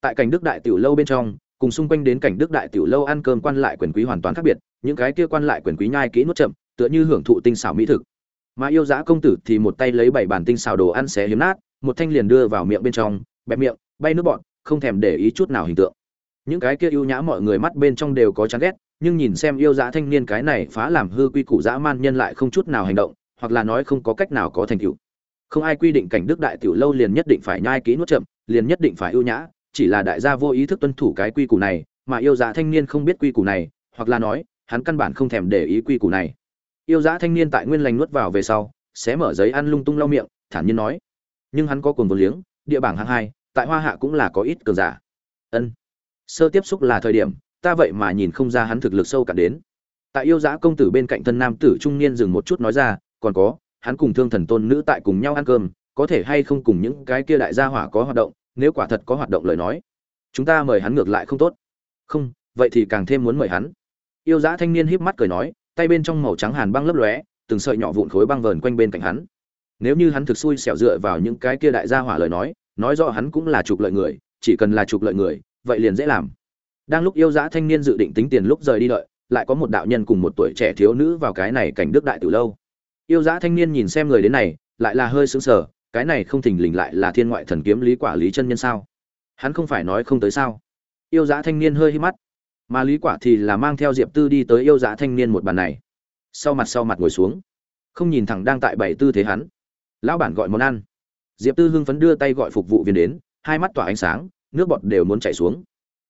Tại cảnh đức đại tiểu lâu bên trong, cùng xung quanh đến cảnh đức đại tiểu lâu ăn cơm quan lại quyền quý hoàn toàn khác biệt những cái kia quan lại quyền quý nhai kỹ nuốt chậm, tựa như hưởng thụ tinh xảo mỹ thực. Mà yêu dã công tử thì một tay lấy bảy bàn tinh xảo đồ ăn xé hiếm nát, một thanh liền đưa vào miệng bên trong, bẹp miệng, bay nước bọn không thèm để ý chút nào hình tượng. Những cái kia yêu nhã mọi người mắt bên trong đều có chán ghét, nhưng nhìn xem yêu dã thanh niên cái này phá làm hư quy củ dã man nhân lại không chút nào hành động, hoặc là nói không có cách nào có thành tựu. Không ai quy định cảnh đức đại tiểu lâu liền nhất định phải nhai kỹ nuốt chậm, liền nhất định phải ưu nhã, chỉ là đại gia vô ý thức tuân thủ cái quy củ này, mà yêu dã thanh niên không biết quy củ này, hoặc là nói hắn căn bản không thèm để ý quy củ này. Yêu dã thanh niên tại nguyên lành nuốt vào về sau, xé mở giấy ăn lung tung lau miệng, thản nhiên nói. Nhưng hắn có cuồng vốn liếng, địa bảng hạng hai, tại hoa hạ cũng là có ít cường giả. Ân. Sơ tiếp xúc là thời điểm, ta vậy mà nhìn không ra hắn thực lực sâu cả đến. Tại yêu dã công tử bên cạnh thân nam tử trung niên dừng một chút nói ra, còn có, hắn cùng thương thần tôn nữ tại cùng nhau ăn cơm, có thể hay không cùng những cái kia đại gia hỏa có hoạt động, nếu quả thật có hoạt động lời nói, chúng ta mời hắn ngược lại không tốt. Không, vậy thì càng thêm muốn mời hắn yêu dã thanh niên híp mắt cười nói, tay bên trong màu trắng hàn băng lấp lóe, từng sợi nhỏ vụn khối băng vờn quanh bên cạnh hắn. Nếu như hắn thực xui xẻo dựa vào những cái kia đại gia hỏa lời nói nói rõ hắn cũng là trục lợi người, chỉ cần là trục lợi người, vậy liền dễ làm. Đang lúc yêu dã thanh niên dự định tính tiền lúc rời đi đợi lại có một đạo nhân cùng một tuổi trẻ thiếu nữ vào cái này cảnh đức đại từ lâu. Yêu dã thanh niên nhìn xem người đến này, lại là hơi sững sờ, cái này không thình lình lại là thiên ngoại thần kiếm lý quả lý chân nhân sao? Hắn không phải nói không tới sao? Yêu dã thanh niên hơi hí mắt mà lý quả thì là mang theo diệp tư đi tới yêu dã thanh niên một bàn này. Sau mặt sau mặt ngồi xuống, không nhìn thẳng đang tại bảy tư thế hắn. Lão bản gọi món ăn. Diệp tư hưng phấn đưa tay gọi phục vụ viên đến, hai mắt tỏa ánh sáng, nước bọt đều muốn chảy xuống.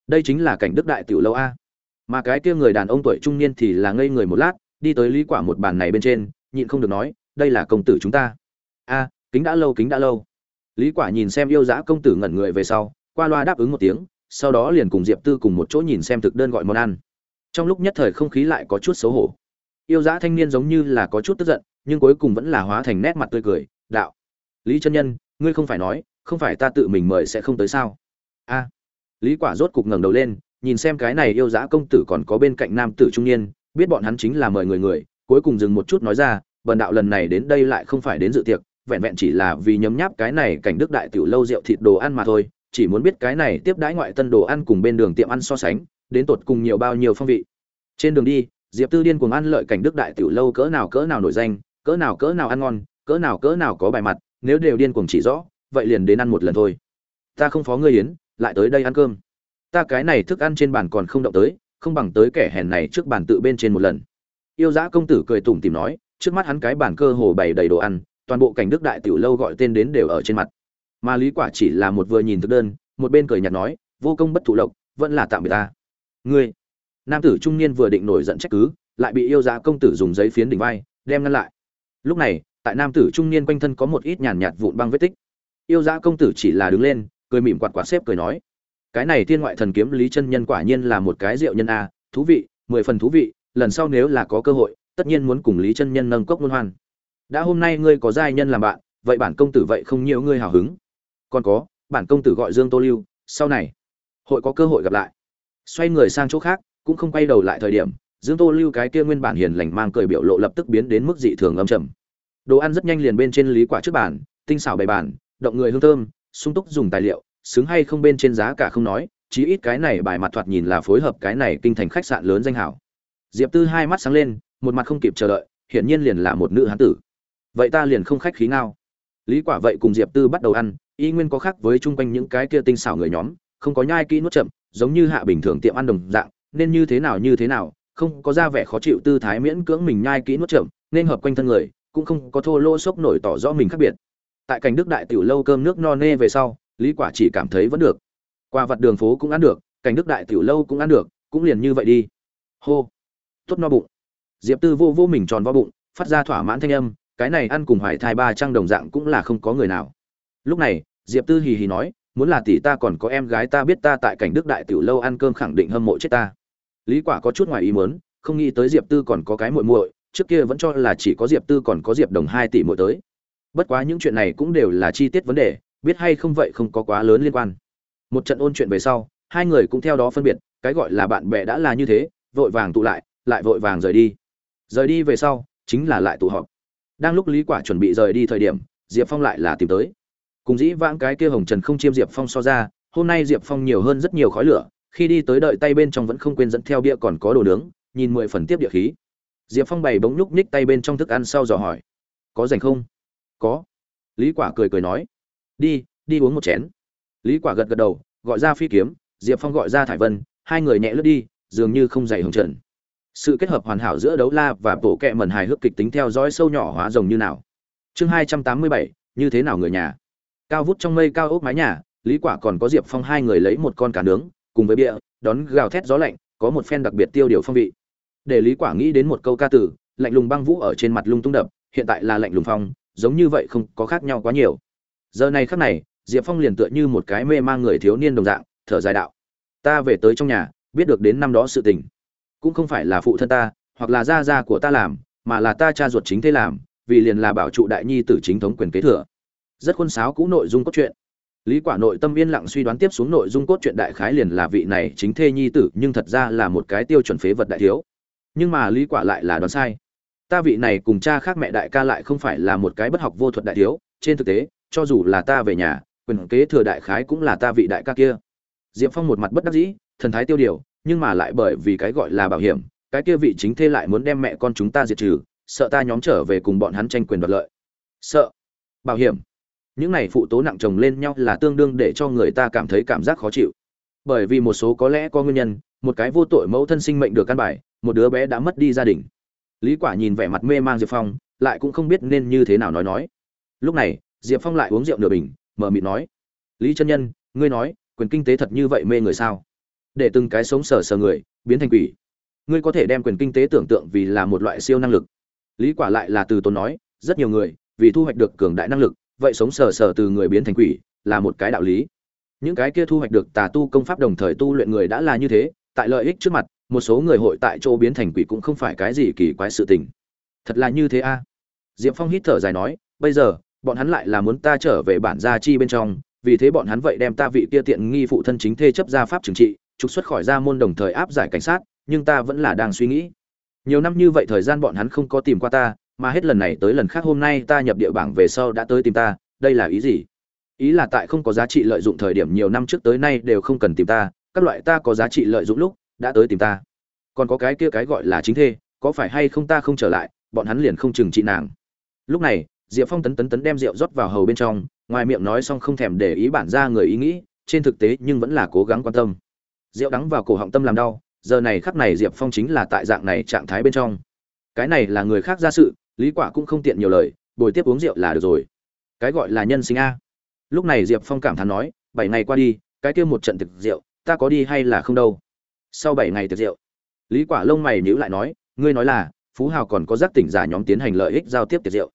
Đây chính là cảnh đức đại tiểu lâu a. Mà cái kia người đàn ông tuổi trung niên thì là ngây người một lát, đi tới lý quả một bàn này bên trên, nhịn không được nói, đây là công tử chúng ta. A, kính đã lâu, kính đã lâu. Lý quả nhìn xem yêu dã công tử ngẩn người về sau, qua loa đáp ứng một tiếng sau đó liền cùng diệp tư cùng một chỗ nhìn xem thực đơn gọi món ăn. Trong lúc nhất thời không khí lại có chút xấu hổ. Yêu dã thanh niên giống như là có chút tức giận, nhưng cuối cùng vẫn là hóa thành nét mặt tươi cười, đạo, lý chân nhân, ngươi không phải nói, không phải ta tự mình mời sẽ không tới sao? A. Lý quả rốt cục ngẩng đầu lên, nhìn xem cái này yêu dã công tử còn có bên cạnh nam tử trung niên, biết bọn hắn chính là mời người người, cuối cùng dừng một chút nói ra, bần đạo lần này đến đây lại không phải đến dự tiệc, vẹn vẹn chỉ là vì nhấm nháp cái này cảnh đức đại tiểu lâu rượu thịt đồ ăn mà thôi chỉ muốn biết cái này tiếp đãi ngoại tân đồ ăn cùng bên đường tiệm ăn so sánh, đến tột cùng nhiều bao nhiêu phong vị. Trên đường đi, diệp tư điên cuồng ăn lợi cảnh đức đại tiểu lâu cỡ nào cỡ nào nổi danh, cỡ nào cỡ nào ăn ngon, cỡ nào cỡ nào có bài mặt, nếu đều điên cuồng chỉ rõ, vậy liền đến ăn một lần thôi. Ta không phó ngươi yến, lại tới đây ăn cơm. Ta cái này thức ăn trên bàn còn không động tới, không bằng tới kẻ hèn này trước bàn tự bên trên một lần. Yêu dã công tử cười tủm tỉm nói, trước mắt hắn cái bàn cơ hồ bày đầy đồ ăn, toàn bộ cảnh đức đại tiểu lâu gọi tên đến đều ở trên mặt mà lý quả chỉ là một vừa nhìn thực đơn, một bên cười nhạt nói, vô công bất thụ lộc, vẫn là tạm biệt ta. Ngươi? Nam tử trung niên vừa định nổi giận trách cứ, lại bị yêu giá công tử dùng giấy phiến đỉnh vai, đem ngăn lại. Lúc này, tại nam tử trung niên quanh thân có một ít nhàn nhạt vụn băng vết tích. Yêu giá công tử chỉ là đứng lên, cười mỉm quạt quạt xếp cười nói, cái này thiên ngoại thần kiếm lý chân nhân quả nhiên là một cái rượu nhân a, thú vị, mười phần thú vị, lần sau nếu là có cơ hội, tất nhiên muốn cùng lý chân nhân nâng cốc luân hoan. Đã hôm nay ngươi có giai nhân làm bạn, vậy bản công tử vậy không nhiều ngươi hào hứng còn có, bản công tử gọi dương tô lưu, sau này, hội có cơ hội gặp lại. Xoay người sang chỗ khác, cũng không quay đầu lại thời điểm, dương tô lưu cái kia nguyên bản hiền lành mang cười biểu lộ lập tức biến đến mức dị thường âm trầm. Đồ ăn rất nhanh liền bên trên lý quả trước bàn, tinh xảo bày bàn, động người hương thơm, sung túc dùng tài liệu, xứng hay không bên trên giá cả không nói, chí ít cái này bài mặt thoạt nhìn là phối hợp cái này kinh thành khách sạn lớn danh hảo. Diệp tư hai mắt sáng lên, một mặt không kịp chờ đợi, hiển nhiên liền là một nữ hán tử. Vậy ta liền không khách khí nào lý quả vậy cùng diệp tư bắt đầu ăn y nguyên có khác với chung quanh những cái kia tinh xảo người nhóm, không có nhai kỹ nuốt chậm, giống như hạ bình thường tiệm ăn đồng dạng, nên như thế nào như thế nào, không có ra vẻ khó chịu tư thái miễn cưỡng mình nhai kỹ nuốt chậm, nên hợp quanh thân người, cũng không có thô lỗ sốc nổi tỏ rõ mình khác biệt. Tại cảnh đức đại tiểu lâu cơm nước no nê về sau, lý quả chỉ cảm thấy vẫn được. Qua vặt đường phố cũng ăn được, cảnh đức đại tiểu lâu cũng ăn được, cũng liền như vậy đi. Hô. Tốt no bụng. Diệp tư vô vô mình tròn vo bụng, phát ra thỏa mãn thanh âm, cái này ăn cùng hoài thai ba trang đồng dạng cũng là không có người nào lúc này, diệp tư hì hì nói, muốn là tỷ ta còn có em gái ta biết ta tại cảnh đức đại tiểu lâu ăn cơm khẳng định hâm mộ chết ta. Lý quả có chút ngoài ý muốn, không nghĩ tới diệp tư còn có cái muội muội, trước kia vẫn cho là chỉ có diệp tư còn có diệp đồng hai tỷ muội tới. Bất quá những chuyện này cũng đều là chi tiết vấn đề, biết hay không vậy không có quá lớn liên quan. Một trận ôn chuyện về sau, hai người cũng theo đó phân biệt, cái gọi là bạn bè đã là như thế, vội vàng tụ lại lại vội vàng rời đi. Rời đi về sau, chính là lại tụ họp. Đang lúc lý quả chuẩn bị rời đi thời điểm, diệp phong lại là tìm tới cùng dĩ vãng cái kia hồng trần không chiêm diệp phong so ra, hôm nay diệp phong nhiều hơn rất nhiều khói lửa, khi đi tới đợi tay bên trong vẫn không quên dẫn theo bia còn có đồ nướng, nhìn mười phần tiếp địa khí. Diệp phong bày bỗng nhúc nhích tay bên trong thức ăn sau dò hỏi, có dành không? Có. Lý quả cười cười nói, đi đi uống một chén. Lý quả gật gật đầu, gọi ra phi kiếm, diệp phong gọi ra thải vân, hai người nhẹ lướt đi, dường như không dày hồng trần. Sự kết hợp hoàn hảo giữa đấu la và bổ kẹ mẩn hài hước kịch tính theo dõi sâu nhỏ hóa rồng như nào. Chương hai trăm tám mươi bảy, như thế nào người nhà? Cao vút trong mây cao ốc mái nhà, lý quả còn có diệp phong hai người lấy một con cá nướng, cùng với bia, đón gào thét gió lạnh, có một phen đặc biệt tiêu điều phong vị. Để lý quả nghĩ đến một câu ca tử lạnh lùng băng vũ ở trên mặt lung tung đập, hiện tại là lạnh lùng phong, giống như vậy không có khác nhau quá nhiều. Giờ này khắc này, diệp phong liền tựa như một cái mê mang người thiếu niên đồng dạng, thở dài đạo. Ta về tới trong nhà, biết được đến năm đó sự tình. Cũng không phải là phụ thân ta, hoặc là gia gia của ta làm, mà là ta cha ruột chính thế làm, vì liền là bảo trụ đại nhi tử chính thống quyền kế thừa rất khuôn sáo cũ nội dung cốt truyện. Lý quả nội tâm yên lặng suy đoán tiếp xuống nội dung cốt truyện đại khái liền là vị này chính thê nhi tử, nhưng thật ra là một cái tiêu chuẩn phế vật đại thiếu. Nhưng mà lý quả lại là đoán sai. Ta vị này cùng cha khác mẹ đại ca lại không phải là một cái bất học vô thuật đại thiếu, trên thực tế, cho dù là ta về nhà, quyền kế thừa đại khái cũng là ta vị đại ca kia. Diệp phong một mặt bất đắc dĩ, thần thái tiêu điều, nhưng mà lại bởi vì cái gọi là bảo hiểm, cái kia vị chính thê lại muốn đem mẹ con chúng ta diệt trừ, sợ ta nhóm trở về cùng bọn hắn tranh quyền đoạt lợi. Sợ. Bảo hiểm những này phụ tố nặng chồng lên nhau là tương đương để cho người ta cảm thấy cảm giác khó chịu. Bởi vì một số có lẽ có nguyên nhân, một cái vô tội mẫu thân sinh mệnh được căn bài, một đứa bé đã mất đi gia đình. Lý quả nhìn vẻ mặt mê mang diệp phong, lại cũng không biết nên như thế nào nói nói. Lúc này, diệp phong lại uống rượu nửa bình, mở mịt nói, lý chân nhân, ngươi nói, quyền kinh tế thật như vậy mê người sao? Để từng cái sống sờ sờ người, biến thành quỷ. Ngươi có thể đem quyền kinh tế tưởng tượng vì là một loại siêu năng lực. Lý quả lại là từ tốn nói, rất nhiều người, vì thu hoạch được cường đại năng lực vậy sống sờ sờ từ người biến thành quỷ là một cái đạo lý. Những cái kia thu hoạch được tà tu công pháp đồng thời tu luyện người đã là như thế, tại lợi ích trước mặt, một số người hội tại chỗ biến thành quỷ cũng không phải cái gì kỳ quái sự tình. Thật là như thế a. Diệp phong hít thở dài nói, bây giờ, bọn hắn lại là muốn ta trở về bản gia chi bên trong, vì thế bọn hắn vậy đem ta vị kia tiện nghi phụ thân chính thê chấp gia pháp trừng trị, trục xuất khỏi gia môn đồng thời áp giải cảnh sát, nhưng ta vẫn là đang suy nghĩ. Nhiều năm như vậy thời gian bọn hắn không có tìm qua ta mà hết lần này tới lần khác hôm nay ta nhập địa bảng về sau đã tới tìm ta, đây là ý gì? Ý là tại không có giá trị lợi dụng thời điểm nhiều năm trước tới nay đều không cần tìm ta, các loại ta có giá trị lợi dụng lúc, đã tới tìm ta. Còn có cái kia cái gọi là chính thê, có phải hay không ta không trở lại, bọn hắn liền không chừng trị nàng. Lúc này, diệp phong tấn tấn tấn đem rượu rót vào hầu bên trong, ngoài miệng nói xong không thèm để ý bản ra người ý nghĩ, trên thực tế nhưng vẫn là cố gắng quan tâm. Rượu đắng vào cổ họng tâm làm đau, giờ này khắc này diệp phong chính là tại dạng này trạng thái bên trong. Cái này là người khác ra sự lý quả cũng không tiện nhiều lời, bồi tiếp uống rượu là được rồi. Cái gọi là nhân sinh a. Lúc này diệp phong cảm thán nói, bảy ngày qua đi, cái kia một trận thực rượu, ta có đi hay là không đâu? Sau bảy ngày thực rượu, lý quả lông mày nhíu lại nói, ngươi nói là, phú hào còn có giác tỉnh giả nhóm tiến hành lợi ích giao tiếp tiệc rượu.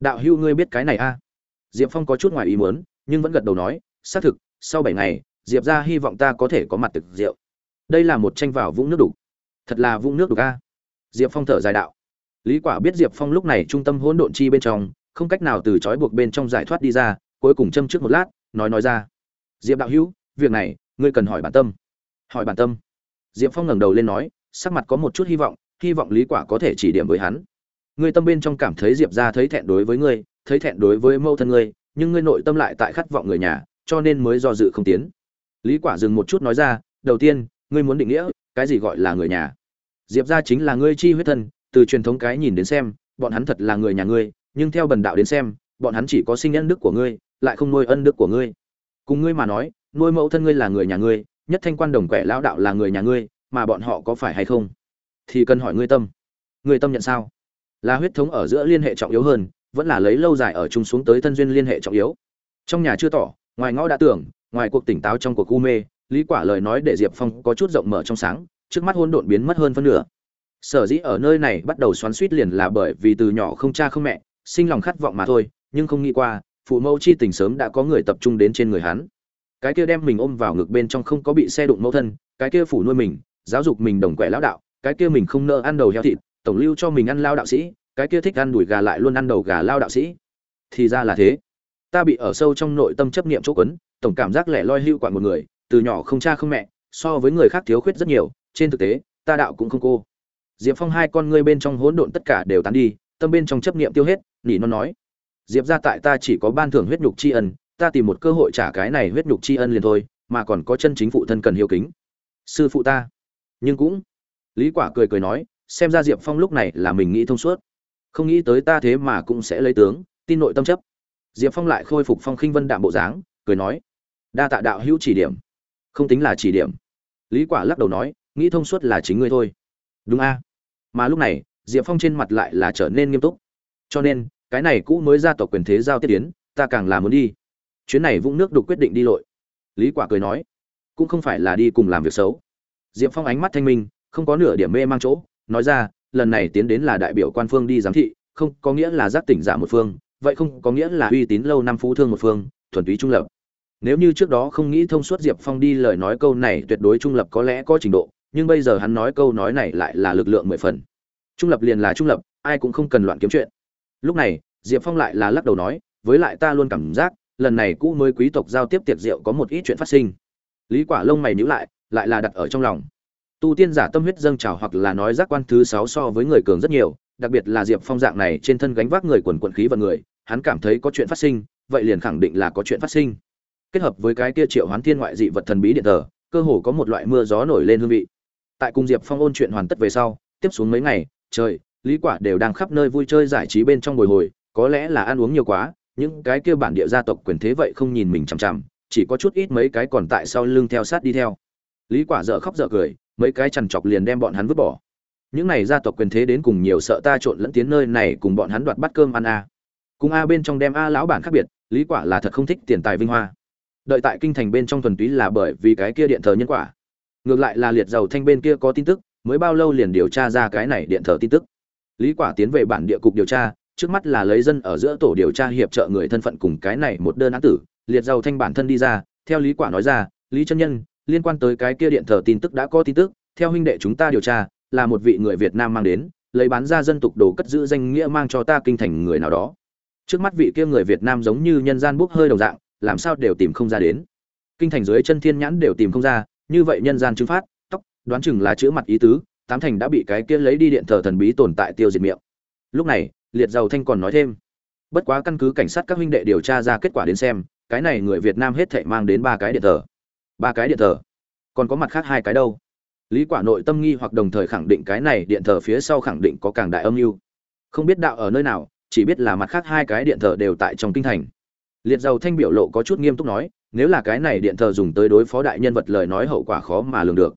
Đạo hưu ngươi biết cái này a. Diệp phong có chút ngoài ý muốn, nhưng vẫn gật đầu nói, xác thực, sau bảy ngày, diệp ra hy vọng ta có thể có mặt thực rượu. Đây là một tranh vào vũng nước đục. Thật là vũng nước đục a. Diệp phong thở dài đạo lý quả biết diệp phong lúc này trung tâm hỗn độn chi bên trong, không cách nào từ trói buộc bên trong giải thoát đi ra, cuối cùng châm trước một lát, nói nói ra. Diệp đạo hữu, việc này, ngươi cần hỏi bản tâm. Hỏi bản tâm? Diệp phong ngẩng đầu lên nói, sắc mặt có một chút hy vọng hy vọng lý quả có thể chỉ điểm với hắn. Ngươi tâm bên trong cảm thấy diệp gia thấy thẹn đối với ngươi, thấy thẹn đối với mâu thân ngươi, nhưng ngươi nội tâm lại tại khát vọng người nhà, cho nên mới do dự không tiến. Lý quả dừng một chút nói ra, đầu tiên, ngươi muốn định nghĩa, cái gì gọi là người nhà? Diệp gia chính là ngươi chi huyết thân từ truyền thống cái nhìn đến xem, bọn hắn thật là người nhà ngươi, nhưng theo bần đạo đến xem, bọn hắn chỉ có sinh ân đức của ngươi, lại không nuôi ân đức của ngươi. Cùng ngươi mà nói, nuôi mẫu thân ngươi là người nhà ngươi, nhất thanh quan đồng quẻ lão đạo là người nhà ngươi, mà bọn họ có phải hay không? Thì cần hỏi ngươi tâm. Ngươi tâm nhận sao? Là huyết thống ở giữa liên hệ trọng yếu hơn, vẫn là lấy lâu dài ở chung xuống tới thân duyên liên hệ trọng yếu. Trong nhà chưa tỏ, ngoài ngõ đã tưởng, ngoài cuộc tỉnh táo trong cuộc u mê, lý quả lời nói để diệp phong có chút rộng mở trong sáng, trước mắt hôn độn biến mất hơn phân nửa sở dĩ ở nơi này bắt đầu xoắn suýt liền là bởi vì từ nhỏ không cha không mẹ, sinh lòng khát vọng mà thôi, nhưng không nghĩ qua, phụ mẫu chi tình sớm đã có người tập trung đến trên người hắn. Cái kia đem mình ôm vào ngực bên trong không có bị xe đụng mẫu thân, cái kia phủ nuôi mình, giáo dục mình đồng quẻ lão đạo, cái kia mình không nợ ăn đầu heo thịt, tổng lưu cho mình ăn lao đạo sĩ, cái kia thích ăn đùi gà lại luôn ăn đầu gà lao đạo sĩ. Thì ra là thế. Ta bị ở sâu trong nội tâm chấp niệm chỗ quấn, tổng cảm giác lẻ loi hưu quản một người, từ nhỏ không cha không mẹ, so với người khác thiếu khuyết rất nhiều, trên thực tế, ta đạo cũng không cô diệp phong hai con ngươi bên trong hỗn độn tất cả đều tán đi, tâm bên trong chấp niệm tiêu hết, nỉ nó nói, diệp gia tại ta chỉ có ban thưởng huyết nhục tri ân, ta tìm một cơ hội trả cái này huyết nhục tri ân liền thôi, mà còn có chân chính phụ thân cần hiếu kính. Sư phụ ta. Nhưng cũng, lý quả cười cười nói, xem ra diệp phong lúc này là mình nghĩ thông suốt. Không nghĩ tới ta thế mà cũng sẽ lấy tướng, tin nội tâm chấp. Diệp phong lại khôi phục phong khinh vân đạm bộ dáng, cười nói, đa tạ đạo hữu chỉ điểm. Không tính là chỉ điểm. Lý quả lắc đầu nói, nghĩ thông suốt là chính ngươi thôi đúng a. Mà lúc này, diệp phong trên mặt lại là trở nên nghiêm túc. Cho nên, cái này cũ mới ra tộc quyền thế giao tiếp tiến, ta càng là muốn đi. Chuyến này vũng nước đục quyết định đi lội. Lý quả cười nói, cũng không phải là đi cùng làm việc xấu. Diệp phong ánh mắt thanh minh, không có nửa điểm mê mang chỗ, nói ra, lần này tiến đến là đại biểu quan phương đi giám thị, không có nghĩa là giác tỉnh giả một phương, vậy không có nghĩa là uy tín lâu năm phú thương một phương, thuần túy trung lập. Nếu như trước đó không nghĩ thông suốt diệp phong đi lời nói câu này, tuyệt đối trung lập có lẽ có trình độ nhưng bây giờ hắn nói câu nói này lại là lực lượng mười phần. Trung lập liền là trung lập, ai cũng không cần loạn kiếm chuyện. Lúc này, diệp phong lại là lắc đầu nói, với lại ta luôn cảm giác, lần này cũ mới quý tộc giao tiếp tiệc rượu có một ít chuyện phát sinh. Lý quả lông mày nhíu lại lại là đặt ở trong lòng. Tu tiên giả tâm huyết dâng trào hoặc là nói giác quan thứ sáu so với người cường rất nhiều, đặc biệt là diệp phong dạng này trên thân gánh vác người quần quận khí và người, hắn cảm thấy có chuyện phát sinh, vậy liền khẳng định là có chuyện phát sinh. Kết hợp với cái kia triệu hoán thiên ngoại dị vật thần bí điện thờ, cơ hồ có một loại mưa gió nổi lên hương vị tại cung diệp phong ôn chuyện hoàn tất về sau, tiếp xuống mấy ngày, trời, lý quả đều đang khắp nơi vui chơi giải trí bên trong bồi hồi, có lẽ là ăn uống nhiều quá, những cái kia bản địa gia tộc quyền thế vậy không nhìn mình chằm chằm, chỉ có chút ít mấy cái còn tại sau lưng theo sát đi theo. Lý quả dở khóc dở cười, mấy cái chằn chọc liền đem bọn hắn vứt bỏ. Những này gia tộc quyền thế đến cùng nhiều sợ ta trộn lẫn tiến nơi này cùng bọn hắn đoạt bắt cơm ăn a à. cùng a bên trong đem a lão bản khác biệt, lý quả là thật không thích tiền tài vinh hoa. Đợi tại kinh thành bên trong thuần túy là bởi vì cái kia điện thờ nhân quả ngược lại là liệt dầu thanh bên kia có tin tức, mới bao lâu liền điều tra ra cái này điện thờ tin tức. Lý quả tiến về bản địa cục điều tra, trước mắt là lấy dân ở giữa tổ điều tra hiệp trợ người thân phận cùng cái này một đơn án tử, liệt dầu thanh bản thân đi ra, theo lý quả nói ra, lý chân nhân, liên quan tới cái kia điện thờ tin tức đã có tin tức, theo huynh đệ chúng ta điều tra, là một vị người việt nam mang đến, lấy bán ra dân tục đồ cất giữ danh nghĩa mang cho ta kinh thành người nào đó. Trước mắt vị kia người việt nam giống như nhân gian bốc hơi đồng dạng, làm sao đều tìm không ra đến. Kinh thành dưới chân thiên nhãn đều tìm không ra như vậy nhân gian chứng phát, tóc, đoán chừng là chữ mặt ý tứ, tám thành đã bị cái kia lấy đi điện thờ thần bí tồn tại tiêu diệt miệng. Lúc này, liệt giàu thanh còn nói thêm, bất quá căn cứ cảnh sát các huynh đệ điều tra ra kết quả đến xem, cái này người việt nam hết thảy mang đến ba cái điện thờ. Ba cái điện thờ. Còn có mặt khác hai cái đâu? Lý quả nội tâm nghi hoặc đồng thời khẳng định cái này điện thờ phía sau khẳng định có càng đại âm mưu. Không biết đạo ở nơi nào, chỉ biết là mặt khác hai cái điện thờ đều tại trong kinh thành liệt giàu thanh biểu lộ có chút nghiêm túc nói, nếu là cái này điện thờ dùng tới đối phó đại nhân vật lời nói hậu quả khó mà lường được.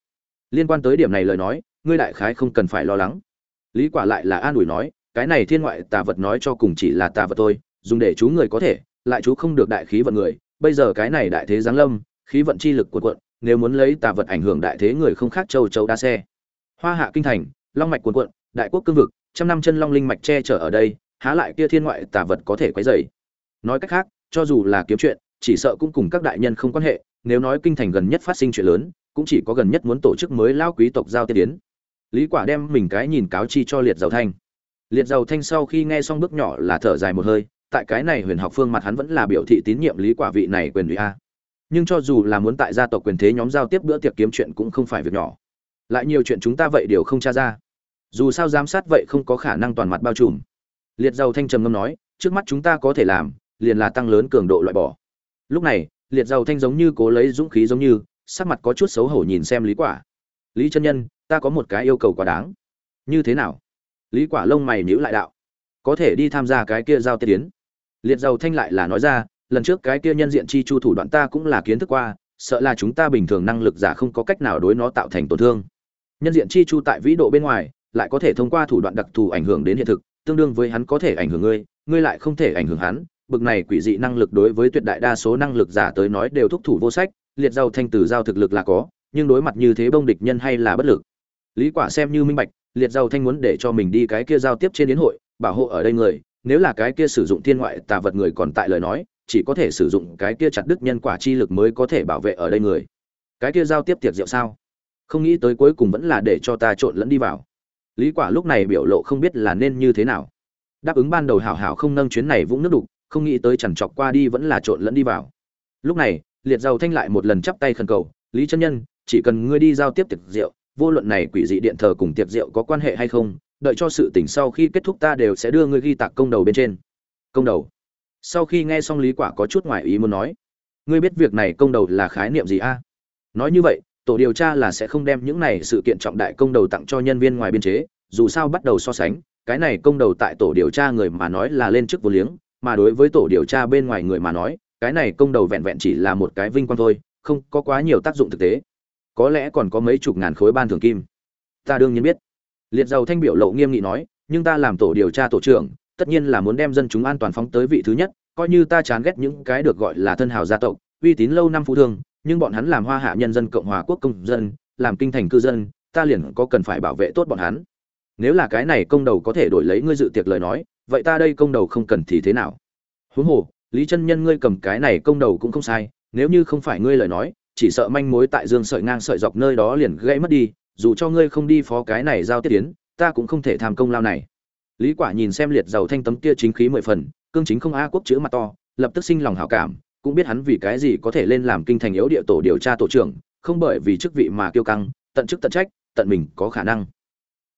Liên quan tới điểm này lời nói, ngươi đại khái không cần phải lo lắng. Lý quả lại là an ủi nói, cái này thiên ngoại tà vật nói cho cùng chỉ là tà vật thôi, dùng để chú người có thể, lại chú không được đại khí vận người. Bây giờ cái này đại thế giáng lâm, khí vận chi lực của quận nếu muốn lấy tà vật ảnh hưởng đại thế người không khác châu châu đa xe. Hoa hạ kinh thành, long mạch cuồn cuộn, đại quốc cương vực, trăm năm chân long linh mạch che chở ở đây, há lại kia thiên ngoại tà vật có thể quấy rầy. Nói cách khác cho dù là kiếm chuyện, chỉ sợ cũng cùng các đại nhân không quan hệ, nếu nói kinh thành gần nhất phát sinh chuyện lớn, cũng chỉ có gần nhất muốn tổ chức mới lao quý tộc giao tiên tiến. Lý quả đem mình cái nhìn cáo chi cho liệt dầu thanh. Liệt dầu thanh sau khi nghe xong bước nhỏ là thở dài một hơi, tại cái này huyền học phương mặt hắn vẫn là biểu thị tín nhiệm lý quả vị này quyền ủy a. Nhưng cho dù là muốn tại gia tộc quyền thế nhóm giao tiếp bữa tiệc kiếm chuyện cũng không phải việc nhỏ. Lại nhiều chuyện chúng ta vậy đều không tra ra. Dù sao giám sát vậy không có khả năng toàn mặt bao trùm. Liệt dầu thanh trầm ngâm nói, trước mắt chúng ta có thể làm liền là tăng lớn cường độ loại bỏ. Lúc này, liệt dầu thanh giống như cố lấy dũng khí giống như, sắc mặt có chút xấu hổ nhìn xem lý quả. Lý chân nhân, ta có một cái yêu cầu quá đáng. Như thế nào? Lý quả lông mày nhíu lại đạo. Có thể đi tham gia cái kia giao tiến. Liệt dầu thanh lại là nói ra, lần trước cái kia nhân diện chi chu thủ đoạn ta cũng là kiến thức qua, sợ là chúng ta bình thường năng lực giả không có cách nào đối nó tạo thành tổn thương. Nhân diện chi chu tại vĩ độ bên ngoài, lại có thể thông qua thủ đoạn đặc thù ảnh hưởng đến hiện thực, tương đương với hắn có thể ảnh hưởng ngươi ngươi lại không thể ảnh hưởng hắn bực này quỷ dị năng lực đối với tuyệt đại đa số năng lực giả tới nói đều thúc thủ vô sách, liệt giao thanh từ giao thực lực là có, nhưng đối mặt như thế bông địch nhân hay là bất lực. Lý quả xem như minh bạch, liệt giao thanh muốn để cho mình đi cái kia giao tiếp trên đến hội, bảo hộ ở đây người, nếu là cái kia sử dụng thiên ngoại tà vật người còn tại lời nói, chỉ có thể sử dụng cái kia chặt đứt nhân quả chi lực mới có thể bảo vệ ở đây người. Cái kia giao tiếp tiệc rượu sao? Không nghĩ tới cuối cùng vẫn là để cho ta trộn lẫn đi vào. Lý quả lúc này biểu lộ không biết là nên như thế nào. Đáp ứng ban đầu hảo hảo không nâng chuyến này vũng nước đục không nghĩ tới chẳng chọc qua đi vẫn là trộn lẫn đi vào. Lúc này, liệt giàu thanh lại một lần chắp tay khẩn cầu, lý chân nhân, chỉ cần ngươi đi giao tiếp tiệc rượu, vô luận này quỷ dị điện thờ cùng tiệc rượu có quan hệ hay không, đợi cho sự tỉnh sau khi kết thúc ta đều sẽ đưa ngươi ghi tạc công đầu bên trên. Công đầu? Sau khi nghe xong lý quả có chút ngoài ý muốn nói, ngươi biết việc này công đầu là khái niệm gì a? Nói như vậy, tổ điều tra là sẽ không đem những này sự kiện trọng đại công đầu tặng cho nhân viên ngoài biên chế, dù sao bắt đầu so sánh, cái này công đầu tại tổ điều tra người mà nói là lên chức vô liếng mà đối với tổ điều tra bên ngoài người mà nói, cái này công đầu vẹn vẹn chỉ là một cái vinh quang thôi, không có quá nhiều tác dụng thực tế. Có lẽ còn có mấy chục ngàn khối ban thưởng kim. Ta đương nhiên biết. Liệt giàu thanh biểu lộ nghiêm nghị nói, nhưng ta làm tổ điều tra tổ trưởng, tất nhiên là muốn đem dân chúng an toàn phóng tới vị thứ nhất, coi như ta chán ghét những cái được gọi là thân hào gia tộc, uy tín lâu năm phú thương, nhưng bọn hắn làm hoa hạ nhân dân cộng hòa quốc công dân, làm kinh thành cư dân, ta liền có cần phải bảo vệ tốt bọn hắn. Nếu là cái này công đầu có thể đổi lấy ngươi dự tiệc lời nói vậy ta đây công đầu không cần thì thế nào? Huống hồ, lý chân nhân ngươi cầm cái này công đầu cũng không sai, nếu như không phải ngươi lời nói, chỉ sợ manh mối tại dương sợi ngang sợi dọc nơi đó liền gãy mất đi, dù cho ngươi không đi phó cái này giao tiết tiến, ta cũng không thể tham công lao này. Lý quả nhìn xem liệt giàu thanh tấm kia chính khí mười phần, cương chính không a quốc chữ mặt to, lập tức sinh lòng hảo cảm, cũng biết hắn vì cái gì có thể lên làm kinh thành yếu địa tổ điều tra tổ trưởng, không bởi vì chức vị mà kiêu căng, tận chức tận trách, tận mình có khả năng.